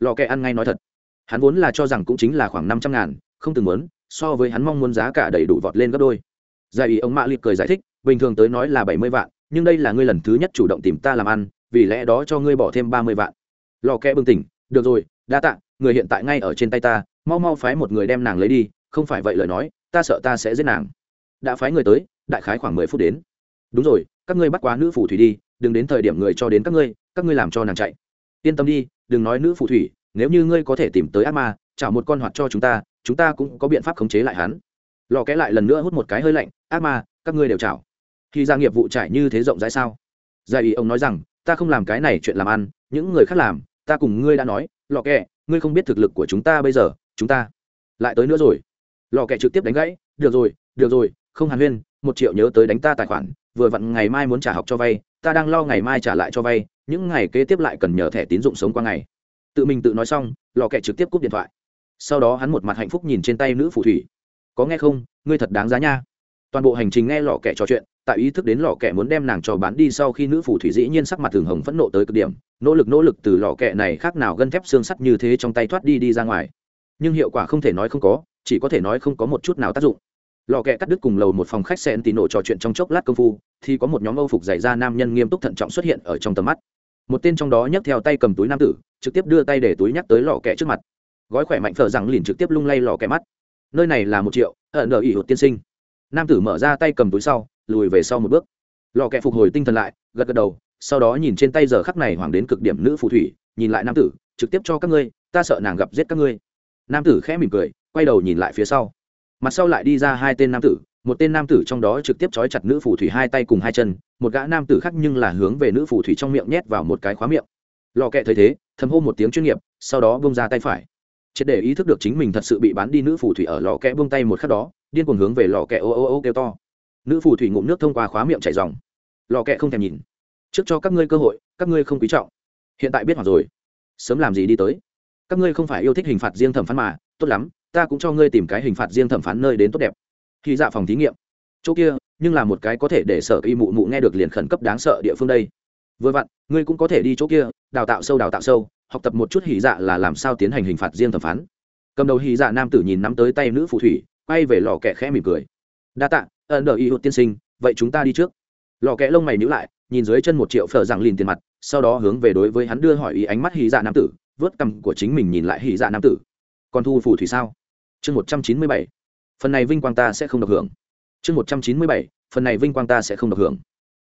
Lò kẹ ăn ngay nói thật. Hắn vốn là cho rằng cũng chính là khoảng năm trăm ngàn, không từng muốn, so với hắn mong muốn giá cả đầy đủ vọt lên gấp đôi. Giải ý ông mã liệt cười giải thích, bình thường tới nói là bảy mươi vạn, nhưng đây là ngươi lần thứ nhất chủ động tìm ta làm ăn vì lẽ đó cho ngươi bỏ thêm ba mươi vạn. Lò Kẽ bừng tỉnh, được rồi, đa tạ, người hiện tại ngay ở trên tay ta, mau mau phái một người đem nàng lấy đi, không phải vậy lời nói, ta sợ ta sẽ giết nàng. Đã phái người tới, đại khái khoảng mười phút đến. Đúng rồi, các ngươi bắt quá nữ phù thủy đi, đừng đến thời điểm người cho đến các ngươi các ngươi làm cho nàng chạy. Yên tâm đi, đừng nói nữ phù thủy, nếu như ngươi có thể tìm tới ác ma trả một con hoạt cho chúng ta chúng ta cũng có biện pháp khống chế lại hắn. Lò kẽ lại lần nữa hút một cái hơi lạnh, ác ma, các ngươi đều chảo. Khi ra nghiệp vụ trải như thế rộng rãi sao? Dài ý ông nói rằng ta không làm cái này chuyện làm ăn, những người khác làm, ta cùng ngươi đã nói lò kẹ, ngươi không biết thực lực của chúng ta bây giờ, chúng ta lại tới nữa rồi. Lò kẹ trực tiếp đánh gãy, được rồi được rồi, không hàn huyên, một triệu nhớ tới đánh ta tài khoản, vừa vặn ngày mai muốn trả học cho vay, ta đang lo ngày mai trả lại cho vay, những ngày kế tiếp lại cần nhờ thẻ tín dụng sống qua ngày. Tự mình tự nói xong lò kẹ trực tiếp cúp điện thoại. Sau đó hắn một mặt hạnh phúc nhìn trên tay nữ phù thủy. Có nghe không? Ngươi thật đáng giá nha. Toàn bộ hành trình nghe lò kẹ trò chuyện tại ý thức đến lò kẹ muốn đem nàng cho bán đi sau khi nữ phù thủy dĩ nhiên sắc mặt thường hồng phẫn nộ tới cực điểm, nỗ lực nỗ lực từ lò kẹ này khác nào gân thép xương sắt như thế trong tay thoát đi đi ra ngoài. Nhưng hiệu quả không thể nói không có, chỉ có thể nói không có một chút nào tác dụng. Lò kẹ cắt đứt cùng lầu một phòng khách sen tì nổ trò chuyện trong chốc lát công phu, thì có một nhóm âu phục dày ra nam nhân nghiêm túc thận trọng xuất hiện ở trong tầm mắt. Một tên trong đó nhấc theo tay cầm túi nam tử, trực tiếp đưa tay để túi nhắc tới lò kẹ trước mặt. Gói khỏe mạnh phở rằng liền trực tiếp lung lay lò kẹ mắt. Nơi này là một triệu ở nợ ỉ hụt tiên sinh. Nam tử mở ra tay cầm túi sau lùi về sau một bước. Lò kẹ phục hồi tinh thần lại, gật gật đầu, sau đó nhìn trên tay giờ khắc này hoàng đến cực điểm nữ phù thủy, nhìn lại nam tử, trực tiếp cho các ngươi, ta sợ nàng gặp giết các ngươi. Nam tử khẽ mỉm cười, quay đầu nhìn lại phía sau. Mặt sau lại đi ra hai tên nam tử, một tên nam tử trong đó trực tiếp trói chặt nữ phù thủy hai tay cùng hai chân, một gã nam tử khác nhưng là hướng về nữ phù thủy trong miệng nhét vào một cái khóa miệng. Lò kẹ thấy thế, thầm hô một tiếng chuyên nghiệp, sau đó bông ra tay phải. Triệt để ý thức được chính mình thật sự bị bán đi nữ phù thủy ở lò kẹ bông tay một khắc đó, điên cuồng hướng về lò kẹ ô ô ô kêu to nữ phù thủy ngụm nước thông qua khóa miệng chảy dòng. Lò kẹ không thèm nhìn. Trước cho các ngươi cơ hội, các ngươi không quý trọng. Hiện tại biết hoặc rồi. Sớm làm gì đi tới. Các ngươi không phải yêu thích hình phạt riêng thẩm phán mà. Tốt lắm, ta cũng cho ngươi tìm cái hình phạt riêng thẩm phán nơi đến tốt đẹp. Khi dạ phòng thí nghiệm. Chỗ kia, nhưng là một cái có thể để sở y mụ mụ nghe được liền khẩn cấp đáng sợ địa phương đây. Vừa vặn, ngươi cũng có thể đi chỗ kia, đào tạo sâu, đào tạo sâu, học tập một chút hỉ dạ là làm sao tiến hành hình phạt riêng thẩm phán. Cầm đầu hỉ dạ nam tử nhìn nắm tới tay nữ phù thủy, quay về lò kẹ khẽ mỉm cười đa tạ ẩn đờ y hụt tiên sinh, vậy chúng ta đi trước. Lò kẽ lông mày nhữ lại, nhìn dưới chân một triệu phở rằng lìn tiền mặt, sau đó hướng về đối với hắn đưa hỏi ý ánh mắt hy dạ nam tử, vớt cằm của chính mình nhìn lại hỉ dạ nam tử. Còn thu phù thủy sao? Chương một trăm chín mươi bảy. Phần này vinh quang ta sẽ không được hưởng. Chương một trăm chín mươi bảy, phần này vinh quang ta sẽ không được hưởng.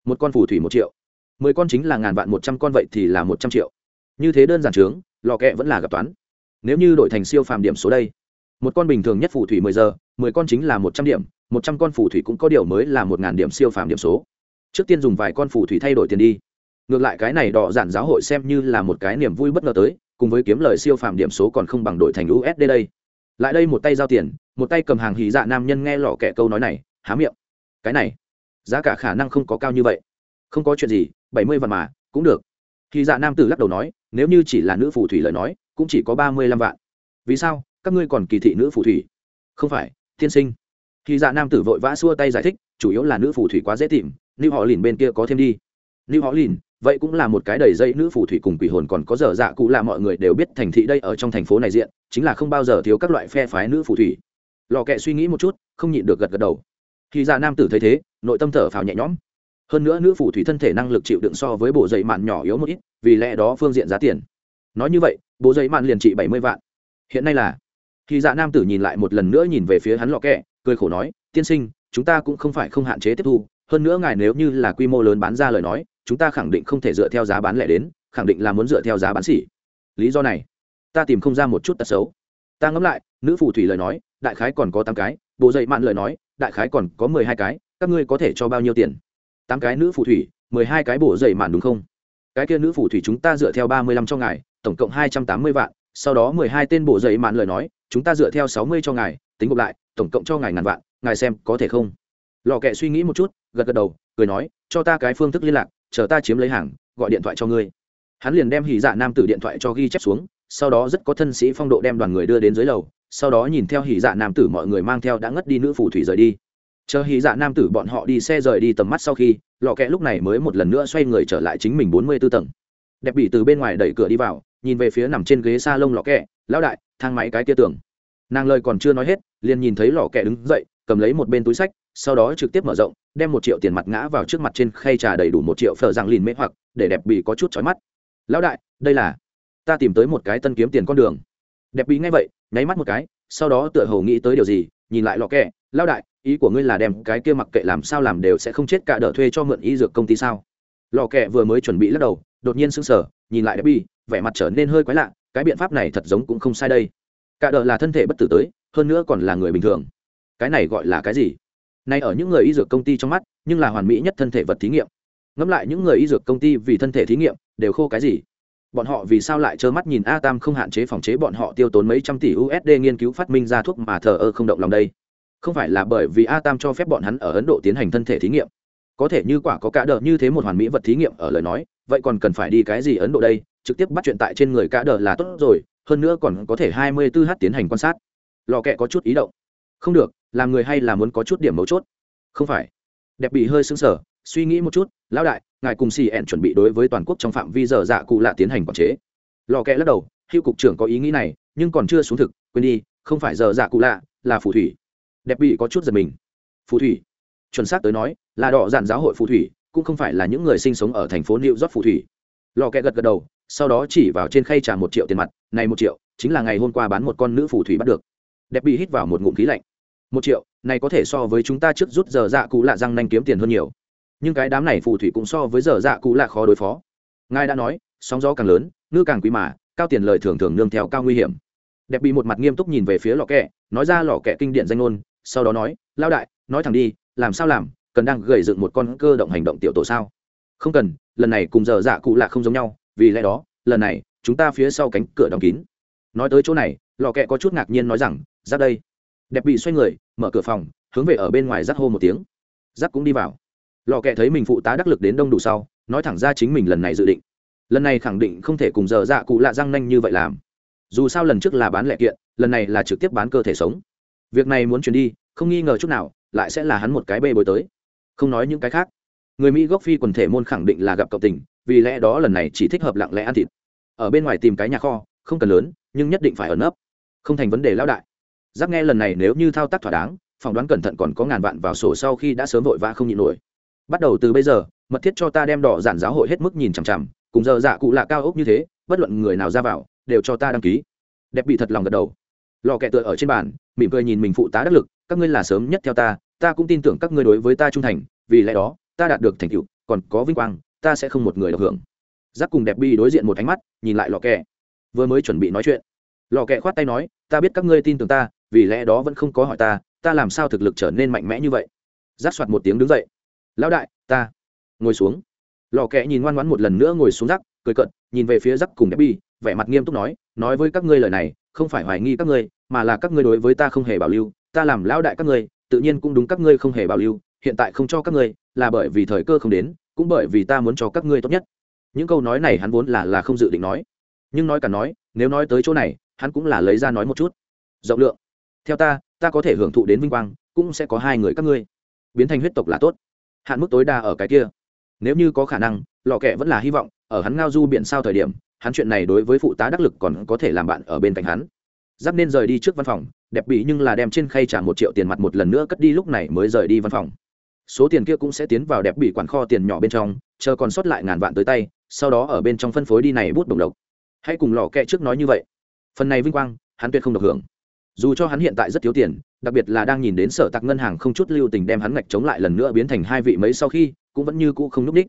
Một con phù thủy một triệu. Mười con chính là ngàn vạn một trăm con vậy thì là một trăm triệu. Như thế đơn giản trướng, lò kẹ vẫn là gặp toán. Nếu như đổi thành siêu phàm điểm số đây, một con bình thường nhất phù thủy mười giờ, mười con chính là một trăm điểm một trăm con phù thủy cũng có điều mới là một ngàn điểm siêu phàm điểm số. Trước tiên dùng vài con phù thủy thay đổi tiền đi. Ngược lại cái này đỏ giản giáo hội xem như là một cái niềm vui bất ngờ tới, cùng với kiếm lời siêu phàm điểm số còn không bằng đổi thành usd đây. Lại đây một tay giao tiền, một tay cầm hàng hì dạ nam nhân nghe lỏ kẻ câu nói này, há miệng. Cái này, giá cả khả năng không có cao như vậy. Không có chuyện gì, bảy mươi vạn mà, cũng được. Hì dạ nam tử lắc đầu nói, nếu như chỉ là nữ phù thủy lời nói, cũng chỉ có ba mươi lăm vạn. Vì sao? Các ngươi còn kỳ thị nữ phù thủy. Không phải, tiên sinh khi dạ nam tử vội vã xua tay giải thích, chủ yếu là nữ phù thủy quá dễ tìm lưu họ lìn bên kia có thêm đi. Lưu họ lìn, vậy cũng là một cái đầy dây nữ phù thủy cùng quỷ hồn còn có dở dạ cụ là mọi người đều biết thành thị đây ở trong thành phố này diện, chính là không bao giờ thiếu các loại phe phái nữ phù thủy. Lò kẹ suy nghĩ một chút, không nhịn được gật gật đầu. Khi ra nam tử thấy thế, nội tâm thở phào nhẹ nhõm. Hơn nữa nữ phù thủy thân thể năng lực chịu đựng so với bộ dây mạn nhỏ yếu một ít, vì lẽ đó phương diện giá tiền. Nói như vậy, bộ dây mạn liền trị bảy mươi vạn. Hiện nay là, khi dạ nam tử nhìn lại một lần nữa nhìn về phía hắn lò kẹ cười khổ nói, tiên sinh, chúng ta cũng không phải không hạn chế tiếp thu, hơn nữa ngài nếu như là quy mô lớn bán ra lời nói, chúng ta khẳng định không thể dựa theo giá bán lẻ đến, khẳng định là muốn dựa theo giá bán xỉ. Lý do này, ta tìm không ra một chút tật xấu. Ta ngẫm lại, nữ phù thủy lời nói, đại khái còn có tám cái, bộ dậy mạn lời nói, đại khái còn có mười hai cái, các ngươi có thể cho bao nhiêu tiền? Tám cái nữ phù thủy, mười hai cái bộ dậy mạn đúng không? Cái kia nữ phù thủy chúng ta dựa theo ba mươi lăm cho ngài, tổng cộng hai trăm tám mươi vạn, sau đó mười hai tên bộ dậy mạn lời nói, chúng ta dựa theo sáu mươi cho ngài, tính gộp lại tổng cộng cho ngài ngàn vạn, ngài xem có thể không? Lò kệ suy nghĩ một chút, gật gật đầu, cười nói, cho ta cái phương thức liên lạc, chờ ta chiếm lấy hàng, gọi điện thoại cho ngươi. Hắn liền đem hỉ dạ nam tử điện thoại cho ghi chép xuống, sau đó rất có thân sĩ phong độ đem đoàn người đưa đến dưới lầu, sau đó nhìn theo hỉ dạ nam tử mọi người mang theo đã ngất đi nữ phù thủy rời đi. Chờ hỉ dạ nam tử bọn họ đi xe rời đi tầm mắt sau khi lò kẹ lúc này mới một lần nữa xoay người trở lại chính mình bốn mươi b ố tầng. Đẹp bị từ bên ngoài đẩy cửa đi vào, nhìn về phía nằm trên ghế s a lông lò kẹ lão đại, thang máy cái tia tường. Nàng lời còn chưa nói hết liền nhìn thấy lò kẹ đứng dậy, cầm lấy một bên túi sách, sau đó trực tiếp mở rộng, đem một triệu tiền mặt ngã vào trước mặt trên khay trà đầy đủ một triệu phở rằng lìn mê hoặc, để đẹp bị có chút chói mắt. Lão đại, đây là, ta tìm tới một cái tân kiếm tiền con đường. Đẹp bị ngay vậy, nháy mắt một cái, sau đó tựa hồ nghĩ tới điều gì, nhìn lại lò kẹ, lão đại, ý của ngươi là đem cái kia mặc kệ làm sao làm đều sẽ không chết cả đỡ thuê cho mượn y dược công ty sao? Lò kẹ vừa mới chuẩn bị lắc đầu, đột nhiên sững sờ, nhìn lại đẹp bị vẻ mặt trở nên hơi quái lạ, cái biện pháp này thật giống cũng không sai đây. Cả đỡ là thân thể bất tử tới hơn nữa còn là người bình thường. Cái này gọi là cái gì? Nay ở những người y dược công ty trong mắt, nhưng là hoàn mỹ nhất thân thể vật thí nghiệm. Ngẫm lại những người y dược công ty vì thân thể thí nghiệm, đều khô cái gì? Bọn họ vì sao lại trơ mắt nhìn a tam không hạn chế phòng chế bọn họ tiêu tốn mấy trăm tỷ usd nghiên cứu phát minh ra thuốc mà thờ ơ không động lòng đây? Không phải là bởi vì a tam cho phép bọn hắn ở ấn độ tiến hành thân thể thí nghiệm? Có thể như quả có cả đờ như thế một hoàn mỹ vật thí nghiệm ở lời nói, vậy còn cần phải đi cái gì ấn độ đây? Trực tiếp bắt chuyện tại trên người cả đờ là tốt rồi, hơn nữa còn có thể hai mươi 24 h tiến hành quan sát lò kẹ có chút ý động. Không được, làm người hay là muốn có chút điểm mấu chốt. Không phải. Đẹp bị hơi xứng sở suy nghĩ một chút, lão đại, ngài cùng xì ẹn chuẩn bị đối với toàn quốc trong phạm vi giờ dạ cụ lạ tiến hành quản chế. Lò kẽ lắc đầu hữu cục trưởng có ý nghĩ này, nhưng còn chưa xuống thực, quên đi, không phải giờ dạ cụ lạ, là phù thủy. Đẹp bị có chút giật mình. Phù thủy? Chuẩn xác tới nói, là đỏ dạn giáo hội phù thủy, cũng không phải là những người sinh sống ở thành phố new york phù thủy. Lò kẽ gật gật đầu, sau đó chỉ vào trên khay trả một triệu tiền mặt, này một triệu, chính là ngày hôm qua bán một con nữ phù thủy bắt được đẹp bị hít vào một ngụm khí lạnh. Một triệu, này có thể so với chúng ta trước rút giờ dạ cụ lạ răng nanh kiếm tiền hơn nhiều. Nhưng cái đám này phù thủy cũng so với giờ dạ cụ lạ khó đối phó. Ngài đã nói, sóng gió càng lớn, ngư càng quý mà, cao tiền lời thường thường nương theo cao nguy hiểm. Đẹp bị một mặt nghiêm túc nhìn về phía lò kẹ, nói ra lò kẹ kinh điện danh ngôn, sau đó nói lao đại, nói thẳng đi, làm sao làm, cần đang gầy dựng một con cơ động hành động tiểu tổ sao? Không cần, lần này cùng giờ dạ cụ lạ không giống nhau, vì lẽ đó, lần này, chúng ta phía sau cánh cửa đóng kín. Nói tới chỗ này, lò kẹ có chút ngạc nhiên nói rằng ra đây. Đẹp bị xoay người, mở cửa phòng, hướng về ở bên ngoài giáp hô một tiếng. Giáp cũng đi vào. Lò kẹ thấy mình phụ tá đắc lực đến đông đủ sau, nói thẳng ra chính mình lần này dự định. Lần này khẳng định không thể cùng giờ dạ cụ lạ răng nanh như vậy làm. Dù sao lần trước là bán lẻ kiện, lần này là trực tiếp bán cơ thể sống. Việc này muốn chuyển đi, không nghi ngờ chút nào, lại sẽ là hắn một cái bê bối tới. Không nói những cái khác. Người mỹ gốc phi quần thể môn khẳng định là gặp cộng tình, vì lẽ đó lần này chỉ thích hợp lặng lẽ ăn thịt. Ở bên ngoài tìm cái nhà kho, không cần lớn, nhưng nhất định phải ẩn nấp. Không thành vấn đề lão đại giác nghe lần này nếu như thao tác thỏa đáng, phỏng đoán cẩn thận còn có ngàn vạn vào sổ sau khi đã sớm vội vã không nhịn nổi. Bắt đầu từ bây giờ, mật thiết cho ta đem đỏ giản giáo hội hết mức nhìn chằm chằm, cùng giờ dạ cụ lạ cao ốc như thế, bất luận người nào ra vào, đều cho ta đăng ký. Đẹp bị thật lòng gật đầu. Lò kẹ tựa ở trên bàn, mỉm cười nhìn mình phụ tá đắc lực, các ngươi là sớm nhất theo ta ta cũng tin tưởng các ngươi đối với ta trung thành, vì lẽ đó, ta đạt được thành tựu, còn có vinh quang, ta sẽ không một người được hưởng. Giác cùng đẹp bi đối diện một ánh mắt, nhìn lại lò kẹ vừa mới chuẩn bị nói chuyện, lò kẹ khoát tay nói, ta biết các ngươi tin tưởng ta vì lẽ đó vẫn không có hỏi ta ta làm sao thực lực trở nên mạnh mẽ như vậy? Giáp soạt một tiếng đứng dậy. Lão đại, ta. Ngồi xuống. Lò kẽ nhìn ngoan ngoãn một lần nữa ngồi xuống rắc cười cận nhìn về phía rắc cùng đẹp bi vẻ mặt nghiêm túc nói nói với các ngươi lời này, không phải hoài nghi các ngươi, mà là các ngươi đối với ta không hề bảo lưu, ta làm lão đại các ngươi, tự nhiên cũng đúng các ngươi không hề bảo lưu, hiện tại không cho các ngươi, là bởi vì thời cơ không đến, cũng bởi vì ta muốn cho các ngươi tốt nhất. Những câu nói này hắn vốn là là không dự định nói. Nhưng nói cả nói, nếu nói tới chỗ này, hắn cũng là lấy ra nói một chút. Rộng lượng theo ta ta có thể hưởng thụ đến vinh quang, cũng sẽ có hai người các ngươi. Biến thành huyết tộc là tốt. Hạn mức tối đa ở cái kia. Nếu như có khả năng, lò kẹ vẫn là hy vọng, ở hắn ngao du biển sao thời điểm, hắn chuyện này đối với phụ tá đắc lực còn có thể làm bạn ở bên cạnh hắn. Giáp nên rời đi trước văn phòng, đẹp bị nhưng là đem trên khay trả một triệu tiền mặt một lần nữa cất đi lúc này mới rời đi văn phòng. Số tiền kia cũng sẽ tiến vào đẹp bị quản kho tiền nhỏ bên trong, chờ còn sót lại ngàn vạn tới tay, sau đó ở bên trong phân phối đi này bút đồng độc hãy cùng lò kẹ trước nói như vậy. Phần này vinh quang, hắn tuyệt không được hưởng dù cho hắn hiện tại rất thiếu tiền, đặc biệt là đang nhìn đến sở tặc ngân hàng không chút lưu tình đem hắn ngạch chống lại lần nữa biến thành hai vị mấy sau khi, cũng vẫn như cũ không n ú c đích.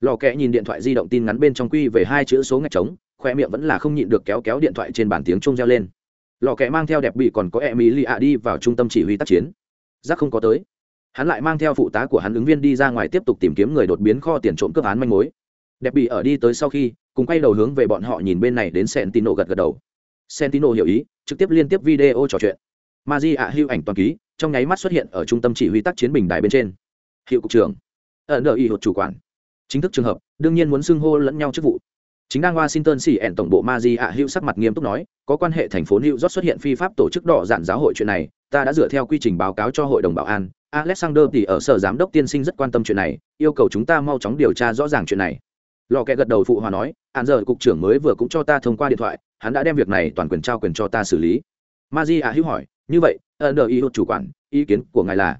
Lò kẽ nhìn điện thoại di động tin ngắn bên trong quy về hai chữ số ngạch trống khoe miệng vẫn là không nhịn được kéo kéo điện thoại trên bàn tiếng chung reo lên. Lò kẽ mang theo đẹp bị còn có e mỹ lì ạ đi vào trung tâm chỉ huy tác chiến. Giác không có tới. Hắn lại mang theo phụ tá của hắn ứng viên đi ra ngoài tiếp tục tìm kiếm người đột biến kho tiền trộm cướp án manh mối. Đẹp bị ở đi tới sau khi, cùng quay đầu hướng về bọn họ nhìn bên này đến sẹn tin nộ gật gật đầu sentino hiểu ý, trực tiếp liên tiếp video trò chuyện. Ma di ạ hữu ảnh toàn ký, trong nháy mắt xuất hiện ở trung tâm chỉ huy tác chiến bình đài bên trên. Hiệu cục trưởng. Ẩn đợi y hột chủ quản. Chính thức trường hợp, đương nhiên muốn xưng hô lẫn nhau chức vụ. Chính đang washington xỉ ẻn tổng bộ ma di ạ hữu sắc mặt nghiêm túc nói, có quan hệ thành phố new york xuất hiện phi pháp tổ chức đỏ giản giáo hội chuyện này, ta đã dựa theo quy trình báo cáo cho hội đồng bảo an. Alexander thì ở sở giám đốc tiên sinh rất quan tâm chuyện này, yêu cầu chúng ta mau chóng điều tra rõ ràng chuyện này lò kẹ gật đầu phụ hòa nói hạn giờ cục trưởng mới vừa cũng cho ta thông qua điện thoại, hắn đã đem việc này toàn quyền trao quyền cho ta xử lý. Ma di ạ hữu hỏi, như vậy ẩn đợi ý chủ quản, ý kiến của ngài là?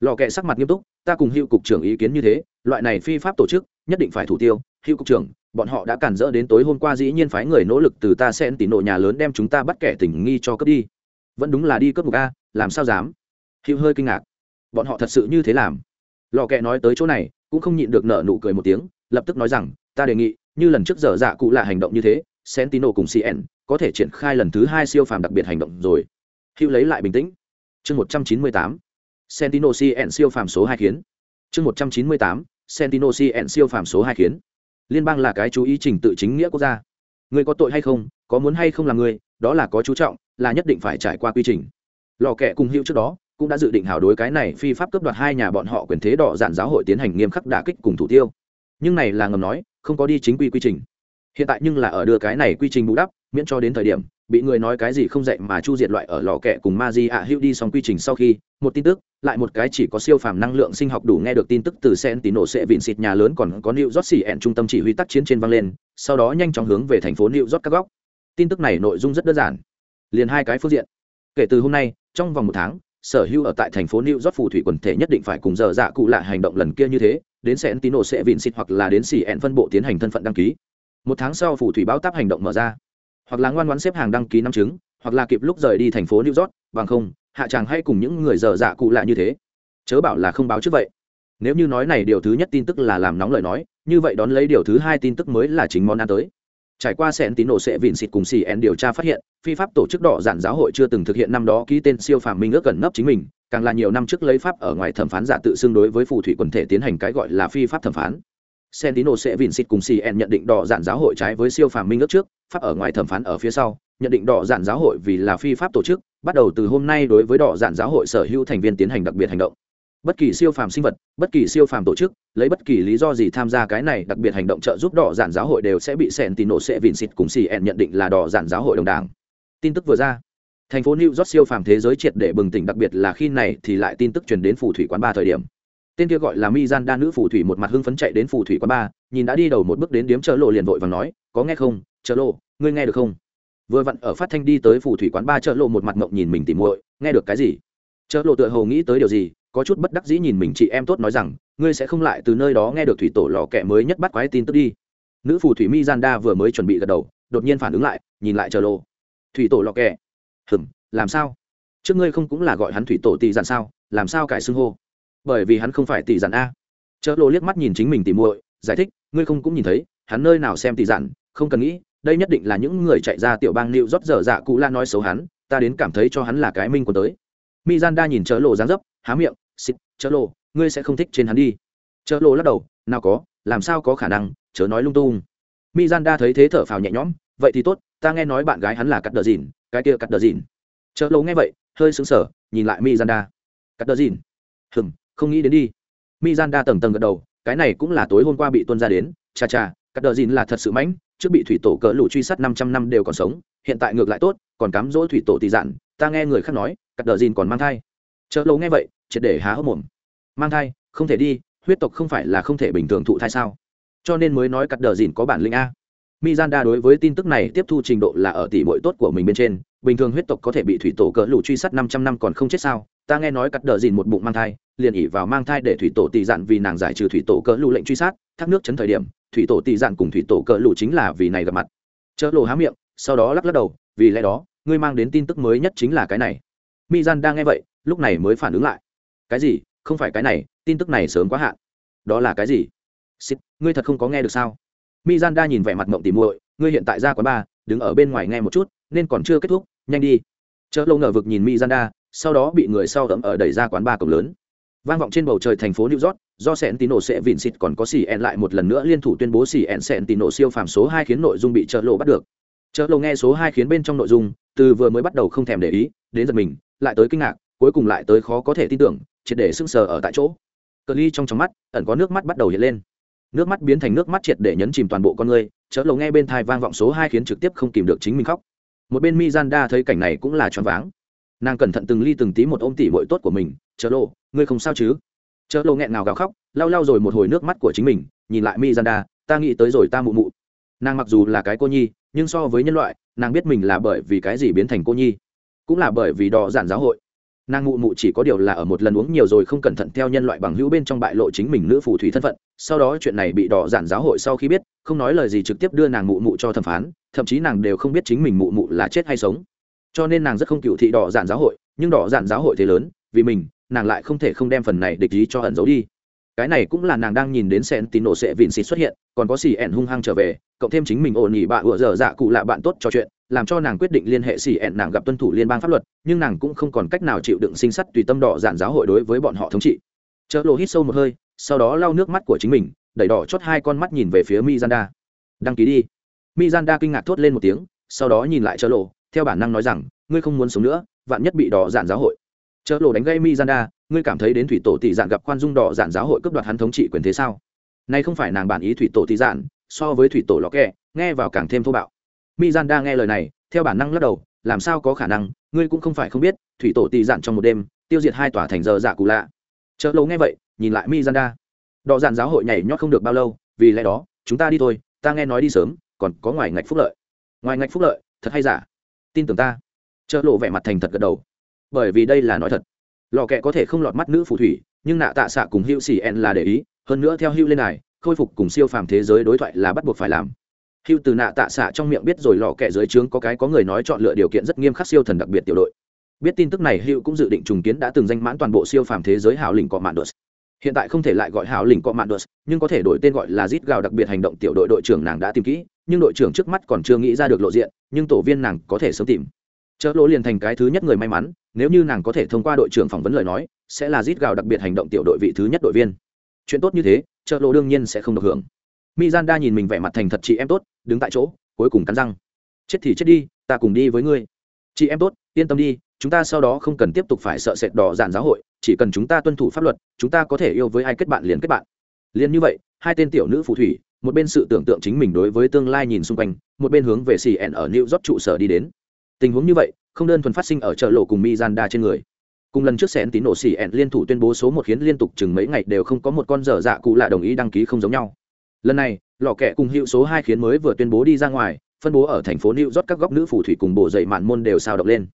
Lò kẹ sắc mặt nghiêm túc, ta cùng hữu cục trưởng ý kiến như thế, loại này phi pháp tổ chức, nhất định phải thủ tiêu. Hữu cục trưởng, bọn họ đã cản rỡ đến tối hôm qua dĩ nhiên phái người nỗ lực từ ta xen tỷ nộ nhà lớn đem chúng ta bắt kẻ tình nghi cho cướp đi. Vẫn đúng là đi cướp một a, làm sao dám? Hữu hơi kinh ngạc. Bọn họ thật sự như thế làm? Lò kẹ nói tới chỗ này, cũng không nhịn được nợ nụ cười một tiếng lập tức nói rằng, ta đề nghị, như lần trước giờ dạ cụ là hành động như thế, sentino cùng cn có thể triển khai lần thứ hai siêu phàm đặc biệt hành động rồi. Hữu lấy lại bình tĩnh. Chương một trăm chín mươi tám, sentino cn siêu phàm số hai khiến. Chương một trăm chín mươi tám, sentino cn siêu phàm số hai khiến. Liên bang là cái chú ý trình tự chính nghĩa quốc gia. Người có tội hay không, có muốn hay không là người, đó là có chú trọng, là nhất định phải trải qua quy trình. Lò kẹ cùng hữu trước đó cũng đã dự định hào đối cái này phi pháp cướp đoạt hai nhà bọn họ quyền thế đỏ dạn giáo hội tiến hành nghiêm khắc đả kích cùng thủ tiêu nhưng này là ngầm nói, không có đi chính quy quy trình. Hiện tại nhưng là ở đưa cái này quy trình bù đắp, miễn cho đến thời điểm, bị người nói cái gì không dạy mà chu diệt loại ở lò kẹ cùng ma di ạ hữu đi xong quy trình sau khi, một tin tức, lại một cái chỉ có siêu phàm năng lượng sinh học đủ nghe được tin tức từ sen tín nổ sẽ vịn xịt nhà lớn còn có new rót xỉ ẹn trung tâm chỉ huy tác chiến trên vang lên, sau đó nhanh chóng hướng về thành phố new rót các góc. Tin tức này nội dung rất đơn giản. Liền hai cái phương diện. Kể từ hôm nay, trong vòng một tháng, sở hữu ở tại thành phố new york phù thủy quần thể nhất định phải cùng giờ dạ cụ lạ hành động lần kia như thế đến sen tín nổ sẽ vịn xịt hoặc là đến xỉ ẹn phân bộ tiến hành thân phận đăng ký. Một tháng sau phủ thủy báo táp hành động mở ra. Hoặc là ngoan ngoãn xếp hàng đăng ký năm chứng, hoặc là kịp lúc rời đi thành phố new york, bằng không, hạ chàng hay cùng những người dở dạ cụ lạ như thế. Chớ bảo là không báo trước vậy. Nếu như nói này điều thứ nhất tin tức là làm nóng lời nói, như vậy đón lấy điều thứ hai tin tức mới là chính món ăn tới trải qua sẹn tín đồ sẽ vịn xịt cùng cn điều tra phát hiện phi pháp tổ chức đỏ giản giáo hội chưa từng thực hiện năm đó ký tên siêu phàm minh ước gần nấp chính mình càng là nhiều năm trước lấy pháp ở ngoài thẩm phán giả tự xưng đối với phù thủy quần thể tiến hành cái gọi là phi pháp thẩm phán sẹn tín đồ sẽ vịn xịt cùng CN nhận định đỏ giản giáo hội trái với siêu phàm minh ước trước, pháp ở ngoài thẩm phán ở phía sau, nhận định đỏ giản giáo hội vì là phi pháp tổ chức, bắt đầu từ hôm nay đối với đỏ giản giáo hội sở hữu thành viên tiến hành đặc biệt hành động. Bất kỳ siêu phàm sinh vật, bất kỳ siêu phàm tổ chức, lấy bất kỳ lý do gì tham gia cái này đặc biệt hành động trợ giúp đỏ dạn giáo hội đều sẽ bị sẹn tỉnỗ sẽ vịn xịt cùng xì ẹn nhận định là đỏ dạn giáo hội đồng đảng. Tin tức vừa ra, thành phố New York siêu phàm thế giới triệt để bừng tỉnh đặc biệt là khi này thì lại tin tức truyền đến phù thủy quán ba thời điểm. Tên kia gọi là mi gian đa nữ phù thủy một mặt hưng phấn chạy đến phù thủy quán ba nhìn đã đi đầu một bước đến điếm chợ lộ liền vội và nói có nghe không? Chợ lộ ngươi nghe được không? Vừa vặn ở phát thanh đi tới phù thủy quán ba chợ lộ một mặt ngộng nhìn mình tìm muội nghe được cái gì? Chợ lộ tựa hồ nghĩ tới điều gì có chút bất đắc dĩ nhìn mình chị em tốt nói rằng, ngươi sẽ không lại từ nơi đó nghe được thủy tổ lò kẹ mới nhất bắt quái tin tức đi. Nữ phù thủy mi gian đa vừa mới chuẩn bị gật đầu, đột nhiên phản ứng lại, nhìn lại chờ lộ thủy tổ lò kẹ hừm, làm sao? Trước ngươi không cũng là gọi hắn thủy tổ tỷ dặn sao? Làm sao cải xưng hô? Bởi vì hắn không phải tỷ dặn a. Chợ lộ liếc mắt nhìn chính mình tỉ muội, giải thích, ngươi không cũng nhìn thấy, hắn nơi nào xem tỷ dặn, không cần nghĩ, đây nhất định là những người chạy ra tiểu bang nịu rót dở dạ cụ la nói xấu hắn, ta đến cảm thấy cho hắn là cái minh của tới. Mi gian đa nhìn chợ lộ dáng dấp, há miệng xịt, chớ lộ ngươi sẽ không thích trên hắn đi. Chớ lộ lắc đầu, nào có, làm sao có khả năng, chớ nói lung tung. Mi gian đa thấy thế thở phào nhẹ nhõm, vậy thì tốt, ta nghe nói bạn gái hắn là cắt đờ dìn, cái kia cắt đờ dìn. Chớ lộ nghe vậy, hơi sững sờ, nhìn lại mi gian đa. Cắt đờ dìn. Hừm, không nghĩ đến đi. Mi gian đa tầng tầng gật đầu, cái này cũng là tối hôm qua bị tuân ra đến. Cha cha cắt đờ dìn là thật sự mãnh, trước bị thủy tổ cỡ lũ truy sát năm trăm năm đều còn sống, hiện tại ngược lại tốt, còn cám dỗ thủy tổ tỷ dạn, ta nghe người khác nói, cắt đờ dìn còn mang thai. Chợ lâu nghe vậy triệt để há hốc mồm mang thai không thể đi huyết tộc không phải là không thể bình thường thụ thai sao cho nên mới nói cắt đờ dìn có bản lĩnh a Mizanda đối với tin tức này tiếp thu trình độ là ở tỷ muội tốt của mình bên trên, bình thường huyết tộc có thể bị thủy tổ cỡ lũ truy sát 500 năm còn không chết sao? Ta nghe nói cắt đờ gìn một bụng mang thai, liền ỷ vào mang thai để thủy tổ tỷ dạn vì nàng giải trừ thủy tổ cỡ lũ lệnh truy sát, thác nước chấn thời điểm, thủy tổ tỷ dạn cùng thủy tổ cỡ lũ chính là vì này gặp mặt. Chớ lộ há miệng, sau đó lắc lắc đầu, vì lẽ đó, ngươi mang đến tin tức mới nhất chính là cái này. Mizanda nghe vậy, lúc này mới phản ứng lại. Cái gì? Không phải cái này, tin tức này sớm quá hạn. Đó là cái gì? Xích, ngươi thật không có nghe được sao? Mizanda nhìn vẻ mặt mộng tỉ muội, ngươi hiện tại ra quán bar, đứng ở bên ngoài nghe một chút, nên còn chưa kết thúc, nhanh đi. chợ lâu ngờ vực nhìn Mizanda, sau đó bị người sau ấm ở đẩy ra quán bar cổng lớn. Vang vọng trên bầu trời thành phố New York, do sẹn tin nổ sẽ vịn xịt còn có CN lại một lần nữa liên thủ tuyên bố xỉn sẹn tin nổ siêu phàm số hai khiến nội dung bị chợ lộ bắt được. Chợ lộ nghe số hai khiến bên trong nội dung, từ vừa mới bắt đầu không thèm để ý, đến giật mình, lại tới kinh ngạc, cuối cùng lại tới khó có thể tin tưởng, triệt để sững sờ ở tại chỗ. Cờ ly trong trong mắt, ẩn có nước mắt bắt đầu hiện lên. Nước mắt biến thành nước mắt triệt để nhấn chìm toàn bộ con người chớ lầu nghe bên thai vang vọng số hai khiến trực tiếp không kìm được chính mình khóc. Một bên mizanda thấy cảnh này cũng là choáng váng. Nàng cẩn thận từng ly từng tí một ôm tỉ mội tốt của mình chớ lộ ngươi không sao chứ? Chớ lộ nghẹn ngào gào khóc lau lau rồi một hồi nước mắt của chính mình nhìn lại mizanda ta nghĩ tới rồi ta mụ mụ. Nàng mặc dù là cái cô nhi nhưng so với nhân loại nàng biết mình là bởi vì cái gì biến thành cô nhi cũng là bởi vì đò giản giáo hội nàng mụ mụ chỉ có điều là ở một lần uống nhiều rồi không cẩn thận theo nhân loại bằng hữu bên trong bại lộ chính mình nữ phù thủy thân phận, sau đó chuyện này bị đỏ giản giáo hội sau khi biết, không nói lời gì trực tiếp đưa nàng mụ mụ cho thẩm phán, thậm chí nàng đều không biết chính mình mụ mụ là chết hay sống. Cho nên nàng rất không cựu thị đỏ giản giáo hội, nhưng đỏ giản giáo hội thế lớn, vì mình, nàng lại không thể không đem phần này địch ý cho ẩn giấu đi. Cái này cũng là nàng đang nhìn đến sen tín nổ sẽ vịn xịt xuất hiện, còn có xì ẻn hung hăng trở về, cộng thêm chính mình ổn nhị bạ ựa dở dạ cụ lạ bạn tốt trò chuyện làm cho nàng quyết định liên hệ xỉ ẹn nàng gặp tuân thủ liên bang pháp luật, nhưng nàng cũng không còn cách nào chịu đựng sinh sắt tùy tâm đỏ dạn giáo hội đối với bọn họ thống trị. Chợ lộ hít sâu một hơi, sau đó lau nước mắt của chính mình, đẩy đỏ chót hai con mắt nhìn về phía mizanda đăng ký đi. Mizanda kinh ngạc thốt lên một tiếng, sau đó nhìn lại chợ lộ, theo bản năng nói rằng, ngươi không muốn sống nữa, vạn nhất bị đỏ dạn giáo hội. Chợ lộ đánh gây mizanda ngươi cảm thấy đến thủy tổ tỷ dạn gặp khoan dung đỏ dạn giáo hội cướp đoạt hắn thống trị quyền thế sao? Nay không phải nàng bản ý thủy tổ tỷ dạn so với thủy tổ lọ kẹ, nghe vào càng thêm thô bạo mizanda nghe lời này, theo bản năng lắc đầu, làm sao có khả năng? Ngươi cũng không phải không biết, thủy tổ tỷ dạn trong một đêm, tiêu diệt hai tòa thành giờ dạ cụ lạ. Chợ lâu nghe vậy, nhìn lại mizanda đọ dạn giáo hội nhảy nhót không được bao lâu, vì lẽ đó, chúng ta đi thôi, ta nghe nói đi sớm, còn có ngoài ngạch phúc lợi. Ngoài ngạch phúc lợi, thật hay giả? Tin tưởng ta. Chợ lộ vẻ mặt thành thật gật đầu. Bởi vì đây là nói thật. Lò kẹ có thể không lọt mắt nữ phù thủy, nhưng nạ tạ xạ cùng hữu xỉ en là để ý, hơn nữa theo hữu lên này khôi phục cùng siêu phàm thế giới đối thoại là bắt buộc phải làm hưu từ nạ tạ xạ trong miệng biết rồi lò kẹ dưới trướng có cái có người nói chọn lựa điều kiện rất nghiêm khắc siêu thần đặc biệt tiểu đội. Biết tin tức này, hưu cũng dự định trùng kiến đã từng danh mãn toàn bộ siêu phàm thế giới hảo lĩnh cọ mạn đột hiện tại không thể lại gọi hảo lĩnh cọ mạn đột nhưng có thể đổi tên gọi là zit gào đặc biệt hành động tiểu đội đội trưởng nàng đã tìm kỹ, nhưng đội trưởng trước mắt còn chưa nghĩ ra được lộ diện, nhưng tổ viên nàng có thể sớm tìm. Chợ lỗ liền thành cái thứ nhất người may mắn, nếu như nàng có thể thông qua đội trưởng phỏng vấn lời nói, sẽ là rít gào đặc biệt hành động tiểu đội vị thứ nhất đội viên. Chuyện tốt như thế chợ lỗ đương nhiên sẽ không được hưởng. Miranda nhìn mình vẻ mặt thành thật chị em tốt, đứng tại chỗ, cuối cùng cắn răng. Chết thì chết đi, ta cùng đi với ngươi. Chị em tốt, yên tâm đi, chúng ta sau đó không cần tiếp tục phải sợ sệt đỏ dàn giáo hội, chỉ cần chúng ta tuân thủ pháp luật, chúng ta có thể yêu với ai kết bạn liền kết bạn. Liên như vậy, hai tên tiểu nữ phù thủy, một bên sự tưởng tượng chính mình đối với tương lai nhìn xung quanh, một bên hướng về xì ẻn ở new york trụ sở đi đến. Tình huống như vậy, không đơn thuần phát sinh ở chợ lộ cùng Miranda trên người. Cùng lần trước xén tín nổ xì ẻn liên thủ tuyên bố số một khiến liên tục chừng mấy ngày đều không có một con dở dạ cụ lạ đồng ý đăng ký không giống nhau lần này, lò kẹ cùng hiệu số hai khiến mới vừa tuyên bố đi ra ngoài, phân bố ở thành phố new york các góc nữ phù thủy cùng bộ dậy mạn môn đều sao động lên.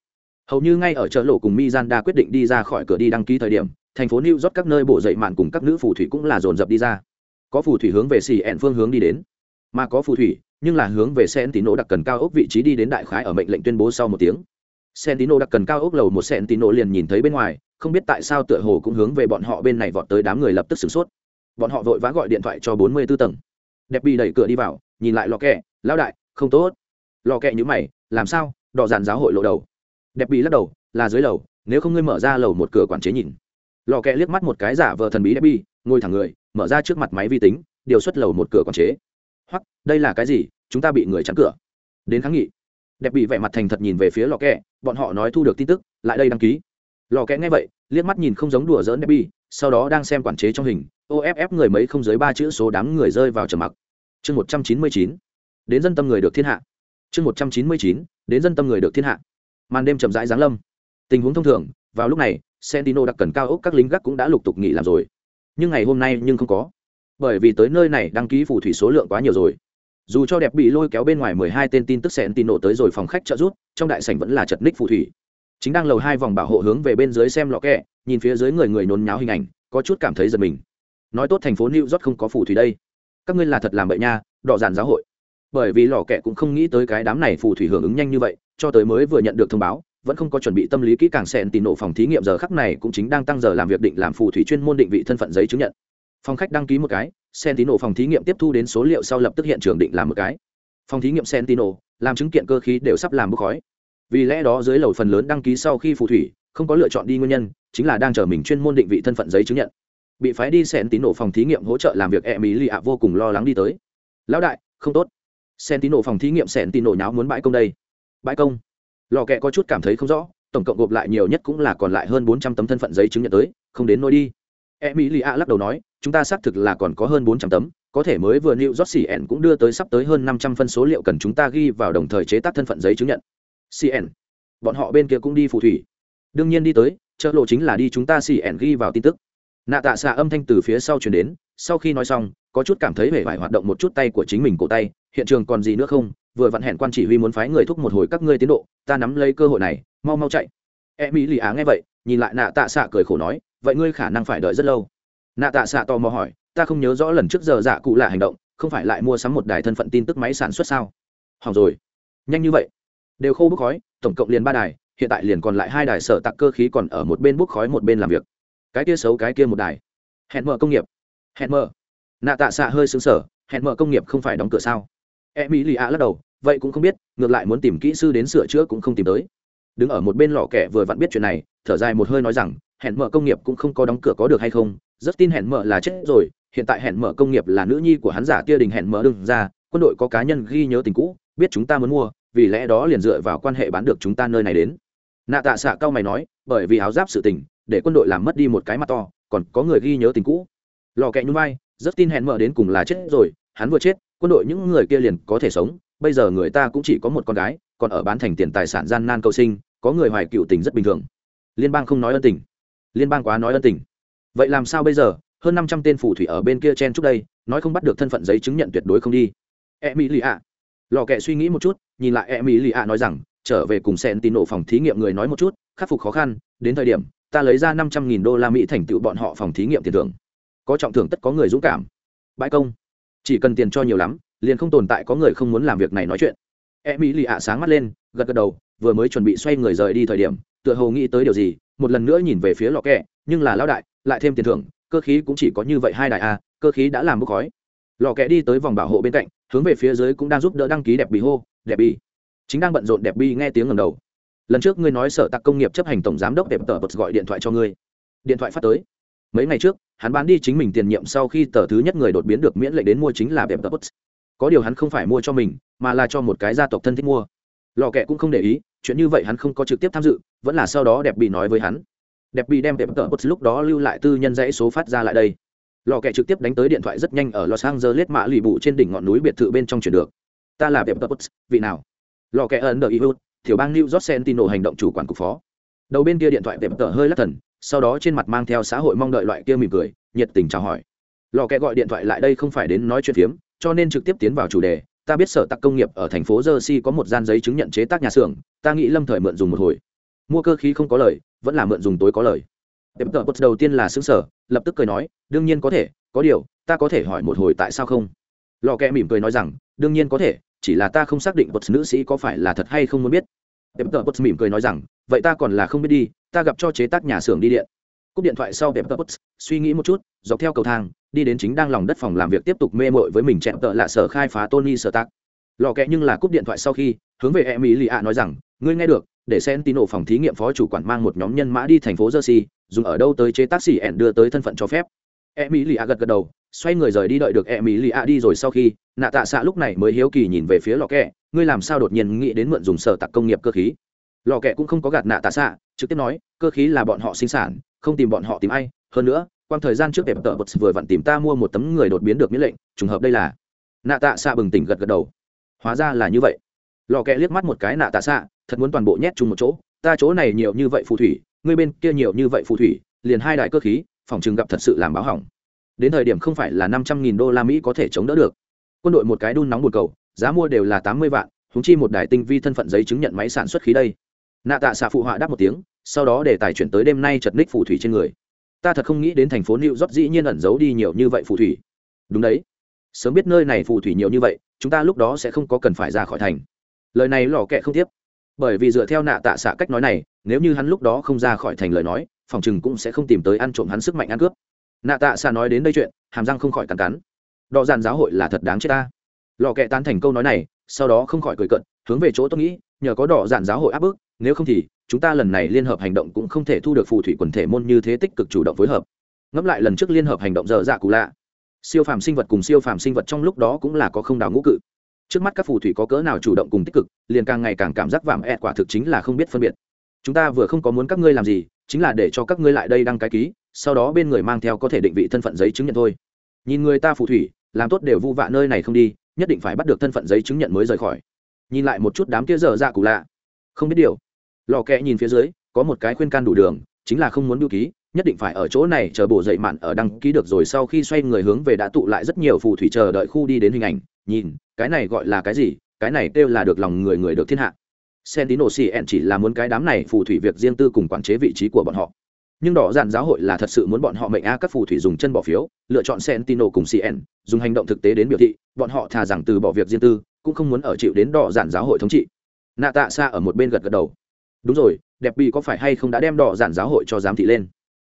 Hầu như ngay ở chợ lộ cùng mizanda quyết định đi ra khỏi cửa đi đăng ký thời điểm, thành phố new york các nơi bộ dậy mạn cùng các nữ phù thủy cũng là dồn dập đi ra. Có phù thủy hướng về xì ẹn phương hướng đi đến. Mà có phù thủy, nhưng là hướng về sentino đặc cần cao ốc vị trí đi đến đại khái ở mệnh lệnh tuyên bố sau một tiếng. Sentino đặc cần cao ốc lầu một sentino liền nhìn thấy bên ngoài, không biết tại sao tựa hồ cũng hướng về bọn họ bên này vọt tới đám người lập tức sửng sốt bọn họ vội vã gọi điện thoại cho bốn mươi 44 tầng. Đẹp bị đẩy cửa đi vào, nhìn lại lò kẹ, lão đại, không tốt. Lò kẹ như mày, làm sao? Đỏ dàn giáo hội lộ đầu. Đẹp bị lắc đầu, là dưới lầu, nếu không ngươi mở ra lầu một cửa quản chế nhìn. Lò kẹ liếc mắt một cái giả vờ thần bí đẹp bi ngồi thẳng người, mở ra trước mặt máy vi tính, điều xuất lầu một cửa quản chế. Hoặc đây là cái gì? Chúng ta bị người chắn cửa. Đến kháng nghị. Đẹp bị vẻ mặt thành thật nhìn về phía lò kẹ, bọn họ nói thu được tin tức, lại đây đăng ký. Lò kẹ nghe vậy, liếc mắt nhìn không giống đùa dỡn đẹp bi sau đó đang xem quản chế trong hình off người mấy không dưới ba chữ số đám người rơi vào trầm mặc. Chương một trăm chín mươi chín, đến dân tâm người được thiên hạ. Chương một trăm chín mươi chín, đến dân tâm người được thiên hạ. Màn đêm chậm rãi giáng lâm. Tình huống thông thường, vào lúc này, sentino đặc cần cao ốc các lính gác cũng đã lục tục nghỉ làm rồi. Nhưng ngày hôm nay nhưng không có. Bởi vì tới nơi này đăng ký phù thủy số lượng quá nhiều rồi. Dù cho đẹp bị lôi kéo bên ngoài mười hai tên tin tức sentino tới rồi phòng khách trợ rút trong đại sảnh vẫn là chật ních phù thủy. Chính đang lầu hai vòng bảo hộ hướng về bên dưới xem lọ kẹ nhìn phía dưới người người nôn nháo hình ảnh, có chút cảm thấy giật mình. Nói tốt thành phố new york không có phù thủy đây. Các ngươi là thật làm bậy nha, đỏ giản giáo hội. Bởi vì lò kẹ cũng không nghĩ tới cái đám này phù thủy hưởng ứng nhanh như vậy, cho tới mới vừa nhận được thông báo, vẫn không có chuẩn bị tâm lý kỹ càng xẹn tì nổ phòng thí nghiệm giờ khắc này cũng chính đang tăng giờ làm việc định làm phù thủy chuyên môn định vị thân phận giấy chứng nhận. Phòng khách đăng ký một cái sentino phòng thí nghiệm tiếp thu đến số liệu sau lập tức hiện trường định làm một cái. Phòng thí nghiệm sentino làm chứng kiện cơ khí đều sắp làm bốc khói. Vì lẽ đó dưới lầu phần lớn đăng ký sau khi phù thủy không có lựa chọn đi nguyên nhân, chính là đang chờ mình chuyên môn định vị thân phận giấy chứng nhận bị phái đi xem tín nổ phòng thí nghiệm hỗ trợ làm việc e mỹ lì ạ vô cùng lo lắng đi tới lão đại, không tốt xem tín nổ phòng thí nghiệm xem tín nổ nháo muốn bãi công đây bãi công lò kẹ có chút cảm thấy không rõ, tổng cộng gộp lại nhiều nhất cũng là còn lại hơn bốn trăm tấm thân phận giấy chứng nhận tới, không đến nôi đi e mỹ lì ạ lắc đầu nói, chúng ta xác thực là còn có hơn bốn trăm tấm, có thể mới vừa New xỉ CN cũng đưa tới sắp tới hơn năm trăm phân số liệu cần chúng ta ghi vào đồng thời chế tác thân phận giấy chứng nhận. CN. Bọn họ bên kia cũng đi phù thủy. Đương nhiên đi tới, chợ lộ chính là đi chúng ta CN ghi vào tin tức. Nạ tạ xạ âm thanh từ phía sau truyền đến, sau khi nói xong, có chút cảm thấy vẻ vải hoạt động một chút tay của chính mình cổ tay, hiện trường còn gì nữa không? Vừa vặn hẹn quan chỉ huy muốn phái người thúc một hồi các ngươi tiến độ, ta nắm lấy cơ hội này, mau mau chạy. Emily Á nghe vậy, nhìn lại nạ tạ xạ cười khổ nói, vậy ngươi khả năng phải đợi rất lâu nạ tạ xạ tò mò hỏi ta không nhớ rõ lần trước giờ dạ cụ là hành động không phải lại mua sắm một đài thân phận tin tức máy sản xuất sao hỏng rồi nhanh như vậy đều khô bốc khói tổng cộng liền ba đài hiện tại liền còn lại hai đài sở tạc cơ khí còn ở một bên bốc khói một bên làm việc. Cái kia xấu, cái kia một đài. Hẹn mở công nghiệp. Hẹn mở. Nạ tạ xạ hơi xứng sở hẹn mở công nghiệp không phải đóng cửa sao? E mỹ lì ạ lắc đầu, vậy cũng không biết, ngược lại muốn tìm kỹ sư đến sửa chữa cũng không tìm tới. Đứng ở một bên lò kẻ vừa vặn biết chuyện này, thở dài một hơi nói rằng, hẹn mở công nghiệp cũng không có đóng cửa có được hay không? Rất tin hẹn mở là chết rồi, hiện tại hẹn mở công nghiệp là nữ nhi của hắn giả tia đình hẹn mở đừng ra, quân đội có cá nhân ghi nhớ tình cũ, biết chúng ta muốn mua, vì lẽ đó liền dựa vào quan hệ bán được chúng ta nơi này đến nạ tạ xạ cao mày nói, bởi vì áo giáp sự tình, để quân đội làm mất đi một cái mặt to, còn có người ghi nhớ tình cũ. Lò kẹ nhún vai rất tin hẹn mở đến cùng là chết rồi, hắn vừa chết, quân đội những người kia liền có thể sống, bây giờ người ta cũng chỉ có một con gái, còn ở bán thành tiền tài sản gian nan cầu sinh, có người hoài cựu tình rất bình thường. Liên bang không nói ân tình. Liên bang quá nói ân tình. Vậy làm sao bây giờ? Hơn năm trăm tên phù thủy ở bên kia chen trước đây, nói không bắt được thân phận giấy chứng nhận tuyệt đối không đi. E mỹ lì ạ. Lò kệ suy nghĩ một chút, nhìn lại e mỹ lì ạ nói rằng trở về cùng sen tin nộ phòng thí nghiệm người nói một chút, khắc phục khó khăn, đến thời điểm, ta lấy ra năm trăm nghìn đô la mỹ thành tựu bọn họ phòng thí nghiệm tiền thưởng. Có trọng thưởng tất có người dũng cảm. Bãi công. Chỉ cần tiền cho nhiều lắm, liền không tồn tại có người không muốn làm việc này nói chuyện. E mỹ lì ạ sáng mắt lên, gật gật đầu, vừa mới chuẩn bị xoay người rời đi thời điểm, tựa hồ nghĩ tới điều gì, một lần nữa nhìn về phía lò kẹ, nhưng là lão đại, lại thêm tiền thưởng, cơ khí cũng chỉ có như vậy hai đại a, cơ khí đã làm bốc khói. Lò kẹ đi tới vòng bảo hộ bên cạnh, hướng về phía dưới cũng đang giúp đỡ đăng ký đẹp bì hô, đẹp bì chính đang bận rộn đẹp bi nghe tiếng ngầm đầu. Lần trước ngươi nói sở tạc công nghiệp chấp hành tổng giám đốc đẹp tờ bật gọi điện thoại cho ngươi. Điện thoại phát tới. Mấy ngày trước, hắn bán đi chính mình tiền nhiệm sau khi tờ thứ nhất người đột biến được miễn lệ đến mua chính là đẹp tờ bật. Có điều hắn không phải mua cho mình, mà là cho một cái gia tộc thân thích mua. Lò kẹ cũng không để ý, chuyện như vậy hắn không có trực tiếp tham dự, vẫn là sau đó đẹp bị nói với hắn. Đẹp bị đem đẹp tờ bật lúc đó lưu lại tư nhân dãy số phát ra lại đây. Lò kẹ trực tiếp đánh tới điện thoại rất nhanh ở los angeles mã lì bụ trên đỉnh ngọn núi biệt thự bên trong chuyển được. Ta là đẹp tờ bật, vị nào? Lò kẹ ấn đợi ý tiểu bang new york sentinel hành động chủ quản cục phó. Đầu bên kia điện thoại vẹp tở hơi lắc thần, sau đó trên mặt mang theo xã hội mong đợi loại kia mỉm cười, nhiệt tình chào hỏi. Lò kẹ gọi điện thoại lại đây không phải đến nói chuyện phiếm, cho nên trực tiếp tiến vào chủ đề. Ta biết sở tạc công nghiệp ở thành phố jersey có một gian giấy chứng nhận chế tác nhà xưởng, ta nghĩ lâm thời mượn dùng một hồi. Mua cơ khí không có lời, vẫn là mượn dùng tối có lời. Tở tờ đầu tiên là xứng sở, lập tức cười nói, đương nhiên có thể, có điều, ta có thể hỏi một hồi tại sao không? Lò kẹ mỉm cười nói rằng, đương nhiên có thể chỉ là ta không xác định bột nữ sĩ có phải là thật hay không muốn biết. Đẹp tờ bột mỉm cười nói rằng vậy ta còn là không biết đi ta gặp cho chế tác nhà xưởng đi điện. Cúp điện thoại sau đẹp tờ bột suy nghĩ một chút dọc theo cầu thang đi đến chính đang lòng đất phòng làm việc tiếp tục mê mội với mình chẹn tợ lạ sở khai phá tony sở tác lò kẹ nhưng là cúp điện thoại sau khi hướng về em ý lì ạ nói rằng ngươi nghe được để Sentino phòng thí nghiệm phó chủ quản mang một nhóm nhân mã đi thành phố Jersey, dùng ở đâu tới chế tác xỉ ẻn đưa tới thân phận cho phép. Emilia gật gật đầu, xoay người rời đi đợi được Emilia đi rồi sau khi, nạ tạ xạ lúc này mới hiếu kỳ nhìn về phía lò kẹ, ngươi làm sao đột nhiên nghĩ đến mượn dùng sở tạc công nghiệp cơ khí. Lò kẹ cũng không có gạt nạ tạ xạ, trực tiếp nói, cơ khí là bọn họ sinh sản, không tìm bọn họ tìm ai, hơn nữa, quang thời gian trước đẹp tợ bật vừa vặn tìm ta mua một tấm người đột biến được miễn lệnh, trùng hợp đây là. Nạ tạ xạ bừng tỉnh gật gật đầu. Hóa ra là như vậy. Lò kẹ liếc mắt một cái nạ tạ xạ, thật muốn toàn bộ nhét chung một chỗ, ta chỗ này nhiều như vậy phù thủy ngươi bên kia nhiều như vậy phù thủy liền hai đại cơ khí phòng trường gặp thật sự làm báo hỏng. Đến thời điểm không phải là năm trăm nghìn đô la mỹ có thể chống đỡ được. Quân đội một cái đun nóng một cầu, giá mua đều là tám mươi vạn húng chi một đài tinh vi thân phận giấy chứng nhận máy sản xuất khí đây. Nạ tạ xạ phụ họa đáp một tiếng, sau đó để tài chuyển tới đêm nay chật ních phù thủy trên người. Ta thật không nghĩ đến thành phố new york dĩ nhiên ẩn giấu đi nhiều như vậy phù thủy. Đúng đấy. Sớm biết nơi này phù thủy nhiều như vậy, chúng ta lúc đó sẽ không có cần phải ra khỏi thành. Lời này lò kệ không tiếp. Bởi vì dựa theo nạ tạ xạ cách nói này, nếu như hắn lúc đó không ra khỏi thành lời nói phòng chừng cũng sẽ không tìm tới ăn trộm hắn sức mạnh ăn cướp. Nạ tạ xạ nói đến đây chuyện, hàm răng không khỏi cắn cắn. Đọ dàn giáo hội là thật đáng chết ta. Lò kẹ tán thành câu nói này, sau đó không khỏi cười cận hướng về chỗ tôi nghĩ, nhờ có đỏ dàn giáo hội áp bức, nếu không thì, chúng ta lần này liên hợp hành động cũng không thể thu được phù thủy quần thể môn như thế tích cực chủ động phối hợp. Ngẫm lại lần trước liên hợp hành động dở dạ cụ lạ. Siêu phàm sinh vật cùng siêu phàm sinh vật trong lúc đó cũng là có không đào ngũ cự. Trước mắt các phù thủy có cỡ nào chủ động cùng tích cực, liền càng ngày càng cảm giác vàng ẹt quả thực chính là không biết phân biệt chúng ta vừa không có muốn các ngươi làm gì, chính là để cho các ngươi lại đây đăng cái ký, sau đó bên người mang theo có thể định vị thân phận giấy chứng nhận thôi. Nhìn người ta phù thủy, làm tốt đều vu vạ nơi này không đi, nhất định phải bắt được thân phận giấy chứng nhận mới rời khỏi. Nhìn lại một chút đám kia dở dạ cụ lạ. Không biết điều. Lò kẹ nhìn phía dưới, có một cái khuyên can đủ đường, chính là không muốn lưu ký, nhất định phải ở chỗ này chờ bổ dậy mạn ở đăng ký được rồi sau khi xoay người hướng về đã tụ lại rất nhiều phù thủy chờ đợi khu đi đến hình ảnh. Nhìn, cái này gọi là cái gì? Cái này kêu là được lòng người người được thiên hạ sentino cn chỉ là muốn cái đám này phù thủy việc riêng tư cùng quản chế vị trí của bọn họ. Nhưng đỏ giản giáo hội là thật sự muốn bọn họ mệnh a các phù thủy dùng chân bỏ phiếu, lựa chọn sentino cùng cn dùng hành động thực tế đến biểu thị, bọn họ thà rằng từ bỏ việc riêng tư, cũng không muốn ở chịu đến đỏ giản giáo hội thống trị. Nạ tạ xa ở một bên gật gật đầu. Đúng rồi, đẹp bị có phải hay không đã đem đỏ giản giáo hội cho giám thị lên?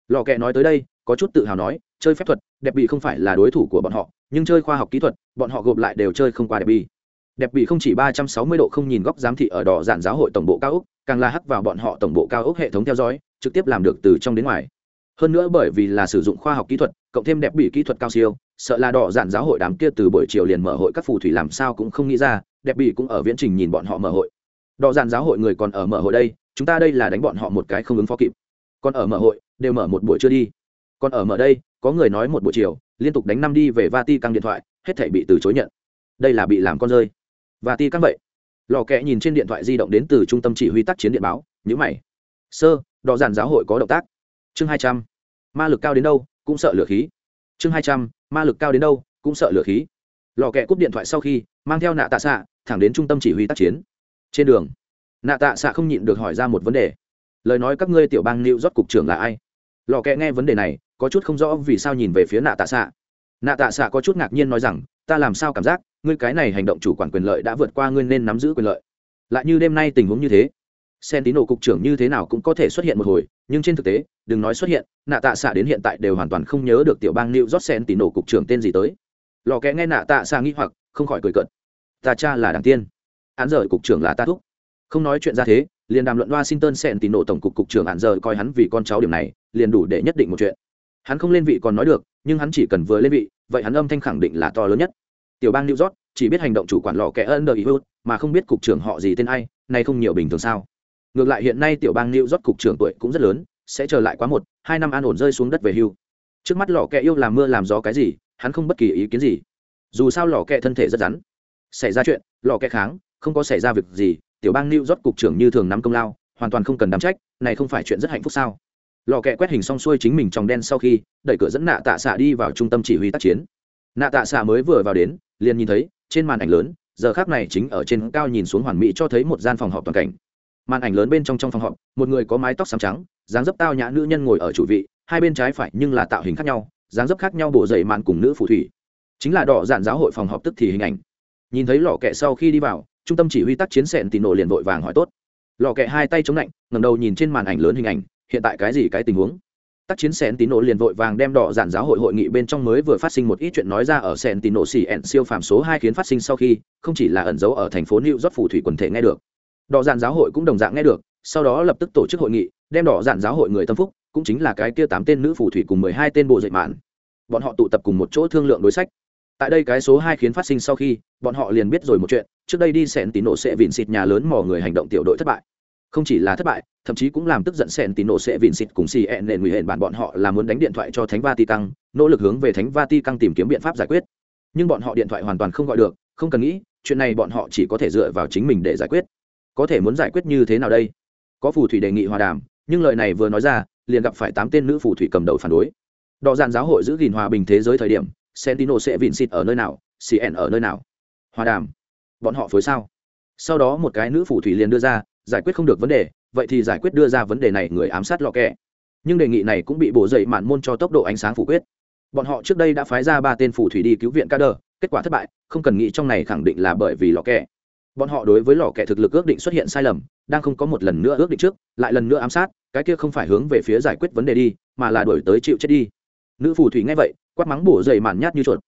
Lò kẹ nói tới đây, có chút tự hào nói, chơi phép thuật, đẹp bị không phải là đối thủ của bọn họ, nhưng chơi khoa học kỹ thuật, bọn họ gộp lại đều chơi không qua đẹp bị đẹp bị không chỉ ba trăm sáu mươi độ không nhìn góc giám thị ở đỏ giản giáo hội tổng bộ cao ốc càng là hắc vào bọn họ tổng bộ cao ốc hệ thống theo dõi, trực tiếp làm được từ trong đến ngoài. Hơn nữa bởi vì là sử dụng khoa học kỹ thuật, cộng thêm đẹp bị kỹ thuật cao siêu, sợ là đỏ giản giáo hội đám kia từ buổi chiều liền mở hội các phù thủy làm sao cũng không nghĩ ra, đẹp bị cũng ở viễn trình nhìn bọn họ mở hội. Đỏ giản giáo hội người còn ở mở hội đây, chúng ta đây là đánh bọn họ một cái không ứng phó kịp. Còn ở mở hội, đều mở một buổi chưa đi. Còn ở mở đây, có người nói một buổi chiều, liên tục đánh năm đi về vati căng điện thoại, hết thể bị từ chối nhận. Đây là bị làm con rơi và ti căng vậy. Lò kẹ nhìn trên điện thoại di động đến từ trung tâm chỉ huy tác chiến điện báo nhữ mày. Sơ đò giản giáo hội có động tác. Chương hai trăm. Ma lực cao đến đâu, cũng sợ lửa khí. Chương hai trăm, ma lực cao đến đâu, cũng sợ lửa khí. Lò kẹ cúp điện thoại sau khi, mang theo nạ tạ xạ, thẳng đến trung tâm chỉ huy tác chiến. Trên đường, nạ tạ xạ không nhịn được hỏi ra một vấn đề. Lời nói các ngươi tiểu bang nịu rót cục trưởng là ai? Lò kẹ nghe vấn đề này, có chút không rõ vì sao nhìn về phía nạ tạ xạ. Nạ tạ xạ có chút ngạc nhiên nói rằng, ta làm sao cảm giác ngươi cái này hành động chủ quản quyền lợi đã vượt qua ngươi nên nắm giữ quyền lợi lại như đêm nay tình huống như thế Sentino cục trưởng như thế nào cũng có thể xuất hiện một hồi, nhưng trên thực tế, đừng nói xuất hiện, nạ tạ xạ đến hiện tại đều hoàn toàn không nhớ được tiểu bang New tín đồ cục trưởng tên gì tới. Lò kẽ nghe nạ tạ xạ nghi hoặc, không khỏi cười cợt. Ta cha là đảng tiên, án giờ cục trưởng là ta thúc. Không nói chuyện ra thế, liền đàm luận Washington Sentino tổng cục cục trưởng án giờ coi hắn vì con cháu điểm này, liền đủ để nhất định một chuyện. Hắn không lên vị còn nói được, nhưng hắn chỉ cần vừa lên vị, vậy hắn âm thanh khẳng định là to lớn nhất tiểu bang new york chỉ biết hành động chủ quản lò kẻ ân đời hữu mà không biết cục trưởng họ gì tên ai, này không nhiều bình thường sao? Ngược lại hiện nay tiểu bang new york cục trưởng tuổi cũng rất lớn, sẽ trở lại quá một, hai năm an ổn rơi xuống đất về hưu. Trước mắt lò kẹ yêu làm mưa làm gió cái gì, hắn không bất kỳ ý kiến gì. Dù sao lò kẹ thân thể rất rắn. Xảy ra chuyện, lò kẹ kháng, không có xảy ra việc gì, tiểu bang new york cục trưởng như thường nắm công lao, hoàn toàn không cần đám trách, này không phải chuyện rất hạnh phúc sao? Lò kẹ quét hình xong xuôi chính mình trong đen sau khi, đẩy cửa dẫn nạ tạ xạ đi vào trung tâm chỉ huy tác chiến. Nạ tạ xạ mới vừa vào đến liền nhìn thấy, trên màn ảnh lớn, giờ khác này chính ở trên cao nhìn xuống hoàn mỹ cho thấy một gian phòng họp toàn cảnh. Màn ảnh lớn bên trong trong phòng họp, một người có mái tóc xám trắng, dáng dấp tao nhã nữ nhân ngồi ở chủ vị, hai bên trái phải nhưng là tạo hình khác nhau, dáng dấp khác nhau bộ dày màn cùng nữ phù thủy. Chính là đỏ dạn giáo hội phòng họp tức thì hình ảnh. Nhìn thấy lò kẹ sau khi đi vào, trung tâm chỉ huy tác chiến sẹn tì nổ liền vội vàng hỏi tốt. Lò kẹ hai tay chống lạnh ngầm đầu nhìn trên màn ảnh lớn hình ảnh, hiện tại cái gì cái tình huống? Tác chiến sẹn tín nổ liền vội vàng đem đỏ giản giáo hội hội nghị bên trong mới vừa phát sinh một ít chuyện nói ra ở sẹn tín nổ xì ẹn siêu phàm số hai khiến phát sinh sau khi, không chỉ là ẩn giấu ở thành phố new york phù thủy quần thể nghe được. Đỏ giản giáo hội cũng đồng dạng nghe được, sau đó lập tức tổ chức hội nghị, đem đỏ giản giáo hội người tâm phúc, cũng chính là cái kia tám tên nữ phù thủy cùng mười hai tên bộ dạy mạn. Bọn họ tụ tập cùng một chỗ thương lượng đối sách. Tại đây cái số hai khiến phát sinh sau khi, bọn họ liền biết rồi một chuyện, trước đây đi sẹn tín nổ sẽ vịn xịt nhà lớn mò người hành động tiểu đội thất bại không chỉ là thất bại, thậm chí cũng làm tức giận sẹn tín nổ sẽ vịn xịt cùng xì ẹn nền nguy hển bản bọn họ là muốn đánh điện thoại cho thánh va ti căng nỗ lực hướng về thánh va ti căng tìm kiếm biện pháp giải quyết. Nhưng bọn họ điện thoại hoàn toàn không gọi được, không cần nghĩ, chuyện này bọn họ chỉ có thể dựa vào chính mình để giải quyết. Có thể muốn giải quyết như thế nào đây? Có phù thủy đề nghị hòa đàm, nhưng lời này vừa nói ra, liền gặp phải tám tên nữ phù thủy cầm đầu phản đối. Đò dàn giáo hội giữ gìn hòa bình thế giới thời điểm sentino sẽ vịn xịt ở nơi nào cn ở nơi nào? Hòa đàm. Bọn họ phối sao? Sau đó một cái nữ phù thủy liền đưa ra giải quyết không được vấn đề, vậy thì giải quyết đưa ra vấn đề này người ám sát lò kẹ. Nhưng đề nghị này cũng bị bộ dậy mạn môn cho tốc độ ánh sáng phủ quyết. Bọn họ trước đây đã phái ra ba tên phù thủy đi cứu viện ca đờ kết quả thất bại, không cần nghĩ trong này khẳng định là bởi vì lò kẹ. Bọn họ đối với lò kẹ thực lực ước định xuất hiện sai lầm, đang không có một lần nữa ước định trước, lại lần nữa ám sát, cái kia không phải hướng về phía giải quyết vấn đề đi, mà là đổi tới chịu chết đi. Nữ phù thủy nghe vậy, quát mắng bổ dậy mạn nhát như chuột.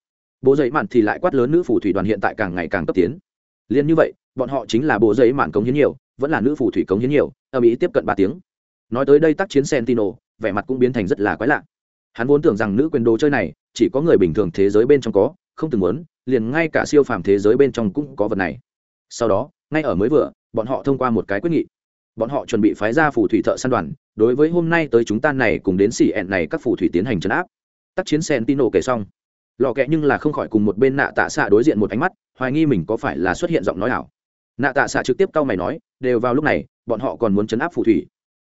Bố dậy mạn thì lại quát lớn nữ phù thủy đoàn hiện tại càng ngày càng cấp tiến liền như vậy, bọn họ chính là bộ giấy mạn cống hiến nhiều, vẫn là nữ phù thủy cống hiến nhiều, âm ý tiếp cận ba tiếng. Nói tới đây tác chiến sentino, vẻ mặt cũng biến thành rất là quái lạ. Hắn vốn tưởng rằng nữ quyền đồ chơi này, chỉ có người bình thường thế giới bên trong có, không từng muốn, liền ngay cả siêu phàm thế giới bên trong cũng có vật này. Sau đó, ngay ở mới vừa, bọn họ thông qua một cái quyết nghị. Bọn họ chuẩn bị phái ra phù thủy thợ săn đoàn, đối với hôm nay tới chúng ta này cùng đến xỉ ẹn này các phù thủy tiến hành trấn áp. Tác chiến sentino kể xong lò kẹ nhưng là không khỏi cùng một bên nạ tạ xạ đối diện một ánh mắt, hoài nghi mình có phải là xuất hiện giọng nói ảo nạ tạ xạ trực tiếp cau mày nói, đều vào lúc này, bọn họ còn muốn chấn áp phù thủy.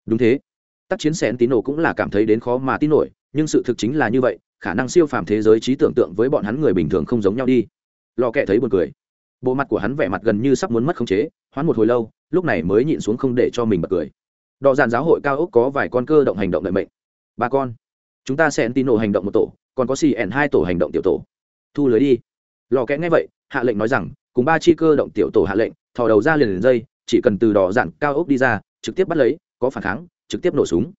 Đúng thế. Tác chiến xén tín nổ cũng là cảm thấy đến khó mà tin nổi, nhưng sự thực chính là như vậy, khả năng siêu phàm thế giới trí tưởng tượng với bọn hắn người bình thường không giống nhau đi. Lò kẹ thấy buồn cười. Bộ mặt của hắn vẻ mặt gần như sắp muốn mất khống chế, hoán một hồi lâu, lúc này mới nhịn xuống không để cho mình bật cười. Đò dàn giáo hội cao ốc có vài con cơ động hành động đợi mệnh. Ba con. Chúng ta sẽ tín nổ hành động một tổ còn có xì ẻn hai tổ hành động tiểu tổ. Thu lưới đi. Lò kẽ nghe vậy, hạ lệnh nói rằng, cùng ba chi cơ động tiểu tổ hạ lệnh, thò đầu ra liền liền dây, chỉ cần từ đỏ dạn cao ốc đi ra, trực tiếp bắt lấy, có phản kháng, trực tiếp nổ súng.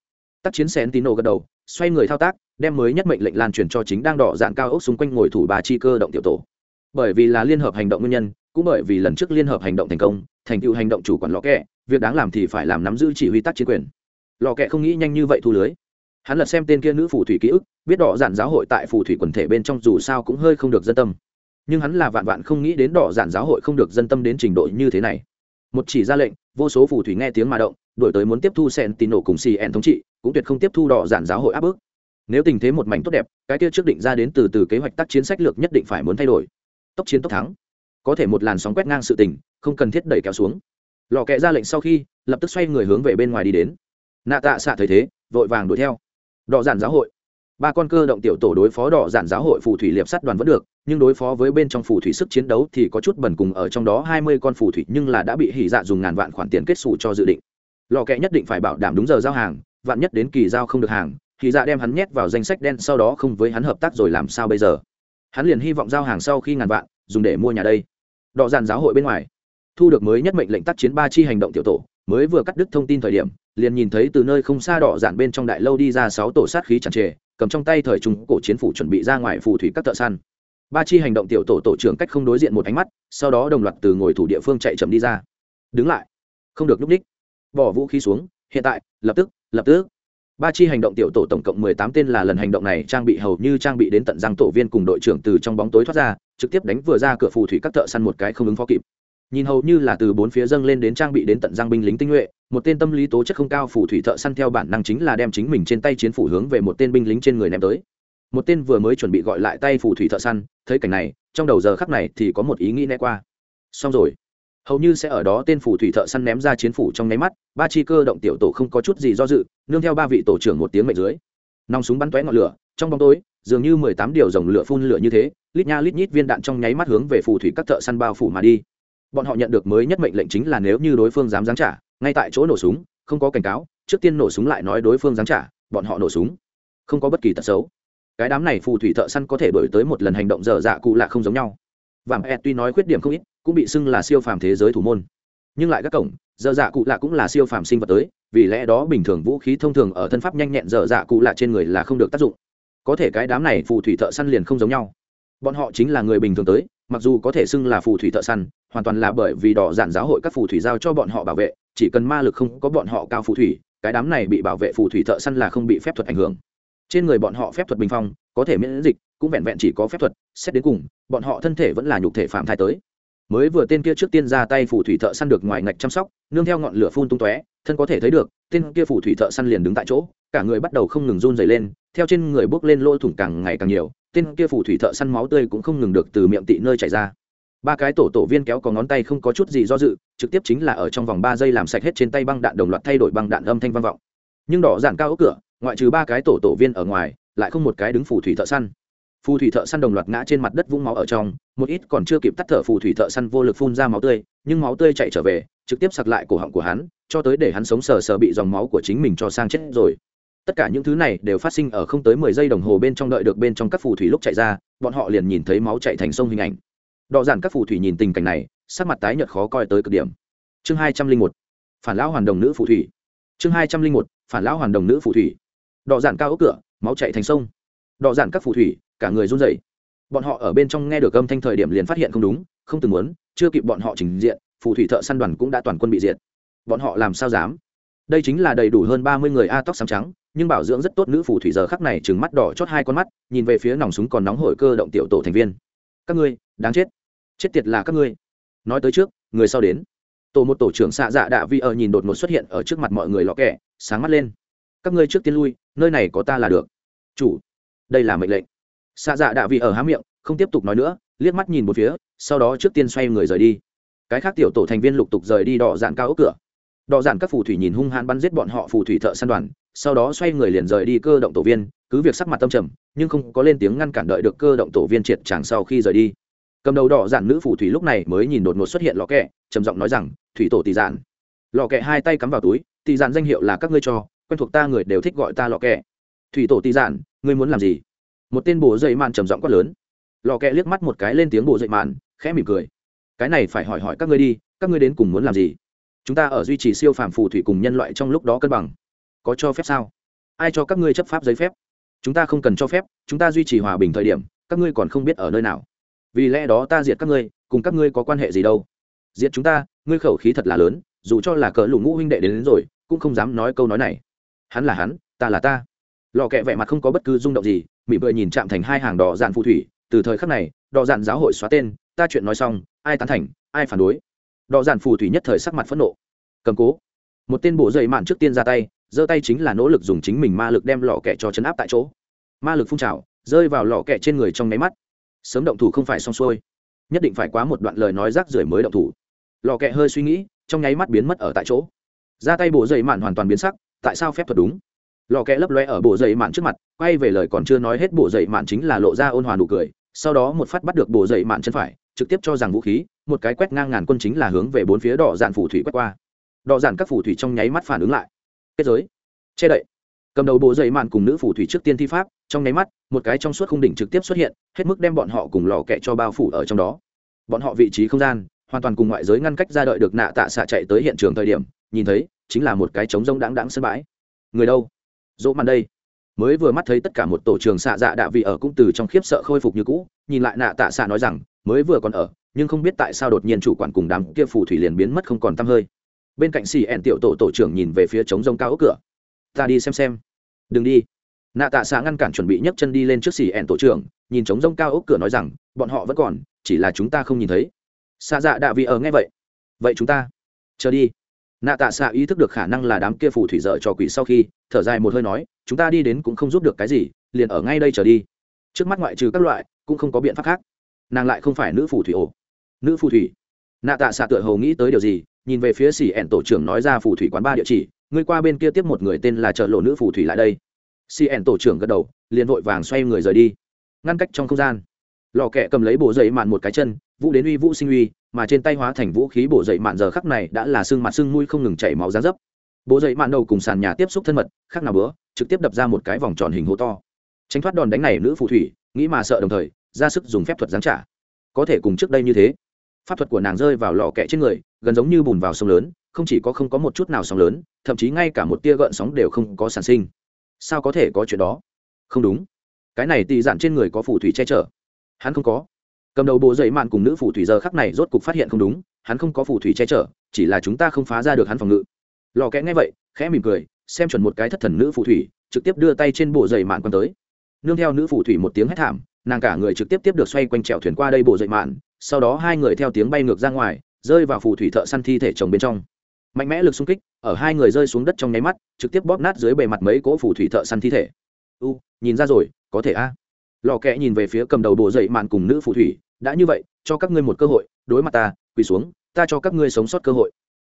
Tác chiến sen tín nổ gật đầu, xoay người thao tác, đem mới nhất mệnh lệnh lan truyền cho chính đang đỏ dạn cao ốc xung quanh ngồi thủ bà chi cơ động tiểu tổ. Bởi vì là liên hợp hành động nguyên nhân, cũng bởi vì lần trước liên hợp hành động thành công, thành tựu hành động chủ quản lò kẹ việc đáng làm thì phải làm nắm giữ chỉ huy tác chiến quyền. Lò kẹ không nghĩ nhanh như vậy thu lưới hắn lật xem tên kia nữ phù thủy ký ức, biết đỏ giản giáo hội tại phù thủy quần thể bên trong dù sao cũng hơi không được dân tâm. Nhưng hắn là vạn vạn không nghĩ đến đỏ giản giáo hội không được dân tâm đến trình độ như thế này. Một chỉ ra lệnh, vô số phù thủy nghe tiếng mà động đổi tới muốn tiếp thu sen tín nổ cùng cn thống trị, cũng tuyệt không tiếp thu đỏ giản giáo hội áp bức. Nếu tình thế một mảnh tốt đẹp, cái kia trước định ra đến từ từ kế hoạch tác chiến sách lược nhất định phải muốn thay đổi. Tốc chiến tốc thắng. Có thể một làn sóng quét ngang sự tình, không cần thiết đẩy kéo xuống. Lò kẹ ra lệnh sau khi, lập tức xoay người hướng về bên ngoài đi đến. Nạ tạ xạ thấy thế, vội vàng đuổi theo đỏ giản giáo hội. Ba con cơ động tiểu tổ đối phó đỏ giản giáo hội phù thủy liệp sắt đoàn vẫn được, nhưng đối phó với bên trong phù thủy sức chiến đấu thì có chút bẩn cùng ở trong đó hai mươi con phù thủy nhưng là đã bị hỉ dạ dùng ngàn vạn khoản tiền kết xù cho dự định. Lò kẹ nhất định phải bảo đảm đúng giờ giao hàng, vạn nhất đến kỳ giao không được hàng, hỉ dạ đem hắn nhét vào danh sách đen sau đó không với hắn hợp tác rồi làm sao bây giờ? Hắn liền hy vọng giao hàng sau khi ngàn vạn, dùng để mua nhà đây. Đỏ giản giáo hội bên ngoài, thu được mới nhất mệnh lệnh tác chiến ba chi hành động tiểu tổ, mới vừa cắt đứt thông tin thời điểm liền nhìn thấy từ nơi không xa đỏ dạn bên trong đại lâu đi ra sáu tổ sát khí chẳng trề, cầm trong tay thời trung cổ chiến phủ chuẩn bị ra ngoài phù thủy các thợ săn. Ba chi hành động tiểu tổ tổ trưởng cách không đối diện một ánh mắt, sau đó đồng loạt từ ngồi thủ địa phương chạy chậm đi ra. Đứng lại. Không được núp ních. Bỏ vũ khí xuống, hiện tại, lập tức lập tức. Ba chi hành động tiểu tổ tổng cộng mười tám tên là lần hành động này trang bị hầu như trang bị đến tận răng tổ viên cùng đội trưởng từ trong bóng tối thoát ra, trực tiếp đánh vừa ra cửa phù thủy các thợ săn một cái không ứng phó kịp nhìn hầu như là từ bốn phía dâng lên đến trang bị đến tận giang binh lính tinh nhuệ, một tên tâm lý tố chất không cao phủ thủy thợ săn theo bản năng chính là đem chính mình trên tay chiến phủ hướng về một tên binh lính trên người ném tới. Một tên vừa mới chuẩn bị gọi lại tay phủ thủy thợ săn, thấy cảnh này, trong đầu giờ khắc này thì có một ý nghĩ né qua. Xong rồi. Hầu như sẽ ở đó tên phủ thủy thợ săn ném ra chiến phủ trong nháy mắt, ba chi cơ động tiểu tổ không có chút gì do dự, nương theo ba vị tổ trưởng một tiếng mệnh dưới. Nòng súng bắn tóe ngọn lửa, trong bóng tối, dường như mười tám điều dòng lửa phun lửa như thế, lít nha lít nhít viên đạn trong nháy mắt hướng về phủ thủy các thợ săn bao phủ mà đi bọn họ nhận được mới nhất mệnh lệnh chính là nếu như đối phương dám giáng trả, ngay tại chỗ nổ súng, không có cảnh cáo, trước tiên nổ súng lại nói đối phương giáng trả, bọn họ nổ súng. Không có bất kỳ tật xấu. Cái đám này phù thủy thợ săn có thể đổi tới một lần hành động dở dạ cụ lạ không giống nhau. Vàng e tuy nói khuyết điểm không ít, cũng bị xưng là siêu phàm thế giới thủ môn. Nhưng lại các cổng, dở dạ cụ lạ cũng là siêu phàm sinh vật tới, vì lẽ đó bình thường vũ khí thông thường ở thân pháp nhanh nhẹn dở dạ cụ lạ trên người là không được tác dụng. Có thể cái đám này phù thủy thợ săn liền không giống nhau. Bọn họ chính là người bình thường tới mặc dù có thể xưng là phù thủy thợ săn, hoàn toàn là bởi vì đỏ giản giáo hội các phù thủy giao cho bọn họ bảo vệ, chỉ cần ma lực không có bọn họ cao phù thủy, cái đám này bị bảo vệ phù thủy thợ săn là không bị phép thuật ảnh hưởng. Trên người bọn họ phép thuật bình phong, có thể miễn dịch, cũng vẹn vẹn chỉ có phép thuật, xét đến cùng, bọn họ thân thể vẫn là nhục thể phạm thai tới. Mới vừa tên kia trước tiên ra tay phù thủy thợ săn được ngoài ngạch chăm sóc, nương theo ngọn lửa phun tung tóe, thân có thể thấy được, tên kia phù thủy thợ săn liền đứng tại chỗ, cả người bắt đầu không ngừng run dày lên theo trên người bốc lên lỗ thủng càng ngày càng nhiều, tên kia phù thủy thợ săn máu tươi cũng không ngừng được từ miệng tị nơi chảy ra. Ba cái tổ tổ viên kéo có ngón tay không có chút gì do dự, trực tiếp chính là ở trong vòng ba giây làm sạch hết trên tay băng đạn đồng loạt thay đổi băng đạn âm thanh vang vọng. Nhưng đỏ giản cao ốc cửa, ngoại trừ ba cái tổ tổ viên ở ngoài, lại không một cái đứng phù thủy thợ săn. Phù thủy thợ săn đồng loạt ngã trên mặt đất vũng máu ở trong, một ít còn chưa kịp tắt thở phù thủy thợ săn vô lực phun ra máu tươi, nhưng máu tươi chạy trở về, trực tiếp sặc lại cổ họng của hắn, cho tới để hắn sống sờ sờ bị dòng máu của chính mình cho sang chết rồi tất cả những thứ này đều phát sinh ở không tới mười giây đồng hồ bên trong đợi được bên trong các phù thủy lúc chạy ra, bọn họ liền nhìn thấy máu chạy thành sông hình ảnh. Đọ giản các phù thủy nhìn tình cảnh này, sắc mặt tái nhợt khó coi tới cực điểm. Chương hai trăm linh một, phản lão hoàn đồng nữ phù thủy. Chương hai trăm linh một, phản lão hoàn đồng nữ phù thủy. Đọ giản cao ốc cửa, máu chạy thành sông. Đọ giản các phù thủy, cả người run rẩy. Bọn họ ở bên trong nghe được âm thanh thời điểm liền phát hiện không đúng, không từng muốn, chưa kịp bọn họ trình diện, phù thủy thợ săn đoàn cũng đã toàn quân bị diệt. Bọn họ làm sao dám? Đây chính là đầy đủ hơn ba mươi người a tóc xám trắng nhưng bảo dưỡng rất tốt nữ phù thủy giờ khắc này trừng mắt đỏ chót hai con mắt, nhìn về phía nòng súng còn nóng hổi cơ động tiểu tổ thành viên. Các ngươi, đáng chết. Chết tiệt là các ngươi. Nói tới trước, người sau đến. Tổ một tổ trưởng xạ dạ đạ vi ở nhìn đột ngột xuất hiện ở trước mặt mọi người lọ kẻ sáng mắt lên. Các ngươi trước tiên lui, nơi này có ta là được. Chủ, đây là mệnh lệnh. Xạ dạ đạ vi ở há miệng, không tiếp tục nói nữa, liếc mắt nhìn một phía, sau đó trước tiên xoay người rời đi. Cái khác tiểu tổ thành viên lục tục rời đi đỏ dạn cao ốc cửa. Đỏ dạn các phù thủy nhìn hung hãn bắn giết bọn họ phù thủy thợ săn đoàn sau đó xoay người liền rời đi cơ động tổ viên, cứ việc sắc mặt tâm trầm, nhưng không có lên tiếng ngăn cản đợi được cơ động tổ viên triệt tràng sau khi rời đi. Cầm đầu đỏ giản nữ phù thủy lúc này mới nhìn đột ngột xuất hiện lò kẹ, trầm giọng nói rằng, thủy tổ tỷ giản. Lò kẹ hai tay cắm vào túi, tỷ giản danh hiệu là các ngươi cho, quen thuộc ta người đều thích gọi ta lò kẹ. Thủy tổ tỷ giản, ngươi muốn làm gì? Một tên bồ dậy màn trầm giọng quát lớn. Lò kẹ liếc mắt một cái lên tiếng bồ dậy màn khẽ mỉm cười. Cái này phải hỏi hỏi các ngươi đi, các ngươi đến cùng muốn làm gì? Chúng ta ở duy trì siêu phàm phù thủy cùng nhân loại trong lúc đó cân bằng có cho phép sao? Ai cho các ngươi chấp pháp giấy phép? Chúng ta không cần cho phép chúng ta duy trì hòa bình thời điểm các ngươi còn không biết ở nơi nào. Vì lẽ đó ta diệt các ngươi cùng các ngươi có quan hệ gì đâu? Diệt chúng ta ngươi khẩu khí thật là lớn dù cho là cỡ lũ ngũ huynh đệ đến, đến rồi cũng không dám nói câu nói này. Hắn là hắn ta là ta. Lò kẹ vẻ mặt không có bất cứ rung động gì mị bợi nhìn chạm thành hai hàng đỏ dạn phù thủy từ thời khắc này đỏ dạn giáo hội xóa tên ta chuyện nói xong ai tán thành ai phản đối? Đỏ dạn phù thủy nhất thời sắc mặt phẫn nộ. Cầm cố. Một tên bộ dậy mạn trước tiên ra tay giơ tay chính là nỗ lực dùng chính mình ma lực đem lò kẹ cho chấn áp tại chỗ. Ma lực phun trào, rơi vào lò kẹ trên người trong nháy mắt. Sớm động thủ không phải xong xuôi. Nhất định phải quá một đoạn lời nói rác rưởi mới động thủ. Lò kẹ hơi suy nghĩ, trong nháy mắt biến mất ở tại chỗ. Ra tay bộ dây mạn hoàn toàn biến sắc, tại sao phép thuật đúng? Lò kẹ lấp loe ở bộ dây mạn trước mặt, quay về lời còn chưa nói hết bộ dây mạn chính là lộ ra ôn hòa nụ cười, sau đó một phát bắt được bộ dây mạn chân phải, trực tiếp cho rằng vũ khí, một cái quét ngang ngàn quân chính là hướng về bốn phía đỏ dạn phù thủy quét qua. Đỏ dạn các phù thủy trong nháy mắt phản ứng lại kết giới. Che đậy. Cầm đầu bộ dày mạn cùng nữ phù thủy trước tiên thi pháp, trong nháy mắt, một cái trong suốt khung đỉnh trực tiếp xuất hiện, hết mức đem bọn họ cùng lò kẹ cho bao phủ ở trong đó. Bọn họ vị trí không gian, hoàn toàn cùng ngoại giới ngăn cách ra đợi được nạ tạ xạ chạy tới hiện trường thời điểm, nhìn thấy, chính là một cái trống rông đáng đáng sân bãi. Người đâu? Dỗ màn đây. Mới vừa mắt thấy tất cả một tổ trường xạ dạ đạ vị ở cũng từ trong khiếp sợ khôi phục như cũ, nhìn lại nạ tạ xạ nói rằng, mới vừa còn ở, nhưng không biết tại sao đột nhiên chủ quản cùng đám kia phù thủy liền biến mất không còn t hơi bên cạnh xì ẹn tiểu tổ tổ trưởng nhìn về phía trống rông cao ốc cửa. Ta đi xem xem. Đừng đi. Nạ tạ xạ ngăn cản chuẩn bị nhấc chân đi lên trước xì ẹn tổ trưởng, nhìn trống rông cao ốc cửa nói rằng, bọn họ vẫn còn, chỉ là chúng ta không nhìn thấy. Xạ dạ đạ vị ở nghe vậy. Vậy chúng ta, chờ đi. Nạ tạ xạ ý thức được khả năng là đám kia phù thủy dợ cho quỷ sau khi, thở dài một hơi nói, chúng ta đi đến cũng không giúp được cái gì, liền ở ngay đây trở đi. Trước mắt ngoại trừ các loại, cũng không có biện pháp khác. Nàng lại không phải nữ phù thủy ổ nữ phù thủy. Nạ tạ xạ tựa hầu nghĩ tới điều gì nhìn về phía xì ẹn tổ trưởng nói ra phù thủy quán ba địa chỉ, ngươi qua bên kia tiếp một người tên là chợ lộ nữ phù thủy lại đây. Xì ẹn tổ trưởng gật đầu, liền vội vàng xoay người rời đi. Ngăn cách trong không gian, lò kẹ cầm lấy bộ dậy mạn một cái chân, vũ đến uy vũ sinh uy, mà trên tay hóa thành vũ khí bộ dậy mạn giờ khắc này đã là xương mặt xương mũi không ngừng chảy máu ra dấp. Bộ dậy mạn đầu cùng sàn nhà tiếp xúc thân mật, khác nào bữa, trực tiếp đập ra một cái vòng tròn hình hố to. Tránh thoát đòn đánh này nữ phù thủy, nghĩ mà sợ đồng thời, ra sức dùng phép thuật giáng trả. Có thể cùng trước đây như thế, pháp thuật của nàng rơi vào lò kẹ trên người gần giống như bùn vào sông lớn, không chỉ có không có một chút nào sóng lớn, thậm chí ngay cả một tia gợn sóng đều không có sản sinh. Sao có thể có chuyện đó? Không đúng. Cái này tì dạn trên người có phù thủy che chở. Hắn không có. Cầm đầu bộ dậy mạn cùng nữ phù thủy giờ khắc này rốt cục phát hiện không đúng, hắn không có phù thủy che chở, chỉ là chúng ta không phá ra được hắn phòng ngự. Lò kẽ nghe vậy, khẽ mỉm cười, xem chuẩn một cái thất thần nữ phù thủy, trực tiếp đưa tay trên bộ dậy mạn quăng tới. Nương theo nữ phù thủy một tiếng hét thảm, nàng cả người trực tiếp tiếp được xoay quanh trèo thuyền qua đây bộ dậy mạn, sau đó hai người theo tiếng bay ngược ra ngoài rơi vào phù thủy thợ săn thi thể chồng bên trong. Mạnh mẽ lực xung kích, ở hai người rơi xuống đất trong nháy mắt, trực tiếp bóp nát dưới bề mặt mấy cỗ phù thủy thợ săn thi thể. U, nhìn ra rồi, có thể a. Lò kẽ nhìn về phía cầm đầu bộ dậy mạn cùng nữ phù thủy, đã như vậy, cho các ngươi một cơ hội, đối mặt ta, quỳ xuống, ta cho các ngươi sống sót cơ hội.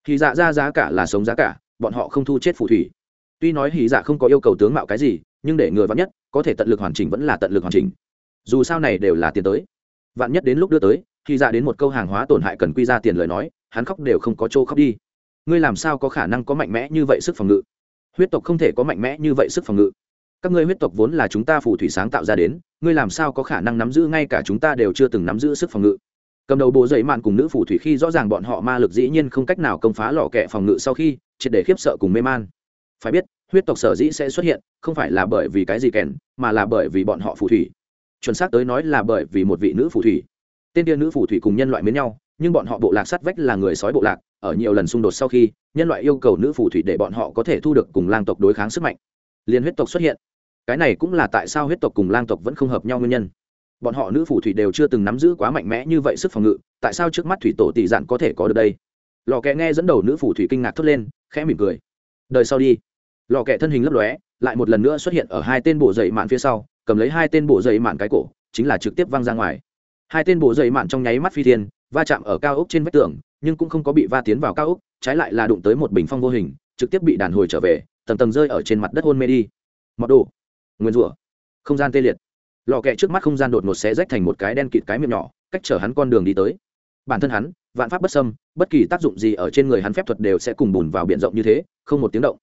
Thì dạ ra giá cả là sống giá cả, bọn họ không thu chết phù thủy. Tuy nói hỉ dạ không có yêu cầu tướng mạo cái gì, nhưng để người vắn nhất, có thể tận lực hoàn chỉnh vẫn là tận lực hoàn chỉnh. Dù sao này đều là tiền tới. Vạn nhất đến lúc đưa tới khi ra đến một câu hàng hóa tổn hại cần quy ra tiền lời nói, hắn khóc đều không có chỗ khóc đi. Ngươi làm sao có khả năng có mạnh mẽ như vậy sức phòng ngự? Huyết tộc không thể có mạnh mẽ như vậy sức phòng ngự. Các ngươi huyết tộc vốn là chúng ta phù thủy sáng tạo ra đến, ngươi làm sao có khả năng nắm giữ ngay cả chúng ta đều chưa từng nắm giữ sức phòng ngự? Cầm đầu bộ dậy mạn cùng nữ phù thủy khi rõ ràng bọn họ ma lực dĩ nhiên không cách nào công phá lò kẹ phòng ngự sau khi, triệt để khiếp sợ cùng mê man. Phải biết, huyết tộc sở dĩ sẽ xuất hiện, không phải là bởi vì cái gì kèn, mà là bởi vì bọn họ phù thủy. Chuẩn xác tới nói là bởi vì một vị nữ phù thủy tên tiên nữ phù thủy cùng nhân loại mến nhau, nhưng bọn họ bộ lạc sát vách là người sói bộ lạc, ở nhiều lần xung đột sau khi, nhân loại yêu cầu nữ phù thủy để bọn họ có thể thu được cùng lang tộc đối kháng sức mạnh. Liên huyết tộc xuất hiện. Cái này cũng là tại sao huyết tộc cùng lang tộc vẫn không hợp nhau nguyên nhân. Bọn họ nữ phù thủy đều chưa từng nắm giữ quá mạnh mẽ như vậy sức phòng ngự, tại sao trước mắt thủy tổ tỷ dạn có thể có được đây? Lò kẹ nghe dẫn đầu nữ phù thủy kinh ngạc thốt lên, khẽ mỉm cười. Đời sau đi. Lò kẹ thân hình lấp lóe, lại một lần nữa xuất hiện ở hai tên bộ dậy mạn phía sau, cầm lấy hai tên bộ dậy mạn cái cổ, chính là trực tiếp văng ra ngoài hai tên bộ dậy mạn trong nháy mắt phi thiên, va chạm ở cao ốc trên vách tường, nhưng cũng không có bị va tiến vào cao ốc, trái lại là đụng tới một bình phong vô hình, trực tiếp bị đàn hồi trở về, tầng tầng rơi ở trên mặt đất hôn mê đi. Mọt đồ. Nguyên rủa. Không gian tê liệt. Lò kẹ trước mắt không gian đột ngột xé rách thành một cái đen kịt cái miệng nhỏ, cách chở hắn con đường đi tới. Bản thân hắn, vạn pháp bất xâm, bất kỳ tác dụng gì ở trên người hắn phép thuật đều sẽ cùng bùn vào b i ể n rộng như thế, không một tiếng động.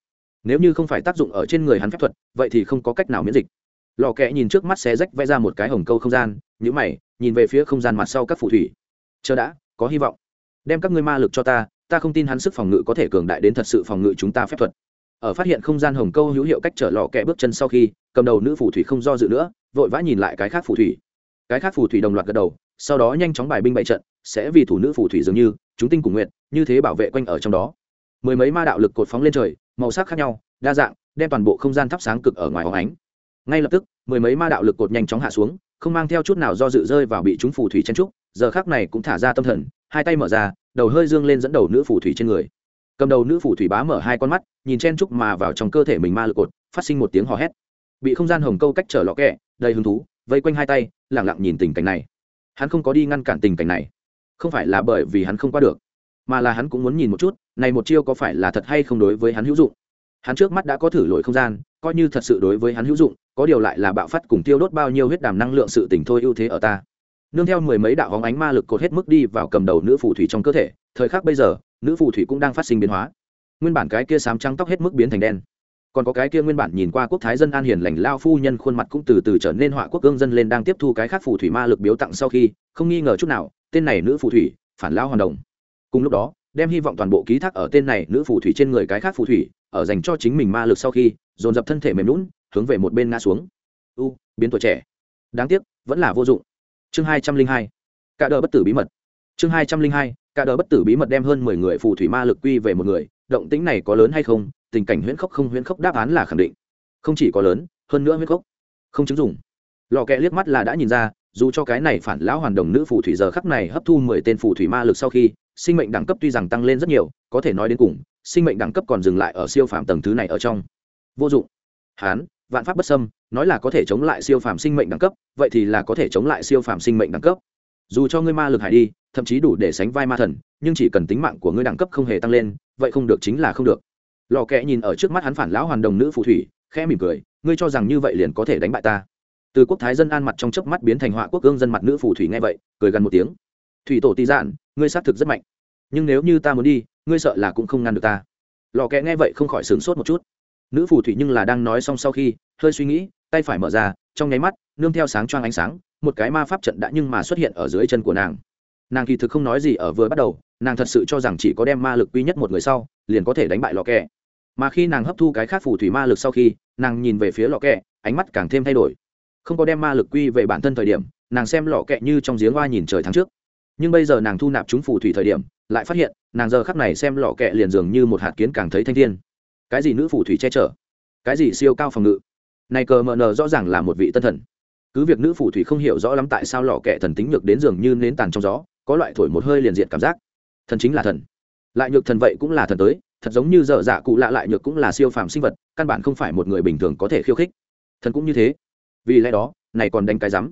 Nếu như không phải tác dụng ở trên người hắn phép thuật, vậy thì không có cách nào miễn dịch lò kẽ nhìn trước mắt xé rách vẽ ra một cái hồng câu không gian nhữ mày, nhìn về phía không gian mặt sau các phù thủy. Chờ đã, có hy vọng. Đem các ngươi ma lực cho ta ta không tin hắn sức phòng ngự có thể cường đại đến thật sự phòng ngự chúng ta phép thuật. Ở phát hiện không gian hồng câu hữu hiệu cách trở lò kẽ bước chân sau khi, cầm đầu nữ phù thủy không do dự nữa, vội vã nhìn lại cái khác phù thủy. Cái khác phù thủy đồng loạt gật đầu, sau đó nhanh chóng bài binh bại trận, sẽ vì thủ nữ phù thủy dường như, chúng tinh cùng nguyện, như thế bảo vệ quanh ở trong đó. Mười mấy ma đạo lực cột phóng lên trời, màu sắc khác nhau, đa dạng, đem toàn bộ không gian thắp sáng cực ở ngoài hóng ánh ngay lập tức, mười mấy ma đạo lực cột nhanh chóng hạ xuống, không mang theo chút nào do dự rơi vào bị chúng phù thủy chen trúc, giờ khác này cũng thả ra tâm thần, hai tay mở ra, đầu hơi dương lên dẫn đầu nữ phù thủy trên người. Cầm đầu nữ phù thủy bá mở hai con mắt, nhìn chen trúc mà vào trong cơ thể mình ma lực cột, phát sinh một tiếng hò hét. Bị không gian hồng câu cách trở lọ kẹ, đầy hứng thú, vây quanh hai tay lẳng lặng nhìn tình cảnh này. Hắn không có đi ngăn cản tình cảnh này. Không phải là bởi vì hắn không qua được, mà là hắn cũng muốn nhìn một chút, này một chiêu có phải là thật hay không đối với hắn hữu dụng. Hắn trước mắt đã có thử lỗi không gian, coi như thật sự đối với hắn hữu dụng có điều lại là bạo phát cùng tiêu đốt bao nhiêu huyết đàm năng lượng sự tỉnh thôi ưu thế ở ta. Nương theo mười mấy đạo hóng ánh ma lực cột hết mức đi vào cầm đầu nữ phù thủy trong cơ thể, thời khắc bây giờ, nữ phù thủy cũng đang phát sinh biến hóa. Nguyên bản cái kia sám trắng tóc hết mức biến thành đen. Còn có cái kia nguyên bản nhìn qua quốc thái dân an hiền lành lao phu nhân khuôn mặt cũng từ từ trở nên họa quốc cương dân lên đang tiếp thu cái khác phù thủy ma lực biếu tặng sau khi, không nghi ngờ chút nào, tên này nữ phù thủy, phản lao hoàn đồng. Cùng lúc đó, đem hy vọng toàn bộ ký thác ở tên này nữ phù thủy trên người cái khác phù thủy, ở dành cho chính mình ma lực sau khi, dồn dập thân thể mềm lún hướng về một bên ngã xuống. U, biến tuổi trẻ. Đáng tiếc, vẫn là vô dụng. Chương hai trăm linh hai. Cả đờ bất tử bí mật. Chương hai trăm linh hai. Cả đờ bất tử bí mật đem hơn mười người phù thủy ma lực quy về một người. Động tĩnh này có lớn hay không? Tình cảnh huyễn khốc không huyễn khốc đáp án là khẳng định. Không chỉ có lớn, hơn nữa huyễn khốc. Không chứng dùng lò kẹ liếc mắt là đã nhìn ra, dù cho cái này phản lão hoàn đồng nữ phù thủy giờ khắc này hấp thu mười tên phù thủy ma lực sau khi, sinh mệnh đẳng cấp tuy rằng tăng lên rất nhiều, có thể nói đến cùng, sinh mệnh đẳng cấp còn dừng lại ở siêu phàm tầng thứ này ở trong. Vô dụng. Hán vạn pháp bất xâm, nói là có thể chống lại siêu phàm sinh mệnh đẳng cấp, vậy thì là có thể chống lại siêu phàm sinh mệnh đẳng cấp. Dù cho ngươi ma lực hải đi, thậm chí đủ để sánh vai ma thần, nhưng chỉ cần tính mạng của ngươi đẳng cấp không hề tăng lên, vậy không được chính là không được. Lò kẽ nhìn ở trước mắt hắn phản lão hoàn đồng nữ phù thủy, khẽ mỉm cười, ngươi cho rằng như vậy liền có thể đánh bại ta. Từ quốc thái dân an mặt trong chớp mắt biến thành họa quốc gương dân mặt nữ phù thủy nghe vậy, cười gần một tiếng. Thủy tổ tị dạn, ngươi xác thực rất mạnh. Nhưng nếu như ta muốn đi, ngươi sợ là cũng không ngăn được ta. Lò kẽ nghe vậy không khỏi sửng sốt một chút nữ phù thủy nhưng là đang nói xong sau khi, hơi suy nghĩ, tay phải mở ra, trong nháy mắt, nương theo sáng choang ánh sáng, một cái ma pháp trận đã nhưng mà xuất hiện ở dưới chân của nàng. Nàng kỳ thực không nói gì ở vừa bắt đầu, nàng thật sự cho rằng chỉ có đem ma lực quy nhất một người sau, liền có thể đánh bại lò kẹ. Mà khi nàng hấp thu cái khác phù thủy ma lực sau khi, nàng nhìn về phía lò kẹ, ánh mắt càng thêm thay đổi. Không có đem ma lực quy về bản thân thời điểm, nàng xem lò kẹ như trong giếng hoa nhìn trời tháng trước. Nhưng bây giờ nàng thu nạp chúng phù thủy thời điểm, lại phát hiện, nàng giờ khắc này xem lò kẹ liền dường như một hạt kiến càng thấy thanh thiên cái gì nữ phù thủy che chở? Cái gì siêu cao phòng ngự? Này cờ mờ nờ rõ ràng là một vị tân thần. Cứ việc nữ phù thủy không hiểu rõ lắm tại sao lò kẹ thần tính nhược đến dường như nến tàn trong gió, có loại thổi một hơi liền diện cảm giác. Thần chính là thần. Lại nhược thần vậy cũng là thần tới, thật giống như dở dạ cụ lạ lại nhược cũng là siêu phàm sinh vật, căn bản không phải một người bình thường có thể khiêu khích. Thần cũng như thế. Vì lẽ đó, này còn đánh cái rắm.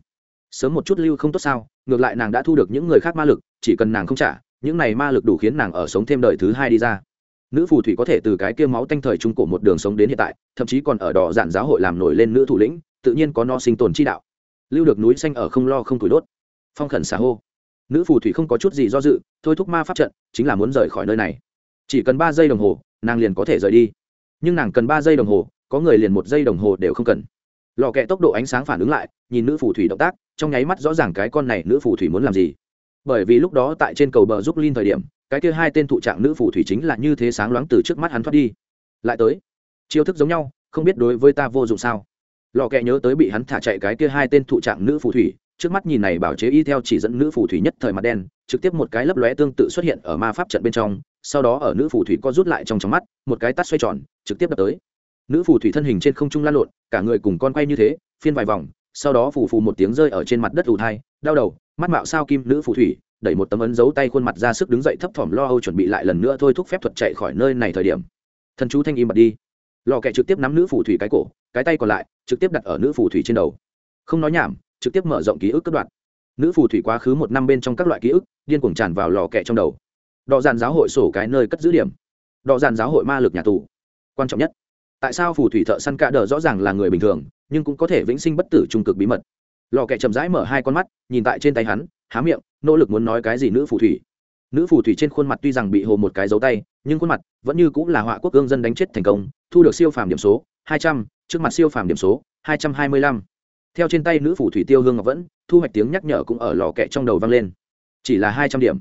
Sớm một chút lưu không tốt sao, ngược lại nàng đã thu được những người khác ma lực, chỉ cần nàng không trả, những này ma lực đủ khiến nàng ở sống thêm đời thứ hai đi ra nữ phù thủy có thể từ cái kia máu tanh thời trung cổ một đường sống đến hiện tại, thậm chí còn ở đỏ giản giáo hội làm nổi lên nữ thủ lĩnh, tự nhiên có no sinh tồn chi đạo. Lưu được núi xanh ở không lo không tuổi đốt. Phong khẩn xà hô. Nữ phù thủy không có chút gì do dự, thôi thúc ma pháp trận, chính là muốn rời khỏi nơi này. Chỉ cần ba giây đồng hồ, nàng liền có thể rời đi. Nhưng nàng cần ba giây đồng hồ, có người liền một giây đồng hồ đều không cần. Lò kẹ tốc độ ánh sáng phản ứng lại, nhìn nữ phù thủy động tác, trong nháy mắt rõ ràng cái con này nữ phù thủy muốn làm gì. Bởi vì lúc đó tại trên cầu bờ giúp linh thời điểm cái kia hai tên thụ trạng nữ phù thủy chính là như thế sáng loáng từ trước mắt hắn thoát đi. Lại tới, chiêu thức giống nhau, không biết đối với ta vô dụng sao? Lò kẹ nhớ tới bị hắn thả chạy cái kia hai tên thụ trạng nữ phù thủy, trước mắt nhìn này bảo chế y theo chỉ dẫn nữ phù thủy nhất thời mặt đen, trực tiếp một cái lấp lóe tương tự xuất hiện ở ma pháp trận bên trong, sau đó ở nữ phù thủy co rút lại trong trong mắt, một cái tắt xoay tròn, trực tiếp đập tới. Nữ phù thủy thân hình trên không trung lan lộn, cả người cùng con quay như thế, phiên vài vòng, sau đó phù phù một tiếng rơi ở trên mặt đất ù thai, đau đầu, mắt mạo sao kim nữ phù thủy đẩy một tấm ấn dấu tay khuôn mặt ra sức đứng dậy thấp thỏm lo âu chuẩn bị lại lần nữa thôi thúc phép thuật chạy khỏi nơi này thời điểm. Thần chú thanh im bật đi. Lò kẹ trực tiếp nắm nữ phù thủy cái cổ, cái tay còn lại trực tiếp đặt ở nữ phù thủy trên đầu. Không nói nhảm, trực tiếp mở rộng ký ức cất đoạn. Nữ phù thủy quá khứ một năm bên trong các loại ký ức, điên cuồng tràn vào lò kẹ trong đầu. Đọ dàn giáo hội sổ cái nơi cất giữ điểm. Đọ dàn giáo hội ma lực nhà tù. Quan trọng nhất, tại sao phù thủy thợ săn cạ đờ rõ ràng là người bình thường, nhưng cũng có thể vĩnh sinh bất tử trung cực bí mật? Lò kẹ chậm rãi mở hai con mắt, nhìn tại trên tay hắn há miệng, nỗ lực muốn nói cái gì nữ phù thủy. Nữ phù thủy trên khuôn mặt tuy rằng bị hồ một cái dấu tay, nhưng khuôn mặt vẫn như cũng là họa quốc cương dân đánh chết thành công, thu được siêu phàm điểm số hai trăm, trước mặt siêu phàm điểm số hai trăm hai mươi lăm. Theo trên tay nữ phù thủy tiêu hương ngọc vẫn, thu hoạch tiếng nhắc nhở cũng ở lò kẹ trong đầu vang lên. Chỉ là hai trăm điểm.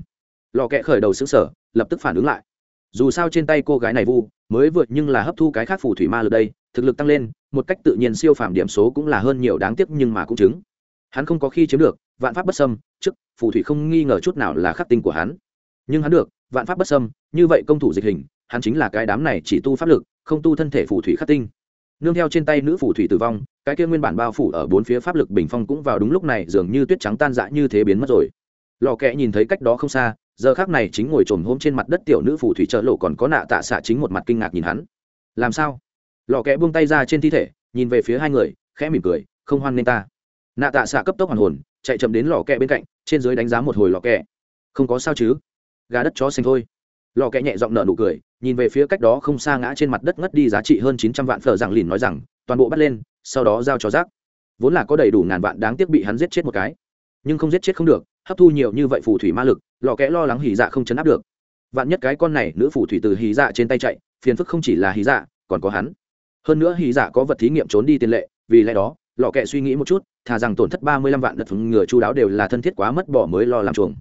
Lò kẹ khởi đầu xứng sở lập tức phản ứng lại. Dù sao trên tay cô gái này vu, mới vượt nhưng là hấp thu cái khác phù thủy ma lực đây, thực lực tăng lên, một cách tự nhiên siêu phàm điểm số cũng là hơn nhiều đáng tiếc nhưng mà cũng chứng. Hắn không có khi chiếm được vạn pháp bất xâm, trước, phù thủy không nghi ngờ chút nào là khắc tinh của hắn. Nhưng hắn được, vạn pháp bất xâm, như vậy công thủ dịch hình, hắn chính là cái đám này chỉ tu pháp lực, không tu thân thể phù thủy khắc tinh. Nương theo trên tay nữ phù thủy tử vong, cái kia nguyên bản bao phủ ở bốn phía pháp lực bình phong cũng vào đúng lúc này dường như tuyết trắng tan dã như thế biến mất rồi. Lò kẽ nhìn thấy cách đó không xa, giờ khác này chính ngồi trồm hôm trên mặt đất tiểu nữ phù thủy trợ lộ còn có nạ tạ xạ chính một mặt kinh ngạc nhìn hắn. Làm sao? Lò kẽ buông tay ra trên thi thể, nhìn về phía hai người, khẽ mỉm cười, không hoan nên ta nạ tạ xạ cấp tốc hoàn hồn, chạy chậm đến lò kẹ bên cạnh, trên dưới đánh giá một hồi lò kẹ. Không có sao chứ? Gà đất chó xanh thôi. Lò kẹ nhẹ giọng nở nụ cười, nhìn về phía cách đó không xa ngã trên mặt đất ngất đi giá trị hơn chín trăm vạn phở rằng lìn nói rằng, toàn bộ bắt lên, sau đó giao cho rác vốn là có đầy đủ ngàn vạn đáng tiếc bị hắn giết chết một cái. Nhưng không giết chết không được, hấp thu nhiều như vậy phù thủy ma lực, lò kẽ lo lắng hỉ dạ không chấn áp được. Vạn nhất cái con này nữ phù thủy từ hỉ dạ trên tay chạy, phiền phức không chỉ là hỉ dạ còn có hắn. Hơn nữa hỉ dạ có vật thí nghiệm trốn đi tiền lệ, vì lẽ đó lò kẹ suy nghĩ một chút, thà rằng tổn thất ba mươi lăm vạn đợt ngừa chu đáo đều là thân thiết quá mất bỏ mới lo làm chuồng.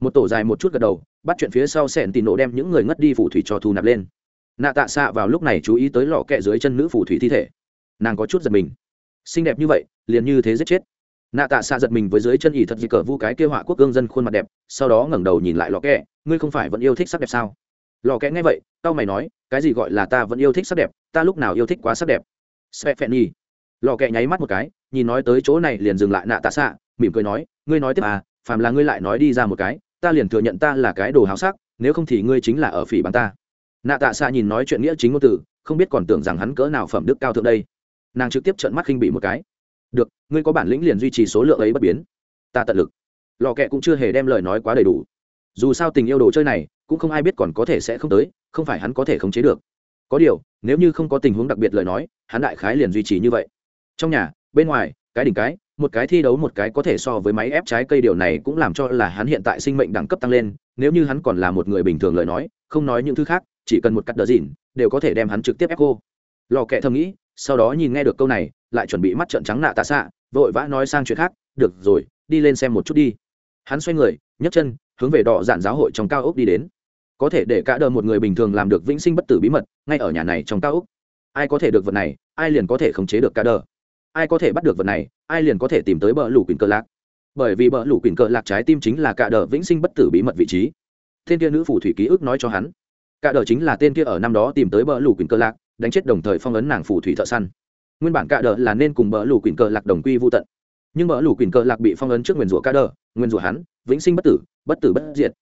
Một tổ dài một chút gật đầu, bắt chuyện phía sau sẹn tì nổ đem những người ngất đi phù thủy cho thu nạp lên. Nạ tạ xạ vào lúc này chú ý tới lò kẹ dưới chân nữ phù thủy thi thể. Nàng có chút giật mình. Xinh đẹp như vậy, liền như thế giết chết. Nạ tạ xạ giật mình với dưới chân ỉ thật gì cờ vu cái kêu họa quốc gương dân khuôn mặt đẹp, sau đó ngẩng đầu nhìn lại lò kẹ, ngươi không phải vẫn yêu thích sắc đẹp sao? Lò kẹ nghe vậy tao mày nói, cái gì gọi là ta vẫn yêu thích sắc đẹp, ta lúc nào yêu thích quá sắc đẹp? Sve phen y lò kẹ nháy mắt một cái, nhìn nói tới chỗ này liền dừng lại nạ tạ xạ, mỉm cười nói, ngươi nói tiếp à phàm là ngươi lại nói đi ra một cái, ta liền thừa nhận ta là cái đồ háo sắc, nếu không thì ngươi chính là ở phỉ bằng ta. Nạ tạ xạ nhìn nói chuyện nghĩa chính ngôn từ, không biết còn tưởng rằng hắn cỡ nào phẩm đức cao thượng đây. Nàng trực tiếp trợn mắt khinh bị một cái. Được, ngươi có bản lĩnh liền duy trì số lượng ấy bất biến. Ta tận lực. Lò kẹ cũng chưa hề đem lời nói quá đầy đủ. Dù sao tình yêu đồ chơi này, cũng không ai biết còn có thể sẽ không tới, không phải hắn có thể khống chế được. Có điều, nếu như không có tình huống đặc biệt lời nói, hắn đại khái liền duy trì như vậy trong nhà, bên ngoài, cái đỉnh cái, một cái thi đấu một cái có thể so với máy ép trái cây điều này cũng làm cho là hắn hiện tại sinh mệnh đẳng cấp tăng lên, nếu như hắn còn là một người bình thường lời nói, không nói những thứ khác, chỉ cần một cắt đờ dìn đều có thể đem hắn trực tiếp ép cô lò kẹ thầm nghĩ, sau đó nhìn nghe được câu này, lại chuẩn bị mắt trợn trắng nạ tạ xạ, vội vã nói sang chuyện khác, được rồi, đi lên xem một chút đi. Hắn xoay người, nhấc chân, hướng về đỏ dạn giáo hội trong cao ốc đi đến. Có thể để cả đờ một người bình thường làm được vĩnh sinh bất tử bí mật, ngay ở nhà này trong cao ốc. Ai có thể được vật này, ai liền có thể khống chế được cả đờ ai có thể bắt được vật này, ai liền có thể tìm tới bờ lũ quyền cờ lạc. Bởi vì bờ lũ quyền cờ lạc trái tim chính là cả đờ vĩnh sinh bất tử bí mật vị trí. Tên kia nữ phù thủy ký ức nói cho hắn cả đờ chính là tên kia ở năm đó tìm tới bờ lũ quyền cờ lạc, đánh chết đồng thời phong ấn nàng phù thủy thợ săn. Nguyên bản cả đờ là nên cùng bờ lũ quyền cờ lạc đồng quy vô tận. Nhưng bờ lũ quyền cờ lạc bị phong ấn trước nguyền rủa cả đờ nguyền rủa hắn, vĩnh sinh bất tử bất tử bất diệt.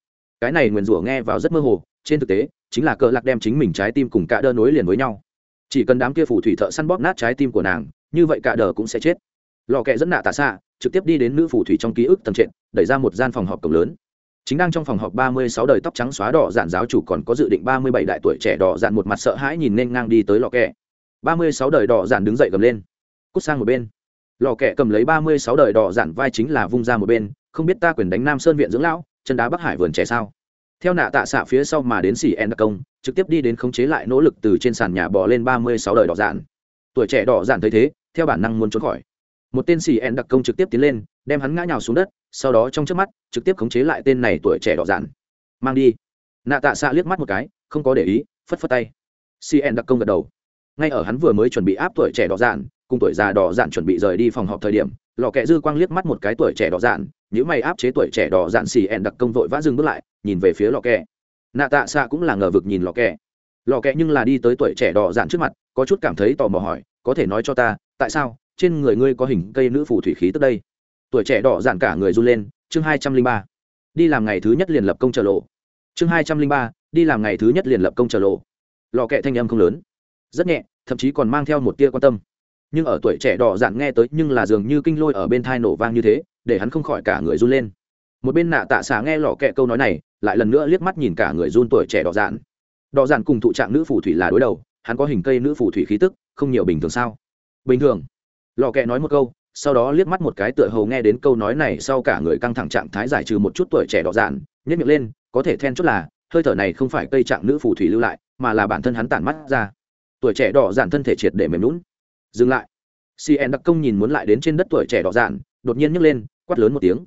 Cái này nguyền rủa nghe vào rất mơ hồ, trên thực tế, chính là cờ lạc đem chính mình trái tim cùng cả đờ nối liền với nhau. Chỉ cần đám kia phù thủy thợ săn bóp nát trái tim của nàng như vậy cả đờ cũng sẽ chết. Lò kẹ dẫn nạ tạ xạ, trực tiếp đi đến nữ phù thủy trong ký ức tầng trệt, đẩy ra một gian phòng họp cổng lớn. Chính đang trong phòng họp ba mươi sáu đời tóc trắng xóa đỏ dạn giáo chủ còn có dự định ba mươi bảy đại tuổi trẻ đỏ dạn một mặt sợ hãi nhìn nên ngang đi tới lò kẹ. ba mươi sáu đời đỏ dạn đứng dậy cầm lên, cút sang một bên. Lò kẹ cầm lấy ba mươi sáu đời đỏ dạn vai chính là vung ra một bên, không biết ta quyền đánh nam sơn viện dưỡng lão, chân đá bắc hải vườn trẻ sao? Theo nạ tạ xạ phía sau mà đến xỉ en đặc công, trực tiếp đi đến khống chế lại nỗ lực từ trên sàn nhà bò lên ba mươi sáu đời đỏ dạn tuổi trẻ đỏ dạn thấy thế, theo bản năng muốn trốn khỏi. Một tên xì ẹn đặc công trực tiếp tiến lên, đem hắn ngã nhào xuống đất, sau đó trong trước mắt, trực tiếp khống chế lại tên này tuổi trẻ đỏ dạn. Mang đi. Nạ tạ xạ liếc mắt một cái, không có để ý, phất phất tay. Xì ẹn đặc công gật đầu. Ngay ở hắn vừa mới chuẩn bị áp tuổi trẻ đỏ dạn, cùng tuổi già đỏ dạn chuẩn bị rời đi phòng họp thời điểm, lò kẹ dư quang liếc mắt một cái tuổi trẻ đỏ dạn những mày áp chế tuổi trẻ đỏ dạn xì ẹn đặc công vội vã dừng bước lại, nhìn về phía lò kẹ. Nạ tạ xạ cũng là ngờ vực nhìn lò kẹ lò kẹ nhưng là đi tới tuổi trẻ đỏ dạn trước mặt, có chút cảm thấy tò mò hỏi, có thể nói cho ta, tại sao? Trên người ngươi có hình cây nữ phù thủy khí tức đây? Tuổi trẻ đỏ dạn cả người run lên, chương hai trăm linh ba. Đi làm ngày thứ nhất liền lập công chờ lộ. Chương hai trăm linh ba, đi làm ngày thứ nhất liền lập công chờ lộ. Lò kẹ thanh âm không lớn. Rất nhẹ, thậm chí còn mang theo một tia quan tâm. Nhưng ở tuổi trẻ đỏ dạn nghe tới nhưng là dường như kinh lôi ở bên thai nổ vang như thế, để hắn không khỏi cả người run lên. Một bên nạ tạ xả nghe lò kẹ câu nói này, lại lần nữa liếc mắt nhìn cả người run tuổi trẻ đỏ dạn đỏ giản cùng thụ trạng nữ phù thủy là đối đầu, hắn có hình cây nữ phù thủy khí tức, không nhiều bình thường sao? Bình thường. Lò kẹ nói một câu, sau đó liếc mắt một cái tựa hầu nghe đến câu nói này, sau cả người căng thẳng trạng thái giải trừ một chút tuổi trẻ đỏ giản nhất miệng lên, có thể then chốt là, hơi thở này không phải cây trạng nữ phù thủy lưu lại, mà là bản thân hắn tản mắt ra. Tuổi trẻ đỏ giản thân thể triệt để mềm lún dừng lại. Cn đặc công nhìn muốn lại đến trên đất tuổi trẻ đỏ giản, đột nhiên nhấc lên, quát lớn một tiếng.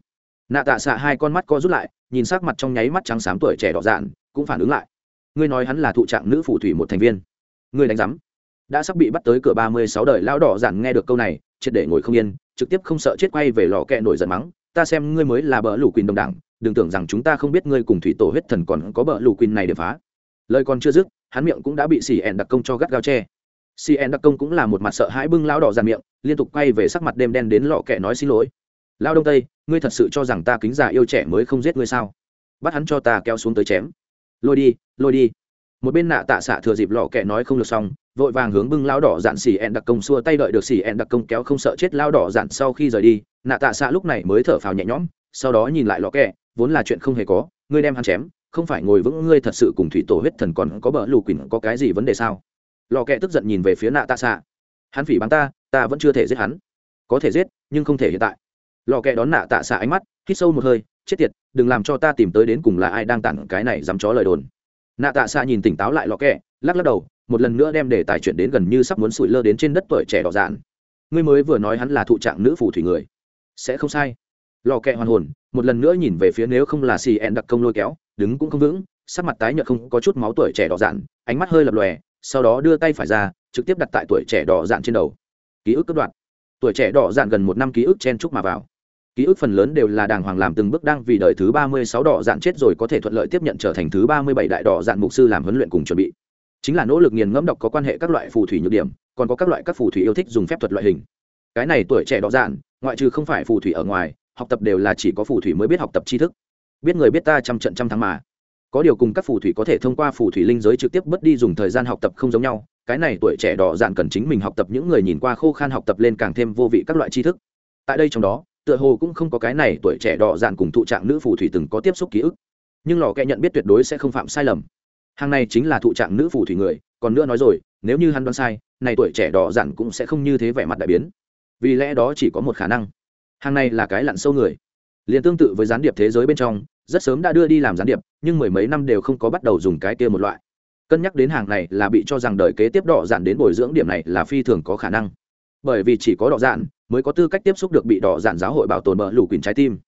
Nạ tạ xạ hai con mắt co rút lại, nhìn sắc mặt trong nháy mắt trắng xám tuổi trẻ đỏ dạn cũng phản ứng lại ngươi nói hắn là thụ trạng nữ phù thủy một thành viên. Ngươi đánh giám. Đã sắp bị bắt tới cửa ba mươi sáu đời lão đỏ giản nghe được câu này, triệt để ngồi không yên, trực tiếp không sợ chết quay về lò kẹ nổi giận mắng, ta xem ngươi mới là bờ lũ quyền đồng đảng, đừng tưởng rằng chúng ta không biết ngươi cùng thủy tổ huyết thần còn có bờ lũ quyền này để phá. Lời còn chưa dứt, hắn miệng cũng đã bị xì ẹn đặc công cho gắt gao che. Xì ẹn đặc công cũng là một mặt sợ hãi bưng lão đỏ dàn miệng, liên tục quay về sắc mặt đêm đen đến lọ kẹ nói xin lỗi. Lao đông tây, ngươi thật sự cho rằng ta kính già yêu trẻ mới không giết ngươi sao? Bắt hắn cho ta kéo xuống tới chém lôi đi lôi đi. Một bên nạ tạ xạ thừa dịp lọ kẹ nói không được xong, vội vàng hướng bưng lao đỏ dạn xỉ ẹn đặc công xua tay đợi được xỉ ẹn đặc công kéo không sợ chết lao đỏ dạn sau khi rời đi, nạ tạ xạ lúc này mới thở phào nhẹ nhõm, sau đó nhìn lại lọ kẹ, vốn là chuyện không hề có, ngươi đem hắn chém, không phải ngồi vững ngươi thật sự cùng thủy tổ huyết thần còn có bờ lù quỳnh có cái gì vấn đề sao? Lò kẹ tức giận nhìn về phía nạ tạ xạ. Hắn phỉ bắn ta ta vẫn chưa thể giết hắn. Có thể giết, nhưng không thể hiện tại. Lò kẹ đón nạ tạ xạ ánh mắt, hít sâu một hơi chết tiệt, đừng làm cho ta tìm tới đến cùng là ai đang tặng cái này dám chó lời đồn. Nạ tạ xạ nhìn tỉnh táo lại lọ kẹ, lắc lắc đầu, một lần nữa đem đề tài chuyện đến gần như sắp muốn sụi lơ đến trên đất tuổi trẻ đỏ dạn. Ngươi mới vừa nói hắn là thụ trạng nữ phù thủy người. Sẽ không sai. Lò kẹ hoàn hồn, một lần nữa nhìn về phía nếu không là xì ẹn đặc công lôi kéo, đứng cũng không vững, sắc mặt tái nhợt không có chút máu tuổi trẻ đỏ dạn, ánh mắt hơi lập lòe, sau đó đưa tay phải ra, trực tiếp đặt tại tuổi trẻ đỏ dạn trên đầu. Ký ức cất đoạn. Tuổi trẻ đỏ dạn gần một năm ký ức chen chúc mà vào ký ức phần lớn đều là đàng hoàng làm từng bước đang vì đời thứ ba mươi sáu đỏ dạn chết rồi có thể thuận lợi tiếp nhận trở thành thứ ba mươi bảy đại đỏ dạn mục sư làm huấn luyện cùng chuẩn bị. Chính là nỗ lực nghiền ngẫm đọc có quan hệ các loại phù thủy nhược điểm, còn có các loại các phù thủy yêu thích dùng phép thuật loại hình. Cái này tuổi trẻ đỏ dạn, ngoại trừ không phải phù thủy ở ngoài, học tập đều là chỉ có phù thủy mới biết học tập tri thức. Biết người biết ta trăm trận trăm thắng mà. Có điều cùng các phù thủy có thể thông qua phù thủy linh giới trực tiếp bất đi dùng thời gian học tập không giống nhau, cái này tuổi trẻ đỏ dạn cần chính mình học tập những người nhìn qua khô khan học tập lên càng thêm vô vị các loại tri thức. Tại đây trong đó tựa hồ cũng không có cái này tuổi trẻ đỏ dạn cùng thụ trạng nữ phù thủy từng có tiếp xúc ký ức. Nhưng lò kẹ nhận biết tuyệt đối sẽ không phạm sai lầm. Hàng này chính là thụ trạng nữ phù thủy người, còn nữa nói rồi, nếu như hắn đoán sai, này tuổi trẻ đỏ dạn cũng sẽ không như thế vẻ mặt đại biến. Vì lẽ đó chỉ có một khả năng. Hàng này là cái lặn sâu người. Liền tương tự với gián điệp thế giới bên trong, rất sớm đã đưa đi làm gián điệp, nhưng mười mấy năm đều không có bắt đầu dùng cái kia một loại. Cân nhắc đến hàng này là bị cho rằng đời kế tiếp đỏ dạn đến bồi dưỡng điểm này là phi thường có khả năng. Bởi vì chỉ có đỏ dạn mới có tư cách tiếp xúc được bị đỏ giản giáo hội bảo tồn bờ lù quỳnh trái tim.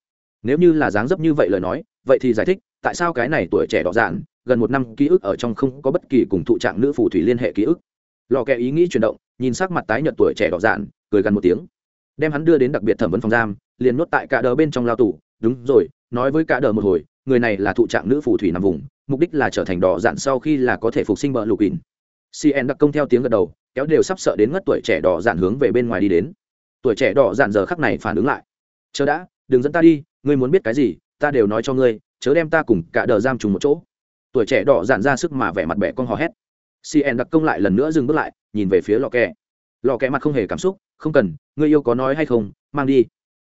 Nếu như là dáng dấp như vậy lời nói, vậy thì giải thích, tại sao cái này tuổi trẻ đỏ giản gần một năm ký ức ở trong không có bất kỳ cùng thụ trạng nữ phù thủy liên hệ ký ức. Lò kẹ ý nghĩ chuyển động, nhìn sắc mặt tái nhợt tuổi trẻ đỏ giản cười gần một tiếng. Đem hắn đưa đến đặc biệt thẩm vấn phòng giam, liền nuốt tại cả đờ bên trong lao tù. Đúng rồi, nói với cả đờ một hồi, người này là thụ trạng nữ phù thủy nằm vùng, mục đích là trở thành đỏ dạn sau khi là có thể phục sinh bờ lục quỳnh. Cn đặc công theo tiếng gật đầu, kéo đều sắp sợ đến ngất tuổi trẻ đỏ dạn hướng về bên ngoài đi đến tuổi trẻ đỏ dạn giờ khắc này phản ứng lại. Chờ đã, đừng dẫn ta đi, ngươi muốn biết cái gì, ta đều nói cho ngươi, chớ đem ta cùng cả đờ giam trùng một chỗ. Tuổi trẻ đỏ dạn ra sức mà vẻ mặt bẻ con hò hét. Cn đặc công lại lần nữa dừng bước lại, nhìn về phía lò kẹ. Lò kẹ mặt không hề cảm xúc, không cần, ngươi yêu có nói hay không, mang đi.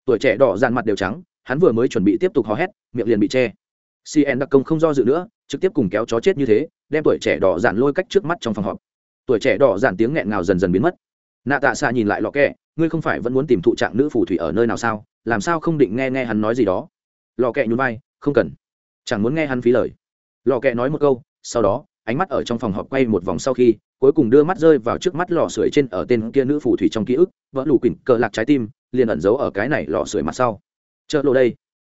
Tuổi trẻ đỏ dạn mặt đều trắng, hắn vừa mới chuẩn bị tiếp tục hò hét, miệng liền bị che. Cn đặc công không do dự nữa, trực tiếp cùng kéo chó chết như thế, đem tuổi trẻ đỏ dạn lôi cách trước mắt trong phòng họp. Tuổi trẻ đỏ dạn tiếng nghẹn ngào dần dần biến mất. Nạ tạ xạ nhìn lại lò kẹ ngươi không phải vẫn muốn tìm thụ trạng nữ phù thủy ở nơi nào sao? Làm sao không định nghe nghe hắn nói gì đó? Lò kẹ nhún vai, không cần. Chẳng muốn nghe hắn phí lời. Lò kẹ nói một câu, sau đó, ánh mắt ở trong phòng họp quay một vòng sau khi, cuối cùng đưa mắt rơi vào trước mắt lò sưởi trên ở tên kia nữ phù thủy trong ký ức, vỡ lù quỳnh, cờ lạc trái tim, liền ẩn giấu ở cái này lò sưởi mặt sau. Chợ lộ đây.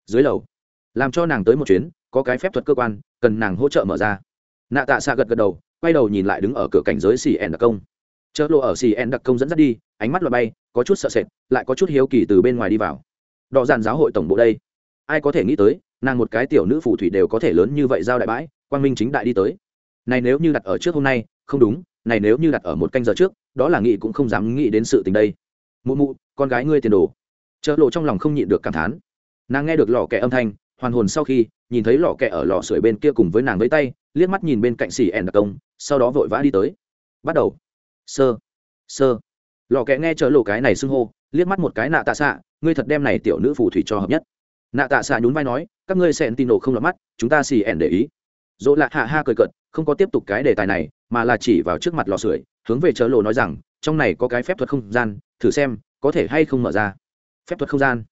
Dưới lầu, làm cho nàng tới một chuyến, có cái phép thuật cơ quan, cần nàng hỗ trợ mở ra. Nạ tạ xạ gật gật đầu, quay đầu nhìn lại đứng ở cửa cảnh giới xì ẻn đặc công chợ lộ ở xì en đặc công dẫn dắt đi, ánh mắt loại bay, có chút sợ sệt, lại có chút hiếu kỳ từ bên ngoài đi vào. Đọ dàn giáo hội tổng bộ đây. Ai có thể nghĩ tới, nàng một cái tiểu nữ phù thủy đều có thể lớn như vậy giao đại bãi, quang minh chính đại đi tới. Này nếu như đặt ở trước hôm nay, không đúng, này nếu như đặt ở một canh giờ trước, đó là nghị cũng không dám nghĩ đến sự tình đây. Mụ mụ, con gái ngươi tiền đồ. Chợ lộ trong lòng không nhịn được cảm thán. Nàng nghe được lò kẹ âm thanh, hoàn hồn sau khi, nhìn thấy lò kẹ ở lò sưởi bên kia cùng với nàng với tay, liếc mắt nhìn bên cạnh xì ẻn đặc công, sau đó vội vã đi tới. Bắt đầu sơ sơ. Lò kẹ nghe chớ lộ cái này xưng hô, liếc mắt một cái nạ tạ xạ, ngươi thật đem này tiểu nữ phù thủy cho hợp nhất. Nạ tạ xạ nhún vai nói, các ngươi sẽ tin nổ không lọt mắt, chúng ta xì ẻn để ý. Dỗ lạ hạ ha cười cợt, không có tiếp tục cái đề tài này, mà là chỉ vào trước mặt lò sưởi, hướng về chớ lộ nói rằng, trong này có cái phép thuật không gian, thử xem, có thể hay không mở ra. Phép thuật không gian.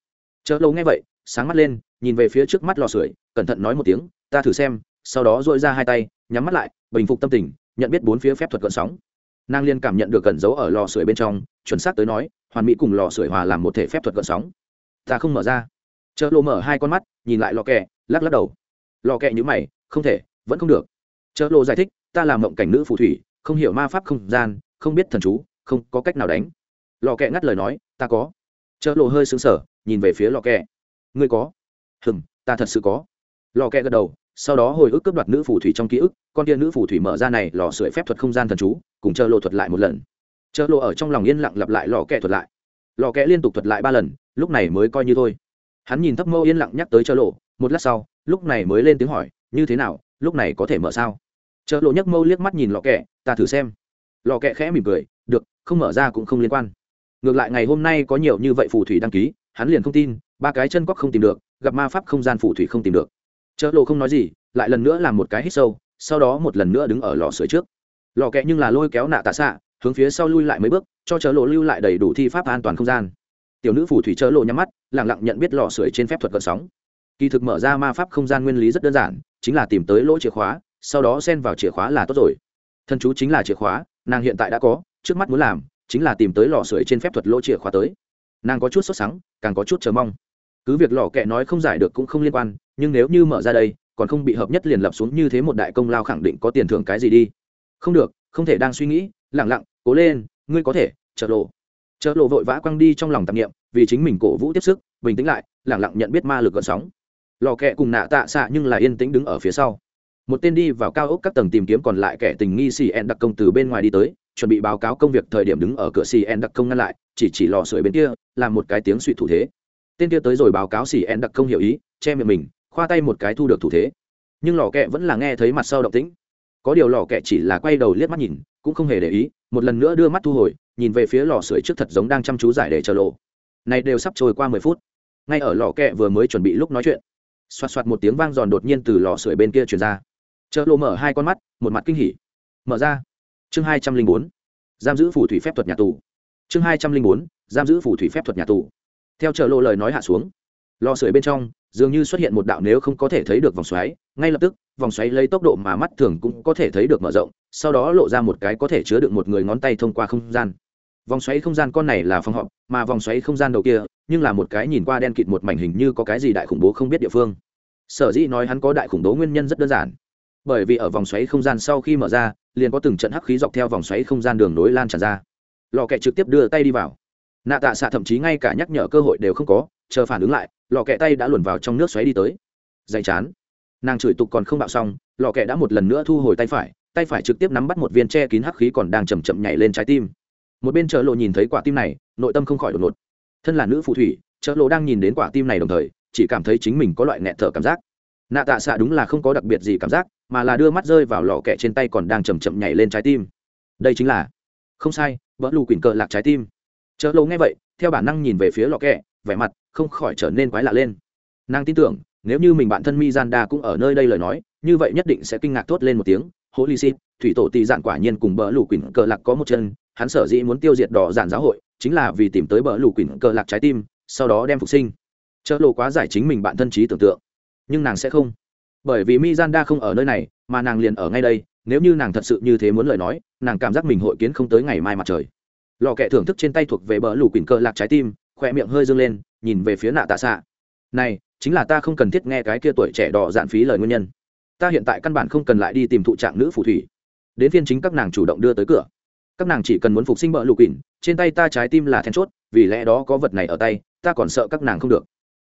Chớ lộ nghe vậy, sáng mắt lên, nhìn về phía trước mắt lò sưởi, cẩn thận nói một tiếng, ta thử xem. Sau đó dội ra hai tay, nhắm mắt lại, bình phục tâm tình, nhận biết bốn phía phép thuật gợn sóng nàng liên cảm nhận được cẩn giấu ở lò sưởi bên trong, chuẩn xác tới nói, hoàn mỹ cùng lò sưởi hòa làm một thể phép thuật cận sóng. Ta không mở ra. Chợ lộ mở hai con mắt, nhìn lại lò kẹ, lắc lắc đầu. Lò kẹ nhữ mày, không thể, vẫn không được. Chợ lộ giải thích, ta là mộng cảnh nữ phù thủy, không hiểu ma pháp không gian, không biết thần chú, không có cách nào đánh. Lò kẹ ngắt lời nói, ta có. Chợ lộ hơi xứng sở nhìn về phía lò kẹ. Ngươi có? Hừm, ta thật sự có. Lò kẹ gật đầu sau đó hồi ức cướp đoạt nữ phù thủy trong ký ức, con kia nữ phù thủy mở ra này lò sưởi phép thuật không gian thần chú, cùng chờ lộ thuật lại một lần. Chợ lộ ở trong lòng yên lặng lặp lại lò kẹ thuật lại. Lò kẹ liên tục thuật lại ba lần, lúc này mới coi như thôi. Hắn nhìn thấp mâu yên lặng nhắc tới chợ lộ một lát sau, lúc này mới lên tiếng hỏi, như thế nào, lúc này có thể mở sao? Chợ lộ nhấc mâu liếc mắt nhìn lò kẹ, ta thử xem. Lò kẹ khẽ mỉm cười, được, không mở ra cũng không liên quan. Ngược lại ngày hôm nay có nhiều như vậy phù thủy đăng ký, hắn liền không tin, ba cái chân cóc không tìm được, gặp ma pháp không gian phù thủy không tìm được chợ lộ không nói gì, lại lần nữa làm một cái hít sâu, sau đó một lần nữa đứng ở lò sưởi trước. Lò kẹ nhưng là lôi kéo nạ tạ xạ, hướng phía sau lui lại mấy bước, cho chợ lộ lưu lại đầy đủ thi pháp an toàn không gian. Tiểu nữ phù thủy chợ lộ nhắm mắt lẳng lặng nhận biết lò sưởi trên phép thuật cận sóng. Kỳ thực mở ra ma pháp không gian nguyên lý rất đơn giản, chính là tìm tới lỗ chìa khóa, sau đó xen vào chìa khóa là tốt rồi. Thân chú chính là chìa khóa, nàng hiện tại đã có, trước mắt muốn làm chính là tìm tới lò sưởi trên phép thuật lỗ chìa khóa tới. Nàng có chút sốt sắng, càng có chút chờ mong. Cứ việc lò kẹ nói không giải được cũng không liên quan nhưng nếu như mở ra đây, còn không bị hợp nhất liền lập xuống như thế một đại công lao khẳng định có tiền thưởng cái gì đi. Không được, không thể đang suy nghĩ lẳng lặng, cố lên, ngươi có thể chợ lộ. Chợ lộ vội vã quăng đi trong lòng tạp nghiệm vì chính mình cổ vũ tiếp sức, bình tĩnh lại lẳng lặng nhận biết ma lực gợn sóng. Lò kẹ cùng nạ tạ xạ nhưng lại yên tĩnh đứng ở phía sau. Một tên đi vào cao ốc các tầng tìm kiếm còn lại kẻ tình nghi xì đặc công từ bên ngoài đi tới, chuẩn bị báo cáo công việc thời điểm đứng ở cửa cn đặc công ngăn lại, chỉ chỉ lò sưởi bên kia, làm một cái tiếng suy thủ thế. Tên kia tới rồi báo cáo cn đặc công hiểu ý, che miệng mình khoa tay một cái thu được thủ thế. Nhưng lò kẹ vẫn là nghe thấy mặt sau động tĩnh. Có điều lò kẹ chỉ là quay đầu liếc mắt nhìn, cũng không hề để ý, một lần nữa đưa mắt thu hồi, nhìn về phía lò sưởi trước thật giống đang chăm chú giải để chờ lộ. Này đều sắp trôi qua mười phút. Ngay ở lò kẹ vừa mới chuẩn bị lúc nói chuyện, xoạt xoạt một tiếng vang giòn đột nhiên từ lò sưởi bên kia truyền ra. Chợ lộ mở hai con mắt, một mặt kinh hỉ. Mở ra. Chương hai trăm linh bốn. Giam giữ phủ thủy phép thuật nhà tù. Chương hai trăm linh bốn. Giam giữ phủ thủy phép thuật nhà tù. Theo chợ lộ lời nói hạ xuống lò sưởi bên trong, dường như xuất hiện một đạo nếu không có thể thấy được vòng xoáy, ngay lập tức, vòng xoáy lấy tốc độ mà mắt thường cũng có thể thấy được mở rộng, sau đó lộ ra một cái có thể chứa được một người ngón tay thông qua không gian. Vòng xoáy không gian con này là phòng họp, mà vòng xoáy không gian đầu kia, nhưng là một cái nhìn qua đen kịt một mảnh hình như có cái gì đại khủng bố không biết địa phương. Sở dĩ nói hắn có đại khủng bố nguyên nhân rất đơn giản. Bởi vì ở vòng xoáy không gian sau khi mở ra, liền có từng trận hắc khí dọc theo vòng xoáy không gian đường nối lan tràn ra. Lò kẹ trực tiếp đưa tay đi vào. Nạ tạ xạ thậm chí ngay cả nhắc nhở cơ hội đều không có chờ phản ứng lại, lò kẹ tay đã luồn vào trong nước xoáy đi tới. Dày chán. Nàng chửi tục còn không bạo xong, lò kẹ đã một lần nữa thu hồi tay phải tay phải trực tiếp nắm bắt một viên che kín hắc khí còn đang chầm chậm nhảy lên trái tim. Một bên chợ lộ nhìn thấy quả tim này, nội tâm không khỏi đột ngột. Thân là nữ phù thủy, chợ lộ đang nhìn đến quả tim này đồng thời, chỉ cảm thấy chính mình có loại nghẹt thở cảm giác. Nạ tạ xạ đúng là không có đặc biệt gì cảm giác, mà là đưa mắt rơi vào lò kẹ trên tay còn đang chầm chậm nhảy lên trái tim. Đây chính là. Không sai, vỡ lù quỳnh cờ lạc trái tim. Chợ lộ nghe vậy, theo bản năng nhìn về phía lò kẹ vẻ mặt không khỏi trở nên quái lạ lên. Nàng tin tưởng, nếu như mình bạn thân mi randa cũng ở nơi đây lời nói, như vậy nhất định sẽ kinh ngạc thốt lên một tiếng hố lì xịt thủy tổ tì dạn quả nhiên cùng bờ lù quỳnh cờ lạc có một chân, hắn sở dĩ muốn tiêu diệt đỏ dạn giáo hội, chính là vì tìm tới bờ lù quỳnh cờ lạc trái tim, sau đó đem phục sinh. Chợ lộ quá giải chính mình bạn thân trí tưởng tượng. Nhưng nàng sẽ không. Bởi vì mi randa không ở nơi này, mà nàng liền ở ngay đây, nếu như nàng thật sự như thế muốn lời nói, nàng cảm giác mình hội kiến không tới ngày mai mặt trời. Lò kẹ thưởng thức trên tay thuộc về bờ lù quỳnh cờ lạc trái tim khoe miệng hơi dâng lên, nhìn về phía nạ tạ xạ. Này, chính là ta không cần thiết nghe cái kia tuổi trẻ đỏ dạn phí lời nguyên nhân. Ta hiện tại căn bản không cần lại đi tìm thụ trạng nữ phù thủy. Đến phiên chính các nàng chủ động đưa tới cửa. Các nàng chỉ cần muốn phục sinh bợ lục quỳnh, trên tay ta trái tim là then chốt, vì lẽ đó có vật này ở tay, ta còn sợ các nàng không được.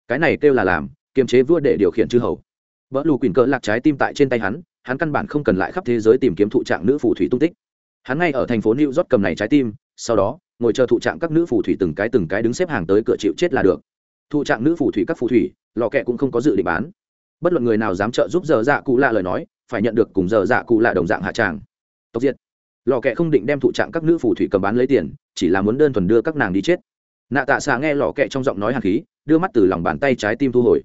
Cái này kêu là làm, kiềm chế vua để điều khiển chư hầu. Bợ lục quỳnh cỡ lạc trái tim tại trên tay hắn hắn căn bản không cần lại khắp thế giới tìm kiếm thụ trạng nữ phù thủy tung tích. Hắn ngay ở thành phố new york cầm này trái tim, sau đó ngồi chờ thụ trạng các nữ phù thủy từng cái từng cái đứng xếp hàng tới cửa chịu chết là được. Thụ trạng nữ phù thủy các phù thủy, lò kẹ cũng không có dự định bán. Bất luận người nào dám trợ giúp giờ dạ cụ lạ lời nói, phải nhận được cùng giờ dạ cụ lạ đồng dạng hạ tràng. Tộc diệt. Lò kẹ không định đem thụ trạng các nữ phù thủy cầm bán lấy tiền, chỉ là muốn đơn thuần đưa các nàng đi chết. Nạ tạ xạ nghe lò kẹ trong giọng nói hạt khí, đưa mắt từ lòng bàn tay trái tim thu hồi.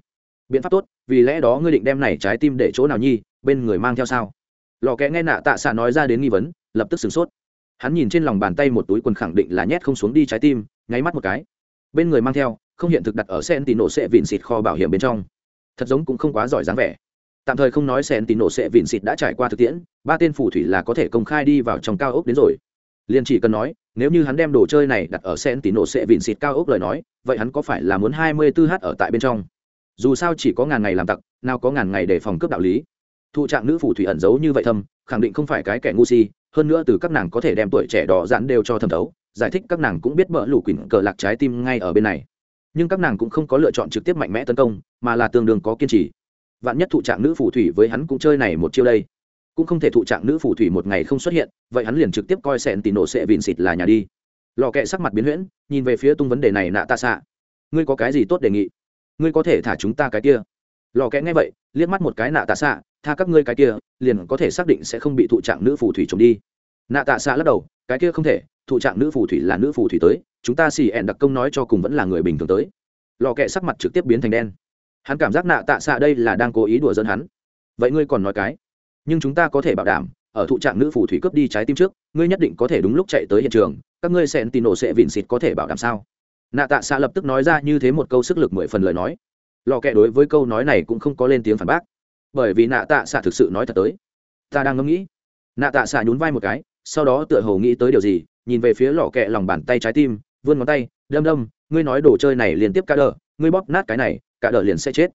Biện pháp tốt, vì lẽ đó ngươi định đem này trái tim để chỗ nào nhi, bên người mang theo sao? Lò kẹ nghe nạ tạ xạ nói ra đến nghi vấn, lập tức sửng sốt hắn nhìn trên lòng bàn tay một túi quần khẳng định là nhét không xuống đi trái tim, nháy mắt một cái. Bên người mang theo, không hiện thực đặt ở sen tì nổ sẽ vịn xịt kho bảo hiểm bên trong. Thật giống cũng không quá giỏi dáng vẻ. Tạm thời không nói sen tín nổ sẽ vịn xịt đã trải qua thực tiễn, ba tên phù thủy là có thể công khai đi vào trong cao ốc đến rồi. Liền chỉ cần nói, nếu như hắn đem đồ chơi này đặt ở sen tín nổ sẽ vịn xịt cao ốc lời nói, vậy hắn có phải là muốn hai mươi 24 h ở tại bên trong? Dù sao chỉ có ngàn ngày làm tặc, nào có ngàn ngày để phòng cướp đạo lý. Thụ trạng nữ phù thủy ẩn giấu như vậy thâm khẳng định không phải cái kẻ ngu si hơn nữa từ các nàng có thể đem tuổi trẻ đỏ dạn đều cho thẩm thấu, giải thích các nàng cũng biết bỡ lũ quỳnh cờ lạc trái tim ngay ở bên này. Nhưng các nàng cũng không có lựa chọn trực tiếp mạnh mẽ tấn công, mà là tương đương có kiên trì. Vạn nhất thụ trạng nữ phù thủy với hắn cũng chơi này một chiêu đây, cũng không thể thụ trạng nữ phù thủy một ngày không xuất hiện, vậy hắn liền trực tiếp coi sẹn tì nổ sẽ vịn xịt là nhà đi. Lò kẹ sắc mặt biến huyễn, nhìn về phía tung vấn đề này nạ ta xạ. Ngươi có cái gì tốt đề nghị? Ngươi có thể thả chúng ta cái kia. Lò kẹ nghe vậy liếc mắt một cái nạ tạ xạ, tha các ngươi cái kia, liền có thể xác định sẽ không bị thụ trạng nữ phù thủy trộm đi. Nạ tạ xạ lắc đầu, cái kia không thể, thụ trạng nữ phù thủy là nữ phù thủy tới, chúng ta xì ẹn đặc công nói cho cùng vẫn là người bình thường tới. Lò kẹ sắc mặt trực tiếp biến thành đen. Hắn cảm giác nạ tạ xạ đây là đang cố ý đùa dẫn hắn. Vậy ngươi còn nói cái? Nhưng chúng ta có thể bảo đảm, ở thụ trạng nữ phù thủy cướp đi trái tim trước, ngươi nhất định có thể đúng lúc chạy tới hiện trường, các ngươi sẽ tin nổ sẽ vịn xịt có thể bảo đảm sao? Nạ tạ xạ lập tức nói ra như thế một câu sức lực mười phần lời nói lò kẹ đối với câu nói này cũng không có lên tiếng phản bác. Bởi vì nạ tạ xạ thực sự nói thật tới. Ta đang ngẫm nghĩ. Nạ tạ xạ nhún vai một cái, sau đó tựa hồ nghĩ tới điều gì, nhìn về phía lò kẹ lòng bàn tay trái tim, vươn ngón tay, đâm đâm, ngươi nói đồ chơi này liên tiếp cả đờ, ngươi bóp nát cái này, cả đờ liền sẽ chết.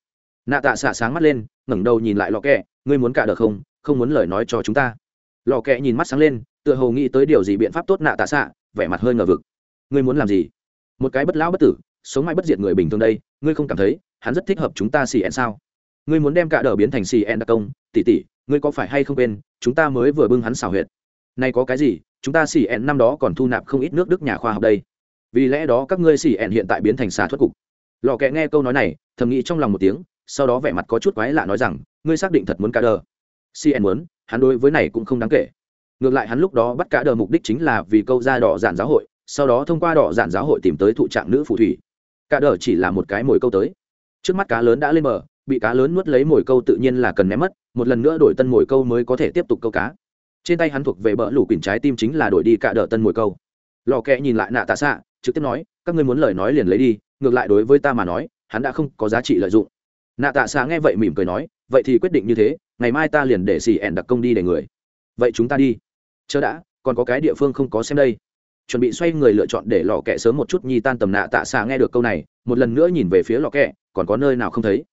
Nạ tạ xạ sáng mắt lên, ngẩng đầu nhìn lại lò kẹ, ngươi muốn cả đờ không? Không muốn lời nói cho chúng ta. Lò kẹ nhìn mắt sáng lên, tựa hồ nghĩ tới điều gì biện pháp tốt nạ tạ xạ, vẻ mặt hơi ngờ vực. Ngươi muốn làm gì? Một cái bất lão bất tử, sống mãi bất diệt người bình thường đây, ngươi không cảm thấy hắn rất thích hợp chúng ta xì ẹn sao? Ngươi muốn đem cả đờ biến thành xì ẹn đặc công tỉ tỉ ngươi có phải hay không quên, chúng ta mới vừa bưng hắn xào huyệt. Nay có cái gì, chúng ta xì ẹn năm đó còn thu nạp không ít nước đức nhà khoa học đây. Vì lẽ đó các ngươi xì ẹn hiện tại biến thành xà thoát cục. Lò kẹ nghe câu nói này, thầm nghĩ trong lòng một tiếng, sau đó vẻ mặt có chút quái lạ nói rằng, ngươi xác định thật muốn cả đờ. Cn muốn, hắn đối với này cũng không đáng kể. Ngược lại hắn lúc đó bắt cả đờ mục đích chính là vì câu ra đỏ giản giáo hội, sau đó thông qua đỏ giản giáo hội tìm tới thụ trạng nữ phù thủy. Cả đờ chỉ là một cái mồi câu tới trước mắt cá lớn đã lên bờ, bị cá lớn nuốt lấy mồi câu tự nhiên là cần ném mất, một lần nữa đổi tân mồi câu mới có thể tiếp tục câu cá. Trên tay hắn thuộc về bờ lũ quỳnh trái tim chính là đổi đi cả đỡ tân mồi câu. Lò kẹ nhìn lại nạ tạ xạ, trực tiếp nói, các ngươi muốn lời nói liền lấy đi, ngược lại đối với ta mà nói, hắn đã không có giá trị lợi dụng. Nạ tạ xạ nghe vậy mỉm cười nói, vậy thì quyết định như thế, ngày mai ta liền để xì ẻn đặc công đi để người. Vậy chúng ta đi. Chớ đã, còn có cái địa phương không có xem đây. Chuẩn bị xoay người lựa chọn để lò kẹ sớm một chút nhi tan tầm nạ tạ xạ nghe được câu này một lần nữa nhìn về phía lò kẹ, còn có nơi nào không thấy?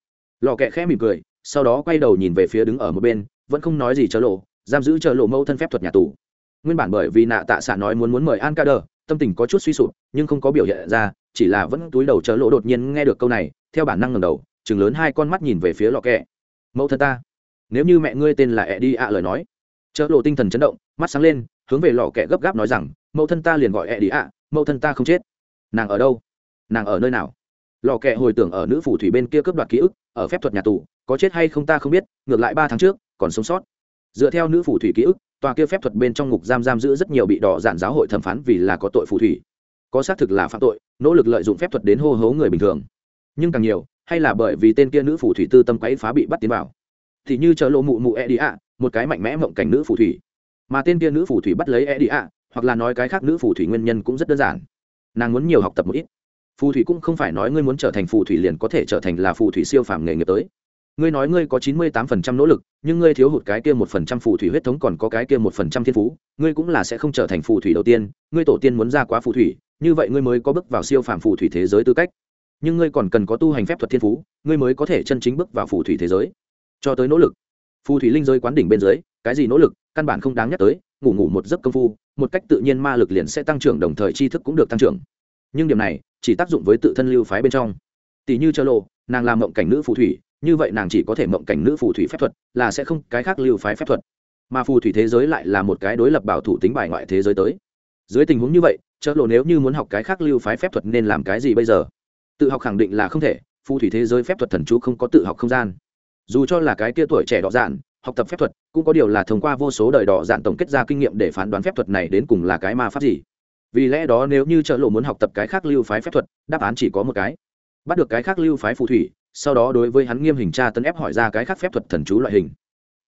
Lò kẹ khẽ mỉm cười, sau đó quay đầu nhìn về phía đứng ở một bên, vẫn không nói gì chớ lộ, giam giữ chớ lộ mâu thân phép thuật nhà tù. Nguyên bản bởi vì nạ tạ xạ nói muốn muốn mời an ca đờ, tâm tình có chút suy sụp, nhưng không có biểu hiện ra, chỉ là vẫn túi đầu chớ lộ đột nhiên nghe được câu này, theo bản năng ngầm đầu chừng lớn hai con mắt nhìn về phía lò kẹ. Mẫu thân ta, nếu như mẹ ngươi tên là ẹ đi ạ lời nói. Chớ lộ tinh thần chấn động, mắt sáng lên, hướng về lò kẹ gấp gáp nói rằng, mẫu thân ta liền gọi ẹ đi ạ, mẫu thân ta không chết. Nàng ở đâu? Nàng ở nơi nào? Lò kẹ hồi tưởng ở nữ phủ thủy bên kia cướp đoạt ký ức, ở phép thuật nhà tù, có chết hay không ta không biết, ngược lại ba tháng trước, còn sống sót. Dựa theo nữ phủ thủy ký ức, tòa kia phép thuật bên trong ngục giam giam giữ rất nhiều bị đỏ dạn giáo hội thẩm phán vì là có tội phù thủy. Có xác thực là phạm tội, nỗ lực lợi dụng phép thuật đến hô hố người bình thường. Nhưng càng nhiều, hay là bởi vì tên kia nữ phù thủy tư tâm quấy phá bị bắt tiến vào. Thì như chờ lộ mụ mụ e đi ạ, một cái mạnh mẽ mộng cảnh nữ phù thủy. Mà tên kia nữ phù thủy bắt lấy e đi ạ, hoặc là nói cái khác nữ phù thủy nguyên nhân cũng rất đơn giản. Nàng muốn nhiều học tập một ít phù thủy cũng không phải nói ngươi muốn trở thành phù thủy liền có thể trở thành là phù thủy siêu phàm nghề nghiệp tới. Ngươi nói ngươi có chín mươi tám phần trăm nỗ lực, nhưng ngươi thiếu hụt cái kia một phần trăm phù thủy huyết thống còn có cái kia một phần trăm thiên phú, ngươi cũng là sẽ không trở thành phù thủy đầu tiên, ngươi tổ tiên muốn ra quá phù thủy, như vậy ngươi mới có bước vào siêu phàm phù thủy thế giới tư cách. Nhưng ngươi còn cần có tu hành phép thuật thiên phú, ngươi mới có thể chân chính bước vào phù thủy thế giới. Cho tới nỗ lực, phù thủy linh giới quán đỉnh bên dưới, cái gì nỗ lực, căn bản không đáng nhắc tới, ngủ ngủ một giấc công phu, một cách tự nhiên ma lực liền sẽ tăng trưởng, đồng thời tri thức cũng được tăng trưởng nhưng điểm này chỉ tác dụng với tự thân lưu phái bên trong. Tỷ như chơ lộ nàng làm mộng cảnh nữ phù thủy, như vậy nàng chỉ có thể mộng cảnh nữ phù thủy phép thuật, là sẽ không cái khác lưu phái phép thuật. Mà phù thủy thế giới lại là một cái đối lập bảo thủ tính bài ngoại thế giới tới. Dưới tình huống như vậy chợ lộ nếu như muốn học cái khác lưu phái phép thuật nên làm cái gì bây giờ? Tự học khẳng định là không thể, phù thủy thế giới phép thuật thần chú không có tự học không gian. Dù cho là cái kia tuổi trẻ đỏ dạn, học tập phép thuật cũng có điều là thông qua vô số đời đỏ dạn tổng kết ra kinh nghiệm để phán đoán phép thuật này đến cùng là cái ma pháp gì vì lẽ đó nếu như trợ lộ muốn học tập cái khác lưu phái phép thuật, đáp án chỉ có một cái. Bắt được cái khác lưu phái phù thủy, sau đó đối với hắn nghiêm hình tra tấn ép hỏi ra cái khác phép thuật thần chú loại hình.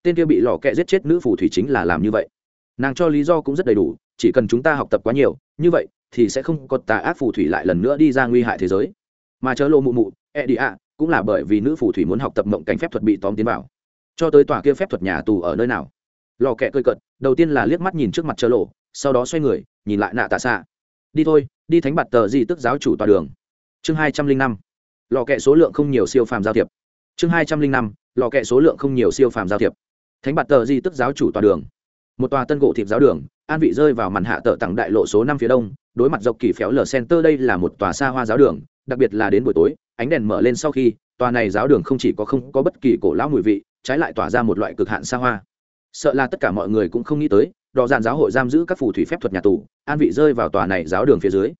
Tên kia bị lò kẹ giết chết nữ phù thủy chính là làm như vậy. Nàng cho lý do cũng rất đầy đủ, chỉ cần chúng ta học tập quá nhiều, như vậy thì sẽ không có tà ác phù thủy lại lần nữa đi ra nguy hại thế giới. Mà chớ lộ mụ mụ e đi ạ, cũng là bởi vì nữ phù thủy muốn học tập mộng cảnh phép thuật bị tóm tiến vào. Cho tới tòa kia phép thuật nhà tù ở nơi nào? Lò kẹ cơi cận đầu tiên là liếc mắt nhìn trước mặt chớ lộ sau đó xoay người, nhìn lại nạ tạ xạ. Đi thôi, đi thánh bạt tờ gì tức giáo chủ tòa đường. Chương hai trăm linh năm. Lò kệ số lượng không nhiều siêu phàm giao thiệp. Chương hai trăm linh năm lò kệ số lượng không nhiều siêu phàm giao thiệp. Thánh bạt tờ di tức giáo chủ tòa đường. Một tòa tân gỗ thiệp giáo đường, an vị rơi vào màn hạ tờ tặng đại lộ số năm phía đông, đối mặt dọc kỳ phéo lở center đây là một tòa xa hoa giáo đường, đặc biệt là đến buổi tối, ánh đèn mở lên sau khi, tòa này giáo đường không chỉ có không có bất kỳ cổ lão mùi vị, trái lại tỏa ra một loại cực hạn xa hoa. Sợ là tất cả mọi người cũng không nghĩ tới đò dạn giáo hội giam giữ các phù thủy phép thuật nhà tù, an vị rơi vào tòa này giáo đường phía dưới.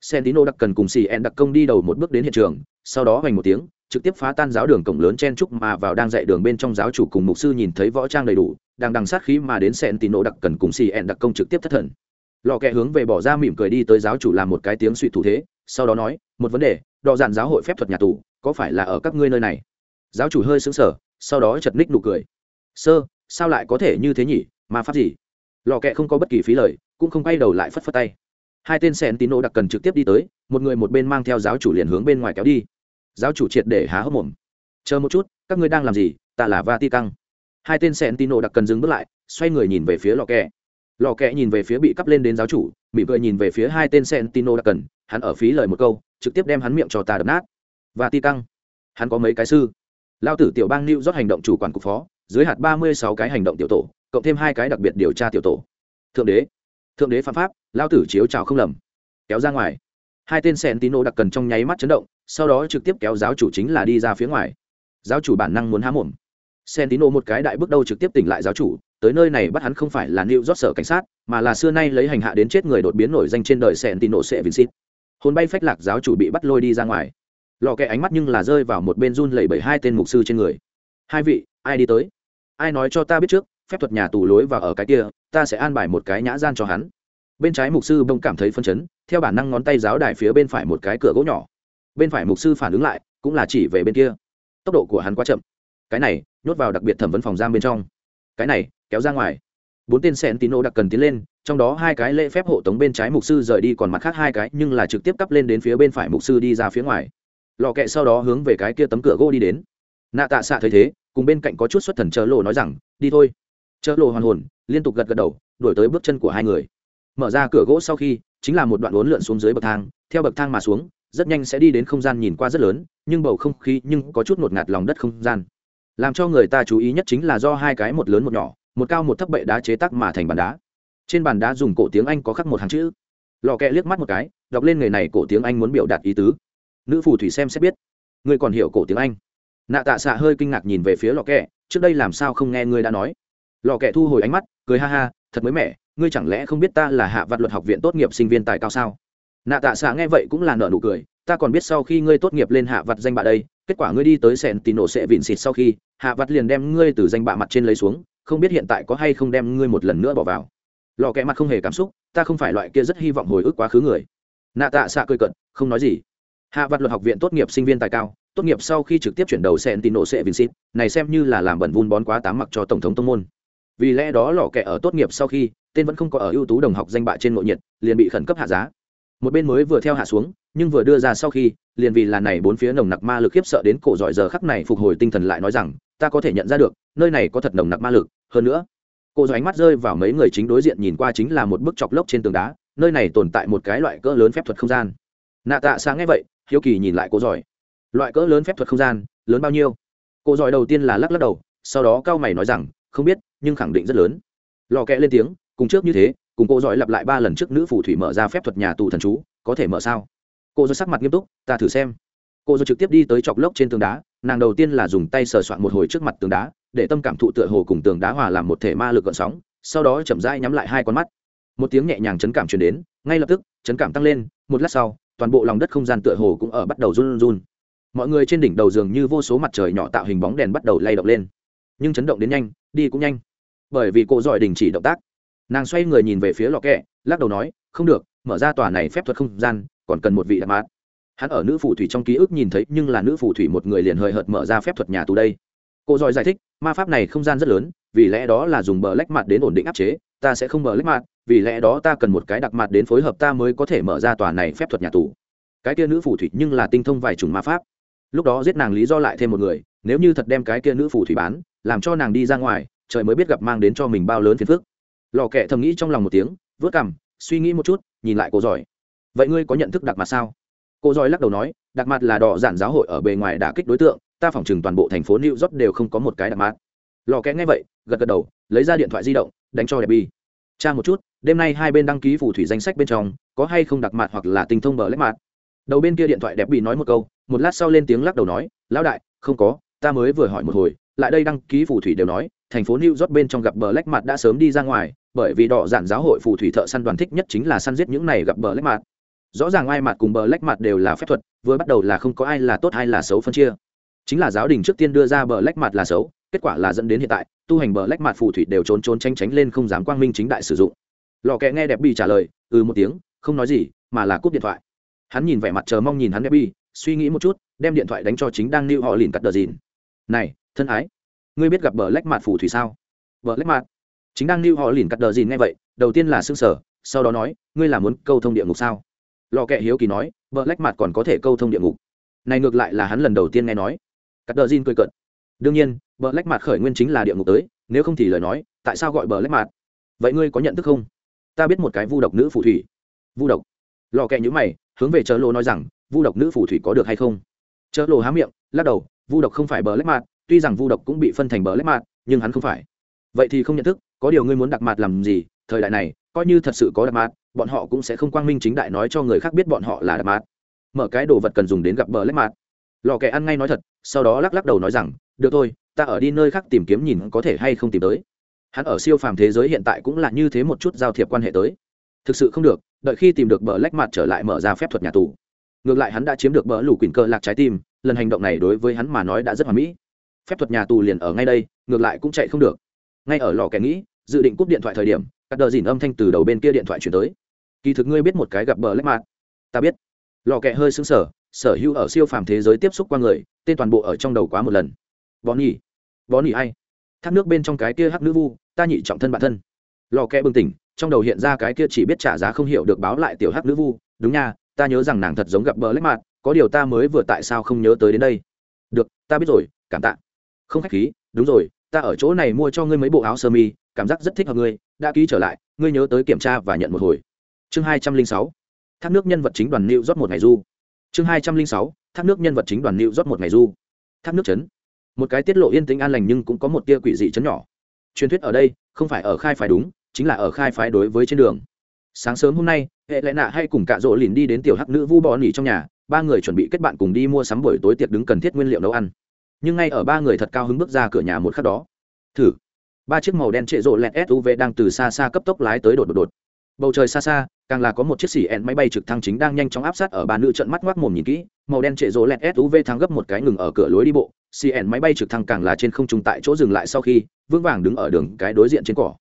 Sentino đặc cần cùng xì en đặc công đi đầu một bước đến hiện trường, sau đó hoành một tiếng, trực tiếp phá tan giáo đường cổng lớn chen trúc mà vào đang dạy đường bên trong giáo chủ cùng mục sư nhìn thấy võ trang đầy đủ, đang đằng sát khí mà đến sentino đặc cần cùng xì en đặc công trực tiếp thất thần. Lò kẹ hướng về bỏ ra mỉm cười đi tới giáo chủ làm một cái tiếng suy thủ thế, sau đó nói, một vấn đề, đò dạn giáo hội phép thuật nhà tù, có phải là ở các ngươi nơi này? Giáo chủ hơi sững sờ, sau đó chật ních nụ cười. Sơ, sao lại có thể như thế nhỉ? Mà pháp gì? Lò kẹ không có bất kỳ phí lời, cũng không quay đầu lại phất phất tay. Hai tên sen tín đặc cần trực tiếp đi tới, một người một bên mang theo giáo chủ liền hướng bên ngoài kéo đi. Giáo chủ triệt để há hốc mồm. Chờ một chút, các ngươi đang làm gì? Ta là va ti căng hai tên sen tín đặc cần dừng bước lại, xoay người nhìn về phía lò kẹ. Lò kẹ nhìn về phía bị cắp lên đến giáo chủ, mỉm cười nhìn về phía hai tên sen tín đặc cần, hắn ở phí lời một câu, trực tiếp đem hắn miệng cho ta đập nát. Và ti căng hắn có mấy cái sư? Lao tử tiểu bang lưu rót hành động chủ quản cục phó, dưới hạt ba mươi sáu cái hành động tiểu tổ cộng thêm hai cái đặc biệt điều tra tiểu tổ. Thượng đế. Thượng đế phạm pháp, lao tử chiếu trào không lầm. Kéo ra ngoài. Hai tên sen tín đặc cần trong nháy mắt chấn động, sau đó trực tiếp kéo giáo chủ chính là đi ra phía ngoài. Giáo chủ bản năng muốn há mồm. Sen tino một cái đại bước đầu trực tiếp tỉnh lại giáo chủ, tới nơi này bắt hắn không phải là nịu rót sở cảnh sát, mà là xưa nay lấy hành hạ đến chết người đột biến nổi danh trên đời sen tino sẽ vincit hồn bay phách lạc giáo chủ bị bắt lôi đi ra ngoài. Lò kẹ ánh mắt nhưng là rơi vào một bên run lẩy bẩy hai tên mục sư trên người. Hai vị, ai đi tới? Ai nói cho ta biết trước? Phép thuật nhà tù lối và ở cái kia, ta sẽ an bài một cái nhã gian cho hắn. Bên trái mục sư bông cảm thấy phân chấn, theo bản năng ngón tay giáo đài phía bên phải một cái cửa gỗ nhỏ. Bên phải mục sư phản ứng lại, cũng là chỉ về bên kia. Tốc độ của hắn quá chậm. Cái này, nhốt vào đặc biệt thẩm vấn phòng giam bên trong. Cái này, kéo ra ngoài. Bốn tên sen tín đặc cần tiến lên, trong đó hai cái lễ phép hộ tống bên trái mục sư rời đi, còn mặt khác hai cái, nhưng là trực tiếp cắp lên đến phía bên phải mục sư đi ra phía ngoài. Lò kẹ sau đó hướng về cái kia tấm cửa gỗ đi đến. Nạ tạ xạ thấy thế, cùng bên cạnh có chút xuất thần chờ lộ nói rằng, đi thôi chợ lộ hoàn hồn, liên tục gật gật đầu, đuổi tới bước chân của hai người. Mở ra cửa gỗ sau khi, chính là một đoạn uốn lượn xuống dưới bậc thang. Theo bậc thang mà xuống, rất nhanh sẽ đi đến không gian nhìn qua rất lớn, nhưng bầu không khí nhưng có chút ngột ngạt lòng đất không gian. Làm cho người ta chú ý nhất chính là do hai cái một lớn một nhỏ, một cao một thấp bệ đá chế tác mà thành bàn đá. Trên bàn đá dùng cổ tiếng anh có khắc một hàng chữ. Lò kẹ liếc mắt một cái, đọc lên người này cổ tiếng anh muốn biểu đạt ý tứ. Nữ phù thủy xem sẽ biết. Ngươi còn hiểu cổ tiếng anh. Nạ tạ xạ hơi kinh ngạc nhìn về phía lò kẹ, trước đây làm sao không nghe ngươi đã nói lò kẹ thu hồi ánh mắt, cười ha ha, thật mới mẻ, ngươi chẳng lẽ không biết ta là hạ vặt luật học viện tốt nghiệp sinh viên tài cao sao? Nạ tạ xạ nghe vậy cũng là nợ nụ cười, ta còn biết sau khi ngươi tốt nghiệp lên hạ vặt danh bạ đây, kết quả ngươi đi tới sẹn tì nổ sẽ vịn xịt sau khi, hạ vặt liền đem ngươi từ danh bạ mặt trên lấy xuống, không biết hiện tại có hay không đem ngươi một lần nữa bỏ vào. Lò kẹ mặt không hề cảm xúc, ta không phải loại kia rất hy vọng hồi ức quá khứ người. Nạ tạ xạ cười cận không nói gì. Hạ vặt luật học viện tốt nghiệp sinh viên tài cao, tốt nghiệp sau khi trực tiếp chuyển đầu sẹn tì nổ sẽ vịn xịt, này xem như là làm bẩn vun bón quá tám mặc cho tổng thống tông môn vì lẽ đó lò kẹ ở tốt nghiệp sau khi, tên vẫn không có ở ưu tú đồng học danh bạ trên ngộ nhiệt, liền bị khẩn cấp hạ giá. Một bên mới vừa theo hạ xuống, nhưng vừa đưa ra sau khi, liền vì là này bốn phía nồng nặc ma lực khiếp sợ đến cổ giỏi giờ khắc này phục hồi tinh thần lại nói rằng, ta có thể nhận ra được, nơi này có thật nồng nặc ma lực, hơn nữa. Cô giỏi ánh mắt rơi vào mấy người chính đối diện nhìn qua chính là một bức chọc lốc trên tường đá, nơi này tồn tại một cái loại cỡ lớn phép thuật không gian. Nạ tạ sáng nghe vậy, hiếu kỳ nhìn lại cô giỏi loại cỡ lớn phép thuật không gian, lớn bao nhiêu? Cô giỏi đầu tiên là lắc lắc đầu, sau đó cao mày nói rằng không biết, nhưng khẳng định rất lớn. Lò kẽ lên tiếng, cùng trước như thế, cùng cô giỏi lặp lại ba lần trước nữ phù thủy mở ra phép thuật nhà tù thần chú, có thể mở sao? Cô giỏi sắc mặt nghiêm túc, ta thử xem. Cô giỏi trực tiếp đi tới chọc lốc trên tường đá, nàng đầu tiên là dùng tay sờ soạn một hồi trước mặt tường đá, để tâm cảm thụ tựa hồ cùng tường đá hòa làm một thể ma lực gợn sóng, sau đó chậm rãi nhắm lại hai con mắt. Một tiếng nhẹ nhàng chấn cảm truyền đến, ngay lập tức, chấn cảm tăng lên, một lát sau, toàn bộ lòng đất không gian tựa hồ cũng ở bắt đầu run run. Mọi người trên đỉnh đầu giường như vô số mặt trời nhỏ tạo hình bóng đèn bắt đầu lay động lên nhưng chấn động đến nhanh, đi cũng nhanh. Bởi vì cô giỏi đình chỉ động tác. Nàng xoay người nhìn về phía lò kẹ, lắc đầu nói, không được, mở ra tòa này phép thuật không gian, còn cần một vị đặc mát. Hắn ở nữ phù thủy trong ký ức nhìn thấy, nhưng là nữ phù thủy một người liền hời hợt mở ra phép thuật nhà tù đây. Cô giỏi giải thích, ma pháp này không gian rất lớn, vì lẽ đó là dùng bờ lách mặt đến ổn định áp chế, ta sẽ không bờ lách mặt vì lẽ đó ta cần một cái đặc mặt đến phối hợp ta mới có thể mở ra tòa này phép thuật nhà tù. Cái kia nữ phù thủy nhưng là tinh thông vài chủng ma pháp. Lúc đó giết nàng lý do lại thêm một người, nếu như thật đem cái kia nữ phù thủy bán làm cho nàng đi ra ngoài, trời mới biết gặp mang đến cho mình bao lớn phiền phức. Lò kẹ thầm nghĩ trong lòng một tiếng, vớt cằm, suy nghĩ một chút, nhìn lại cô giỏi. Vậy ngươi có nhận thức đặc mặt sao? Cô giỏi lắc đầu nói đặc mặt là đỏ giản giáo hội ở bề ngoài đả kích đối tượng, ta phỏng chừng toàn bộ thành phố new york đều không có một cái đặc mặt lò kẽ nghe vậy, gật gật đầu, lấy ra điện thoại di động, đánh cho đẹp bi tra một chút, đêm nay hai bên đăng ký phù thủy danh sách bên trong, có hay không đặc mặt hoặc là tình thông bờ lách mặt đầu bên kia điện thoại đẹp bị nói một câu, một lát sau lên tiếng lắc đầu nói, lão đại, không có, ta mới vừa hỏi một hồi lại đây đăng ký phù thủy đều nói, thành phố new york bên trong gặp bờ lách mặt đã sớm đi ra ngoài, bởi vì đỏ giản giáo hội phù thủy thợ săn đoàn thích nhất chính là săn giết những này gặp bờ lách mặt rõ ràng ai mặt cùng bờ lách mặt đều là phép thuật, vừa bắt đầu là không có ai là tốt hay là xấu phân chia. Chính là giáo đình trước tiên đưa ra bờ lách mặt là xấu, kết quả là dẫn đến hiện tại, tu hành bờ lách mặt phù thủy đều trốn trốn tranh tránh lên không dám quang minh chính đại sử dụng. Lò kẹ nghe đẹp bị trả lời ừ một tiếng, không nói gì, mà là cúp điện thoại. Hắn nhìn vẻ mặt chờ mong nhìn hắn đẹp bi suy nghĩ một chút, đem điện thoại đánh cho chính đang lưu họ lìn cắt đờ dìn. Này thân ái. Ngươi biết gặp bờ lách mặt phù thủy sao? Bờ lách mặt chính đang lưu họ lìn cắt đờ dìn nghe vậy, đầu tiên là xương sở sau đó nói, ngươi là muốn câu thông địa ngục sao? Lò kẹ hiếu kỳ nói, bờ lách mặt còn có thể câu thông địa ngục. Này ngược lại là hắn lần đầu tiên nghe nói. Cắt đờ dìn cười cận đương nhiên, bờ lách mặt khởi nguyên chính là địa ngục tới, nếu không thì lời nói, tại sao gọi bờ lách mặt vậy ngươi có nhận thức không? Ta biết một cái vu độc nữ phù thủy. Vu độc. Lò kẹ nhữ mày, hướng về chớ lô nói rằng, vu độc nữ phù thủy có được hay không? Chớ lô há miệng, lắc đầu, vu độc không phải bờ lách mặt tuy rằng vu độc cũng bị phân thành bờ lách mặt nhưng hắn không phải. Vậy thì không nhận thức, có điều ngươi muốn đặt mặt làm gì? Thời đại này, coi như thật sự có đặt mặt bọn họ cũng sẽ không quang minh chính đại nói cho người khác biết bọn họ là đặt mặt mở cái đồ vật cần dùng đến gặp bờ lách mặt lò Kẻ ăn ngay nói thật, sau đó lắc lắc đầu nói rằng, được thôi, ta ở đi nơi khác tìm kiếm nhìn có thể hay không tìm tới. Hắn ở siêu phàm thế giới hiện tại cũng là như thế một chút giao thiệp quan hệ tới. Thực sự không được, đợi khi tìm được bờ lách mặt trở lại mở ra phép thuật nhà tù. Ngược lại hắn đã chiếm được bờ lù quỳnh cơ lạc trái tim, lần hành động này đối với hắn mà nói đã rất hoà mỹ phép thuật nhà tù liền ở ngay đây, ngược lại cũng chạy không được. Ngay ở lò kẻ nghĩ, dự định cúp điện thoại thời điểm các đờ dìn âm thanh từ đầu bên kia điện thoại chuyển tới. Kỳ thực ngươi biết một cái gặp bờ lách mặt ta biết. Lò kẹ hơi xứng sở sở hữu ở siêu phàm thế giới tiếp xúc qua người, tên toàn bộ ở trong đầu quá một lần. Bó nhỉ bó nhỉ ai? Thác nước bên trong cái kia hắc nữ vu, ta nhị trọng thân bản thân. Lò kẹ bừng tỉnh, trong đầu hiện ra cái kia chỉ biết trả giá không hiểu được báo lại tiểu hắc nữ vu. Đúng nha, ta nhớ rằng nàng thật giống gặp bờ lách mặt có điều ta mới vừa tại sao không nhớ tới đến đây. Được, ta biết rồi, cảm tạ không khách khí, đúng rồi, ta ở chỗ này mua cho ngươi mấy bộ áo sơ mi, cảm giác rất thích hợp ngươi, đã ký trở lại, ngươi nhớ tới kiểm tra và nhận một hồi. Chương hai trăm linh sáu, thác nước nhân vật chính đoàn lưu rót một ngày du. Chương hai trăm linh sáu, thác nước nhân vật chính đoàn lưu rót một ngày du. Thác nước chấn một cái tiết lộ yên tĩnh an lành nhưng cũng có một tia quỷ dị chấn nhỏ. Truyền thuyết ở đây, không phải ở khai phái đúng, chính là ở khai phái đối với trên đường. Sáng sớm hôm nay, hệ lẽ nạ hay cùng cả rỗ lìn đi đến tiểu hắc nữ vu bò nỉ trong nhà, ba người chuẩn bị kết bạn cùng đi mua sắm buổi tối tiệc đứng cần thiết nguyên liệu nấu ăn nhưng ngay ở ba người thật cao hứng bước ra cửa nhà một khắc đó. Thử. Ba chiếc màu đen trệ rộ lẹt suv đang từ xa xa cấp tốc lái tới đột đột đột. Bầu trời xa xa, càng là có một chiếc xỉ ẹn máy bay trực thăng chính đang nhanh chóng áp sát ở ba nữ trận mắt ngoác mồm nhìn kỹ. Màu đen trệ rộ lẹt suv thắng gấp một cái ngừng ở cửa lối đi bộ. Cn máy bay trực thăng càng là trên không trung tại chỗ dừng lại sau khi, vững vàng đứng ở đường cái đối diện trên cỏ.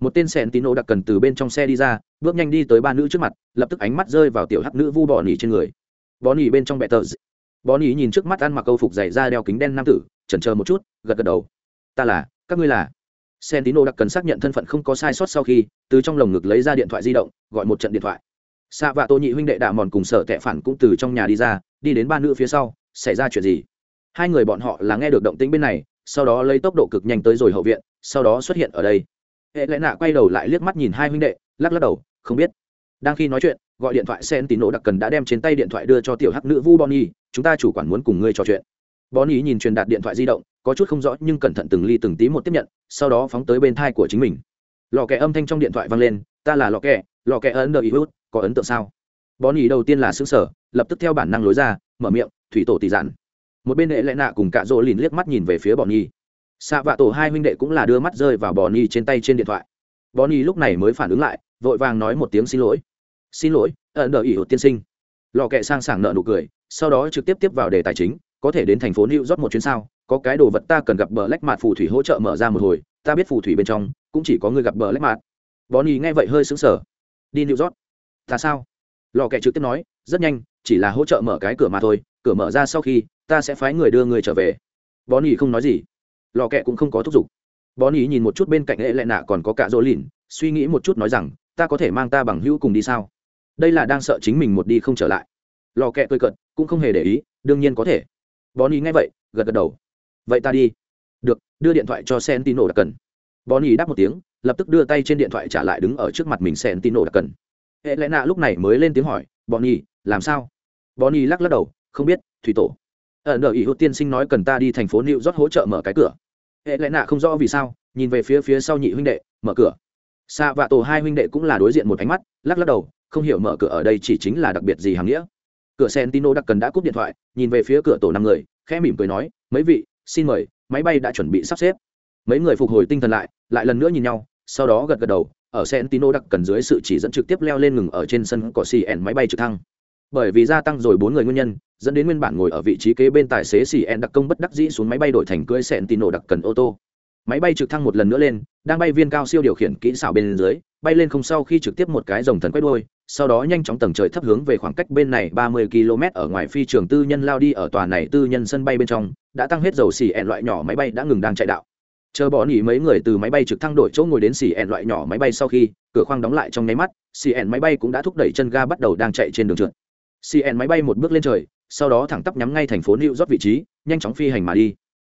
Một tên sẹn tín đặc cần từ bên trong xe đi ra, bước nhanh đi tới ba nữ trước mặt, lập tức ánh mắt rơi vào tiểu hắc nữ vu bỏ nỉ trên người. Bỏ nỉ bên trong bẹ tờ bón ý nhìn trước mắt ăn mặc câu phục dày ra đeo kính đen nam tử, chần chờ một chút, gật gật đầu. Ta là, các ngươi là. Sentino đặc cần xác nhận thân phận không có sai sót sau khi, từ trong lồng ngực lấy ra điện thoại di động, gọi một trận điện thoại. Xạ vạ tô nhị huynh đệ đạ mòn cùng sở tệ phản cũng từ trong nhà đi ra, đi đến ba nữ phía sau, xảy ra chuyện gì? Hai người bọn họ là nghe được động tĩnh bên này, sau đó lấy tốc độ cực nhanh tới rồi hậu viện, sau đó xuất hiện ở đây. Hệ lẽ nạ quay đầu lại liếc mắt nhìn hai huynh đệ, lắc lắc đầu, không biết. Đang khi nói chuyện gọi điện thoại sen tín nổ đặc cần đã đem trên tay điện thoại đưa cho tiểu hắc nữ vu bonny chúng ta chủ quản muốn cùng ngươi trò chuyện. Bonny nhìn truyền đạt điện thoại di động, có chút không rõ nhưng cẩn thận từng ly từng tí một tiếp nhận, sau đó phóng tới bên thai của chính mình. Lò kẹ âm thanh trong điện thoại vang lên, ta là lò kẹ lò kẹ ấn đợi ý hút, có ấn tượng sao? Bonny đầu tiên là xứng sở lập tức theo bản năng lối ra, mở miệng, thủy tổ tỷ giản. Một bên hệ lẽ nạ cùng cạ rỗ lìn liếc mắt nhìn về phía bọn nhi xạ vạ tổ hai huynh đệ cũng là đưa mắt rơi vào bò nhi trên tay trên điện thoại. Bò nhi lúc này mới phản ứng lại, vội vàng nói một tiếng xin lỗi xin lỗi, ẩn đợi ỷ hụt tiên sinh. Lò kẹ sang sảng nợ nụ cười, sau đó trực tiếp tiếp vào đề tài chính, có thể đến thành phố new york một chuyến sao? Có cái đồ vật ta cần gặp bờ lách mạt phù thủy hỗ trợ mở ra một hồi, ta biết phù thủy bên trong cũng chỉ có người gặp bờ lách mạt bó nhì nghe vậy hơi sững sờ. Đi new york? Ta sao? Lò kẹ trực tiếp nói, rất nhanh, chỉ là hỗ trợ mở cái cửa mà thôi, cửa mở ra sau khi, ta sẽ phái người đưa người trở về. Bó nhì không nói gì. Lò kẹ cũng không có thúc giục. Bó nhì nhìn một chút bên cạnh lệ lệ nạ còn có cả dỗ lìn suy nghĩ một chút nói rằng, ta có thể mang ta bằng hữu cùng đi sao? Đây là đang sợ chính mình một đi không trở lại. Lò kẹ cười cận cũng không hề để ý, đương nhiên có thể. Bó ý nghe vậy, gật gật đầu. Vậy ta đi. Được, đưa điện thoại cho sentino đặc cần. Bó ý đáp một tiếng, lập tức đưa tay trên điện thoại trả lại đứng ở trước mặt mình sentino đặc cần. Hệ lẽ nạ lúc này mới lên tiếng hỏi bọn ý làm sao? Bó ý lắc lắc đầu, không biết, thủy tổ. Ở nợ ý hữu tiên sinh nói cần ta đi thành phố new york hỗ trợ mở cái cửa. Hệ lẽ nạ không rõ vì sao, nhìn về phía phía sau nhị huynh đệ, mở cửa. Xa và tổ hai huynh đệ cũng là đối diện một ánh mắt, lắc lắc đầu không hiểu mở cửa ở đây chỉ chính là đặc biệt gì hàng nghĩa. Cửa sentino đặc cần đã cúp điện thoại, nhìn về phía cửa tổ năm người, khẽ mỉm cười nói, mấy vị, xin mời, máy bay đã chuẩn bị sắp xếp. Mấy người phục hồi tinh thần lại lại lần nữa nhìn nhau, sau đó gật gật đầu, ở sentino đặc cần dưới sự chỉ dẫn trực tiếp leo lên ngừng ở trên sân cỏ xì ẻn máy bay trực thăng. Bởi vì gia tăng rồi bốn người nguyên nhân, dẫn đến nguyên bản ngồi ở vị trí kế bên tài xế xì đặc công bất đắc dĩ xuống máy bay đổi thành cưỡi sẹn đặc cần ô tô. Máy bay trực thăng một lần nữa lên, đang bay viên cao siêu điều khiển kỹ xảo bên dưới bay lên không sau khi trực tiếp một cái rồng thần quét đôi sau đó nhanh chóng tầng trời thấp hướng về khoảng cách bên này ba mươi km ở ngoài phi trường tư nhân lao đi ở tòa này tư nhân sân bay bên trong, đã tăng hết dầu xì ẹn loại nhỏ máy bay đã ngừng đang chạy đạo. Chờ bỏ nghỉ mấy người từ máy bay trực thăng đổi chỗ ngồi đến xì ẹn loại nhỏ máy bay sau khi, cửa khoang đóng lại trong nháy mắt xì ẹn máy bay cũng đã thúc đẩy chân ga bắt đầu đang chạy trên đường trượt. Cn máy bay một bước lên trời, sau đó thẳng tắp nhắm ngay thành phố new york vị trí, nhanh chóng phi hành mà đi.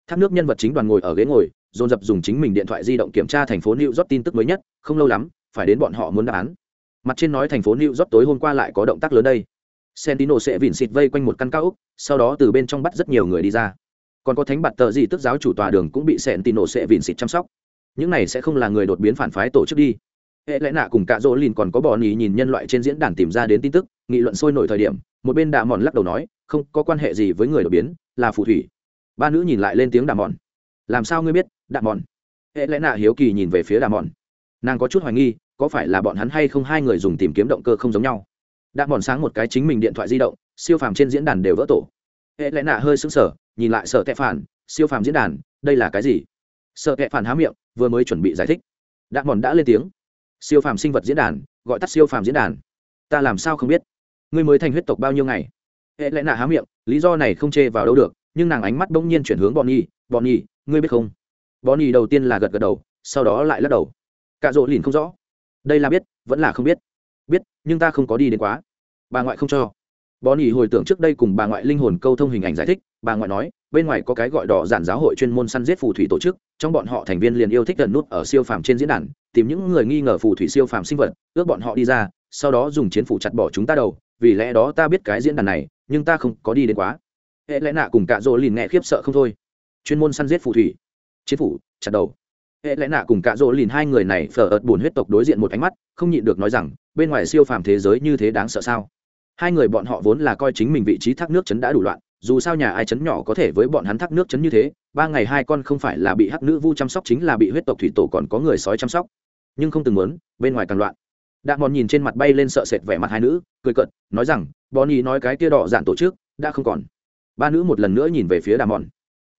Thác nước nhân vật chính đoàn ngồi ở ghế ngồi, dồn dập dùng chính mình điện thoại di động kiểm tra thành phố new york tin tức mới nhất, không lâu lắm phải đến bọn họ muốn đáp án. Mặt trên nói thành phố new york tối hôm qua lại có động tác lớn đây. Sentino sẽ vịn xịt vây quanh một căn cao úc sau đó từ bên trong bắt rất nhiều người đi ra. Còn có thánh bạt tờ gì tức giáo chủ tòa đường cũng bị sentino sẽ vịn xịt chăm sóc. Những này sẽ không là người đột biến phản phái tổ chức đi. Hệ lẽ nạ cùng cả dỗ lìn còn có bọn ý nhìn nhân loại trên diễn đàn tìm ra đến tin tức, nghị luận sôi nổi thời điểm, một bên đạ mòn lắc đầu nói, không, có quan hệ gì với người đột biến, là phù thủy. Ba nữ nhìn lại lên tiếng đạ mòn. Làm sao ngươi biết đạ mòn? Hệ lẽ nạ hiếu kỳ nhìn về phía đạ mòn. Nàng có chút hoài nghi có phải là bọn hắn hay không hai người dùng tìm kiếm động cơ không giống nhau? Đã mòn sáng một cái chính mình điện thoại di động, siêu phàm trên diễn đàn đều vỡ tổ. Hệ lẽ nạ hơi sững sờ, nhìn lại sợ tệ phản, siêu phàm diễn đàn, đây là cái gì? Sợ tệ phản há miệng, vừa mới chuẩn bị giải thích. Đã mòn đã lên tiếng. Siêu phàm sinh vật diễn đàn, gọi tắt siêu phàm diễn đàn. Ta làm sao không biết? Ngươi mới thành huyết tộc bao nhiêu ngày? Hệ lẽ nạ há miệng, lý do này không chê vào đâu được, nhưng nàng ánh mắt bỗng nhiên chuyển hướng bọn nhi bọn nhi ngươi biết không? Bọn nhi đầu tiên là gật gật đầu, sau đó lại lắc đầu. Cạ rỗ lìn không rõ đây là biết, vẫn là không biết. Biết, nhưng ta không có đi đến quá. Bà ngoại không cho. Bọn nhi hồi tưởng trước đây cùng bà ngoại linh hồn câu thông hình ảnh giải thích, bà ngoại nói, bên ngoài có cái gọi đỏ giản giáo hội chuyên môn săn giết phù thủy tổ chức, trong bọn họ thành viên liền yêu thích gần nút ở siêu phàm trên diễn đàn, tìm những người nghi ngờ phù thủy siêu phàm sinh vật, ước bọn họ đi ra, sau đó dùng chiến phủ chặt bỏ chúng ta đầu, vì lẽ đó ta biết cái diễn đàn này, nhưng ta không có đi đến quá. Hệ lẽ nạ cùng cạ rỗ lìn nghe khiếp sợ không thôi. Chuyên môn săn giết phù thủy. Chiến phủ, chặt đầu hệ lẽ nạ cùng cạ rỗ lìn hai người này phở ợt buồn huyết tộc đối diện một ánh mắt không nhịn được nói rằng bên ngoài siêu phàm thế giới như thế đáng sợ sao? Hai người bọn họ vốn là coi chính mình vị trí thác nước chấn đã đủ loạn dù sao nhà ai chấn nhỏ có thể với bọn hắn thác nước chấn như thế ba ngày hai con không phải là bị hắc nữ vu chăm sóc chính là bị huyết tộc thủy tổ còn có người sói chăm sóc. Nhưng không từng muốn bên ngoài càng loạn. Đạ mòn nhìn trên mặt bay lên sợ sệt vẻ mặt hai nữ cười cợt, nói rằng bọn ý nói cái tia đỏ dạn tổ chức đã không còn. Ba nữ một lần nữa nhìn về phía đà mòn.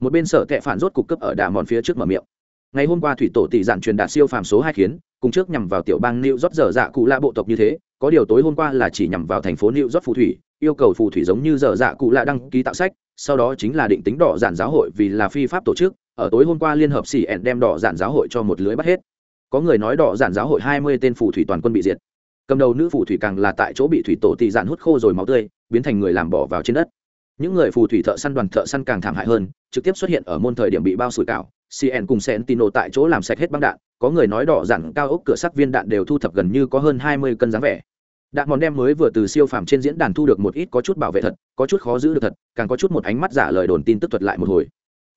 Một bên sợ tệ phản rốt cục cấp ở đà mòn phía trước mở miệng ngày hôm qua thủy tổ tỷ giản truyền đạt siêu phàm số hai khiến, cùng trước nhằm vào tiểu bang new york dở dạ cụ lạ bộ tộc như thế, có điều tối hôm qua là chỉ nhằm vào thành phố new york phù thủy, yêu cầu phù thủy giống như dở dạ cụ lạ đăng ký tạo sách, sau đó chính là định tính đỏ giản giáo hội vì là phi pháp tổ chức, ở tối hôm qua liên hợp xỉ ẹn đem đỏ giản giáo hội cho một lưới bắt hết. Có người nói đỏ giản giáo hội hai mươi tên phù thủy toàn quân bị diệt. Cầm đầu nữ phù thủy càng là tại chỗ bị thủy tổ tỷ giản hút khô rồi máu tươi, biến thành người làm bỏ vào trên đất. Những người phù thủy thợ săn đoàn thợ săn càng thảm hại hơn, trực tiếp xuất hiện ở môn thời điểm bị bao sủi cảo cn cùng sentino tại chỗ làm sạch hết băng đạn, có người nói đỏ dặn cao ốc cửa sắt viên đạn đều thu thập gần như có hơn hai mươi cân dáng vẻ. Đạn món đem mới vừa từ siêu phàm trên diễn đàn thu được một ít có chút bảo vệ thật, có chút khó giữ được thật, càng có chút một ánh mắt giả lời đồn tin tức thuật lại một hồi.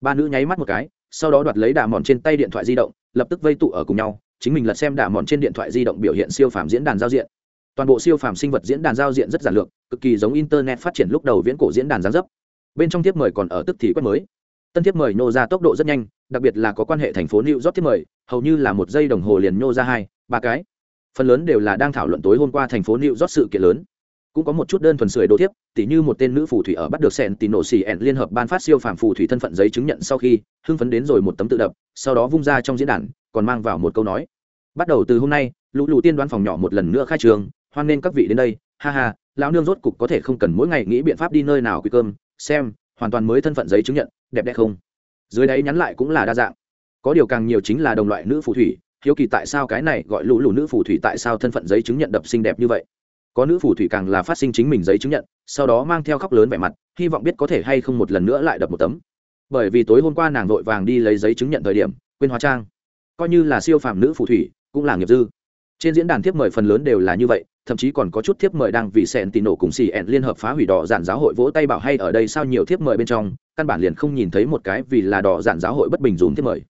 Ba nữ nháy mắt một cái, sau đó đoạt lấy đạ mòn trên tay điện thoại di động, lập tức vây tụ ở cùng nhau, chính mình lật xem đạ mòn trên điện thoại di động biểu hiện siêu phàm diễn đàn giao diện. Toàn bộ siêu phàm sinh vật diễn đàn giao diện rất giản lược, cực kỳ giống internet phát triển lúc đầu viễn cổ diễn đàn gián dấp. Bên trong tiếp mời còn ở tức thì quét mới tân Thiếp mời nô ra tốc độ rất nhanh đặc biệt là có quan hệ thành phố new york Thiếp mời hầu như là một giây đồng hồ liền nhô ra hai ba cái. Phần lớn đều là đang thảo luận tối hôm qua thành phố new york sự kiện lớn. Cũng có một chút đơn thuần sưởi đồ thiếp, tỉ như một tên nữ phù thủy ở bắt được sẹn tì nổ xì ẹn liên hợp ban phát siêu phàm phù thủy thân phận giấy chứng nhận sau khi hưng phấn đến rồi một tấm tự đập sau đó vung ra trong diễn đàn còn mang vào một câu nói. Bắt đầu từ hôm nay lũ lụ tiên đoán phòng nhỏ một lần nữa khai trường hoan nên các vị đến đây ha ha lão nương rốt cục có thể không cần mỗi ngày nghĩ biện pháp đi nơi nào quy cơm xem hoàn toàn mới thân phận giấy chứng nhận, đẹp đẽ không? Dưới đấy nhắn lại cũng là đa dạng. Có điều càng nhiều chính là đồng loại nữ phù thủy, hiếu kỳ tại sao cái này gọi lũ lù nữ phù thủy tại sao thân phận giấy chứng nhận đập xinh đẹp như vậy? Có nữ phù thủy càng là phát sinh chính mình giấy chứng nhận, sau đó mang theo khóc lớn vẻ mặt, hy vọng biết có thể hay không một lần nữa lại đập một tấm. Bởi vì tối hôm qua nàng vội vàng đi lấy giấy chứng nhận thời điểm, quên hóa trang. Coi như là siêu phàm nữ phù thủy, cũng là nghiệp dư trên diễn đàn tiếp mời phần lớn đều là như vậy, thậm chí còn có chút thiếp mời đang vì sẹn tì nổ cùng xì ẹn liên hợp phá hủy đỏ giản giáo hội vỗ tay bảo hay ở đây sao nhiều thiếp mời bên trong, căn bản liền không nhìn thấy một cái vì là đỏ giản giáo hội bất bình dùng thiếp mời.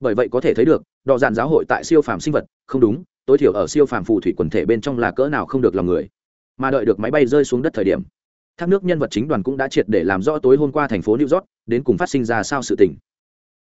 Bởi vậy có thể thấy được, đỏ giản giáo hội tại siêu phàm sinh vật, không đúng, tối thiểu ở siêu phàm phù thủy quần thể bên trong là cỡ nào không được lòng người. Mà đợi được máy bay rơi xuống đất thời điểm, thác nước nhân vật chính đoàn cũng đã triệt để làm rõ tối hôm qua thành phố new york, đến cùng phát sinh ra sao sự tình.